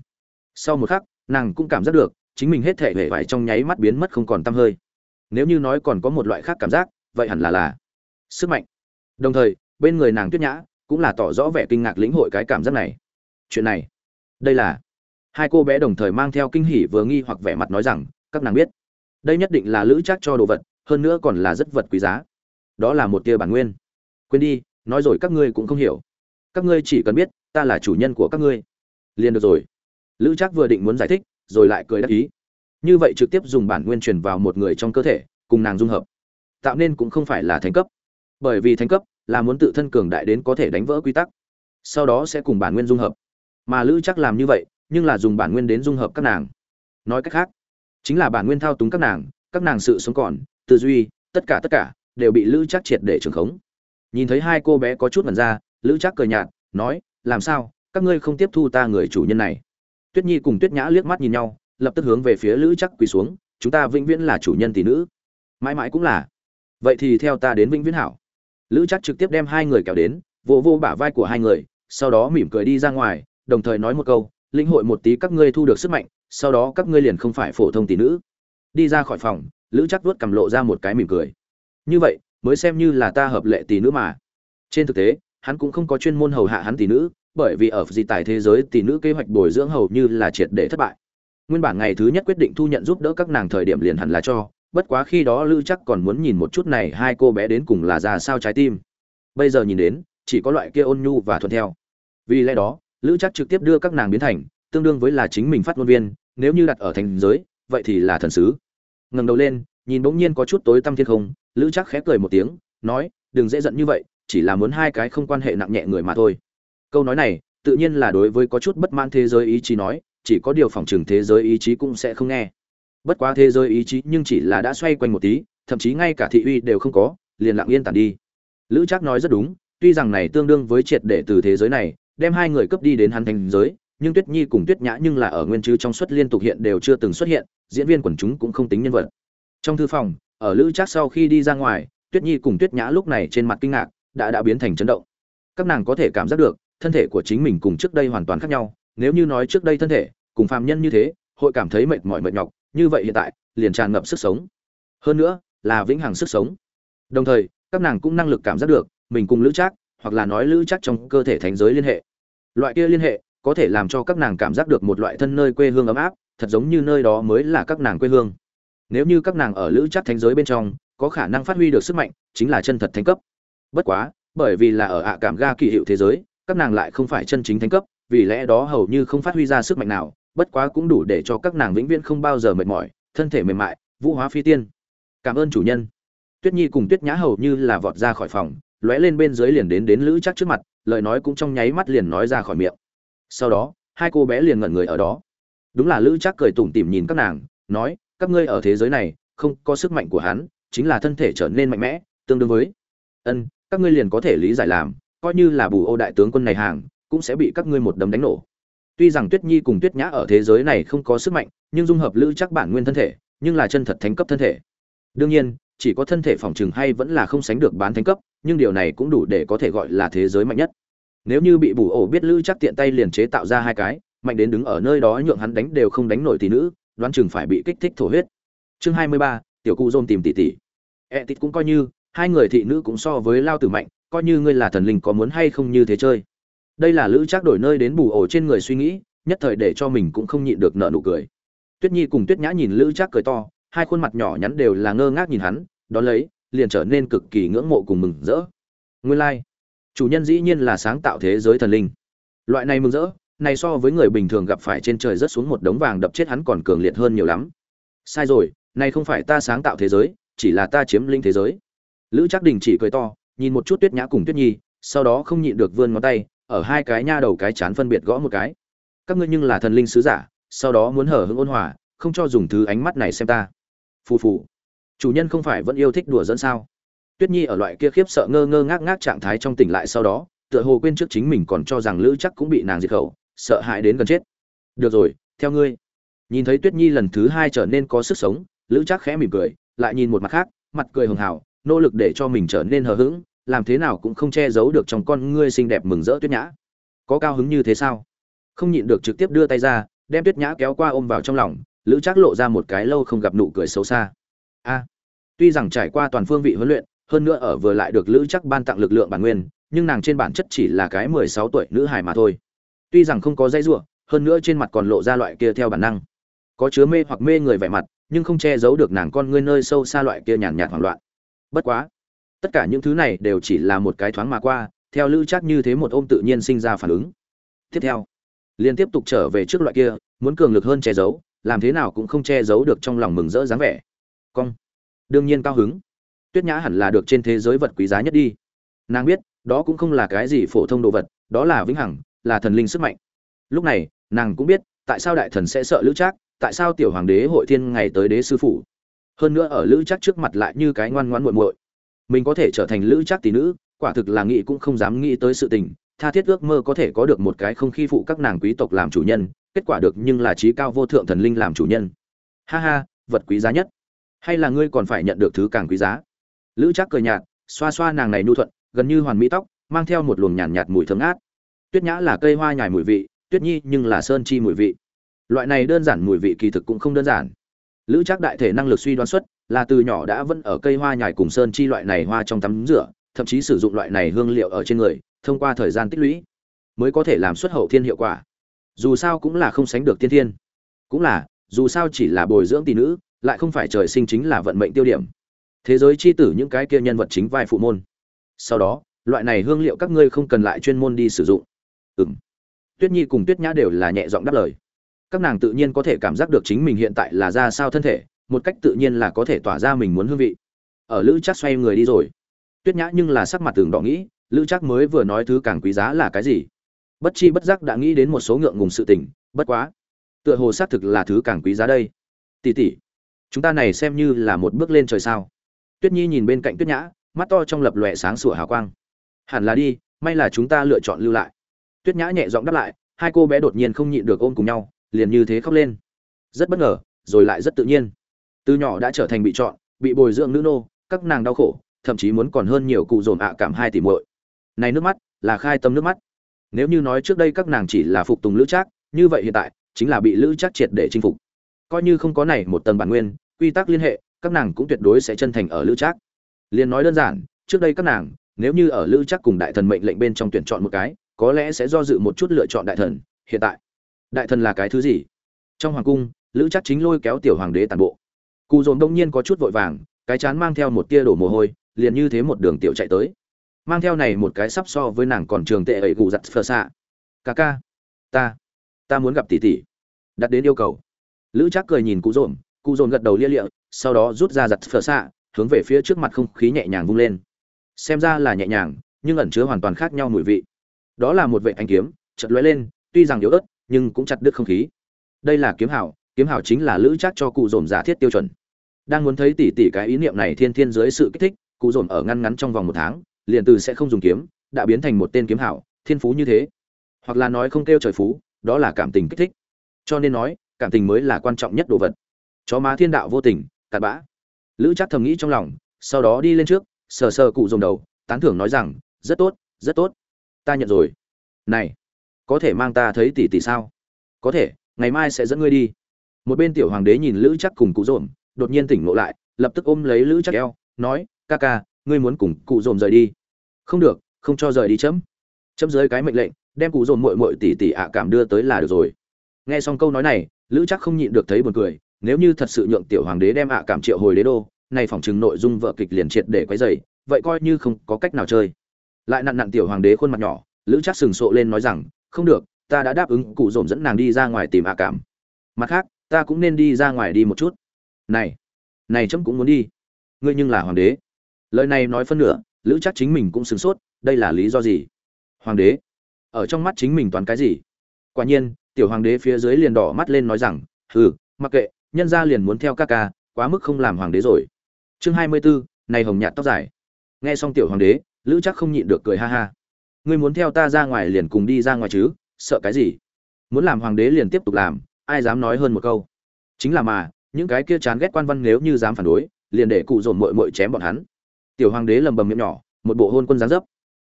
Sau một khắc, nàng cũng cảm giác được, chính mình hết thể hệ vải trong nháy mắt biến mất không còn t hơi. Nếu như nói còn có một loại khác cảm giác, vậy hẳn là là sức mạnh. Đồng thời, bên người nàng tuyết nhã cũng là tỏ rõ vẻ kinh ngạc lĩnh hội cái cảm giác này. Chuyện này, đây là hai cô bé đồng thời mang theo kinh hỉ vừa nghi hoặc vẻ mặt nói rằng, các nàng biết, đây nhất định là lữ trác cho đồ vật, hơn nữa còn là rất vật quý giá. Đó là một tia bản nguyên. Quên đi, nói rồi các ngươi cũng không hiểu. Các ngươi chỉ cần biết, ta là chủ nhân của các ngươi. Liền được rồi. Lữ trác vừa định muốn giải thích, rồi lại cười đắc ý. Như vậy trực tiếp dùng bản nguyên truyền vào một người trong cơ thể, cùng nàng dung hợp. Tạo nên cũng không phải là thành cấp. Bởi vì thành cấp là muốn tự thân cường đại đến có thể đánh vỡ quy tắc. Sau đó sẽ cùng bản nguyên dung hợp. Mà lữ chắc làm như vậy nhưng là dùng bản nguyên đến dung hợp các nàng. Nói cách khác, chính là bản nguyên thao túng các nàng các nàng sự sống còn, tư duy, tất cả tất cả, đều bị lữ chắc triệt để trường khống. Nhìn thấy hai cô bé có chút mần ra, lữ chắc cười nhạt, nói, làm sao? Các ngươi không tiếp thu ta người chủ nhân này? Tuyết nhi cùng tuyết nhã liếc mắt nhìn nhau, lập tức hướng về phía lữ chắc quỳ xuống, chúng ta vĩnh viễn là chủ nhân tỷ nữ. Mãi mãi cũng là, vậy thì theo ta đến vĩnh viễn hảo. Lữ chắc trực tiếp đem hai người kéo đến vô vô bả vai của hai người, sau đó mỉm cười đi ra ngoài, đồng thời nói một câu lĩnh hội một tí các ngươi thu được sức mạnh, sau đó các ngươi liền không phải phổ thông tỷ nữ. Đi ra khỏi phòng, lữ chắc vuốt cầm lộ ra một cái mỉm cười. Như vậy, mới xem như là ta hợp lệ tỷ nữ mà. Trên thực tế, hắn cũng không có chuyên môn hầu hạ hắn tỷ nữ, bởi vì ở di tài thế giới, tỷ nữ kế hoạch bồi dưỡng hầu như là triệt để thất bại. Nguyên bản ngày thứ nhất quyết định thu nhận giúp đỡ các nàng thời điểm liền hẳn là cho, bất quá khi đó lữ chắc còn muốn nhìn một chút này hai cô bé đến cùng là ra sao trái tim. Bây giờ nhìn đến, chỉ có loại kia ôn nhu và thuận theo. Vì lẽ đó lữ chắc trực tiếp đưa các nàng biến thành, tương đương với là chính mình phát ngôn viên, nếu như đặt ở thành giới, vậy thì là thần sứ. Ngẩng đầu lên, nhìn bỗng nhiên có chút tối tăm thiên không, lữ chắc khẽ cười một tiếng, nói, đừng dễ giận như vậy, chỉ là muốn hai cái không quan hệ nặng nhẹ người mà thôi. Câu nói này, tự nhiên là đối với có chút bất mãn thế giới ý chí nói, chỉ có điều phòng trường thế giới ý chí cũng sẽ không nghe. Bất quá thế giới ý chí nhưng chỉ là đã xoay quanh một tí, thậm chí ngay cả thị uy đều không có, liền lặng yên tản đi. Lữ trác nói rất đúng, tuy rằng này tương đương với triệt để từ thế giới này đem hai người cướp đi đến hắn thành giới, nhưng tuyết nhi cùng tuyết nhã nhưng là ở nguyên chứ trong suất liên tục hiện đều chưa từng xuất hiện, diễn viên quần chúng cũng không tính nhân vật. Trong thư phòng, ở lữ trác sau khi đi ra ngoài, tuyết nhi cùng tuyết nhã lúc này trên mặt kinh ngạc, đã đã biến thành chấn động. Các nàng có thể cảm giác được, thân thể của chính mình cùng trước đây hoàn toàn khác nhau, nếu như nói trước đây thân thể, cùng phàm nhân như thế, hội cảm thấy mệt mỏi mệt nhọc, như vậy hiện tại, liền tràn ngập sức sống. Hơn nữa, là vĩnh hằng sức sống. Đồng thời, các nàng cũng năng lực cảm giác được, mình cùng lữ trác, hoặc là nói lữ trác trong cơ thể thánh giới liên hệ loại kia liên hệ, có thể làm cho các nàng cảm giác được một loại thân nơi quê hương ấm áp, thật giống như nơi đó mới là các nàng quê hương. Nếu như các nàng ở lữ chắc thánh giới bên trong, có khả năng phát huy được sức mạnh, chính là chân thật thánh cấp. Bất quá, bởi vì là ở ạ cảm ga kỳ hiệu thế giới, các nàng lại không phải chân chính thánh cấp, vì lẽ đó hầu như không phát huy ra sức mạnh nào, bất quá cũng đủ để cho các nàng vĩnh viễn không bao giờ mệt mỏi, thân thể mềm mại, vũ hóa phi tiên. Cảm ơn chủ nhân. Tuyết nhi cùng tuyết nhã hầu như là vọt ra khỏi phòng lóe lên bên dưới liền đến đến lữ chắc trước mặt, lời nói cũng trong nháy mắt liền nói ra khỏi miệng. Sau đó, hai cô bé liền ngẩn người ở đó. Đúng là lữ chắc cười tủm tỉm nhìn các nàng, nói, các ngươi ở thế giới này, không có sức mạnh của hắn, chính là thân thể trở nên mạnh mẽ, tương đương với ân, các ngươi liền có thể lý giải làm, coi như là bù ô đại tướng quân này hàng, cũng sẽ bị các ngươi một đấm đánh nổ. Tuy rằng tuyết nhi cùng tuyết nhã ở thế giới này không có sức mạnh, nhưng dung hợp lữ chắc bản nguyên thân thể, nhưng là chân thật thánh cấp thân thể. Đương nhiên chỉ có thân thể phòng trừng hay vẫn là không sánh được bán thánh cấp, nhưng điều này cũng đủ để có thể gọi là thế giới mạnh nhất. Nếu như bị bù ổ biết lữ chắc tiện tay liền chế tạo ra hai cái, mạnh đến đứng ở nơi đó nhượng hắn đánh đều không đánh nổi tỷ nữ, đoán chừng phải bị kích thích thổ huyết. Chương hai mươi ba, tiểu cụ dôm tìm tỷ tỷ. E tịt cũng coi như, hai người thị nữ cũng so với lao tử mạnh, coi như ngươi là thần linh có muốn hay không như thế chơi. Đây là lữ trác đổi nơi đến bù ổ trên người suy nghĩ, nhất thời để cho mình cũng không nhịn được nợ nụ cười. Tuyết nhi cùng tuyết nhã nhìn lữ trác cười to hai khuôn mặt nhỏ nhắn đều là ngơ ngác nhìn hắn, đón lấy, liền trở nên cực kỳ ngưỡng mộ cùng mừng rỡ. Nguyên lai、like. chủ nhân dĩ nhiên là sáng tạo thế giới thần linh. Loại này mừng rỡ, này so với người bình thường gặp phải trên trời rất xuống một đống vàng đập chết hắn còn cường liệt hơn nhiều lắm. Sai rồi, này không phải ta sáng tạo thế giới, chỉ là ta chiếm linh thế giới. Lữ chắc đình chỉ cười to, nhìn một chút tuyết nhã cùng tuyết nhi, sau đó không nhịn được vươn ngón tay, ở hai cái nha đầu cái chán phân biệt gõ một cái. Các ngươi nhưng là thần linh sứ giả, sau đó muốn hở hững ôn hòa, không cho dùng thứ ánh mắt này xem ta phù phù. Chủ nhân không phải vẫn yêu thích đùa dẫn sao? Tuyết nhi ở loại kia khiếp sợ ngơ ngơ ngác ngác trạng thái trong tỉnh lại sau đó, tựa hồ quên trước chính mình còn cho rằng lữ chắc cũng bị nàng diệt khẩu, sợ hãi đến gần chết. Được rồi, theo ngươi. Nhìn thấy tuyết nhi lần thứ hai trở nên có sức sống, lữ chắc khẽ mỉm cười, lại nhìn một mặt khác, mặt cười hường hào nỗ lực để cho mình trở nên hờ hững, làm thế nào cũng không che giấu được trong con ngươi xinh đẹp mừng rỡ tuyết nhã. Có cao hứng như thế sao? Không nhịn được trực tiếp đưa tay ra, đem tuyết nhã kéo qua ôm vào trong lòng lữ trác lộ ra một cái lâu không gặp nụ cười xấu xa. A, tuy rằng trải qua toàn phương vị huấn luyện, hơn nữa ở vừa lại được lữ Trác ban tặng lực lượng bản nguyên, nhưng nàng trên bản chất chỉ là cái mười sáu tuổi nữ hài mà thôi. Tuy rằng không có dây ruộng hơn nữa trên mặt còn lộ ra loại kia theo bản năng. Có chứa mê hoặc mê người vẻ mặt, nhưng không che giấu được nàng con ngươi nơi sâu xa loại kia nhàn nhạt hoảng loạn. Bất quá, tất cả những thứ này đều chỉ là một cái thoáng mà qua, theo lữ chắc như thế một ôm tự nhiên sinh ra phản ứng. Tiếp theo liền tiếp tục trở về trước loại kia, muốn cường lực hơn che giấu làm thế nào cũng không che giấu được trong lòng mừng rỡ dáng vẻ. Cong. Đương nhiên cao hứng. Tuyết nhã hẳn là được trên thế giới vật quý giá nhất đi. Nàng biết, đó cũng không là cái gì phổ thông đồ vật, đó là vĩnh hằng, là thần linh sức mạnh. Lúc này, nàng cũng biết, tại sao đại thần sẽ sợ lữ trác, tại sao tiểu hoàng đế hội thiên ngày tới đế sư phụ. Hơn nữa ở lữ trác trước mặt lại như cái ngoan ngoãn muội muội. Mình có thể trở thành lữ trác tỷ nữ, quả thực là nghĩ cũng không dám nghĩ tới sự tình, tha thiết ước mơ có thể có được một cái không khi phụ các nàng quý tộc làm chủ nhân kết quả được nhưng là trí cao vô thượng thần linh làm chủ nhân. Ha ha vật quý giá nhất. Hay là ngươi còn phải nhận được thứ càng quý giá? Lữ trác cười nhạt xoa xoa nàng này nhu thuận gần như hoàn mỹ tóc mang theo một luồng nhàn nhạt, nhạt mùi thơm ngát. Tuyết nhã là cây hoa nhài mùi vị tuyết nhi nhưng là sơn chi mùi vị. Loại này đơn giản mùi vị kỳ thực cũng không đơn giản. Lữ trác đại thể năng lực suy đoán xuất là từ nhỏ đã vẫn ở cây hoa nhài cùng sơn chi loại này hoa trong tắm rửa thậm chí sử dụng loại này hương liệu ở trên người thông qua thời gian tích lũy mới có thể làm xuất hậu thiên hiệu quả dù sao cũng là không sánh được tiên thiên. Cũng là, dù sao chỉ là bồi dưỡng tỷ nữ, lại không phải trời sinh chính là vận mệnh tiêu điểm. Thế giới chi tử những cái kia nhân vật chính vai phụ môn. Sau đó, loại này hương liệu các ngươi không cần lại chuyên môn đi sử dụng. Ừng tuyết nhi cùng tuyết nhã đều là nhẹ giọng đáp lời. Các nàng tự nhiên có thể cảm giác được chính mình hiện tại là ra sao thân thể, một cách tự nhiên là có thể tỏa ra mình muốn hương vị. Ở lữ chắc xoay người đi rồi. Tuyết nhã nhưng là sắc mặt tường đỏ nghĩ, lữ chắc mới vừa nói thứ càng quý giá là cái gì? Bất chi bất giác đã nghĩ đến một số ngượng ngùng sự tình, bất quá, tựa hồ xác thực là thứ càng quý giá đây. Tỉ tỉ chúng ta này xem như là một bước lên trời sao? Tuyết nhi nhìn bên cạnh tuyết nhã, mắt to trong lập lòe sáng sủa hào quang. Hẳn là đi, may là chúng ta lựa chọn lưu lại. Tuyết nhã nhẹ giọng đáp lại, hai cô bé đột nhiên không nhịn được ôm cùng nhau, liền như thế khóc lên. Rất bất ngờ, rồi lại rất tự nhiên. Từ nhỏ đã trở thành bị chọn, bị bồi dưỡng nữ nô, các nàng đau khổ, thậm chí muốn còn hơn nhiều cụ dồn ạ cảm hai tỷ muội. Này nước mắt, là khai tâm nước mắt nếu như nói trước đây các nàng chỉ là phục tùng lữ trác, như vậy hiện tại chính là bị lữ trác triệt để chinh phục. Coi như không có này một tầng bản nguyên, quy tắc liên hệ, các nàng cũng tuyệt đối sẽ chân thành ở lữ trác. Liền nói đơn giản, trước đây các nàng, nếu như ở lữ trác cùng đại thần mệnh lệnh bên trong tuyển chọn một cái, có lẽ sẽ do dự một chút lựa chọn đại thần, hiện tại. Đại thần là cái thứ gì? Trong hoàng cung, lữ trác chính lôi kéo tiểu hoàng đế tàn bộ. Cụ dồn đông nhiên có chút vội vàng, cái chán mang theo một tia đổ mồ hôi, liền như thế một đường tiểu chạy tới mang theo này một cái sắp so với nàng còn trường tệ ấy gù giặt phờ xạ. Ca ca, ta ta muốn gặp tỷ tỷ. Đặt đến yêu cầu. Lữ trác cười nhìn cụ dồn cụ dồn gật đầu lia lịa, sau đó rút ra giặt phờ xạ, hướng về phía trước mặt không khí nhẹ nhàng vung lên. Xem ra là nhẹ nhàng, nhưng ẩn chứa hoàn toàn khác nhau mùi vị. Đó là một vệ anh kiếm chật lóe lên, tuy rằng yếu ớt, nhưng cũng chặt đứt không khí. Đây là kiếm hảo kiếm hảo chính là lữ chắc cho cụ dồn giả thiết tiêu chuẩn. Đang muốn thấy tỷ tỷ cái ý niệm này thiên thiên dưới sự kích thích, cụ dồn ở ngăn ngắn trong vòng một tháng liền từ sẽ không dùng kiếm, đã biến thành một tên kiếm hảo, thiên phú như thế. Hoặc là nói không kêu trời phú, đó là cảm tình kích thích. Cho nên nói, cảm tình mới là quan trọng nhất đồ vật. Chó má thiên đạo vô tình, cặn bã. Lữ chắc thầm nghĩ trong lòng, sau đó đi lên trước, sờ sờ cụ dùng đầu, tán thưởng nói rằng, rất tốt rất tốt. Ta nhận rồi. Này, có thể mang ta thấy tỷ tỷ sao? Có thể, ngày mai sẽ dẫn ngươi đi. Một bên tiểu hoàng đế nhìn lữ chắc cùng cụ dồn đột nhiên tỉnh ngộ lại, lập tức ôm lấy lữ chắc eo, nói, ca ca, ngươi muốn cùng cụ dồn rời đi không được, không cho rời đi chấm. Chấm dưới cái mệnh lệnh, đem cụ dồn mội mội tỷ tỷ ạ cảm đưa tới là được rồi. Nghe xong câu nói này, lữ chắc không nhịn được thấy buồn cười, nếu như thật sự nhượng tiểu hoàng đế đem ạ cảm triệu hồi đế đô này phỏng chừng nội dung vợ kịch liền triệt để quấy dày vậy coi như không có cách nào chơi. Lại nặn nặn tiểu hoàng đế khuôn mặt nhỏ, lữ chắc sừng sộ lên nói rằng, không được, ta đã đáp ứng cụ dồn dẫn nàng đi ra ngoài tìm ạ cảm. Mặt khác, ta cũng nên đi ra ngoài đi một chút. Này này chấm cũng muốn đi. Ngươi nhưng là hoàng đế. Lời này nói phân nửa lữ chắc chính mình cũng sửng sốt, đây là lý do gì? Hoàng đế, ở trong mắt chính mình toàn cái gì? Quả nhiên, tiểu hoàng đế phía dưới liền đỏ mắt lên nói rằng, hừ, mặc kệ, nhân gia liền muốn theo ca ca, quá mức không làm hoàng đế rồi. Chương hai mươi bốn, này hồng nhạt tóc dài. Nghe xong tiểu hoàng đế, lữ chắc không nhịn được cười ha ha. Ngươi muốn theo ta ra ngoài liền cùng đi ra ngoài chứ, sợ cái gì? Muốn làm hoàng đế liền tiếp tục làm, ai dám nói hơn một câu? Chính là mà, những cái kia chán ghét quan văn nếu như dám phản đối, liền để cụ dồn mội mội chém bọn hắn tiểu hoàng đế lầm bầm miệng nhỏ, một bộ hôn quân gián dấp.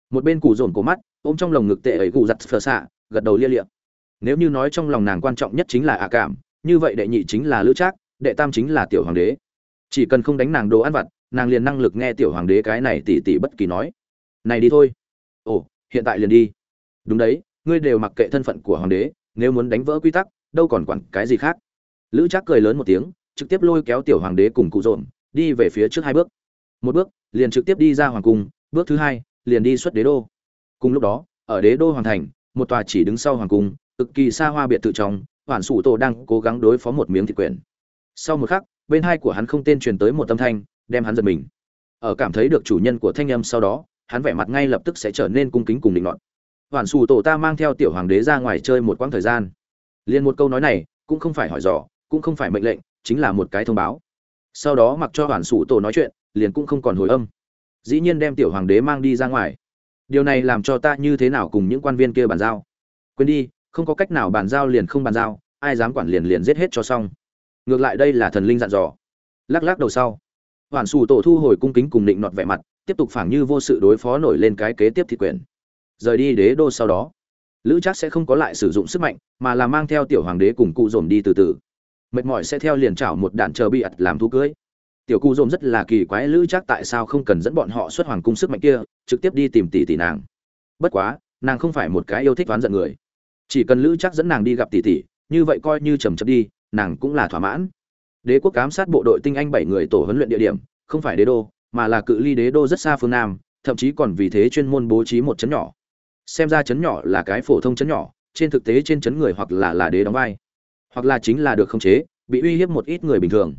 Một bên củ dồn cổ mắt, ôm trong lồng ngực tệ ấy cụ giặt phờ xạ, gật đầu lia liệm nếu như nói trong lòng nàng quan trọng nhất chính là ạ cảm, như vậy đệ nhị chính là lữ trác, đệ tam chính là tiểu hoàng đế. Chỉ cần không đánh nàng đồ ăn vặt, nàng liền năng lực nghe tiểu hoàng đế cái này tỉ tỉ bất kỳ nói. Này đi thôi. Ồ, hiện tại liền đi. Đúng đấy, ngươi đều mặc kệ thân phận của hoàng đế, nếu muốn đánh vỡ quy tắc, đâu còn quản cái gì khác. Lữ trác cười lớn một tiếng, trực tiếp lôi kéo tiểu hoàng đế cùng cụ dồn, đi về phía trước hai bước. Một bước liền trực tiếp đi ra hoàng cung, bước thứ hai, liền đi xuất đế đô. Cùng lúc đó, ở đế đô hoàng thành, một tòa chỉ đứng sau hoàng cung, cực kỳ xa hoa biệt thự trong hoàn sủ tổ đang cố gắng đối phó một miếng thịt quyền sau một khắc, bên hai của hắn không tên truyền tới một âm thanh, đem hắn giật mình. Ở cảm thấy được chủ nhân của thanh âm sau đó, hắn vẻ mặt ngay lập tức sẽ trở nên cung kính cùng định luận hoàn sủ tổ ta mang theo tiểu hoàng đế ra ngoài chơi một quãng thời gian. Liền một câu nói này, cũng không phải hỏi dò, cũng không phải mệnh lệnh, chính là một cái thông báo. Sau đó mặc cho hoàn sủ tổ nói chuyện liền cũng không còn hồi âm. Dĩ nhiên đem tiểu hoàng đế mang đi ra ngoài. Điều này làm cho ta như thế nào cùng những quan viên kia bàn giao? Quên đi, không có cách nào bàn giao liền không bàn giao, ai dám quản liền liền giết hết cho xong. Ngược lại đây là thần linh dặn dò. Lắc lắc đầu sau hoàn sủ tổ thu hồi cung kính cùng định nọt vẻ mặt, tiếp tục phảng như vô sự đối phó nổi lên cái kế tiếp thị quyền. Rời đi đế đô sau đó, lữ chắc sẽ không có lại sử dụng sức mạnh, mà là mang theo tiểu hoàng đế cùng cụ dồn đi từ từ. Mệt mỏi sẽ theo liền chảo một đạn chờ bị ặt làm thú cưới tiểu cụ dồn rất là kỳ quái lữ chắc tại sao không cần dẫn bọn họ xuất hoàng cung sức mạnh kia, trực tiếp đi tìm tỷ tỷ nàng. Bất quá, nàng không phải một cái yêu thích oán giận người. Chỉ cần lữ chắc dẫn nàng đi gặp tỷ tỷ, như vậy coi như trầm chấp đi, nàng cũng là thỏa mãn. Đế quốc cám sát bộ đội tinh anh bảy người tổ huấn luyện địa điểm, không phải đế đô, mà là cự ly đế đô rất xa phương nam, thậm chí còn vì thế chuyên môn bố trí một chấn nhỏ. Xem ra chấn nhỏ là cái phổ thông chấn nhỏ, trên thực tế trên chấn người hoặc là là đế đóng vai, hoặc là chính là được khống chế, bị uy hiếp một ít người bình thường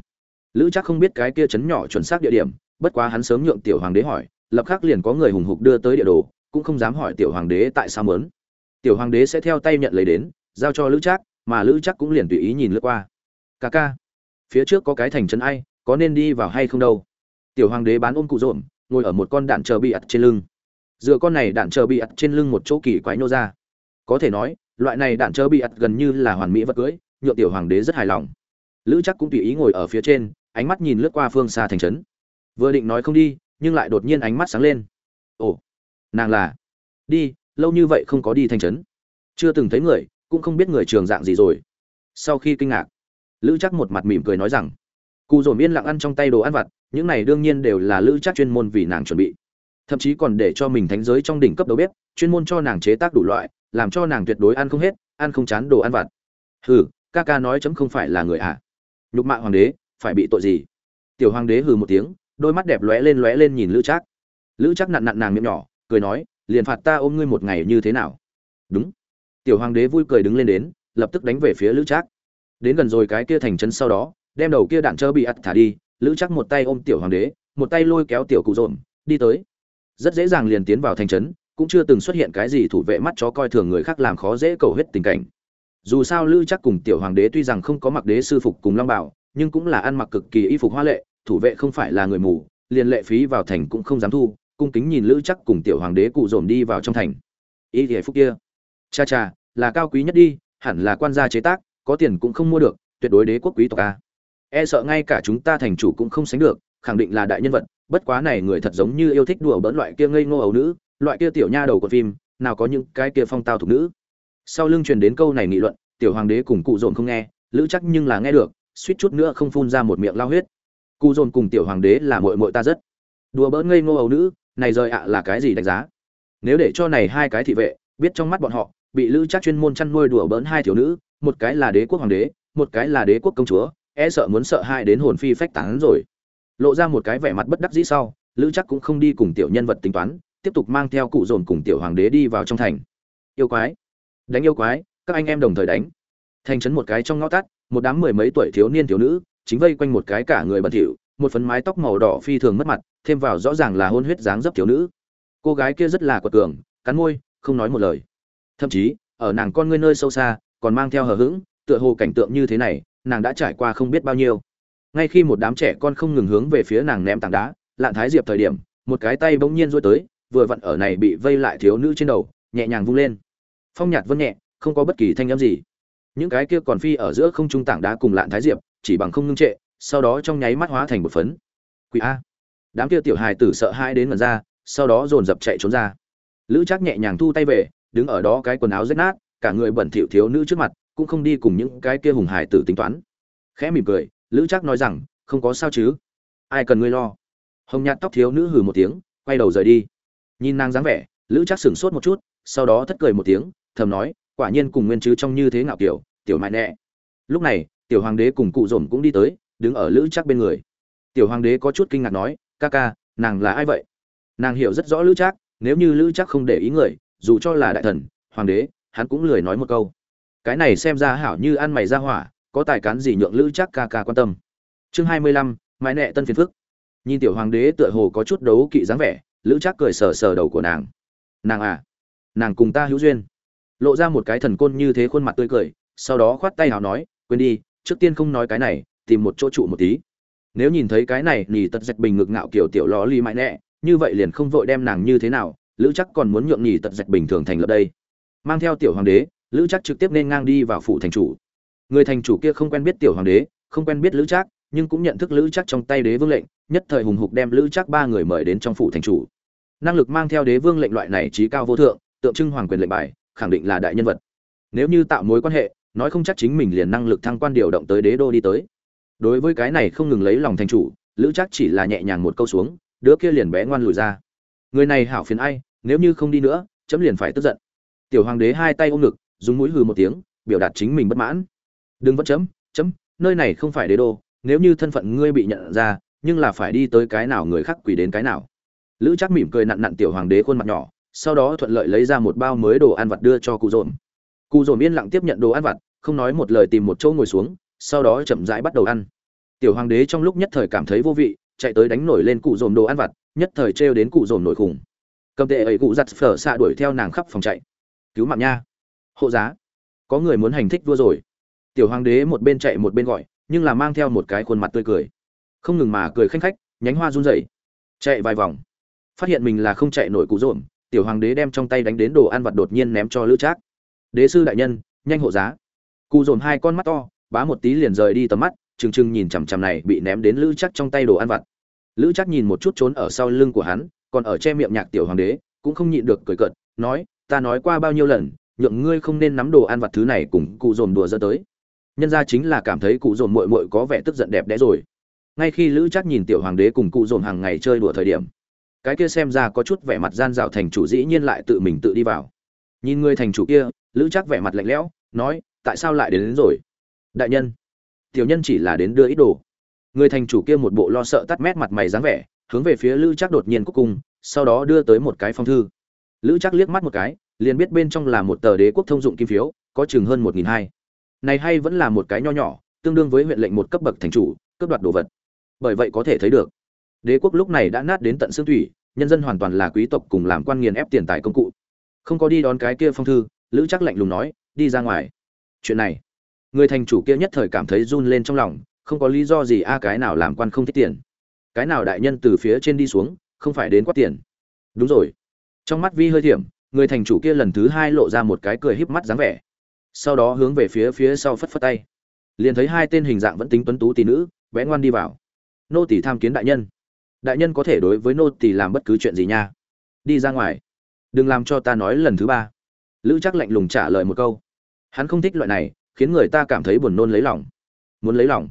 lữ chắc không biết cái kia chấn nhỏ chuẩn xác địa điểm, bất quá hắn sớm nhượng tiểu hoàng đế hỏi, lập khắc liền có người hùng hục đưa tới địa đồ, cũng không dám hỏi tiểu hoàng đế tại sao mớn tiểu hoàng đế sẽ theo tay nhận lấy đến, giao cho lữ trác, mà lữ trác cũng liền tùy ý nhìn lướt qua. Ca ca, phía trước có cái thành trấn ai, có nên đi vào hay không đâu? Tiểu hoàng đế bán ôm cụ rộm, ngồi ở một con đạn chờ bị ặt trên lưng. Dựa con này đạn chờ bị ặt trên lưng một chỗ kỳ quái nô ra. Có thể nói, loại này đạn chờ bị ặt gần như là hoàn mỹ vật cưới, nhượng tiểu hoàng đế rất hài lòng. Lữ chắc cũng tùy ý ngồi ở phía trên ánh mắt nhìn lướt qua phương xa thành trấn. Vừa định nói không đi, nhưng lại đột nhiên ánh mắt sáng lên. Ồ, nàng là? Đi, lâu như vậy không có đi thành trấn. Chưa từng thấy người, cũng không biết người trường dạng gì rồi. Sau khi kinh ngạc, lữ chắc một mặt mỉm cười nói rằng cụ dồn yên lặng ăn trong tay đồ ăn vặt, những này đương nhiên đều là lữ chắc chuyên môn vì nàng chuẩn bị. Thậm chí còn để cho mình thánh giới trong đỉnh cấp đầu bếp, chuyên môn cho nàng chế tác đủ loại, làm cho nàng tuyệt đối ăn không hết, ăn không chán đồ ăn vặt. Hừ, ca ca nói chấm không phải là người ạ à. nhục mạ hoàng đế phải bị tội gì? Tiểu hoàng đế hừ một tiếng, đôi mắt đẹp lóe lên lóe lên nhìn lữ trác. Lữ trác nặn nặn nàng miệng nhỏ, cười nói, liền phạt ta ôm ngươi một ngày như thế nào? Đúng. Tiểu hoàng đế vui cười đứng lên đến, lập tức đánh về phía lữ trác. Đến gần rồi cái kia thành trấn sau đó, đem đầu kia đạn trơ bị ắt thả đi, lữ trác một tay ôm tiểu hoàng đế, một tay lôi kéo tiểu cụ rộn đi tới. Rất dễ dàng liền tiến vào thành trấn, cũng chưa từng xuất hiện cái gì thủ vệ mắt chó coi thường người khác làm khó dễ cầu hết tình cảnh. Dù sao lữ chắc cùng tiểu hoàng đế tuy rằng không có mặc đế sư phục cùng long bảo nhưng cũng là ăn mặc cực kỳ y phục hoa lệ, thủ vệ không phải là người mù, liền lệ phí vào thành cũng không dám thu, cung kính nhìn lữ chắc cùng tiểu hoàng đế cụ dồn đi vào trong thành. Y thể phúc kia. Cha cha, là cao quý nhất đi, hẳn là quan gia chế tác, có tiền cũng không mua được, tuyệt đối đế quốc quý tộc a. E sợ ngay cả chúng ta thành chủ cũng không sánh được, khẳng định là đại nhân vật, bất quá này người thật giống như yêu thích đùa bỡn loại kia ngây ngô ấu nữ, loại kia tiểu nha đầu của phim, nào có những cái kia phong tao thuộc nữ. Sau lưng truyền đến câu này nghị luận, tiểu hoàng đế cùng cụ dồn không nghe, lữ chắc nhưng là nghe được suýt chút nữa không phun ra một miệng lao huyết. Cụ dồn cùng tiểu hoàng đế là mội mội ta rất. Đùa bỡn ngây ngô ấu nữ, này rời ạ là cái gì đánh giá? Nếu để cho này hai cái thị vệ biết trong mắt bọn họ, bị lữ chắc chuyên môn chăn nuôi đùa bỡn hai thiếu nữ, một cái là đế quốc hoàng đế, một cái là đế quốc công chúa e sợ muốn sợ hai đến hồn phi phách tán rồi. Lộ ra một cái vẻ mặt bất đắc dĩ sau, lữ chắc cũng không đi cùng tiểu nhân vật tính toán, tiếp tục mang theo cụ dồn cùng tiểu hoàng đế đi vào trong thành. Yêu quái. Đánh yêu quái, các anh em đồng thời đánh. Thành trấn một cái trong ngõ tắt một đám mười mấy tuổi thiếu niên thiếu nữ, chính vây quanh một cái cả người bẩn thỉu, một phần mái tóc màu đỏ phi thường mất mặt, thêm vào rõ ràng là hôn huyết dáng dấp thiếu nữ. Cô gái kia rất là quật cường, cắn môi, không nói một lời. Thậm chí, ở nàng con ngươi nơi sâu xa, còn mang theo hờ hững, tựa hồ cảnh tượng như thế này, nàng đã trải qua không biết bao nhiêu. Ngay khi một đám trẻ con không ngừng hướng về phía nàng ném tảng đá, lạn thái diệp thời điểm, một cái tay bỗng nhiên rối tới, vừa vặn ở này bị vây lại thiếu nữ trên đầu, nhẹ nhàng vung lên. Phong nhạt vân nhẹ, không có bất kỳ thanh âm gì những cái kia còn phi ở giữa không trung tảng đá cùng lạn thái diệp, chỉ bằng không ngưng trệ, sau đó trong nháy mắt hóa thành một phấn. Quỷ a. Đám kia tiểu hài tử sợ hãi đến mật ra, sau đó dồn dập chạy trốn ra. Lữ trác nhẹ nhàng thu tay về, đứng ở đó cái quần áo rách nát, cả người bẩn thỉu thiếu nữ trước mặt, cũng không đi cùng những cái kia hùng hài tử tính toán. Khẽ mỉm cười, lữ trác nói rằng, không có sao chứ? Ai cần ngươi lo? Hồng nhạt tóc thiếu nữ hừ một tiếng, quay đầu rời đi. Nhìn nàng dáng vẻ, lữ trác sửng sốt một chút, sau đó thất cười một tiếng, thầm nói quả nhiên cùng nguyên chứ trong như thế ngạo kiểu, tiểu mại nẹ. Lúc này, tiểu hoàng đế cùng cụ dồn cũng đi tới, đứng ở lữ trác bên người. Tiểu hoàng đế có chút kinh ngạc nói, ca ca, nàng là ai vậy? Nàng hiểu rất rõ lữ trác, nếu như lữ trác không để ý người, dù cho là đại thần, hoàng đế, hắn cũng lười nói một câu. Cái này xem ra hảo như ăn mày ra hỏa, có tài cán gì nhượng lữ trác ca ca quan tâm. Chương hai mươi lăm, mãi nẹ tân phiền phức. Nhìn tiểu hoàng đế tựa hồ có chút đấu kỵ dáng vẻ, lữ trác cười sờ sờ đầu của nàng. Nàng à nàng cùng ta hữu duyên lộ ra một cái thần côn như thế khuôn mặt tươi cười, sau đó khoát tay hào nói, quên đi, trước tiên không nói cái này, tìm một chỗ trụ một tí. Nếu nhìn thấy cái này nhì tật dạch bình ngực ngạo kiểu tiểu ló ly mãi nẹ, như vậy liền không vội đem nàng như thế nào, lữ chắc còn muốn nhượng nhì tật dạch bình thường thành lập đây. Mang theo tiểu hoàng đế, lữ chắc trực tiếp nên ngang đi vào phủ thành chủ. Người thành chủ kia không quen biết tiểu hoàng đế, không quen biết lữ chắc nhưng cũng nhận thức lữ chắc trong tay đế vương lệnh, nhất thời hùng hục đem lữ chắc ba người mời đến trong phủ thành chủ. Năng lực mang theo đế vương lệnh loại này trí cao vô thượng, tượng trưng hoàng quyền lệnh bài khẳng định là đại nhân vật. Nếu như tạo mối quan hệ, nói không chắc chính mình liền năng lực thăng quan điều động tới đế đô đi tới. Đối với cái này không ngừng lấy lòng thành chủ, lữ chắc chỉ là nhẹ nhàng một câu xuống, đứa kia liền bé ngoan lùi ra. Người này hảo phiền ai, nếu như không đi nữa, chấm liền phải tức giận. Tiểu hoàng đế hai tay ôm ngực, dùng mũi hừ một tiếng, biểu đạt chính mình bất mãn. Đừng vẫn chấm chấm, nơi này không phải đế đô, nếu như thân phận ngươi bị nhận ra, nhưng là phải đi tới cái nào người khác quỳ đến cái nào. Lữ chắc mỉm cười nặn nặn tiểu hoàng đế khuôn mặt nhỏ sau đó thuận lợi lấy ra một bao mới đồ ăn vặt đưa cho cụ dồn. Cụ dồn yên lặng tiếp nhận đồ ăn vặt, không nói một lời tìm một chỗ ngồi xuống, sau đó chậm rãi bắt đầu ăn. Tiểu hoàng đế trong lúc nhất thời cảm thấy vô vị, chạy tới đánh nổi lên cụ dồn đồ ăn vặt, nhất thời trêu đến cụ dồn nổi khủng. Cầm tệ ấy cụ giặt phở xạ đuổi theo nàng khắp phòng chạy. Cứu mạng nha. Hộ giá. Có người muốn hành thích vua rồi. Tiểu hoàng đế một bên chạy một bên gọi, nhưng là mang theo một cái khuôn mặt tươi cười. Không ngừng mà cười khanh khách, nhánh hoa run rẩy. Chạy vài vòng. Phát hiện mình là không chạy nổi cụ dồn tiểu hoàng đế đem trong tay đánh đến đồ ăn vặt đột nhiên ném cho lữ trác. Đế sư đại nhân, nhanh hộ giá. Cụ dồn hai con mắt to, bá một tí liền rời đi tầm mắt, trừng trừng nhìn chằm chằm này bị ném đến lữ trác trong tay đồ ăn vặt. Lữ trác nhìn một chút trốn ở sau lưng của hắn, còn ở che miệng nhạc tiểu hoàng đế, cũng không nhịn được cười cợt, nói, ta nói qua bao nhiêu lần, nhượng ngươi không nên nắm đồ ăn vặt thứ này cùng cụ dồn đùa dỡ tới. Nhân ra chính là cảm thấy cụ dồn muội muội có vẻ tức giận đẹp đẽ rồi. Ngay khi lữ trác nhìn tiểu hoàng đế cùng cụ dồn hàng ngày chơi đùa thời điểm cái kia xem ra có chút vẻ mặt gian dạo thành chủ dĩ nhiên lại tự mình tự đi vào. Nhìn người thành chủ kia lữ chắc vẻ mặt lạnh lẽo nói tại sao lại đến, đến rồi? Đại nhân tiểu nhân chỉ là đến đưa ít đồ. Người thành chủ kia một bộ lo sợ tắt mét mặt mày dáng vẻ hướng về phía lữ chắc đột nhiên cuối cùng sau đó đưa tới một cái phong thư. Lữ chắc liếc mắt một cái liền biết bên trong là một tờ đế quốc thông dụng kim phiếu có chừng hơn một nghìn hai. Này hay vẫn là một cái nho nhỏ tương đương với huyện lệnh một cấp bậc thành chủ cướp đoạt đồ vật. Bởi vậy có thể thấy được đế quốc lúc này đã nát đến tận xương thủy, nhân dân hoàn toàn là quý tộc cùng làm quan nghiền ép tiền tài công cụ. Không có đi đón cái kia phong thư, lữ chắc lạnh lùng nói, đi ra ngoài. Chuyện này, người thành chủ kia nhất thời cảm thấy run lên trong lòng, không có lý do gì a, cái nào làm quan không thích tiền. Cái nào đại nhân từ phía trên đi xuống, không phải đến quát tiền. Đúng rồi. Trong mắt vi hơi thiểm, người thành chủ kia lần thứ hai lộ ra một cái cười híp mắt dáng vẻ. Sau đó hướng về phía phía sau phất phất tay. Liền thấy hai tên hình dạng vẫn tính tuấn tú tỷ nữ, vẽ ngoan đi vào. Nô tỷ tham kiến đại nhân đại nhân có thể đối với nô tỳ làm bất cứ chuyện gì nha. Đi ra ngoài. Đừng làm cho ta nói lần thứ ba. Lữ chắc lạnh lùng trả lời một câu. Hắn không thích loại này, khiến người ta cảm thấy buồn nôn lấy lòng. Muốn lấy lòng.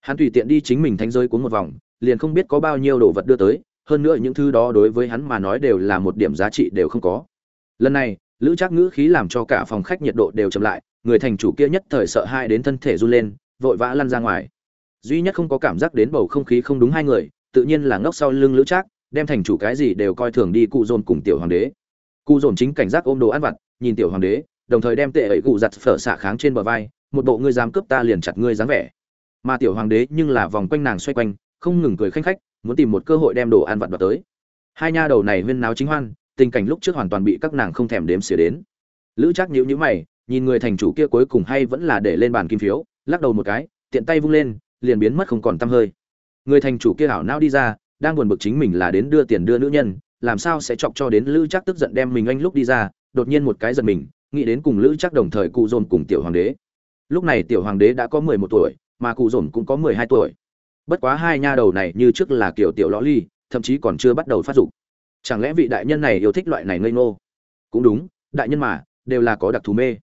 Hắn tùy tiện đi chính mình thánh giới cuốn một vòng, liền không biết có bao nhiêu đồ vật đưa tới, hơn nữa những thứ đó đối với hắn mà nói đều là một điểm giá trị đều không có. Lần này, lữ trác ngữ khí làm cho cả phòng khách nhiệt độ đều chậm lại, người thành chủ kia nhất thời sợ hai đến thân thể run lên, vội vã lăn ra ngoài. Duy nhất không có cảm giác đến bầu không khí không đúng hai người tự nhiên là ngốc sau lưng lữ trác, đem thành chủ cái gì đều coi thường đi cụ dồn cùng tiểu hoàng đế. Cụ dồn chính cảnh giác ôm đồ ăn vặt, nhìn tiểu hoàng đế, đồng thời đem tệ ấy cụ giặt phở xạ kháng trên bờ vai, một bộ ngươi dám cướp ta liền chặt ngươi dáng vẻ. Mà tiểu hoàng đế nhưng là vòng quanh nàng xoay quanh, không ngừng cười khanh khách, muốn tìm một cơ hội đem đồ ăn vặt vào tới. Hai nha đầu này huyên náo chính hoan, tình cảnh lúc trước hoàn toàn bị các nàng không thèm đếm xỉa đến. Lữ Trác nhíu nhíu mày, nhìn người thành chủ kia cuối cùng hay vẫn là để lên bàn kim phiếu, lắc đầu một cái, tiện tay vung lên, liền biến mất không còn tăm hơi người thành chủ kia ảo não đi ra, đang buồn bực chính mình là đến đưa tiền đưa nữ nhân, làm sao sẽ chọc cho đến lữ chắc tức giận đem mình anh lúc đi ra, đột nhiên một cái giật mình, nghĩ đến cùng lữ chắc đồng thời cụ dồn cùng tiểu hoàng đế. Lúc này tiểu hoàng đế đã có mười một tuổi, mà cụ dồn cũng có mười hai tuổi. Bất quá hai nha đầu này như trước là kiểu tiểu lõ ly, thậm chí còn chưa bắt đầu phát dục. Chẳng lẽ vị đại nhân này yêu thích loại này ngây ngô? Cũng đúng, đại nhân mà, đều là có đặc thù mê.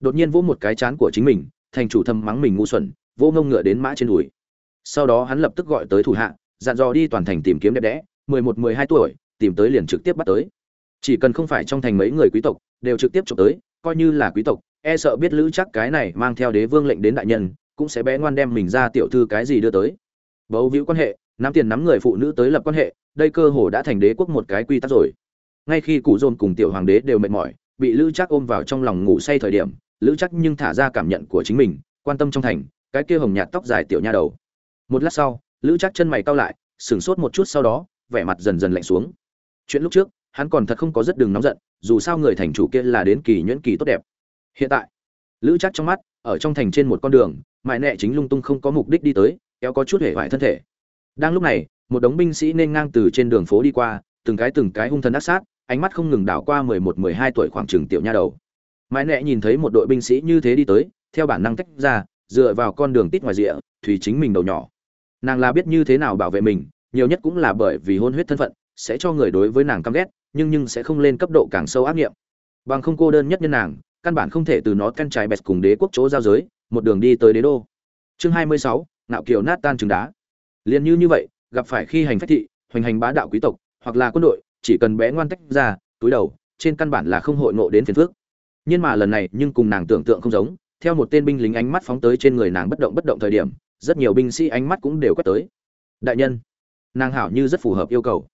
Đột nhiên vỗ một cái chán của chính mình, thành chủ thâm mắng mình ngu xuẩn, vỗ ngông ngựa đến mã trên đùi sau đó hắn lập tức gọi tới thủ hạ, dặn dò đi toàn thành tìm kiếm đẹp đẽ, mười một, mười hai tuổi, tìm tới liền trực tiếp bắt tới. Chỉ cần không phải trong thành mấy người quý tộc, đều trực tiếp trộm tới, coi như là quý tộc e sợ biết lữ chắc cái này mang theo đế vương lệnh đến đại nhân, cũng sẽ bé ngoan đem mình ra tiểu thư cái gì đưa tới. Bấu víu quan hệ, nắm tiền nắm người phụ nữ tới lập quan hệ, đây cơ hồ đã thành đế quốc một cái quy tắc rồi. Ngay khi cụ dồn cùng tiểu hoàng đế đều mệt mỏi, bị lữ chắc ôm vào trong lòng ngủ say thời điểm, lữ chắc nhưng thả ra cảm nhận của chính mình, quan tâm trong thành, cái kia hồng nhạt tóc dài tiểu nha đầu một lát sau, lữ chắc chân mày cau lại, sửng sốt một chút sau đó, vẻ mặt dần dần lạnh xuống. Chuyện lúc trước, hắn còn thật không có rất đường nóng giận, dù sao người thành chủ kia là đến kỳ nhuyễn kỳ tốt đẹp. Hiện tại, lữ chắc trong mắt, ở trong thành trên một con đường mại nẹ chính lung tung không có mục đích đi tới, kéo có chút hể hoại thân thể. Đang lúc này, một đống binh sĩ nên ngang từ trên đường phố đi qua, từng cái từng cái hung thần ác sát, ánh mắt không ngừng đảo qua mười một, mười hai tuổi khoảng trường tiểu nha đầu. Mãi nẹ nhìn thấy một đội binh sĩ như thế đi tới, theo bản năng tách ra, dựa vào con đường tít ngoài rìa thùy chính mình đầu nhỏ nàng là biết như thế nào bảo vệ mình, nhiều nhất cũng là bởi vì hôn huyết thân phận, sẽ cho người đối với nàng căm ghét, nhưng nhưng sẽ không lên cấp độ càng sâu ác nghiệm. Bằng không cô đơn nhất nhân nàng, căn bản không thể từ nó căn trái bẹt cùng đế quốc chỗ giao giới, một đường đi tới đế đô. Chương hai mươi sáu nạo kiều nát tan trứng đá. Liền như như vậy, gặp phải khi hành phách thị, hoành hành bá đạo quý tộc, hoặc là quân đội, chỉ cần bé ngoan tách ra, túi đầu, trên căn bản là không hội ngộ đến phiền phước nhưng mà lần này nhưng cùng nàng tưởng tượng không giống, theo một tên binh lính ánh mắt phóng tới trên người nàng bất động bất động thời điểm rất nhiều binh sĩ ánh mắt cũng đều quét tới. Đại nhân, nàng hảo như rất phù hợp yêu cầu.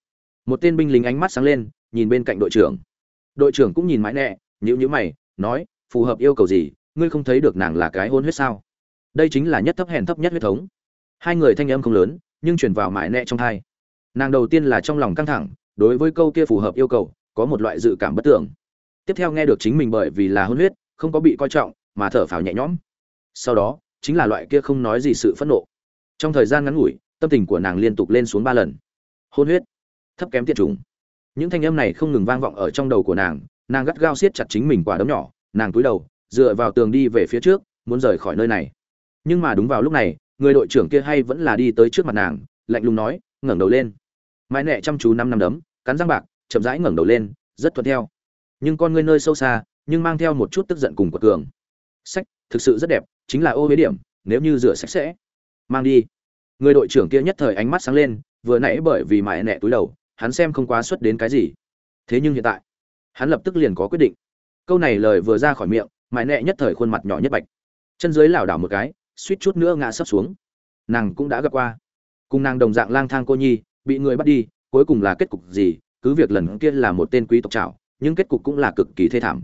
Một tên binh lính ánh mắt sáng lên, nhìn bên cạnh đội trưởng. Đội trưởng cũng nhìn mãi nẹ nhữ nhữ mày, nói, phù hợp yêu cầu gì, ngươi không thấy được nàng là cái hôn huyết sao? Đây chính là nhất thấp hèn thấp nhất huyết thống. Hai người thanh âm không lớn, nhưng chuyển vào mãi nẹ trong thai. Nàng đầu tiên là trong lòng căng thẳng, đối với câu kia phù hợp yêu cầu, có một loại dự cảm bất tưởng. Tiếp theo nghe được chính mình bởi vì là hôn huyết, không có bị coi trọng, mà thở phào nhẹ nhõm. Sau đó chính là loại kia không nói gì sự phẫn nộ. Trong thời gian ngắn ngủi, tâm tình của nàng liên tục lên xuống ba lần. Hôn huyết, thấp kém tiệt trùng những thanh âm này không ngừng vang vọng ở trong đầu của nàng nàng gắt gao siết chặt chính mình quả đấm nhỏ, nàng cúi đầu, dựa vào tường đi về phía trước, muốn rời khỏi nơi này. Nhưng mà đúng vào lúc này, người đội trưởng kia hay vẫn là đi tới trước mặt nàng, lạnh lùng nói, ngẩng đầu lên. Mãi nẹ chăm chú năm năm đấm, cắn răng bạc, chậm rãi ngẩng đầu lên, rất thuận theo. Nhưng con ngươi nơi sâu xa, nhưng mang theo một chút tức giận cùng của cường. Sách, thực sự rất đẹp chính là ô huế điểm, nếu như rửa sạch sẽ. Mang đi. Người đội trưởng kia nhất thời ánh mắt sáng lên, vừa nãy bởi vì mãi nẹ túi đầu, hắn xem không quá xuất đến cái gì. Thế nhưng hiện tại, hắn lập tức liền có quyết định. Câu này lời vừa ra khỏi miệng, mãi nẹ nhất thời khuôn mặt nhỏ nhất bạch. Chân dưới lảo đảo một cái, suýt chút nữa ngã sấp xuống. Nàng cũng đã gặp qua. Cùng nàng đồng dạng lang thang cô nhi, bị người bắt đi, cuối cùng là kết cục gì, cứ việc lần kia là một tên quý tộc trảo, nhưng kết cục cũng là cực kỳ thê thảm.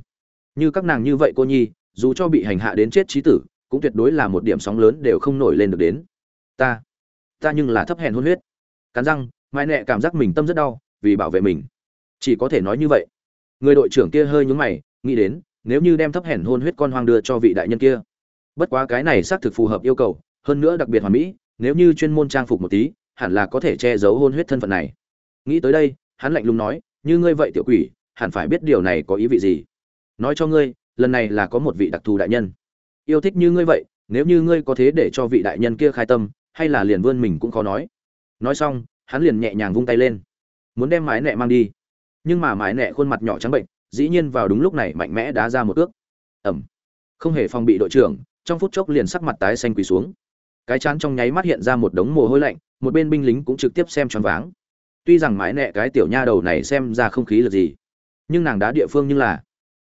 Như các nàng như vậy cô nhi, dù cho bị hành hạ đến chết trí tử cũng tuyệt đối là một điểm sóng lớn đều không nổi lên được đến. Ta ta nhưng là thấp hèn hôn huyết. Cắn răng mai nẹ cảm giác mình tâm rất đau, vì bảo vệ mình. Chỉ có thể nói như vậy. Người đội trưởng kia hơi nhúng mày, nghĩ đến, nếu như đem thấp hèn hôn huyết con hoang đưa cho vị đại nhân kia. Bất quá cái này xác thực phù hợp yêu cầu, hơn nữa đặc biệt hoàn mỹ, nếu như chuyên môn trang phục một tí, hẳn là có thể che giấu hôn huyết thân phận này. Nghĩ tới đây, hắn lạnh lùng nói, như ngươi vậy tiểu quỷ, hẳn phải biết điều này có ý vị gì. Nói cho ngươi, lần này là có một vị đặc thù đại nhân yêu thích như ngươi vậy, nếu như ngươi có thế để cho vị đại nhân kia khai tâm, hay là liền vươn mình cũng khó nói. Nói xong, hắn liền nhẹ nhàng vung tay lên. Muốn đem mái nẹ mang đi. Nhưng mà mái nẹ khuôn mặt nhỏ trắng bệnh, dĩ nhiên vào đúng lúc này mạnh mẽ đá ra một ước. Ẩm. Không hề phòng bị đội trưởng, trong phút chốc liền sắc mặt tái xanh quỳ xuống. Cái chán trong nháy mắt hiện ra một đống mồ hôi lạnh, một bên binh lính cũng trực tiếp xem tròn váng. Tuy rằng mái nẹ cái tiểu nha đầu này xem ra không khí là gì, nhưng nàng đá địa phương như là,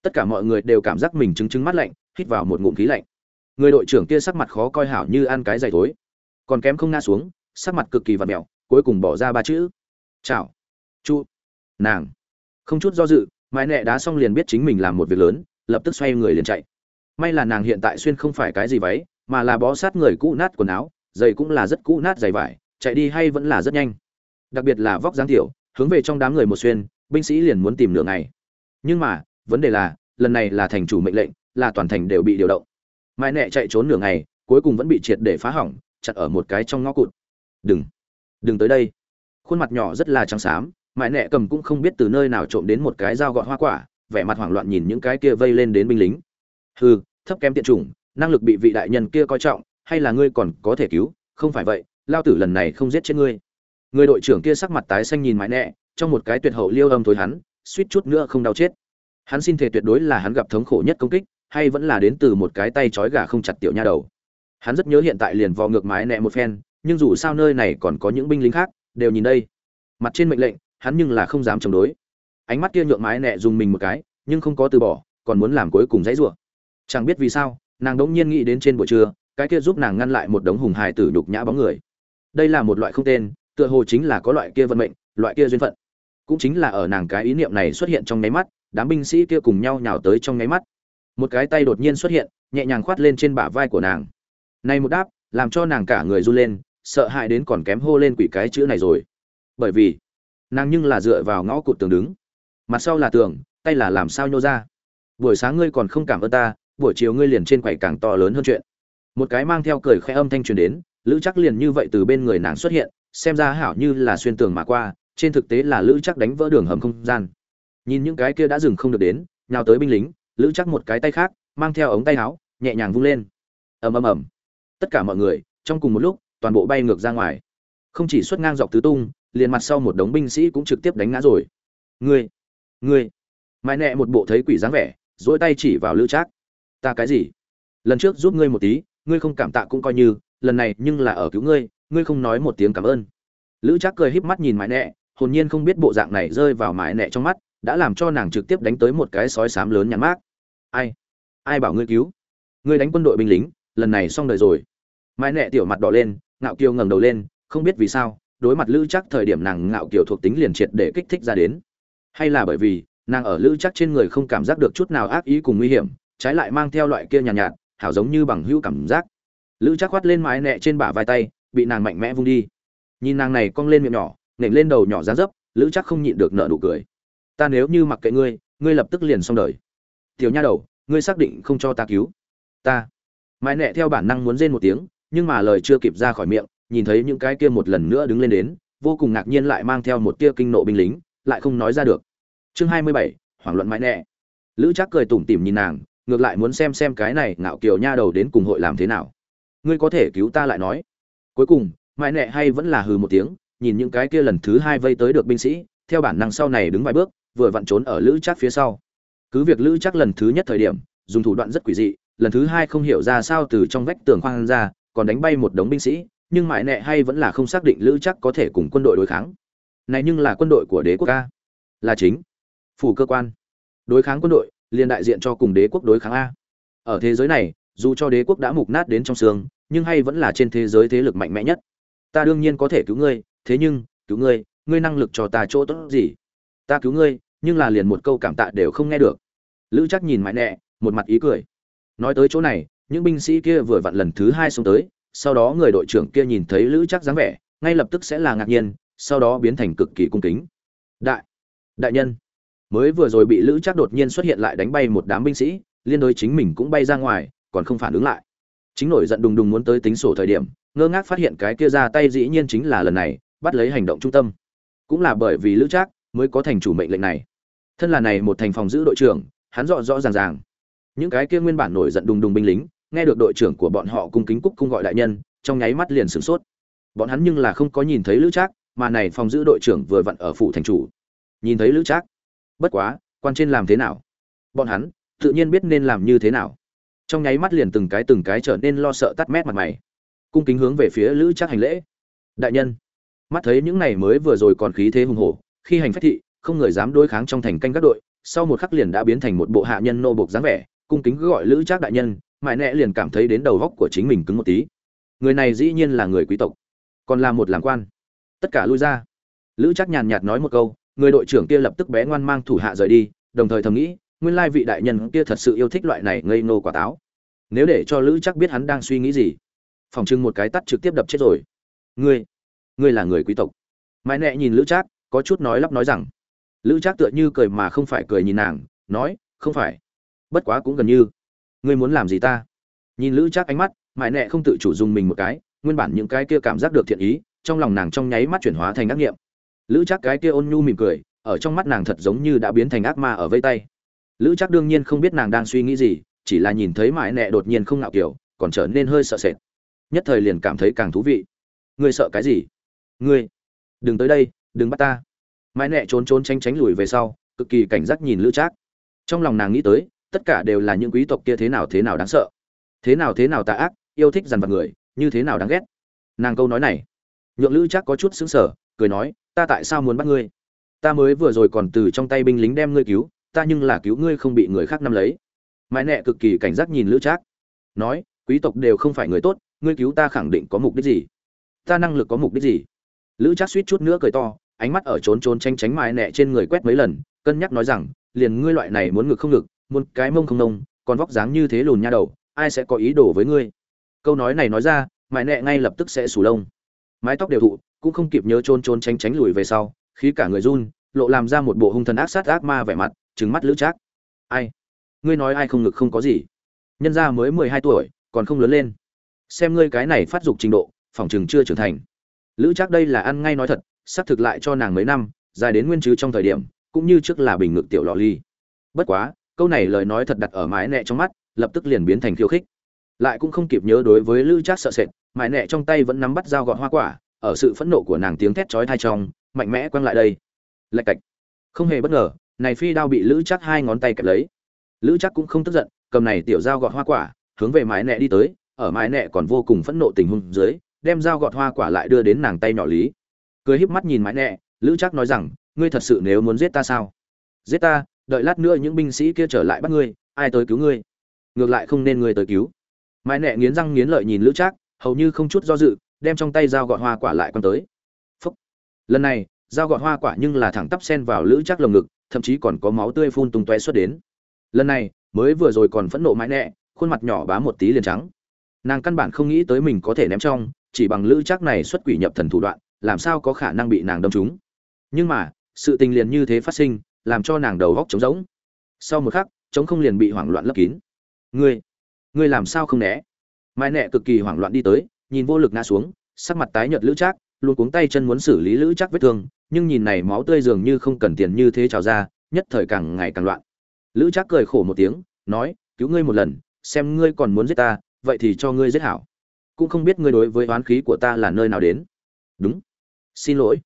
tất cả mọi người đều cảm giác mình chứng chứng mắt lạnh hít vào một ngụm khí lạnh. Người đội trưởng kia sắc mặt khó coi hảo như ăn cái dày thối. Còn kém không ngã xuống, sắc mặt cực kỳ vặt mẹo, cuối cùng bỏ ra ba chữ. Chào. Chu. Nàng. Không chút do dự, mãi nẹ đá xong liền biết chính mình làm một việc lớn, lập tức xoay người liền chạy. May là nàng hiện tại xuyên không phải cái gì váy, mà là bó sát người cũ nát quần áo, giày cũng là rất cũ nát giày vải, chạy đi hay vẫn là rất nhanh. Đặc biệt là vóc dáng tiểu, hướng về trong đám người một xuyên, binh sĩ liền muốn tìm nửa ngày. Nhưng mà, vấn đề là, lần này là thành chủ mệnh lệnh là toàn thành đều bị điều động. Mãi nẹ chạy trốn nửa ngày, cuối cùng vẫn bị triệt để phá hỏng, chặt ở một cái trong ngõ cụt. Đừng đừng tới đây. Khuôn mặt nhỏ rất là trắng xám, mãi nẹ cầm cũng không biết từ nơi nào trộm đến một cái dao gọt hoa quả, vẻ mặt hoảng loạn nhìn những cái kia vây lên đến binh lính. Hừ, thấp kém tiện chủng, năng lực bị vị đại nhân kia coi trọng, hay là ngươi còn có thể cứu? Không phải vậy, lao tử lần này không giết chết ngươi. Người đội trưởng kia sắc mặt tái xanh nhìn mãi nẹ trong một cái tuyệt hậu liêu âm thối hắn, suýt chút nữa không đau chết. Hắn xin thể tuyệt đối là hắn gặp thống khổ nhất công kích hay vẫn là đến từ một cái tay trói gà không chặt tiểu nha đầu. Hắn rất nhớ hiện tại liền vò ngược mái nẹ một phen, nhưng dù sao nơi này còn có những binh lính khác, đều nhìn đây. Mặt trên mệnh lệnh, hắn nhưng là không dám chống đối. Ánh mắt kia nhượng mái nẹ dùng mình một cái, nhưng không có từ bỏ, còn muốn làm cuối cùng dãy rủa. Chẳng biết vì sao, nàng đống nhiên nghĩ đến trên buổi trưa, cái kia giúp nàng ngăn lại một đống hùng hài tử nhục nhã bóng người. Đây là một loại không tên, tựa hồ chính là có loại kia vận mệnh, loại kia duyên phận. Cũng chính là ở nàng cái ý niệm này xuất hiện trong nháy mắt, đám binh sĩ kia cùng nhau nhào tới trong nháy mắt một cái tay đột nhiên xuất hiện, nhẹ nhàng khoát lên trên bả vai của nàng. Này một đáp, làm cho nàng cả người run lên, sợ hãi đến còn kém hô lên quỷ cái chữ này rồi. Bởi vì, nàng nhưng là dựa vào ngõ cụt tường đứng. Mặt sau là tường, tay là làm sao nhô ra? Buổi sáng ngươi còn không cảm ơn ta, buổi chiều ngươi liền trên quầy càng to lớn hơn chuyện. Một cái mang theo cười khẽ âm thanh truyền đến, lữ chắc liền như vậy từ bên người nàng xuất hiện, xem ra hảo như là xuyên tường mà qua, trên thực tế là lữ chắc đánh vỡ đường hầm không gian. Nhìn những cái kia đã dừng không được đến, nhào tới binh lính lữ chắc một cái tay khác, mang theo ống tay áo, nhẹ nhàng vung lên. Ầm ầm ầm. Tất cả mọi người, trong cùng một lúc, toàn bộ bay ngược ra ngoài. Không chỉ xuất ngang dọc tứ tung, liền mặt sau một đống binh sĩ cũng trực tiếp đánh ngã rồi. Ngươi ngươi. Mãi nẹ một bộ thấy quỷ dáng vẻ dỗi tay chỉ vào lữ trác ta cái gì? Lần trước giúp ngươi một tí, ngươi không cảm tạ cũng coi như, lần này nhưng là ở cứu ngươi ngươi không nói một tiếng cảm ơn. Lữ trác cười híp mắt nhìn mãi nẹ hồn nhiên không biết bộ dạng này rơi vào mãi nẹ trong mắt, đã làm cho nàng trực tiếp đánh tới một cái sói sám lớn nhắn mát ai? Ai bảo ngươi cứu? Ngươi đánh quân đội binh lính lần này xong đời rồi. Mãi nẹ tiểu mặt đỏ lên ngạo kiều ngẩng đầu lên không biết vì sao đối mặt lữ chắc thời điểm nàng ngạo kiều thuộc tính liền triệt để kích thích ra đến. Hay là bởi vì nàng ở lữ chắc trên người không cảm giác được chút nào ác ý cùng nguy hiểm trái lại mang theo loại kia nhàn nhạt, nhạt hảo giống như bằng hữu cảm giác. Lữ chắc khoát lên mái nẹ trên bả vai tay bị nàng mạnh mẽ vung đi. Nhìn nàng này cong lên miệng nhỏ nện lên đầu nhỏ ra dấp lữ chắc không nhịn được nợ nụ cười. Ta nếu như mặc kệ ngươi ngươi lập tức liền xong đời tiểu nha đầu, ngươi xác định không cho ta cứu. Ta. Mãi nẹ theo bản năng muốn rên một tiếng, nhưng mà lời chưa kịp ra khỏi miệng, nhìn thấy những cái kia một lần nữa đứng lên đến, vô cùng ngạc nhiên lại mang theo một tia kinh nộ binh lính, lại không nói ra được. Chương hai mươi bảy, hoảng luận mãi nẹ. Lữ chắc cười tủm tỉm nhìn nàng, ngược lại muốn xem xem cái này ngạo kiều nha đầu đến cùng hội làm thế nào. Ngươi có thể cứu ta lại nói. Cuối cùng, mãi nẹ hay vẫn là hừ một tiếng, nhìn những cái kia lần thứ hai vây tới được binh sĩ, theo bản năng sau này đứng vài bước, vừa vặn trốn ở lữ chắc phía sau cứ việc lữ chắc lần thứ nhất thời điểm, dùng thủ đoạn rất quỷ dị, lần thứ hai không hiểu ra sao từ trong vách tường khoang ra, còn đánh bay một đống binh sĩ, nhưng mãi nẹ hay vẫn là không xác định lữ chắc có thể cùng quân đội đối kháng. Này nhưng là quân đội của đế quốc a. Là chính. Phủ cơ quan. Đối kháng quân đội, liền đại diện cho cùng đế quốc đối kháng a. Ở thế giới này, dù cho đế quốc đã mục nát đến trong xương, nhưng hay vẫn là trên thế giới thế lực mạnh mẽ nhất. Ta đương nhiên có thể cứu ngươi, thế nhưng, cứu ngươi ngươi năng lực cho ta chỗ tốt gì? Ta cứu ngươi, nhưng là liền một câu cảm tạ đều không nghe được lữ chắc nhìn mãi nẹ một mặt ý cười. Nói tới chỗ này, những binh sĩ kia vừa vặn lần thứ hai xuống tới, sau đó người đội trưởng kia nhìn thấy lữ chắc dáng vẻ, ngay lập tức sẽ là ngạc nhiên, sau đó biến thành cực kỳ cung kính. Đại đại nhân. Mới vừa rồi bị lữ chắc đột nhiên xuất hiện lại đánh bay một đám binh sĩ, liên đối chính mình cũng bay ra ngoài, còn không phản ứng lại. Chính nổi giận đùng đùng muốn tới tính sổ thời điểm, ngơ ngác phát hiện cái kia ra tay dĩ nhiên chính là lần này, bắt lấy hành động trung tâm. Cũng là bởi vì lữ trác mới có thành chủ mệnh lệnh này. Thân là này một thành phòng giữ đội trưởng hắn rõ rõ ràng ràng. Những cái kia nguyên bản nổi giận đùng đùng binh lính, nghe được đội trưởng của bọn họ cung kính cúc cung gọi đại nhân, trong nháy mắt liền sửng sốt. Bọn hắn nhưng là không có nhìn thấy lữ trác, mà này phòng giữ đội trưởng vừa vặn ở phủ thành chủ. Nhìn thấy lữ trác? Bất quá, quan trên làm thế nào? Bọn hắn, tự nhiên biết nên làm như thế nào. Trong nháy mắt liền từng cái từng cái trở nên lo sợ tắt mét mặt mày. Cung kính hướng về phía lữ trác hành lễ. Đại nhân, mắt thấy những này mới vừa rồi còn khí thế hùng hổ, khi hành phách thị, không người dám đối kháng trong thành canh các đội sau một khắc liền đã biến thành một bộ hạ nhân nô bộc dáng vẻ, cung kính gọi lữ trác đại nhân, mãi nẹ liền cảm thấy đến đầu góc của chính mình cứng một tí. Người này dĩ nhiên là người quý tộc, còn là một làm quan. Tất cả lui ra. Lữ trác nhàn nhạt nói một câu, người đội trưởng kia lập tức bé ngoan mang thủ hạ rời đi, đồng thời thầm nghĩ, nguyên lai vị đại nhân kia thật sự yêu thích loại này ngây nô quả táo. Nếu để cho lữ chắc biết hắn đang suy nghĩ gì, phòng trưng một cái tắt trực tiếp đập chết rồi. Ngươi ngươi là người quý tộc. Mãi nẹ nhìn lữ trác, có chút nói lắp nói rằng lữ trác tựa như cười mà không phải cười nhìn nàng, nói, không phải. Bất quá cũng gần như. Ngươi muốn làm gì ta? Nhìn lữ trác ánh mắt Mại nẹ không tự chủ dùng mình một cái, nguyên bản những cái kia cảm giác được thiện ý, trong lòng nàng trong nháy mắt chuyển hóa thành ác nghiệm. Lữ trác cái kia ôn nhu mỉm cười, ở trong mắt nàng thật giống như đã biến thành ác ma ở vây tay. Lữ trác đương nhiên không biết nàng đang suy nghĩ gì, chỉ là nhìn thấy Mại nẹ đột nhiên không ngạo kiểu, còn trở nên hơi sợ sệt. Nhất thời liền cảm thấy càng thú vị. Ngươi sợ cái gì? Ngươi. Đừng tới đây, đừng bắt ta mãi nẹ trốn trốn tránh tránh lùi về sau, cực kỳ cảnh giác nhìn lữ trác. Trong lòng nàng nghĩ tới, tất cả đều là những quý tộc kia thế nào thế nào đáng sợ. Thế nào thế nào tà ác, yêu thích dằn vặt người, như thế nào đáng ghét. Nàng câu nói này, nhượng lữ trác có chút xứng sở cười nói, ta tại sao muốn bắt ngươi? Ta mới vừa rồi còn từ trong tay binh lính đem ngươi cứu, ta nhưng là cứu ngươi không bị người khác nắm lấy. Mãi nẹ cực kỳ cảnh giác nhìn lữ trác, nói, quý tộc đều không phải người tốt, ngươi cứu ta khẳng định có mục đích gì? Ta năng lực có mục đích gì? Lữ trác suýt chút nữa cười to ánh mắt ở trốn trốn tranh tránh mài nẹ trên người quét mấy lần, cân nhắc nói rằng, liền ngươi loại này muốn ngực không ngực, muốn cái mông không nông còn vóc dáng như thế lùn nha đầu, ai sẽ có ý đồ với ngươi? Câu nói này nói ra mài nẹ ngay lập tức sẽ sủ lông. Mái tóc đều thụ, cũng không kịp nhớ trốn trốn tranh tránh lùi về sau, khí cả người run, lộ làm ra một bộ hung thần ác sát ác ma vẻ mặt, trừng mắt lữ trác. Ai? Ngươi nói ai không ngực không có gì? Nhân gia mới mười hai tuổi, còn không lớn lên. Xem ngươi cái này phát dục trình độ phòng chừng chưa trưởng thành. Lữ trác đây là ăn ngay nói thật xác thực lại cho nàng mấy năm, dài đến nguyên chứ trong thời điểm, cũng như trước là bình ngực tiểu lọ ly. Bất quá, câu này lời nói thật đặt ở mái nẹ trong mắt, lập tức liền biến thành khiêu khích. Lại cũng không kịp nhớ đối với lữ trác sợ sệt mái nẹ trong tay vẫn nắm bắt dao gọt hoa quả, ở sự phẫn nộ của nàng tiếng thét chói tai trong, mạnh mẽ quăng lại đây. Lạch cạch. Không hề bất ngờ, này phi đao bị lữ chắc hai ngón tay kẹp lấy. Lữ chắc cũng không tức giận, cầm này tiểu dao gọt hoa quả, hướng về mái nẹ đi tới, ở mái nẹ còn vô cùng phẫn nộ tình huống dưới, đem dao gọt hoa quả lại đưa đến nàng tay nhỏ lý cười híp mắt nhìn mãi nẹ lữ chắc nói rằng, ngươi thật sự nếu muốn giết ta sao? Giết ta? Đợi lát nữa những binh sĩ kia trở lại bắt ngươi, ai tới cứu ngươi? Ngược lại không nên ngươi tới cứu. Mãi nẹ nghiến răng nghiến lợi nhìn lữ chắc hầu như không chút do dự, đem trong tay dao gọt hoa quả lại quăng tới. Phúc. lần này, dao gọt hoa quả nhưng là thẳng tắp sen vào lữ chắc lồng ngực, thậm chí còn có máu tươi phun tung tóe xuất đến. Lần này, mới vừa rồi còn phẫn nộ mãi nẹ khuôn mặt nhỏ bá một tí liền trắng. Nàng căn bản không nghĩ tới mình có thể ném trong, chỉ bằng lữ chắc này xuất quỷ nhập thần thủ đoạn làm sao có khả năng bị nàng đâm trúng? Nhưng mà, sự tình liền như thế phát sinh, làm cho nàng đầu góc trống rỗng. Sau một khắc, trống không liền bị hoảng loạn lấp kín. Ngươi ngươi làm sao không né? Mai nẹ cực kỳ hoảng loạn đi tới, nhìn vô lực ngã xuống, sắc mặt tái nhợt lữ trác, luôn cuống tay chân muốn xử lý lữ trác vết thương, nhưng nhìn này máu tươi dường như không cần tiền như thế trào ra, nhất thời càng ngày càng loạn. Lữ trác cười khổ một tiếng, nói, cứu ngươi một lần, xem ngươi còn muốn giết ta, vậy thì cho ngươi giết hảo. Cũng không biết ngươi đối với oán khí của ta là nơi nào đến đúng. Xin lỗi.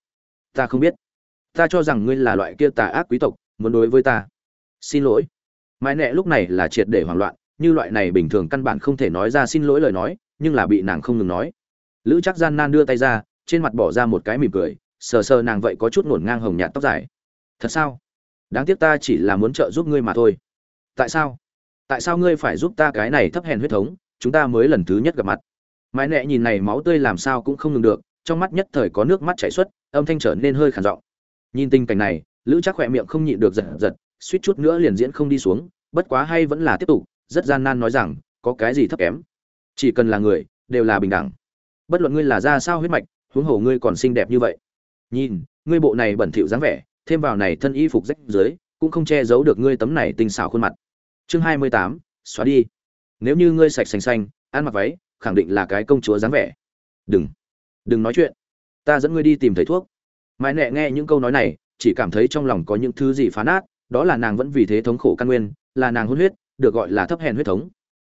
Ta không biết. Ta cho rằng ngươi là loại kia tà ác quý tộc, muốn đối với ta. Xin lỗi. Mãi nẹ lúc này là triệt để hoảng loạn, như loại này bình thường căn bản không thể nói ra xin lỗi lời nói, nhưng là bị nàng không ngừng nói. Lữ chắc gian nan đưa tay ra, trên mặt bỏ ra một cái mỉm cười, sờ sờ nàng vậy có chút ngổn ngang hồng nhạt tóc dài. Thật sao? Đáng tiếc ta chỉ là muốn trợ giúp ngươi mà thôi. Tại sao? Tại sao ngươi phải giúp ta cái này thấp hèn huyết thống? Chúng ta mới lần thứ nhất gặp mặt. Mãi nẹ nhìn này máu tươi làm sao cũng không ngừng được trong mắt nhất thời có nước mắt chảy xuất, âm thanh trở nên hơi khản giọng. Nhìn tình cảnh này, lữ chắc khỏe miệng không nhịn được giật giật, suýt chút nữa liền diễn không đi xuống, bất quá hay vẫn là tiếp tục, rất gian nan nói rằng, có cái gì thấp kém? Chỉ cần là người, đều là bình đẳng. Bất luận ngươi là ra sao huyết mạch, huống hồ ngươi còn xinh đẹp như vậy. Nhìn, ngươi bộ này bẩn thỉu dáng vẻ, thêm vào này thân y phục rách dưới, cũng không che giấu được ngươi tấm này tinh xảo khuôn mặt. Chương hai mươi tám, xóa đi. Nếu như ngươi sạch xanh xanh, ăn mặc váy, khẳng định là cái công chúa dáng vẻ. Đừng đừng nói chuyện. Ta dẫn ngươi đi tìm thầy thuốc. Mãi nẹ nghe những câu nói này, chỉ cảm thấy trong lòng có những thứ gì phá nát, đó là nàng vẫn vì thế thống khổ căn nguyên, là nàng hôn huyết, được gọi là thấp hèn huyết thống.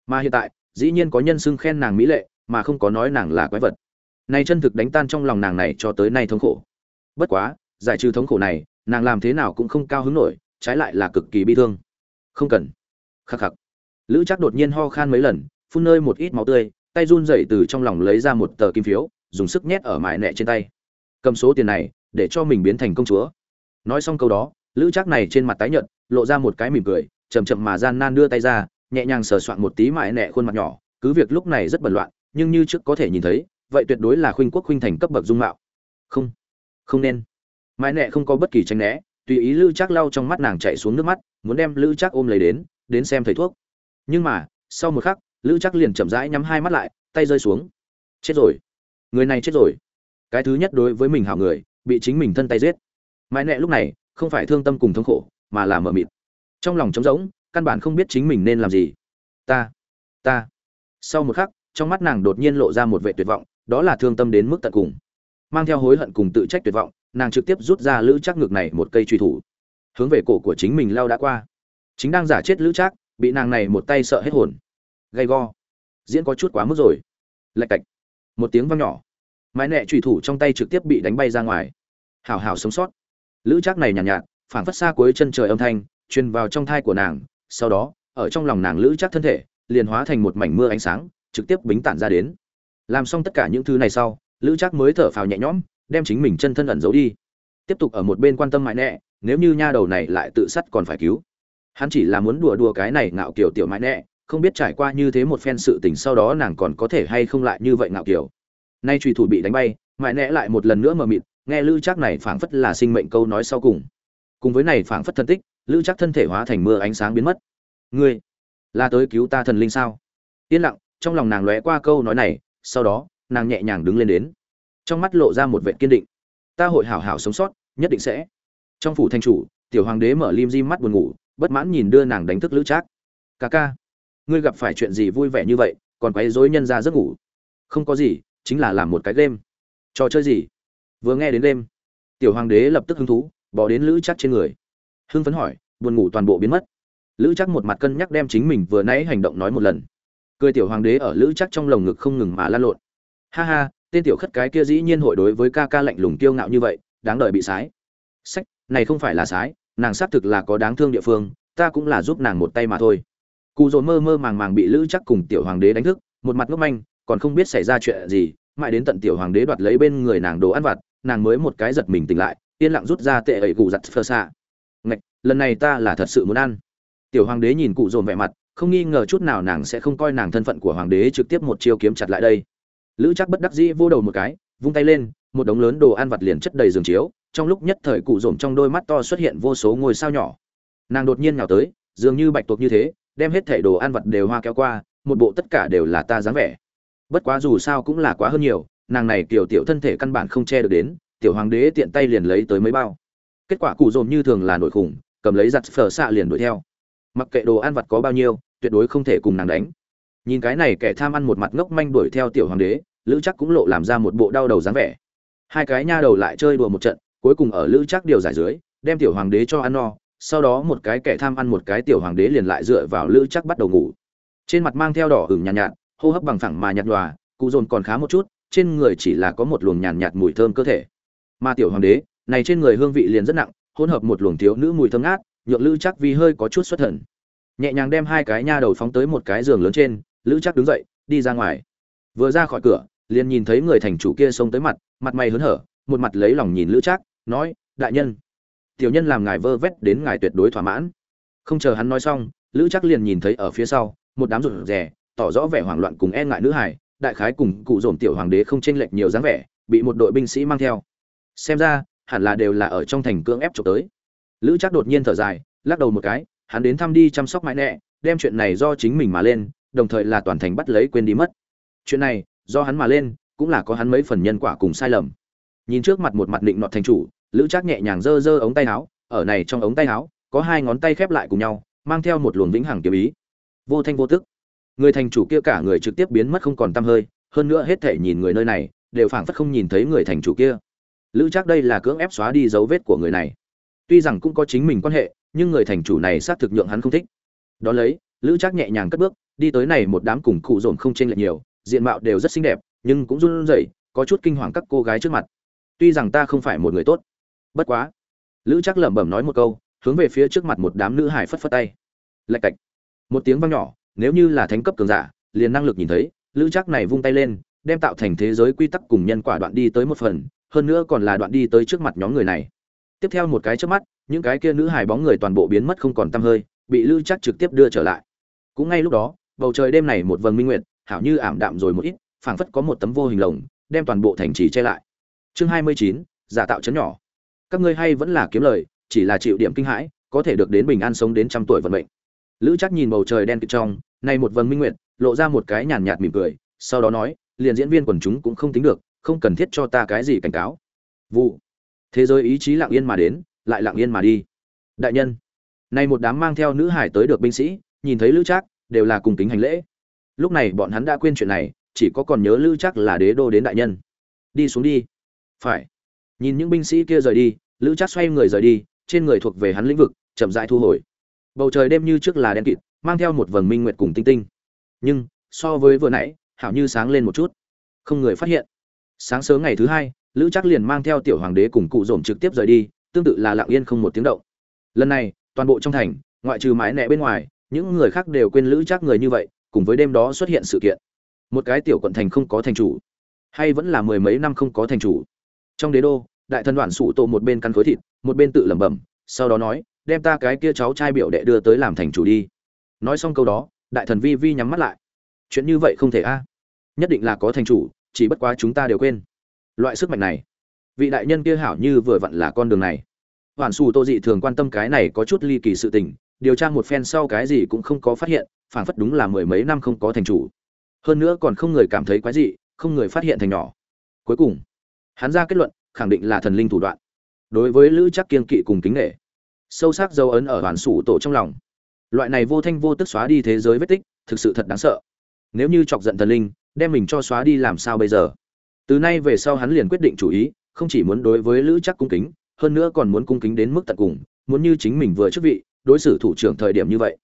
Mà hiện tại, dĩ nhiên có nhân xưng khen nàng mỹ lệ, mà không có nói nàng là quái vật. Nay chân thực đánh tan trong lòng nàng này cho tới nay thống khổ. Bất quá, giải trừ thống khổ này, nàng làm thế nào cũng không cao hứng nổi, trái lại là cực kỳ bi thương. Không cần. Khắc khắc. Lữ chắc đột nhiên ho khan mấy lần, phun nơi một ít máu tươi, tay run rẩy từ trong lòng lấy ra một tờ kim phiếu dùng sức nhét ở mại nẹ trên tay. Cầm số tiền này, để cho mình biến thành công chúa. Nói xong câu đó, lữ trác này trên mặt tái nhợt, lộ ra một cái mỉm cười, chậm chậm mà gian nan đưa tay ra, nhẹ nhàng sờ soạn một tí mại nẹ khuôn mặt nhỏ. Cứ việc lúc này rất bẩn loạn, nhưng như trước có thể nhìn thấy, vậy tuyệt đối là khuynh quốc khuynh thành cấp bậc dung mạo. Không không nên. Mãi nẹ không có bất kỳ tranh né, tùy ý lữ trác lau trong mắt nàng chạy xuống nước mắt, muốn đem lữ trác ôm lấy đến đến xem thầy thuốc. Nhưng mà, sau một khắc, lữ trác liền chậm rãi nhắm hai mắt lại, tay rơi xuống. Chết rồi người này chết rồi. Cái thứ nhất đối với mình hảo người, bị chính mình thân tay giết. Mãi nẹ lúc này, không phải thương tâm cùng thống khổ, mà là mờ mịt. Trong lòng trống rỗng, căn bản không biết chính mình nên làm gì. Ta ta. Sau một khắc, trong mắt nàng đột nhiên lộ ra một vệ tuyệt vọng, đó là thương tâm đến mức tận cùng. Mang theo hối hận cùng tự trách tuyệt vọng, nàng trực tiếp rút ra lữ chắc ngực này một cây truy thủ. Hướng về cổ của chính mình lao đã qua. Chính đang giả chết lữ trác bị nàng này một tay sợ hết hồn. Gay go. Diễn có chút quá mức rồi. Lạch cạch một tiếng vang nhỏ. Mái nẹ trùy thủ trong tay trực tiếp bị đánh bay ra ngoài. Hào hào sống sót. Lữ trác này nhàn nhạt, nhạt phảng phất xa cuối chân trời âm thanh truyền vào trong thai của nàng sau đó ở trong lòng nàng lữ trác thân thể liền hóa thành một mảnh mưa ánh sáng trực tiếp bính tản ra đến. Làm xong tất cả những thứ này sau lữ trác mới thở phào nhẹ nhõm đem chính mình chân thân ẩn giấu đi. Tiếp tục ở một bên quan tâm mãi nẹ nếu như nha đầu này lại tự sát còn phải cứu. Hắn chỉ là muốn đùa đùa cái này ngạo kiểu tiểu mãi nẹ không biết trải qua như thế một phen sự tình sau đó nàng còn có thể hay không lại như vậy ngạo kiểu. Nay trùy thủ bị đánh bay, mãi nẽ lại một lần nữa mờ mịt, nghe lữ chắc này phảng phất là sinh mệnh câu nói sau cùng. Cùng với này phảng phất thân tích, lữ chắc thân thể hóa thành mưa ánh sáng biến mất. Ngươi, là tới cứu ta thần linh sao? Yên lặng, trong lòng nàng lóe qua câu nói này, sau đó, nàng nhẹ nhàng đứng lên đến. Trong mắt lộ ra một vệ kiên định. Ta hội hảo hảo sống sót, nhất định sẽ. Trong phủ thanh chủ, tiểu hoàng đế mở lim di mắt buồn ngủ, bất mãn nhìn đưa nàng đánh thức lữ trác. Ca ca ngươi gặp phải chuyện gì vui vẻ như vậy, còn quấy rối nhân ra giấc ngủ. Không có gì, chính là làm một cái game. Trò chơi gì? Vừa nghe đến đêm tiểu hoàng đế lập tức hứng thú, bỏ đến lữ chắc trên người. Hưng phấn hỏi, buồn ngủ toàn bộ biến mất. Lữ chắc một mặt cân nhắc đem chính mình vừa nãy hành động nói một lần. Cười tiểu hoàng đế ở lữ chắc trong lồng ngực không ngừng mà lan lộn. Ha ha, tên tiểu khất cái kia dĩ nhiên hội đối với ca ca lạnh lùng kiêu ngạo như vậy, đáng đợi bị sái. Sách, này không phải là sái, nàng xác thực là có đáng thương địa phương, ta cũng là giúp nàng một tay mà thôi cụ dồn mơ mơ màng màng bị lữ chắc cùng tiểu hoàng đế đánh thức, một mặt ngốc manh, còn không biết xảy ra chuyện gì, mãi đến tận tiểu hoàng đế đoạt lấy bên người nàng đồ ăn vặt, nàng mới một cái giật mình tỉnh lại, yên lặng rút ra tệ ẩy cụ giặt phơ xạ ngạch, lần này ta là thật sự muốn ăn. Tiểu hoàng đế nhìn cụ dồn vẻ mặt, không nghi ngờ chút nào nàng sẽ không coi nàng thân phận của hoàng đế trực tiếp một chiêu kiếm chặt lại đây. Lữ chắc bất đắc dĩ vô đầu một cái, vung tay lên, một đống lớn đồ ăn vặt liền chất đầy giường chiếu, trong lúc nhất thời cụ dồn trong đôi mắt to xuất hiện vô số ngôi sao nhỏ. Nàng đột nhiên nhào tới, dường như bạch tuộc như thế đem hết thảy đồ ăn vặt đều hoa kéo qua, một bộ tất cả đều là ta dáng vẻ. Bất quá dù sao cũng là quá hơn nhiều, nàng này tiểu tiểu thân thể căn bản không che được đến, tiểu hoàng đế tiện tay liền lấy tới mấy bao. Kết quả cụ dồn như thường là nổi khủng, cầm lấy giặt phở xạ liền đuổi theo. Mặc kệ đồ ăn vặt có bao nhiêu, tuyệt đối không thể cùng nàng đánh. Nhìn cái này kẻ tham ăn một mặt ngốc manh đuổi theo tiểu hoàng đế, lữ chắc cũng lộ làm ra một bộ đau đầu dáng vẻ. Hai cái nha đầu lại chơi đùa một trận, cuối cùng ở lữ chắc điều giải dưới, đem tiểu hoàng đế cho ăn no sau đó một cái kẻ tham ăn một cái tiểu hoàng đế liền lại dựa vào lữ chắc bắt đầu ngủ. Trên mặt mang theo đỏ hửng nhàn nhạt, nhạt hô hấp bằng phẳng mà nhạt nhòa cụ dồn còn khá một chút trên người chỉ là có một luồng nhàn nhạt, nhạt mùi thơm cơ thể. Mà tiểu hoàng đế này trên người hương vị liền rất nặng hỗn hợp một luồng thiếu nữ mùi thơm ngát nhượng lữ chắc vì hơi có chút xuất thần. Nhẹ nhàng đem hai cái nha đầu phóng tới một cái giường lớn trên lữ chắc đứng dậy đi ra ngoài. Vừa ra khỏi cửa liền nhìn thấy người thành chủ kia xông tới mặt mặt mày hớn hở một mặt lấy lòng nhìn lữ chắc nói đại nhân tiểu nhân làm ngài vơ vét đến ngài tuyệt đối thỏa mãn. Không chờ hắn nói xong, lữ chắc liền nhìn thấy ở phía sau, một đám rụt rè, tỏ rõ vẻ hoảng loạn cùng e ngại nữ hải đại khái cùng cụ dồn tiểu hoàng đế không chênh lệch nhiều dáng vẻ, bị một đội binh sĩ mang theo. Xem ra, hẳn là đều là ở trong thành cưỡng ép trộm tới. Lữ chắc đột nhiên thở dài, lắc đầu một cái, hắn đến thăm đi chăm sóc mãi nẹ đem chuyện này do chính mình mà lên, đồng thời là toàn thành bắt lấy quên đi mất. Chuyện này, do hắn mà lên, cũng là có hắn mấy phần nhân quả cùng sai lầm. Nhìn trước mặt một mặt định nọt thành chủ lữ trác nhẹ nhàng giơ giơ ống tay áo, ở này trong ống tay áo, có hai ngón tay khép lại cùng nhau, mang theo một luồng vĩnh hằng kiếm ý. Vô thanh vô tức. Người thành chủ kia cả người trực tiếp biến mất không còn tăm hơi, hơn nữa hết thể nhìn người nơi này, đều phảng phất không nhìn thấy người thành chủ kia. Lữ trác đây là cưỡng ép xóa đi dấu vết của người này. Tuy rằng cũng có chính mình quan hệ, nhưng người thành chủ này xác thực nhượng hắn không thích. Đó lấy, lữ trác nhẹ nhàng cất bước, đi tới này một đám cùng cụ dồn không chênh lệch nhiều, diện mạo đều rất xinh đẹp, nhưng cũng run rẩy, có chút kinh hoàng các cô gái trước mặt. Tuy rằng ta không phải một người tốt bất quá. Lữ chắc lẩm bẩm nói một câu, hướng về phía trước mặt một đám nữ hải phất phất tay. Lạch cạch. Một tiếng vang nhỏ, nếu như là thánh cấp cường giả, liền năng lực nhìn thấy, lữ chắc này vung tay lên, đem tạo thành thế giới quy tắc cùng nhân quả đoạn đi tới một phần, hơn nữa còn là đoạn đi tới trước mặt nhóm người này. Tiếp theo một cái trước mắt, những cái kia nữ hải bóng người toàn bộ biến mất không còn tăm hơi, bị lữ chắc trực tiếp đưa trở lại. Cũng ngay lúc đó, bầu trời đêm này một vầng minh nguyệt, hảo như ảm đạm rồi một ít, phảng phất có một tấm vô hình lồng, đem toàn bộ thành trì che lại. Chương hai mươi chín, giả tạo chấn nhỏ các ngươi hay vẫn là kiếm lời, chỉ là chịu điểm kinh hãi, có thể được đến bình an sống đến trăm tuổi vận mệnh. Lữ chắc nhìn bầu trời đen kịt trong nay một vầng minh nguyệt, lộ ra một cái nhàn nhạt mỉm cười, sau đó nói, liền diễn viên quần chúng cũng không tính được, không cần thiết cho ta cái gì cảnh cáo. Vụ. Thế giới ý chí lặng yên mà đến, lại lặng yên mà đi. Đại nhân. Nay một đám mang theo nữ hải tới được binh sĩ, nhìn thấy lữ trác, đều là cùng kính hành lễ. Lúc này bọn hắn đã quên chuyện này, chỉ có còn nhớ lữ trác là đế đô đến đại nhân. Đi xuống đi. Phải. Nhìn những binh sĩ kia rời đi lữ trác xoay người rời đi, trên người thuộc về hắn lĩnh vực, chậm rãi thu hồi. Bầu trời đêm như trước là đen kịt, mang theo một vầng minh nguyệt cùng tinh tinh. Nhưng, so với vừa nãy, hảo như sáng lên một chút. Không người phát hiện. Sáng sớm ngày thứ hai, lữ trác liền mang theo tiểu hoàng đế cùng cụ dồn trực tiếp rời đi, tương tự là lặng yên không một tiếng động. Lần này, toàn bộ trong thành, ngoại trừ mái nẹ bên ngoài, những người khác đều quên lữ trác người như vậy, cùng với đêm đó xuất hiện sự kiện. Một cái tiểu quận thành không có thành chủ, hay vẫn là mười mấy năm không có thành chủ. Trong đế đô đại thần đoàn sụ tổ một bên căn khối thịt, một bên tự lẩm bẩm, sau đó nói, đem ta cái kia cháu trai biểu đệ đưa tới làm thành chủ đi. Nói xong câu đó, đại thần vi vi nhắm mắt lại. Chuyện như vậy không thể a. À. Nhất định là có thành chủ, chỉ bất quá chúng ta đều quên. Loại sức mạnh này, vị đại nhân kia hảo như vừa vặn là con đường này. Hoàn xù tô dị thường quan tâm cái này có chút ly kỳ sự tình, điều tra một phen sau cái gì cũng không có phát hiện, phảng phất đúng là mười mấy năm không có thành chủ. Hơn nữa còn không người cảm thấy quái dị, không người phát hiện thành nhỏ. Cuối cùng, hắn ra kết luận khẳng định là thần linh thủ đoạn. Đối với lữ chắc kiên kỵ cùng kính nghệ sâu sắc dấu ấn ở hoàn sủ tổ trong lòng. Loại này vô thanh vô tức xóa đi thế giới vết tích, thực sự thật đáng sợ. Nếu như chọc giận thần linh, đem mình cho xóa đi làm sao bây giờ? Từ nay về sau hắn liền quyết định chủ ý, không chỉ muốn đối với lữ chắc cung kính, hơn nữa còn muốn cung kính đến mức tận cùng, muốn như chính mình vừa chức vị, đối xử thủ trưởng thời điểm như vậy.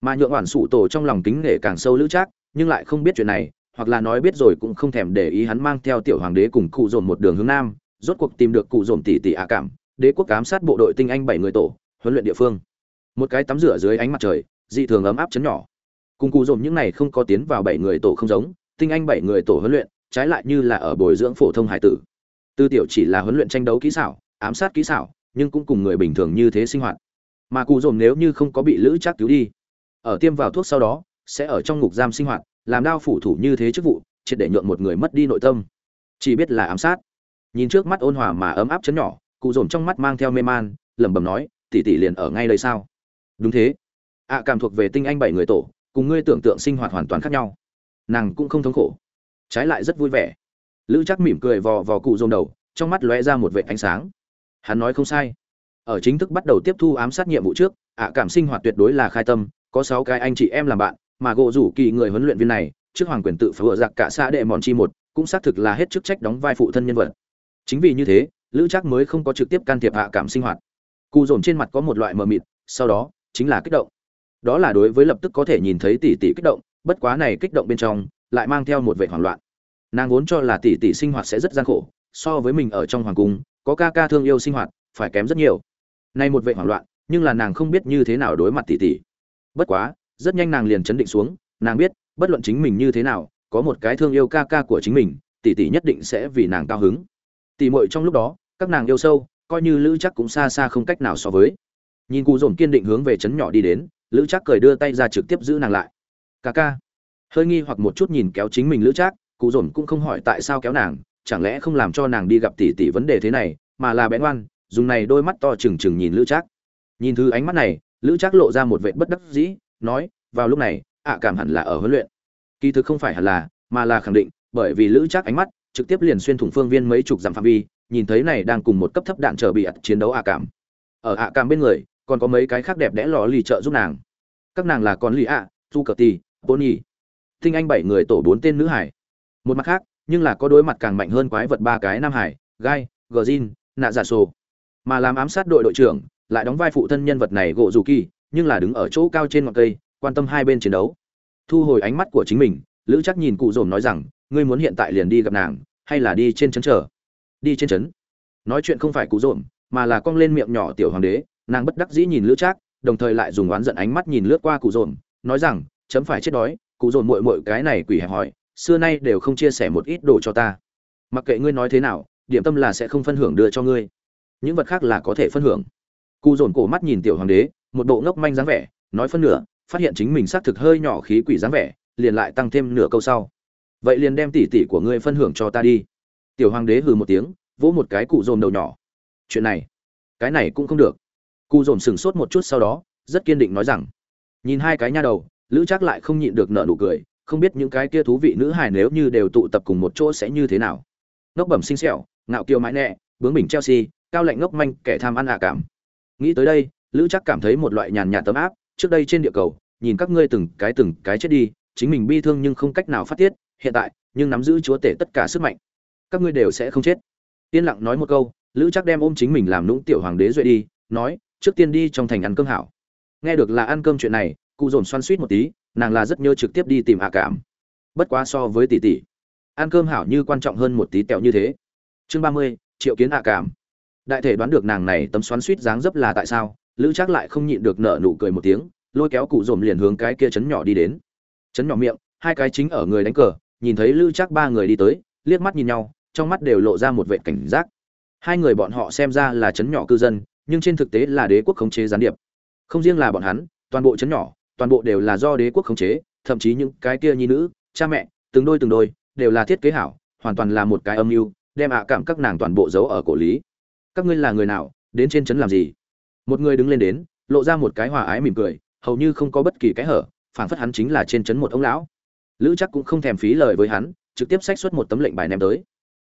Mà nhượng hoàn sủ tổ trong lòng kính nể càng sâu lữ chắc nhưng lại không biết chuyện này, hoặc là nói biết rồi cũng không thèm để ý hắn mang theo tiểu hoàng đế cùng cụ dồn một đường hướng nam rốt cuộc tìm được cụ dồn tỷ tỷ ạ cảm, đế quốc cám sát bộ đội tinh anh bảy người tổ, huấn luyện địa phương. Một cái tắm rửa dưới ánh mặt trời, dị thường ấm áp chấn nhỏ. Cùng cụ dồn những này không có tiến vào bảy người tổ không giống, tinh anh bảy người tổ huấn luyện, trái lại như là ở bồi dưỡng phổ thông hải tử. Tư tiểu chỉ là huấn luyện tranh đấu kỹ xảo, ám sát kỹ xảo, nhưng cũng cùng người bình thường như thế sinh hoạt. Mà cụ dồn nếu như không có bị lữ chắc cứu đi, ở tiêm vào thuốc sau đó, sẽ ở trong ngục giam sinh hoạt, làm đao phủ thủ như thế chức vụ, triệt để nhượng một người mất đi nội tâm. Chỉ biết là ám sát nhìn trước mắt ôn hòa mà ấm áp chấn nhỏ, cụ dồn trong mắt mang theo mê man, lẩm bẩm nói, tỷ tỷ liền ở ngay đây sao? Đúng thế. Ạ cảm thuộc về tinh anh bảy người tổ, cùng ngươi tưởng tượng sinh hoạt hoàn toàn khác nhau. Nàng cũng không thống khổ. Trái lại rất vui vẻ. Lữ chắc mỉm cười vò vò cụ dồn đầu, trong mắt lóe ra một vệ ánh sáng. Hắn nói không sai. Ở chính thức bắt đầu tiếp thu ám sát nhiệm vụ trước ạ cảm sinh hoạt tuyệt đối là khai tâm, có sáu cái anh chị em làm bạn, mà gỗ rủ kỳ người huấn luyện viên này, trước hoàng quyền tự phở giặc cả xã đệ mòn chi một, cũng xác thực là hết chức trách đóng vai phụ thân nhân vật chính vì như thế, lữ chắc mới không có trực tiếp can thiệp hạ cảm sinh hoạt. Cụ dồn trên mặt có một loại mờ mịt, sau đó, chính là kích động. Đó là đối với lập tức có thể nhìn thấy tỷ tỷ kích động, bất quá này kích động bên trong, lại mang theo một vệ hoảng loạn. Nàng vốn cho là tỷ tỷ sinh hoạt sẽ rất gian khổ, so với mình ở trong hoàng cung, có ca ca thương yêu sinh hoạt, phải kém rất nhiều. Nay một vệ hoảng loạn, nhưng là nàng không biết như thế nào đối mặt tỷ tỷ. Bất quá, rất nhanh nàng liền chấn định xuống, nàng biết, bất luận chính mình như thế nào, có một cái thương yêu ca ca của chính mình, tỷ tỷ nhất định sẽ vì nàng cao hứng tỉ mội trong lúc đó, các nàng yêu sâu, coi như lữ chắc cũng xa xa không cách nào so với. Nhìn cụ dồn kiên định hướng về trấn nhỏ đi đến, lữ chắc cười đưa tay ra trực tiếp giữ nàng lại. Ca ca. Hơi nghi hoặc một chút nhìn kéo chính mình lữ chắc cụ dồn cũng không hỏi tại sao kéo nàng, chẳng lẽ không làm cho nàng đi gặp tỷ tỷ vấn đề thế này, mà là bén oan dùng này đôi mắt to trừng trừng nhìn lữ chắc nhìn thứ ánh mắt này, lữ chắc lộ ra một vệ bất đắc dĩ, nói, vào lúc này, ạ cảm hẳn là ở huấn luyện. Kỳ thực không phải hẳn là, mà là khẳng định, bởi vì lữ chắc ánh mắt trực tiếp liền xuyên thủng phương viên mấy chục dặm phạm vi, nhìn thấy này đang cùng một cấp thấp đạn trở bị ạt chiến đấu ạ cảm. Ở ạ cảm bên người, còn có mấy cái khác đẹp đẽ lò lì trợ giúp nàng. Các nàng là con lì ạ du cờ tì boni. tinh anh bảy người tổ bốn tên nữ hải. Một mặt khác, nhưng là có đối mặt càng mạnh hơn quái vật ba cái nam hải, gai gờ zin nạ dạ giả sổ mà làm ám sát đội đội trưởng, lại đóng vai phụ thân nhân vật này gỗ dù kỳ, nhưng là đứng ở chỗ cao trên ngọn cây, quan tâm hai bên chiến đấu. Thu hồi ánh mắt của chính mình, lữ chắc nhìn cụ dồn nói rằng ngươi muốn hiện tại liền đi gặp nàng, hay là đi trên trấn chờ? đi trên trấn. Nói chuyện không phải cú rộm mà là cong lên miệng nhỏ tiểu hoàng đế, nàng bất đắc dĩ nhìn lữ trác, đồng thời lại dùng oán giận ánh mắt nhìn lướt qua cụ dồn nói rằng, chấm phải chết đói cụ dồn muội muội cái này quỷ hẹp hỏi xưa nay đều không chia sẻ một ít đồ cho ta. Mặc kệ ngươi nói thế nào, điểm tâm là sẽ không phân hưởng đưa cho ngươi. Những vật khác là có thể phân hưởng. Cụ dồn cổ mắt nhìn tiểu hoàng đế, một bộ ngốc manh dáng vẻ, nói phân nửa, phát hiện chính mình xác thực hơi nhỏ khí quỷ dáng vẻ, liền lại tăng thêm nửa câu sau vậy liền đem tỷ tỷ của ngươi phân hưởng cho ta đi. Tiểu hoàng đế hừ một tiếng, vỗ một cái cụ dồn đầu nhỏ. Chuyện này, cái này cũng không được. Cụ dồn sừng sốt một chút sau đó, rất kiên định nói rằng, nhìn hai cái nha đầu, lữ chắc lại không nhịn được nợ nụ cười, không biết những cái kia thú vị nữ hài nếu như đều tụ tập cùng một chỗ sẽ như thế nào. Ngốc bẩm xinh xẻo, ngạo kiều mãi nẹ, bướng bình chelsea, cao lạnh ngốc manh, kẻ tham ăn hạ cảm. Nghĩ tới đây, lữ chắc cảm thấy một loại nhàn nhạt tấm áp, trước đây trên địa cầu, nhìn các ngươi từng cái từng cái chết đi, chính mình bi thương nhưng không cách nào phát tiết hiện tại, nhưng nắm giữ chúa tể tất cả sức mạnh. Các ngươi đều sẽ không chết. Yên lặng nói một câu, lữ chắc đem ôm chính mình làm nũng tiểu hoàng đế duệ đi, nói, trước tiên đi trong thành ăn cơm hảo. Nghe được là ăn cơm chuyện này, cụ dồn xoan suýt một tí, nàng là rất nhớ trực tiếp đi tìm ạ cảm. Bất quá so với tỷ tỷ, ăn cơm hảo như quan trọng hơn một tí tẹo như thế. Chương ba mươi, triệu kiến ạ cảm. Đại thể đoán được nàng này tấm xoắn suýt dáng dấp là tại sao, lữ chắc lại không nhịn được nở nụ cười một tiếng, lôi kéo cụ dồn liền hướng cái kia chấn nhỏ đi đến. Chấn nhỏ miệng, hai cái chính ở người đánh cờ nhìn thấy lữ chắc ba người đi tới, liếc mắt nhìn nhau, trong mắt đều lộ ra một vệ cảnh giác. Hai người bọn họ xem ra là chấn nhỏ cư dân, nhưng trên thực tế là đế quốc khống chế gián điệp. Không riêng là bọn hắn, toàn bộ chấn nhỏ, toàn bộ đều là do đế quốc khống chế, thậm chí những cái kia nhi nữ, cha mẹ, từng đôi từng đôi, đều là thiết kế hảo, hoàn toàn là một cái âm mưu, đem ạ cảm các nàng toàn bộ giấu ở cổ lý. Các ngươi là người nào, đến trên trấn làm gì? Một người đứng lên đến, lộ ra một cái hòa ái mỉm cười, hầu như không có bất kỳ cái hở, phảng phất hắn chính là trên trấn một ông lão lữ chắc cũng không thèm phí lời với hắn, trực tiếp xách xuất một tấm lệnh bài ném tới.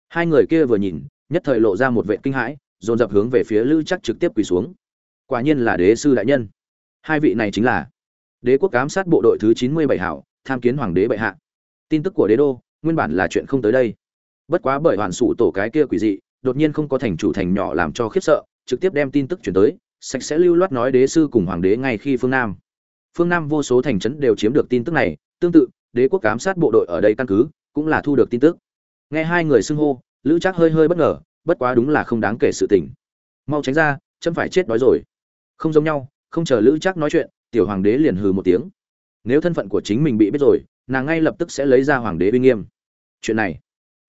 Hai người kia vừa nhìn, nhất thời lộ ra một vệ kinh hãi, dồn dập hướng về phía lữ chắc trực tiếp quỳ xuống. Quả nhiên là đế sư đại nhân. Hai vị này chính là đế quốc ám sát bộ đội thứ chín mươi bảy hảo, tham kiến hoàng đế bệ hạ. Tin tức của đế đô, nguyên bản là chuyện không tới đây. Bất quá bởi hoàn sủ tổ cái kia quỷ dị, đột nhiên không có thành chủ thành nhỏ làm cho khiếp sợ, trực tiếp đem tin tức chuyển tới, sạch sẽ lưu loát nói đế sư cùng hoàng đế ngay khi phương nam. Phương nam vô số thành trấn đều chiếm được tin tức này, tương tự đế quốc giám sát bộ đội ở đây căn cứ, cũng là thu được tin tức. Nghe hai người xưng hô, lữ Trác hơi hơi bất ngờ, bất quá đúng là không đáng kể sự tình. Mau tránh ra, chấm phải chết đói rồi. Không giống nhau, không chờ lữ Trác nói chuyện, tiểu hoàng đế liền hừ một tiếng. Nếu thân phận của chính mình bị biết rồi, nàng ngay lập tức sẽ lấy ra hoàng đế uy nghiêm. Chuyện này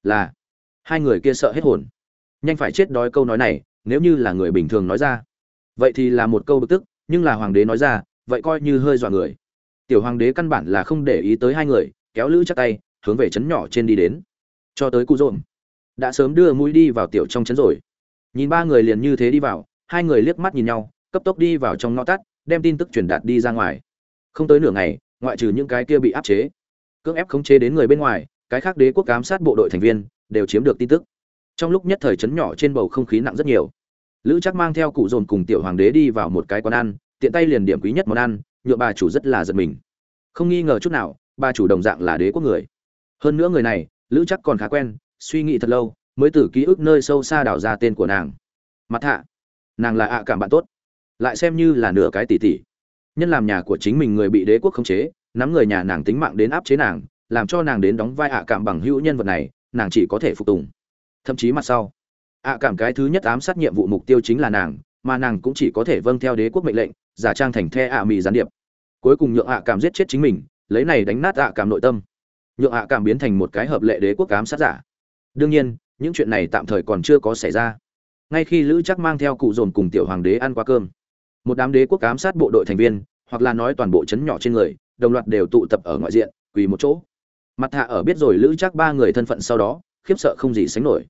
là, hai người kia sợ hết hồn. Nhanh phải chết đói câu nói này, nếu như là người bình thường nói ra. Vậy thì là một câu bực tức, nhưng là hoàng đế nói ra, vậy coi như hơi dọa người tiểu hoàng đế căn bản là không để ý tới hai người, kéo lữ chắc tay, hướng về trấn nhỏ trên đi đến. Cho tới cụ rộn. Đã sớm đưa mũi đi vào tiểu trong trấn rồi. Nhìn ba người liền như thế đi vào, hai người liếc mắt nhìn nhau, cấp tốc đi vào trong ngõ tắt, đem tin tức truyền đạt đi ra ngoài. Không tới nửa ngày, ngoại trừ những cái kia bị áp chế. Cưỡng ép khống chế đến người bên ngoài, cái khác đế quốc giám sát bộ đội thành viên đều chiếm được tin tức. Trong lúc nhất thời chấn nhỏ trên bầu không khí nặng rất nhiều. Lữ chắc mang theo cụ dồn cùng tiểu hoàng đế đi vào một cái quán ăn tiện tay liền điểm quý nhất món ăn, nhựa bà chủ rất là giật mình. Không nghi ngờ chút nào, bà chủ đồng dạng là đế quốc người. Hơn nữa người này, lữ chắc còn khá quen, suy nghĩ thật lâu, mới từ ký ức nơi sâu xa đảo ra tên của nàng. Mặt hạ, nàng là ạ cảm bạn tốt. Lại xem như là nửa cái tỷ tỷ. Nhân làm nhà của chính mình người bị đế quốc khống chế, nắm người nhà nàng tính mạng đến áp chế nàng, làm cho nàng đến đóng vai ạ cảm bằng hữu nhân vật này, nàng chỉ có thể phục tùng. Thậm chí mặt sau, ạ cảm cái thứ nhất ám sát nhiệm vụ mục tiêu chính là nàng, mà nàng cũng chỉ có thể vâng theo đế quốc mệnh lệnh giả trang thành the ạ mì gián điệp. Cuối cùng nhượng ạ cảm giết chết chính mình, lấy này đánh nát ạ cảm nội tâm. Nhượng ạ cảm biến thành một cái hợp lệ đế quốc ám sát giả. Đương nhiên, những chuyện này tạm thời còn chưa có xảy ra. Ngay khi lữ chắc mang theo cụ dồn cùng tiểu hoàng đế ăn qua cơm, một đám đế quốc ám sát bộ đội thành viên, hoặc là nói toàn bộ chấn nhỏ trên người, đồng loạt đều tụ tập ở ngoại diện, quỳ một chỗ. Mặt hạ ở biết rồi lữ chắc ba người thân phận sau đó, khiếp sợ không gì sánh nổi.